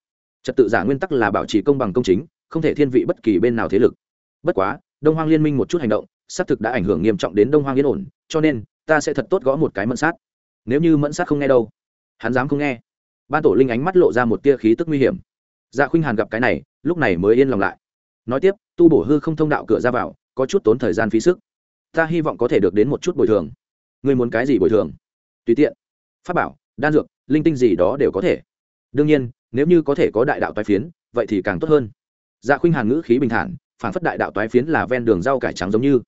trật tự giả nguyên tắc là bảo trì công bằng công chính, không thể thiên vị bất kỳ bên nào thế lực. Bất quá, đông hoang liên minh một chút hành động, xác thực đã ảnh hưởng nghiêm trọng đến đông hoang yên ổn, cho nên, ta sẽ thật tốt gõ một cái mẫn sát. Nếu như mẫn sát không nghe đâu, hắn dám không nghe. Ban tổ linh ánh mắt lộ ra một tia khí tức nguy hiểm. Dạ khuynh hàn gặp cái này, lúc này mới yên lòng lại. Nói tiếp, tu bổ hư không thông đạo cửa ra vào có chút tốn thời gian phí sức. Ta hy vọng có thể được đến một chút bồi thường. Ngươi muốn cái gì bồi thường? Tùy tiện. Pháp bảo, đan dược, linh tinh gì đó đều có thể. Đương nhiên, nếu như có thể có đại đạo toái phiến, vậy thì càng tốt hơn. Dạ khuynh hàn ngữ khí bình thản phản phất đại đạo toái phiến là ven đường rau cải trắng giống như.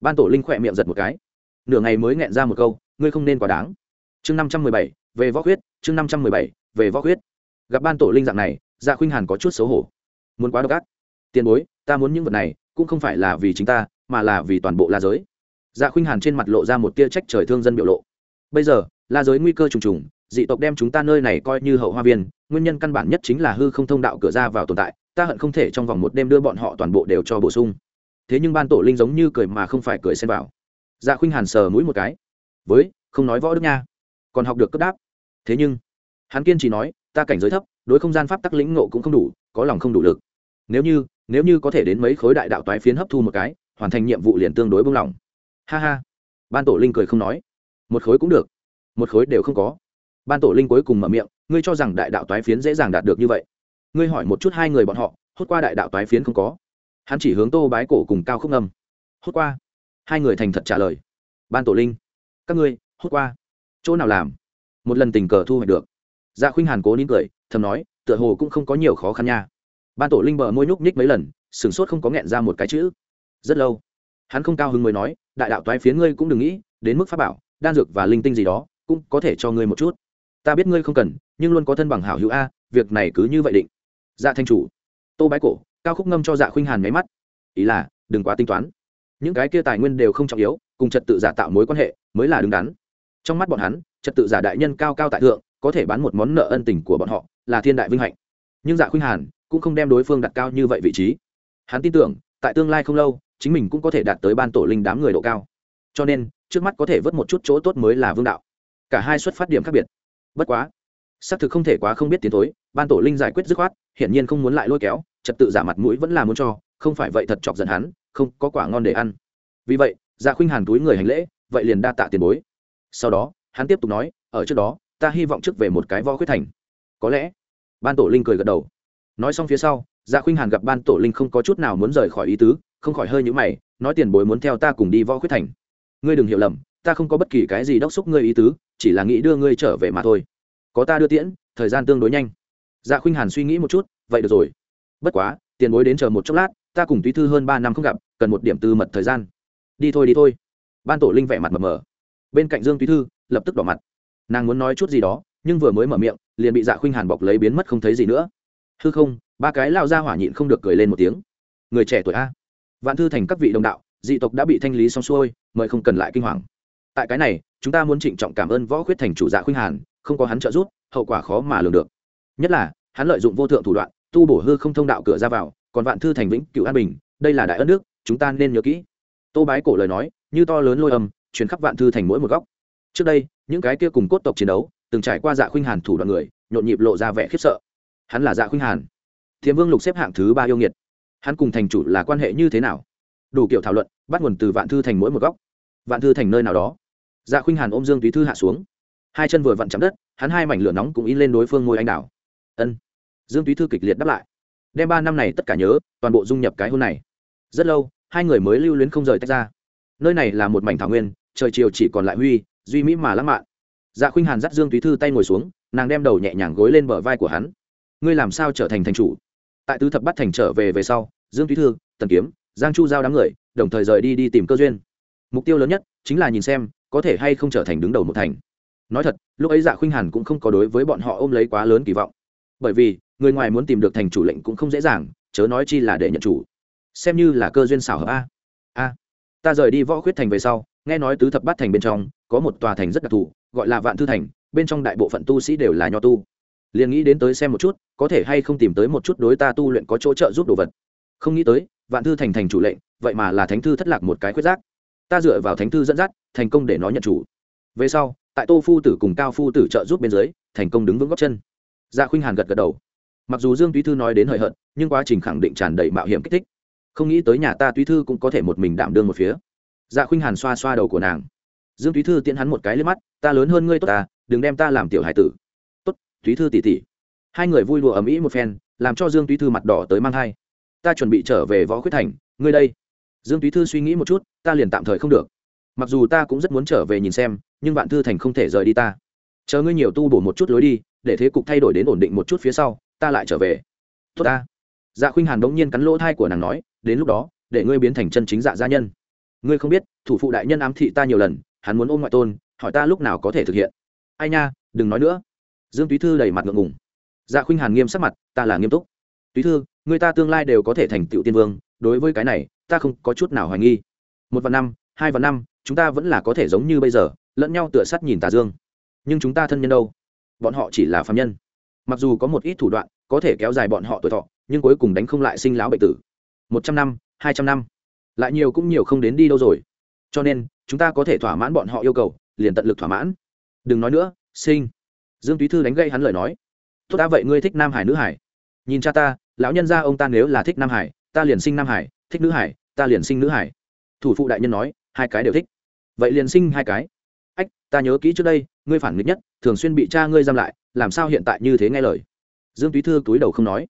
Ban tổ linh khỏe miệng giật một cái. Nửa ngày mới nghẹn ra một câu, ngươi không nên quá đáng. Chương năm trăm mười bảy, về võ huyết chương năm trăm mười bảy, về võ huyết gặp ban tổ linh dạng này dạ khuynh hàn có chút xấu hổ. Muốn quá độc ác. Tiền bối, ta muốn những vật này cũng không phải là vì chính ta, mà là vì toàn bộ la giới. Dạ khuynh hàn trên mặt lộ ra một tia trách trời thương dân biểu lộ. Bây giờ, la giới nguy cơ trùng trùng, dị tộc đem chúng ta nơi này coi như hậu hoa viên, nguyên nhân căn bản nhất chính là hư không thông đạo cửa ra vào tồn tại, ta hận không thể trong vòng một đêm đưa bọn họ toàn bộ đều cho bổ sung. Thế nhưng ban tổ linh giống như cười mà không phải cười xen vào. Dạ khuynh hàn sờ mũi một cái. Với, không nói võ đức nha. Còn học được cấp đáp. Thế nhưng, hắn kiên trì nói, ta cảnh giới thấp, đối không gian pháp tắc lĩnh ngộ cũng không đủ, có lòng không đủ lực nếu như nếu như có thể đến mấy khối đại đạo toái phiến hấp thu một cái, hoàn thành nhiệm vụ liền tương đối bông lòng. Ha ha. Ban tổ linh cười không nói. Một khối cũng được. Một khối đều không có. Ban tổ linh cuối cùng mở miệng, ngươi cho rằng đại đạo toái phiến dễ dàng đạt được như vậy. Ngươi hỏi một chút hai người bọn họ, hốt qua đại đạo toái phiến không có. Hắn chỉ hướng tô bái cổ cùng cao khúc ngâm. Hốt qua. Hai người thành thật trả lời. Ban tổ linh. Các ngươi, hốt qua. Chỗ nào làm? Một lần tình cờ thu hoạch được. Dạ khuynh hàn cố nín cười, thầm nói, tựa hồ cũng không có nhiều khó khăn nha ban tổ linh bờ môi nhúc nhích mấy lần, sửng sốt không có nghẹn ra một cái chữ. Rất lâu, hắn không cao hứng mới nói, đại đạo toái phiến ngươi cũng đừng nghĩ, đến mức pháp bảo, đan dược và linh tinh gì đó, cũng có thể cho ngươi một chút. Ta biết ngươi không cần, nhưng luôn có thân bằng hảo hữu a, việc này cứ như vậy định. Dạ thanh chủ, tô bái cổ, cao khúc ngâm cho dạ khuynh hàn máy mắt. Ý là, đừng quá tính toán. Những cái kia tài nguyên đều không trọng yếu, cùng trật tự giả tạo mối quan hệ, mới là đứng đắn. Trong mắt bọn hắn, trật tự giả đại nhân cao cao tại thượng, có thể bán một món nợ ân tình của bọn họ, là thiên đại vinh hạnh. Nhưng dạ khuynh hàn cũng không đem đối phương đặt cao như vậy vị trí. Hắn tin tưởng, tại tương lai không lâu, chính mình cũng có thể đạt tới ban tổ linh đám người độ cao. Cho nên, trước mắt có thể vớt một chút chỗ tốt mới là vương đạo. Cả hai xuất phát điểm khác biệt. Bất quá, xác thực không thể quá không biết tiến thối, ban tổ linh giải quyết dứt khoát, hiển nhiên không muốn lại lôi kéo, trật tự giả mặt mũi vẫn là muốn cho, không phải vậy thật chọc giận hắn, không có quả ngon để ăn. Vì vậy dạ khuynh hàn túi người hành lễ, vậy liền đa tạ tiền bối. Sau đó, hắn tiếp tục nói, ở trước đó, ta hy vọng trước về một cái võ khuyết thành. Có lẽ, ban tổ linh cười gật đầu nói xong phía sau dạ khuynh hàn gặp ban tổ linh không có chút nào muốn rời khỏi ý tứ, không khỏi hơi nhữ mày, nói tiền bối muốn theo ta cùng đi võ khuyết thành. Ngươi đừng hiểu lầm, ta không có bất kỳ cái gì đốc xúc ngươi ý tứ, chỉ là nghĩ đưa ngươi trở về mà thôi. Có ta đưa tiễn, thời gian tương đối nhanh. Dạ khuynh hàn suy nghĩ một chút, vậy được rồi. Bất quá, tiền bối đến chờ một chốc lát, ta cùng túy thư hơn ba năm không gặp, cần một điểm tư mật thời gian. Đi thôi đi thôi. Ban tổ linh vẻ mặt mờ mờ. Bên cạnh dương túy thư, lập tức đỏ mặt. Nàng muốn nói chút gì đó, nhưng vừa mới mở miệng, liền bị dạ khuynh hàn bọc lấy biến mất không thấy gì nữa hư không, ba cái lao ra hỏa nhịn không được cười lên một tiếng. Người trẻ tuổi a. Vạn thư thành các vị đồng đạo, dị tộc đã bị thanh lý xong xuôi, mời không cần lại kinh hoàng. Tại cái này, chúng ta muốn trịnh trọng cảm ơn võ khuyết thành chủ dạ khuynh hàn, không có hắn trợ giúp, hậu quả khó mà lường được. Nhất là, hắn lợi dụng vô thượng thủ đoạn, tu bổ hư không thông đạo cửa ra vào, còn vạn thư thành vĩnh cựu an bình, đây là đại ân nước chúng ta nên nhớ kỹ. Tô bái cổ lời nói, như to lớn lôi âm chuyến khắp vạn thư thành mỗi một góc. Trước đây, những cái kia cùng cốt tộc chiến đấu, từng trải qua dạ khuynh hàn thủ đoạn người, nhộn nhịp lộ ra vẻ khiếp sợ hắn là dạ khuynh hàn. Thiềm vương lục xếp hạng thứ ba yêu nghiệt. Hắn cùng thành chủ là quan hệ như thế nào? Đủ kiểu thảo luận, bắt nguồn từ vạn thư thành mỗi một góc. Vạn thư thành nơi nào đó. Dạ khuynh hàn ôm dương túy thư hạ xuống. Hai chân vừa vặn chạm đất, hắn hai mảnh lửa nóng cũng in lên đối phương ngôi anh đảo. ân. Dương túy thư kịch liệt đáp lại. Đem ba năm này tất cả nhớ, toàn bộ dung nhập cái hôn này. Rất lâu, hai người mới lưu luyến không rời tách ra. Nơi này là một mảnh thảo nguyên, trời chiều chỉ còn lại huy, duy mỹ mà lãng mạn. Dạ khuynh hàn dắt dương túy thư tay ngồi xuống, nàng đem đầu nhẹ nhàng gối lên bờ vai của hắn ngươi làm sao trở thành thành chủ? Tại tứ thập bắt thành trở về về sau, dương thúy thư, tần kiếm, giang chu giao đám người, đồng thời rời đi đi tìm cơ duyên. Mục tiêu lớn nhất chính là nhìn xem có thể hay không trở thành đứng đầu một thành. Nói thật, lúc ấy dạ khuynh hàn cũng không có đối với bọn họ ôm lấy quá lớn kỳ vọng. Bởi vì, người ngoài muốn tìm được thành chủ lệnh cũng không dễ dàng, chớ nói chi là để nhận chủ. Xem như là cơ duyên xảo hợp a. A. Ta rời đi võ khuyết thành về sau, nghe nói tứ thập bát thành bên trong có một tòa thành rất đặc thù, gọi là vạn thư thành, bên trong đại bộ phận tu sĩ đều là nho tu liền nghĩ đến tới xem một chút, có thể hay không tìm tới một chút đối ta tu luyện có chỗ trợ giúp đồ vật. Không nghĩ tới, vạn thư thành thành chủ lệnh, vậy mà là thánh thư thất lạc một cái khuyết giác. Ta dựa vào thánh thư dẫn dắt, thành công để nó nhận chủ. Về sau, tại tô phu tử cùng cao phu tử trợ giúp bên dưới, thành công đứng vững góc chân. Dạ khuynh hàn gật gật đầu. Mặc dù dương túy thư nói đến hời hợt, nhưng quá trình khẳng định tràn đầy mạo hiểm kích thích. Không nghĩ tới nhà ta túy thư cũng có thể một mình đảm đương một phía. Dạ khuynh hàn xoa xoa đầu của nàng. Dương túy thư tiễn hắn một cái lên mắt, ta lớn hơn ngươi tốt ta, đừng đem ta làm tiểu hải tử túy thư tỉ tỉ. Hai người vui lụa ầm ĩ một phen, làm cho dương túy thư mặt đỏ tới mang hai ta chuẩn bị trở về võ khuyết thành, ngươi đây. Dương túy thư suy nghĩ một chút, ta liền tạm thời không được. Mặc dù ta cũng rất muốn trở về nhìn xem, nhưng bạn thư thành không thể rời đi ta. Chờ ngươi nhiều tu bổ một chút lối đi, để thế cục thay đổi đến ổn định một chút phía sau, ta lại trở về. Tốt ta. Dạ khuynh hàn đống nhiên cắn lỗ thai của nàng nói, đến lúc đó, để ngươi biến thành chân chính dạ gia nhân. Ngươi không biết, thủ phụ đại nhân ám thị ta nhiều lần, hắn muốn ôm ngoại tôn, hỏi ta lúc nào có thể thực hiện. Ai nha, đừng nói nữa dương túy thư đầy mặt ngượng ngùng. Dạ khuynh hàn nghiêm sắc mặt, ta là nghiêm túc. Túy thư, người ta tương lai đều có thể thành tựu tiên vương, đối với cái này, ta không có chút nào hoài nghi. Một và năm, hai và năm, chúng ta vẫn là có thể giống như bây giờ, lẫn nhau tựa sắt nhìn tà dương. Nhưng chúng ta thân nhân đâu? Bọn họ chỉ là phạm nhân. Mặc dù có một ít thủ đoạn, có thể kéo dài bọn họ tuổi thọ, nhưng cuối cùng đánh không lại sinh lão bệnh tử. Một trăm năm, hai trăm năm. Lại nhiều cũng nhiều không đến đi đâu rồi. Cho nên, chúng ta có thể thỏa mãn bọn họ yêu cầu, liền tận lực thỏa mãn. Đừng nói nữa, sinh dương túy thư đánh gây hắn lời nói. Tốt đã vậy ngươi thích nam hải nữ hải? Nhìn cha ta, lão nhân gia ông ta nếu là thích nam hải, ta liền sinh nam hải, thích nữ hải, ta liền sinh nữ hải. Thủ phụ đại nhân nói, hai cái đều thích. Vậy liền sinh hai cái. Ách, ta nhớ kỹ trước đây, ngươi phản nghịch nhất, thường xuyên bị cha ngươi giam lại, làm sao hiện tại như thế nghe lời? Dương túy thư túi đầu không nói.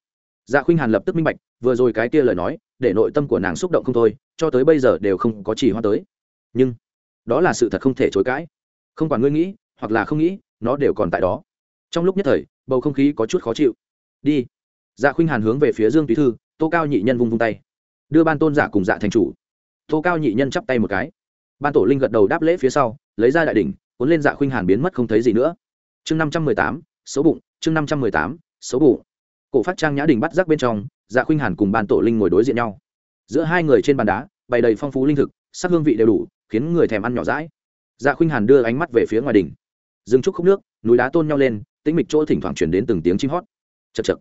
Dạ khuynh hàn lập tức minh bạch, vừa rồi cái kia lời nói, để nội tâm của nàng xúc động không thôi, cho tới bây giờ đều không có chỉ hoa tới. Nhưng, đó là sự thật không thể chối cãi. Không quản ngươi nghĩ, hoặc là không nghĩ nó đều còn tại đó. Trong lúc nhất thời, bầu không khí có chút khó chịu. Đi. Dạ khuynh hàn hướng về phía dương túy thư, tô cao nhị nhân vung vung tay. Đưa ban tôn giả cùng dạ thành chủ. Tô cao nhị nhân chắp tay một cái. Ban tổ linh gật đầu đáp lễ phía sau, lấy ra đại đỉnh, cuốn lên dạ khuynh hàn biến mất không thấy gì nữa. Chương năm trăm mười tám, xấu bụng, chương năm trăm mười tám, xấu bụng. Cổ phát trang nhã đình bắt rác bên trong dạ khuynh hàn cùng ban tổ linh ngồi đối diện nhau. Giữa hai người trên bàn đá, bày đầy phong phú linh thực, sắc hương vị đều đủ, khiến người thèm ăn nhỏ rãi dạ khuynh hàn đưa ánh mắt về phía ngoài đỉnh dừng trúc khúc nước, núi đá tôn nhau lên, tĩnh mịch chỗ thỉnh thoảng chuyển đến từng tiếng chim hót. Chật chật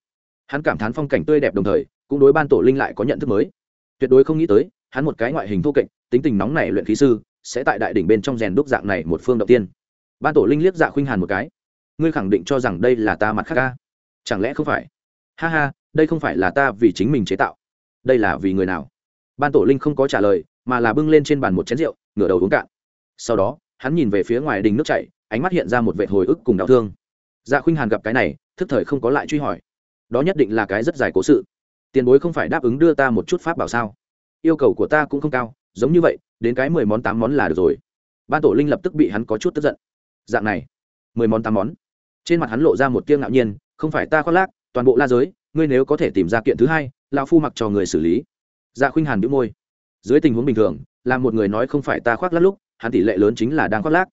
hắn cảm thán phong cảnh tươi đẹp đồng thời, cũng đối ban tổ linh lại có nhận thức mới. Tuyệt đối không nghĩ tới, hắn một cái ngoại hình thô kệch, tính tình nóng này luyện khí sư, sẽ tại đại đỉnh bên trong rèn đúc dạng này một phương đầu tiên. Ban tổ linh liếc dạ khuynh hàn một cái. Ngươi khẳng định cho rằng đây là ta mặt khác ca? Chẳng lẽ không phải? Ha ha, đây không phải là ta vì chính mình chế tạo. Đây là vì người nào? Ban tổ linh không có trả lời, mà là bưng lên trên bàn một chén rượu, ngửa đầu uống cạn. Sau đó, hắn nhìn về phía ngoài đình nước chảy ánh mắt hiện ra một vệ hồi ức cùng đau thương. Dạ khuynh hàn gặp cái này, thức thời không có lại truy hỏi. Đó nhất định là cái rất dài cố sự. Tiền bối không phải đáp ứng đưa ta một chút pháp bảo sao? Yêu cầu của ta cũng không cao, giống như vậy, đến cái mười món tám món là được rồi. Ban tổ linh lập tức bị hắn có chút tức giận. Dạng này, mười món tám món. Trên mặt hắn lộ ra một tiếng ngạo nhiên, không phải ta khoác lác, toàn bộ la giới, ngươi nếu có thể tìm ra kiện thứ hai, lão phu mặc cho người xử lý. Dạ khuynh hàn đĩu môi. Dưới tình huống bình thường, là một người nói không phải ta khoác lác lúc, hắn tỷ lệ lớn chính là đang khoác lác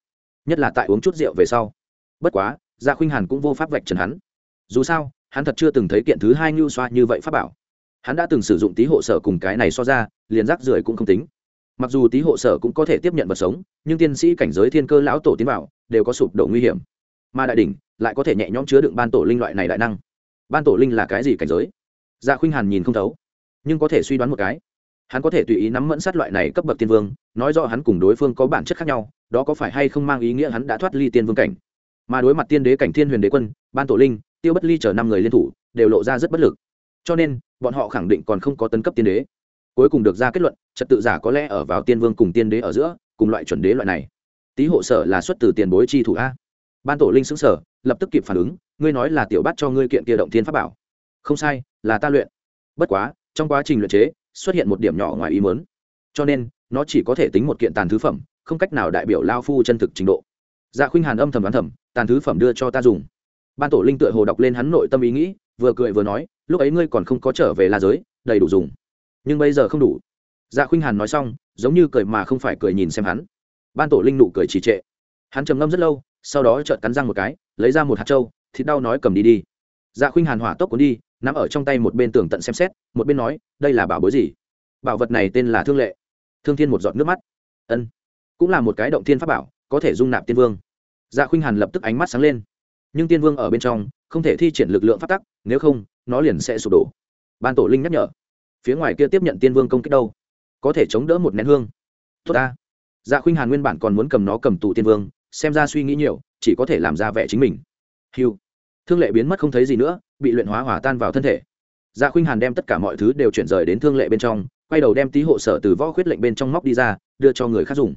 nhất là tại uống chút rượu về sau. Bất quá gia khuynh hàn cũng vô pháp vạch trần hắn. Dù sao, hắn thật chưa từng thấy kiện thứ hai ngưu xoa như vậy pháp bảo. Hắn đã từng sử dụng tí hộ sở cùng cái này so ra, liền rác rưởi cũng không tính. Mặc dù tí hộ sở cũng có thể tiếp nhận vật sống, nhưng tiên sĩ cảnh giới thiên cơ lão tổ tiến vào, đều có sụp đổ nguy hiểm. Mà đại đỉnh lại có thể nhẹ nhõm chứa đựng ban tổ linh loại này đại năng. Ban tổ linh là cái gì cảnh giới? Dạ khuynh hàn nhìn không thấu, nhưng có thể suy đoán một cái hắn có thể tùy ý nắm mẫn sát loại này cấp bậc tiên vương, nói rõ hắn cùng đối phương có bản chất khác nhau, đó có phải hay không mang ý nghĩa hắn đã thoát ly tiên vương cảnh. Mà đối mặt tiên đế cảnh thiên huyền đế quân, ban tổ linh, tiêu bất ly chở năm người liên thủ, đều lộ ra rất bất lực. Cho nên, bọn họ khẳng định còn không có tấn cấp tiên đế. Cuối cùng được ra kết luận, trật tự giả có lẽ ở vào tiên vương cùng tiên đế ở giữa, cùng loại chuẩn đế loại này. Tý hộ sở là xuất từ tiền bối chi thủ a. Ban tổ linh xứng sở lập tức kịp phản ứng, ngươi nói là tiểu bắt cho ngươi kiện kia động thiên pháp bảo. Không sai, là ta luyện. Bất quá, trong quá trình luyện chế xuất hiện một điểm nhỏ ngoài ý muốn. Cho nên, nó chỉ có thể tính một kiện tàn thứ phẩm, không cách nào đại biểu lao phu chân thực trình độ. Dạ khuynh hàn âm thầm đoán thầm, tàn thứ phẩm đưa cho ta dùng. Ban tổ linh tựa hồ đọc lên hắn nội tâm ý nghĩ, vừa cười vừa nói, lúc ấy ngươi còn không có trở về la giới, đầy đủ dùng. Nhưng bây giờ không đủ. Dạ khuynh hàn nói xong, giống như cười mà không phải cười nhìn xem hắn. Ban tổ linh nụ cười trì trệ. Hắn trầm ngâm rất lâu, sau đó chợt cắn răng một cái, lấy ra một hạt trâu, thịt đau nói cầm đi đi. Dạ khuynh hàn hỏa tốc cuốn đi nắm ở trong tay một bên tường tận xem xét, một bên nói, đây là bảo bối gì? Bảo vật này tên là thương lệ. Thương thiên một giọt nước mắt. Ân, cũng là một cái động thiên pháp bảo, có thể dung nạp tiên vương. Dạ khuynh hàn lập tức ánh mắt sáng lên. Nhưng tiên vương ở bên trong, không thể thi triển lực lượng phát tắc, nếu không, nó liền sẽ sụp đổ. Ban tổ linh nhắc nhở. Phía ngoài kia tiếp nhận tiên vương công kích đâu? Có thể chống đỡ một nén hương. Tốt ta. Dạ khuynh hàn nguyên bản còn muốn cầm nó cầm tù tiên vương, xem ra suy nghĩ nhiều, chỉ có thể làm ra vẻ chính mình. Hiu thương lệ biến mất không thấy gì nữa, bị luyện hóa hỏa tan vào thân thể. Dạ khuynh hàn đem tất cả mọi thứ đều chuyển rời đến thương lệ bên trong, quay đầu đem tí hộ sở từ võ khuyết lệnh bên trong móc đi ra, đưa cho người khác dùng.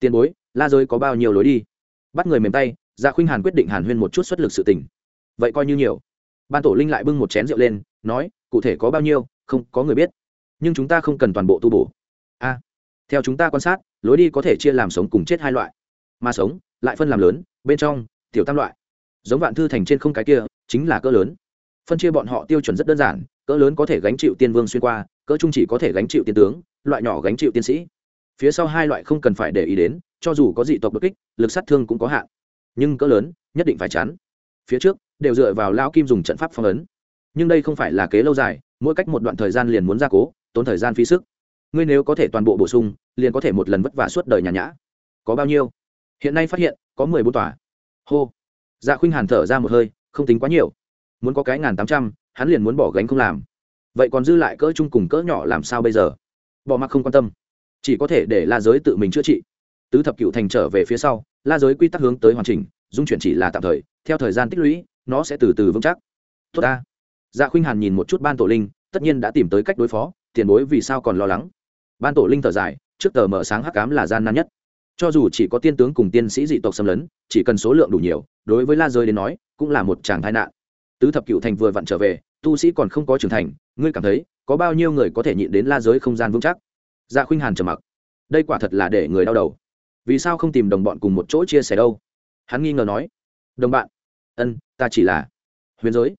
Tiền bối, la giới có bao nhiêu lối đi? Bắt người mềm tay dạ khuynh hàn quyết định hàn huyên một chút xuất lực sự tình. Vậy coi như nhiều. Ban tổ linh lại bưng một chén rượu lên, nói, cụ thể có bao nhiêu, không có người biết. Nhưng chúng ta không cần toàn bộ tu bổ. A, theo chúng ta quan sát, lối đi có thể chia làm sống cùng chết hai loại. Mà sống, lại phân làm lớn, bên trong, tiểu tam loại giống vạn thư thành trên không cái kia, chính là cỡ lớn. Phân chia bọn họ tiêu chuẩn rất đơn giản, cỡ lớn có thể gánh chịu tiên vương xuyên qua, cỡ trung chỉ có thể gánh chịu tiên tướng, loại nhỏ gánh chịu tiên sĩ. Phía sau hai loại không cần phải để ý đến, cho dù có dị tộc bất kích, lực sát thương cũng có hạn. Nhưng cỡ lớn, nhất định phải chắn phía trước, đều dựa vào lao kim dùng trận pháp phong ấn. Nhưng đây không phải là kế lâu dài, mỗi cách một đoạn thời gian liền muốn gia cố, tốn thời gian phí sức. Ngươi nếu có thể toàn bộ bổ sung, liền có thể một lần vất vả suốt đời nhà nhã. Có bao nhiêu? Hiện nay phát hiện, có mười bốn tòa. Hô dạ khuynh hàn thở ra một hơi, không tính quá nhiều. Muốn có cái ngàn tám trăm, hắn liền muốn bỏ gánh không làm. Vậy còn dư lại cỡ chung cùng cỡ nhỏ làm sao bây giờ? Bỏ mặc không quan tâm. Chỉ có thể để la giới tự mình chữa trị. Tứ thập cựu thành trở về phía sau, la giới quy tắc hướng tới hoàn chỉnh, dung chuyển chỉ là tạm thời, theo thời gian tích lũy, nó sẽ từ từ vững chắc. Tốt ta. Dạ khuynh hàn nhìn một chút ban tổ linh, tất nhiên đã tìm tới cách đối phó, tiền bối vì sao còn lo lắng. Ban tổ linh thở dài, trước tờ mở sáng hắc cám là gian nan nhất cho dù chỉ có tiên tướng cùng tiên sĩ dị tộc xâm lấn, chỉ cần số lượng đủ nhiều, đối với la giới đến nói, cũng là một chàng tai nạn. Tứ thập cựu thành vừa vặn trở về, tu sĩ còn không có trưởng thành, ngươi cảm thấy, có bao nhiêu người có thể nhịn đến la giới không gian vững chắc? Dạ khuynh hàn trầm mặc. Đây quả thật là để người đau đầu. Vì sao không tìm đồng bọn cùng một chỗ chia sẻ đâu? Hắn nghi ngờ nói. Đồng bạn. Ân, ta chỉ là huyền giới.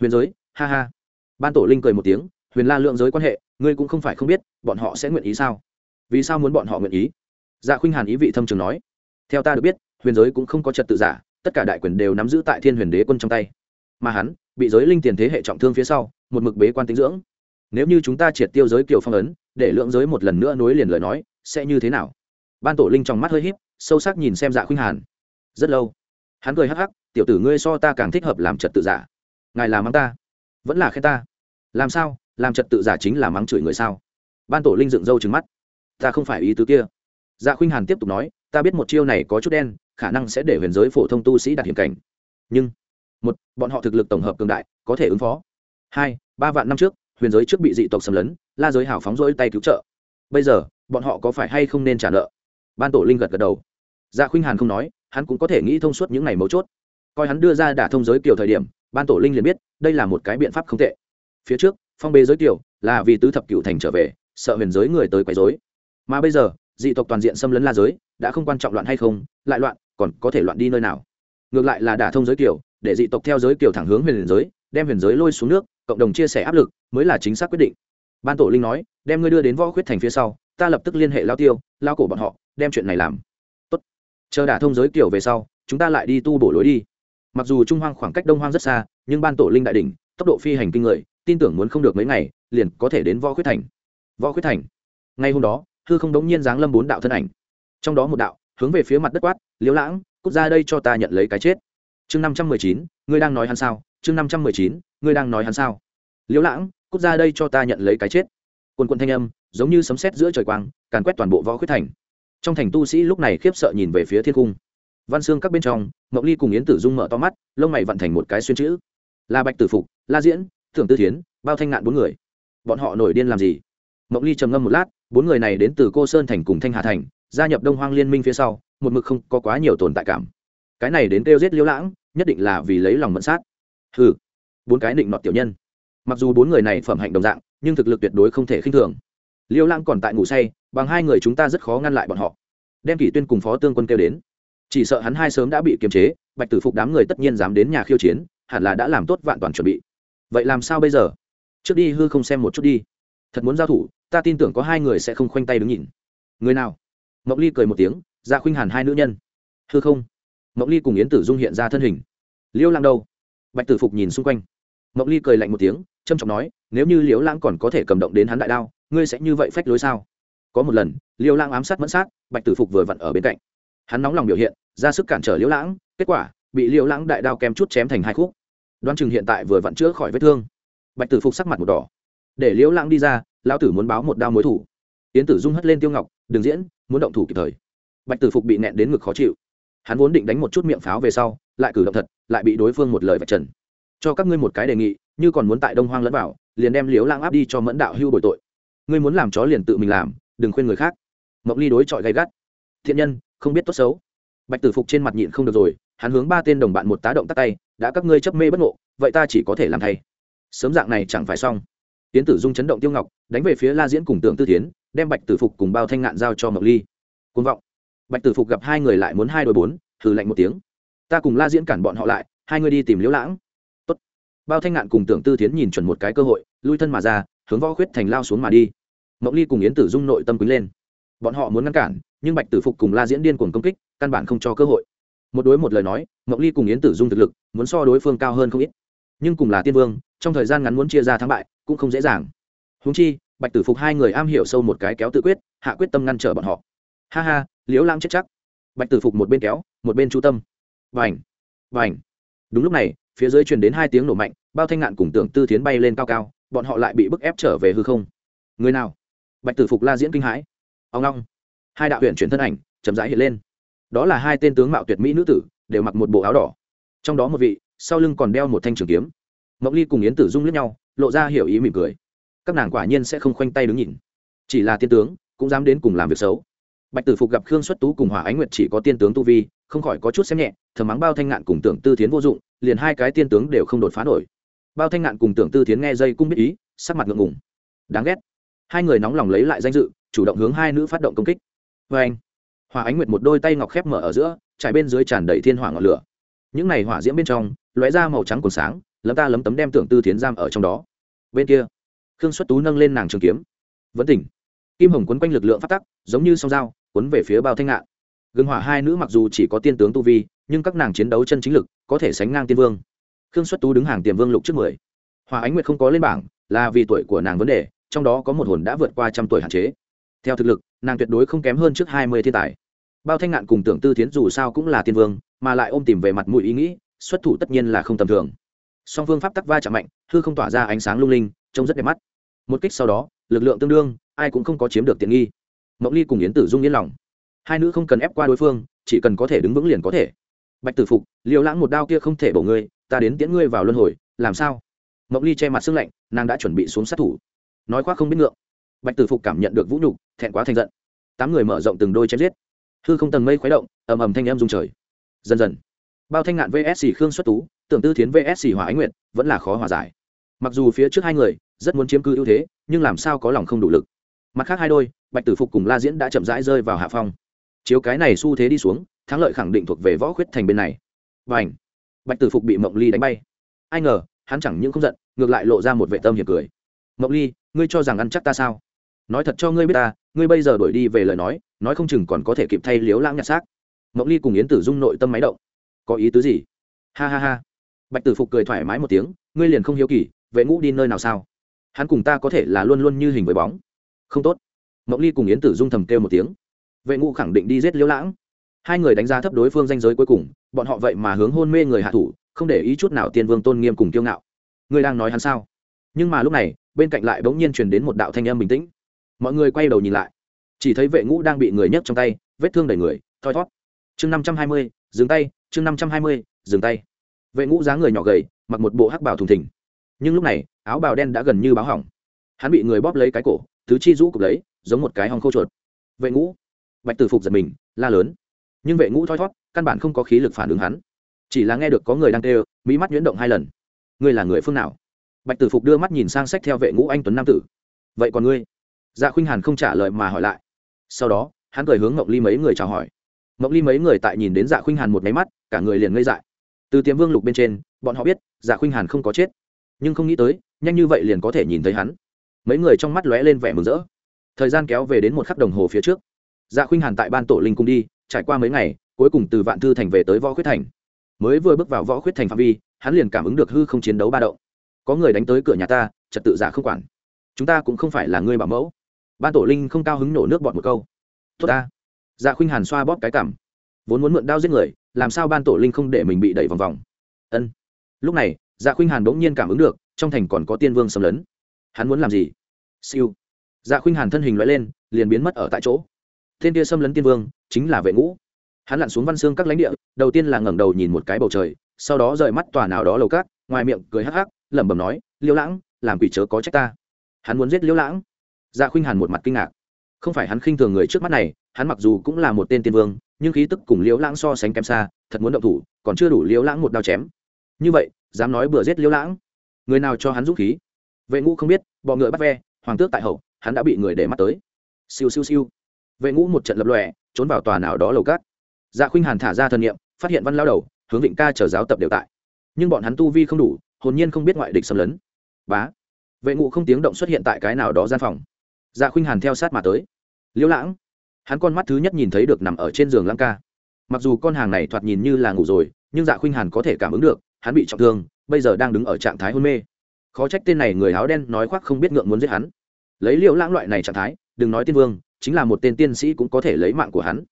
Huyền giới, ha ha. Ban tổ linh cười một tiếng. Huyền la lượng giới quan hệ, ngươi cũng không phải không biết, bọn họ sẽ nguyện ý sao? Vì sao muốn bọn họ nguyện ý? Dạ khuynh hàn ý vị thâm trường nói, theo ta được biết, huyền giới cũng không có trật tự giả, tất cả đại quyền đều nắm giữ tại thiên huyền đế quân trong tay. Mà hắn, bị giới linh tiền thế hệ trọng thương phía sau, một mực bế quan tính dưỡng. Nếu như chúng ta triệt tiêu giới kiều phong ấn, để lượng giới một lần nữa nối liền lời nói, sẽ như thế nào? Ban tổ linh trong mắt hơi h í p sâu sắc nhìn xem dạ khuynh hàn. Rất lâu, hắn cười hắc hắc, tiểu tử ngươi so ta càng thích hợp làm trật tự giả. Ngài làm mắng ta, vẫn là khen ta. Làm sao? Làm trật tự giả chính là mắng chửi người sao? Ban tổ linh dựng râu trứng mắt. Ta không phải ý tứ kia dạ khuynh hàn tiếp tục nói, ta biết một chiêu này có chút đen, khả năng sẽ để huyền giới phổ thông tu sĩ đạt hiểm cảnh. Nhưng, một, bọn họ thực lực tổng hợp cường đại, có thể ứng phó. Hai, ba vạn năm trước, huyền giới trước bị dị tộc xâm lấn, la giới hào phóng rỗi tay cứu trợ. Bây giờ, bọn họ có phải hay không nên trả nợ? Ban tổ linh gật gật đầu. Dạ khuynh hàn không nói, hắn cũng có thể nghĩ thông suốt những ngày mấu chốt. Coi hắn đưa ra đả thông giới kiểu thời điểm, ban tổ linh liền biết, đây là một cái biện pháp không tệ. Phía trước, phong bê giới kiểu là vì tứ thập cựu thành trở về, sợ huyền giới người tới quấy dối mà bây giờ dị tộc toàn diện xâm lấn la giới, đã không quan trọng loạn hay không, lại loạn, còn có thể loạn đi nơi nào? Ngược lại là đả thông giới kiểu, để dị tộc theo giới kiểu thẳng hướng huyền giới, đem huyền giới lôi xuống nước, cộng đồng chia sẻ áp lực, mới là chính xác quyết định. Ban tổ linh nói, đem ngươi đưa đến võ khuyết thành phía sau, ta lập tức liên hệ lao tiêu, lao cổ bọn họ, đem chuyện này làm. Tốt. Chờ đả thông giới kiểu về sau, chúng ta lại đi tu bổ lối đi. Mặc dù trung hoang khoảng cách đông hoang rất xa, nhưng ban tổ linh đại đình tốc độ phi hành kinh người, tin tưởng muốn không được mấy ngày, liền có thể đến võ khuyết thành. Võ khuyết thành. Ngay hôm đó hư không đống nhiên giáng lâm bốn đạo thân ảnh. Trong đó một đạo, hướng về phía mặt đất quát, liễu lãng, cút ra đây cho ta nhận lấy cái chết. Chương năm trăm mười chín, ngươi đang nói hắn sao? Chương năm trăm mười chín, ngươi đang nói hắn sao? Liễu lãng, cút ra đây cho ta nhận lấy cái chết. Quần quận thanh âm, giống như sấm sét giữa trời quang, càn quét toàn bộ võ khuyết thành. Trong thành tu sĩ lúc này khiếp sợ nhìn về phía thiên cung. Văn xương các bên trong, mộng ly cùng yến tử dung mở to mắt, lông mày vận thành một cái xuyên chữ. La bạch tử phục, la diễn thưởng tư thiến, bao thanh ngạn bốn người. Bọn họ nổi điên làm gì? Mộng ly trầm ngâm một lát bốn người này đến từ cô sơn thành cùng thanh hà thành, gia nhập đông hoang liên minh phía sau, một mực không có quá nhiều tồn tại cảm. Cái này đến kêu giết liễu lãng, nhất định là vì lấy lòng mẫn sát. Hừ, bốn cái định nọt tiểu nhân. Mặc dù bốn người này phẩm hạnh đồng dạng, nhưng thực lực tuyệt đối không thể khinh thường. Liêu lãng còn tại ngủ say, bằng hai người chúng ta rất khó ngăn lại bọn họ. Đem kỷ tuyên cùng phó tương quân kêu đến. Chỉ sợ hắn hai sớm đã bị kiềm chế, bạch tử phục đám người tất nhiên dám đến nhà khiêu chiến, hẳn là đã làm tốt vạn toàn chuẩn bị. Vậy làm sao bây giờ? Trước đi hư không xem một chút đi. Thật muốn giao thủ ta tin tưởng có hai người sẽ không khoanh tay đứng nhìn. Người nào? Mộng ly cười một tiếng ra khuynh hàn hai nữ nhân. Hư không? Mộng ly cùng yến tử dung hiện ra thân hình. Liêu lang đâu? Bạch tử phục nhìn xung quanh. Mộng ly cười lạnh một tiếng trâm trọng nói, nếu như liễu lãng còn có thể cầm động đến hắn đại đao, ngươi sẽ như vậy phách lối sao? Có một lần liễu lãng ám sát mẫn sát, bạch tử phục vừa vặn ở bên cạnh. Hắn nóng lòng biểu hiện, ra sức cản trở liễu lãng, kết quả, bị liễu lãng đại đao kém chút chém thành hai khúc. Đoan chừng hiện tại vừa vặn chữa khỏi vết thương. Bạch tử phục sắc mặt một đỏ để liễu lãng đi ra, lão tử muốn báo một đao mối thủ. Yến tử dung hất lên tiêu ngọc, đừng diễn, muốn động thủ kịp thời. Bạch tử phục bị nẹn đến ngực khó chịu. Hắn vốn định đánh một chút miệng pháo về sau, lại cử động thật, lại bị đối phương một lời vạch trần. Cho các ngươi một cái đề nghị, như còn muốn tại đông hoang lẫn vào, liền đem liếu lãng áp đi cho mẫn đạo hưu bồi tội. Ngươi muốn làm chó liền tự mình làm, đừng khuyên người khác. Mộc ly đối chọi gay gắt. Thiện nhân, không biết tốt xấu. Bạch tử phục trên mặt nhịn không được rồi, hắn hướng ba tên đồng bạn một tá động tắt tay, đã các ngươi chấp mê bất ngộ, vậy ta chỉ có thể làm thay. Sớm dạng này chẳng phải xong tiến tử dung chấn động tiêu ngọc, đánh về phía la diễn cùng tượng tư tiến đem bạch tử phục cùng bao thanh ngạn giao cho Mộc ly. Côn vọng. Bạch tử phục gặp hai người lại muốn hai đôi bốn thử lạnh một tiếng. Ta cùng la diễn cản bọn họ lại, hai người đi tìm liễu lãng. Tốt. bao thanh ngạn cùng tưởng tư tiến nhìn chuẩn một cái cơ hội, lui thân mà ra, hướng võ khuyết thành lao xuống mà đi. Mộc ly cùng yến tử dung nội tâm quý lên. Bọn họ muốn ngăn cản, nhưng bạch tử phục cùng la diễn điên cuồng công kích, căn bản không cho cơ hội. Một đối một lời nói, Mộc ly cùng yến tử dung thực lực, muốn so đối phương cao hơn không ít. Nhưng cùng là tiên vương, trong thời gian ngắn muốn chia ra thắng bại cũng không dễ dàng. Húng chi, bạch tử phục hai người am hiểu sâu một cái kéo tự quyết, hạ quyết tâm ngăn trở bọn họ. Ha ha, liễu lãng chết chắc. Bạch tử phục một bên kéo, một bên chú tâm. Vành vành đúng lúc này, phía dưới truyền đến hai tiếng nổ mạnh, bao thanh ngạn cùng tưởng tư tiến bay lên cao cao, bọn họ lại bị bức ép trở về hư không. Người nào? Bạch tử phục la diễn kinh hãi. Ông long. Hai đạo huyện chuyển thân ảnh chậm rãi hiện lên. Đó là hai tên tướng mạo tuyệt mỹ nữ tử, đều mặc một bộ áo đỏ. Trong đó một vị, sau lưng còn đeo một thanh trường kiếm. Mộng ly cùng yến tử dung lướt nhau lộ ra hiểu ý mỉm cười. Các nàng quả nhiên sẽ không khoanh tay đứng nhìn. Chỉ là tiên tướng, cũng dám đến cùng làm việc xấu. Bạch tử phục gặp khương xuất tú cùng hỏa ánh nguyệt chỉ có tiên tướng tu vi, không khỏi có chút xem nhẹ thờ mắng bao thanh ngạn cùng tưởng tư tiến vô dụng, liền hai cái tiên tướng đều không đột phá nổi. Bao thanh ngạn cùng tưởng tư tiến nghe dây cũng biết ý, sắc mặt ngượng ngùng. Đáng ghét. Hai người nóng lòng lấy lại danh dự, chủ động hướng hai nữ phát động công kích. Vê anh Hòa ánh nguyệt một đôi tay ngọc khép mở ở giữa, trải bên dưới tràn đầy thiên hỏa ngọn lửa. Những này hỏa diễm bên trong, lóe ra màu trắng còn sáng, lấm ta lấm tấm đem tưởng tư tiến giam ở trong đó bên kia. Khương xuất tú nâng lên nàng trường kiếm. Vẫn tỉnh. Kim hồng quấn quanh lực lượng phát tắc, giống như song dao, quấn về phía bao thanh ngạn. Gương hỏa hai nữ mặc dù chỉ có tiên tướng tu vi, nhưng các nàng chiến đấu chân chính lực, có thể sánh ngang tiên vương. Khương xuất tú đứng hàng tiềm vương lục trước mười. Hòa ánh nguyệt không có lên bảng, là vì tuổi của nàng vấn đề, trong đó có một hồn đã vượt qua trăm tuổi hạn chế. Theo thực lực, nàng tuyệt đối không kém hơn trước hai mươi thiên tài. Bao thanh ngạn cùng tưởng tư thiến dù sao cũng là tiên vương, mà lại ôm tìm về mặt mũi ý nghĩ, xuất thủ tất nhiên là không tầm thường song phương pháp tắc va chạm mạnh, hư không tỏa ra ánh sáng lung linh, trông rất đẹp mắt. Một kích sau đó, lực lượng tương đương, ai cũng không có chiếm được tiện nghi. Mộng ly cùng yến tử dung yên lòng. Hai nữ không cần ép qua đối phương, chỉ cần có thể đứng vững liền có thể. Bạch tử phục liều lãng một đao kia không thể bổ ngươi, ta đến tiễn ngươi vào luân hồi, làm sao? Mộng ly che mặt sưng lạnh, nàng đã chuẩn bị xuống sát thủ. Nói khoác không biết ngượng. Bạch tử phục cảm nhận được vũ nhục, thẹn quá thành giận. Tám người mở rộng từng đôi chém giết. Hư không tầng mây khuấy động, ầm ầm thanh em dung trời. Dần dần, bao thanh ngạn vsc khương xuất tú tưởng tư thiến vsc hòa ánh nguyện vẫn là khó hòa giải. Mặc dù phía trước hai người rất muốn chiếm cư ưu thế, nhưng làm sao có lòng không đủ lực. Mặt khác hai đôi, bạch tử phục cùng la diễn đã chậm rãi rơi vào hạ phong. Chiếu cái này xu thế đi xuống, thắng lợi khẳng định thuộc về võ khuyết thành bên này. Và ảnh bạch tử phục bị mộng ly đánh bay. Ai ngờ, hắn chẳng những không giận, ngược lại lộ ra một vệ tâm hiệp cười. Mộng ly, ngươi cho rằng ăn chắc ta sao? Nói thật cho ngươi biết ta, ngươi bây giờ đổi đi về lời nói nói không chừng còn có thể kịp thay liếu lãng nhặt xác. Mộng ly cùng yến tử dung nội tâm máy động. Có ý tứ gì? Ha ha ha bạch tử phục cười thoải mái một tiếng, ngươi liền không hiếu kỳ, vệ ngũ đi nơi nào sao? Hắn cùng ta có thể là luôn luôn như hình với bóng. Không tốt. Mộng ly cùng yến tử dung thầm kêu một tiếng. Vệ ngũ khẳng định đi giết liễu lãng. Hai người đánh giá thấp đối phương danh giới cuối cùng, bọn họ vậy mà hướng hôn mê người hạ thủ, không để ý chút nào tiên vương tôn nghiêm cùng kiêu ngạo. Ngươi đang nói hắn sao? Nhưng mà lúc này, bên cạnh lại bỗng nhiên truyền đến một đạo thanh âm bình tĩnh. Mọi người quay đầu nhìn lại. Chỉ thấy vệ ngũ đang bị người nhấc trong tay, vết thương đầy người, thoi thót. Chương năm trăm hai mươi, dừng tay, chương năm trăm hai mươi, dừng tay vệ ngũ dáng người nhỏ gầy, mặc một bộ hắc bào thùng thình. Nhưng lúc này, áo bào đen đã gần như báo hỏng. Hắn bị người bóp lấy cái cổ tứ chi rũ cục lấy, giống một cái hòng khô chuột. Vệ ngũ. Bạch tử phục giật mình, la lớn. Nhưng vệ ngũ thoi thót, căn bản không có khí lực phản ứng hắn. Chỉ là nghe được có người đang kêu, mỹ mắt nhuyễn động hai lần. Ngươi là người phương nào? Bạch tử phục đưa mắt nhìn sang sách theo vệ ngũ anh tuấn nam tử. Vậy còn ngươi? Dạ khuynh hàn không trả lời mà hỏi lại. Sau đó, hắn cười hướng mộng ly mấy người chào hỏi. Mộng ly mấy người tại nhìn đến dạ khuynh hàn một máy mắt, cả người liền ngây dại từ tiềm vương lục bên trên, bọn họ biết dạ khuynh hàn không có chết. Nhưng không nghĩ tới, nhanh như vậy liền có thể nhìn thấy hắn. Mấy người trong mắt lóe lên vẻ mừng rỡ. Thời gian kéo về đến một khắc đồng hồ phía trước. Dạ khuynh hàn tại ban tổ linh cung đi, trải qua mấy ngày, cuối cùng từ vạn thư thành về tới võ khuyết thành. Mới vừa bước vào võ khuyết thành phạm vi, hắn liền cảm ứng được hư không chiến đấu ba động. Có người đánh tới cửa nhà ta, trật tự giả không quản. Chúng ta cũng không phải là người bảo mẫu. Ban tổ linh không cao hứng nổ nước bọn một câu. Tốt ta. Dạ khuynh hàn xoa bóp cái cảm. Vốn muốn mượn đao giết người làm sao ban tổ linh không để mình bị đẩy vòng vòng? Ân. Lúc này dạ khuynh hàn bỗng nhiên cảm ứng được, trong thành còn có tiên vương xâm lấn. Hắn muốn làm gì? Siêu. Dạ khuynh hàn thân hình loại lên, liền biến mất ở tại chỗ. Thiên kia xâm lấn tiên vương, chính là vệ ngũ. Hắn lặn xuống văn xương các lãnh địa, đầu tiên là ngẩng đầu nhìn một cái bầu trời, sau đó rời mắt tòa nào đó lầu cát, ngoài miệng cười hắc hắc, lẩm bẩm nói, liêu lãng, làm quỷ chớ có trách ta. Hắn muốn giết liêu lãng. Dạ khuynh hàn một mặt kinh ngạc. Không phải hắn khinh thường người trước mắt này, hắn mặc dù cũng là một tên tiên vương nhưng khí tức cùng liễu lãng so sánh kém xa, thật muốn động thủ, còn chưa đủ liễu lãng một đao chém. Như vậy, dám nói bừa giết liễu lãng? Người nào cho hắn dũng khí? Vệ ngũ không biết, bọ ngựa bắt ve, hoàng tước tại hậu, hắn đã bị người để mắt tới. Siêu siêu siêu. Vệ ngũ một trận lập lòe, trốn vào tòa nào đó lầu cát. Dạ khuynh hàn thả ra thần nghiệm phát hiện văn lao đầu, hướng vịnh ca chờ giáo tập đều tại. Nhưng bọn hắn tu vi không đủ, hồn nhiên không biết ngoại địch xâm lấn. Bá. Vệ ngũ không tiếng động xuất hiện tại cái nào đó gian phòng. Dạ khuynh hàn theo sát mà tới. Liễu lãng hắn con mắt thứ nhất nhìn thấy được nằm ở trên giường lăng ca. Mặc dù con hàng này thoạt nhìn như là ngủ rồi, nhưng dạ khuynh hàn có thể cảm ứng được, hắn bị trọng thương, bây giờ đang đứng ở trạng thái hôn mê. Khó trách tên này người áo đen nói khoác không biết ngượng muốn giết hắn. Lấy liệu lãng loại này trạng thái, đừng nói tiên vương, chính là một tên tiên sĩ cũng có thể lấy mạng của hắn.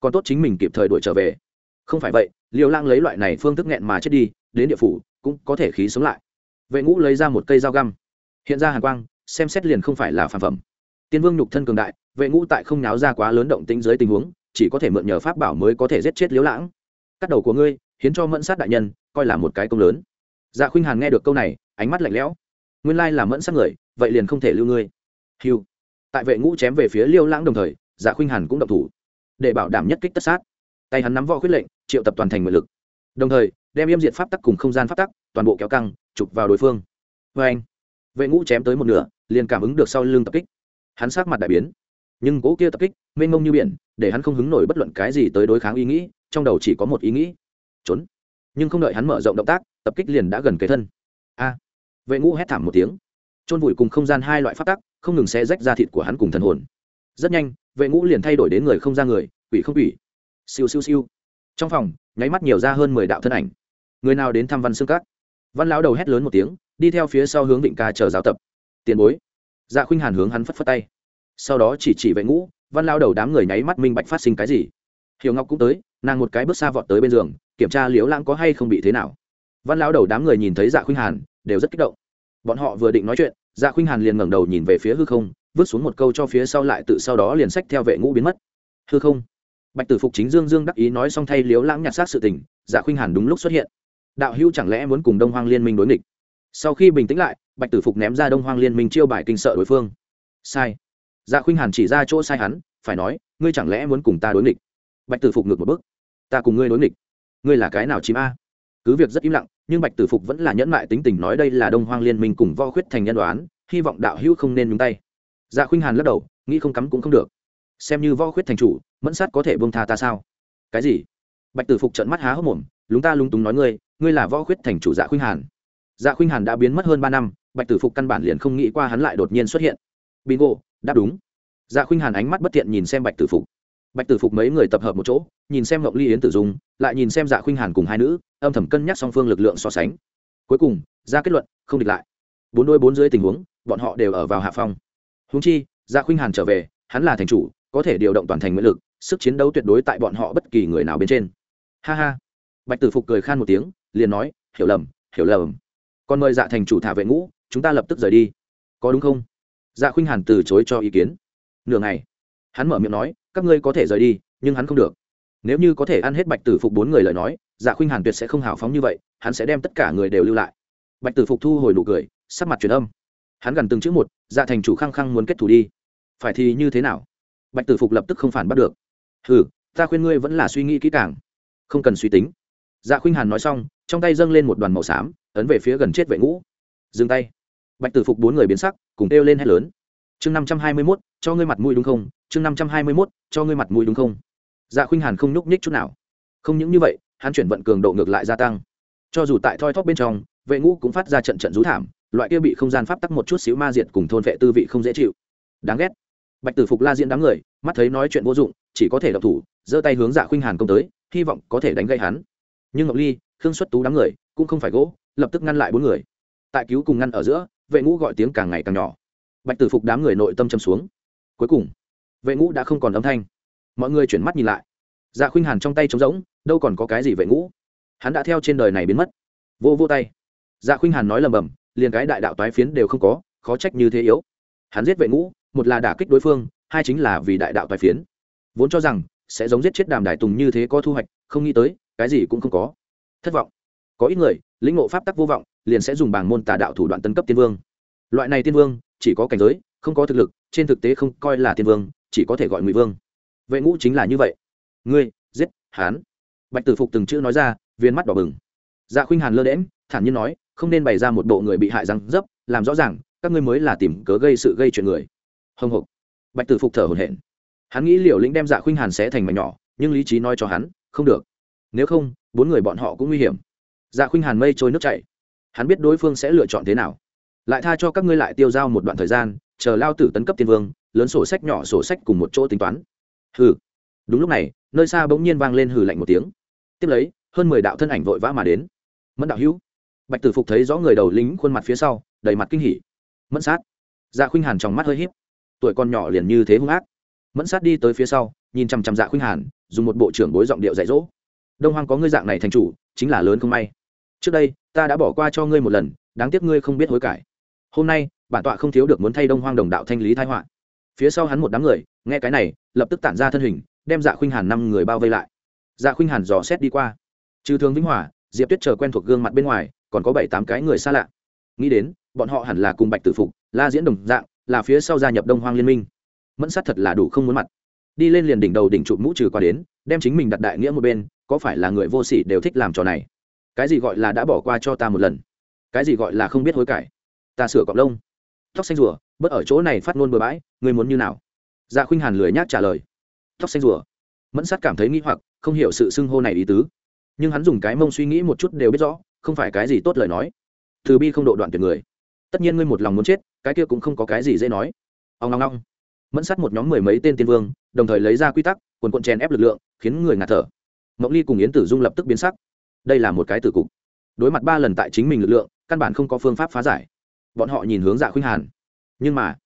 Còn tốt chính mình kịp thời đuổi trở về. Không phải vậy liệu lãng lấy loại này phương thức nghẹn mà chết đi, đến địa phủ, cũng có thể khí sống lại. Vệ ngũ lấy ra một cây dao găm. Hiện ra hàn quang, xem xét liền không phải là phản phẩm. Tiên vương nhục thân cường đại vệ ngũ tại không náo ra quá lớn động tĩnh dưới tình huống, chỉ có thể mượn nhờ pháp bảo mới có thể giết chết liễu lãng. Cắt đầu của ngươi, hiến cho mẫn sát đại nhân, coi là một cái công lớn. Dạ khuynh hàn nghe được câu này, ánh mắt lạnh lẽo. Nguyên lai là mẫn sát người, vậy liền không thể lưu ngươi. Hiu tại vệ ngũ chém về phía liêu lãng đồng thời dạ khuynh hàn cũng động thủ. Để bảo đảm nhất kích tất sát. Tay hắn nắm võ quyết lệnh, triệu tập toàn thành nguyện lực. Đồng thời, đem yêm diện pháp tắc cùng không gian pháp tắc, toàn bộ kéo căng, chụp vào đối phương. Vê anh vệ ngũ chém tới một nửa, liền cảm ứng được sau lưng tập kích. Hắn sát mặt đại biến nhưng cỗ kia tập kích, mênh mông như biển, để hắn không hứng nổi bất luận cái gì tới đối kháng ý nghĩ, trong đầu chỉ có một ý nghĩ. Trốn. Nhưng không đợi hắn mở rộng động tác, tập kích liền đã gần kế thân. A. Vệ ngũ hét thảm một tiếng. Trôn vùi cùng không gian hai loại phát tắc, không ngừng xé rách ra thịt của hắn cùng thần hồn. Rất nhanh, vệ ngũ liền thay đổi đến người không ra người, quỷ không quỷ. Siêu siêu siêu. Trong phòng, nháy mắt nhiều ra hơn mười đạo thân ảnh. Người nào đến thăm văn xương cát văn lão đầu hét lớn một tiếng, đi theo phía sau hướng định ca chờ giáo tập. Tiền bối. Dạ khuynh hàn hướng hắn phất phất tay sau đó chỉ chỉ vệ ngũ, văn lao đầu đám người nháy mắt minh bạch phát sinh cái gì. Hiểu ngọc cũng tới, nàng một cái bước xa vọt tới bên giường, kiểm tra liếu lãng có hay không bị thế nào. Văn lao đầu đám người nhìn thấy dạ khuynh hàn, đều rất kích động. Bọn họ vừa định nói chuyện dạ khuynh hàn liền ngẩng đầu nhìn về phía hư không, vứt xuống một câu cho phía sau lại tự sau đó liền sách theo vệ ngũ biến mất. Hư không. Bạch tử phục chính dương dương đắc ý nói xong thay liếu lãng nhặt xác sự tình dạ khuynh hàn đúng lúc xuất hiện. Đạo hữu chẳng lẽ muốn cùng đông hoang liên minh đối nghịch? Sau khi bình tĩnh lại, bạch tử phục ném ra đông hoang liên minh chiêu bài kinh sợ đối phương. Sai dạ khuynh hàn chỉ ra chỗ sai hắn, phải nói, ngươi chẳng lẽ muốn cùng ta đối nghịch? Bạch tử phục ngược một bước. Ta cùng ngươi đối nghịch. Ngươi là cái nào chim a? Cứ việc rất im lặng, nhưng bạch tử phục vẫn là nhẫn mại tính tình nói đây là đông hoang liên minh cùng vo khuyết thành nhân đoán, hy vọng đạo hữu không nên nhúng tay. Dạ khuynh hàn lắc đầu, nghĩ không cắm cũng không được. Xem như vo khuyết thành chủ, mẫn sát có thể bông tha ta sao? Cái gì? Bạch tử phục trận mắt há hốc mồm, lúng ta lúng túng nói ngươi ngươi là vo khuyết thành chủ dạ khuynh hàn. Dạ khuynh hàn đã biến mất hơn ba năm, bạch tử phục căn bản liền không nghĩ qua hắn lại đột nhiên xuất hiện. Bingo đáp đúng. Dạ khuynh hàn ánh mắt bất tiện nhìn xem bạch tử phục. Bạch tử phục mấy người tập hợp một chỗ, nhìn xem ngọc ly, yến tử dung, lại nhìn xem dạ khuynh hàn cùng hai nữ, âm thầm cân nhắc song phương lực lượng so sánh. Cuối cùng, ra kết luận, không địch lại. Bốn đôi bốn dưới tình huống, bọn họ đều ở vào hạ phong. Húng chi dạ khuynh hàn trở về, hắn là thành chủ, có thể điều động toàn thành nguyện lực, sức chiến đấu tuyệt đối tại bọn họ bất kỳ người nào bên trên. Ha ha. Bạch tử phục cười khan một tiếng, liền nói, hiểu lầm hiểu lầm. Còn mời dạ thành chủ thả vệ ngũ, chúng ta lập tức rời đi. Có đúng không? Dạ khuynh hàn từ chối cho ý kiến. Nửa ngày, hắn mở miệng nói, các ngươi có thể rời đi, nhưng hắn không được. Nếu như có thể ăn hết bạch tử phục bốn người lời nói dạ khuynh hàn tuyệt sẽ không hào phóng như vậy, hắn sẽ đem tất cả người đều lưu lại. Bạch tử phục thu hồi nụ cười, sắc mặt truyền âm. Hắn gần từng chữ một dạ thành chủ khăng khăng muốn kết thủ đi. Phải thì như thế nào? Bạch tử phục lập tức không phản bắt được. Ừ ta khuyên ngươi vẫn là suy nghĩ kỹ càng, không cần suy tính. Dạ khuynh hàn nói xong, trong tay dâng lên một đoàn màu xám, ấn về phía gần chết vệ ngũ. Dừng tay bạch tử phục bốn người biến sắc, cùng kêu lên hét lớn. Chương năm trăm hai mươi mốt, cho ngươi mặt mũi đúng không? Chương năm trăm hai mươi mốt, cho ngươi mặt mũi đúng không? Dạ khuynh hàn không nhúc nhích chút nào. Không những như vậy, hắn chuyển vận cường độ ngược lại gia tăng. Cho dù tại thoi thóp bên trong, vệ ngũ cũng phát ra trận trận rú thảm, loại kia bị không gian pháp tắc một chút xíu ma diệt cùng thôn vệ tư vị không dễ chịu. Đáng ghét. Bạch tử phục la diễn đám người, mắt thấy nói chuyện vô dụng, chỉ có thể đập thủ, giơ tay hướng dạ khuynh hàn công tới, hy vọng có thể đánh gây hắn. Nhưng ngọc ly, khương xuất tú đám người, cũng không phải gỗ, lập tức ngăn lại bốn người. Tại cứu cùng ngăn ở giữa vệ ngũ gọi tiếng càng ngày càng nhỏ. Bạch tử phục đám người nội tâm châm xuống. Cuối cùng, vệ ngũ đã không còn âm thanh. Mọi người chuyển mắt nhìn lại. Dạ khuynh hàn trong tay trống rỗng, đâu còn có cái gì vệ ngũ? Hắn đã theo trên đời này biến mất. Vô vô tay. Dạ khuynh hàn nói lầm bầm, liền cái đại đạo toái phiến đều không có, khó trách như thế yếu. Hắn giết vệ ngũ, một là đả kích đối phương, hai chính là vì đại đạo toái phiến. Vốn cho rằng, sẽ giống giết chết đàm đại tùng như thế có thu hoạch, không nghĩ tới, cái gì cũng không có. Thất vọng. Có ít người lĩnh ngộ pháp tắc vô vọng, liền sẽ dùng bảng môn tà đạo thủ đoạn tân cấp tiên vương. Loại này tiên vương, chỉ có cảnh giới, không có thực lực, trên thực tế không coi là tiên vương, chỉ có thể gọi ngụy vương. Vệ ngũ chính là như vậy. Ngươi, giết, hán. Bạch tử phục từng chữ nói ra, viên mắt đỏ bừng. Dạ khuynh hàn lơ đễm thản nhiên nói, không nên bày ra một bộ người bị hại răng dấp, làm rõ ràng, các ngươi mới là tìm cớ gây sự gây chuyện người. Hồng hộc bạch tử phục thở hổn hển. Hắn nghĩ liều lĩnh đem dạ khuynh hàn sẽ thành mảnh nhỏ, nhưng lý trí nói cho hắn, không được. Nếu không, bốn người bọn họ cũng nguy hiểm dạ khuynh hàn mây trôi nước chảy. Hắn biết đối phương sẽ lựa chọn thế nào. Lại tha cho các ngươi lại tiêu dao một đoạn thời gian, chờ lao tử tấn cấp tiên vương, lớn sổ sách nhỏ sổ sách cùng một chỗ tính toán. Hừ. Đúng lúc này, nơi xa bỗng nhiên vang lên hừ lạnh một tiếng. Tiếp lấy, hơn mười đạo thân ảnh vội vã mà đến. Mẫn đạo hữu. Bạch tử phục thấy rõ người đầu lính khuôn mặt phía sau, đầy mặt kinh hỉ. Mẫn sát. Dạ khuynh hàn trong mắt hơi h í p tuổi con nhỏ liền như thế hung ác. Mẫn sát đi tới phía sau, nhìn chằm chằm dạ khuynh hàn, dùng một bộ trưởng bối giọng điệu dạy dỗ đông hoang có ngươi dạng này thành chủ, chính là lớn không may. Trước đây, ta đã bỏ qua cho ngươi một lần, đáng tiếc ngươi không biết hối cải. Hôm nay, bản tọa không thiếu được muốn thay đông hoang đồng đạo thanh lý thái họa. Phía sau hắn một đám người, nghe cái này, lập tức tản ra thân hình, đem dạ khuynh hàn năm người bao vây lại. Dạ khuynh hàn dò xét đi qua. Trừ thương vĩnh hòa, diệp tuyết chờ quen thuộc gương mặt bên ngoài, còn có bảy tám cái người xa lạ. Nghĩ đến, bọn họ hẳn là cùng bạch tử phục, la diễn đồng dạng, là phía sau gia nhập đông hoang liên minh. Mẫn sát thật là đủ không muốn mặt. Đi lên liền đỉnh đầu đỉnh trụ mũ trừ qua đến, đem chính mình đặt đại nghĩa một bên có phải là người vô sỉ đều thích làm trò này? Cái gì gọi là đã bỏ qua cho ta một lần? Cái gì gọi là không biết hối cải? Ta sửa cọc lông. Tóc xanh rùa, bớt ở chỗ này phát ngôn bừa bãi người muốn như nào? Dạ khuynh hàn lười nhác trả lời. Tóc xanh rùa. Mẫn sát cảm thấy nghi hoặc, không hiểu sự xưng hô này ý tứ. Nhưng hắn dùng cái mông suy nghĩ một chút đều biết rõ, không phải cái gì tốt lời nói. Từ bi không độ đoạn tuyệt người. Tất nhiên ngươi một lòng muốn chết, cái kia cũng không có cái gì dễ nói. Ông ngong ngong mẫn sát một nhóm mười mấy tên tiên vương, đồng thời lấy ra quy tắc, quần quận chèn ép lực lượng, khiến người ngạt thở mộng ly cùng yến tử dung lập tức biến sắc. Đây là một cái tử cục. Đối mặt ba lần tại chính mình lực lượng, căn bản không có phương pháp phá giải. Bọn họ nhìn hướng dạ khuynh hàn. Nhưng mà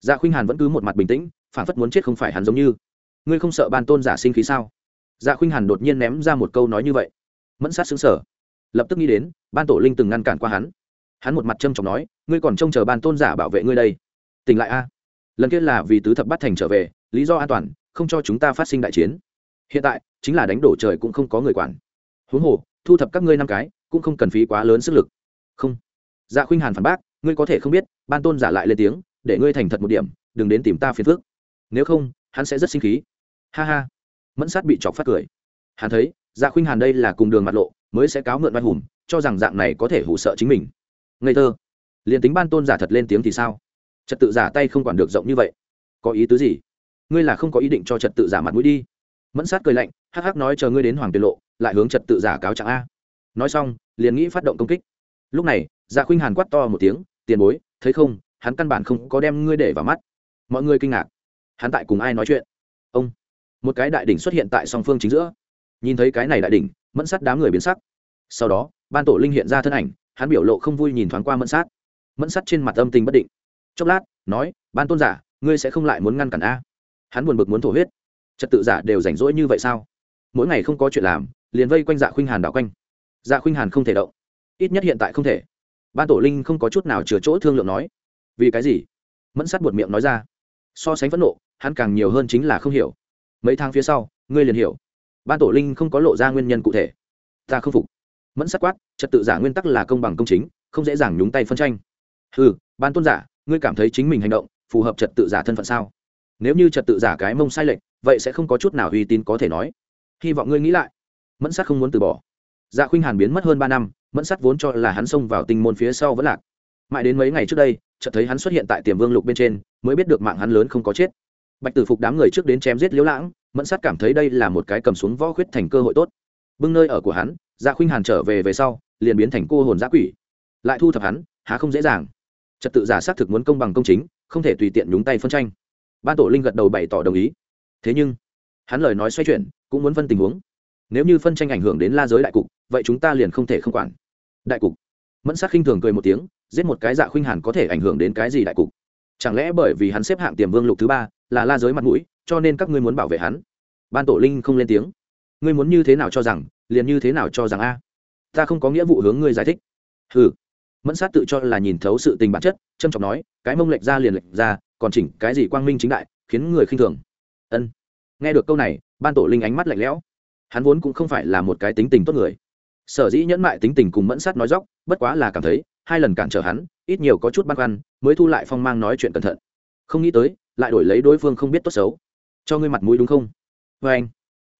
dạ khuynh hàn vẫn cứ một mặt bình tĩnh, phản phất muốn chết không phải hắn giống như. Ngươi không sợ ban tôn giả sinh khí sao? Dạ khuynh hàn đột nhiên ném ra một câu nói như vậy. Mẫn sát xứng sở lập tức nghĩ đến, ban tổ linh từng ngăn cản qua hắn. Hắn một mặt trâm trọng nói, ngươi còn trông chờ ban tôn giả bảo vệ ngươi đây? Tỉnh lại a. Lần kia là vì tứ thập bắt thành trở về, lý do an toàn, không cho chúng ta phát sinh đại chiến hiện tại, chính là đánh đổ trời cũng không có người quản. Huống hồ, thu thập các ngươi năm cái, cũng không cần phí quá lớn sức lực. Không. Dạ khuynh hàn phản bác, ngươi có thể không biết, ban tôn giả lại lên tiếng, để ngươi thành thật một điểm, đừng đến tìm ta phiền phước nếu không, hắn sẽ rất sinh khí. Ha ha. Mẫn sát bị chọc phát cười. Hắn thấy dạ khuynh hàn đây là cùng đường mặt lộ, mới sẽ cáo mượn vai hùng, cho rằng dạng này có thể hủ sợ chính mình. Ngây thơ. Liền tính ban tôn giả thật lên tiếng thì sao? Trật tự giả tay không quản được rộng như vậy. Có ý tứ gì? Ngươi là không có ý định cho trật tự giả mặt mũi đi mẫn sát cười lạnh, hắc hắc nói chờ ngươi đến hoàng tiết lộ, lại hướng trật tự giả cáo trạng a. Nói xong, liền nghĩ phát động công kích. Lúc này dạ khuynh hàn quát to một tiếng, tiền bối, thấy không, hắn căn bản không có đem ngươi để vào mắt. Mọi người kinh ngạc. Hắn tại cùng ai nói chuyện? Ông. Một cái đại đỉnh xuất hiện tại song phương chính giữa. Nhìn thấy cái này đại đỉnh, mẫn sát đám người biến sắc. Sau đó, ban tổ linh hiện ra thân ảnh, hắn biểu lộ không vui nhìn thoáng qua mẫn sát. Mẫn sát trên mặt âm tình bất định. Chốc lát, nói, ban tôn giả, ngươi sẽ không lại muốn ngăn cản a. Hắn buồn bực muốn thổ huyết trật tự giả đều rảnh rỗi như vậy sao? Mỗi ngày không có chuyện làm, liền vây quanh dạ khuynh hàn đảo quanh. Dạ khuynh hàn không thể động. Ít nhất hiện tại không thể. Ban tổ linh không có chút nào chừa chỗ thương lượng nói. Vì cái gì? Mẫn sắt buột miệng nói ra. So sánh phẫn nộ, hắn càng nhiều hơn chính là không hiểu. Mấy tháng phía sau, ngươi liền hiểu. Ban tổ linh không có lộ ra nguyên nhân cụ thể. Ta không phục. Mẫn sắt quát, trật tự giả nguyên tắc là công bằng công chính, không dễ dàng nhúng tay phân tranh. Ừ ban tôn giả, ngươi cảm thấy chính mình hành động phù hợp trật tự giả thân phận sao? Nếu như trật tự giả cái mông sai lệch vậy sẽ không có chút nào uy tín có thể nói. Hy vọng ngươi nghĩ lại. Mẫn sát không muốn từ bỏ. Dạ khuynh hàn biến mất hơn ba năm, mẫn sát vốn cho là hắn xông vào tinh môn phía sau vẫn lạc. Mãi đến mấy ngày trước đây, chợt thấy hắn xuất hiện tại tiềm vương lục bên trên, mới biết được mạng hắn lớn không có chết. Bạch tử phục đám người trước đến chém giết liễu lãng, mẫn sát cảm thấy đây là một cái cầm xuống võ khuyết thành cơ hội tốt. Bưng nơi ở của hắn dạ khuynh hàn trở về về sau, liền biến thành cô hồn giã quỷ. Lại thu thập hắn, há không dễ dàng. Trật tự giả xác thực muốn công bằng công chính, không thể tùy tiện nhúng tay phân tranh. Ban tổ linh gật đầu bày tỏ đồng ý thế nhưng, hắn lời nói xoay chuyển, cũng muốn phân tình huống. Nếu như phân tranh ảnh hưởng đến la giới đại cục, vậy chúng ta liền không thể không quản. Đại cục. Mẫn sát khinh thường cười một tiếng, giết một cái dạ khuynh hàn có thể ảnh hưởng đến cái gì đại cục? Chẳng lẽ bởi vì hắn xếp hạng tiềm vương lục thứ ba, là la giới mặt mũi, cho nên các ngươi muốn bảo vệ hắn? Ban tổ linh không lên tiếng. Ngươi muốn như thế nào cho rằng, liền như thế nào cho rằng a? Ta không có nghĩa vụ hướng ngươi giải thích. Ừ mẫn sát tự cho là nhìn thấu sự tình bản chất trâm trọng nói, cái mông lệch ra liền lệch ra, còn chỉnh cái gì quang minh chính đại, khiến người khinh thường ân. Nghe được câu này, ban tổ linh ánh mắt lạnh lẽo. Hắn vốn cũng không phải là một cái tính tình tốt người. Sở dĩ nhẫn mại tính tình cùng mẫn sát nói dóc, bất quá là cảm thấy, hai lần cản trở hắn, ít nhiều có chút băn khoăn, mới thu lại phong mang nói chuyện cẩn thận. Không nghĩ tới, lại đổi lấy đối phương không biết tốt xấu. Cho ngươi mặt mũi đúng không? Vê anh.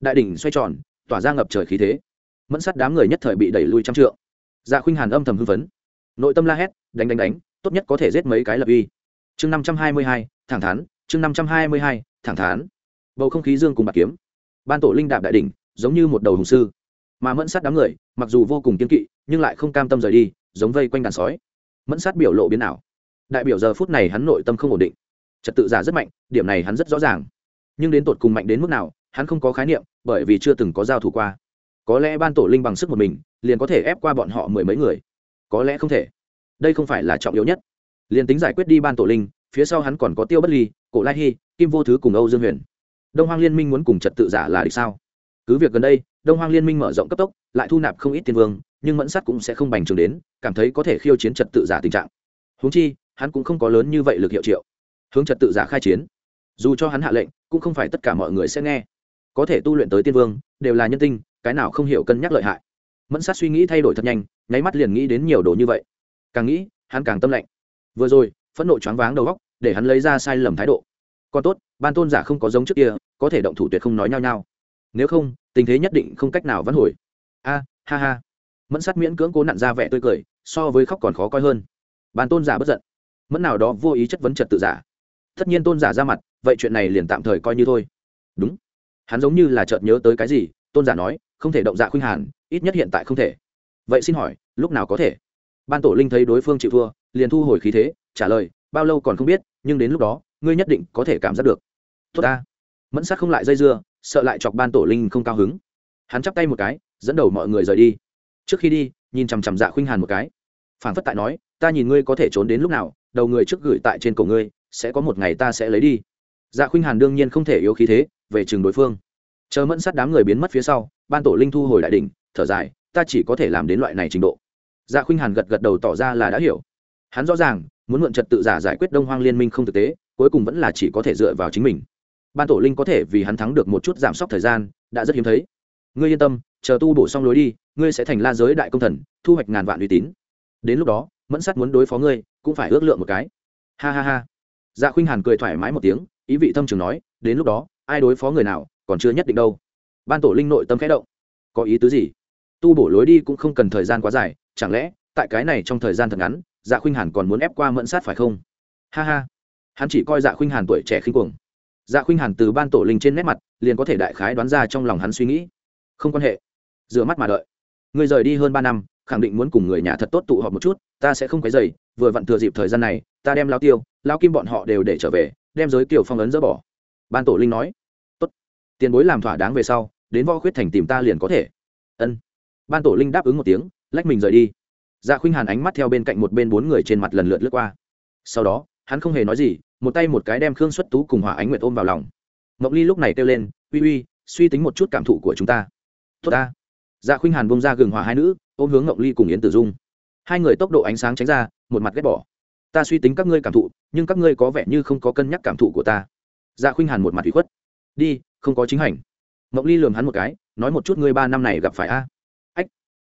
Đại đỉnh xoay tròn, tỏa ra ngập trời khí thế. Mẫn sát đám người nhất thời bị đẩy lui trăm trượng. Dạ khuynh hàn âm thầm hưng phấn. Nội tâm la hét, đánh đánh đánh, tốt nhất có thể giết mấy cái lập uy. Chương năm trăm hai mươi hai, thẳng thắn, chương năm trăm hai mươi hai, thẳng thắn bầu không khí dương cùng bạc kiếm. Ban tổ linh đạp đại đỉnh, giống như một đầu hùng sư. Mà mẫn sát đám người, mặc dù vô cùng kiên kỵ, nhưng lại không cam tâm rời đi, giống vây quanh đàn sói. Mẫn sát biểu lộ biến ảo. Đại biểu giờ phút này hắn nội tâm không ổn định. Trật tự giả rất mạnh, điểm này hắn rất rõ ràng. Nhưng đến tột cùng mạnh đến mức nào, hắn không có khái niệm, bởi vì chưa từng có giao thủ qua. Có lẽ ban tổ linh bằng sức một mình, liền có thể ép qua bọn họ mười mấy người. Có lẽ không thể. Đây không phải là trọng yếu nhất. Liền tính giải quyết đi ban tổ linh, phía sau hắn còn có tiêu bất ly, cổ lai hy kim vô thứ cùng âu dương huyền đông hoang liên minh muốn cùng trật tự giả là địch sao? Cứ việc gần đây, đông hoang liên minh mở rộng cấp tốc, lại thu nạp không ít tiền vương, nhưng mẫn sắt cũng sẽ không bành trướng đến, cảm thấy có thể khiêu chiến trật tự giả tình trạng. Húng chi, hắn cũng không có lớn như vậy lực hiệu triệu. Hướng trật tự giả khai chiến. Dù cho hắn hạ lệnh, cũng không phải tất cả mọi người sẽ nghe. Có thể tu luyện tới tiên vương, đều là nhân tinh, cái nào không hiểu cân nhắc lợi hại. Mẫn sát suy nghĩ thay đổi thật nhanh, nháy mắt liền nghĩ đến nhiều đồ như vậy. Càng nghĩ, hắn càng tâm lạnh. Vừa rồi, phẫn nộ choáng váng đầu góc để hắn lấy ra sai lầm thái độ còn tốt, ban tôn giả không có giống trước kia, có thể động thủ tuyệt không nói nhau nhau nếu không, tình thế nhất định không cách nào vãn hồi. A, ha ha. Mẫn sát miễn cưỡng cố nặn ra vẻ tươi cười, so với khóc còn khó coi hơn. Ban tôn giả bất giận. Mẫn nào đó vô ý chất vấn trật tự giả. Tất nhiên tôn giả ra mặt, vậy chuyện này liền tạm thời coi như thôi. Đúng. Hắn giống như là chợt nhớ tới cái gì, tôn giả nói, không thể động dạ khuynh hàn, ít nhất hiện tại không thể. Vậy xin hỏi, lúc nào có thể? Ban tổ linh thấy đối phương chịu thua, liền thu hồi khí thế, trả lời, bao lâu còn không biết, nhưng đến lúc đó ngươi nhất định có thể cảm giác được. Tốt ta. Mẫn sát không lại dây dưa, sợ lại chọc ban tổ linh không cao hứng. Hắn chắp tay một cái, dẫn đầu mọi người rời đi. Trước khi đi, nhìn chằm chằm dạ khuynh hàn một cái. Phản phất tại nói, ta nhìn ngươi có thể trốn đến lúc nào, đầu người trước gửi tại trên cổ ngươi, sẽ có một ngày ta sẽ lấy đi. Dạ khuynh hàn đương nhiên không thể yếu khí thế, về chừng đối phương. Chờ mẫn sát đám người biến mất phía sau, ban tổ linh thu hồi đại đ ỉ n h thở dài, ta chỉ có thể làm đến loại này trình độ. Dạ khuynh hàn gật gật đầu tỏ ra là đã hiểu. Hắn rõ ràng, muốn mượn trật tự giả giải quyết đông hoang liên minh không thực tế cuối cùng vẫn là chỉ có thể dựa vào chính mình. Ban tổ linh có thể vì hắn thắng được một chút giảm sốc thời gian, đã rất hiếm thấy. Ngươi yên tâm, chờ tu bổ xong lối đi, ngươi sẽ thành la giới đại công thần, thu hoạch ngàn vạn uy tín. Đến lúc đó, mẫn sắt muốn đối phó ngươi, cũng phải ước lượng một cái. Ha ha ha. Dạ khuynh hàn cười thoải mái một tiếng, ý vị thâm trường nói, đến lúc đó, ai đối phó người nào, còn chưa nhất định đâu. Ban tổ linh nội tâm khẽ động. Có ý tứ gì? Tu bổ lối đi cũng không cần thời gian quá dài, chẳng lẽ, tại cái này trong thời gian thật ngắn dạ khuynh hàn còn muốn ép qua mẫn sát phải không? Ha ha hắn chỉ coi dạ khuynh hàn tuổi trẻ khinh cuồng. Dạ khuynh hàn từ ban tổ linh trên nét mặt, liền có thể đại khái đoán ra trong lòng hắn suy nghĩ. Không quan hệ. Rửa mắt mà đợi. Người rời đi hơn ba năm, khẳng định muốn cùng người nhà thật tốt tụ họp một chút, ta sẽ không quấy dày vừa vặn thừa dịp thời gian này, ta đem lao tiêu lao kim bọn họ đều để trở về, đem giới kiều phong ấn dỡ bỏ. Ban tổ linh nói. Tốt. Tiền bối làm thỏa đáng về sau, đến võ khuyết thành tìm ta liền có thể. Ân. Ban tổ linh đáp ứng một tiếng, lách mình rời đi. Dạ khuynh hàn ánh mắt theo bên cạnh một bên bốn người trên mặt lần lượt lướt qua. Sau đó hắn không hề nói gì, một tay một cái đem khương xuất tú cùng hòa ánh nguyệt ôm vào lòng. Mộng ly lúc này kêu lên, uy uy, suy tính một chút cảm thụ của chúng ta. Tốt ta. Dạ khuynh hàn bông ra gừng hòa hai nữ, ôm hướng mộng ly cùng yến tử dung. Hai người tốc độ ánh sáng tránh ra, một mặt ghét bỏ. Ta suy tính các ngươi cảm thụ, nhưng các ngươi có vẻ như không có cân nhắc cảm thụ của ta. Dạ khuynh hàn một mặt ủy khuất. Đi, không có chính hành. Mộng ly lường hắn một cái, nói một chút ngươi ba năm này gặp phải a. Ách.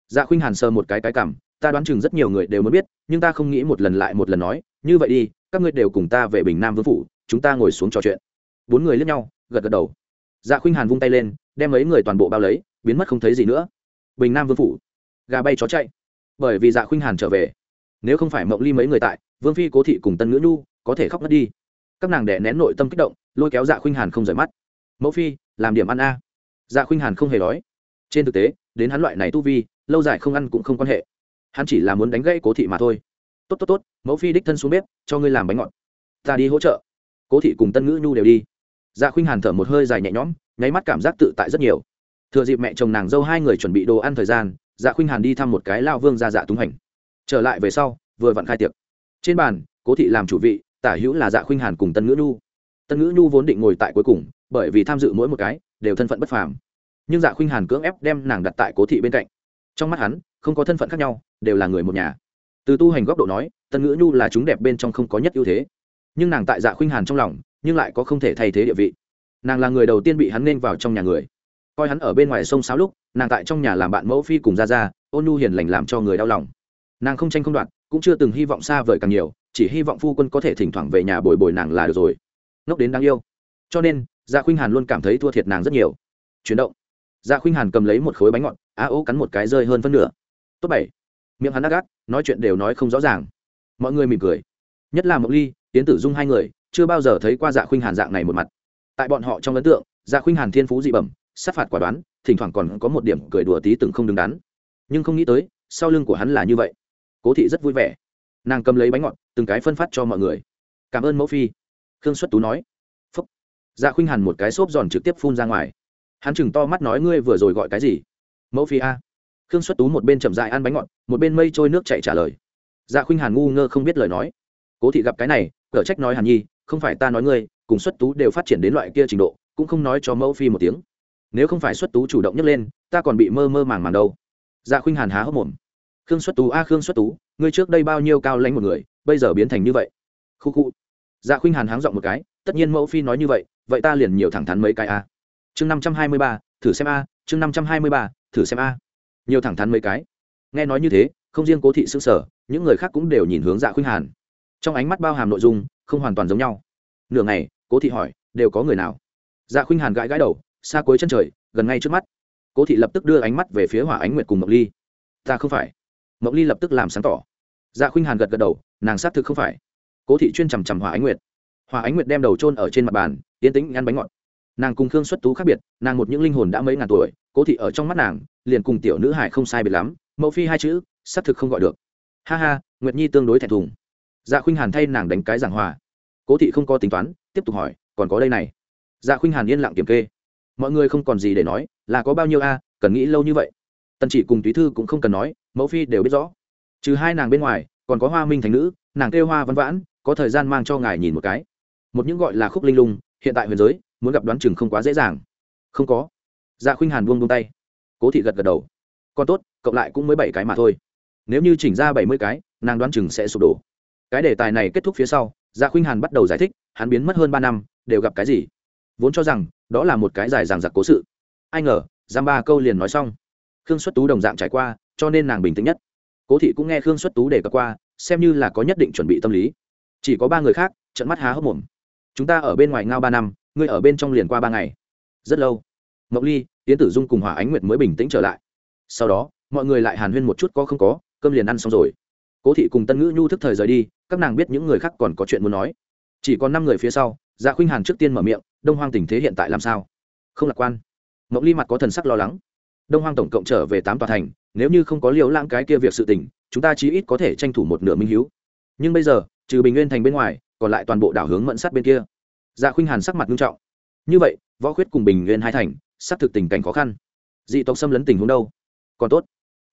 Dạ khuynh hàn sờ một cái cái cảm, ta đoán chừng rất nhiều người đều muốn biết, nhưng ta không nghĩ một lần lại một lần nói, như vậy đi các ngươi đều cùng ta về bình nam vương phủ, chúng ta ngồi xuống trò chuyện. Bốn người lướt nhau, gật gật đầu. Dạ khuynh hàn vung tay lên, đem mấy người toàn bộ bao lấy, biến mất không thấy gì nữa. Bình nam vương phủ. Gà bay chó chạy. Bởi vì dạ khuynh hàn trở về. Nếu không phải mộng ly mấy người tại, vương phi, cố thị cùng tân ngữ nhu có thể khóc ngất đi. Các nàng đẻ nén nội tâm kích động, lôi kéo dạ khuynh hàn không rời mắt. Mẫu phi, làm điểm ăn a. Dạ khuynh hàn không hề đói. Trên thực tế, đến hắn loại này tu vi, lâu dài không ăn cũng không quan hệ. Hắn chỉ là muốn đánh gãy cố thị mà thôi tốt tốt tốt, mẫu phi đích thân xuống bếp, cho ngươi làm bánh ngọt. Ta đi hỗ trợ. Cố thị cùng tân ngữ nhu đều đi. Dạ khuynh hàn thở một hơi dài nhẹ nhõm, nháy mắt cảm giác tự tại rất nhiều. Thừa dịp mẹ chồng nàng dâu hai người chuẩn bị đồ ăn thời gian dạ khuynh hàn đi thăm một cái lao vương ra dạ túng hành. Trở lại về sau, vừa vặn khai tiệc. Trên bàn, cố thị làm chủ vị, tả hữu là dạ khuynh hàn cùng tân ngữ nhu. Tân ngữ nhu vốn định ngồi tại cuối cùng, bởi vì tham dự mỗi một cái, đều thân phận bất phàm. Nhưng dạ khuynh hàn cưỡng ép đem nàng đặt tại cố thị bên cạnh. Trong mắt hắn, không có thân phận khác nhau, đều là người một nhà từ tu hành góc độ nói, tân ngữ nhu là chúng đẹp bên trong không có nhất ưu thế. Nhưng nàng tại dạ khuynh hàn trong lòng, nhưng lại có không thể thay thế địa vị. Nàng là người đầu tiên bị hắn nên vào trong nhà người. Coi hắn ở bên ngoài sông sáo lúc, nàng tại trong nhà làm bạn mẫu phi cùng ra ra ôn nhu hiền lành làm cho người đau lòng. Nàng không tranh không đoạt, cũng chưa từng hy vọng xa vời càng nhiều, chỉ hy vọng phu quân có thể thỉnh thoảng về nhà bồi bồi nàng là được rồi. Ngốc đến đáng yêu. Cho nên dạ khuynh hàn luôn cảm thấy thua thiệt nàng rất nhiều. Chuyển động. Dạ khuynh hàn cầm lấy một khối bánh ngọt, á ô cắn một cái rơi hơn phân nửa. Tốt bảy miệng hắn đắc gắt nói chuyện đều nói không rõ ràng. Mọi người mỉm cười. Nhất là mộng ly tiến tử dung hai người, chưa bao giờ thấy qua dạ khuynh hàn dạng này một mặt. Tại bọn họ trong ấn tượng dạ khuynh hàn thiên phú dị bẩm, sát phạt quả đoán, thỉnh thoảng còn có một điểm cười đùa tí từng không đứng đắn. Nhưng không nghĩ tới, sau lưng của hắn là như vậy. Cố thị rất vui vẻ. Nàng cầm lấy bánh ngọt, từng cái phân phát cho mọi người. Cảm ơn mẫu phi, khương xuất tú nói. Phúc. Dạ khuynh hàn một cái xốp giòn trực tiếp phun ra ngoài. Hắn chừng to mắt nói, ngươi vừa rồi gọi cái gì? Mẫu phi a khương xuất tú một bên chậm dại ăn bánh ngọt, một bên mây trôi nước chạy trả lời. Dạ khuynh hàn ngu ngơ không biết lời nói. Cố thị gặp cái này, cở trách nói hàn nhi, không phải ta nói ngươi, cùng xuất tú đều phát triển đến loại kia trình độ, cũng không nói cho mẫu phi một tiếng. Nếu không phải xuất tú chủ động nhấc lên, ta còn bị mơ mơ màng màng đâu. Dạ khuynh hàn há hốc mồm. Khương xuất tú, a khương xuất tú, ngươi trước đây bao nhiêu cao lãnh một người, bây giờ biến thành như vậy. Khu khu. Dạ khuynh hàn háng giọng một cái, tất nhiên mẫu phi nói như vậy vậy ta liền nhiều thẳng thắn mấy cái a. Chương năm trăm hai mươi ba, thử xem a, chương năm trăm hai mươi ba, thử xem a nhiều thẳng thắn mấy cái. Nghe nói như thế, không riêng cố thị xương sở những người khác cũng đều nhìn hướng dạ khuynh hàn. Trong ánh mắt bao hàm nội dung, không hoàn toàn giống nhau. Nửa ngày, cố thị hỏi, đều có người nào? Dạ khuynh hàn gãi gãi đầu, xa cuối chân trời, gần ngay trước mắt. Cố thị lập tức đưa ánh mắt về phía hỏa ánh nguyệt cùng mộng ly. Ta không phải. Mộng ly lập tức làm sáng tỏ. Dạ khuynh hàn gật gật đầu, nàng xác thực không phải. Cố thị chuyên chằm chằm hỏa ánh nguyệt. Hỏa ánh nguyệt đem đầu trôn ở trên mặt bàn, yên tĩnh ngăn bánh ngọt nàng cùng khương xuất tú khác biệt nàng một những linh hồn đã mấy ngàn tuổi cố thị ở trong mắt nàng liền cùng tiểu nữ hải không sai biệt lắm mẫu phi hai chữ xác thực không gọi được ha ha nguyệt nhi tương đối thẹn thùng dạ khuynh hàn thay nàng đánh cái giảng hòa cố thị không có tính toán tiếp tục hỏi còn có đây này dạ khuynh hàn yên lặng kiểm kê mọi người không còn gì để nói là có bao nhiêu a cần nghĩ lâu như vậy tần chỉ cùng túy thư cũng không cần nói mẫu phi đều biết rõ trừ hai nàng bên ngoài còn có hoa minh thành nữ nàng kêu hoa văn vãn có thời gian mang cho ngài nhìn một cái một những gọi là khúc linh lung hiện tại huyền giới muốn gặp đoán chừng không quá dễ dàng. Không có. Dạ khuynh hàn buông buông tay. Cố thị gật gật đầu. Còn tốt, cộng lại cũng mới bảy cái mà thôi. Nếu như chỉnh ra bảy mươi cái, nàng đoán chừng sẽ sụp đổ. Cái đề tài này kết thúc phía sau dạ khuynh hàn bắt đầu giải thích, hắn biến mất hơn ba năm, đều gặp cái gì? Vốn cho rằng, đó là một cái dài dằng dặc cố sự. Ai ngờ, giam ba câu liền nói xong. Khương xuất tú đồng dạng trải qua, cho nên nàng bình tĩnh nhất. Cố thị cũng nghe khương xuất tú đề cập qua, xem như là có nhất định chuẩn bị tâm lý. Chỉ có ba người khác trận mắt há hốc mồm. Chúng ta ở bên ngoài ngao ba năm ngươi ở bên trong liền qua ba ngày. Rất lâu. Mộng ly tiến tử dung cùng hòa ánh nguyệt mới bình tĩnh trở lại. Sau đó, mọi người lại hàn huyên một chút có không có, cơm liền ăn xong rồi. Cố thị cùng tân ngữ nhu thức thời rời đi, các nàng biết những người khác còn có chuyện muốn nói. Chỉ còn năm người phía sau dạ khuynh hàn trước tiên mở miệng, đông hoang tình thế hiện tại làm sao? Không lạc quan. Mộng ly mặt có thần sắc lo lắng. Đông hoang tổng cộng trở về tám tòa thành, nếu như không có liều lãng cái kia việc sự tình, chúng ta chí ít có thể tranh thủ một nửa minh hiếu. Nhưng bây giờ, trừ bình nguyên thành bên ngoài, còn lại toàn bộ đảo hướng mẫn sát bên kia dạ khuynh hàn sắc mặt nghiêm trọng. Như vậy, võ khuyết cùng bình nguyên hai thành, xác thực tình cảnh khó khăn. Dị tộc xâm lấn tình huống đâu? Còn tốt.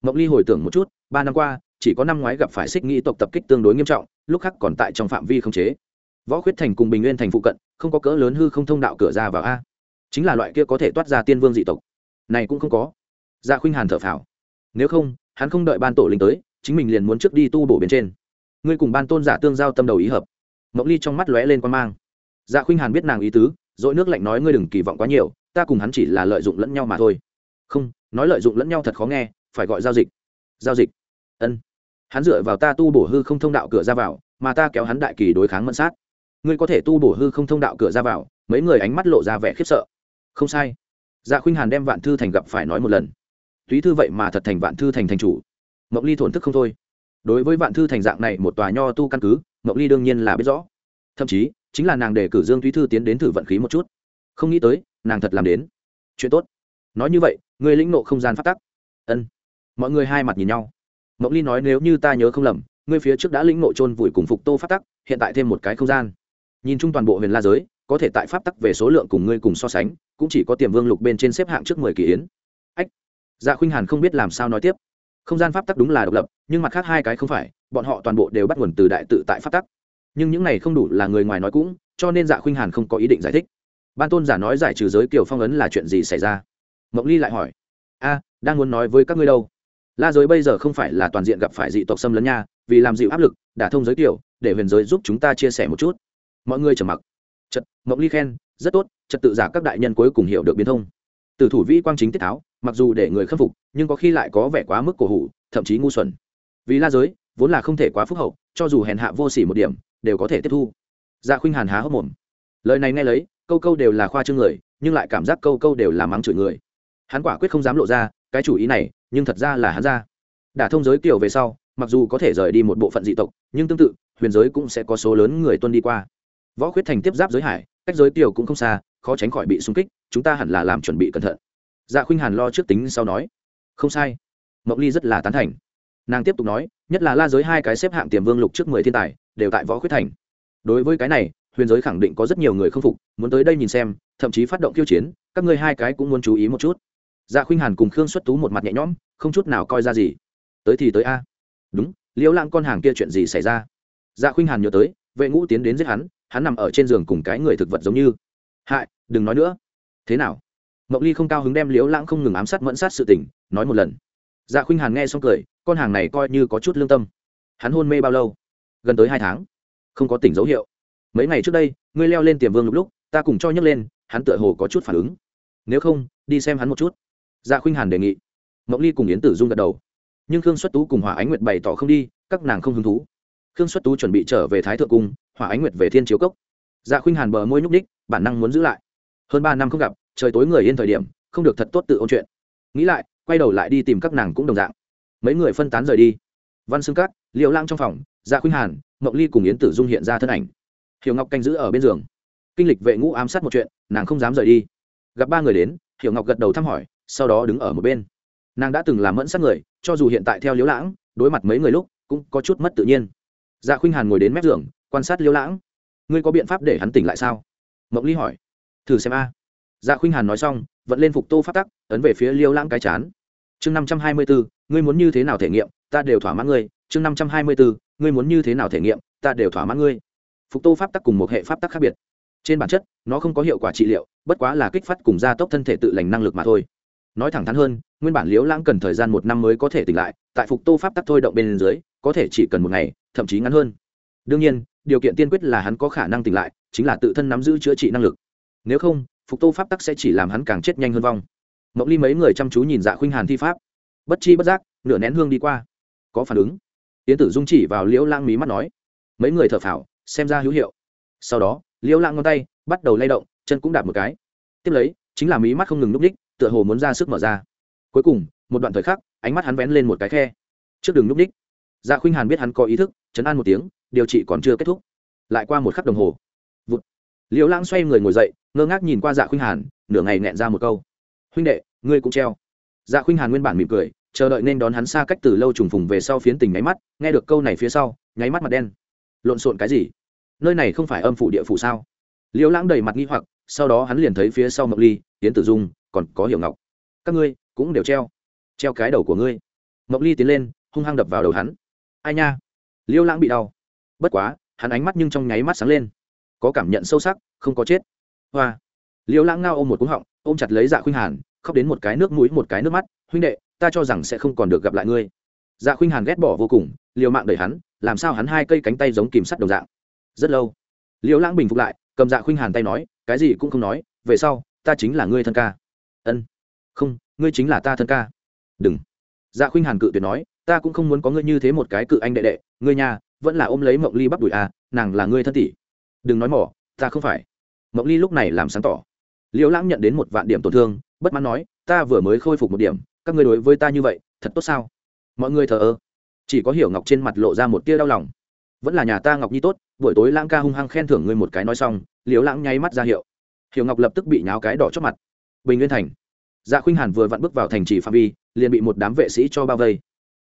Mộng ly hồi tưởng một chút, ba năm qua, chỉ có năm ngoái gặp phải xích nghĩ tộc tập kích tương đối nghiêm trọng, lúc khác còn tại trong phạm vi không chế. Võ khuyết thành cùng bình nguyên thành phụ cận, không có cỡ lớn hư không thông đạo cửa ra vào a. Chính là loại kia có thể toát ra tiên vương dị tộc. Này cũng không có. Dạ khuynh hàn thở phào. Nếu không, hắn không đợi ban tổ linh tới, chính mình liền muốn trước đi tu bổ bên trên. Ngươi cùng ban tôn giả tương giao tâm đầu ý hợp. Mộng ly trong mắt lóe lên quan mang dạ khuynh hàn biết nàng ý tứ, dội nước lạnh nói ngươi đừng kỳ vọng quá nhiều, ta cùng hắn chỉ là lợi dụng lẫn nhau mà thôi. Không, nói lợi dụng lẫn nhau thật khó nghe, phải gọi giao dịch. Giao dịch. Ân. Hắn dựa vào ta tu bổ hư không thông đạo cửa ra vào, mà ta kéo hắn đại kỳ đối kháng mẫn sát. Ngươi có thể tu bổ hư không thông đạo cửa ra vào, mấy người ánh mắt lộ ra vẻ khiếp sợ. Không sai. Dạ khuynh hàn đem vạn thư thành gặp phải nói một lần. Túy thư vậy mà thật thành vạn thư thành thành chủ. Mộng ly thổn thức không thôi. Đối với vạn thư thành dạng này một tòa nho tu căn cứ mộng ly đương nhiên là biết rõ. Thậm chí chính là nàng để cử dương Thúy thư tiến đến thử vận khí một chút. Không nghĩ tới, nàng thật làm đến. Chuyện tốt. Nói như vậy, người lĩnh nộ không gian phát tắc. Ân. Mọi người hai mặt nhìn nhau. Mộng ly nói nếu như ta nhớ không lầm ngươi phía trước đã lĩnh nộ trôn vùi cùng phục tô phát tắc, hiện tại thêm một cái không gian. Nhìn chung toàn bộ huyền la giới, có thể tại pháp tắc về số lượng cùng ngươi cùng so sánh, cũng chỉ có tiềm vương lục bên trên xếp hạng trước mười kỳ yến. Ách. Dạ khuynh hàn không biết làm sao nói tiếp. Không gian pháp tắc đúng là độc lập, nhưng mặt khác hai cái không phải, bọn họ toàn bộ đều bắt nguồn từ đại tự tại pháp tắc nhưng những này không đủ là người ngoài nói cũng, cho nên dạ khuynh hàn không có ý định giải thích. Ban tôn giả nói giải trừ giới kiểu phong ấn là chuyện gì xảy ra? Mộng ly lại hỏi. A, đang muốn nói với các ngươi đâu? La giới bây giờ không phải là toàn diện gặp phải dị tộc xâm lấn nha, vì làm dịu áp lực, đả thông giới kiểu để huyền giới giúp chúng ta chia sẻ một chút. Mọi người trầm mặc. Trật mộng ly khen, rất tốt, trật tự giả các đại nhân cuối cùng hiểu được biến thông. Từ thủ vĩ quang chính tiết tháo, mặc dù để người khâm phục, nhưng có khi lại có vẻ quá mức cổ hủ, thậm chí ngu xuẩn. Vì la giới, vốn là không thể quá phúc hậu, cho dù hèn hạ vô s ỉ một điểm đều có thể tiếp thu. Dạ khuynh hàn há hốc mồm. Lời này nghe lấy, câu câu đều là khoa trương người, nhưng lại cảm giác câu câu đều là mắng chửi người. Hắn quả quyết không dám lộ ra, cái chủ ý này, nhưng thật ra là hắn ra. Đả thông giới kiểu về sau, mặc dù có thể rời đi một bộ phận dị tộc, nhưng tương tự, huyền giới cũng sẽ có số lớn người tuân đi qua. Võ khuyết thành tiếp giáp giới hải, cách giới tiểu cũng không xa, khó tránh khỏi bị xung kích, chúng ta hẳn là làm chuẩn bị cẩn thận. Dạ khuynh hàn lo trước tính sau nói. Không sai. Mộng ly rất là tán thành. Nàng tiếp tục nói, nhất là la giới hai cái xếp hạng tiềm vương lục trước mười thiên tài đều tại võ khuyết thành. Đối với cái này, huyền giới khẳng định có rất nhiều người không phục, muốn tới đây nhìn xem, thậm chí phát động khiêu chiến, các ngươi hai cái cũng muốn chú ý một chút. Dạ khuynh hàn cùng khương xuất tú một mặt nhẹ nhõm, không chút nào coi ra gì. Tới thì tới a. Đúng, liễu lãng con hàng kia chuyện gì xảy ra? Dạ khuynh hàn nhớ tới, vệ ngũ tiến đến giết hắn hắn nằm ở trên giường cùng cái người thực vật giống như. Hại, đừng nói nữa. Thế nào? Mộng ly không cao hứng đem liễu lãng không ngừng ám sát mẫn sát sự tình, nói một lần. Dạ khuynh hàn nghe xong cười, con hàng này coi như có chút lương tâm. Hắn hôn mê bao lâu? Gần tới hai tháng. Không có tỉnh dấu hiệu. Mấy ngày trước đây, ngươi leo lên tiềm vương lúc lúc, ta cùng cho nhấc lên, hắn tựa hồ có chút phản ứng. Nếu không, đi xem hắn một chút. Dạ khuynh hàn đề nghị. Mộng ly cùng yến tử dung gật đầu. Nhưng khương xuất tú cùng hòa ánh nguyệt bày tỏ không đi, các nàng không hứng thú. Khương xuất tú chuẩn bị trở về thái thượng cung hòa ánh nguyệt về thiên chiếu cốc. Dạ khuynh hàn bờ môi nhúc ních, bản năng muốn giữ lại. Hơn ba năm không gặp, trời tối người yên thời điểm, không được thật tốt tự ôn chuyện. Nghĩ lại, quay đầu lại đi tìm các nàng cũng đồng dạng. Mấy người phân tán rời đi. Văn xương cát liệu lang trong phòng dạ khuynh hàn, mộng ly cùng yến tử dung hiện ra thân ảnh. Hiểu ngọc canh giữ ở bên giường. Kinh lịch vệ ngũ ám sát một chuyện, nàng không dám rời đi. Gặp ba người đến, hiểu ngọc gật đầu thăm hỏi, sau đó đứng ở một bên. Nàng đã từng làm mẫn sát người, cho dù hiện tại theo liễu lãng, đối mặt mấy người lúc cũng có chút mất tự nhiên. Dạ khuynh hàn ngồi đến mép giường, quan sát liễu lãng. Ngươi có biện pháp để hắn tỉnh lại sao? Mộng ly hỏi. Thử xem a. Dạ khuynh hàn nói xong, vẫn lên phục tô phát tắc, ấn về phía liễu lãng cái chán. Chương năm trăm hai mươi bốn ngươi muốn như thế nào thể nghiệm, ta đều thỏa mãn ngươi chương năm trăm hai mươi bốn ngươi muốn như thế nào thể nghiệm, ta đều thỏa mãn ngươi. Phục tô pháp tắc cùng một hệ pháp tắc khác biệt. Trên bản chất, nó không có hiệu quả trị liệu, bất quá là kích phát cùng gia tốc thân thể tự lành năng lực mà thôi. Nói thẳng thắn hơn, nguyên bản liễu lãng cần thời gian một năm mới có thể tỉnh lại, tại phục tô pháp tắc thôi động bên dưới, có thể chỉ cần một ngày, thậm chí ngắn hơn. Đương nhiên, điều kiện tiên quyết là hắn có khả năng tỉnh lại, chính là tự thân nắm giữ chữa trị năng lực. Nếu không, phục tô pháp tắc sẽ chỉ làm hắn càng chết nhanh hơn vong. Mộng ly mấy người chăm chú nhìn dạ khuynh hàn thi pháp. Bất chi bất giác, nửa nén hương đi qua. Có phản ứng yến tử dung chỉ vào liễu lang mí mắt nói, mấy người thở phào, xem ra hữu hiệu. Sau đó, liễu lang ngón tay bắt đầu lay động, chân cũng đạp một cái. Tiếp lấy, chính là mí mắt không ngừng núp ních tựa hồ muốn ra sức mở ra. Cuối cùng, một đoạn thời khắc, ánh mắt hắn vén lên một cái khe. Trước đường núp ních dạ khuynh hàn biết hắn có ý thức, chấn an một tiếng, điều trị còn chưa kết thúc. Lại qua một khắc đồng hồ, vụt. Liễu lang xoay người ngồi dậy, ngơ ngác nhìn qua dạ khuynh hàn, nửa ngày nghẹn ra một câu. Huynh đệ, ngươi cũng treo. Dạ khuynh hàn nguyên bản mỉm cười chờ đợi nên đón hắn xa cách từ lâu trùng phùng về sau phiến tình nháy mắt, nghe được câu này phía sau, nháy mắt mặt đen. Lộn xộn cái gì? Nơi này không phải âm phủ địa phủ sao? Liễu lãng đầy mặt nghi hoặc, sau đó hắn liền thấy phía sau mộng ly tiến tử dung, còn có hiểu ngọc. Các ngươi cũng đều treo treo cái đầu của ngươi. Mộng ly tiến lên, hung hăng đập vào đầu hắn. Ai nha? Liêu lãng bị đau. Bất quá, hắn ánh mắt nhưng trong nháy mắt sáng lên. Có cảm nhận sâu sắc, không có chết. Hoa. Liêu lãng ngao ôm một cúng họng, ôm chặt lấy dạ khuynh hàn, khóc đến một cái nước mũi, một cái nước mắt. Huynh đệ ta cho rằng sẽ không còn được gặp lại ngươi. Dạ khuynh hàn ghét bỏ vô cùng, liều mạng đẩy hắn, làm sao hắn hai cây cánh tay giống kìm sắt đồng dạng. Rất lâu liều lãng bình phục lại, cầm dạ khuynh hàn tay nói, cái gì cũng không nói, về sau, ta chính là ngươi thân ca. Ân, không, ngươi chính là ta thân ca. Đừng. Dạ khuynh hàn cự tuyệt nói, ta cũng không muốn có ngươi như thế một cái cự anh đệ đệ, ngươi nhà, vẫn là ôm lấy mộng ly bắp đùi à nàng là ngươi thân tỷ. Đừng nói mỏ, ta không phải. Mộng ly lúc này làm sáng tỏ. Liễu lãng nhận đến một vạn điểm tổn thương, bất mãn nói, ta vừa mới khôi phục một điểm các ngươi đối với ta như vậy, thật tốt sao? Mọi người thờ ơ. Chỉ có hiểu ngọc trên mặt lộ ra một tia đau lòng. Vẫn là nhà ta ngọc nhi tốt, buổi tối lãng ca hung hăng khen thưởng ngươi một cái nói xong, liễu lãng nháy mắt ra hiệu. Hiểu ngọc lập tức bị nháo cái đỏ chót mặt. Bình nguyên thành. Dạ khuynh hàn vừa vặn bước vào thành trì phạm vi, liền bị một đám vệ sĩ cho bao vây.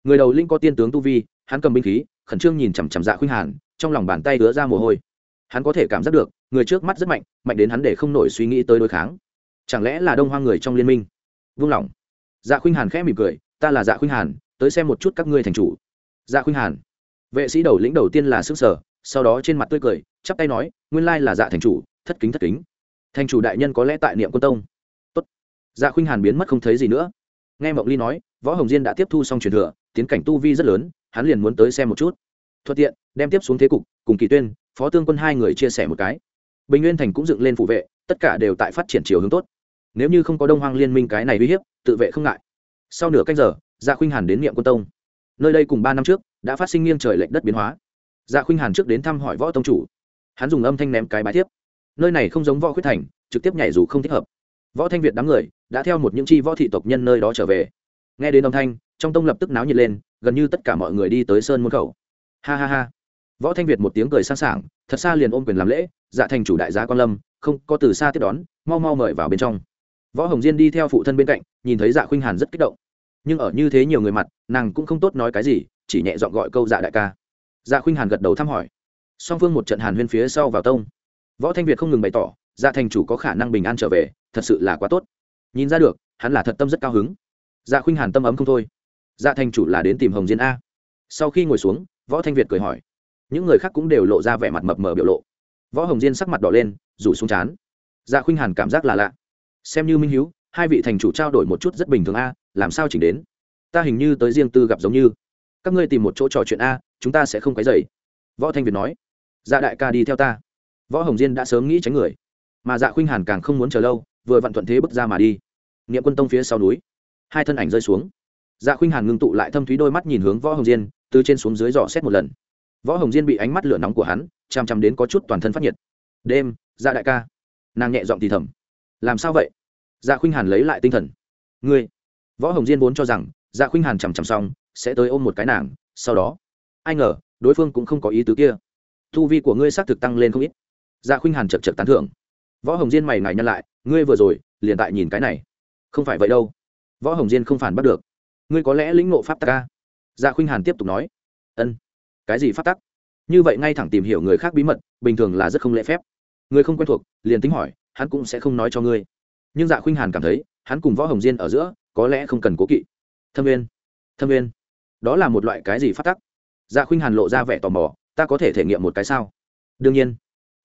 Người đầu linh có tiên tướng tu vi, hắn cầm binh khí, khẩn trương nhìn chằm chằm dạ khuynh hàn, trong lòng bàn tay đứa ra mồ hôi. Hắn có thể cảm giác được, người trước mắt rất mạnh mạnh đến hắn để không nổi suy nghĩ tới đối kháng. Chẳng lẽ là đông hoa người trong liên minh? Vung lòng dạ khuynh hàn khẽ mỉm cười, ta là dạ khuynh hàn, tới xem một chút các ngươi thành chủ. Dạ khuynh hàn, vệ sĩ đầu lĩnh đầu tiên là xương sở sau đó trên mặt tươi cười, chắp tay nói, nguyên lai là dạ thành chủ, thất kính thất kính. Thành chủ đại nhân có lẽ tại niệm quân tông. Tốt. dạ khuynh hàn biến mất không thấy gì nữa. Nghe mộng ly nói, võ hồng diên đã tiếp thu xong truyền thừa, tiến cảnh tu vi rất lớn, hắn liền muốn tới xem một chút. Thuận tiện, đem tiếp xuống thế cục, cùng kỳ tuyên, phó tương quân hai người chia sẻ một cái. Bình nguyên thành cũng dựng lên phụ vệ, tất cả đều tại phát triển chiều hướng tốt nếu như không có đông hoang liên minh cái này uy hiếp, tự vệ không ngại. Sau nửa canh giờ dạ khuynh hàn đến niệm quân tông. Nơi đây cùng ba năm trước, đã phát sinh nghiêng trời lệnh đất biến hóa. Dạ khuynh hàn trước đến thăm hỏi võ tông chủ. Hắn dùng âm thanh ném cái bái thiếp. Nơi này không giống võ khuyết thành, trực tiếp nhảy dù không thích hợp. Võ thanh việt đám người, đã theo một những chi võ thị tộc nhân nơi đó trở về. Nghe đến âm thanh, trong tông lập tức náo nhiệt lên, gần như tất cả mọi người đi tới sơn môn khẩu. Ha ha ha. Võ thanh việt một tiếng cười sang sảng, thật xa liền ôm quyền làm lễ dạ thành chủ đại gia quan lâm, không có từ xa tiếp đón, mau mau mời vào bên trong võ hồng diên đi theo phụ thân bên cạnh, nhìn thấy dạ khuynh hàn rất kích động. Nhưng ở như thế nhiều người mặt, nàng cũng không tốt nói cái gì, chỉ nhẹ dọn gọi câu dạ đại ca. Dạ khuynh hàn gật đầu thăm hỏi. Song phương một trận hàn huyên phía sau vào tông. Võ thanh việt không ngừng bày tỏ dạ thành chủ có khả năng bình an trở về, thật sự là quá tốt. Nhìn ra được, hắn là thật tâm rất cao hứng. Dạ khuynh hàn tâm ấm không thôi. Dạ thành chủ là đến tìm hồng diên a. Sau khi ngồi xuống, võ thanh việt cười hỏi. Những người khác cũng đều lộ ra vẻ mặt mập mờ biểu lộ. Võ hồng diên sắc mặt đỏ lên, rủ xuống chán. Dạ khuynh hàn cảm giác là lạ xem như minh hiếu, hai vị thành chủ trao đổi một chút rất bình thường a, làm sao chỉnh đến? Ta hình như tới riêng tư gặp giống như. Các ngươi tìm một chỗ trò chuyện a, chúng ta sẽ không cái dày võ thanh việt nói. Dạ đại ca đi theo ta. Võ hồng diên đã sớm nghĩ tránh người. Mà dạ khuynh hàn càng không muốn chờ lâu, vừa vặn thuận thế bước ra mà đi. Nghiệm quân tông phía sau núi. Hai thân ảnh rơi xuống. Dạ khuynh hàn ngưng tụ lại thâm thúy đôi mắt nhìn hướng võ hồng diên, từ trên xuống dưới dò xét một lần. Võ hồng diên bị ánh mắt lửa nóng của hắn, chằm chằm đến có chút toàn thân phát nhiệt. Đêm dạ đại ca. Nàng nhẹ giọng thì thầm làm sao vậy? Dạ khuynh hàn lấy lại tinh thần. Ngươi? Võ hồng diên vốn cho rằng dạ khuynh hàn chằm chằm xong, sẽ tới ôm một cái nàng, sau đó. Ai ngờ, đối phương cũng không có ý tứ kia. Thu vi của ngươi xác thực tăng lên không ít. Dạ khuynh hàn chật chật tán thưởng. Võ hồng diên mày ngài nhăn lại, ngươi vừa rồi, liền tại nhìn cái này. Không phải vậy đâu. Võ hồng diên không phản bắt được. Ngươi có lẽ lĩnh ngộ pháp tắc ca dạ khuynh hàn tiếp tục nói. Ân. Cái gì pháp tắc? Như vậy ngay thẳng tìm hiểu người khác bí mật, bình thường là rất không lễ phép. Người không quen thuộc, liền tính hỏi hắn cũng sẽ không nói cho ngươi. Nhưng dạ khuynh hàn cảm thấy, hắn cùng võ hồng diên ở giữa, có lẽ không cần cố kỵ. Thâm viên thâm viên đó là một loại cái gì phát tắc? Dạ khuynh hàn lộ ra vẻ tò mò, ta có thể thể nghiệm một cái sao? Đương nhiên.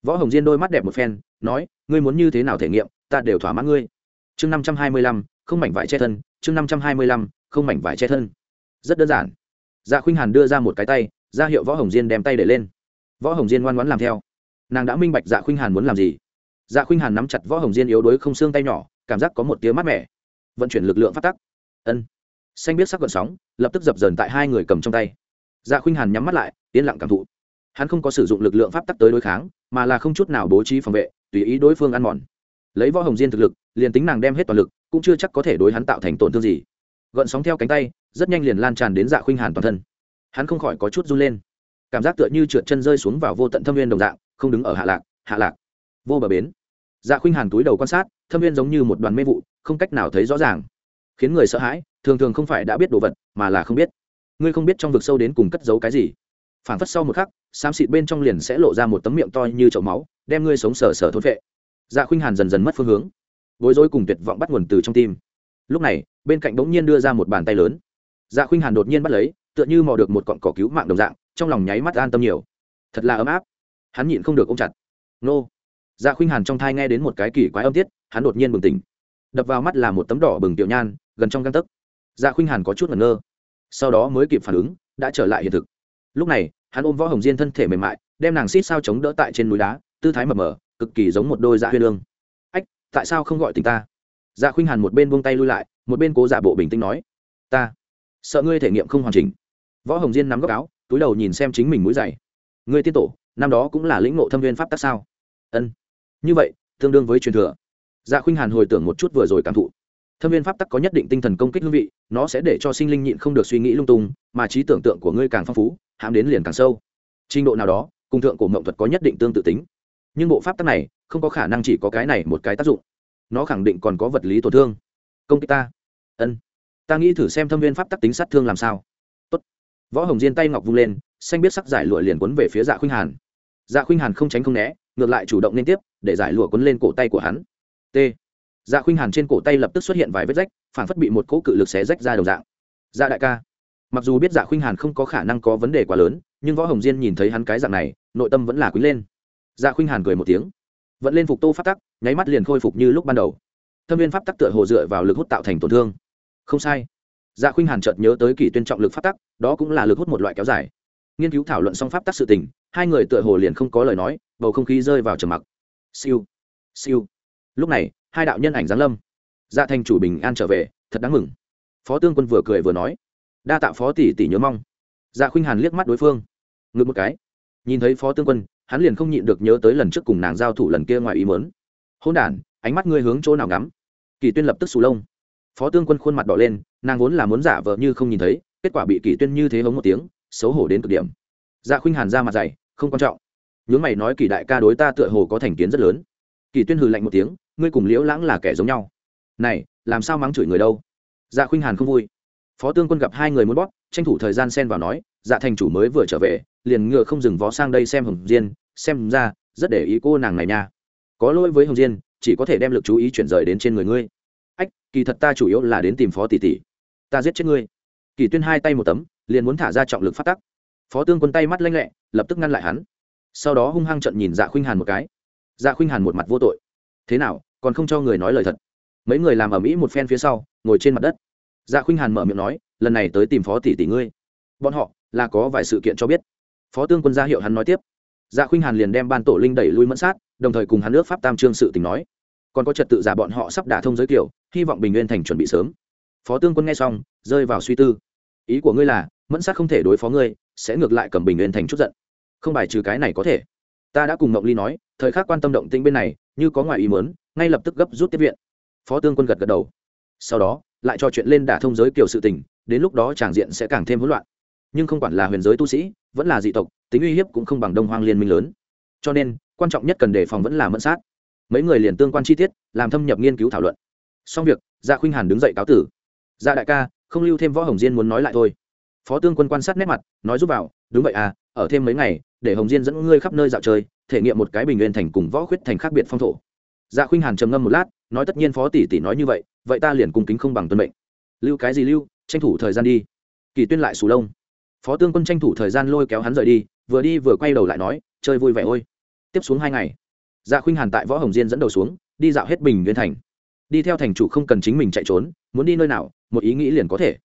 Võ hồng diên đôi mắt đẹp một phen, nói, ngươi muốn như thế nào thể nghiệm, ta đều thỏa mãn ngươi. Chương năm trăm hai mươi lăm, không mảnh vải che thân, chương năm trăm hai mươi lăm, không mảnh vải che thân. Rất đơn giản. Dạ khuynh hàn đưa ra một cái tay, ra hiệu võ hồng diên đem tay để lên. Võ hồng diên ngoan ngoãn làm theo. Nàng đã minh bạch dạ khuynh hàn muốn làm gì dạ khuynh hàn nắm chặt võ hồng diên yếu đuối không xương tay nhỏ, cảm giác có một tiếng mát mẻ. Vận chuyển lực lượng phát tắc. Ân. Xanh biết sắc gợn sóng, lập tức dập dờn tại hai người cầm trong tay. Dạ khuynh hàn nhắm mắt lại, yên lặng cảm thụ. Hắn không có sử dụng lực lượng pháp tắc tới đối kháng, mà là không chút nào bố trí phòng vệ, tùy ý đối phương ăn mòn. Lấy võ hồng diên thực lực, liền tính nàng đem hết toàn lực, cũng chưa chắc có thể đối hắn tạo thành tổn thương gì. Gợn sóng theo cánh tay, rất nhanh liền lan tràn đến dạ khuynh hàn toàn thân. Hắn không khỏi có chút run lên. Cảm giác tựa như trượt chân rơi xuống vào vô tận thâm viên đồng dạng, không đứng ở hạ lạc hạ lạc. Vô bờ bến dạ khuynh hàn túi đầu quan sát, thâm viên giống như một đoàn mê vụ, không cách nào thấy rõ ràng. Khiến người sợ hãi, thường thường không phải đã biết đồ vật, mà là không biết. Ngươi không biết trong vực sâu đến cùng cất giấu cái gì. Phản phất sau một khắc, xám xịt bên trong liền sẽ lộ ra một tấm miệng to như chậu máu, đem ngươi sống sờ sờ thốn vệ dạ khuynh hàn dần dần mất phương hướng. Bối rối cùng tuyệt vọng bắt nguồn từ trong tim. Lúc này, bên cạnh bỗng nhiên đưa ra một bàn tay lớn. Dạ khuynh hàn đột nhiên bắt lấy, tựa như mò được một cọn cỏ cứu mạng đồng dạng, trong lòng nháy mắt an tâm nhiều. Thật là ấm áp. Hắn nhịn không được ôm chặt. Nô dạ khuynh hàn trong thai nghe đến một cái kỳ quái âm tiết, hắn đột nhiên bừng tỉnh. Đập vào mắt là một tấm đỏ bừng tiểu nhan, gần trong găng tấc. Dạ khuynh hàn có chút ngẩn ngơ. Sau đó mới kịp phản ứng, đã trở lại hiện thực. Lúc này, hắn ôm võ hồng diên thân thể mềm mại, đem nàng xít sao chống đỡ tại trên núi đá, tư thái mập mờ, cực kỳ giống một đôi dạ huyên lương. Ách, tại sao không gọi tình ta? Dạ khuynh hàn một bên buông tay lui lại, một bên cố giả bộ bình tĩnh nói, ta sợ ngươi thể nghiệm không hoàn chỉnh. Võ hồng diên nắm góc áo, túi đầu nhìn xem chính mình mũi dày ngươi tiên tổ, năm đó cũng là lĩnh ngộ thâm viên pháp tắc sao? Ân như vậy, tương đương với truyền thừa. Dạ khuynh hàn hồi tưởng một chút vừa rồi cảm thụ. Thâm viên pháp tắc có nhất định tinh thần công kích hương vị, nó sẽ để cho sinh linh nhịn không được suy nghĩ lung tung, mà trí tưởng tượng của ngươi càng phong phú, hãm đến liền càng sâu. Trình độ nào đó, cùng thượng của mộng thuật có nhất định tương tự tính. Nhưng bộ pháp tắc này, không có khả năng chỉ có cái này một cái tác dụng. Nó khẳng định còn có vật lý tổn thương. Công kích ta. Ân. Ta nghĩ thử xem thâm viên pháp tắc tính sát thương làm sao. Tốt. võ hồng diên tay ngọc vung lên, xanh biết sắc giải lụa liền quấn về phía dạ khuynh hàn. Dạ khuynh hàn không tránh không né, ngược lại chủ động liên tiếp để giải lụa quấn lên cổ tay của hắn. T. Dạ khuynh hàn trên cổ tay lập tức xuất hiện vài vết rách phản phất bị một cỗ cự lực xé rách ra đồng dạng. Dạ đại ca, mặc dù biết dạ khuynh hàn không có khả năng có vấn đề quá lớn, nhưng võ hồng diên nhìn thấy hắn cái dạng này, nội tâm vẫn là quý lên. Dạ khuynh hàn cười một tiếng. Vẫn lên phục tô pháp tắc, nháy mắt liền khôi phục như lúc ban đầu. Thâm viên pháp tắc tựa hồ dựa vào lực hút tạo thành tổn thương. Không sai. Dạ khuynh hàn chợt nhớ tới kỷ tuyên trọng lực pháp tắc, đó cũng là lực hút một loại kéo dài. Nghiên cứu thảo luận xong pháp tắc sự tình, hai người tựa hồ liền không có lời nói, bầu không khí rơi vào trầm mặc siêu. Siêu. Lúc này, hai đạo nhân ảnh giáng lâm. Dạ thành chủ bình an trở về, thật đáng mừng. Phó tương quân vừa cười vừa nói. Đa tạ phó tỷ tỷ nhớ mong. Dạ khuynh hàn liếc mắt đối phương. Ngược một cái. Nhìn thấy phó tương quân, hắn liền không nhịn được nhớ tới lần trước cùng nàng giao thủ lần kia ngoài ý mớn hôn đ ánh mắt ngươi hướng chỗ nào ngắm? Kỳ tuyên lập tức sù lông. Phó tương quân khuôn mặt đỏ lên, nàng vốn là muốn giả vờ như không nhìn thấy, kết quả bị kỳ tuyên như thế hống một tiếng, xấu hổ đến cực điểm. Dạ khuynh hàn ra mặt dày, không quan trọng nhướng mày nói kỳ đại ca đối ta tựa hồ có thành kiến rất lớn. Kỳ tuyên hừ lạnh một tiếng, ngươi cùng liễu lãng là kẻ giống nhau. Này, làm sao mắng chửi người đâu? Dạ khuynh hàn không vui. Phó tương quân gặp hai người muốn bóp, tranh thủ thời gian xen vào nói dạ thành chủ mới vừa trở về, liền ngựa không dừng vó sang đây xem hồng diên, xem ra, rất để ý cô nàng này nha. Có lỗi với hồng diên, chỉ có thể đem lực chú ý chuyển rời đến trên người ngươi. Ách, kỳ thật ta chủ yếu là đến tìm phó tỷ tỷ. Ta giết chết ngươi. Kỳ tuyên hai tay một tấm, liền muốn thả ra trọng lực phát tắc. Phó tương quân tay mắt lanh lẹ, lập tức ngăn lại hắn sau đó hung hăng trận nhìn dạ khuynh hàn một cái. dạ khuynh hàn một mặt vô tội. thế nào, còn không cho người nói lời thật? mấy người làm ở mỹ một phen phía sau, ngồi trên mặt đất. dạ khuynh hàn mở miệng nói, lần này tới tìm phó tỷ tỷ ngươi. bọn họ, là có vài sự kiện cho biết. phó tương quân gia hiệu hắn nói tiếp. dạ khuynh hàn liền đem ban tổ linh đẩy lui mẫn sát, đồng thời cùng hắn nước pháp tam trương sự tình nói. còn có trật tự giả bọn họ sắp đả thông giới kiểu, hy vọng bình nguyên thành chuẩn bị sớm. phó tương quân nghe xong, rơi vào suy tư. ý của ngươi là, mẫn sát không thể đối phó ngươi, sẽ ngược lại cầm bình nguyên thành chút giận không bài trừ cái này có thể. Ta đã cùng ngọc ly nói thời khắc quan tâm động tĩnh bên này như có ngoài ý muốn, ngay lập tức gấp rút tiếp viện. Phó tương quân gật gật đầu. Sau đó lại cho chuyện lên đả thông giới kiểu sự tình đến lúc đó tràng diện sẽ càng thêm hỗn loạn. Nhưng không quản là huyền giới tu sĩ vẫn là dị tộc tính uy hiếp cũng không bằng đông hoang liên minh lớn. Cho nên quan trọng nhất cần đề phòng vẫn là mẫn sát. Mấy người liền tương quan chi tiết làm thâm nhập nghiên cứu thảo luận. Xong việc gia dạ khuynh hàn đứng dậy cáo tử. Gia dạ đại ca không lưu thêm võ hồng diên muốn nói lại thôi. Phó tương quân quan sát nét mặt nói giúp vào đúng vậy à ở thêm mấy ngày để hồng diên dẫn ngươi khắp nơi dạo chơi, thể nghiệm một cái bình nguyên thành cùng võ khuyết thành khác biệt phong thổ. Dạ khuynh hàn trầm ngâm một lát, nói tất nhiên phó tỷ tỷ nói như vậy vậy ta liền cung kính không bằng tuân mệnh. Lưu cái gì lưu, tranh thủ thời gian đi. Kỳ tuyên lại sù lông. Phó tương quân tranh thủ thời gian lôi kéo hắn rời đi, vừa đi vừa quay đầu lại nói, chơi vui vẻ ôi. Tiếp xuống hai ngày dạ khuynh hàn tại võ hồng diên dẫn đầu xuống, đi dạo hết bình nguyên thành. Đi theo thành chủ không cần chính mình chạy trốn, muốn đi nơi nào, một ý nghĩ liền có thể.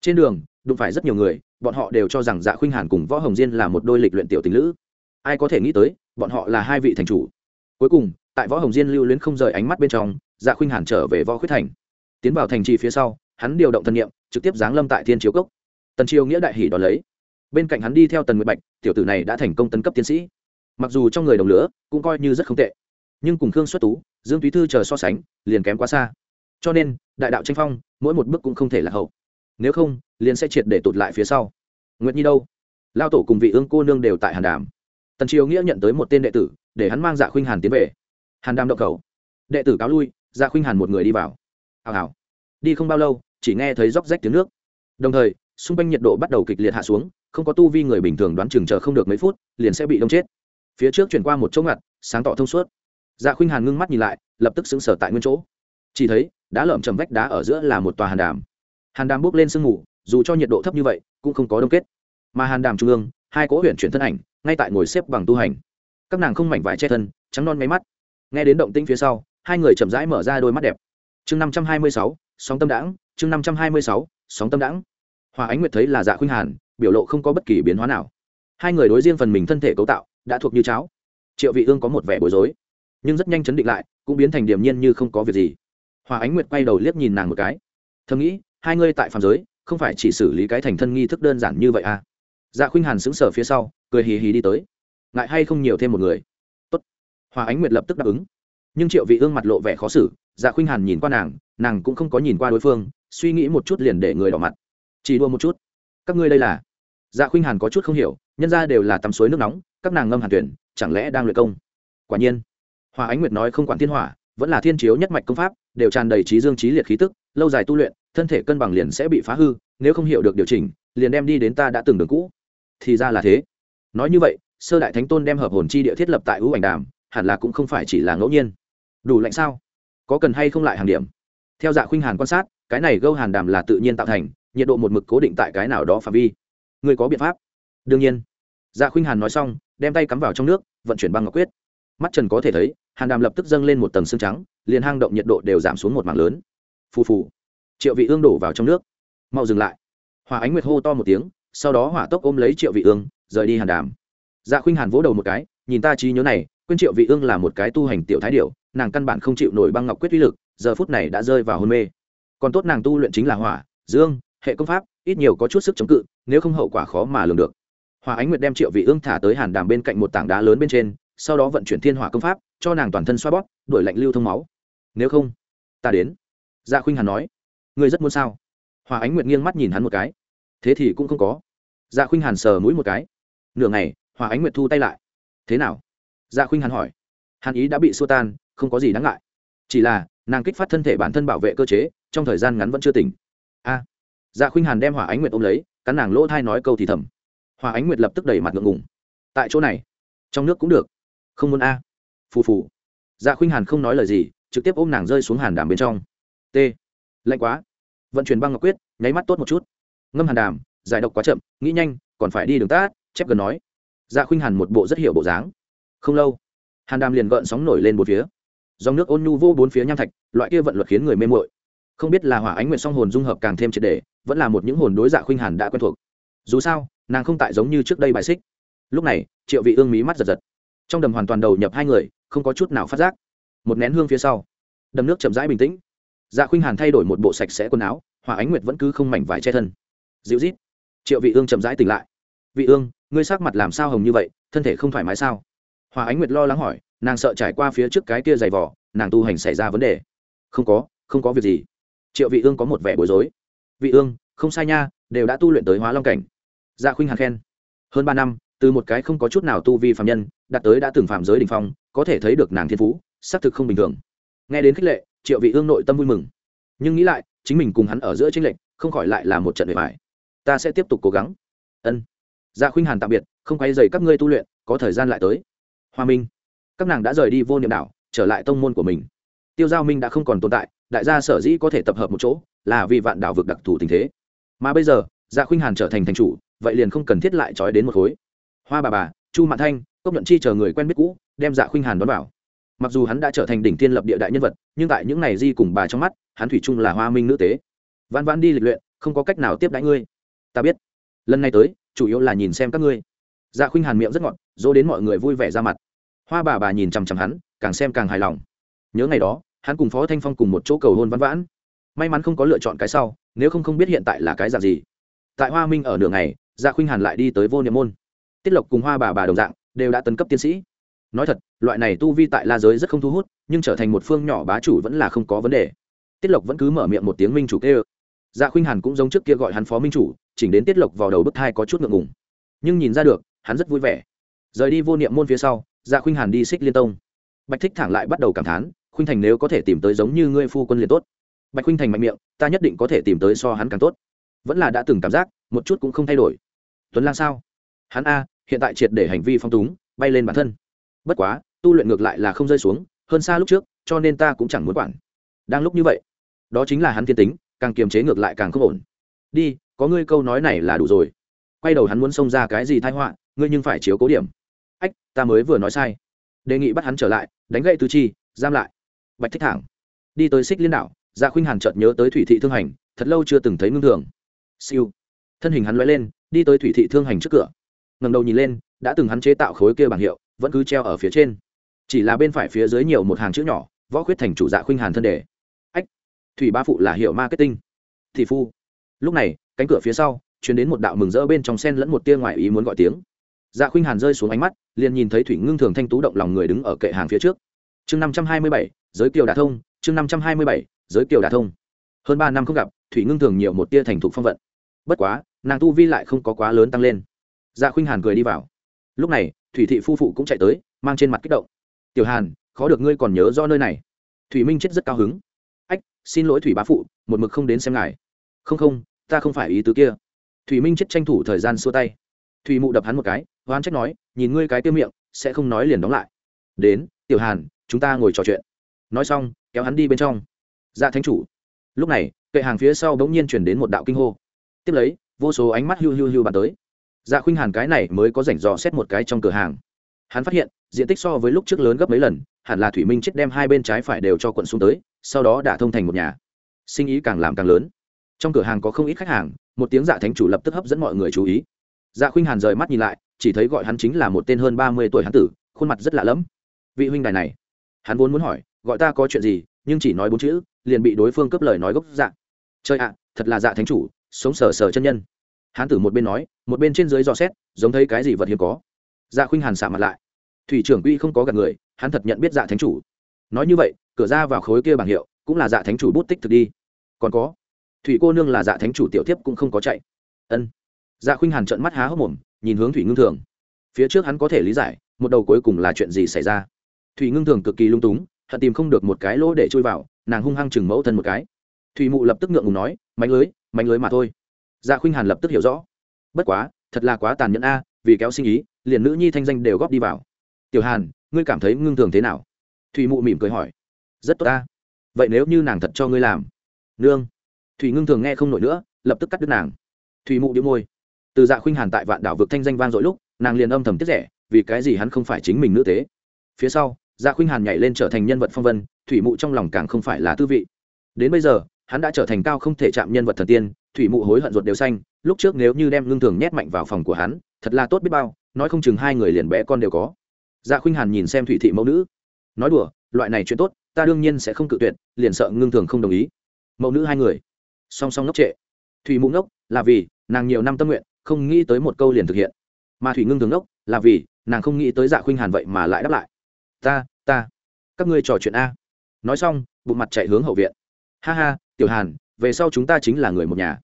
Trên đường đụng phải rất nhiều người, bọn họ đều cho rằng dạ khuynh hàn cùng võ hồng diên là một đôi lịch luyện tiểu tình lữ. Ai có thể nghĩ tới, bọn họ là hai vị thành chủ. Cuối cùng, tại võ hồng diên lưu luyến không rời ánh mắt bên trong dạ khuynh hàn trở về võ khuyết thành. Tiến vào thành trì phía sau, hắn điều động thân nhiệm trực tiếp giáng lâm tại thiên chiếu cốc. Tần triều nghĩa đại hỷ đón lấy. Bên cạnh hắn đi theo tần nguyệt bạch, tiểu tử này đã thành công tấn cấp tiến sĩ. Mặc dù trong người đồng lửa, cũng coi như rất không tệ. Nhưng cùng khương xuất tú, dương túy thư chờ so sánh, liền kém quá xa. Cho nên, đại đạo tranh phong, mỗi một bước cũng không thể là hậu nếu không, liền sẽ triệt để tụt lại phía sau. Nguyệt nhi đâu? Lao tổ cùng vị ương cô nương đều tại hàn đàm. Tần triều nghĩa nhận tới một tên đệ tử, để hắn mang dạ khuynh hàn tiến về. Hàn đàm động khẩu. Đệ tử cáo lui dạ khuynh hàn một người đi vào. Hào hào. Đi không bao lâu, chỉ nghe thấy róc rách tiếng nước. Đồng thời, xung quanh nhiệt độ bắt đầu kịch liệt hạ xuống, không có tu vi người bình thường đoán chừng chờ không được mấy phút, liền sẽ bị đông chết. Phía trước chuyển qua một chỗ ngặt, sáng tỏ thông suốt. Dạ khuynh hàn ngưng mắt nhìn lại, lập tức xứng sở tại nguyên chỗ. Chỉ thấy, đá lởm chầm vách đá ở giữa là một tòa hàn đàm hàn đàm bốc lên sương mù, dù cho nhiệt độ thấp như vậy, cũng không có đông kết. Mà hàn đàm trung ương, hai cỗ huyện chuyển thân ảnh, ngay tại ngồi xếp bằng tu hành. Các nàng không mảnh vải che thân, trắng non máy mắt. Nghe đến động tĩnh phía sau, hai người chậm rãi mở ra đôi mắt đẹp. Chương năm trăm hai mươi sáu, sóng tâm đãng, chương năm trăm hai mươi sáu, sóng tâm đãng. Hòa ánh nguyệt thấy là dạ khuynh hàn, biểu lộ không có bất kỳ biến hóa nào. Hai người đối riêng phần mình thân thể cấu tạo, đã thuộc như cháo. Triệu vị ương có một vẻ bối rối, nhưng rất nhanh chấn định lại, cũng biến thành điềm nhiên như không có việc gì. Hòa ánh nguyệt quay đầu liếc nhìn nàng một cái. Thầm nghĩ hai ngươi tại phàm giới, không phải chỉ xử lý cái thành thân nghi thức đơn giản như vậy à? Dạ khuynh hàn sững sờ phía sau, cười hì hì đi tới. Ngại hay không nhiều thêm một người? Tốt. Hòa ánh nguyệt lập tức đáp ứng. Nhưng triệu vị ương mặt lộ vẻ khó xử dạ khuynh hàn nhìn qua nàng nàng cũng không có nhìn qua đối phương, suy nghĩ một chút liền để người đỏ mặt. Chỉ đua một chút. Các ngươi đây là? Dạ khuynh hàn có chút không hiểu, nhân ra đều là tắm suối nước nóng, các nàng ngâm hàn tuyển, chẳng lẽ đang luyện công? Quả nhiên. Hòa ánh nguyệt nói không quản thiên hỏa, vẫn là thiên chiếu nhất mạch công pháp, đều tràn đầy trí dương trí liệt khí tức, lâu dài tu luyện thân thể cân bằng liền sẽ bị phá hư, nếu không hiểu được điều chỉnh, liền đem đi đến ta đã từng đường cũ. Thì ra là thế. Nói như vậy, sơ đại thánh tôn đem hợp hồn chi địa thiết lập tại ưu ảnh đàm, hẳn là cũng không phải chỉ là ngẫu nhiên. Đủ lạnh sao? Có cần hay không lại hàng điểm? Theo dạ khuynh hàn quan sát, cái này gâu hàn đàm là tự nhiên tạo thành, nhiệt độ một mực cố định tại cái nào đó phạm vi. Người có biện pháp? Đương nhiên. Dạ khuynh hàn nói xong, đem tay cắm vào trong nước, vận chuyển băng ngọc quyết. Mắt trần có thể thấy, hàn đàm lập tức dâng lên một tầng xương trắng, liền hang động nhiệt độ đều giảm xuống một mảng lớn. Phù phù triệu vị ương đổ vào trong nước. Mau dừng lại. Hỏa ánh nguyệt hô to một tiếng, sau đó hỏa tốc ôm lấy triệu vị ương, rời đi hàn đàm. Dạ khuynh hàn vỗ đầu một cái, nhìn ta trí nhớ này, quên triệu vị ương là một cái tu hành tiểu thái điểu, nàng căn bản không chịu nổi băng ngọc quyết uy lực, giờ phút này đã rơi vào hôn mê. Còn tốt nàng tu luyện chính là hỏa, dương, hệ công pháp, ít nhiều có chút sức chống cự, nếu không hậu quả khó mà lường được. Hỏa ánh nguyệt đem triệu vị ương thả tới hàn đàm bên cạnh một tảng đá lớn bên trên, sau đó vận chuyển thiên hỏa công pháp, cho nàng toàn thân xoa bóp, đuổi lạnh lưu thông máu. Nếu không, ta đến. Dạ khuynh hàn nói ngươi rất muốn sao? Hòa ánh nguyệt nghiêng mắt nhìn hắn một cái. Thế thì cũng không có. Dạ khuynh hàn sờ mũi một cái. Nửa ngày, hòa ánh nguyệt thu tay lại. Thế nào? Dạ khuynh hàn hỏi. Hàn ý đã bị xua tan, không có gì đáng ngại. Chỉ là, nàng kích phát thân thể bản thân bảo vệ cơ chế, trong thời gian ngắn vẫn chưa tỉnh. A. Dạ khuynh hàn đem hòa ánh nguyệt ôm lấy, cắn nàng lỗ thai nói câu thì thầm. Hòa ánh nguyệt lập tức đẩy mặt ngượng ngùng. Tại chỗ này, trong nước cũng được. Không muốn a. Phù phù. Dạ khuynh hàn không nói lời gì, trực tiếp ôm nàng rơi xuống hàn đàm bên trong. T lạnh quá. Vận chuyển băng ngọc quyết, nháy mắt tốt một chút. Ngâm hàn đàm, giải độc quá chậm, nghĩ nhanh, còn phải đi đường tát, chép gần nói. Dạ khuynh hàn một bộ rất hiểu bộ dáng. Không lâu, hàn đàm liền gợn sóng nổi lên một phía. Dòng nước ôn nhu vô bốn phía nham thạch, loại kia vận luật khiến người mê mội không biết là hỏa ánh nguyện song hồn dung hợp càng thêm triệt đề vẫn là một những hồn đối dạ khuynh hàn đã quen thuộc. Dù sao, nàng không tại giống như trước đây bài xích. Lúc này, triệu vị ương mí mắt giật giật. Trong đầm hoàn toàn đầu nhập hai người, không có chút nào phát giác. Một nén hương phía sau, đầm nước chậm rãi bình tĩnh dạ khuynh hàn thay đổi một bộ sạch sẽ quần áo hòa ánh nguyệt vẫn cứ không mảnh vải che thân. Dịu rít triệu vị ương chậm rãi tỉnh lại. Vị ương, ngươi sắc mặt làm sao hồng như vậy, thân thể không thoải mái sao? Hòa ánh nguyệt lo lắng hỏi, nàng sợ trải qua phía trước cái kia dày vỏ nàng tu hành xảy ra vấn đề. Không có không có việc gì. Triệu vị ương có một vẻ bối rối. Vị ương, không sai nha, đều đã tu luyện tới hóa long cảnh. Dạ khuynh hàn khen. Hơn ba năm, từ một cái không có chút nào tu vi phạm nhân, đạt tới đã từng phạm giới đ ỉ n h phong, có thể thấy được nàng thiên phú, xác thực không bình thường. Nghe đến khích lệ triệu vị ương nội tâm vui mừng. Nhưng nghĩ lại, chính mình cùng hắn ở giữa tranh lệch, không khỏi lại là một trận bề mại ta sẽ tiếp tục cố gắng. Ân. Dạ khuynh hàn tạm biệt, không quay dày các ngươi tu luyện, có thời gian lại tới. Hoa minh. Các nàng đã rời đi vô niệm đảo, trở lại tông môn của mình. Tiêu giao minh đã không còn tồn tại, đại gia sở dĩ có thể tập hợp một chỗ, là vì vạn đảo vực đặc thù tình thế. Mà bây giờ dạ khuynh hàn trở thành thành chủ, vậy liền không cần thiết lại trói đến một khối. Hoa bà bà, chu mạn thanh, cốc nhuận chi chờ người quen biết cũ, đem dạ khuynh hàn đón vào mặc dù hắn đã trở thành đỉnh tiên lập địa đại nhân vật, nhưng tại những ngày di cùng bà trong mắt, hắn thủy chung là hoa minh nữ tế. Văn văn đi lịch luyện, không có cách nào tiếp đãi ngươi. Ta biết. Lần này tới, chủ yếu là nhìn xem các ngươi. Dạ khuynh hàn miệng rất ngọt, dỗ đến mọi người vui vẻ ra mặt. Hoa bà bà nhìn chằm chằm hắn, càng xem càng hài lòng. Nhớ ngày đó, hắn cùng phó thanh phong cùng một chỗ cầu hôn văn vãn. May mắn không có lựa chọn cái sau, nếu không không biết hiện tại là cái dạng gì. Tại hoa minh ở nửa ngày dạ khuynh hàn lại đi tới vô niệm môn. Tiết lộc cùng hoa bà bà đồng dạng, đều đã tấn cấp tiến sĩ nói thật, loại này tu vi tại la giới rất không thu hút, nhưng trở thành một phương nhỏ bá chủ vẫn là không có vấn đề. Tiết lộc vẫn cứ mở miệng một tiếng minh chủ kêu. Dạ khuynh hàn cũng giống trước kia gọi hắn phó minh chủ, chỉnh đến tiết lộc vào đầu bức thai có chút ngượng ngùng. Nhưng nhìn ra được, hắn rất vui vẻ. Rời đi vô niệm môn phía sau dạ khuynh hàn đi xích liên tông. Bạch thích thẳng lại bắt đầu cảm thán, khuynh thành nếu có thể tìm tới giống như ngươi phu quân liền tốt. Bạch khuynh thành mạnh miệng, ta nhất định có thể tìm tới so hắn càng tốt. Vẫn là đã từng cảm giác, một chút cũng không thay đổi. Tuấn lang sao? Hắn a, hiện tại triệt để hành vi phong túng, bay lên bản thân bất quá, tu luyện ngược lại là không rơi xuống, hơn xa lúc trước, cho nên ta cũng chẳng muốn quản. Đang lúc như vậy, đó chính là hắn thiên tính, càng kiềm chế ngược lại càng không ổn. Đi, có ngươi câu nói này là đủ rồi. Quay đầu hắn muốn xông ra cái gì thai họa, ngươi nhưng phải chiếu cố điểm. Ách, ta mới vừa nói sai. Đề nghị bắt hắn trở lại, đánh gậy tứ chi, giam lại. Bạch thích thẳng. Đi tới xích liên đảo dạ khuynh hàn chợt nhớ tới thủy thị thương hành, thật lâu chưa từng thấy ngưng thường. Siêu. Thân hình hắn loay lên, đi tới thủy thị thương hành trước cửa. Ngầm đầu nhìn lên, đã từng hắn chế tạo khối kia bảng hiệu vẫn cứ treo ở phía trên. Chỉ là bên phải phía dưới nhiều một hàng chữ nhỏ, võ khuyết thành chủ dạ khuynh hàn thân đề. Ách, thủy ba phụ là hiệu marketing. Thị phu. Lúc này, cánh cửa phía sau chuyển đến một đạo mừng rỡ bên trong sen lẫn một tia ngoài ý muốn gọi tiếng. Dạ khuynh hàn rơi xuống ánh mắt, liền nhìn thấy thủy ngưng thường thanh tú động lòng người đứng ở kệ hàng phía trước. Chương năm trăm hai mươi bảy, giới kiều đà thông, chương năm trăm hai mươi bảy, giới kiều đà thông. Hơn ba năm không gặp, thủy ngưng thường nhiều một tia thành thục phong vận. Bất quá, nàng tu vi lại không có quá lớn tăng lên. Dạ khuynh hàn cười đi vào. Lúc này thủy thị phu phụ cũng chạy tới, mang trên mặt kích động. Tiểu hàn, khó được ngươi còn nhớ do nơi này. Thủy minh chết rất cao hứng. Ách, xin lỗi thủy bá phụ, một mực không đến xem ngài. Không không, ta không phải ý tứ kia. Thủy minh chết tranh thủ thời gian xua tay. Thủy mụ đập hắn một cái hoán trách nói, nhìn ngươi cái tiêu miệng, sẽ không nói liền đóng lại. Đến, tiểu hàn, chúng ta ngồi trò chuyện. Nói xong, kéo hắn đi bên trong. Dạ thánh chủ. Lúc này, kệ hàng phía sau bỗng nhiên chuyển đến một đạo kinh hô. Tiếp lấy, vô số ánh mắt hiu hiu hiu bàn tới dạ khuynh hàn cái này mới có rảnh dò xét một cái trong cửa hàng. Hắn phát hiện, diện tích so với lúc trước lớn gấp mấy lần, hẳn là thủy minh chết đem hai bên trái phải đều cho quận xuống tới, sau đó đã thông thành một nhà. Sinh ý càng làm càng lớn. Trong cửa hàng có không ít khách hàng, một tiếng dạ thánh chủ lập tức hấp dẫn mọi người chú ý. Dạ khuynh hàn rời mắt nhìn lại, chỉ thấy gọi hắn chính là một tên hơn ba mươi tuổi hán tử, khuôn mặt rất lạ lẫm. Vị huynh đài này, hắn vốn muốn hỏi, gọi ta có chuyện gì, nhưng chỉ nói bốn chữ, liền bị đối phương cướp lời nói gốc dạ. Chơi ạ, thật là dạ thánh chủ, sống sờ sờ chân nhân hán tử một bên nói, một bên trên dưới dò xét, giống thấy cái gì vật hiếm có. Dạ khuynh hàn xả mặt lại. Thủy trưởng quy không có gặp người, hắn thật nhận biết dạ thánh chủ. Nói như vậy, cửa ra vào khối kia bảng hiệu, cũng là dạ thánh chủ bút tích thực đi. Còn có, thủy cô nương là dạ thánh chủ tiểu tiếp cũng không có chạy. Ân. Dạ khuynh hàn trợn mắt há hốc mồm, nhìn hướng thủy ngưng thường. Phía trước hắn có thể lý giải, một đầu cuối cùng là chuyện gì xảy ra. Thủy ngưng thường cực kỳ lung túng, hận tìm không được một cái lỗ để chui vào, nàng hung hăng chừng mẫu thân một cái. Thủy mụ lập tức ngượng ngùng nói, mánh lưới mánh lưới mà thôi dạ khuynh hàn lập tức hiểu rõ. Bất quá, thật là quá tàn nhẫn a, vì kéo sinh ý, liền nữ nhi thanh danh đều góp đi vào. Tiểu hàn, ngươi cảm thấy ngưng thường thế nào? Thủy mụ mỉm cười hỏi. Rất tốt ta vậy nếu như nàng thật cho ngươi làm? Nương. Thủy ngưng thường nghe không nổi nữa, lập tức cắt đứt nàng. Thủy mụ đĩu môi. Từ dạ khuynh hàn tại vạn đảo vực thanh danh vang dội lúc, nàng liền âm thầm tiếc rẻ, vì cái gì hắn không phải chính mình nữ tế? Phía sau dạ khuynh hàn nhảy lên trở thành nhân vật phong vân, thủy mụ trong lòng càng không phải là tư vị. Đến bây giờ, hắn đã trở thành cao không thể chạm nhân vật thần tiên thủy mụ hối hận ruột đều xanh, lúc trước nếu như đem ngưng thường nhét mạnh vào phòng của hắn, thật là tốt biết bao, nói không chừng hai người liền bé con đều có. Dạ khuynh hàn nhìn xem thủy thị mẫu nữ, nói đùa, loại này chuyện tốt, ta đương nhiên sẽ không cự tuyệt, liền sợ ngưng thường không đồng ý. Mẫu nữ hai người, song song ngốc trệ. Thủy mụ ngốc, là vì nàng nhiều năm tâm nguyện, không nghĩ tới một câu liền thực hiện. Mà thủy ngưng thường ngốc, là vì nàng không nghĩ tới dạ khuynh hàn vậy mà lại đáp lại. Ta ta, các ngươi trò chuyện a. Nói xong, bụng mặt chạy hướng hậu viện. Ha ha, tiểu hàn về sau chúng ta chính là người một nhà.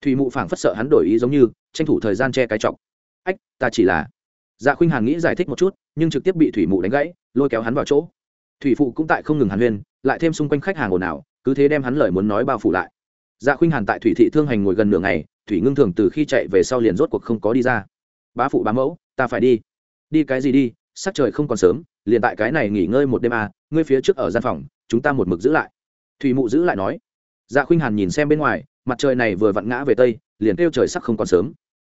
Thủy mụ phảng phất sợ hắn đổi ý giống như, tranh thủ thời gian che cái chọc. Ách, ta chỉ là dạ khuynh hàn nghĩ giải thích một chút, nhưng trực tiếp bị thủy mụ đánh gãy, lôi kéo hắn vào chỗ. Thủy phụ cũng tại không ngừng hàn huyên, lại thêm xung quanh khách hàng ồn ào, cứ thế đem hắn lời muốn nói bao phủ lại. Dạ khuynh hàn tại thủy thị thương hành ngồi gần nửa ngày, thủy ngưng thường từ khi chạy về sau liền rốt cuộc không có đi ra. Bá phụ, bá mẫu, ta phải đi. Đi cái gì đi? Sắc trời không còn sớm, liền tại cái này nghỉ ngơi một đêm à ngươi phía trước ở gian phòng, chúng ta một mực giữ lại. Thủy mụ giữ lại nói dạ khuynh hàn nhìn xem bên ngoài, mặt trời này vừa vặn ngã về tây, liền kêu trời sắc không còn sớm.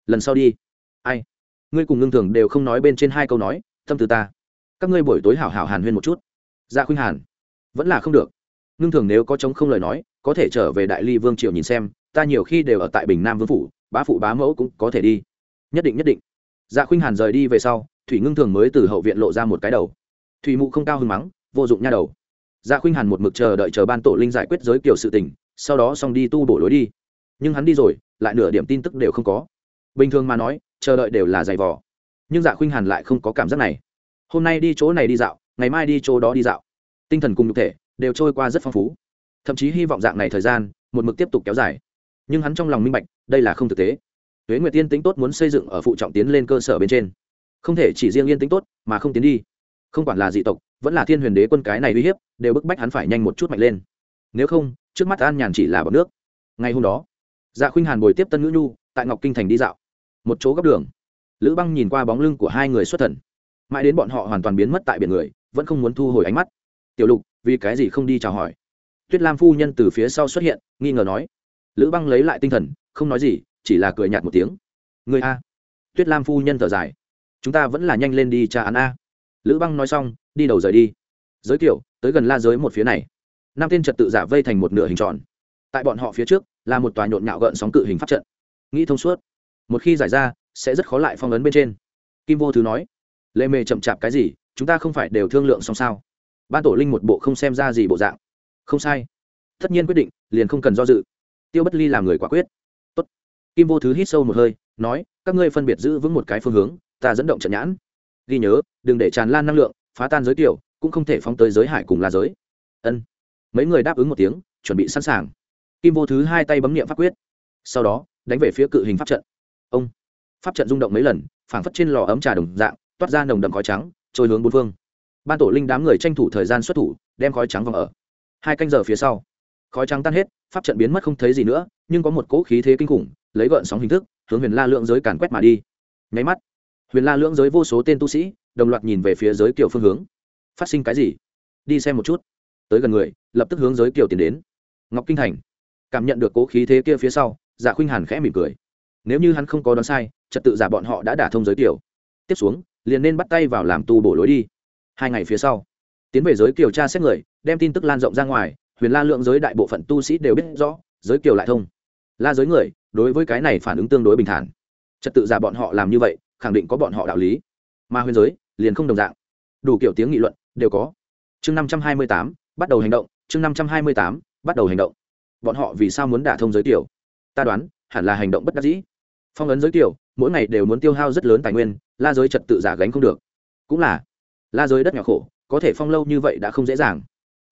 Lần sau đi. Ai? Ngươi cùng ngưng thường đều không nói bên trên hai câu nói, tâm từ ta. Các ngươi buổi tối hảo hảo hàn huyên một chút. Dạ khuynh hàn. Vẫn là không được. Ngưng thường nếu có chống không lời nói, có thể trở về đại ly vương triều nhìn xem, ta nhiều khi đều ở tại bình nam vương phủ, bá phụ bá mẫu cũng có thể đi. Nhất định nhất định. Dạ khuynh hàn rời đi về sau, thủy ngưng thường mới từ hậu viện lộ ra một cái đầu. Thủy mụ không cao hứng mắng, vô dụng nha đầu dạ khuynh hàn một mực chờ đợi chờ ban tổ linh giải quyết giới kiểu sự tình, sau đó xong đi tu bổ lối đi. Nhưng hắn đi rồi, lại nửa điểm tin tức đều không có. Bình thường mà nói, chờ đợi đều là giày vò. Nhưng dạ khuynh hàn lại không có cảm giác này. Hôm nay đi chỗ này đi dạo, ngày mai đi chỗ đó đi dạo. Tinh thần cùng nhục thể đều trôi qua rất phong phú. Thậm chí hy vọng dạng này thời gian, một mực tiếp tục kéo dài. Nhưng hắn trong lòng minh bạch, đây là không thực tế. Huế nguyệt tiên tính tốt muốn xây dựng ở phụ trọng tiến lên cơ sở bên trên. Không thể chỉ riêng yên tính tốt, mà không tiến đi không quản là dị tộc, vẫn là thiên huyền đế quân cái này uy hiếp, đều bức bách hắn phải nhanh một chút mạnh lên. Nếu không, trước mắt an nhàn chỉ là bọc nước. Ngày hôm đó dạ khuynh hàn bồi tiếp tân ngữ nhu, tại ngọc kinh thành đi dạo. Một chỗ góc đường. Lữ băng nhìn qua bóng lưng của hai người xuất thần. Mãi đến bọn họ hoàn toàn biến mất tại biển người, vẫn không muốn thu hồi ánh mắt. Tiểu lục, vì cái gì không đi chào hỏi? Tuyết lam phu nhân từ phía sau xuất hiện, nghi ngờ nói. Lữ băng lấy lại tinh thần, không nói gì, chỉ là cười nhạt một tiếng. Người a. Tuyết lam phu nhân thở dài. Chúng ta vẫn là nhanh lên đi tra án a lữ băng nói xong, đi đầu rời đi. Giới kiểu tới gần la giới một phía này. Năm tên trật tự giả vây thành một nửa hình tròn. Tại bọn họ phía trước, là một tòa nhộn nhạo gợn sóng cự hình pháp trận. Nghĩ thông suốt. Một khi giải ra, sẽ rất khó lại phong ấn bên trên. Kim vô thứ nói, lệ mề chậm chạp cái gì, chúng ta không phải đều thương lượng xong sao? Ban tổ linh một bộ không xem ra gì bộ dạng. Không sai. Tất nhiên quyết định, liền không cần do dự. Tiêu bất ly làm người quả quyết. Tốt. kim vô thứ hít sâu một hơi, nói, các ngươi phân biệt giữ vững một cái phương hướng, ta dẫn động trận nhãn ghi nhớ, đừng để tràn lan năng lượng, phá tan giới tiểu, cũng không thể phóng tới giới hải cùng là giới. Ân. Mấy người đáp ứng một tiếng, chuẩn bị sẵn sàng. Kim vô thứ hai tay bấm nghiệm pháp quyết. Sau đó, đánh về phía cự hình pháp trận. Ông. Pháp trận rung động mấy lần, phảng phất trên lò ấm trà đồng dạng, toát ra nồng đậm khói trắng, trôi hướng bốn phương. Ban tổ linh đám người tranh thủ thời gian xuất thủ, đem khói trắng vòng ở. Hai canh giờ phía sau, khói trắng tan hết, pháp trận biến mất không thấy gì nữa, nhưng có một cỗ khí thế kinh khủng, lấy gợn sóng hình thức, hướng huyền la lượng giới càn quét mà đi. Nháy mắt huyền la lưỡng giới vô số tên tu sĩ, đồng loạt nhìn về phía giới kiều phương hướng. Phát sinh cái gì? Đi xem một chút. Tới gần người, lập tức hướng giới kiều tiến đến. Ngọc kinh thành. Cảm nhận được cố khí thế kia phía sau giả khuynh hàn khẽ mỉm cười. Nếu như hắn không có đoán sai, trật tự giả bọn họ đã đả thông giới kiều tiếp xuống, liền nên bắt tay vào làm tu bổ lối đi. Hai ngày phía sau, tiến về giới kiều tra xét người, đem tin tức lan rộng ra ngoài, huyền la lượng giới đại bộ phận tu sĩ đều biết rõ, giới kiều lại thông. La giới người, đối với cái này phản ứng tương đối bình thản. Trật tự giả bọn họ làm như vậy khẳng định có bọn họ đạo lý. Mà huyền giới, liền không đồng dạng. Đủ kiểu tiếng nghị luận, đều có. Chương năm trăm hai mươi tám, bắt đầu hành động. Chương năm trăm hai mươi tám, bắt đầu hành động. Bọn họ vì sao muốn đả thông giới tiểu? Ta đoán, hẳn là hành động bất đắc dĩ. Phong ấn giới tiểu, mỗi ngày đều muốn tiêu hao rất lớn tài nguyên, la giới trật tự giả gánh không được. Cũng là, la giới đất nhỏ khổ, có thể phong lâu như vậy đã không dễ dàng.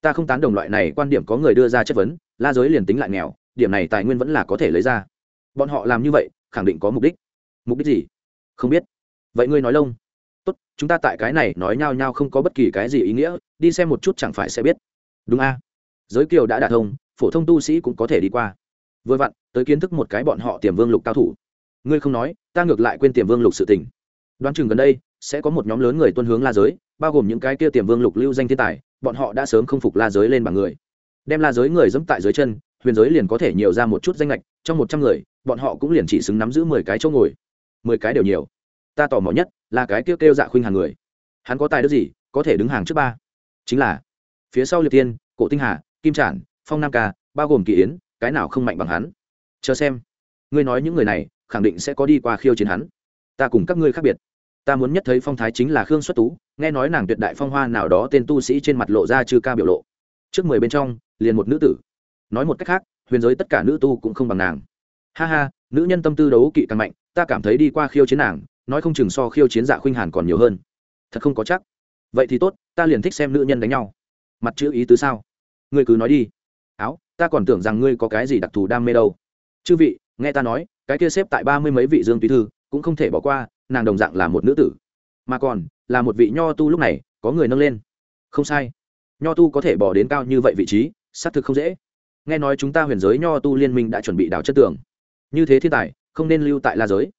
Ta không tán đồng loại này quan điểm có người đưa ra chất vấn, la giới liền tính lại nghèo, điểm này tài nguyên vẫn là có thể lấy ra. Bọn họ làm như vậy, khẳng định có mục đích. Mục đích gì? Không biết. Vậy ngươi nói lông. Tốt, chúng ta tại cái này nói nhau nhau không có bất kỳ cái gì ý nghĩa, đi xem một chút chẳng phải sẽ biết. Đúng a. Giới kiều đã đả thông, phổ thông tu sĩ cũng có thể đi qua. Vừa vặn, tới kiến thức một cái bọn họ tiềm vương lục cao thủ. Ngươi không nói, ta ngược lại quên tiềm vương lục sự tình. Đoán chừng gần đây, sẽ có một nhóm lớn người tuân hướng la giới, bao gồm những cái kia tiềm vương lục lưu danh thiên tài, bọn họ đã sớm không phục la giới lên bằng người. Đem la giới người dẫm tại dưới chân, huyền giới liền có thể nhiều ra một chút danh lệch trong một trăm người, bọn họ cũng liền chỉ xứng nắm giữ mười cái chỗ ngồi mười cái đều nhiều. Ta tò mò nhất là cái kêu kêu dạ khuynh hàng người. Hắn có tài đức gì, có thể đứng hàng trước ba? Chính là, phía sau liệt tiên cổ tinh hà, kim trản, phong nam ca, bao gồm kỳ yến, cái nào không mạnh bằng hắn? Chờ xem. Ngươi nói những người này, khẳng định sẽ có đi qua khiêu chiến hắn. Ta cùng các ngươi khác biệt. Ta muốn nhất thấy phong thái chính là khương xuất tú, nghe nói nàng tuyệt đại phong hoa nào đó tên tu sĩ trên mặt lộ ra chư ca biểu lộ. Trước mười bên trong, liền một nữ tử. Nói một cách khác, huyền giới tất cả nữ tu cũng không bằng nàng ha ha, nữ nhân tâm tư đấu kỵ càng mạnh, ta cảm thấy đi qua khiêu chiến nàng, nói không chừng so khiêu chiến dạ khuynh hàn còn nhiều hơn. Thật không có chắc. Vậy thì tốt, ta liền thích xem nữ nhân đánh nhau. Mặt chữ ý tứ sao? Ngươi cứ nói đi. Áo, ta còn tưởng rằng ngươi có cái gì đặc thù đam mê đâu. Chư vị, nghe ta nói, cái kia xếp tại ba mươi mấy vị dương túy thư, cũng không thể bỏ qua, nàng đồng dạng là một nữ tử. Mà còn, là một vị nho tu lúc này, có người nâng lên. Không sai. Nho tu có thể bỏ đến cao như vậy vị trí, xác thực không dễ. Nghe nói chúng ta huyền giới nho tu liên minh đã chuẩn bị đào chất tường như thế thiên tài, không nên lưu tại la giới.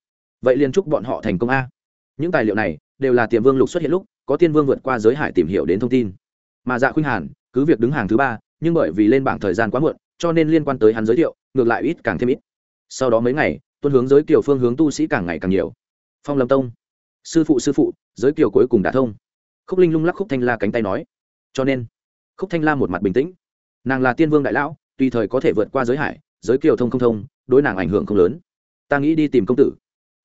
Vậy liền chúc bọn họ thành công a. Những tài liệu này đều là tiềm vương lục xuất hiện lúc, có tiên vương vượt qua giới hải tìm hiểu đến thông tin. Mà dạ khuynh hàn, cứ việc đứng hàng thứ ba, nhưng bởi vì lên bảng thời gian quá muộn, cho nên liên quan tới hắn giới thiệu, ngược lại ít càng thêm ít. Sau đó mấy ngày, tuân hướng giới kiểu phương hướng tu sĩ càng ngày càng nhiều. Phong lâm tông. Sư phụ sư phụ, giới kiểu cuối cùng đã thông. Khúc linh lung lắc khúc thanh la cánh tay nói. Cho nên, khúc thanh la một mặt bình tĩnh. Nàng là tiên vương đại lão, tùy thời có thể vượt qua giới hải, giới kiều thông không thông đối nàng ảnh hưởng không lớn. Ta nghĩ đi tìm công tử.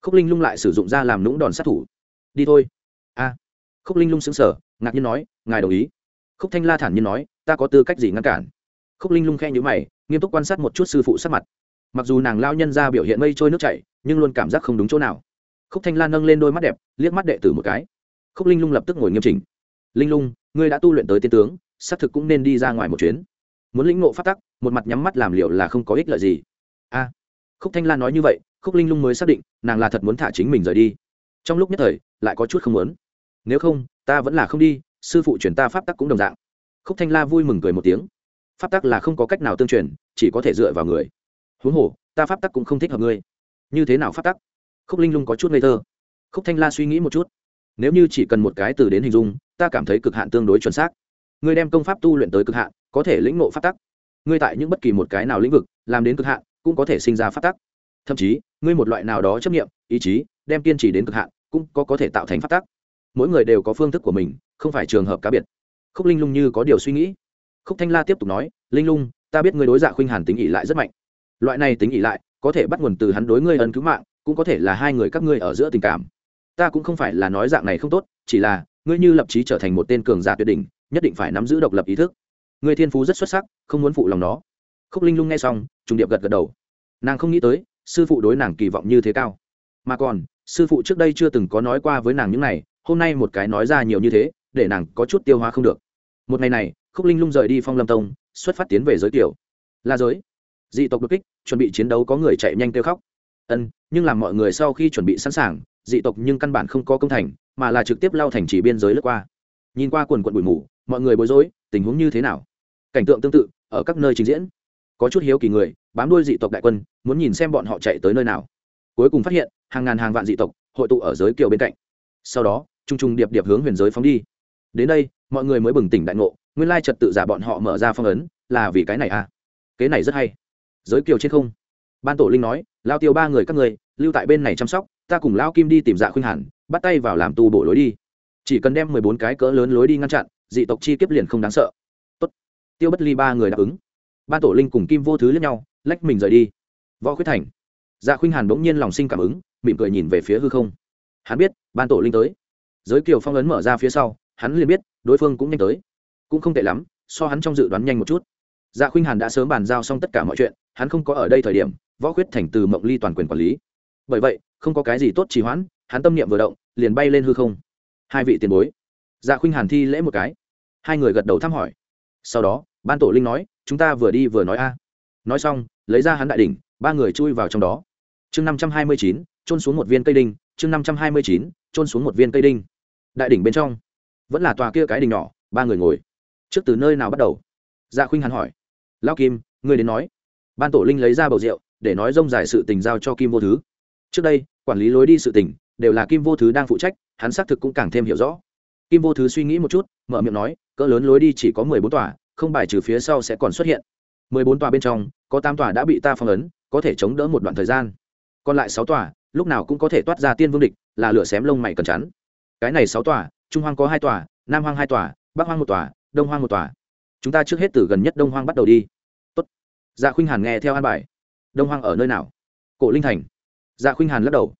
Khúc linh lung lại sử dụng ra làm nũng đòn sát thủ. Đi thôi. A. Khúc linh lung xứng sở ngạc nhiên nói, ngài đồng ý. Khúc thanh la thản nhiên nói, ta có tư cách gì ngăn cản? Khúc linh lung khe nhữ mày, nghiêm túc quan sát một chút sư phụ sắc mặt. Mặc dù nàng lao nhân ra biểu hiện mây trôi nước chảy, nhưng luôn cảm giác không đúng chỗ nào. Khúc thanh la nâng lên đôi mắt đẹp, liếc mắt đệ tử một cái. Khúc linh lung lập tức ngồi nghiêm chỉnh. Linh lung, ngươi đã tu luyện tới tiên tướng, xác thực cũng nên đi ra ngoài một chuyến. Muốn lĩnh ngộ phát tắc, một mặt nhắm mắt làm liệu là không có ích lợi gì khúc thanh la nói như vậy, khúc linh lung mới xác định, nàng là thật muốn thả chính mình rời đi. Trong lúc nhất thời, lại có chút không muốn. Nếu không, ta vẫn là không đi, sư phụ chuyển ta pháp tắc cũng đồng dạng. Khúc thanh la vui mừng cười một tiếng. Pháp tắc là không có cách nào tương truyền, chỉ có thể dựa vào người. Huống hồ, ta pháp tắc cũng không thích hợp ngươi. Như thế nào pháp tắc? Khúc linh lung có chút ngây thơ. Khúc thanh la suy nghĩ một chút. Nếu như chỉ cần một cái từ đến hình dung, ta cảm thấy cực hạn tương đối chuẩn xác. Ngươi đem công pháp tu luyện tới cực hạn, có thể lĩnh ngộ pháp tắc. Ngươi tại những bất kỳ một cái nào lĩnh vực, làm đến cực hạn cũng có thể sinh ra phát tắc. Thậm chí, ngươi một loại nào đó chấp nghiệm ý chí, đem kiên trì đến cực hạn, cũng có có thể tạo thành phát tắc. Mỗi người đều có phương thức của mình, không phải trường hợp cá biệt. Khúc linh lung như có điều suy nghĩ. Khúc thanh la tiếp tục nói, linh lung, ta biết ngươi đối dạ khuynh hàn tính ỉ lại rất mạnh. Loại này tính ỉ lại, có thể bắt nguồn từ hắn đối ngươi ân cứu mạng, cũng có thể là hai người các ngươi ở giữa tình cảm. Ta cũng không phải là nói dạng này không tốt, chỉ là, ngươi như lập trí trở thành một tên cường giả tuyệt đỉnh, nhất định phải nắm giữ độc lập ý thức. Ngươi thiên phú rất xuất sắc, không muốn phụ lòng nó khúc linh lung nghe xong, trùng điệp gật gật đầu. Nàng không nghĩ tới, sư phụ đối nàng kỳ vọng như thế cao. Mà còn, sư phụ trước đây chưa từng có nói qua với nàng những này, hôm nay một cái nói ra nhiều như thế, để nàng có chút tiêu hóa không được. Một ngày này, khúc linh lung rời đi phong lâm tông, xuất phát tiến về giới tiểu. là giới. Dị tộc đột kích, chuẩn bị chiến đấu có người chạy nhanh kêu khóc. Ân, nhưng làm mọi người sau khi chuẩn bị sẵn sàng, dị tộc nhưng căn bản không có công thành, mà là trực tiếp lao thành chỉ biên giới lướt qua. Nhìn qua quần quận bụi mù, mọi người bối rối, tình huống như thế nào? Cảnh tượng tương tự, ở các nơi trình diễn có chút hiếu kỳ người, bám đuôi dị tộc đại quân, muốn nhìn xem bọn họ chạy tới nơi nào. Cuối cùng phát hiện, hàng ngàn hàng vạn dị tộc hội tụ ở giới kiều bên cạnh. Sau đó t r u n g t r u n g điệp điệp hướng huyền giới phóng đi. Đến đây, mọi người mới bừng tỉnh đại ngộ, nguyên lai trật tự giả bọn họ mở ra phong ấn, là vì cái này à? Cái này rất hay. Giới kiều trên không. Ban tổ linh nói, lao tiêu ba người các người, lưu tại bên này chăm sóc, ta cùng lao kim đi tìm dạ khuynh hẳn bắt tay vào làm tu bổ lối đi. Chỉ cần đem mười bốn cái cỡ lớn lối đi ngăn chặn, dị tộc chi kiếp liền không đáng sợ. Tốt. tiêu bất ly ba người đáp ứng ban tổ linh cùng kim vô thứ lẫn nhau, lách mình rời đi. Võ khuyết thành. Dạ khuynh hàn bỗng nhiên lòng sinh cảm ứng, mỉm cười nhìn về phía hư không. Hắn biết, ban tổ linh tới. Giới kiều phong ấn mở ra phía sau, hắn liền biết, đối phương cũng nhanh tới. Cũng không tệ lắm, so hắn trong dự đoán nhanh một chút. Dạ khuynh hàn đã sớm bàn giao xong tất cả mọi chuyện, hắn không có ở đây thời điểm, võ khuyết thành từ mộng ly toàn quyền quản lý. Bởi vậy, không có cái gì tốt trì hoãn, hắn tâm niệm vừa động, liền bay lên hư không. Hai vị tiền bối. Dạ khuynh hàn thi lễ một cái. Hai người gật đầu thăm hỏi. Sau đó ban tổ linh nói, chúng ta vừa đi vừa nói a. Nói xong, lấy ra hắn đại đỉnh, ba người chui vào trong đó. Chương năm trăm hai mươi chín trôn xuống một viên cây đinh, chương năm trăm hai mươi chín trôn xuống một viên cây đinh. Đại đỉnh bên trong, vẫn là tòa kia cái đỉnh nhỏ, ba người ngồi. Trước từ nơi nào bắt đầu? Dạ khuynh hắn hỏi. Lao kim, người đến nói. Ban tổ linh lấy ra bầu rượu, để nói rông dài sự tình giao cho kim vô thứ. Trước đây, quản lý lối đi sự tình, đều là kim vô thứ đang phụ trách, hắn xác thực cũng càng thêm hiểu rõ. Kim vô thứ suy nghĩ một chút, mở miệng nói, cỡ lớn lối đi chỉ có mười bốn tòa không bài trừ phía sau sẽ còn xuất hiện. Mười bốn tòa bên trong, có tám tòa đã bị ta phong ấn, có thể chống đỡ một đoạn thời gian. Còn lại sáu tòa, lúc nào cũng có thể toát ra tiên vương địch, là lửa xém lông mày cần chắn. Cái này sáu tòa, trung hoang có hai tòa, nam hoang hai tòa, bắc hoang một tòa, đông hoang một tòa. Chúng ta trước hết từ gần nhất đông hoang bắt đầu đi. Tốt. dạ khuynh hàn nghe theo an bài. Đông hoang ở nơi nào? Cổ linh thành. Dạ khuynh hàn lắc đầu.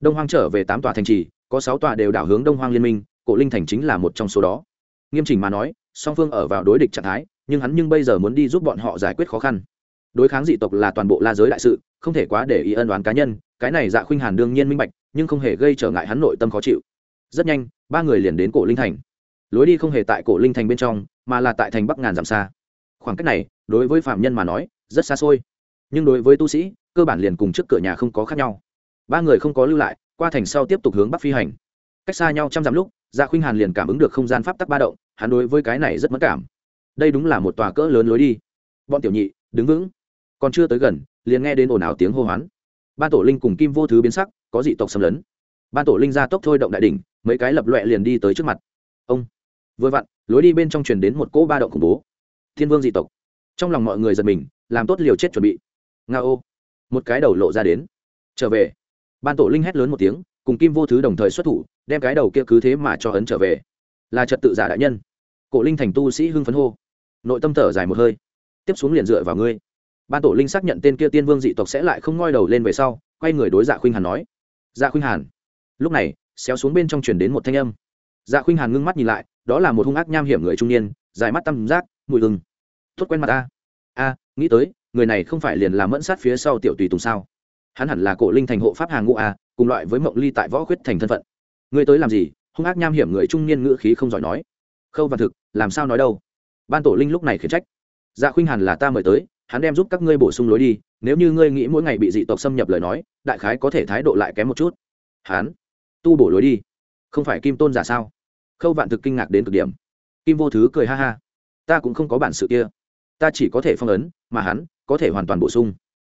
Đông hoang trở về tám tòa thành trì, có sáu tòa đều đảo hướng đông hoang liên minh, cổ linh thành chính là một trong số đó. Nghiêm chỉnh mà nói song phương ở vào đối địch trạng thái, nhưng hắn nhưng bây giờ muốn đi giúp bọn họ giải quyết khó khăn. Đối kháng dị tộc là toàn bộ la giới đại sự, không thể quá để ý ân đoán cá nhân, cái này dạ khuynh hàn đương nhiên minh bạch, nhưng không hề gây trở ngại hắn nội tâm khó chịu. Rất nhanh, ba người liền đến cổ linh thành. Lối đi không hề tại cổ linh thành bên trong, mà là tại thành bắc ngàn dặm xa. Khoảng cách này, đối với phạm nhân mà nói, rất xa xôi. Nhưng đối với tu sĩ, cơ bản liền cùng trước cửa nhà không có khác nhau. Ba người không có lưu lại, qua thành sau tiếp tục hướng bắc phi hành. Cách xa nhau trăm dặm lúc dạ khuynh hàn liền cảm ứng được không gian pháp tắc ba động hắn đối với cái này rất mất cảm. Đây đúng là một tòa cỡ lớn lối đi. Bọn tiểu nhị, đứng vững. Còn chưa tới gần, liền nghe đến ồn ào tiếng hô hoán. Ban tổ linh cùng kim vô thứ biến sắc, có dị tộc xâm lấn. Ban tổ linh ra tốc thôi động đại đỉnh, mấy cái lập loẹ liền đi tới trước mặt. Ông, vừa vặn, lối đi bên trong truyền đến một cỗ ba động khủng bố. Thiên vương dị tộc. Trong lòng mọi người giật mình, làm tốt liều chết chuẩn bị. Nga ô. Một cái đầu lộ ra đến. Trở về. Ban tổ linh hét lớn một tiếng, cùng kim vô thứ đồng thời xuất thủ, đem cái đầu kia cứ thế mà cho ấn trở về. Là trật tự giả đại nhân cổ linh thành tu sĩ hưng phấn hô. Nội tâm thở dài một hơi. Tiếp xuống liền dựa vào ngươi. Ban tổ linh xác nhận tên kia tiên vương dị tộc sẽ lại không ngoi đầu lên về sau, quay người đối dạ khuynh hàn nói. Dạ khuynh hàn. Lúc này, xéo xuống bên trong truyền đến một thanh âm. Dạ khuynh hàn ngưng mắt nhìn lại, đó là một hung ác nham hiểm người trung niên, dài mắt tăm giác, mùi gừng tốt quen mặt ta. A, nghĩ tới, người này không phải liền làm mẫn sát phía sau tiểu tùy tùng sao? Hắn hẳn là cổ linh thành hộ pháp hàng ngũ a, cùng loại với mộng ly tại võ khuyết thành thân phận. Ngươi tới làm gì? Hung ác nham hiểm người trung niên ngữ khí không giỏi nói khâu và thực, làm sao nói đâu? Ban tổ linh lúc này khiển trách. Dạ khuynh hàn là ta mời tới, hắn đem giúp các ngươi bổ sung lối đi, nếu như ngươi nghĩ mỗi ngày bị dị tộc xâm nhập lời nói, đại khái có thể thái độ lại kém một chút. Hắn, tu bổ lối đi. Không phải kim tôn giả sao? Khâu vạn thực kinh ngạc đến cực điểm. Kim vô thứ cười ha ha. Ta cũng không có bản sự kia. Ta chỉ có thể phong ấn, mà hắn có thể hoàn toàn bổ sung.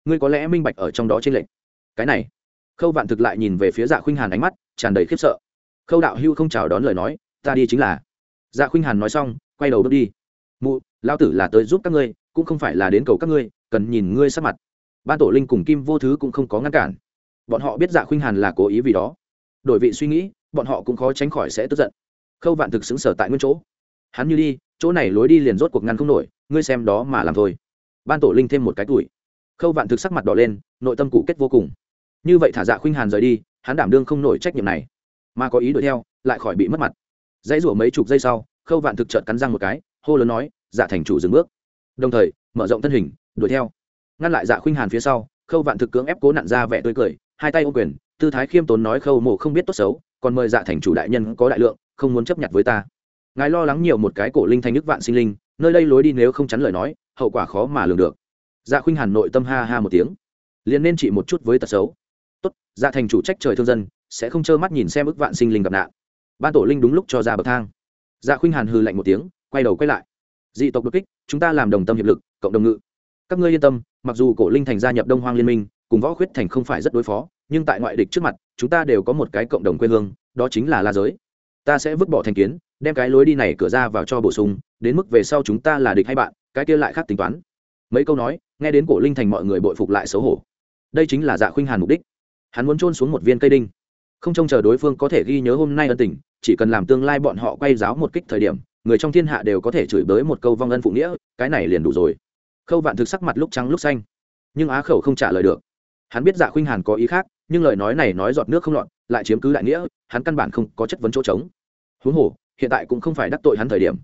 Ngươi có lẽ minh bạch ở trong đó trên lệnh cái này, khâu vạn thực lại nhìn về phía dạ khuynh hàn ánh mắt tràn đầy khiếp sợ. Khâu đạo hưu không chào đón lời nói, ta đi chính là dạ khuynh hàn nói xong, quay đầu bước đi. Mụ lao tử là tới giúp các ngươi, cũng không phải là đến cầu các ngươi, cần nhìn ngươi sắc mặt. Ban tổ linh cùng kim vô thứ cũng không có ngăn cản. Bọn họ biết dạ khuynh hàn là cố ý vì đó. Đổi vị suy nghĩ, bọn họ cũng khó tránh khỏi sẽ tức giận. Khâu vạn thực xứng sở tại nguyên chỗ. Hắn như đi, chỗ này lối đi liền rốt cuộc ngăn không nổi, ngươi xem đó mà làm thôi. Ban tổ linh thêm một cái tuổi. Khâu vạn thực sắc mặt đỏ lên, nội tâm cụ kết vô cùng. Như vậy thả dạ khuynh hàn rời đi, hắn đảm đương không nổi trách nhiệm này. Mà có ý đuổi theo, lại khỏi bị mất mặt dãy rủa mấy chục giây sau, khâu vạn thực trợt cắn răng một cái, hô lớn nói dạ thành chủ dừng bước. Đồng thời, mở rộng thân hình, đuổi theo. Ngăn lại dạ khuynh hàn phía sau, khâu vạn thực cưỡng ép cố nặn ra vẻ tươi cười, hai tay ô quyền, tư thái khiêm tốn nói, khâu mộ không biết tốt xấu, còn mời dạ thành chủ đại nhân có đại lượng, không muốn chấp nhận với ta. Ngài lo lắng nhiều một cái cổ linh thanh nước vạn sinh linh, nơi đây lối đi nếu không chắn lời nói, hậu quả khó mà lường được. Dạ khuynh hàn nội tâm ha ha một tiếng. Liền nên chỉ một chút với tật xấu. Tốt dạ thành chủ trách trời thương dân, sẽ không trơ mắt nhìn xem ức vạn sinh linh gặp nạn ban tổ linh đúng lúc cho ra bậc thang. Dạ khuynh hàn hừ lạnh một tiếng, quay đầu quay lại. Dị tộc đột kích, chúng ta làm đồng tâm hiệp lực, cộng đồng ngự. Các ngươi yên tâm, mặc dù cổ linh thành gia nhập đông hoang liên minh, cùng võ khuyết thành không phải rất đối phó, nhưng tại ngoại địch trước mặt, chúng ta đều có một cái cộng đồng quê hương, đó chính là la giới. Ta sẽ vứt bỏ thành kiến, đem cái lối đi này cửa ra vào cho bổ sung, đến mức về sau chúng ta là địch hay bạn, cái kia lại khác tính toán. Mấy câu nói, nghe đến cổ linh thành mọi người bội phục lại xấu hổ. Đây chính là dạ khuynh hàn mục đích. Hắn muốn trôn xuống một viên cây đinh không trông chờ đối phương có thể ghi nhớ hôm nay ân tình, chỉ cần làm tương lai bọn họ quay giáo một kích thời điểm, người trong thiên hạ đều có thể chửi bới một câu vong ân phụ nghĩa, cái này liền đủ rồi. Khâu vạn thực sắc mặt lúc trắng lúc xanh. Nhưng á khẩu không trả lời được. Hắn biết dạ khuynh hàn có ý khác, nhưng lời nói này nói giọt nước không lọt, lại chiếm cứ đại nghĩa, hắn căn bản không có chất vấn chỗ trống. Huống hồ, hiện tại cũng không phải đắc tội hắn thời điểm.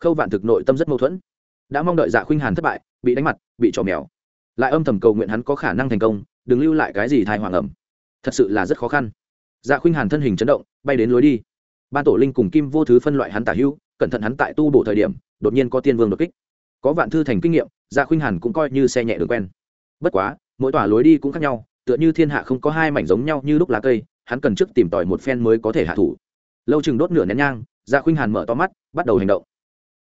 Khâu vạn thực nội tâm rất mâu thuẫn. Đã mong đợi dạ khuynh hàn thất bại, bị đánh mặt, bị trò mèo. Lại âm thầm cầu nguyện hắn có khả năng thành công, đừng lưu lại cái gì thai hoàng ẩm thật sự là rất khó khăn dạ khuynh hàn thân hình chấn động, bay đến lối đi. Ban tổ linh cùng kim vô thứ phân loại hắn tả hữu, cẩn thận hắn tại tu bổ thời điểm, đột nhiên có tiên vương đột kích. Có vạn thư thành kinh nghiệm dạ khuynh hàn cũng coi như xe nhẹ đường quen. Bất quá, mỗi tòa lối đi cũng khác nhau, tựa như thiên hạ không có hai mảnh giống nhau như lúc lá cây, hắn cần trước tìm tòi một phen mới có thể hạ thủ. Lâu chừng đốt nửa nén nhang dạ khuynh hàn mở to mắt, bắt đầu hành động.